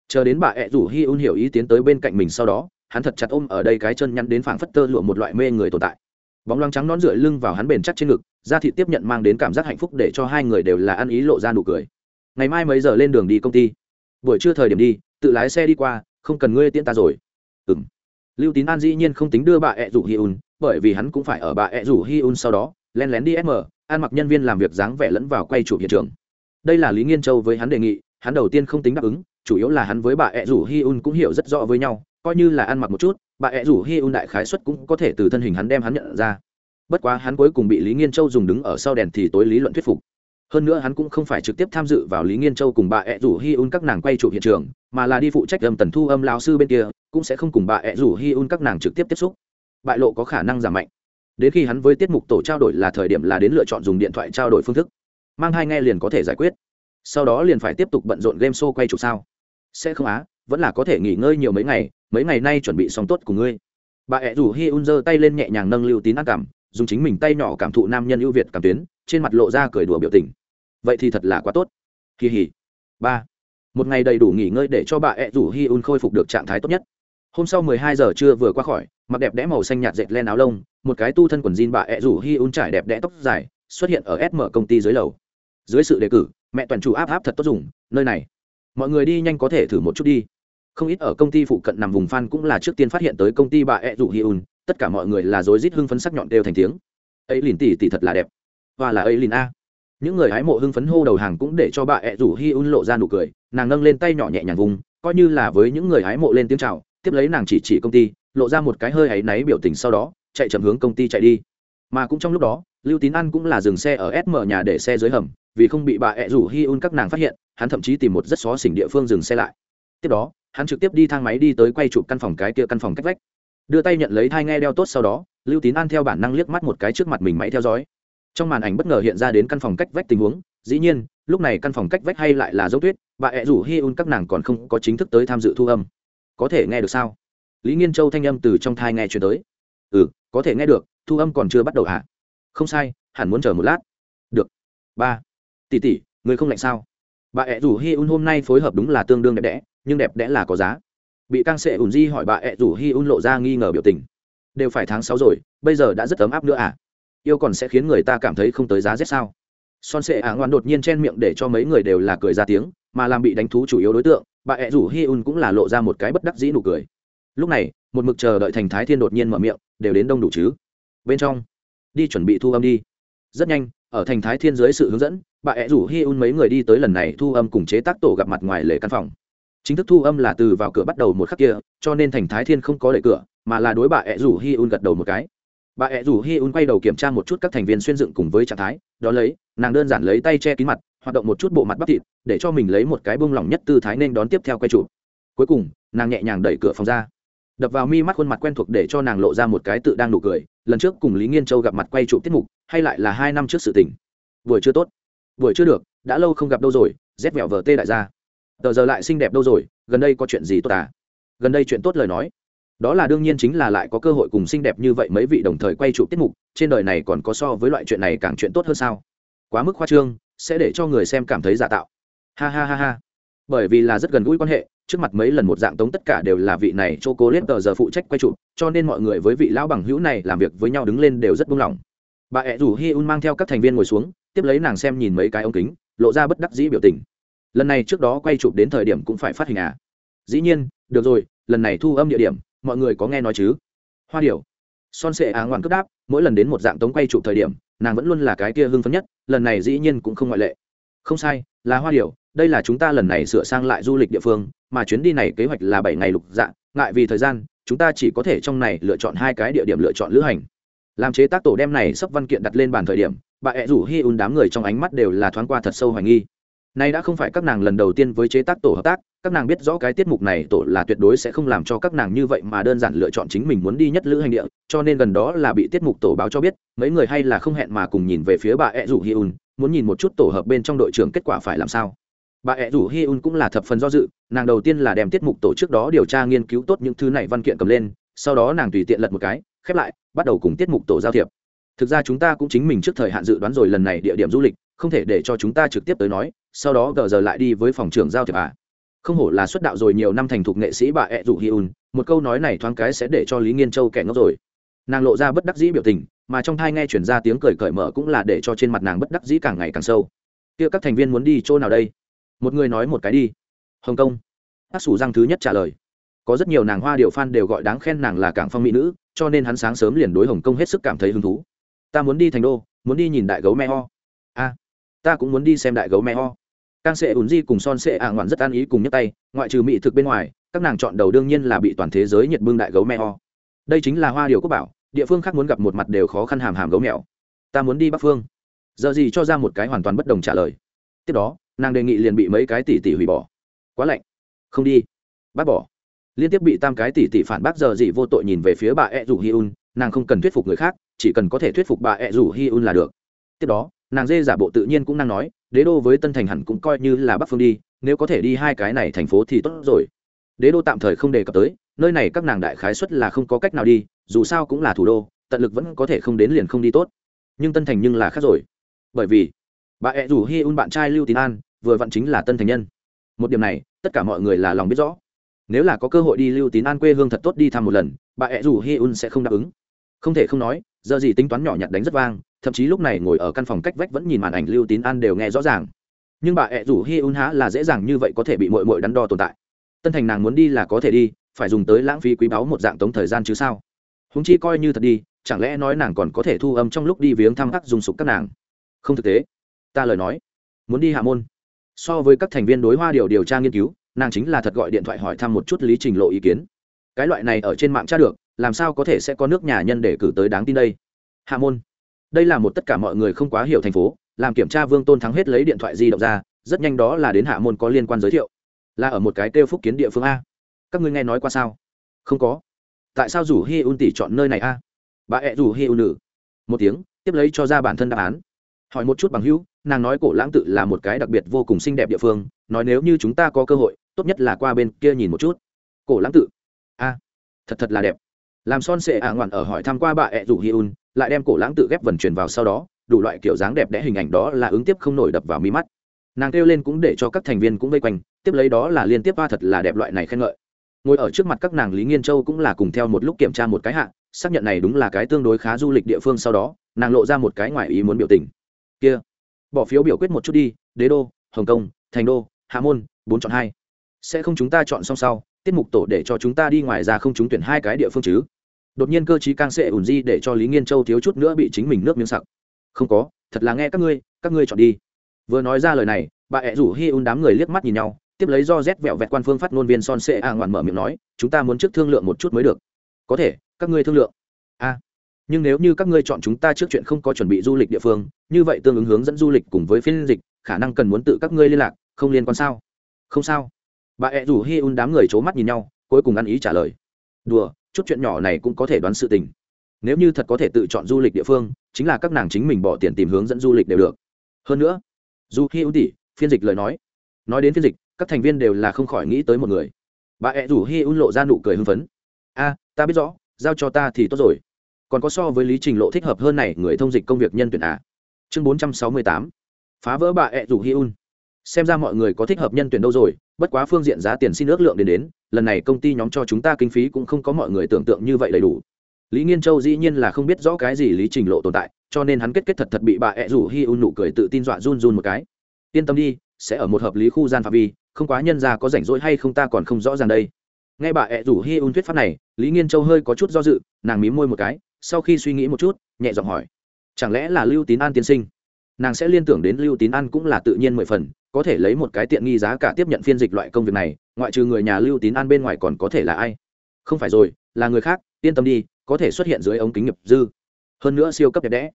chờ đến bà ẹ rủ hi un hiểu ý tiến tới bên cạnh mình sau đó, hắn thật chặt ôm ở đây cái chân nhăn đến phảng phất tơ lụa một loại mê người tồn tại. Bóng loáng trắng nón rửa lưng vào hắn bền chắc trên ngực, da thị tiếp nhận mang đến cảm giác hạnh phúc để cho hai người đều là ăn ý lộ ra nụ cười. Ngày mai mấy giờ lên đường đi công ty? Buổi trưa thời điểm đi, tự lái xe đi qua, không cần ngươi tiễn ta rồi. Ừng lưu tín an dĩ nhiên không tính đưa bà ẹ rủ hi un, bởi vì hắn cũng phải ở bà ẹ rủ hi un sau đó len lén đi sm ăn mặc nhân viên làm việc dáng vẻ lẫn vào quay chụp hiện trường. Đây là lý nghiên châu với hắn đề nghị hắn đầu tiên không tính đáp ứng, chủ yếu là hắn với bà ẹ rủ hi un cũng hiểu rất rõ với nhau, coi như là ăn mặc một chút, bà ẹ rủ hi un đại khái xuất cũng có thể từ thân hình hắn đem hắn nhận ra. Bất quá hắn cuối cùng bị lý nghiên châu dùng đứng ở sau đèn thì tối lý luận thuyết phục. Hơn nữa hắn cũng không phải trực tiếp tham dự vào lý nghiên châu cùng bà ẹ rủ hi un các nàng quay chụp hiện trường, mà là đi phụ trách âm tần thu âm lao sư bên kia, cũng sẽ không cùng bà ẹ rủ hi un các nàng trực tiếp tiếp xúc. Bại lộ có khả năng giảm mạnh. Đến khi hắn với tiết mục tổ trao đổi là thời điểm là đến lựa chọn dùng điện thoại trao đổi phương thức. Mang hai nghe liền có thể giải quyết sau đó liền phải tiếp tục bận rộn game show quay chụp sao? Sẽ không á, vẫn là có thể nghỉ ngơi nhiều mấy ngày mấy ngày nay chuẩn bị xong tốt của ngươi. Bà ẹ rủ hi un giơ tay lên nhẹ nhàng nâng lưu tín ác cảm, dùng chính mình tay nhỏ cảm thụ nam nhân ưu việt cảm tuyến, trên mặt lộ ra cười đùa biểu tình. Vậy thì thật là quá tốt. Kỳ hỉ. Ba. Một ngày đầy đủ nghỉ ngơi để cho bà ẹ rủ hi un khôi phục được trạng thái tốt nhất. Hôm sau mười hai giờ trưa vừa qua khỏi, mặc đẹp đẽ màu xanh nhạt dệt len áo lông, một cái tu thân quần jean bà ẹ rủ hi un trải đẹp đẽ tóc dài, xuất hiện ở sm công ty dưới lầu. Dưới sự đề cử mẹ toàn chủ áp áp thật tốt dùng, nơi này. Mọi người đi nhanh có thể thử một chút đi. Không ít ở công ty phụ cận nằm vùng phan cũng là trước tiên phát hiện tới công ty bà ẹ rủ hi un tất cả mọi người là rối rít hưng phấn sắc nhọn đều thành tiếng. Ấy lìn tỷ tỷ thật là đẹp. Và là ấy lìn a. Những người hái mộ hưng phấn hô đầu hàng cũng để cho bà ẹ rủ hi un lộ ra nụ cười, nàng nâng lên tay nhỏ nhẹ nhàng vùng, coi như là với những người hái mộ lên tiếng chào, tiếp lấy nàng chỉ chỉ công ty, lộ ra một cái hơi áy náy biểu tình sau đó, chạy chậm hướng công ty chạy đi. Mà cũng trong lúc đó, lưu tín an cũng là dừng xe ở sm nhà để xe dưới hầm vì không bị bà ẹ rủ hi un các nàng phát hiện, hắn thậm chí tìm một rất xó xỉnh địa phương dừng xe lại. Tiếp đó, hắn trực tiếp đi thang máy đi tới quay chụp căn phòng cái kia căn phòng cách vách. Đưa tay nhận lấy thai nghe đeo tốt sau đó, lưu tín an theo bản năng liếc mắt một cái trước mặt mình máy theo dõi. Trong màn ảnh bất ngờ hiện ra đến căn phòng cách vách tình huống, dĩ nhiên, lúc này căn phòng cách vách hay lại là dấu tuyết, bà ẹ rủ hi un các nàng còn không có chính thức tới tham dự thu âm. Có thể nghe được sao? Lý nghiên châu thanh âm từ trong thai nghe chuyển tới. Ừ có thể nghe được, thu âm còn chưa bắt đầu hả? Không sai, hẳn muốn chờ một lát. Được. Ba tỷ tỷ người không lạnh sao? Bà ẹ rủ hi un hôm nay phối hợp đúng là tương đương đẹp đẽ, nhưng đẹp đẽ là có giá. Bị căng sệ ùn di hỏi bà ẹ rủ hi un lộ ra nghi ngờ biểu tình. Đều phải tháng sáu rồi, bây giờ đã rất ấm áp nữa à? Yêu còn sẽ khiến người ta cảm thấy không tới giá rét sao? Son sệ ả ngoan đột nhiên chen miệng để cho mấy người đều là cười ra tiếng, mà làm bị đánh thú chủ yếu đối tượng, bà ẹ rủ hi un cũng là lộ ra một cái bất đắc dĩ nụ cười. Lúc này, một mực chờ đợi thành thái thiên đột nhiên mở miệng, đều đến đông đủ chứ? Bên trong, đi chuẩn bị thu âm đi. Rất nhanh ở thành thái thiên dưới sự hướng dẫn, bà ẹ rủ hi un mấy người đi tới lần này thu âm cùng chế tác tổ gặp mặt ngoài lề căn phòng. Chính thức thu âm là từ vào cửa bắt đầu một khắc kia, cho nên thành thái thiên không có đẩy cửa, mà là đối bà ẹ rủ hi un gật đầu một cái. Bà ẹ rủ hi un quay đầu kiểm tra một chút các thành viên xuyên dựng cùng với trạng thái, đó lấy, nàng đơn giản lấy tay che kín mặt, hoạt động một chút bộ mặt bắp thịt, để cho mình lấy một cái bông lỏng nhất tư thái nên đón tiếp theo quay trụ cuối cùng, nàng nhẹ nhàng đẩy cửa phòng ra. Đập vào mi mắt khuôn mặt quen thuộc để cho nàng lộ ra một cái tự đang nụ cười. Lần trước cùng lý nghiên châu gặp mặt quay trụ tiết mục hay lại là hai năm trước sự tình? Buổi chưa tốt. Buổi chưa được, đã lâu không gặp đâu rồi rét vẹo vờ tê đại gia. Tờ giờ lại xinh đẹp đâu rồi, gần đây có chuyện gì tốt à? Gần đây chuyện tốt lời nói. Đó là đương nhiên chính là lại có cơ hội cùng xinh đẹp như vậy mấy vị đồng thời quay chụp tiết mục, trên đời này còn có so với loại chuyện này càng chuyện tốt hơn sao? Quá mức khoa trương, sẽ để cho người xem cảm thấy giả tạo. Ha ha ha ha. Bởi vì là rất gần gũi quan hệ, trước mặt mấy lần một dạng tống tất cả đều là vị này cho cố lết tờ giờ phụ trách quay chụp, cho nên mọi người với vị lão bằng hữu này làm việc với nhau đứng lên đều rất buông lỏng bà ẹ rủ hi un mang theo các thành viên ngồi xuống tiếp lấy nàng xem nhìn mấy cái ống kính lộ ra bất đắc dĩ biểu tình. Lần này trước đó quay chụp đến thời điểm cũng phải phát hình à? Dĩ nhiên được rồi lần này thu âm địa điểm mọi người có nghe nói chứ? Hoa điệu son sệ á ngoạn cướp đáp mỗi lần đến một dạng tống quay chụp thời điểm nàng vẫn luôn là cái kia hưng phấn nhất lần này dĩ nhiên cũng không ngoại lệ. Không sai là hoa điệu đây là chúng ta lần này sửa sang lại du lịch địa phương mà chuyến đi này kế hoạch là bảy ngày lục dạng, ngại vì thời gian chúng ta chỉ có thể trong này lựa chọn hai cái địa điểm lựa chọn lữ hành làm chế tác tổ đem này sắp văn kiện đặt lên bàn thời điểm, bà ẹ rủ hi un đám người trong ánh mắt đều là thoáng qua thật sâu hoài nghi. Nay đã không phải các nàng lần đầu tiên với chế tác tổ hợp tác, các nàng biết rõ cái tiết mục này tổ là tuyệt đối sẽ không làm cho các nàng như vậy mà đơn giản lựa chọn chính mình muốn đi nhất lữ hành địa, cho nên gần đó là bị tiết mục tổ báo cho biết, mấy người hay là không hẹn mà cùng nhìn về phía bà ẹ rủ hi un, muốn nhìn một chút tổ hợp bên trong đội trưởng kết quả phải làm sao. Bà ẹ rủ hi un cũng là thập phần do dự, nàng đầu tiên là đem tiết mục tổ trước đó điều tra nghiên cứu tốt những thứ này văn kiện cầm lên sau đó nàng tùy tiện lật một cái, khép lại, bắt đầu cùng tiết mục tổ giao thiệp. Thực ra chúng ta cũng chính mình trước thời hạn dự đoán rồi lần này địa điểm du lịch, không thể để cho chúng ta trực tiếp tới nói, sau đó gờ giờ lại đi với phòng trưởng giao thiệp à. Không hổ là xuất đạo rồi nhiều năm thành thục nghệ sĩ bà ẹ rủ hi un, một câu nói này thoáng cái sẽ để cho lý nghiên châu kẻ ngốc rồi. Nàng lộ ra bất đắc dĩ biểu tình, mà trong thai nghe chuyển ra tiếng cười cởi mở cũng là để cho trên mặt nàng bất đắc dĩ càng ngày càng sâu. Kia các thành viên muốn đi chỗ nào đây? Một người nói một cái đi. Hồng kông. Hát sủ răng thứ nhất trả lời có rất nhiều nàng hoa điệu fan đều gọi đáng khen nàng là cảng phong mỹ nữ, cho nên hắn sáng sớm liền đối hồng kông hết sức cảm thấy hứng thú. Ta muốn đi thành đô, muốn đi nhìn đại gấu me ho. A ta cũng muốn đi xem đại gấu me ho. Càng sệ ùn di cùng son sẽ ả ngoạn rất an ý cùng nhấc tay, ngoại trừ mỹ thực bên ngoài, các nàng chọn đầu đương nhiên là bị toàn thế giới nhiệt bưng đại gấu me ho. Đây chính là hoa điều quốc bảo, địa phương khác muốn gặp một mặt đều khó khăn hàm hàm gấu mèo. Ta muốn đi bắc phương. Giờ gì cho ra một cái hoàn toàn bất đồng trả lời. Tiếp đó, nàng đề nghị liền bị mấy cái tỷ tỷ hủy bỏ. Quá lạnh. Không đi. Bác bỏ liên tiếp bị tam cái tỷ tỷ phản bác giờ gì vô tội nhìn về phía bà ed rủ hi un, nàng không cần thuyết phục người khác, chỉ cần có thể thuyết phục bà ed rủ hi un là được. Tiếp đó, nàng dê giả bộ tự nhiên cũng đang nói, đế đô với tân thành hẳn cũng coi như là bắc phương đi, nếu có thể đi hai cái này thành phố thì tốt rồi. Đế đô tạm thời không đề cập tới, nơi này các nàng đại khái xuất là không có cách nào đi, dù sao cũng là thủ đô, tận lực vẫn có thể không đến liền không đi tốt. Nhưng tân thành nhưng là khác rồi. Bởi vì, bà ẹ rủ hi un bạn trai lưu tín an, vừa vặn chính là tân thành nhân. Một điểm này, tất cả mọi người là lòng biết rõ nếu là có cơ hội đi lưu tín an quê hương thật tốt đi thăm một lần, bà ẹ rủ hi un sẽ không đáp ứng. Không thể không nói, giờ gì tính toán nhỏ nhặt đánh rất vang, thậm chí lúc này ngồi ở căn phòng cách vách vẫn nhìn màn ảnh lưu tín an đều nghe rõ ràng. Nhưng bà ẹ rủ hi un há là dễ dàng như vậy có thể bị mội mội đắn đo tồn tại. Tân thành nàng muốn đi là có thể đi, phải dùng tới lãng phí quý báu một dạng tống thời gian chứ sao? Húng chi coi như thật đi, chẳng lẽ nói nàng còn có thể thu âm trong lúc đi viếng thăm các dùng sục các nàng? Không thực tế. Ta lời nói. Muốn đi hạ môn. So với các thành viên đối hoa điều điều tra nghiên cứu nàng chính là thật gọi điện thoại hỏi thăm một chút lý trình lộ ý kiến. Cái loại này ở trên mạng tra được, làm sao có thể sẽ có nước nhà nhân để cử tới đáng tin đây? Hạ môn. Đây là một tất cả mọi người không quá hiểu thành phố, làm kiểm tra vương tôn thắng hết lấy điện thoại di động ra, rất nhanh đó là đến hạ môn có liên quan giới thiệu. Là ở một cái kêu phúc kiến địa phương a. Các ngươi nghe nói qua sao? Không có. Tại sao rủ hi un tỷ chọn nơi này a? Bà ẹ rủ hi un nữ. Một tiếng, tiếp lấy cho ra bản thân đáp án. Hỏi một chút bằng hữu, nàng nói cổ lãng tự là một cái đặc biệt vô cùng xinh đẹp địa phương, nói nếu như chúng ta có cơ hội tốt nhất là qua bên kia nhìn một chút. Cổ lãng tự. A, thật thật là đẹp. Làm son sệ ả ngoạn ở hỏi thăm qua bà ẹ rủ hi un, lại đem cổ lãng tự ghép vần truyền vào sau đó, đủ loại kiểu dáng đẹp đẽ hình ảnh đó là ứng tiếp không nổi đập vào mi mắt. Nàng kêu lên cũng để cho các thành viên cũng vây quanh, tiếp lấy đó là liên tiếp ba thật là đẹp loại này khen ngợi. Ngồi ở trước mặt các nàng lý nghiên châu cũng là cùng theo một lúc kiểm tra một cái hạ, xác nhận này đúng là cái tương đối khá du lịch địa phương sau đó, nàng lộ ra một cái ngoài ý muốn biểu tình. Kia, bỏ phiếu biểu quyết một chút đi, đế đô, hồng kông, thành đô, hạ môn, bốn chọn hai sẽ không chúng ta chọn xong sau, tiết mục tổ để cho chúng ta đi ngoài ra không chúng tuyển hai cái địa phương chứ. Đột nhiên cơ chí càng sẽ ủn di để cho lý nghiên châu thiếu chút nữa bị chính mình nước miếng sặc. Không có, thật là nghe các ngươi các ngươi chọn đi. Vừa nói ra lời này, bà ẹ rủ hi un đám người liếc mắt nhìn nhau, tiếp lấy do rét vẹo vẹt quan phương phát ngôn viên son sệ a ngoạn mở miệng nói, chúng ta muốn trước thương lượng một chút mới được. Có thể, các ngươi thương lượng. A, nhưng nếu như các ngươi chọn chúng ta trước chuyện không có chuẩn bị du lịch địa phương, như vậy tương ứng hướng dẫn du lịch cùng với phiên dịch, khả năng cần muốn tự các ngươi liên lạc, không liên quan sao? Không sao bà ẹ rủ hi un đám người c h ố mắt nhìn nhau, cuối cùng ăn ý trả lời. Đùa, chút chuyện nhỏ này cũng có thể đoán sự tình. Nếu như thật có thể tự chọn du lịch địa phương, chính là các nàng chính mình bỏ tiền tìm hướng dẫn du lịch đều được. Hơn nữa du hi un tỷ, phiên dịch lời nói nói đến phiên dịch, các thành viên đều là không khỏi nghĩ tới một người. Bà ẹ rủ hi un lộ ra nụ cười hưng phấn. A, ta biết rõ, giao cho ta thì tốt rồi. Còn có so với lý trình lộ thích hợp hơn này người thông dịch công việc nhân tuyển à chương bốn trăm sáu mươi tám. Phá vỡ bà ẹ rủ hi un xem ra mọi người có thích hợp nhân tuyển đâu rồi bất quá phương diện giá tiền xin ước lượng đến đến, lần này công ty nhóm cho chúng ta kinh phí cũng không có mọi người tưởng tượng như vậy đầy đủ. Lý nghiên châu dĩ nhiên là không biết rõ cái gì lý trình lộ tồn tại, cho nên hắn kết kết thật thật bị bà ẹ rủ hi un nụ cười tự tin dọa run run một cái. Yên tâm đi, sẽ ở một hợp lý khu gian phạm vi, không quá nhân ra có rảnh rỗi hay không ta còn không rõ ràng đây. Nghe bà ẹ rủ hi un thuyết pháp này, lý nghiên châu hơi có chút do dự, nàng mím môi một cái, sau khi suy nghĩ một chút, nhẹ giọng hỏi, chẳng lẽ là lưu tín an tiên sinh? Nàng sẽ liên tưởng đến lưu tín an cũng là tự nhiên mười phần, có thể lấy một cái tiện nghi giá cả tiếp nhận phiên dịch loại công việc này, ngoại trừ người nhà lưu tín an bên ngoài còn có thể là ai? Không phải rồi, là người khác, yên tâm đi, có thể xuất hiện dưới ống kính nghiệp dư. Hơn nữa siêu cấp đẹp đẽ.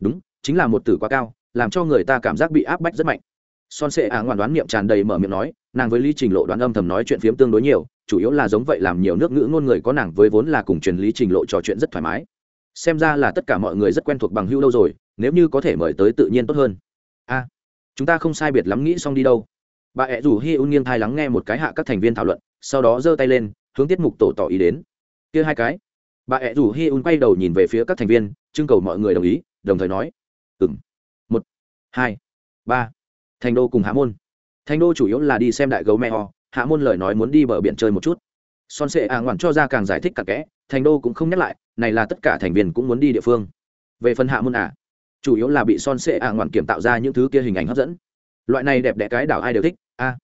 Đúng, chính là một tử quá cao, làm cho người ta cảm giác bị áp bách rất mạnh. Son sệ ả ngoan đoán miệng tràn đầy mở miệng nói, nàng với lý trình lộ đoán âm thầm nói chuyện phiếm tương đối nhiều, chủ yếu là giống vậy làm nhiều nước ngữ ngôn người có nàng với vốn là cùng truyền lý trình lộ trò chuyện rất thoải mái. Xem ra là tất cả mọi người rất quen thuộc bằng hữu đâu rồi nếu như có thể mời tới tự nhiên tốt hơn. A, chúng ta không sai biệt lắm nghĩ xong đi đâu. Bà ẹ rủ hi un nghiêng thai lắng nghe một cái hạ các thành viên thảo luận, sau đó giơ tay lên, hướng tiết mục tổ tỏ ý đến. Kia hai cái. Bà ẹ rủ hi un quay đầu nhìn về phía các thành viên, trưng cầu mọi người đồng ý, đồng thời nói ừng một, hai, ba, thành đô cùng hạ môn. Thành đô chủ yếu là đi xem đại gấu mẹ ho hạ môn lời nói muốn đi bờ biển chơi một chút. Son sệ à ngoản cho ra càng giải thích càng kẽ, thành đô cũng không nhắc lại, này là tất cả thành viên cũng muốn đi địa phương. Về phần hạ môn à chủ yếu là bị son sệ à ngoạn kiểm tạo ra những thứ kia hình ảnh hấp dẫn. Loại này đẹp đẽ cái đảo ai đều thích, a.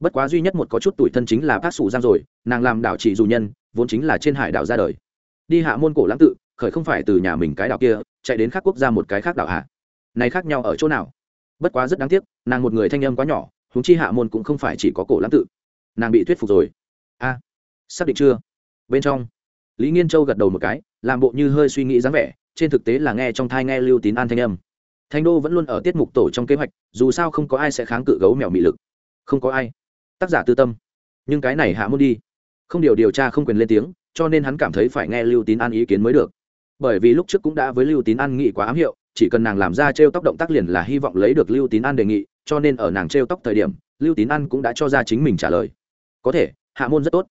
Bất quá duy nhất một có chút tuổi thân chính là bác sủ giang rồi, nàng làm đảo chỉ dù nhân, vốn chính là trên hải đảo ra đời. Đi hạ môn cổ lãng tự, khởi không phải từ nhà mình cái đảo kia, chạy đến khác quốc gia một cái khác đảo hạ này khác nhau ở chỗ nào? Bất quá rất đáng tiếc, nàng một người thanh âm quá nhỏ húng chi hạ môn cũng không phải chỉ có cổ lãng tự. Nàng bị thuyết phục rồi. A, xác định chưa? Bên trong, lý nghiên châu gật đầu một cái, làm bộ như hơi suy nghĩ dáng vẻ trên thực tế là nghe trong thai nghe lưu tín an thanh âm. Thanh đô vẫn luôn ở tiết mục tổ trong kế hoạch, dù sao không có ai sẽ kháng cự gấu mèo mị lực. Không có ai. Tác giả tư tâm. Nhưng cái này hạ môn đi. Không điều điều tra không quyền lên tiếng, cho nên hắn cảm thấy phải nghe lưu tín an ý kiến mới được. Bởi vì lúc trước cũng đã với lưu tín an nghị quá ám hiệu, chỉ cần nàng làm ra t r e o tóc động tác liền là hy vọng lấy được lưu tín an đề nghị, cho nên ở nàng t r e o tóc thời điểm, lưu tín an cũng đã cho ra chính mình trả lời. Có thể, hạ môn rất tốt.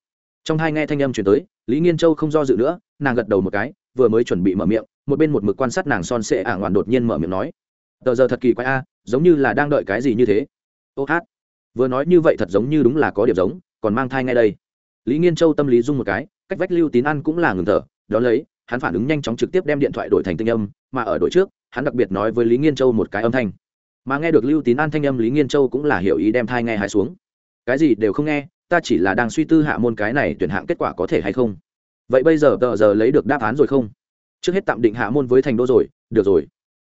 Trong hai nghe thanh âm chuyển tới, lý nghiên châu không do dự nữa, nàng gật đầu một cái, vừa mới chuẩn bị mở miệng một bên một mực quan sát nàng son sệ ả ngoạn đột nhiên mở miệng nói, tờ giờ thật kỳ quái a, giống như là đang đợi cái gì như thế. Ô hát, vừa nói như vậy thật giống như đúng là có điểm giống, còn mang thai ngay đây. Lý nghiên châu tâm lý dung một cái, cách vách lưu tín ăn cũng là ngừng thở, đó lấy, hắn phản ứng nhanh chóng trực tiếp đem điện thoại đổi thành tinh âm, mà ở đội trước, hắn đặc biệt nói với lý nghiên châu một cái âm thanh. Mà nghe được lưu tín an thanh âm, lý nghiên châu cũng là hiểu ý đem thai nghe hai xuống. Cái gì đều không nghe, ta chỉ là đang suy tư hạ môn cái này tuyển hạng kết quả có thể hay không. Vậy bây giờ tờ giờ lấy được đáp án rồi không? Trước hết tạm định hạ môn với thành đô rồi, được rồi.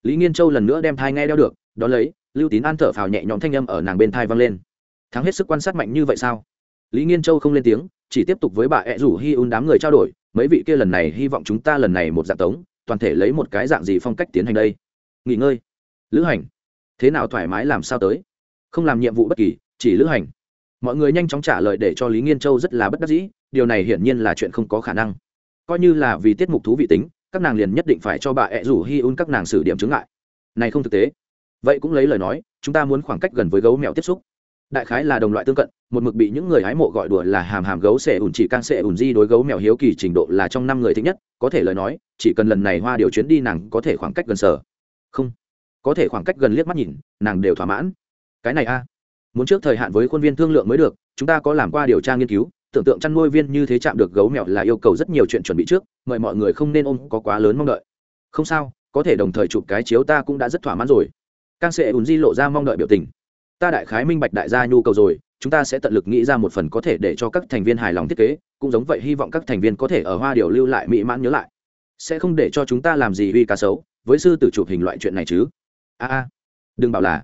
Lý nghiên châu lần nữa đem thai nghe đeo được, đó lấy, lưu tín an thở phào nhẹ nhõm thanh âm ở nàng bên thai vang lên. Thắng hết sức quan sát mạnh như vậy sao? Lý nghiên châu không lên tiếng, chỉ tiếp tục với bà ẹ rủ hi un đám người trao đổi, mấy vị kia lần này hy vọng chúng ta lần này một dạng tống, toàn thể lấy một cái dạng gì phong cách tiến hành đây? Nghỉ ngơi. Lữ hành. Thế nào thoải mái làm sao tới? Không làm nhiệm vụ bất kỳ, chỉ lữ hành. Mọi người nhanh chóng trả lời để cho lý nghiên châu rất là bất đắc dĩ, điều này hiển nhiên là chuyện không có khả năng. Coi như là vì tiết mục thú vị tính các nàng liền nhất định phải cho bà ẹ rủ hi un các nàng xử điểm chứng lại này không thực tế. Vậy cũng lấy lời nói, chúng ta muốn khoảng cách gần với gấu mèo tiếp xúc. Đại khái là đồng loại tương cận, một mực bị những người hái mộ gọi đùa là hàm hàm gấu sẽ ủn chỉ can sẽ ủn di đối gấu mèo hiếu kỳ trình độ là trong năm người thích nhất, có thể lời nói, chỉ cần lần này hoa điều chuyến đi nàng có thể khoảng cách gần sở không. Có thể khoảng cách gần liếc mắt nhìn, nàng đều thỏa mãn. Cái này a. Muốn trước thời hạn với khuôn viên thương lượng mới được, chúng ta có làm qua điều tra nghiên cứu, tưởng tượng chăn nuôi viên như thế chạm được gấu mèo là yêu cầu rất nhiều chuyện chuẩn bị trước mời mọi người không nên ôm có quá lớn mong đợi. Không sao, có thể đồng thời chụp cái chiếu ta cũng đã rất thỏa mãn rồi. Càng sẽ ùn di lộ ra mong đợi biểu tình. Ta đại khái minh bạch đại gia nhu cầu rồi, chúng ta sẽ tận lực nghĩ ra một phần có thể để cho các thành viên hài lòng thiết kế, cũng giống vậy hy vọng các thành viên có thể ở hoa điều lưu lại mỹ mãn nhớ lại. Sẽ không để cho chúng ta làm gì uy cá xấu với sư tử chụp hình loại chuyện này chứ. A a, đừng bảo là.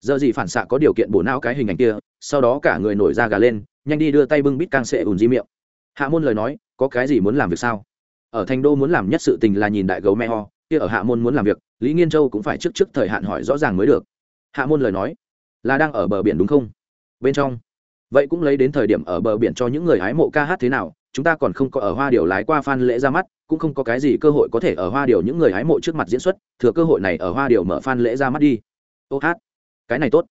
Giờ gì phản xạ có điều kiện bổ não cái hình ảnh kia, sau đó cả người nổi da gà lên, nhanh đi đưa tay bưng bít càng sệ ùn di miệng. Hạ môn lời nói, có cái gì muốn làm việc sao? Ở thành đô muốn làm nhất sự tình là nhìn đại gấu me ho, kia ở hạ môn muốn làm việc, lý nghiên châu cũng phải trước trước thời hạn hỏi rõ ràng mới được. Hạ môn lời nói, là đang ở bờ biển đúng không? Bên trong. Vậy cũng lấy đến thời điểm ở bờ biển cho những người hái mộ ca hát thế nào, chúng ta còn không có ở hoa điều lái qua phan lễ ra mắt, cũng không có cái gì cơ hội có thể ở hoa điều những người hái mộ trước mặt diễn xuất, thừa cơ hội này ở hoa điều mở phan lễ ra mắt đi. Ô hát, cái này tốt.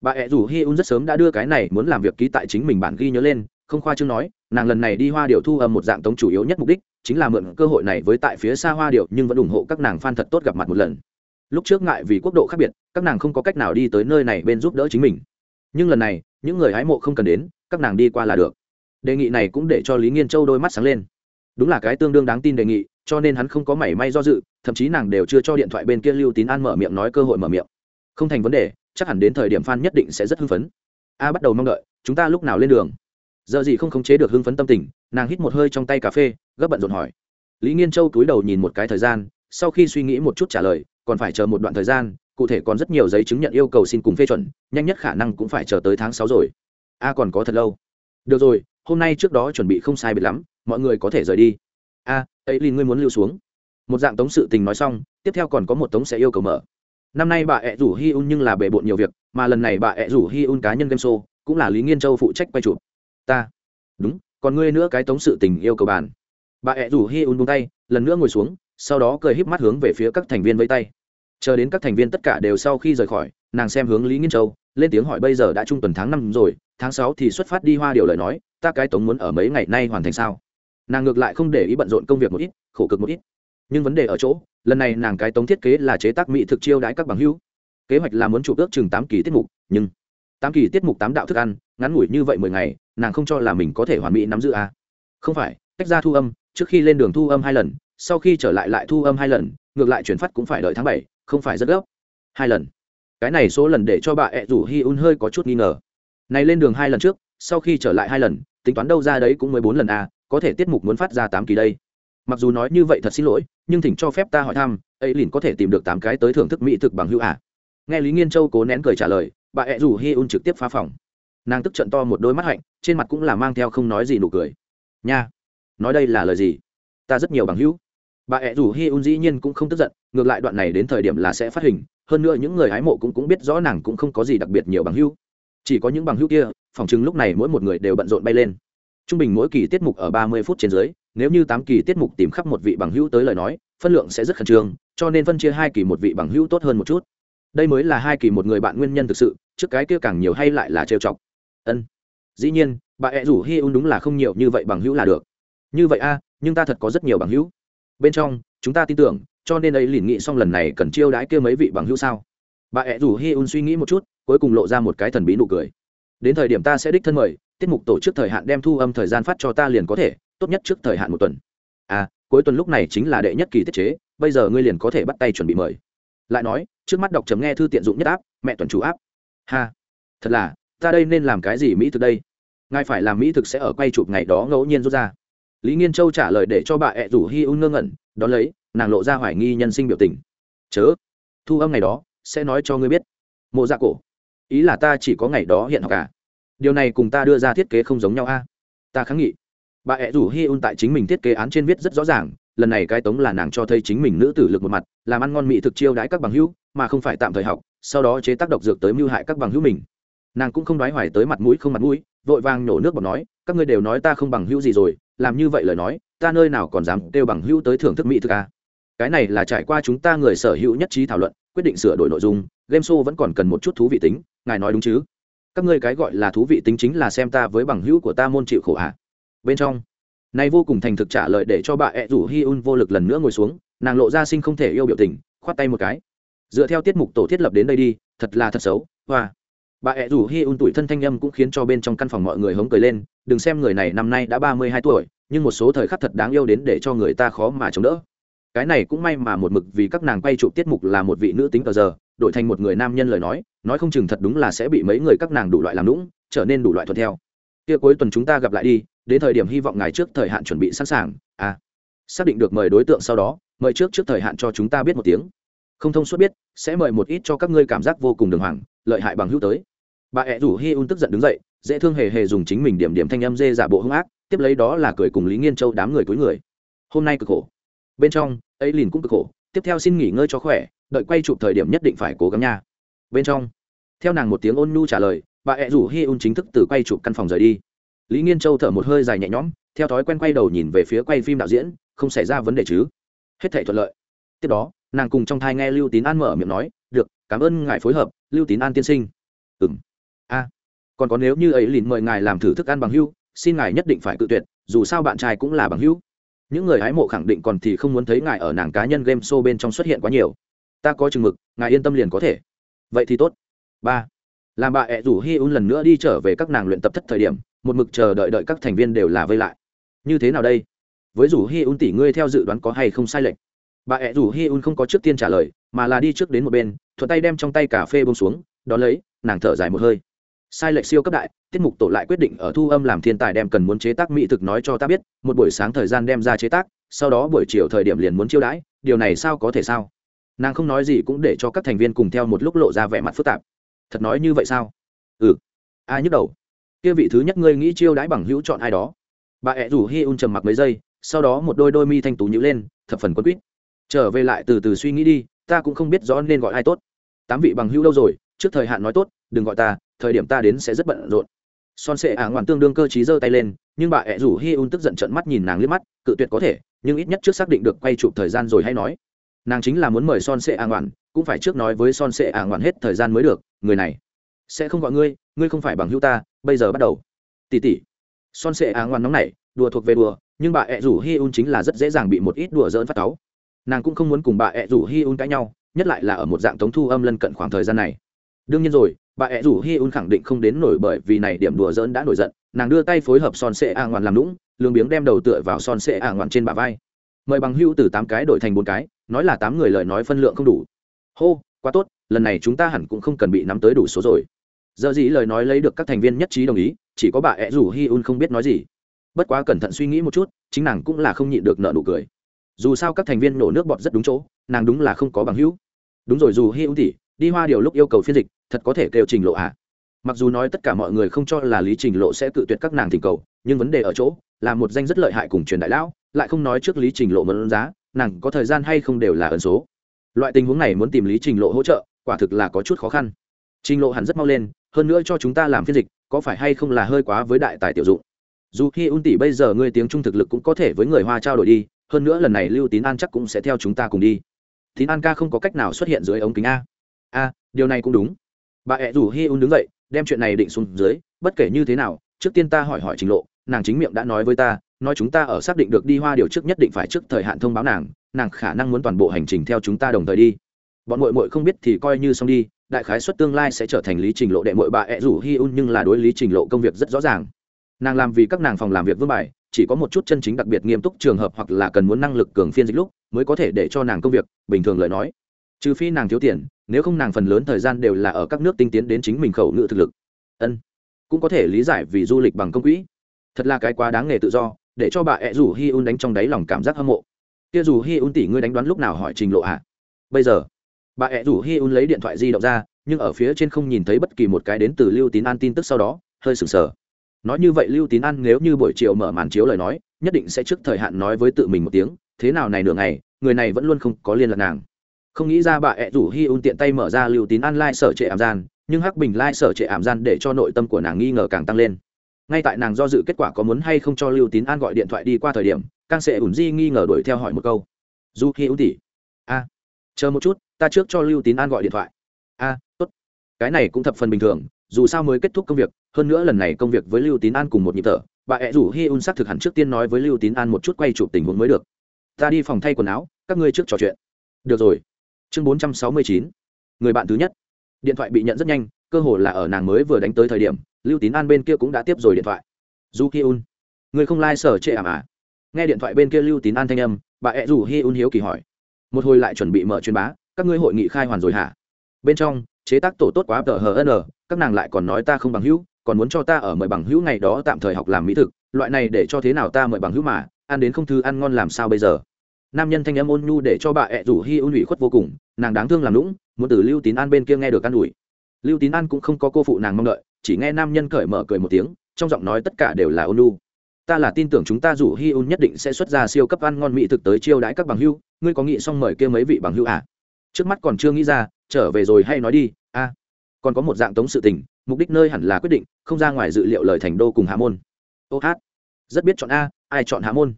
Bà ẹ rủ hi un rất sớm đã đưa cái này muốn làm việc ký tại chính mình bản ghi nhớ lên, không khoa chương nói, nàng lần này đi hoa điều thu âm một dạng tống chủ yếu nhất mục đích chính là mượn cơ hội này với tại phía xa hoa điều nhưng vẫn ủng hộ các nàng f a n thật tốt gặp mặt một lần. Lúc trước ngại vì quốc độ khác biệt, các nàng không có cách nào đi tới nơi này bên giúp đỡ chính mình. Nhưng lần này, những người hái mộ không cần đến, các nàng đi qua là được. Đề nghị này cũng để cho lý nghiên châu đôi mắt sáng lên. Đúng là cái tương đương đáng tin đề nghị, cho nên hắn không có mảy may do dự, thậm chí nàng đều chưa cho điện thoại bên kia lưu tín an mở miệng nói cơ hội mở miệng. Không thành vấn đề, chắc hẳn đến thời điểm f a n nhất định sẽ rất hưng phấn. A bắt đầu mong đợi, chúng ta lúc nào lên đường? Giờ gì không khống chế được hưng phấn tâm tình, nàng hít một hơi trong tay cà phê gấp bận rộn hỏi. Lý nghiên châu túi đầu nhìn một cái thời gian, sau khi suy nghĩ một chút trả lời, còn phải chờ một đoạn thời gian, cụ thể còn rất nhiều giấy chứng nhận yêu cầu xin cùng phê chuẩn, nhanh nhất khả năng cũng phải chờ tới tháng sáu rồi. A, còn có thật lâu. Được rồi, hôm nay trước đó chuẩn bị không sai biệt lắm, mọi người có thể rời đi. A, ấy Linh ngươi muốn lưu xuống. Một dạng tống sự tình nói xong, tiếp theo còn có một tống sẽ yêu cầu mở. Năm nay bà ẹ rủ hi un nhưng là bề bộn nhiều việc, mà lần này bà ẹ rủ hi un cá nhân game show, cũng là lý nghiên châu phụ trách quay chụp. Ta. Đúng, còn ngươi nữa cái tống sự tình yêu cầu bàn bà ẹ rủ hi un buông tay, lần nữa ngồi xuống, sau đó cười híp mắt hướng về phía các thành viên vây tay. Chờ đến các thành viên tất cả đều sau khi rời khỏi, nàng xem hướng lý nghiên châu, lên tiếng hỏi bây giờ đã trung tuần tháng năm rồi, tháng sáu thì xuất phát đi hoa điều lời nói, ta cái tống muốn ở mấy ngày nay hoàn thành sao? Nàng ngược lại không để ý bận rộn công việc một ít, khổ cực một ít. Nhưng vấn đề ở chỗ, lần này nàng cái tống thiết kế là chế tác mỹ thực chiêu đãi các bằng hữu. Kế hoạch là muốn chụp ước chừng tám kỳ tiết mục, nhưng tám kỳ tiết mục tám đạo thức ăn, ngắn ngủi như vậy mười ngày, nàng không cho là mình có thể hoàn mỹ nắm giữ à. không phải tách ra thu âm, trước khi lên đường thu âm hai lần, sau khi trở lại lại thu âm hai lần, ngược lại chuyển phát cũng phải đợi tháng bảy, không phải rất gấp. Hai lần. Cái này số lần để cho bà ẹ rủ hi un hơi có chút nghi ngờ. Này lên đường hai lần trước, sau khi trở lại hai lần, tính toán đâu ra đấy cũng mới bốn lần à? có thể tiết mục muốn phát ra tám kỳ đây. Mặc dù nói như vậy thật xin lỗi, nhưng thỉnh cho phép ta hỏi thăm, ấy liền có thể tìm được tám cái tới thưởng thức mỹ thực bằng hữu à? Nghe lý nghiên châu cố nén cười trả lời, bà ẹ rủ hi un trực tiếp phá phòng. Nàng tức trận to một đôi mắt hạnh, trên mặt cũng là mang theo không nói gì nụ cười. Nha nói đây là lời gì? Ta rất nhiều bằng hữu. Bà ẹ rủ hi un dĩ nhiên cũng không tức giận, ngược lại đoạn này đến thời điểm là sẽ phát hình, hơn nữa những người hái mộ cũng cũng biết rõ nàng cũng không có gì đặc biệt nhiều bằng hữu. Chỉ có những bằng hữu kia, phòng chứng lúc này mỗi một người đều bận rộn bay lên. Trung bình mỗi kỳ tiết mục ở ba mươi phút trên dưới, nếu như tám kỳ tiết mục tìm khắp một vị bằng hữu tới lời nói, phân lượng sẽ rất khẩn trương, cho nên phân chia hai kỳ một vị bằng hữu tốt hơn một chút. Đây mới là hai kỳ một người bạn nguyên nhân thực sự, trước cái kia càng nhiều hay lại là trêu chọc. Ân. Dĩ nhiên, bà ẹ rủ hi un đúng là không nhiều như vậy bằng hữu là được như vậy a, nhưng ta thật có rất nhiều bằng hữu. Bên trong, chúng ta tin tưởng, cho nên ấy liền nghĩ xong lần này cần chiêu đãi kia mấy vị bằng hữu sao? Bà ẹ rủ hi un suy nghĩ một chút, cuối cùng lộ ra một cái thần bí nụ cười. Đến thời điểm ta sẽ đích thân mời, tiết mục tổ chức thời hạn đem thu âm thời gian phát cho ta liền có thể, tốt nhất trước thời hạn một tuần. À cuối tuần lúc này chính là đệ nhất kỳ tiết chế, bây giờ ngươi liền có thể bắt tay chuẩn bị mời. Lại nói, trước mắt đọc chấm nghe thư tiện dụng nhất áp, mẹ tuần chủ áp. Ha, thật là, ta đây nên làm cái gì mỹ thực đây? Ngài phải làm mỹ thực sẽ ở quay chụp ngày đó ngẫu nhiên rút ra lý nghiên châu trả lời để cho bà ẹ rủ hi un ngơ ngẩn, đón lấy, nàng lộ ra hoài nghi nhân sinh biểu tình. Chớ, thu âm ngày đó, sẽ nói cho ngươi biết. Mộ dạ cổ, ý là ta chỉ có ngày đó hiện học cả à? điều này cùng ta đưa ra thiết kế không giống nhau a. Ta kháng nghị. Bà ẹ rủ hi un tại chính mình thiết kế án trên viết rất rõ ràng, lần này cái tống là nàng cho thấy chính mình nữ tử lực một mặt, làm ăn ngon mỹ thực chiêu đãi các bằng hữu, mà không phải tạm thời học, sau đó chế tác độc dược tới mưu hại các bằng hữu mình. Nàng cũng không đoái hoài tới mặt mũi không mặt mũi, vội vàng nhổ nước bọt nói các ngươi đều nói ta không bằng hữu gì rồi, làm như vậy lời nói, ta nơi nào còn dám kêu bằng hữu tới thưởng thức mỹ thực à? cái này là trải qua chúng ta người sở hữu nhất trí thảo luận, quyết định sửa đổi nội dung, game show vẫn còn cần một chút thú vị tính, ngài nói đúng chứ các ngươi cái gọi là thú vị tính chính là xem ta với bằng hữu của ta môn chịu khổ à? bên trong, này vô cùng thành thực trả lời để cho bà ẹ rủ hi un vô lực lần nữa ngồi xuống, nàng lộ ra sinh không thể yêu biểu tình, khoát tay một cái dựa theo tiết mục tổ thiết lập đến đây đi, thật là thật xấu, hoa bà ẹ rủ hi un tuổi thân thanh âm cũng khiến cho bên trong căn phòng mọi người hống cười lên đừng xem người này năm nay đã ba mươi hai tuổi, nhưng một số thời khắc thật đáng yêu đến để cho người ta khó mà chống đỡ. Cái này cũng may mà một mực vì các nàng quay chụp tiết mục là một vị nữ tính tờ giờ, đổi thành một người nam nhân lời nói nói không chừng thật đúng là sẽ bị mấy người các nàng đủ loại làm lũng trở nên đủ loại thuận theo. Kia cuối tuần chúng ta gặp lại đi, đến thời điểm hy vọng ngài trước thời hạn chuẩn bị sẵn sàng à. Xác định được mời đối tượng sau đó, mời trước trước thời hạn cho chúng ta biết một tiếng. Không thông suốt biết, sẽ mời một ít cho các ngươi cảm giác vô cùng đường hoàng, lợi hại bằng hữu tới bà ẹ rủ hi un tức giận đứng dậy, dễ thương hề hề dùng chính mình điểm điểm thanh âm dê giả bộ hung ác, tiếp lấy đó là cười cùng lý nghiên châu đám người cuối người. Hôm nay cực khổ. Bên trong, ấy liền cũng cực khổ, tiếp theo xin nghỉ ngơi cho khỏe, đợi quay chụp thời điểm nhất định phải cố gắng nha. Bên trong, theo nàng một tiếng ôn nhu trả lời, bà ẹ rủ hi un chính thức từ quay chụp căn phòng rời đi. Lý nghiên châu thở một hơi dài nhẹ nhõm, theo thói quen quay đầu nhìn về phía quay phim đạo diễn, không xảy ra vấn đề chứ. Hết thể thuận lợi. Tiếp đó, nàng cùng trong thai nghe lưu tín an mở miệng nói, được, cảm ơn ngài phối hợp, lưu tín an tiên sinh. Ừ m a còn có nếu như ấy liền mời ngài làm thử thức ăn bằng hưu, xin ngài nhất định phải cự tuyệt, dù sao bạn trai cũng là bằng hữu những người hái mộ khẳng định còn thì không muốn thấy ngài ở nàng cá nhân game show bên trong xuất hiện quá nhiều. Ta có chừng mực, ngài yên tâm liền có thể. Vậy thì tốt. Ba, làm bà ẹ rủ hi un lần nữa đi trở về các nàng luyện tập thất thời điểm, một mực chờ đợi đợi các thành viên đều là vây lại. Như thế nào đây? Với rủ hi un tỷ ngươi theo dự đoán có hay không sai lệch? Bà ẹ rủ hi un không có trước tiên trả lời, mà là đi trước đến một bên, thuận tay đem trong tay cà phê bông xuống, đón lấy, nàng thở dài một hơi sai lệch siêu cấp đại, tiết mục tổ lại quyết định ở thu âm làm thiên tài đem cần muốn chế tác mỹ thực nói cho ta biết, một buổi sáng thời gian đem ra chế tác, sau đó buổi chiều thời điểm liền muốn chiêu đãi, điều này sao có thể sao? Nàng không nói gì cũng để cho các thành viên cùng theo một lúc lộ ra vẻ mặt phức tạp. Thật nói như vậy sao? Ừ. Ai nhức đầu? Kia vị thứ nhất ngươi nghĩ chiêu đãi bằng hữu chọn ai đó? Bà ẹ rủ hi un trầm mặc mấy giây, sau đó một đôi đôi mi thanh tú nhữ lên, thập phần quân quýt. Trở về lại từ từ suy nghĩ đi, ta cũng không biết rõ nên gọi ai tốt. Tám vị bằng hữu đâu rồi, trước thời hạn nói tốt, đừng gọi ta thời điểm ta đến sẽ rất bận rộn. Son sệ ả ngoạn tương đương cơ t giơ tay lên, nhưng bà ẹ rủ hi un tức giận trận mắt nhìn nàng liếc mắt, cự tuyệt có thể, nhưng ít nhất trước xác định được quay chụp thời gian rồi hay nói. Nàng chính là muốn mời son sệ ả ngoạn, cũng phải trước nói với son sệ ả ngoạn hết thời gian mới được, người này sẽ không gọi ngươi ngươi không phải bằng hữu ta, bây giờ bắt đầu. Tỉ tỉ. Son sệ ả ngoạn nóng này đùa thuộc về đùa, nhưng bà ẹ rủ hi un chính là rất dễ dàng bị một ít đùa dỡn phát cáu. Nàng cũng không muốn cùng bà ẹ rủ hi un cãi nhau, nhất lại là ở một dạng tống thu âm lân cận khoảng thời gian này. Đương nhiên rồi bà ẹ rủ hi un khẳng định không đến nổi bởi vì này điểm đùa dỡn đã nổi giận, nàng đưa tay phối hợp son sệ a ngoan làm lũng lương biếng đem đầu tựa vào son sệ a ngoan trên bả vai. Mời bằng hưu từ tám cái đổi thành bốn cái, nói là tám người lời nói phân lượng không đủ. Hô, quá tốt, lần này chúng ta hẳn cũng không cần bị nắm tới đủ số rồi. Giờ gì lời nói lấy được các thành viên nhất trí đồng ý, chỉ có bà ẹ rủ hi un không biết nói gì. Bất quá cẩn thận suy nghĩ một chút, chính nàng cũng là không nhịn được nợ nụ cười. Dù sao các thành viên nổ nước bọt rất đúng chỗ, nàng đúng là không có bằng hữu. Đúng rồi dù hi un tỉ đi hoa điều lúc yêu cầu phiên dịch, thật có thể kêu trình lộ ạ à. mặc dù nói tất cả mọi người không cho là lý trình lộ sẽ tự tuyệt các nàng thỉnh cầu, nhưng vấn đề ở chỗ là một danh rất lợi hại cùng truyền đại lão, lại không nói trước lý trình lộ mẫn giá, nàng có thời gian hay không đều là ẩn số. Loại tình huống này muốn tìm lý trình lộ hỗ trợ, quả thực là có chút khó khăn. Trình lộ hẳn rất mau lên, hơn nữa cho chúng ta làm phiên dịch, có phải hay không là hơi quá với đại tài tiểu dụng. Dù khi un tỷ bây giờ ngươi tiếng trung thực lực cũng có thể với người hoa trao đổi đi, hơn nữa lần này lưu tín an chắc cũng sẽ theo chúng ta cùng đi. Tín an ca không có cách nào xuất hiện dưới ống kính a a điều này cũng đúng. Bà ẹ rủ hi un đứng dậy, đem chuyện này định xuống dưới, bất kể như thế nào, trước tiên ta hỏi hỏi trình lộ, nàng chính miệng đã nói với ta, nói chúng ta ở xác định được đi hoa điều trước nhất định phải trước thời hạn thông báo nàng nàng khả năng muốn toàn bộ hành trình theo chúng ta đồng thời đi. Bọn mội mội không biết thì coi như xong đi, đại khái xuất tương lai sẽ trở thành lý trình lộ đệ mội bà ẹ rủ hi un nhưng là đối lý trình lộ công việc rất rõ ràng. Nàng làm vì các nàng phòng làm việc vương bài, chỉ có một chút chân chính đặc biệt nghiêm túc trường hợp hoặc là cần muốn năng lực cường phiên dịch lúc, mới có thể để cho nàng công việc, bình thường lời nói trừ phi nàng thiếu tiền, nếu không nàng phần lớn thời gian đều là ở các nước tinh tiến đến chính mình khẩu ngữ thực lực. Ân, cũng có thể lý giải vì du lịch bằng công quỹ. Thật là cái quá đáng nghề tự do, để cho bà ẹ rủ hi un đánh trong đáy lòng cảm giác hâm mộ. Kia dù hi un tỷ ngươi đánh đoán lúc nào hỏi trình lộ ạ? À? bây giờ, bà ẹ rủ hi un lấy điện thoại di động ra, nhưng ở phía trên không nhìn thấy bất kỳ một cái đến từ lưu tín an tin tức sau đó, hơi sừng sờ. Nói như vậy lưu tín an nếu như buổi chiều mở màn chiếu lời nói, nhất định sẽ trước thời hạn nói với tự mình một tiếng, thế nào này nửa ngày, người này vẫn luôn không có liên lạc nàng không nghĩ ra bà ẹ rủ hi un tiện tay mở ra lưu tín an lai、like、sở trệ ảm gian, nhưng hắc bình lai、like、sở trệ ảm gian để cho nội tâm của nàng nghi ngờ càng tăng lên. Ngay tại nàng do dự kết quả có muốn hay không cho lưu tín an gọi điện thoại đi qua thời điểm càng sẽ ủn di nghi ngờ đuổi theo hỏi một câu. Du hi un tỉ a, chờ một chút, ta trước cho lưu tín an gọi điện thoại. A, tốt. Cái này cũng thập phần bình thường, dù sao mới kết thúc công việc, hơn nữa lần này công việc với lưu tín an cùng một nhịp thở, bà ẹ rủ hi un xác thực hẳn trước tiên nói với lưu tín an một chút quay chụp tình huống mới được. Ta đi phòng thay quần áo, các ngươi trước trò chuyện. Được rồi chương bốn trăm sáu mươi chín. Người bạn thứ nhất. Điện thoại bị nhận rất nhanh, cơ hồ là ở nàng mới vừa đánh tới thời điểm, lưu tín an bên kia cũng đã tiếp rồi điện thoại. Du ki un người không lai、like、sở trệ ảm à nghe điện thoại bên kia lưu tín an thanh âm, bà ẹ rủ hi un hiếu kỳ hỏi. Một hồi lại chuẩn bị mở truyền bá, các ngươi hội nghị khai hoàn rồi hả? Bên trong, chế tác tổ tốt quá tờ hn các nàng lại còn nói ta không bằng hữu, còn muốn cho ta ở mời bằng hữu ngày đó tạm thời học làm mỹ thực, loại này để cho thế nào ta mời bằng hữu mà, ăn đến không thư ăn ngon làm sao bây giờ? Nam nhân thanh âm ôn nhu để cho bà ẹ rủ hi ôn ủy khuất vô cùng nàng đáng thương làm lũng muốn từ lưu tín an bên kia nghe được an ủi. Lưu tín an cũng không có cô phụ nàng mong đợi chỉ nghe nam nhân cởi mở cười một tiếng trong giọng nói tất cả đều là ôn nhu. Ta là tin tưởng chúng ta rủ hi un nhất định sẽ xuất ra siêu cấp ăn ngon mỹ thực tới chiêu đãi các bằng hưu, ngươi có nghĩ xong mời kia mấy vị bằng hưu à? Trước mắt còn chưa nghĩ ra trở về rồi hay nói đi a còn có một dạng tống sự tình mục đích nơi hẳn là quyết định không ra ngoài dự liệu lời thành đô cùng hạ môn. Ô hát rất biết chọn a ai chọn hạ môn?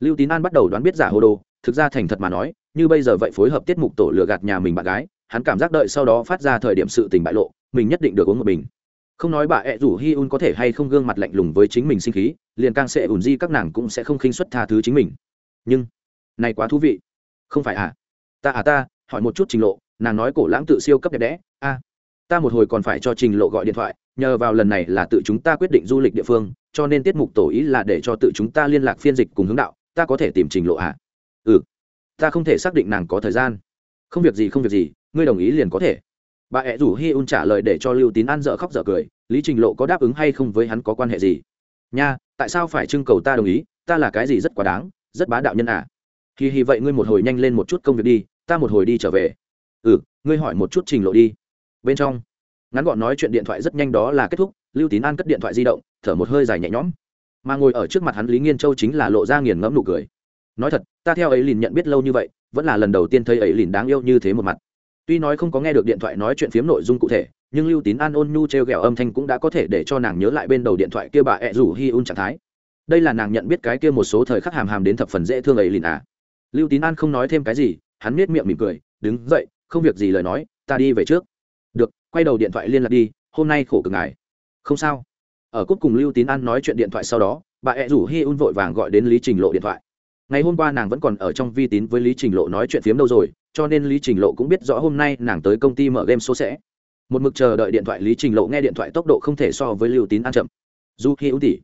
Lưu tín an bắt đầu đoán biết giả hồ đồ thực ra thành thật mà nói, như bây giờ vậy phối hợp tiết mục tổ lừa gạt nhà mình bạn gái, hắn cảm giác đợi sau đó phát ra thời điểm sự tình bại lộ, mình nhất định được uống một bình. Không nói bà ẹ rủ hi un có thể hay không gương mặt lạnh lùng với chính mình sinh khí, liền càng sẽ ủn di các nàng cũng sẽ không khinh xuất tha thứ chính mình. Nhưng, này quá thú vị. Không phải à? Ta à ta, hỏi một chút trình lộ, nàng nói cổ lãng tự siêu cấp đẹp đẽ. A, ta một hồi còn phải cho trình lộ gọi điện thoại, nhờ vào lần này là tự chúng ta quyết định du lịch địa phương, cho nên tiết mục tổ ý là để cho tự chúng ta liên lạc phiên dịch cùng hướng đạo. Ta có thể tìm trình lộ à? Ừ. Ta không thể xác định nàng có thời gian. Không việc gì, không việc gì, ngươi đồng ý liền có thể. Bà ẹ rủ hi un trả lời để cho lưu tín an dợ khóc dợ cười, lý trình lộ có đáp ứng hay không với hắn có quan hệ gì? Nha, tại sao phải trưng cầu ta đồng ý? Ta là cái gì rất quá đáng, rất bá đạo nhân à? Kỳ hì vậy ngươi một hồi nhanh lên một chút công việc đi, ta một hồi đi trở về. Ừ ngươi hỏi một chút trình lộ đi. Bên trong, ngắn gọn nói chuyện điện thoại rất nhanh đó là kết thúc, lưu tín an cất điện thoại di động, thở một hơi dài nhẹ nhõm. Mà ngồi ở trước mặt hắn lý nghiên châu chính là lộ ra nghiền ngẫm nụ cười nói thật, ta theo ấy lìn nhận biết lâu như vậy, vẫn là lần đầu tiên thấy ấy lìn đáng yêu như thế một mặt. Tuy nói không có nghe được điện thoại nói chuyện phiếm nội dung cụ thể, nhưng lưu tín an ôn nhu t r e o g ẹ o âm thanh cũng đã có thể để cho nàng nhớ lại bên đầu điện thoại kia bà ẹ rủ hi un trạng thái. Đây là nàng nhận biết cái kia một số thời khắc hàm hàm đến thập phần dễ thương ấy lìn à. Lưu tín an không nói thêm cái gì, hắn miết miệng mỉm cười, đứng dậy, không việc gì lời nói, ta đi về trước. Được, quay đầu điện thoại liên lạc đi, hôm nay khổ cực ngài. Không sao. Ở cúp cùng lưu tín an nói chuyện điện thoại sau đó, bà ẹ rủ hi un vội vàng gọi đến lý trình lộ điện thoại ngày hôm qua nàng vẫn còn ở trong vi tín với lý trình lộ nói chuyện phiếm đâu rồi, cho nên lý trình lộ cũng biết rõ hôm nay nàng tới công ty mở game số sẽ. Một mực chờ đợi điện thoại, lý trình lộ nghe điện thoại tốc độ không thể so với lưu tín ăn chậm. Du hi ưu tỷ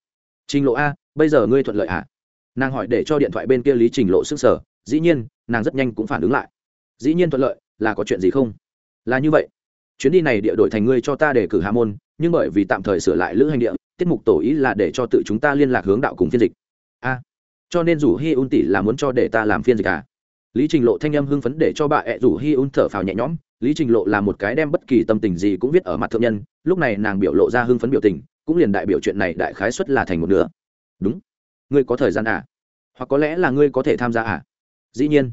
trình lộ a, bây giờ ngươi thuận lợi à? Nàng hỏi để cho điện thoại bên kia lý trình lộ sức sở dĩ nhiên, nàng rất nhanh cũng phản ứng lại. Dĩ nhiên thuận lợi, là có chuyện gì không? Là như vậy. Chuyến đi này địa đội thành ngươi cho ta để cử hạ môn, nhưng bởi vì tạm thời sửa lại lữ hành địa, tiết mục tổ ý là để cho tự chúng ta liên lạc hướng đạo cùng phiên dịch cho nên rủ hi un tỷ là muốn cho để ta làm phiên dịch à? Lý trình lộ thanh âm hưng phấn để cho bà ẹ rủ hi un thở phào nhẹ nhõm. Lý trình lộ là một cái đem bất kỳ tâm tình gì cũng viết ở mặt thượng nhân. Lúc này nàng biểu lộ ra hưng phấn biểu tình, cũng liền đại biểu chuyện này đại khái xuất là thành một nửa. Đúng. Ngươi có thời gian à? Hoặc có lẽ là ngươi có thể tham gia à? Dĩ nhiên.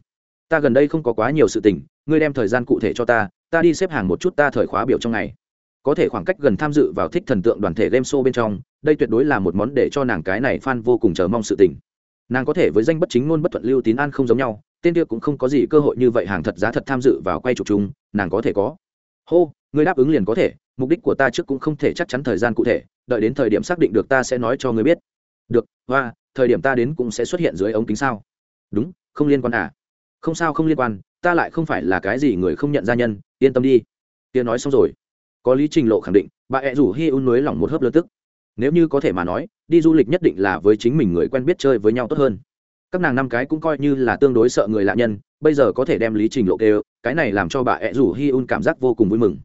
Ta gần đây không có quá nhiều sự tình, ngươi đem thời gian cụ thể cho ta ta đi xếp hàng một chút ta thời khóa biểu trong ngày. Có thể khoảng cách gần tham dự vào thích thần tượng đoàn thể game show bên trong, đây tuyệt đối là một món để cho nàng cái này f vô cùng chờ mong sự tình nàng có thể với danh bất chính ngôn bất thuận lưu tín an không giống nhau, tên kia cũng không có gì cơ hội như vậy hàng thật giá thật tham dự vào quay chụp chung, nàng có thể có. Hô người đáp ứng liền có thể, mục đích của ta trước cũng không thể chắc chắn thời gian cụ thể, đợi đến thời điểm xác định được ta sẽ nói cho người biết. Được và thời điểm ta đến cũng sẽ xuất hiện dưới ống kính sao? Đúng, không liên quan à? Không sao không liên quan, ta lại không phải là cái gì người không nhận ra nhân, yên tâm đi. Tiên nói xong rồi. Có lý trình lộ khẳng định, bà ẹ rủ hi un nới lỏng một hớp lớn tức nếu như có thể mà nói, đi du lịch nhất định là với chính mình người quen biết chơi với nhau tốt hơn. Các nàng năm cái cũng coi như là tương đối sợ người lạ nhân, bây giờ có thể đem lý trình lộ kêu cái này làm cho bà ẹ rủ hi un cảm giác vô cùng vui mừng.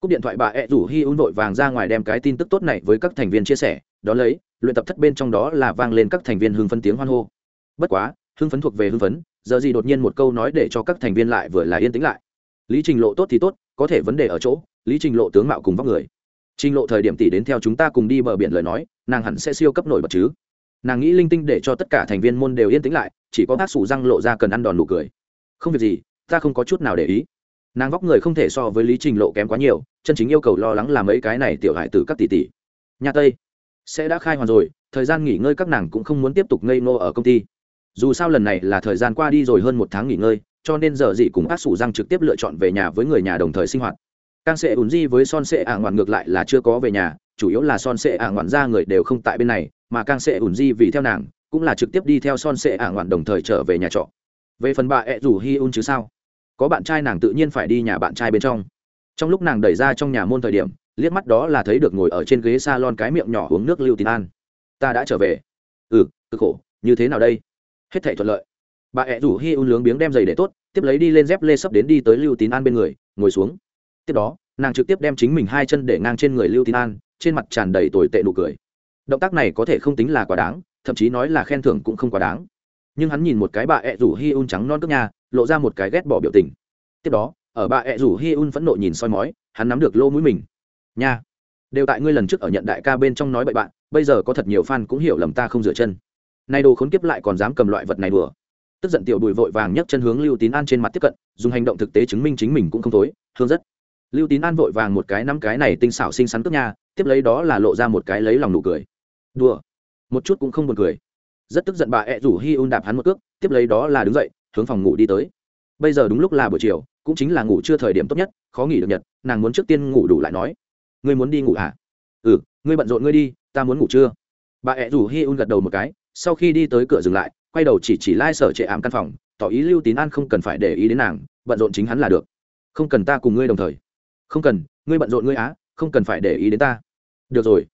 Cúp điện thoại bà ẹ rủ hi un vội vàng ra ngoài đem cái tin tức tốt này với các thành viên chia sẻ đó lấy, luyện tập thất bên trong đó là vang lên các thành viên hưng phấn tiếng hoan hô. Bất quá, hưng phấn thuộc về hưng phấn, giờ gì đột nhiên một câu nói để cho các thành viên lại vừa là yên tĩnh lại. Lý trình lộ tốt thì tốt, có thể vấn đề ở chỗ, lý trình lộ tướng mạo cùng vóc người trình lộ thời điểm tỷ đến theo chúng ta cùng đi bờ biển lời nói, nàng hẳn sẽ siêu cấp nổi bật chứ. Nàng nghĩ linh tinh để cho tất cả thành viên môn đều yên tĩnh lại, chỉ có bác sủ răng lộ ra cần ăn đòn nụ cười. Không việc gì, ta không có chút nào để ý. Nàng vóc người không thể so với lý trình lộ kém quá nhiều, chân chính yêu cầu lo lắng làm mấy cái này tiểu hại từ các tỷ tỷ. Nhà tây, sẽ đã khai hoàn rồi, thời gian nghỉ ngơi các nàng cũng không muốn tiếp tục ngây ngô ở công ty. Dù sao lần này là thời gian qua đi rồi hơn một tháng nghỉ ngơi, cho nên giờ dị cùng ác sủ răng trực tiếp lựa chọn về nhà với người nhà đồng thời sinh hoạt càng sẽ ùn di với son sệ ả ngoạn ngược lại là chưa có về nhà, chủ yếu là son sệ ả ngoạn ra người đều không tại bên này, mà càng sẽ ùn di vì theo nàng, cũng là trực tiếp đi theo son sệ ả ngoạn đồng thời trở về nhà trọ. Về phần bà ẹ rủ hi un chứ sao? Có bạn trai nàng tự nhiên phải đi nhà bạn trai bên trong. Trong lúc nàng đẩy ra trong nhà môn thời điểm, liếc mắt đó là thấy được ngồi ở trên ghế s a lon cái miệng nhỏ uống nước lưu tín an. Ta đã trở về. Ừ cực khổ, như thế nào đây? Hết thể thuận lợi. Bà ẹ rủ hi un lướng biếng đem giày để tốt, tiếp lấy đi lên dép lê sấp đến đi tới lưu tín an bên người, ngồi xuống tiếp đó, nàng trực tiếp đem chính mình hai chân để ngang trên người lưu tín an, trên mặt tràn đầy tồi tệ nụ cười. Động tác này có thể không tính là quá đáng, thậm chí nói là khen thưởng cũng không quá đáng. Nhưng hắn nhìn một cái bà ẹ rủ hi un trắng non cước nhà lộ ra một cái ghét bỏ biểu tình. Tiếp đó, ở bà ẹ rủ hi un phẫn nộ nhìn soi mói, hắn nắm được lô mũi mình. Nha, đều tại ngươi lần trước ở nhận đại ca bên trong nói bậy bạn, bây giờ có thật nhiều fan cũng hiểu lầm ta không rửa chân. Nay đồ khốn kiếp lại còn dám cầm loại vật này đùa. Tức giận tiểu bùi vội vàng nhấc chân hướng lưu tín an trên mặt tiếp cận, dùng hành động thực tế chứng minh chính mình cũng không tối thương rất lưu tín an vội vàng một cái năm cái này tinh xảo xinh xắn cướp nha, tiếp lấy đó là lộ ra một cái lấy lòng nụ cười. Đùa. Một chút cũng không buồn cười. Rất tức giận bà ẹ rủ hi un đạp hắn một cước, tiếp lấy đó là đứng dậy, hướng phòng ngủ đi tới. Bây giờ đúng lúc là buổi chiều, cũng chính là ngủ chưa thời điểm tốt nhất, khó nghỉ được nhật, nàng muốn trước tiên ngủ đủ lại nói. Ngươi muốn đi ngủ à ừ ngươi bận rộn ngươi đi, ta muốn ngủ chưa bà ẹ rủ hi un gật đầu một cái, sau khi đi tới cửa dừng lại, quay đầu chỉ chỉ lai、like、sở trệ ảm căn phòng, tỏ ý lưu tín an không cần phải để ý đến nàng, bận rộn chính hắn là được. Không cần ta cùng ngươi đồng thời không cần, ngươi bận rộn ngươi á, không cần phải để ý đến ta. Được rồi.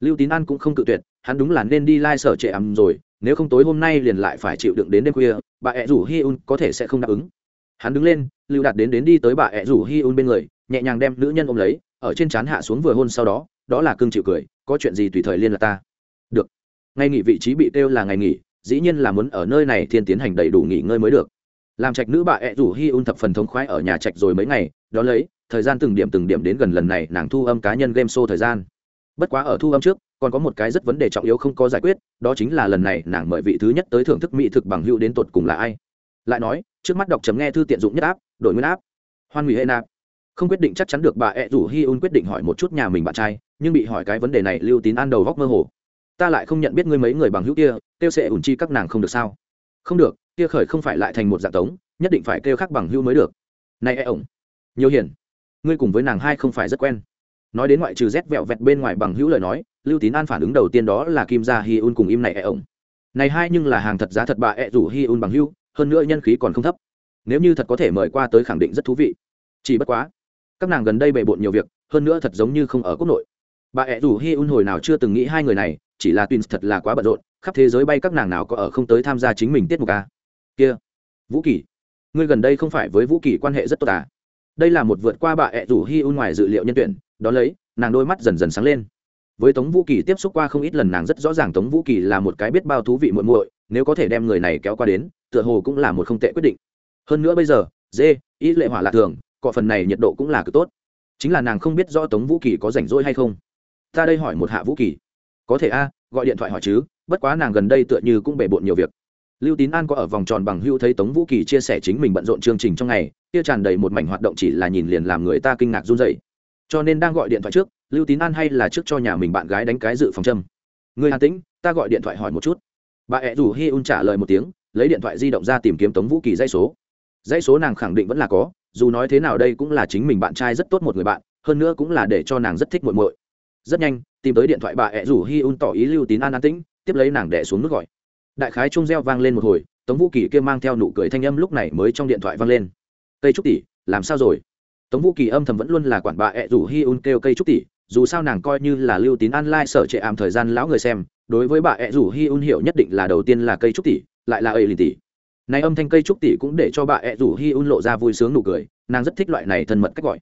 Lưu tín an cũng không cự tuyệt, hắn đúng là nên đi lai、like、sở trệ ấm rồi, nếu không tối hôm nay liền lại phải chịu đựng đến đêm khuya, bà ẹ rủ hi un có thể sẽ không đáp ứng. Hắn đứng lên, lưu đạt đến đến đi tới bà ẹ rủ hi un bên người, nhẹ nhàng đem nữ nhân ôm lấy, ở trên trán hạ xuống vừa hôn sau đó đó là cưng chịu cười, có chuyện gì tùy thời liên lạc ta. Được. Ngay nghỉ vị trí bị kêu là ngày nghỉ, dĩ nhiên là muốn ở nơi này thiên tiến hành đầy đủ nghỉ ngơi mới được. Làm trạch nữ bà ẹ rủ hi un thập phần thống khoái ở nhà trạch rồi mấy ngày đó lấy thời gian từng điểm từng điểm đến gần lần này nàng thu âm cá nhân game show thời gian. Bất quá ở thu âm trước, còn có một cái rất vấn đề trọng yếu không có giải quyết, đó chính là lần này nàng mời vị thứ nhất tới thưởng thức mỹ thực bằng hữu đến tột cùng là ai. Lại nói, trước mắt đọc chấm nghe thư tiện dụng nhất áp, đổi nguyên áp. Hoan hủy hệ nạp. Không quyết định chắc chắn được bà ẹ rủ hi un quyết định hỏi một chút nhà mình bạn trai, nhưng bị hỏi cái vấn đề này lưu tín an đầu góc mơ hồ. Ta lại không nhận biết ngươi mấy người bằng hữu kia tiêu sẽ ủn chi các nàng không được sao? Không được, kia khởi không phải lại thành một dạng tống, nhất định phải kêu khác bằng hữu mới được. Này e ổng. Nhiều hiển ngươi cùng với nàng hai không phải rất quen. Nói đến ngoại trừ rét vẹo vẹt bên ngoài bằng hữu lời nói, lưu tín an phản ứng đầu tiên đó là kim gia hi un cùng im này e ổng. Này hai nhưng là hàng thật giá thật bà ẹ rủ hi un bằng hữu, hơn nữa nhân khí còn không thấp. Nếu như thật có thể mời qua tới khẳng định rất thú vị. Chỉ bất quá, các nàng gần đây bề bộn nhiều việc, hơn nữa thật giống như không ở quốc nội. Bà ẹ rủ hi un hồi nào chưa từng nghĩ hai người này, chỉ là twins thật là quá bận rộn, khắp thế giới bay các nàng nào có ở không tới tham gia chính mình tiết mục à? kia, vũ kỳ ngươi gần đây không phải với vũ kỳ quan hệ rất tốt à? Đây là một vượt qua bà ẹ rủ hi un ngoài dự liệu nhân tuyển, đó lấy, nàng đôi mắt dần dần sáng lên. Với tống vũ kỳ tiếp xúc qua không ít lần nàng rất rõ ràng tống vũ kỳ là một cái biết bao thú vị muội muội, nếu có thể đem người này kéo qua đến, tựa hồ cũng là một không tệ quyết định. Hơn nữa bây giờ, dê ý lệ hỏa lạ thường, cọ phần này nhiệt độ cũng là cực tốt. Chính là nàng không biết rõ tống vũ kỳ có rảnh rỗi hay không. Ta đây hỏi một hạ vũ kỳ. Có thể a, gọi điện thoại hỏi chứ, bất quá nàng gần đây tựa như cũng bề bộn nhiều việc lưu tín an có ở vòng tròn bằng hưu thấy tống vũ kỳ chia sẻ chính mình bận rộn chương trình trong ngày, kia tràn đầy một mảnh hoạt động chỉ là nhìn liền làm người ta kinh ngạc run dậy cho nên đang gọi điện thoại trước, lưu tín an hay là trước cho nhà mình bạn gái đánh cái dự phòng châm. Người hà tĩnh, ta gọi điện thoại hỏi một chút. Bà ẹ rủ hi un trả lời một tiếng, lấy điện thoại di động ra tìm kiếm tống vũ kỳ dây số. Dãy số nàng khẳng định vẫn là có, dù nói thế nào đây cũng là chính mình bạn trai rất tốt một người bạn, hơn nữa cũng là để cho nàng rất thích muội muội. Rất nhanh, tìm tới điện thoại bà ẹ rủ hi un tỏ ý lưu tín an an tĩnh, tiếp lấy nàng đẻ xuống nước gọi đại khái trung reo vang lên một hồi, tống vũ kỳ kia mang theo nụ cười thanh âm lúc này mới trong điện thoại vang lên. Cây trúc tỷ, làm sao rồi? Tống vũ kỳ âm thầm vẫn luôn là quản bà ẹ rủ hi un kêu cây trúc tỷ, dù sao nàng coi như là lưu tín an lai sở trệ ảm thời gian lão người xem, đối với bà ẹ rủ hi un hiểu nhất định là đầu tiên là cây trúc tỷ, lại là ây lìn tỷ. Này âm thanh cây trúc tỷ cũng để cho bà ẹ rủ hi un lộ ra vui sướng nụ cười, nàng rất thích loại này thân mật cách gọi.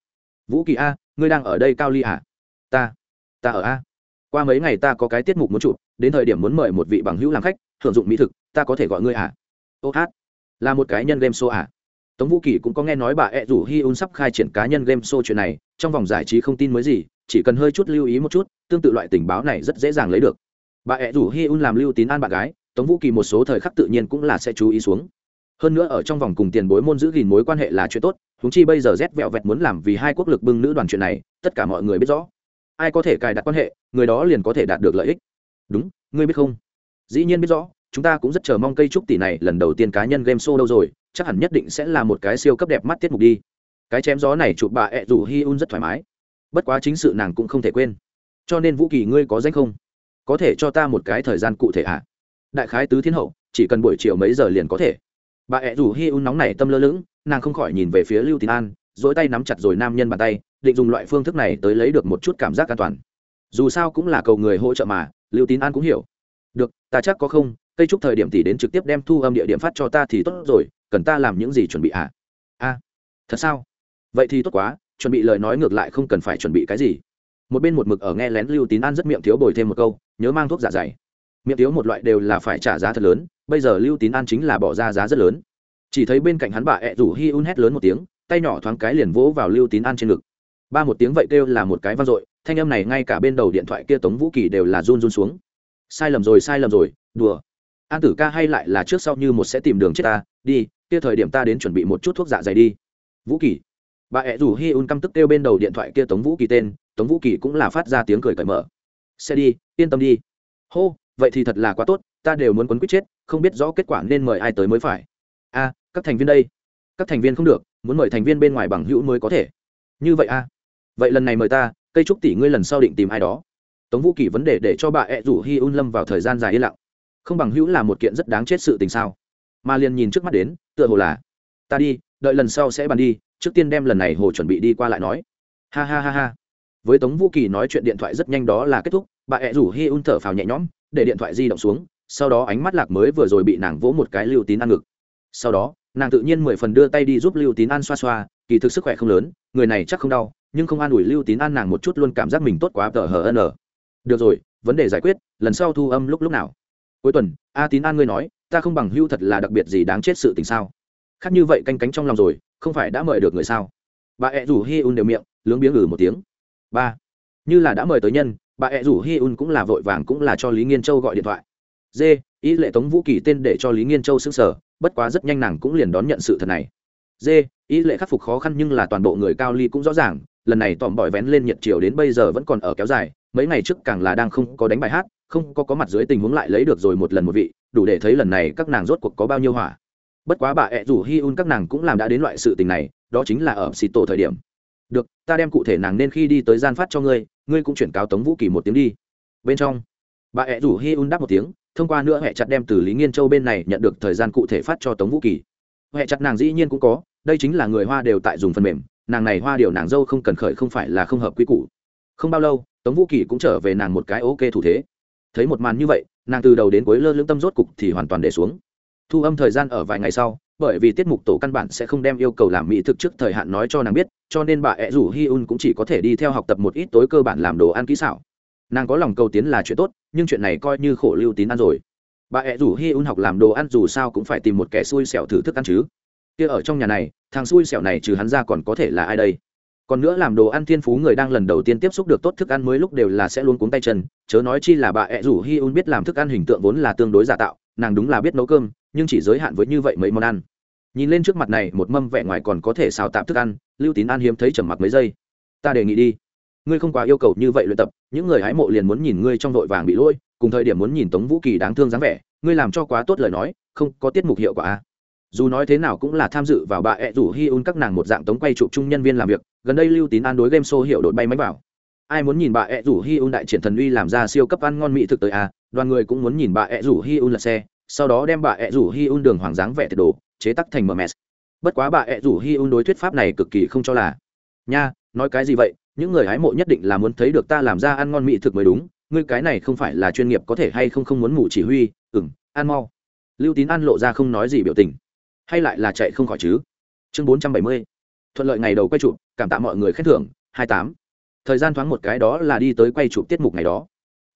Vũ kỳ a, ngươi đang ở đây cao ly à? Ta ta ở a. Qua mấy ngày ta có cái tiết mục muốn chụp đến thời điểm muốn mời một vị bằng hữu làm khách hưởng dụng mỹ thực, ta có thể gọi ngươi à? Ô hát, là một cái nhân game show à? Tống vũ kỳ cũng có nghe nói bà ed rủ hi un sắp khai triển cá nhân game show chuyện này, trong vòng giải trí không tin mới gì, chỉ cần hơi chút lưu ý một chút, tương tự loại tình báo này rất dễ dàng lấy được. Bà ed rủ hi un làm lưu tín an bạn gái, tống vũ kỳ một số thời khắc tự nhiên cũng là sẽ chú ý xuống. Hơn nữa ở trong vòng cùng tiền bối môn giữ gìn mối quan hệ là chuyện tốt húng chi bây giờ rét vẹo vẹt muốn làm vì hai quốc lực bưng nữ đoàn chuyện này, tất cả mọi người biết rõ. Ai có thể cài đặt quan hệ, người đó liền có thể đạt được lợi ích đúng, ngươi biết không? Dĩ nhiên biết rõ, chúng ta cũng rất chờ mong cây trúc tỷ này lần đầu tiên cá nhân game show đâu rồi, chắc hẳn nhất định sẽ là một cái siêu cấp đẹp mắt tiết mục đi. Cái chém gió này chụp bà ẹ rủ hi un rất thoải mái. Bất quá chính sự nàng cũng không thể quên. Cho nên vũ kỳ ngươi có danh không? Có thể cho ta một cái thời gian cụ thể ạ à? đại khái tứ thiên hậu, chỉ cần buổi chiều mấy giờ liền có thể. Bà ẹ rủ hi un nóng này tâm lơ lửng, nàng không khỏi nhìn về phía lưu tín an dỗi tay nắm chặt rồi nam nhân bàn tay, định dùng loại phương thức này tới lấy được một chút cảm giác an toàn. Dù sao cũng là cầu người hỗ trợ mà lưu tín an cũng hiểu. Được, ta chắc có không, cây trúc thời điểm tỷ đến trực tiếp đem thu âm địa điểm phát cho ta thì tốt rồi, cần ta làm những gì chuẩn bị ạ? À? a thật sao? Vậy thì tốt quá, chuẩn bị lời nói ngược lại không cần phải chuẩn bị cái gì. Một bên một mực ở nghe lén lưu tín an rất miệng thiếu bồi thêm một câu, nhớ mang thuốc giả dày. Miệng thiếu một loại đều là phải trả giá thật lớn, bây giờ lưu tín an chính là bỏ ra giá rất lớn. Chỉ thấy bên cạnh hắn bà ẹ rủ hi un hét lớn một tiếng, tay nhỏ thoáng cái liền vỗ vào lưu tín an trên ngực. Ba một tiếng vậy kêu là một cái vang dội thanh âm này ngay cả bên đầu điện thoại kia tống vũ kỳ đều là run run xuống. Sai lầm rồi, sai lầm rồi, đùa. An tử ca hay lại là trước sau như một sẽ tìm đường chết ta, đi, kia thời điểm ta đến chuẩn bị một chút thuốc dạ dày đi. Vũ kỳ. Bà ẹ rủ hi un căm tức kêu bên đầu điện thoại kia tống vũ kỳ tên, tống vũ kỳ cũng là phát ra tiếng cười cởi mở. Xe đi, yên tâm đi. Hô, vậy thì thật là quá tốt, ta đều muốn quấn quýt chết, không biết rõ kết quả nên mời ai tới mới phải. A, các thành viên đây. Các thành viên không được, muốn mời thành viên bên ngoài bằng hữu mới có thể. Như vậy a. Vậy lần này mời ta cây trúc tỷ ngươi lần sau định tìm ai đó. Tống vũ kỳ vấn đề để cho bà ẹ rủ hi un lâm vào thời gian dài yên lặng. Không bằng hữu là một kiện rất đáng chết sự tình sao? Mà liền nhìn trước mắt đến, tựa hồ là, ta đi, đợi lần sau sẽ bàn đi, trước tiên đem lần này hồ chuẩn bị đi qua lại nói. Ha ha ha ha. Với tống vũ kỳ nói chuyện điện thoại rất nhanh đó là kết thúc, bà ẹ rủ hi un thở phào nhẹ nhõm, để điện thoại di động xuống, sau đó ánh mắt lạc mới vừa rồi bị nàng vỗ một cái lưu tín ăn ngực. Sau đó, nàng tự nhiên mười phần đưa tay đi giúp lưu tín ăn xoa xoa, kỳ thực sức khỏe không lớn, người này chắc không đau nhưng không an ủi lưu tín an nàng một chút luôn cảm giác mình tốt quá, tờ hờ n được rồi, vấn đề giải quyết, lần sau thu âm lúc lúc nào? Cuối tuần, a tín an ngươi nói, ta không bằng hưu thật là đặc biệt gì đáng chết sự tình sao? Khác như vậy canh cánh trong lòng rồi, không phải đã mời được người sao? Bà ẹ rủ hi un đều miệng lướng biếng ngừ một tiếng. Ba, như là đã mời tới nhân, bà ẹ rủ hi un cũng là vội vàng cũng là cho lý nghiên châu gọi điện thoại. D, ý lệ tống vũ kỳ tên để cho lý nghiên châu xưng sở bất quá rất nhanh nàng cũng liền đón nhận sự thật này. D, ý lệ khắc phục khó khăn nhưng là toàn bộ người cao ly cũng rõ ràng lần này tòm bỏi vén lên nhiệt chiều đến bây giờ vẫn còn ở kéo dài, mấy ngày trước càng là đang không có đánh bài hát, không có có mặt dưới tình huống lại lấy được rồi một lần một vị, đủ để thấy lần này các nàng rốt cuộc có bao nhiêu hỏa. Bất quá bà ẹ rủ hi un các nàng cũng làm đã đến loại sự tình này, đó chính là ở xì tổ thời điểm. Được, ta đem cụ thể nàng nên khi đi tới gian phát cho ngươi ngươi cũng chuyển cáo tống vũ kỳ một tiếng đi. Bên trong, bà ẹ rủ hi un đáp một tiếng, thông qua nữa hệ chặt đem từ lý nghiên châu bên này nhận được thời gian cụ thể phát cho tống vũ kỳ. Hệ chặt nàng dĩ nhiên cũng có, đây chính là người hoa đều tại dùng phần mềm nàng này hoa điều nàng dâu không cần khởi không phải là không hợp quy củ. Không bao lâu, tống vũ kỳ cũng trở về nàng một cái ok thủ thế. Thấy một màn như vậy, nàng từ đầu đến cuối lơ lưỡng tâm rốt cục thì hoàn toàn để xuống. Thu âm thời gian ở vài ngày sau, bởi vì tiết mục tổ căn bản sẽ không đem yêu cầu làm mỹ thực trước thời hạn nói cho nàng biết, cho nên bà ẹ rủ hi un cũng chỉ có thể đi theo học tập một ít tối cơ bản làm đồ ăn kỹ xảo. Nàng có lòng cầu tiến là chuyện tốt, nhưng chuyện này coi như khổ lưu tín ăn rồi. Bà ẹ rủ hi un học làm đồ ăn dù sao cũng phải tìm một kẻ xui xẻo thử thức ăn chứ kia ở trong nhà này, thằng xui xẻo này trừ hắn ra còn có thể là ai đây? Còn nữa làm đồ ăn thiên phú người đang lần đầu tiên tiếp xúc được tốt thức ăn mới lúc đều là sẽ luôn cuống tay chân, chớ nói chi là bà ẹ rủ hi un biết làm thức ăn hình tượng vốn là tương đối giả tạo, nàng đúng là biết nấu cơm, nhưng chỉ giới hạn với như vậy mấy món ăn. Nhìn lên trước mặt này, một mâm vẻ ngoài còn có thể xào tạm thức ăn, lưu tín an hiếm thấy trầm mặc mấy giây. Ta đề nghị đi. Ngươi không quá yêu cầu như vậy luyện tập, những người hái mộ liền muốn nhìn ngươi trong vội vàng bị lôi cùng thời điểm muốn nhìn tống vũ kỳ đáng thương dáng vẻ, ngươi làm cho quá tốt lời nói, không có tiết mục hiệu quả à? Dù nói thế nào cũng là tham dự vào bà ẹ rủ hi un các nàng một dạng tống quay chụp chung nhân viên làm việc, gần đây lưu tín an đối game show hiệu đội bay máy vào. Ai muốn nhìn bà ẹ rủ hi un đại triển thần uy làm ra siêu cấp ăn ngon mỹ thực tới à đoàn người cũng muốn nhìn bà ẹ rủ hi un lật xe, sau đó đem bà ẹ rủ hi un đường hoàng dáng vẻ tiệt đồ, chế tắc thành mms bất quá bà ẹ rủ hi un đối thuyết pháp này cực kỳ không cho là. Nha, nói cái gì vậy? Những người hái mộ nhất định là muốn thấy được ta làm ra ăn ngon mỹ thực mới đúng, ngươi cái này không phải là chuyên nghiệp có thể hay không không muốn ngủ chỉ huy ừng ăn mau. Lưu tín ăn lộ ra không nói gì biểu tình hay lại là chạy không khỏi chứ? Chương bốn trăm bảy mươi. Thuận lợi ngày đầu quay chụp, cảm tạ mọi người khen thưởng, hai tám. Thời gian thoáng một cái đó là đi tới quay chụp tiết mục ngày đó.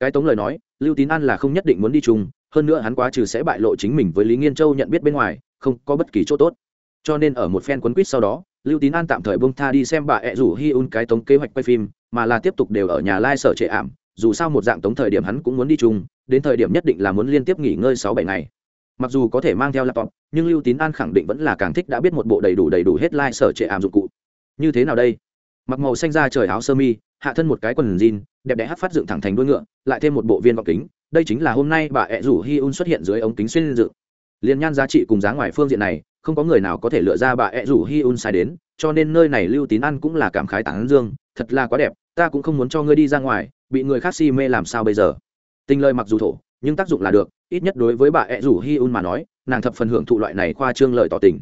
Cái tống lời nói, lưu tín an là không nhất định muốn đi chung, hơn nữa hắn quá trừ sẽ bại lộ chính mình với lý nghiên châu nhận biết bên ngoài, không có bất kỳ chỗ tốt. Cho nên ở một phen quấn quýt sau đó, lưu tín an tạm thời bông tha đi xem bà ẹ rủ hi un cái tống kế hoạch quay phim, mà là tiếp tục đều ở nhà lai sở trệ ảm, dù sao một dạng tống thời điểm hắn cũng muốn đi chung, đến thời điểm nhất định là muốn liên tiếp nghỉ ngơi sáu bảy ngày mặc dù có thể mang theo laptop, nhưng lưu tín an khẳng định vẫn là càng thích đã biết một bộ đầy đủ đầy đủ hết lai、like、sở sở trệ ảm dụng cụ. Như thế nào đây? Mặc màu xanh ra trời áo sơ mi, hạ thân một cái quần jean, đẹp đẽ hát phát dựng thẳng thành đuôi ngựa, lại thêm một bộ viên vọng kính. Đây chính là hôm nay bà ẹ rủ hi un xuất hiện dưới ống kính xuyên dựng. Liên nhan giá trị cùng giá ngoài phương diện này, không có người nào có thể lựa ra bà ẹ rủ hi un sai đến, cho nên nơi này lưu tín ăn cũng là cảm khái tán dương, thật là quá đẹp, ta cũng không muốn cho ngươi đi ra ngoài, bị người khác si mê làm sao bây giờ? Tình lời mặc dù thổ nhưng tác dụng là được, ít nhất đối với bà ẹ rủ hi un mà nói, nàng thập phần hưởng thụ loại này khoa trương lời tỏ tình.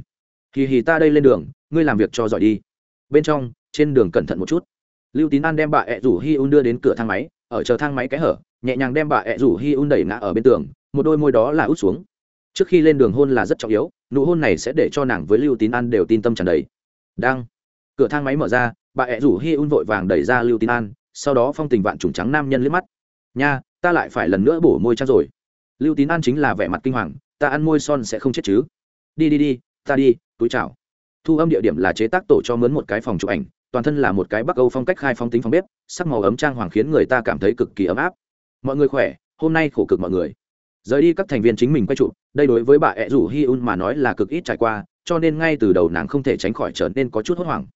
Kỳ hì ta đây lên đường, ngươi làm việc cho giỏi đi. Bên trong, trên đường cẩn thận một chút. Lưu tín an đem bà ẹ rủ hi un đưa đến cửa thang máy, ở chờ thang máy cái hở, nhẹ nhàng đem bà ẹ rủ hi un đẩy ngã ở bên tường, một đôi môi đó là út xuống. Trước khi lên đường hôn là rất trọng yếu, nụ hôn này sẽ để cho nàng với lưu tín an đều tin tâm tràn đầy. Đang, cửa thang máy mở ra, bà ẹ rủ hi un vội vàng đẩy ra lưu tín an, sau đó phong tình vạn trùng trắng nam nhân liếc mắt. Nha ta lại phải lần nữa bổ môi trang rồi. Lưu tín an chính là vẻ mặt kinh hoàng, ta ăn môi son sẽ không chết chứ. Đi đi đi, ta đi, túi chào. Thu âm địa điểm là chế tác tổ cho mướn một cái phòng chụp ảnh, toàn thân là một cái bắc âu phong cách khai phong tính phong bếp, sắc màu ấm trang hoàng khiến người ta cảm thấy cực kỳ ấm áp. Mọi người khỏe, hôm nay khổ cực mọi người. Rời đi các thành viên chính mình quay trụ đây đối với bà ẹ rủ hi un mà nói là cực ít trải qua, cho nên ngay từ đầu nàng không thể tránh khỏi trở nên có chút hốt hoảng.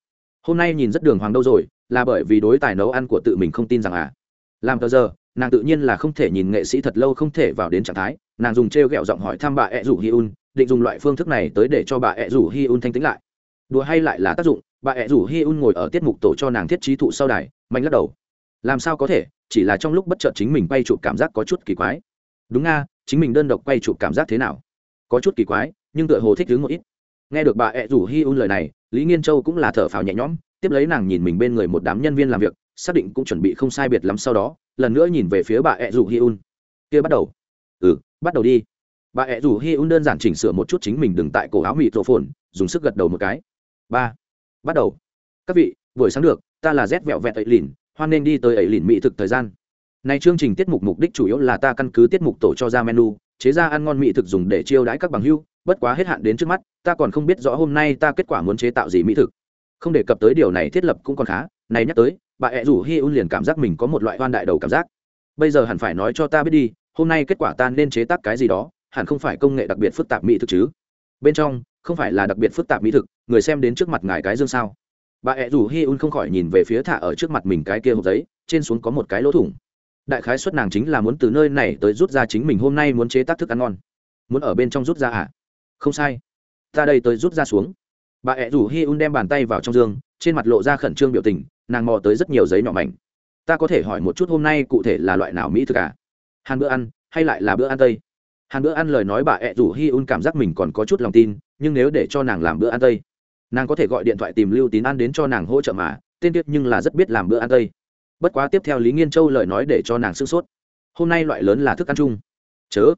Hôm nay nhìn rất đường hoàng đâu rồi, là bởi vì đối tài nấu ăn của tự mình không tin rằng à. Làm tờ giờ nàng tự nhiên là không thể nhìn nghệ sĩ thật lâu không thể vào đến trạng thái. Nàng dùng t r e o g ẹ o giọng hỏi thăm bà ẹ rủ hi un, định dùng loại phương thức này tới để cho bà ẹ rủ hi un thanh tĩnh lại. Đùa hay lại là tác dụng, bà ẹ rủ hi un ngồi ở tiết mục tổ cho nàng thiết trí thụ sau đài, mạnh lắc đầu. Làm sao có thể, chỉ là trong lúc bất chợt chính mình quay chụp cảm giác có chút kỳ quái. Đúng nga, chính mình đơn độc quay chụp cảm giác thế nào? Có chút kỳ quái, nhưng tựa hồ thích đứng một ít. Nghe được bà ẹ rủ hi un lời này, lý nghiên châu cũng là thở phào nhẹ nhõm, tiếp lấy nàng nhìn mình bên người một đám nhân viên làm việc xác định cũng chuẩn bị không sai biệt lắm sau đó lần nữa nhìn về phía bà ẹ rủ hi un kia bắt đầu. Ừ bắt đầu đi. Bà ẹ rủ hi un đơn giản chỉnh sửa một chút chính mình đừng tại cổ áo mịt rộ phồn dùng sức gật đầu một cái. Ba bắt đầu. Các vị buổi sáng được ta là rét vẹo vẹt ấy lìn hoan nên đi tới ấy lìn mỹ thực thời gian. Này chương trình tiết mục mục đích chủ yếu là ta căn cứ tiết mục tổ cho ra menu, chế ra ăn ngon mỹ thực dùng để chiêu đãi các bằng hữu, bất quá hết hạn đến trước mắt, ta còn không biết rõ hôm nay ta kết quả muốn chế tạo gì mỹ thực. Không đề cập tới điều này thiết lập cũng còn khá, này nhắc tới, bà ẹ rủ Hi Un liền cảm giác mình có một loại hoan đại đầu cảm giác. Bây giờ hẳn phải nói cho ta biết đi, hôm nay kết quả ta nên chế tác cái gì đó, hẳn không phải công nghệ đặc biệt phức tạp mỹ thực chứ? Bên trong, không phải là đặc biệt phức tạp mỹ thực, người xem đến trước mặt ngài cái dương sao? Bà ẹ rủ Hi Un không khỏi nhìn về phía thả ở trước mặt mình cái kia hộp giấy, trên xuống có một cái lỗ thủng đại khái xuất nàng chính là muốn từ nơi này tới rút ra chính mình hôm nay muốn chế tác thức ăn ngon muốn ở bên trong rút ra à không sai ta đây tới rút ra xuống bà ẹ rủ hi un đem bàn tay vào trong giường trên mặt lộ ra khẩn trương biểu tình, nàng mò tới rất nhiều giấy nhỏ mảnh. Ta có thể hỏi một chút hôm nay cụ thể là loại nào mỹ thực à? Hàn bữa ăn, hay lại là bữa ăn tây? Hàn bữa ăn lời nói bà ẹ rủ hi un cảm giác mình còn có chút lòng tin, nhưng nếu để cho nàng làm bữa ăn tây, nàng có thể gọi điện thoại tìm lưu tín ăn đến cho nàng hỗ trợ mà, tên tiết nhưng là rất biết làm bữa ăn tây. Bất quá tiếp theo lý nghiên châu lời nói để cho nàng sức sốt. Hôm nay loại lớn là thức ăn chung. Chớ.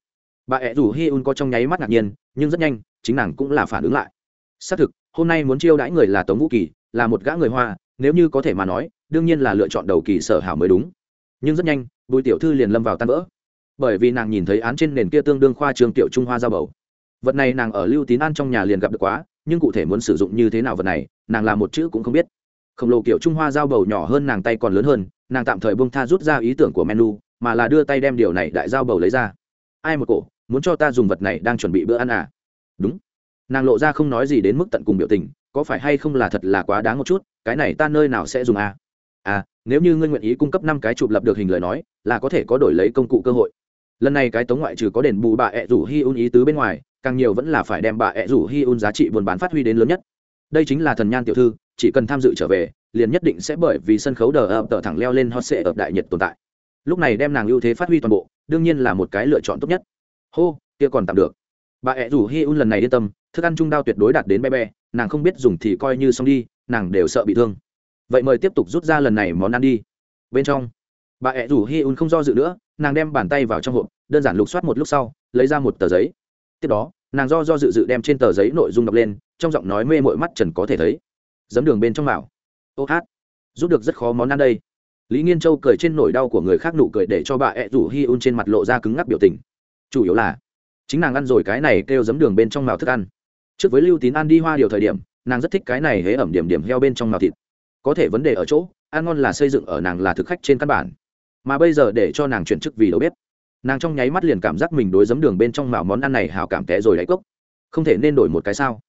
Bà ẹ rủ hi un có trong nháy mắt ngạc nhiên, nhưng rất nhanh, chính nàng cũng là phản ứng lại. Xác thực hôm nay muốn chiêu đãi người là tống vũ kỳ, là một gã người hoa, nếu như có thể mà nói, đương nhiên là lựa chọn đầu kỳ sở hảo mới đúng. Nhưng rất nhanh, bùi tiểu thư liền lâm vào tan vỡ. Bởi vì nàng nhìn thấy án trên nền kia tương đương khoa trường tiểu trung hoa giao bầu. Vật này nàng ở lưu tín an trong nhà liền gặp được quá, nhưng cụ thể muốn sử dụng như thế nào vật này, nàng làm một chữ cũng không biết. Khổng lồ kiểu trung hoa giao bầu nhỏ hơn nàng tay còn lớn hơn, nàng tạm thời bông tha rút ra ý tưởng của menu, mà là đưa tay đem điều này đại giao bầu lấy ra. Ai một cổ, muốn cho ta dùng vật này đang chuẩn bị bữa ăn à? Đúng nàng lộ ra không nói gì đến mức tận cùng biểu tình, có phải hay không là thật là quá đáng một chút, cái này ta nơi nào sẽ dùng à? À nếu như ngươi nguyện ý cung cấp năm cái chụp lập được hình lời nói, là có thể có đổi lấy công cụ cơ hội. Lần này cái tống ngoại trừ có đền bù bà ẹ rủ hi un ý tứ bên ngoài, càng nhiều vẫn là phải đem bà ẹ rủ hi un giá trị buôn bán phát huy đến lớn nhất. Đây chính là thần nhan tiểu thư, chỉ cần tham dự trở về, liền nhất định sẽ bởi vì sân khấu đờ ập tờ thẳng leo lên hot sệ ập đại nhiệt tồn tại. Lúc này đem nàng ưu thế phát huy toàn bộ, đương nhiên là một cái lựa chọn tốt nhất. Hô, kia còn tạm được bà ẹ rủ hi un lần này yên tâm, thức ăn trung đao tuyệt đối đạt đến bé bé, nàng không biết dùng thì coi như xong đi, nàng đều sợ bị thương. Vậy mời tiếp tục rút ra lần này món ăn đi. Bên trong, bà ẹ rủ hi un không do dự nữa, nàng đem bàn tay vào trong hộp, đơn giản lục soát một lúc sau, lấy ra một tờ giấy. Tiếp đó, nàng do do dự dự đem trên tờ giấy nội dung đọc lên, trong giọng nói mê mội mắt trần có thể thấy. Dấm đường bên trong mạo ô hát, rút được rất khó món ăn đây. Lý nghiên châu cười trên nỗi đau của người khác nụ cười để cho bà ẹ rủ hi un trên mặt lộ ra cứng ngắc biểu tình. Chủ yếu là chính nàng ăn rồi cái này kêu giấm đường bên trong màu thức ăn. Trước với lưu tín ăn đi hoa điều thời điểm, nàng rất thích cái này hễ ẩm điểm điểm heo bên trong màu thịt. Có thể vấn đề ở chỗ, ăn ngon là xây dựng ở nàng là thực khách trên căn bản. Mà bây giờ để cho nàng chuyển chức vì đầu bếp, nàng trong nháy mắt liền cảm giác mình đối giấm đường bên trong màu món ăn này hào cảm té rồi đáy cốc. Không thể nên đổi một cái sao?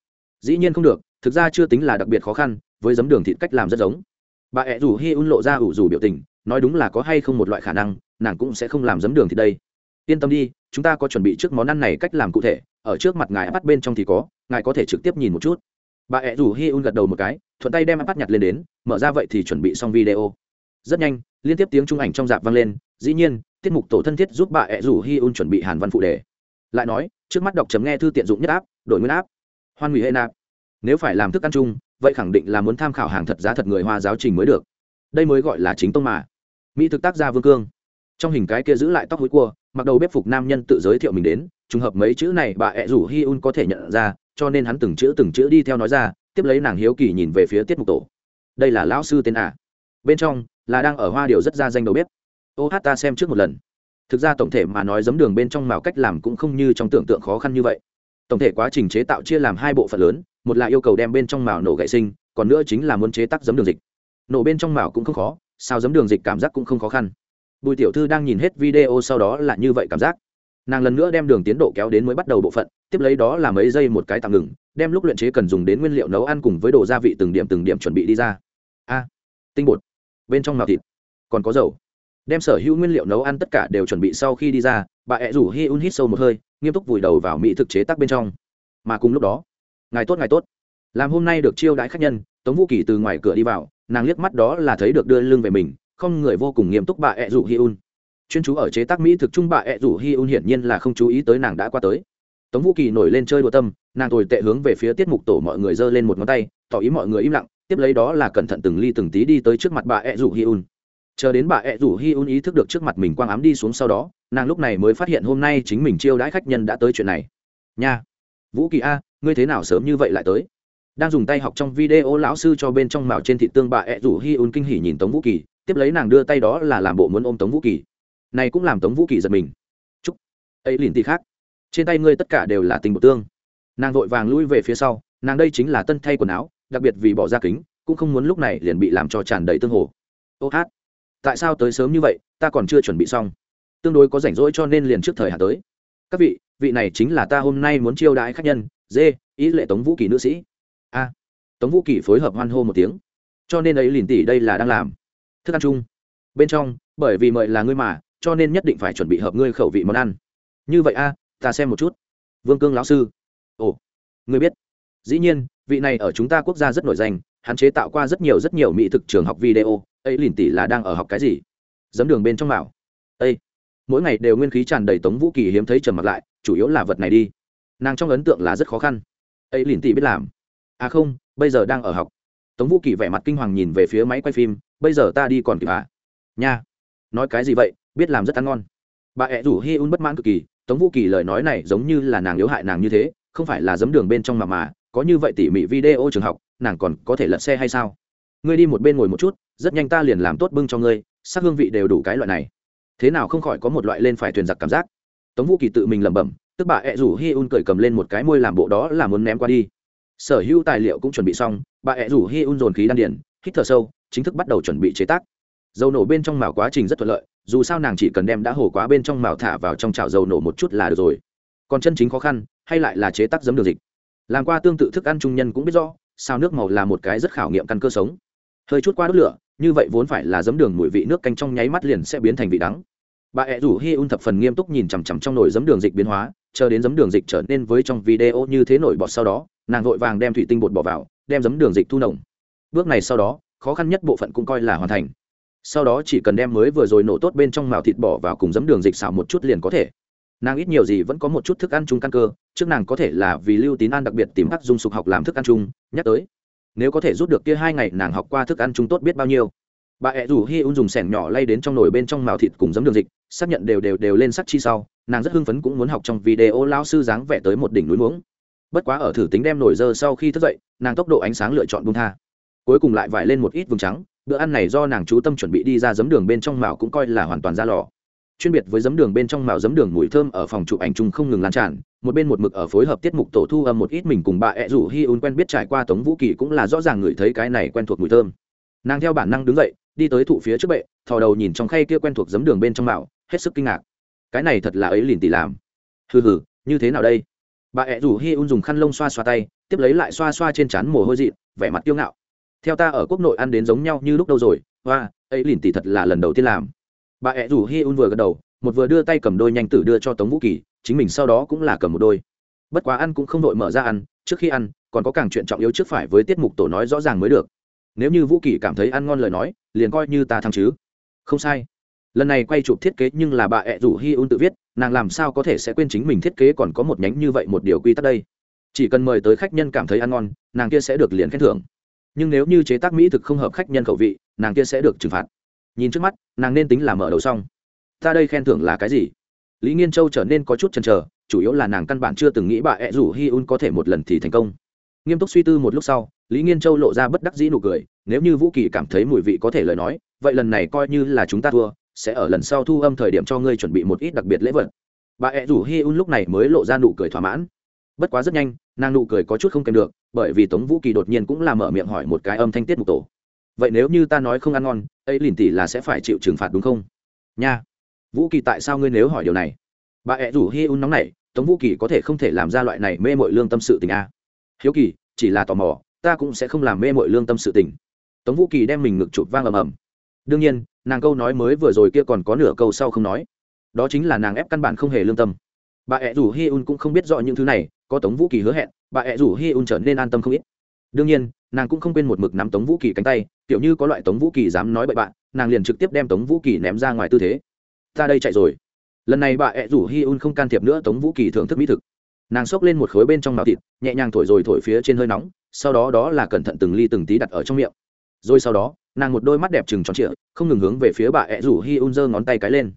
Dĩ nhiên không được, thực ra chưa tính là đặc biệt khó khăn, với giấm đường thịt cách làm rất giống. Bà ẹ rủ hi un lộ ra ủ rủ biểu tình, nói đúng là có hay không một loại khả năng, nàng cũng sẽ không làm giấm đường thịt đây. Yên tâm đi chúng ta có chuẩn bị trước món ăn này cách làm cụ thể, ở trước mặt ngài bắt bên trong thì có, ngài có thể trực tiếp nhìn một chút. Bà ẹ rủ hi un gật đầu một cái, thuận tay đem bắt nhặt lên đến, mở ra vậy thì chuẩn bị xong video. Rất nhanh, liên tiếp tiếng trung ảnh trong dạp vang lên, dĩ nhiên, tiết mục tổ thân thiết giúp bà ẹ rủ hi un chuẩn bị hàn văn phụ đề. Lại nói, trước mắt đọc chấm nghe thư tiện dụng nhất áp, đổi nguyên áp. Hoan hủy hệ nạp. Nếu phải làm thức ăn chung, vậy khẳng định là muốn tham khảo hàng thật giá thật người hoa giáo trình mới được. Đây mới gọi là chính tông mà. Mỹ thực tác gia vương cương. Trong hình cái kia giữ lại tóc hối cua mặc đầu bếp phục nam nhân tự giới thiệu mình đến, trùng hợp mấy chữ này bà ẹ rủ hi un có thể nhận ra, cho nên hắn từng chữ từng chữ đi theo nói ra, tiếp lấy nàng hiếu kỳ nhìn về phía tiết mục tổ. Đây là lão sư tên à. bên trong là đang ở hoa điều rất ra danh đầu bếp. Ô hát ta xem trước một lần. Thực ra tổng thể mà nói giấm đường bên trong màu cách làm cũng không như trong tưởng tượng khó khăn như vậy. Tổng thể quá trình chế tạo chia làm hai bộ phận lớn, một là yêu cầu đem bên trong màu nổ gậy sinh, còn nữa chính là muốn chế tác giấm đường dịch. Nổ bên trong màu cũng không khó, sao giấm đường dịch cảm giác cũng không khó khăn bùi tiểu thư đang nhìn hết video sau đó là như vậy cảm giác. Nàng lần nữa đem đường tiến độ kéo đến mới bắt đầu bộ phận, tiếp lấy đó là mấy giây một cái tạm ngừng, đem lúc luyện chế cần dùng đến nguyên liệu nấu ăn cùng với đồ gia vị từng điểm từng điểm chuẩn bị đi ra. A, tinh bột, bên trong màu thịt, còn có dầu. Đem sở hữu nguyên liệu nấu ăn tất cả đều chuẩn bị sau khi đi ra, bà ẹ rủ hi un hít sâu một hơi, nghiêm túc vùi đầu vào mỹ thực chế tác bên trong. Mà cùng lúc đó, ngài tốt ngài tốt. Làm hôm nay được chiêu đãi khách nhân, tống vũ kỳ từ ngoài cửa đi vào, nàng liếc mắt đó là thấy được đưa lưng về mình không người vô cùng nghiêm túc bà ẹ rủ hi un. Chuyên chú ở chế tác mỹ thực trung bà ẹ rủ hi un hiển nhiên là không chú ý tới nàng đã qua tới. Tống vũ kỳ nổi lên chơi đùa tâm, nàng tồi tệ hướng về phía tiết mục tổ mọi người giơ lên một ngón tay, tỏ ý mọi người im lặng, tiếp lấy đó là cẩn thận từng ly từng tí đi tới trước mặt bà ẹ rủ hi un. Chờ đến bà ẹ rủ hi un ý thức được trước mặt mình quang ám đi xuống sau đó, nàng lúc này mới phát hiện hôm nay chính mình chiêu đãi khách nhân đã tới chuyện này. Nha! Vũ kỳ a, ngươi thế nào sớm như vậy lại tới? Đang dùng tay học trong video lão sư cho bên trong mạo trên thị tương bà ẹ rủ hi un kinh hỉ nhìn tống vũ kỳ tiếp lấy nàng đưa tay đó là làm bộ muốn ôm tống vũ kỳ. Này cũng làm tống vũ kỳ giật mình. Chúc. Ấy liền thì khác. Trên tay ngươi tất cả đều là tình bộ tương. Nàng vội vàng lui về phía sau, nàng đây chính là tân thay quần áo, đặc biệt vì bỏ ra kính, cũng không muốn lúc này liền bị làm cho tràn đầy tương hồ. Ô hát. Tại sao tới sớm như vậy, ta còn chưa chuẩn bị xong. Tương đối có rảnh rỗi cho nên liền trước thời hạn tới. Các vị vị này chính là ta hôm nay muốn chiêu đãi khách nhân dê ý lệ tống vũ kỳ nữ sĩ. A. Tống vũ kỳ phối hợp hoan hô một tiếng. Cho nên ấy liền tỷ đây là đang làm thức ăn chung. Bên trong, bởi vì mời là ngươi mà, cho nên nhất định phải chuẩn bị hợp ngươi khẩu vị món ăn. Như vậy a, ta xem một chút. Vương cương lão sư. Ồ, ngươi biết. Dĩ nhiên, vị này ở chúng ta quốc gia rất nổi danh, hắn chế tạo qua rất nhiều rất nhiều mỹ thực trường học video, ấy lìn tỷ là đang ở học cái gì? Dấm đường bên trong bảo. Ây mỗi ngày đều nguyên khí tràn đầy tống vũ kỳ hiếm thấy trầm mặt lại, chủ yếu là vật này đi. Nàng trong ấn tượng là rất khó khăn. Ấy lìn tỷ biết làm. À không, bây giờ đang ở học. Tống vũ kỳ vẻ mặt kinh hoàng nhìn về phía máy quay phim bây giờ ta đi còn kịp à? Nha. Nói cái gì vậy? Biết làm rất ăn ngon. Bà ẹ rủ hi un bất mãn cực kỳ. Tống vũ kỳ lời nói này giống như là nàng yếu hại nàng như thế, không phải là giấm đường bên trong mà mà, có như vậy tỉ mỉ video trường học, nàng còn có thể lật xe hay sao? Ngươi đi một bên ngồi một chút, rất nhanh ta liền làm tốt bưng cho ngươi, sắc hương vị đều đủ cái loại này. Thế nào không khỏi có một loại lên phải thuyền giặc cảm giác. Tống vũ kỳ tự mình lẩm bẩm, tức bà ẹ rủ hi un cười cầm lên một cái môi làm bộ đó là muốn ném qua đi. Sở hữu tài liệu cũng chuẩn bị xong, bà ẹ rủ hi un dồn khí đan điển hít thở sâu chính thức bắt đầu chuẩn bị chế tác. Dầu nổ bên trong màu quá trình rất thuận lợi, dù sao nàng chỉ cần đem đã hổ quá bên trong màu thả vào trong chảo dầu nổ một chút là được rồi. Còn chân chính khó khăn, hay lại là chế tác giấm đường dịch. Làm qua tương tự thức ăn trung nhân cũng biết rõ sao nước màu là một cái rất khảo nghiệm căn cơ sống. Hơi chút qua đốt lửa, như vậy vốn phải là giấm đường mùi vị nước canh trong nháy mắt liền sẽ biến thành vị đắng. Bà ẹ rủ hi un thập phần nghiêm túc nhìn chằm chằm trong nồi giấm đường dịch biến hóa, chờ đến giấm đường dịch trở nên với trong video như thế nổi bọt sau đó, nàng vội vàng đem thủy tinh bột bỏ vào, đem giấm đường dịch thu nồng. Bước này sau đó khó khăn nhất bộ phận cũng coi là hoàn thành. Sau đó chỉ cần đem mới vừa rồi nổ tốt bên trong màu thịt bỏ vào cùng giấm đường dịch xào một chút liền có thể. Nàng ít nhiều gì vẫn có một chút thức ăn chung căn cơ, trước nàng có thể là vì lưu tín an đặc biệt tìm các dung sục học làm thức ăn chung, nhắc tới. Nếu có thể rút được kia hai ngày, nàng học qua thức ăn chung tốt biết bao nhiêu. Bà ẹ rủ hi un dùng sẻng nhỏ lay đến trong nồi bên trong màu thịt cùng giấm đường dịch, xác nhận đều đều đều lên sắc chi sau, nàng rất hưng phấn cũng muốn học trong video lao sư dáng vẻ tới một đỉnh núi muống. Bất quá ở thử tính đem nổi dơ sau khi thức dậy, nàng tốc độ ánh sáng lựa chọn bung tha cuối cùng lại vải lên một ít vừng trắng, bữa ăn này do nàng chú tâm chuẩn bị đi ra giấm đường bên trong mạo cũng coi là hoàn toàn ra lò. Chuyên biệt với giấm đường bên trong mạo giấm đường mùi thơm ở phòng chụp ảnh chung không ngừng lan tràn, một bên một mực ở phối hợp tiết mục tổ thu âm một ít mình cùng bà ẹ rủ hi un quen biết trải qua tống vũ kỳ cũng là rõ ràng ngửi thấy cái này quen thuộc mùi thơm. Nàng theo bản năng đứng dậy, đi tới thụ phía trước bệ, thò đầu nhìn trong khay kia quen thuộc giấm đường bên trong mạo, hết sức kinh ngạc. Cái này thật là ấy liền tỷ làm. Hừ hừ, như thế nào đây? Bà ẹ rủ hi un dùng khăn lông xoa xoa tay, tiếp lấy lại xoa xoa trên trán mồ hôi dị vẻ mặt kiêu ngạo theo ta ở quốc nội ăn đến giống nhau như lúc đâu rồi, hoa, ấy lìn tỷ thật là lần đầu tiên làm. Bà ẹ rủ hi un vừa gật đầu, một vừa đưa tay cầm đôi nhanh tử đưa cho tống vũ kỳ, chính mình sau đó cũng là cầm một đôi. Bất quá ăn cũng không đội mở ra ăn, trước khi ăn, còn có càng chuyện trọng yếu trước phải với tiết mục tổ nói rõ ràng mới được. Nếu như vũ kỳ cảm thấy ăn ngon lời nói, liền coi như ta thăng chứ. Không sai. Lần này quay chụp thiết kế nhưng là bà ẹ rủ hi un tự viết, nàng làm sao có thể sẽ quên chính mình thiết kế còn có một nhánh như vậy một điều quy tắc đây? Chỉ cần mời tới khách nhân cảm thấy ăn ngon, nàng kia sẽ được liền khen thưởng nhưng nếu như chế tác mỹ thực không hợp khách nhân khẩu vị, nàng kia sẽ được trừng phạt. Nhìn trước mắt, nàng nên tính là mở đầu xong. Ta đây khen thưởng là cái gì? Lý nghiên châu trở nên có chút chần chờ, chủ yếu là nàng căn bản chưa từng nghĩ bà ẹ rủ hi un có thể một lần thì thành công. Nghiêm túc suy tư một lúc sau, lý nghiên châu lộ ra bất đắc dĩ nụ cười, nếu như vũ kỳ cảm thấy mùi vị có thể lời nói, vậy lần này coi như là chúng ta thua, sẽ ở lần sau thu âm thời điểm cho ngươi chuẩn bị một ít đặc biệt lễ vật. Bà ẹ rủ hi un lúc này mới lộ ra nụ cười thỏa mãn. Bất quá rất nhanh, nàng nụ cười có chút không kèm được bởi vì tống vũ kỳ đột nhiên cũng là mở miệng hỏi một cái âm thanh tiết mục tổ. Vậy nếu như ta nói không ăn ngon, ấy lìn tỷ là sẽ phải chịu trừng phạt đúng không? Nha. Vũ kỳ tại sao ngươi nếu hỏi điều này? Bà ẹ rủ hi un nóng này tống vũ kỳ có thể không thể làm ra loại này mê mội lương tâm sự tình a hiếu kỳ, chỉ là tò mò, ta cũng sẽ không làm mê mội lương tâm sự tình. Tống vũ kỳ đem mình ngực chụp vang ầm ầm. Đương nhiên, nàng câu nói mới vừa rồi kia còn có nửa câu sau không nói. Đó chính là nàng ép căn bản không hề lương tâm. Bà ẹ rủ hi un cũng không biết rõ những thứ này có tống vũ kỳ hứa hẹn, bà ẹ rủ hi un trở nên an tâm không ít. Đương nhiên, nàng cũng không quên một mực nắm tống vũ kỳ cánh tay, kiểu như có loại tống vũ kỳ dám nói bậy bạn, nàng liền trực tiếp đem tống vũ kỳ ném ra ngoài tư thế. Ta đây chạy rồi. Lần này bà ẹ rủ hi un không can thiệp nữa tống vũ kỳ thưởng thức mỹ thực. Nàng xốc lên một khối bên trong màu thịt, nhẹ nhàng thổi rồi thổi phía trên hơi nóng, sau đó đó là cẩn thận từng ly từng tí đặt ở trong miệng. Rồi sau đó, nàng một đôi mắt đẹp trừng tròn trịa, không ngừng hướng về phía bà ẹ rủ hi un giơ ngón tay cái lên.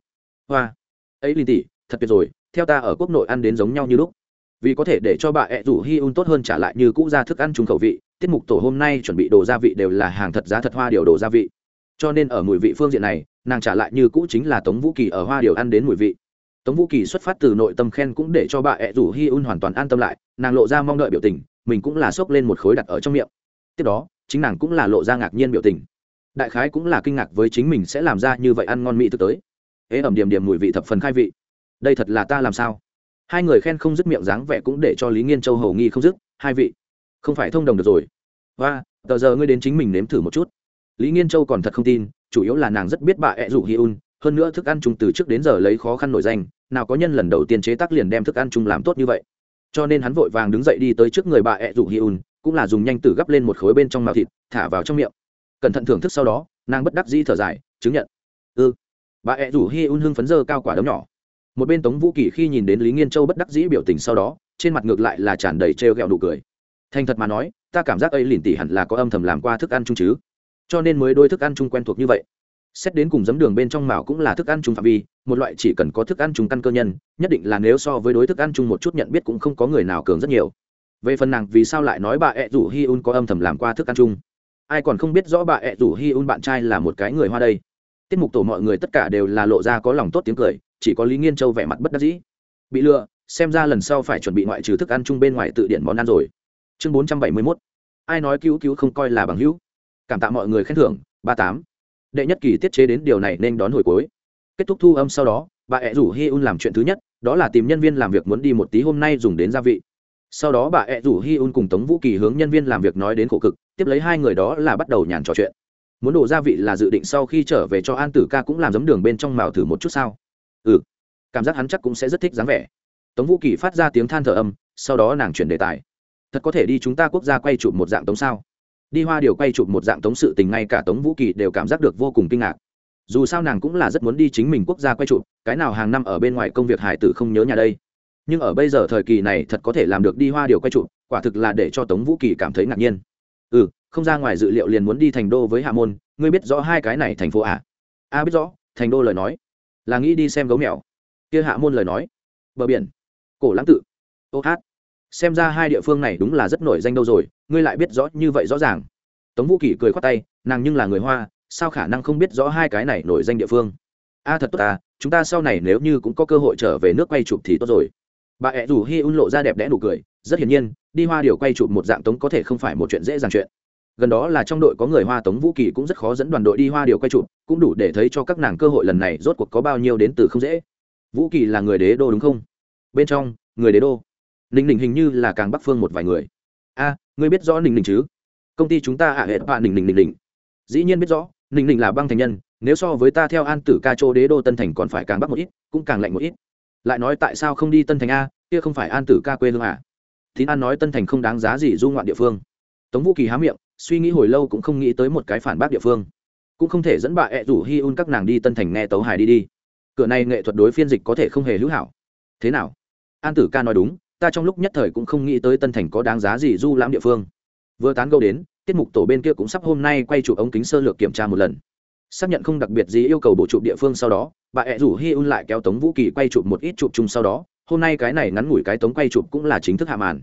Hoa, ấy linh tỷ, thật tuyệt rồi, theo ta ở quốc nội ăn đến giống nhau như lúc vì có thể để cho bà ẹ rủ hi un tốt hơn trả lại như cũ ra thức ăn trùng khẩu vị, tiết mục tổ hôm nay chuẩn bị đồ gia vị đều là hàng thật giá thật hoa điều đồ gia vị. Cho nên ở mùi vị phương diện này, nàng trả lại như cũ chính là tống vũ kỳ ở hoa điều ăn đến mùi vị. Tống vũ kỳ xuất phát từ nội tâm khen cũng để cho bà ẹ rủ hi un hoàn toàn an tâm lại, nàng lộ ra mong đợi biểu tình, mình cũng là xốc lên một khối đặt ở trong miệng. Tiếp đó, chính nàng cũng là lộ ra ngạc nhiên biểu tình. Đại khái cũng là kinh ngạc với chính mình sẽ làm ra như vậy ăn ngon mỹ thực tới. Ế ẩm điểm điểm mùi vị thập phần khai vị. Đây thật là ta làm sao? Hai người khen không dứt miệng dáng vẻ cũng để cho lý nghiên châu hầu nghi không dứt, hai vị, không phải thông đồng được rồi. Và, tờ giờ ngươi đến chính mình nếm thử một chút. Lý nghiên châu còn thật không tin, chủ yếu là nàng rất biết bà ẹ rủ hi un, hơn nữa thức ăn chung từ trước đến giờ lấy khó khăn nổi danh, nào có nhân lần đầu tiên chế tác liền đem thức ăn chung làm tốt như vậy. Cho nên hắn vội vàng đứng dậy đi tới trước người bà ẹ rủ hi un, cũng là dùng nhanh tử gấp lên một khối bên trong màu thịt, thả vào trong miệng. Cẩn thận thưởng thức sau đó, nàng bất đắc dĩ thở dài, chứng nhận. Ư ừ. bà ẹ rủ hi un hưng phấn dơ cao quả đấm nhỏ một bên tống vũ kỳ khi nhìn đến lý nghiên châu bất đắc dĩ biểu tình sau đó trên mặt ngược lại là tràn đầy trêu ghẹo nụ cười thành thật mà nói ta cảm giác ấy lìn tỉ hẳn là có âm thầm làm qua thức ăn chung chứ cho nên mới đôi thức ăn chung quen thuộc như vậy xét đến cùng giấm đường bên trong mào cũng là thức ăn chung phạm vi một loại chỉ cần có thức ăn chung căn cơ nhân nhất định là nếu so với đối thức ăn chung một chút nhận biết cũng không có người nào cường rất nhiều về phần nàng vì sao lại nói bà ẹ rủ hi un có âm thầm làm qua thức ăn chung ai còn không biết rõ bà ẹ rủ hi un bạn trai là một cái người hoa đây tiết mục tổ mọi người tất cả đều là lộ ra có lòng tốt tiếng cười chỉ có lý nghiên châu vẻ mặt bất đắc dĩ. Bị lừa, xem ra lần sau phải chuẩn bị ngoại trừ thức ăn chung bên ngoài tự điển món ăn rồi. Chương bốn trăm bảy mươi mốt. Ai nói cứu cứu không coi là bằng hữu? Cảm tạ mọi người khen thưởng, ba tám. Đệ nhất kỳ tiết chế đến điều này nên đón hồi cuối. Kết thúc thu âm sau đó, bà ẹ rủ hi un làm chuyện thứ nhất, đó là tìm nhân viên làm việc muốn đi một tí hôm nay dùng đến gia vị. Sau đó bà ẹ rủ hi un cùng tống vũ kỳ hướng nhân viên làm việc nói đến khổ cực, tiếp lấy hai người đó là bắt đầu nhàn trò chuyện. Muốn đổ gia vị là dự định sau khi trở về cho an tử ca cũng làm giấm đường bên trong màu thử một chút sao ừ. Cảm giác hắn chắc cũng sẽ rất thích dáng vẻ. Tống vũ kỳ phát ra tiếng than thở âm sau đó nàng chuyển đề tài. Thật có thể đi chúng ta quốc gia quay chụp một dạng tống sao? Đi hoa điều quay chụp một dạng tống sự tình ngay cả tống vũ kỳ đều cảm giác được vô cùng kinh ngạc. Dù sao nàng cũng là rất muốn đi chính mình quốc gia quay chụp cái nào hàng năm ở bên ngoài công việc hải tử không nhớ nhà đây. Nhưng ở bây giờ thời kỳ này thật có thể làm được đi hoa điều quay chụp quả thực là để cho tống vũ kỳ cảm thấy ngạc nhiên. Ừ không ra ngoài dự liệu liền muốn đi thành đô với hạ môn ngươi biết rõ hai cái này thành phố à? A à, biết rõ thành đô lời nói là nghĩ đi xem gấu mèo. Kia hạ môn lời nói. Bờ biển. Cổ lãng tự. Ô hát. Xem ra hai địa phương này đúng là rất nổi danh đâu rồi, ngươi lại biết rõ như vậy rõ ràng. Tống vũ kỷ cười khoát tay, nàng nhưng là người hoa, sao khả năng không biết rõ hai cái này nổi danh địa phương? A, thật tốt à chúng ta sau này nếu như cũng có cơ hội trở về nước quay chụp thì tốt rồi. Bà ẹ rủ hi un lộ ra đẹp đẽ nụ cười, rất hiển nhiên, đi hoa điều quay chụp một dạng tống có thể không phải một chuyện dễ dàng chuyện gần đó là trong đội có người hoa tống vũ kỳ cũng rất khó dẫn đoàn đội đi hoa điều quay chụp, cũng đủ để thấy cho các nàng cơ hội lần này rốt cuộc có bao nhiêu đến từ không dễ. Vũ kỳ là người đế đô đúng không? Bên trong, người đế đô. Ninh ninh hình như là càng bắc phương một vài người. A, ngươi biết rõ ninh ninh chứ? Công ty chúng ta ạ, hệ bạ ninh ninh ninh ninh. Dĩ nhiên biết rõ, ninh ninh là băng thành nhân, nếu so với ta theo an tử ca châu đế đô tân thành còn phải càng bắc một ít, cũng càng lạnh một ít. Lại nói tại sao không đi tân thành a, kia không phải an tử ca quê hương à? Tín an nói tân thành không đáng giá gì du ngoạn địa phương. Tống vũ kỳ há miệng suy nghĩ hồi lâu cũng không nghĩ tới một cái phản bác địa phương. Cũng không thể dẫn bà ẹ rủ hi un các nàng đi tân thành nghe tấu hài đi đi. Cửa này nghệ thuật đối phiên dịch có thể không hề hữu hảo. Thế nào? An tử ca nói đúng, ta trong lúc nhất thời cũng không nghĩ tới tân thành có đáng giá gì du lãm địa phương. Vừa tán gâu đến, tiết mục tổ bên kia cũng sắp hôm nay quay chụp ống kính sơ lược kiểm tra một lần. Xác nhận không đặc biệt gì yêu cầu bổ chụp địa phương sau đó, bà ẹ rủ hi un lại kéo tống vũ kỳ quay chụp một ít chụp chung sau đó, hôm nay cái này ngắn ngủi cái tống quay chụp cũng là chính thức hạ màn.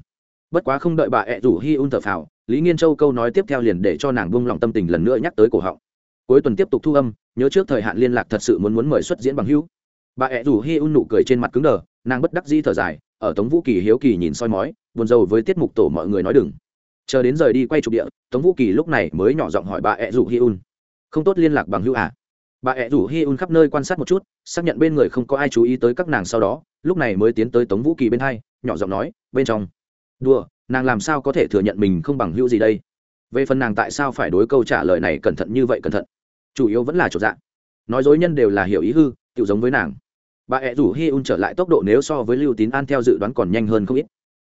Bất quá không đợi bà ẹ rủ hi un thở phào lý nghiên châu câu nói tiếp theo liền để cho nàng buông lòng tâm tình lần nữa nhắc tới cổ họng. Cuối tuần tiếp tục thu âm, nhớ trước thời hạn liên lạc thật sự muốn muốn mời xuất diễn bằng hữu. Bà ẹ rủ hi un nụ cười trên mặt cứng đờ, nàng bất đắc di thở dài, ở tống vũ kỳ hiếu kỳ nhìn soi mói, buồn rầu với tiết mục tổ mọi người nói đừng. Chờ đến rời đi quay trục địa, tống vũ kỳ lúc này mới nhỏ giọng hỏi bà ẹ rủ hi un. Không tốt liên lạc bằng hữu à? Bà ẹ rủ hi un khắp nơi quan sát một chút, xác nhận bên người không có ai chú ý tới các nàng sau đó, lúc này mới tiến tới tống vũ kỳ bên hai, nhỏ giọng nói, bên trong đùa, nàng làm sao có thể thừa nhận mình không bằng hữu gì đây? Về phần nàng tại sao phải đối câu trả lời này cẩn thận như vậy cẩn thận? Chủ yếu vẫn là chỗ dạng nói dối nhân đều là hiểu ý hư tự giống với nàng. Bà ẹ rủ hi un trở lại tốc độ nếu so với lưu tín an theo dự đoán còn nhanh hơn không ít.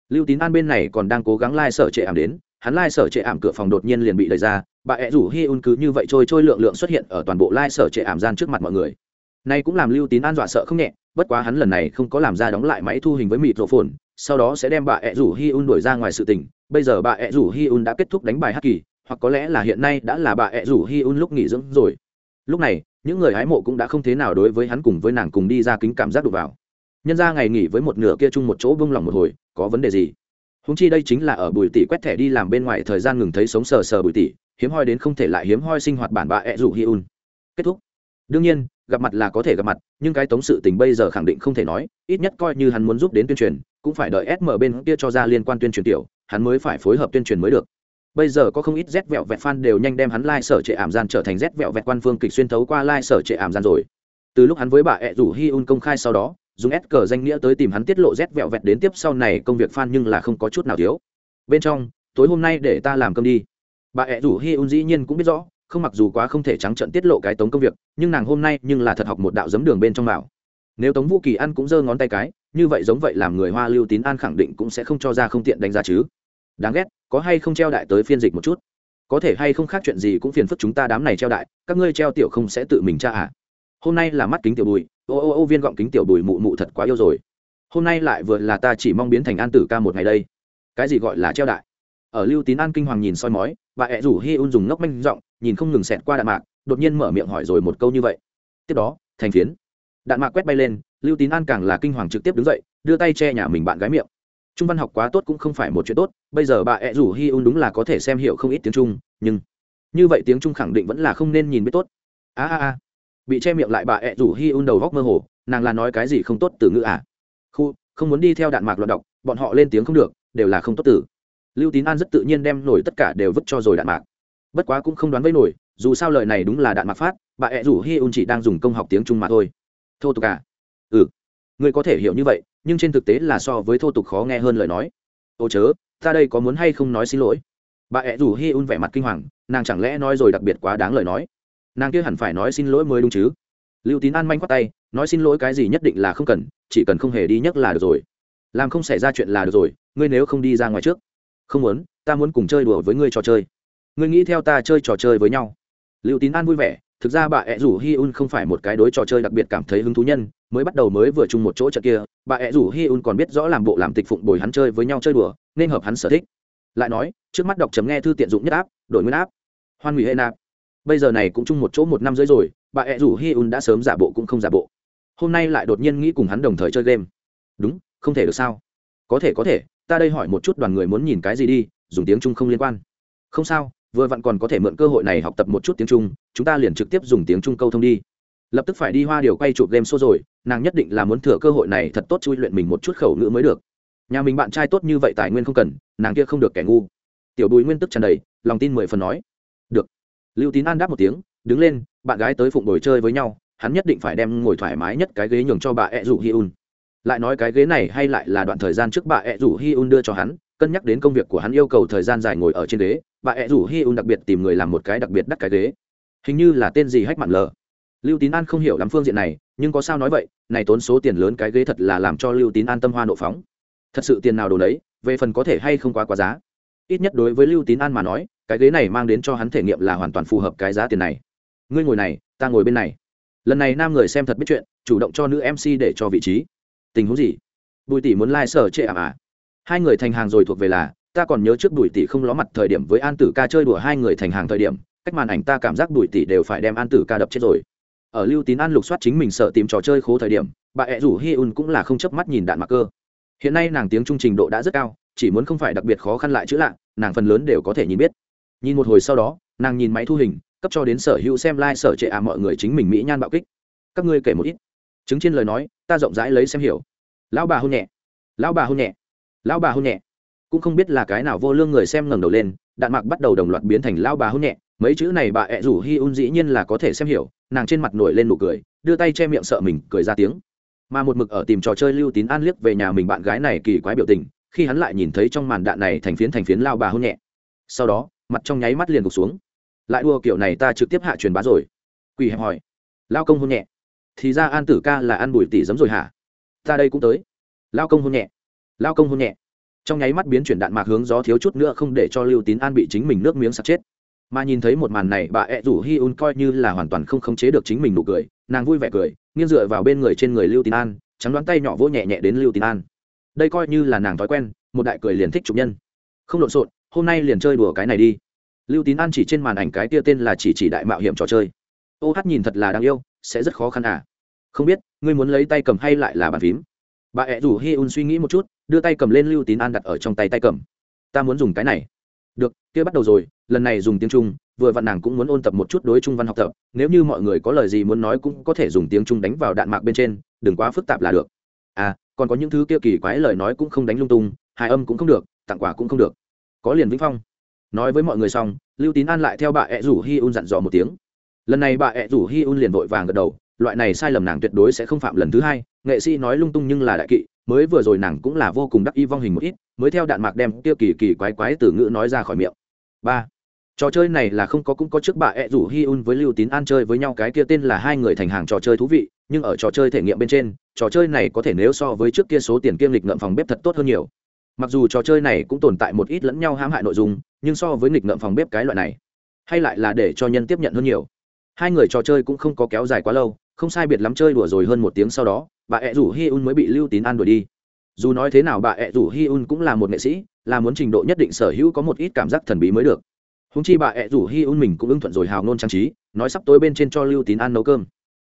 Lưu tín an bên này còn đang cố gắng lai、like、sở trệ ảm đến, hắn lai、like、sở trệ ảm cửa phòng đột nhiên liền bị đẩy ra, bà ẹ rủ hi un cứ như vậy trôi trôi lượng lượng xuất hiện ở toàn bộ lai、like、sở trệ ảm gian trước mặt mọi người. Nay cũng làm lưu tín an dọa sợ không nhẹ, bất quá hắn lần này không có làm ra đóng lại máy thu hình với mịt rộ phồn sau đó sẽ đem bà ẹ rủ hi un đuổi ra ngoài sự tình. Bây giờ bà ẹ rủ hi un đã kết thúc đánh bài hát kỳ, hoặc có lẽ là hiện nay đã là bà ẹ rủ hi un lúc nghỉ dưỡng rồi. Lúc này, những người hái mộ cũng đã không thế nào đối với hắn cùng với nàng cùng đi ra kính cảm giác đụng vào. Nhân ra ngày nghỉ với một nửa kia chung một chỗ vung lòng một hồi, có vấn đề gì? Húng chi đây chính là ở bùi tỷ quét thẻ đi làm bên ngoài thời gian ngừng thấy sống sờ sờ bùi tỷ, hiếm hoi đến không thể lại hiếm hoi sinh hoạt bản bà ẹ rủ hi un. Kết thúc đương nhiên, gặp mặt là có thể gặp mặt, nhưng cái tống sự tình bây giờ khẳng định không thể nói, ít nhất coi như hắn muốn giúp đến tuyên truyền, cũng phải đợi sm bên kia cho ra liên quan tuyên truyền tiểu, hắn mới phải phối hợp tuyên truyền mới được. Bây giờ có không ít rét vẹo vẹt fan đều nhanh đem hắn lai、like、sở trệ ảm gian trở thành rét vẹo vẹt quan phương kịch xuyên thấu qua lai、like、sở trệ ảm gian rồi. Từ lúc hắn với bà ẹ rủ hi un công khai sau đó, dùng s cờ danh nghĩa tới tìm hắn tiết lộ rét vẹo vẹt đến tiếp sau này công việc fan nhưng là không có chút nào thiếu. Bên trong, tối hôm nay để ta làm cơm đi. Bà ẹ rủ hi un dĩ nhiên cũng biết rõ không mặc dù quá không thể trắng trận tiết lộ cái tống công việc, nhưng nàng hôm nay nhưng là thật học một đạo giấm đường bên trong bảo. Nếu tống vũ kỳ ăn cũng giơ ngón tay cái, như vậy giống vậy làm người hoa lưu tín an khẳng định cũng sẽ không cho ra không tiện đánh giá chứ. Đáng ghét, có hay không treo đại tới phiên dịch một chút? Có thể hay không khác chuyện gì cũng phiền phức chúng ta đám này treo đại, các ngươi treo tiểu không sẽ tự mình tra à? Hôm nay là mắt kính tiểu bùi, ô ô ô viên gọng kính tiểu bùi mụ mụ thật quá yêu rồi. Hôm nay lại vừa là ta chỉ mong biến thành an tử ca một ngày đây. Cái gì gọi là treo đại? Ở lưu tín an kinh hoàng nhìn soi mói, bà ẹ rủ hi un dùng ngốc manh giọng nhìn không ngừng xẹt qua đạn mạc, đột nhiên mở miệng hỏi rồi một câu như vậy. Tiếp đó, thành phiến. Đạn mạc quét bay lên, lưu tín an càng là kinh hoàng trực tiếp đứng dậy, đưa tay che nhà mình bạn gái miệng. Trung văn học quá tốt cũng không phải một chuyện tốt, bây giờ bà ẹ rủ hi un đúng là có thể xem hiểu không ít tiếng trung, nhưng như vậy tiếng trung khẳng định vẫn là không nên nhìn biết tốt. A a a. Bị che miệng lại bà ẹ rủ hi un đầu góc mơ hồ, nàng là nói cái gì không tốt từ ngữ à? Khu, không muốn đi theo đạn mạc loạn đọc, bọn họ lên tiếng không được, đều là không tốt từ. Lưu tín an rất tự nhiên đem nổi tất cả đều vứt cho rồi đạn mạc bất quá cũng không đoán với nổi, dù sao lời này đúng là đạn mạc phát, bà ẹ rủ hi un chỉ đang dùng công học tiếng trung mà thôi. Thô tục à? Ừ. Người có thể hiểu như vậy, nhưng trên thực tế là so với thô tục khó nghe hơn lời nói. Ô chớ, ta đây có muốn hay không nói xin lỗi? Bà ẹ rủ hi un vẻ mặt kinh hoàng, nàng chẳng lẽ nói rồi đặc biệt quá đáng lời nói? Nàng kia hẳn phải nói xin lỗi mới đúng chứ? Lưu tín an manh khoát tay, nói xin lỗi cái gì nhất định là không cần, chỉ cần không hề đi nhắc là được rồi. Làm không xảy ra chuyện là được rồi, ngươi nếu không đi ra ngoài trước. Không muốn, ta muốn cùng chơi đùa với ngươi trò chơi ngươi nghĩ theo ta chơi trò chơi với nhau. Lưu tín an vui vẻ, thực ra bà ẹ rủ hi un không phải một cái đối trò chơi đặc biệt cảm thấy hứng thú nhân, mới bắt đầu mới vừa chung một chỗ trận kia, bà ẹ rủ hi un còn biết rõ làm bộ làm tịch phụng bồi hắn chơi với nhau chơi đùa, nên hợp hắn sở thích. Lại nói, trước mắt đọc chấm nghe thư tiện dụng nhất áp, đổi nguyên áp. Hoan hủy hệ nạp bây giờ này cũng chung một chỗ một năm rưỡi rồi, bà ẹ rủ hi un đã sớm giả bộ cũng không giả bộ. Hôm nay lại đột nhiên nghĩ cùng hắn đồng thời chơi game. Đúng, không thể được sao? Có thể có thể, ta đây hỏi một chút đoàn người muốn nhìn cái gì đi, dùng tiếng trung không liên quan. Không sao vừa vặn còn có thể mượn cơ hội này học tập một chút tiếng trung, chúng ta liền trực tiếp dùng tiếng trung câu thông đi. Lập tức phải đi hoa điều quay chụp game show rồi, nàng nhất định là muốn thừa cơ hội này thật tốt chui luyện mình một chút khẩu ngữ mới được. Nhà mình bạn trai tốt như vậy tài nguyên không cần, nàng kia không được kẻ ngu. Tiểu bùi nguyên tức tràn đầy, lòng tin mười phần nói. Được. Lưu tín an đáp một tiếng, đứng lên, bạn gái tới phụng đổi chơi với nhau, hắn nhất định phải đem ngồi thoải mái nhất cái ghế nhường cho bà ẹ rủ hi un lại nói cái ghế này hay lại là đoạn thời gian trước bà ẹ rủ hi un đưa cho hắn, cân nhắc đến công việc của hắn yêu cầu thời gian dài ngồi ở trên ghế bà ẹ rủ hi un đặc biệt tìm người làm một cái đặc biệt đắt cái ghế. Hình như là tên gì hách mặn lờ. Lưu tín an không hiểu lắm phương diện này, nhưng có sao nói vậy, này tốn số tiền lớn cái ghế thật là làm cho lưu tín an tâm hoa nộ phóng. Thật sự tiền nào đồ đấy về phần có thể hay không quá quá giá. Ít nhất đối với lưu tín an mà nói, cái ghế này mang đến cho hắn thể nghiệm là hoàn toàn phù hợp cái giá tiền này. Ngươi ngồi này, ta ngồi bên này. Lần này nam người xem thật biết chuyện, chủ động cho nữ mc để cho vị trí. Tình huống gì? Bùi tỷ muốn lai、like、sở trệ ảm à hai người thành hàng rồi thuộc về là ta còn nhớ trước bùi tỷ không ló mặt thời điểm với an tử ca chơi đùa hai người thành hàng thời điểm, cách màn ảnh ta cảm giác bùi tỷ đều phải đem an tử ca đập chết rồi. Ở lưu tín an lục soát chính mình sợ tìm trò chơi khố thời điểm, bà ẹ rủ hi un cũng là không chớp mắt nhìn đạn mặc cơ. Hiện nay nàng tiếng trung trình độ đã rất cao, chỉ muốn không phải đặc biệt khó khăn lại chữ lạ, nàng phần lớn đều có thể nhìn biết. Nhìn một hồi sau đó, nàng nhìn máy thu hình, cấp cho đến sở hữu xem lai、like、sở trệ à mọi người chính mình mỹ nhan bạo kích. Các ngươi kể một ít. Chứng trên lời nói, ta rộng rãi lấy xem hiểu. Lão bà hôn nhẹ. Lão bà hôn nhẹ. Lão bà hôn nhẹ cũng không biết là cái nào vô lương người xem ngẩng đầu lên, đạn mạc bắt đầu đồng loạt biến thành lao bà hôn nhẹ. Mấy chữ này bà ẹ rủ hi un dĩ nhiên là có thể xem hiểu, nàng trên mặt nổi lên nụ cười, đưa tay che miệng sợ mình, cười ra tiếng. Mà một mực ở tìm trò chơi lưu tín an liếc về nhà mình bạn gái này kỳ quái biểu tình, khi hắn lại nhìn thấy trong màn đạn này thành phiến thành phiến lao bà hôn nhẹ. Sau đó, mặt trong nháy mắt liền gục xuống. Lại đua kiểu này ta trực tiếp hạ truyền bá rồi. Quỳ hẹp hỏi. Lao công hôn nhẹ. Thì ra an tử ca là ăn bùi tỷ giấm rồi hả? Ta đây cũng tới. Lao công hôn nhẹ. Lao công hôn nhẹ trong nháy mắt biến chuyển đạn mạc hướng gió thiếu chút nữa không để cho lưu tín an bị chính mình nước miếng sặc chết. Mà nhìn thấy một màn này, bà ẹ rủ hi un coi như là hoàn toàn không khống chế được chính mình nụ cười, nàng vui vẻ cười, nghiêng dựa vào bên người trên người lưu tín an, trắng đoán tay nhỏ vỗ nhẹ nhẹ đến lưu tín an. Đây coi như là nàng thói quen, một đại cười liền thích chụp nhân. Không lộn xộn, hôm nay liền chơi đùa cái này đi. Lưu tín an chỉ trên màn ảnh cái tia tên là chỉ chỉ đại mạo hiểm trò chơi. Ô hát nhìn thật là đáng yêu, sẽ rất khó khăn à. Không biết, ngươi muốn lấy tay cầm hay lại là bàn phím? Bà ẹ rủ hi un suy nghĩ một chút đưa tay cầm lên lưu tín an đặt ở trong tay tay cầm. Ta muốn dùng cái này. Được, kia bắt đầu rồi, lần này dùng tiếng trung, vừa vặn nàng cũng muốn ôn tập một chút đối trung văn học tập, nếu như mọi người có lời gì muốn nói cũng có thể dùng tiếng trung đánh vào đạn mạc bên trên, đừng quá phức tạp là được. À còn có những thứ kia kỳ quái lời nói cũng không đánh lung tung, hài âm cũng không được, tặng quà cũng không được. Có liền vĩnh phong. Nói với mọi người xong, lưu tín an lại theo bà ẹ rủ hi un dặn dò một tiếng. Lần này bà ẹ rủ hi un liền vội vàng gật đầu, loại này sai lầm nàng tuyệt đối sẽ không phạm lần thứ hai, nghệ sĩ nói lung tung nhưng là đại kỵ mới vừa rồi nàng cũng là vô cùng đắc y vong hình một ít, mới theo đạn mạc đem tiêu kỳ kỳ quái quái từ ngữ nói ra khỏi miệng. Ba, trò chơi này là không có cũng có trước bà ẹ rủ hi un với lưu tín an chơi với nhau, cái kia tên là hai người thành hàng trò chơi thú vị, nhưng ở trò chơi thể nghiệm bên trên, trò chơi này có thể nếu so với trước kia số tiền kiêm lịch ngậm phòng bếp thật tốt hơn nhiều. Mặc dù trò chơi này cũng tồn tại một ít lẫn nhau hãm hại nội dung, nhưng so với nghịch ngợm phòng bếp cái loại này, hay lại là để cho nhân tiếp nhận hơn nhiều. Hai người trò chơi cũng không có kéo dài quá lâu, không sai biệt lắm chơi đùa rồi hơn một tiếng sau đó bà ẹ rủ hi un mới bị lưu tín an đuổi đi. Dù nói thế nào bà ẹ rủ hi un cũng là một nghệ sĩ, là muốn trình độ nhất định sở hữu có một ít cảm giác thần bí mới được. Húng chi bà ẹ rủ hi un mình cũng ưng thuận rồi hào ngôn trang trí, nói sắp tối bên trên cho lưu tín an nấu cơm.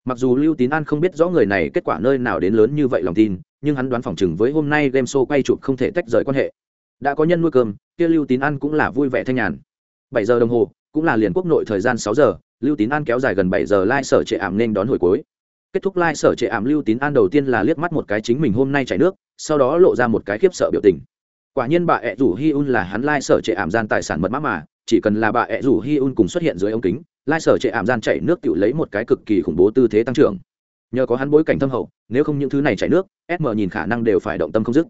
Mặc dù lưu tín an không biết rõ người này kết quả nơi nào đến lớn như vậy lòng tin, nhưng hắn đoán phỏng chừng với hôm nay game show quay chụp không thể tách rời quan hệ. Đã có nhân nuôi cơm, kia lưu tín an cũng là vui vẻ thanh nhàn. Bảy giờ đồng hồ, cũng là liền quốc nội thời gian sáu giờ, lưu tín an kéo dài gần bảy giờ lai、like、sở trệ ảm nên đón hồi cuối kết thúc lai、like、sở trệ ảm lưu tín an đầu tiên là liếc mắt một cái chính mình hôm nay chảy nước, sau đó lộ ra một cái khiếp sợ biểu tình. Quả nhiên bà ẹ rủ hi un là hắn lai、like、sở trệ ảm gian tài sản mật mã mà, chỉ cần là bà ẹ rủ hi un cùng xuất hiện dưới ống kính, lai、like、sở trệ ảm gian chảy nước tự lấy một cái cực kỳ khủng bố tư thế tăng trưởng. Nhờ có hắn bối cảnh thâm hậu, nếu không những thứ này chảy nước sm nhìn khả năng đều phải động tâm không dứt.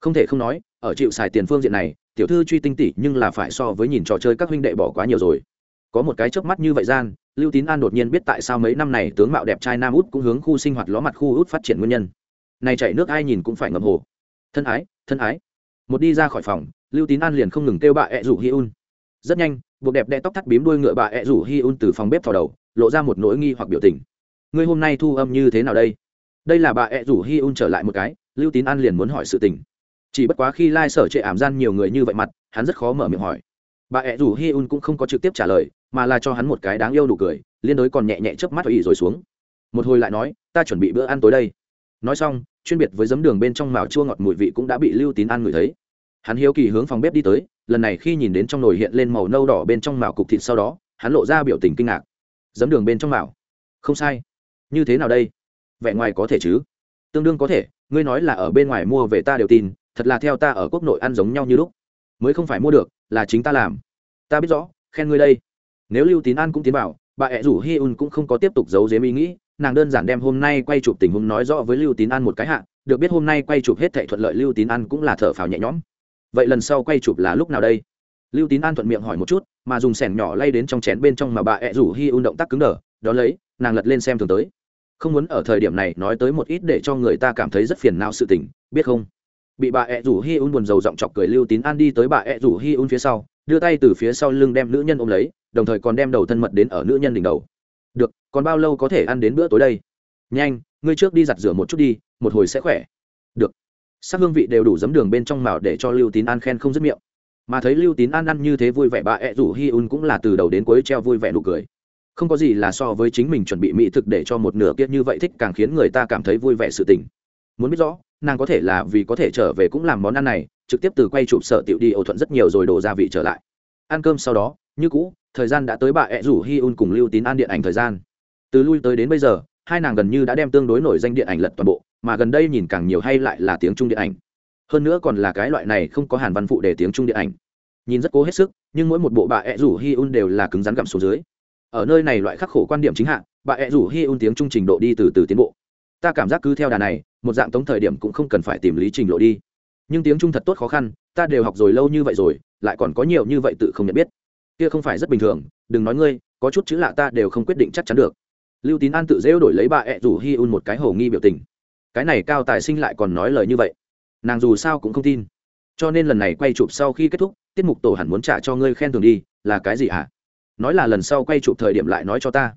Không thể không nói, ở chịu xài tiền phương diện này, tiểu thư truy tinh tỷ nhưng là phải so với nhìn trò chơi các huynh đệ bỏ quá nhiều rồi có một cái chớp mắt như vậy gian, lưu tín an đột nhiên biết tại sao mấy năm này tướng mạo đẹp trai nam út cũng hướng khu sinh hoạt ló mặt khu út phát triển nguyên nhân. Này chạy nước ai nhìn cũng phải ngầm hồ. Thân ái thân ái. Một đi ra khỏi phòng, lưu tín an liền không ngừng kêu bà ẹ rủ hi un rất nhanh, buộc đẹp đẽ tóc thắt bím đuôi ngựa bà ẹ rủ hi un từ phòng bếp vào đầu, lộ ra một nỗi nghi hoặc biểu tình. Ngươi hôm nay thu âm như thế nào đây? Đây là bà ẹ rủ hi un trở lại một cái, lưu tín an liền muốn hỏi sự tình. Chỉ bất quá khi lai、like、sở trệ ảm gian nhiều người như vậy mặt, hắn rất khó mở miệng hỏi. Bà ẹ rủ hi un cũng không có trực tiếp trả lời mà là cho hắn một cái đáng yêu đủ cười, liên đối còn nhẹ nhẹ chớp mắt ý rồi xuống. Một hồi lại nói, ta chuẩn bị bữa ăn tối đây. Nói xong, chuyên biệt với giấm đường bên trong màu chua ngọt mùi vị cũng đã bị lưu tín ăn ngửi thấy. Hắn hiếu kỳ hướng phòng bếp đi tới, lần này khi nhìn đến trong nồi hiện lên màu nâu đỏ bên trong màu cục thịt sau đó, hắn lộ ra biểu tình kinh ngạc. Giấm đường bên trong màu không sai. Như thế nào đây? Vẻ ngoài có thể chứ? Tương đương có thể. Ngươi nói là ở bên ngoài mua về ta đều tin, thật là theo ta ở quốc nội ăn giống nhau như lúc. Mới không phải mua được, là chính ta làm. Ta biết rõ, khen ngươi đây nếu lưu tín an cũng tiến bảo bà ẹ rủ hi un cũng không có tiếp tục giấu giếm ý nghĩ, nàng đơn giản đem hôm nay quay chụp tình huống nói rõ với lưu tín an một cái hạ, được biết hôm nay quay chụp hết thệ thuận lợi lưu tín an cũng là thở phào nhẹ nhõm. Vậy lần sau quay chụp là lúc nào đây? Lưu tín an thuận miệng hỏi một chút, mà dùng sẻn nhỏ lay đến trong chén bên trong mà bà ẹ rủ hi un động tác cứng đờ, đó lấy, nàng lật lên xem thường tới. Không muốn ở thời điểm này nói tới một ít để cho người ta cảm thấy rất phiền não sự tình, biết không? Bị bà ẹ rủ hi un buồn rầu giọng chọc cười lưu tín an đi tới bà ẹ rủ hi un phía sau, đưa tay từ phía sau lưng đem nữ nhân ôm lấy đồng thời còn đem đầu thân mật đến ở nữ nhân đỉnh đầu. Được, còn bao lâu có thể ăn đến bữa tối đây? Nhanh, ngươi trước đi giặt rửa một chút đi, một hồi sẽ khỏe. Được. Sắc hương vị đều đủ giấm đường bên trong màu để cho lưu tín an khen không dứt miệng. Mà thấy lưu tín an ăn như thế vui vẻ, bà ẹ rủ hi un cũng là từ đầu đến cuối treo vui vẻ nụ cười. Không có gì là so với chính mình chuẩn bị mỹ thực để cho một nửa kiết như vậy thích càng khiến người ta cảm thấy vui vẻ sự tình. Muốn biết rõ, nàng có thể là vì có thể trở về cũng làm món ăn này, trực tiếp từ quay chụp sở tiểu đi ẩu thuận rất nhiều rồi đổ gia vị trở lại. Ăn cơm sau đó như cũ thời gian đã tới bà ẹ rủ hi un cùng lưu tín an điện ảnh thời gian. Từ lui tới đến bây giờ hai nàng gần như đã đem tương đối nổi danh điện ảnh lật toàn bộ mà gần đây nhìn càng nhiều hay lại là tiếng trung điện ảnh. Hơn nữa còn là cái loại này không có hàn văn phụ để tiếng trung điện ảnh. Nhìn rất cố hết sức nhưng mỗi một bộ bà ẹ rủ hi un đều là cứng rắn gặm số dưới. Ở nơi này loại khắc khổ quan điểm chính hạng, bà ẹ rủ hi un tiếng trung trình độ đi từ từ tiến bộ. Ta cảm giác cứ theo đà này một dạng tống thời điểm cũng không cần phải tìm lý trình lộ đi. Nhưng tiếng trung thật tốt khó khăn ta đều học rồi lâu như vậy rồi lại còn có nhiều như vậy tự không nhận biết kia không phải rất bình thường, đừng nói ngươi, có chút chữ lạ ta đều không quyết định chắc chắn được. Lưu tín an tự dễu đổi lấy bà ẹ rủ hi un một cái hầu nghi biểu tình. Cái này cao tài sinh lại còn nói lời như vậy. Nàng dù sao cũng không tin. Cho nên lần này quay chụp sau khi kết thúc, tiết mục tổ hẳn muốn trả cho ngươi khen thường đi, là cái gì hả? Nói là lần sau quay chụp thời điểm lại nói cho ta.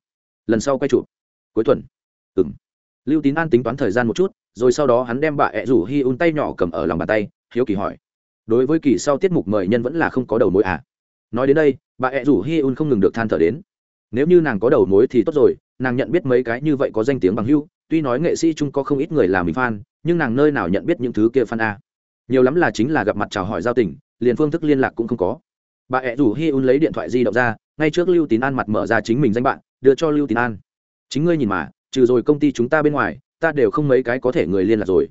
Lần sau quay chụp. Cuối tuần. Ừng lưu tín an tính toán thời gian một chút, rồi sau đó hắn đem bà ẹ rủ hi un tay nhỏ cầm ở lòng bàn tay, hiếu kỳ hỏi. Đối với kỳ sau tiết mục mời nhân vẫn là không có đầu mối à? Nói đến đây bà ẹ rủ hi un không ngừng được than thở đến. Nếu như nàng có đầu mối thì tốt rồi, nàng nhận biết mấy cái như vậy có danh tiếng bằng hưu, tuy nói nghệ sĩ chung có không ít người làm mình fan, nhưng nàng nơi nào nhận biết những thứ kia fan a. Nhiều lắm là chính là gặp mặt chào hỏi giao tình, liền phương thức liên lạc cũng không có. Bà ẹ rủ hi un lấy điện thoại di động ra, ngay trước lưu tín an mặt mở ra chính mình danh bạn, đưa cho lưu tín an. Chính ngươi nhìn mà, trừ rồi công ty chúng ta bên ngoài, ta đều không mấy cái có thể người liên lạc rồi.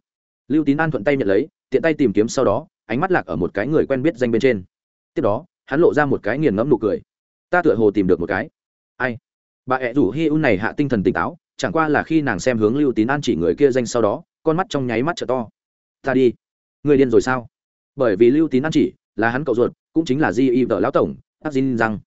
Lưu tín an thuận tay nhận lấy, tiện tay tìm kiếm sau đó, ánh mắt lạc ở một cái người quen biết danh bên trên. Tiếp đó hắn lộ ra một cái nghiền ngẫm nụ cười. Ta tựa hồ tìm được một cái. Ai? Bà ẹ rủ hi un này hạ tinh thần tỉnh táo, chẳng qua là khi nàng xem hướng lưu tín an chỉ người kia danh sau đó, con mắt trong nháy mắt trở to. Ta đi. Người điên rồi sao? Bởi vì lưu tín an chỉ là hắn cậu ruột, cũng chính là di y vợ lão tổng tắc dinh rằng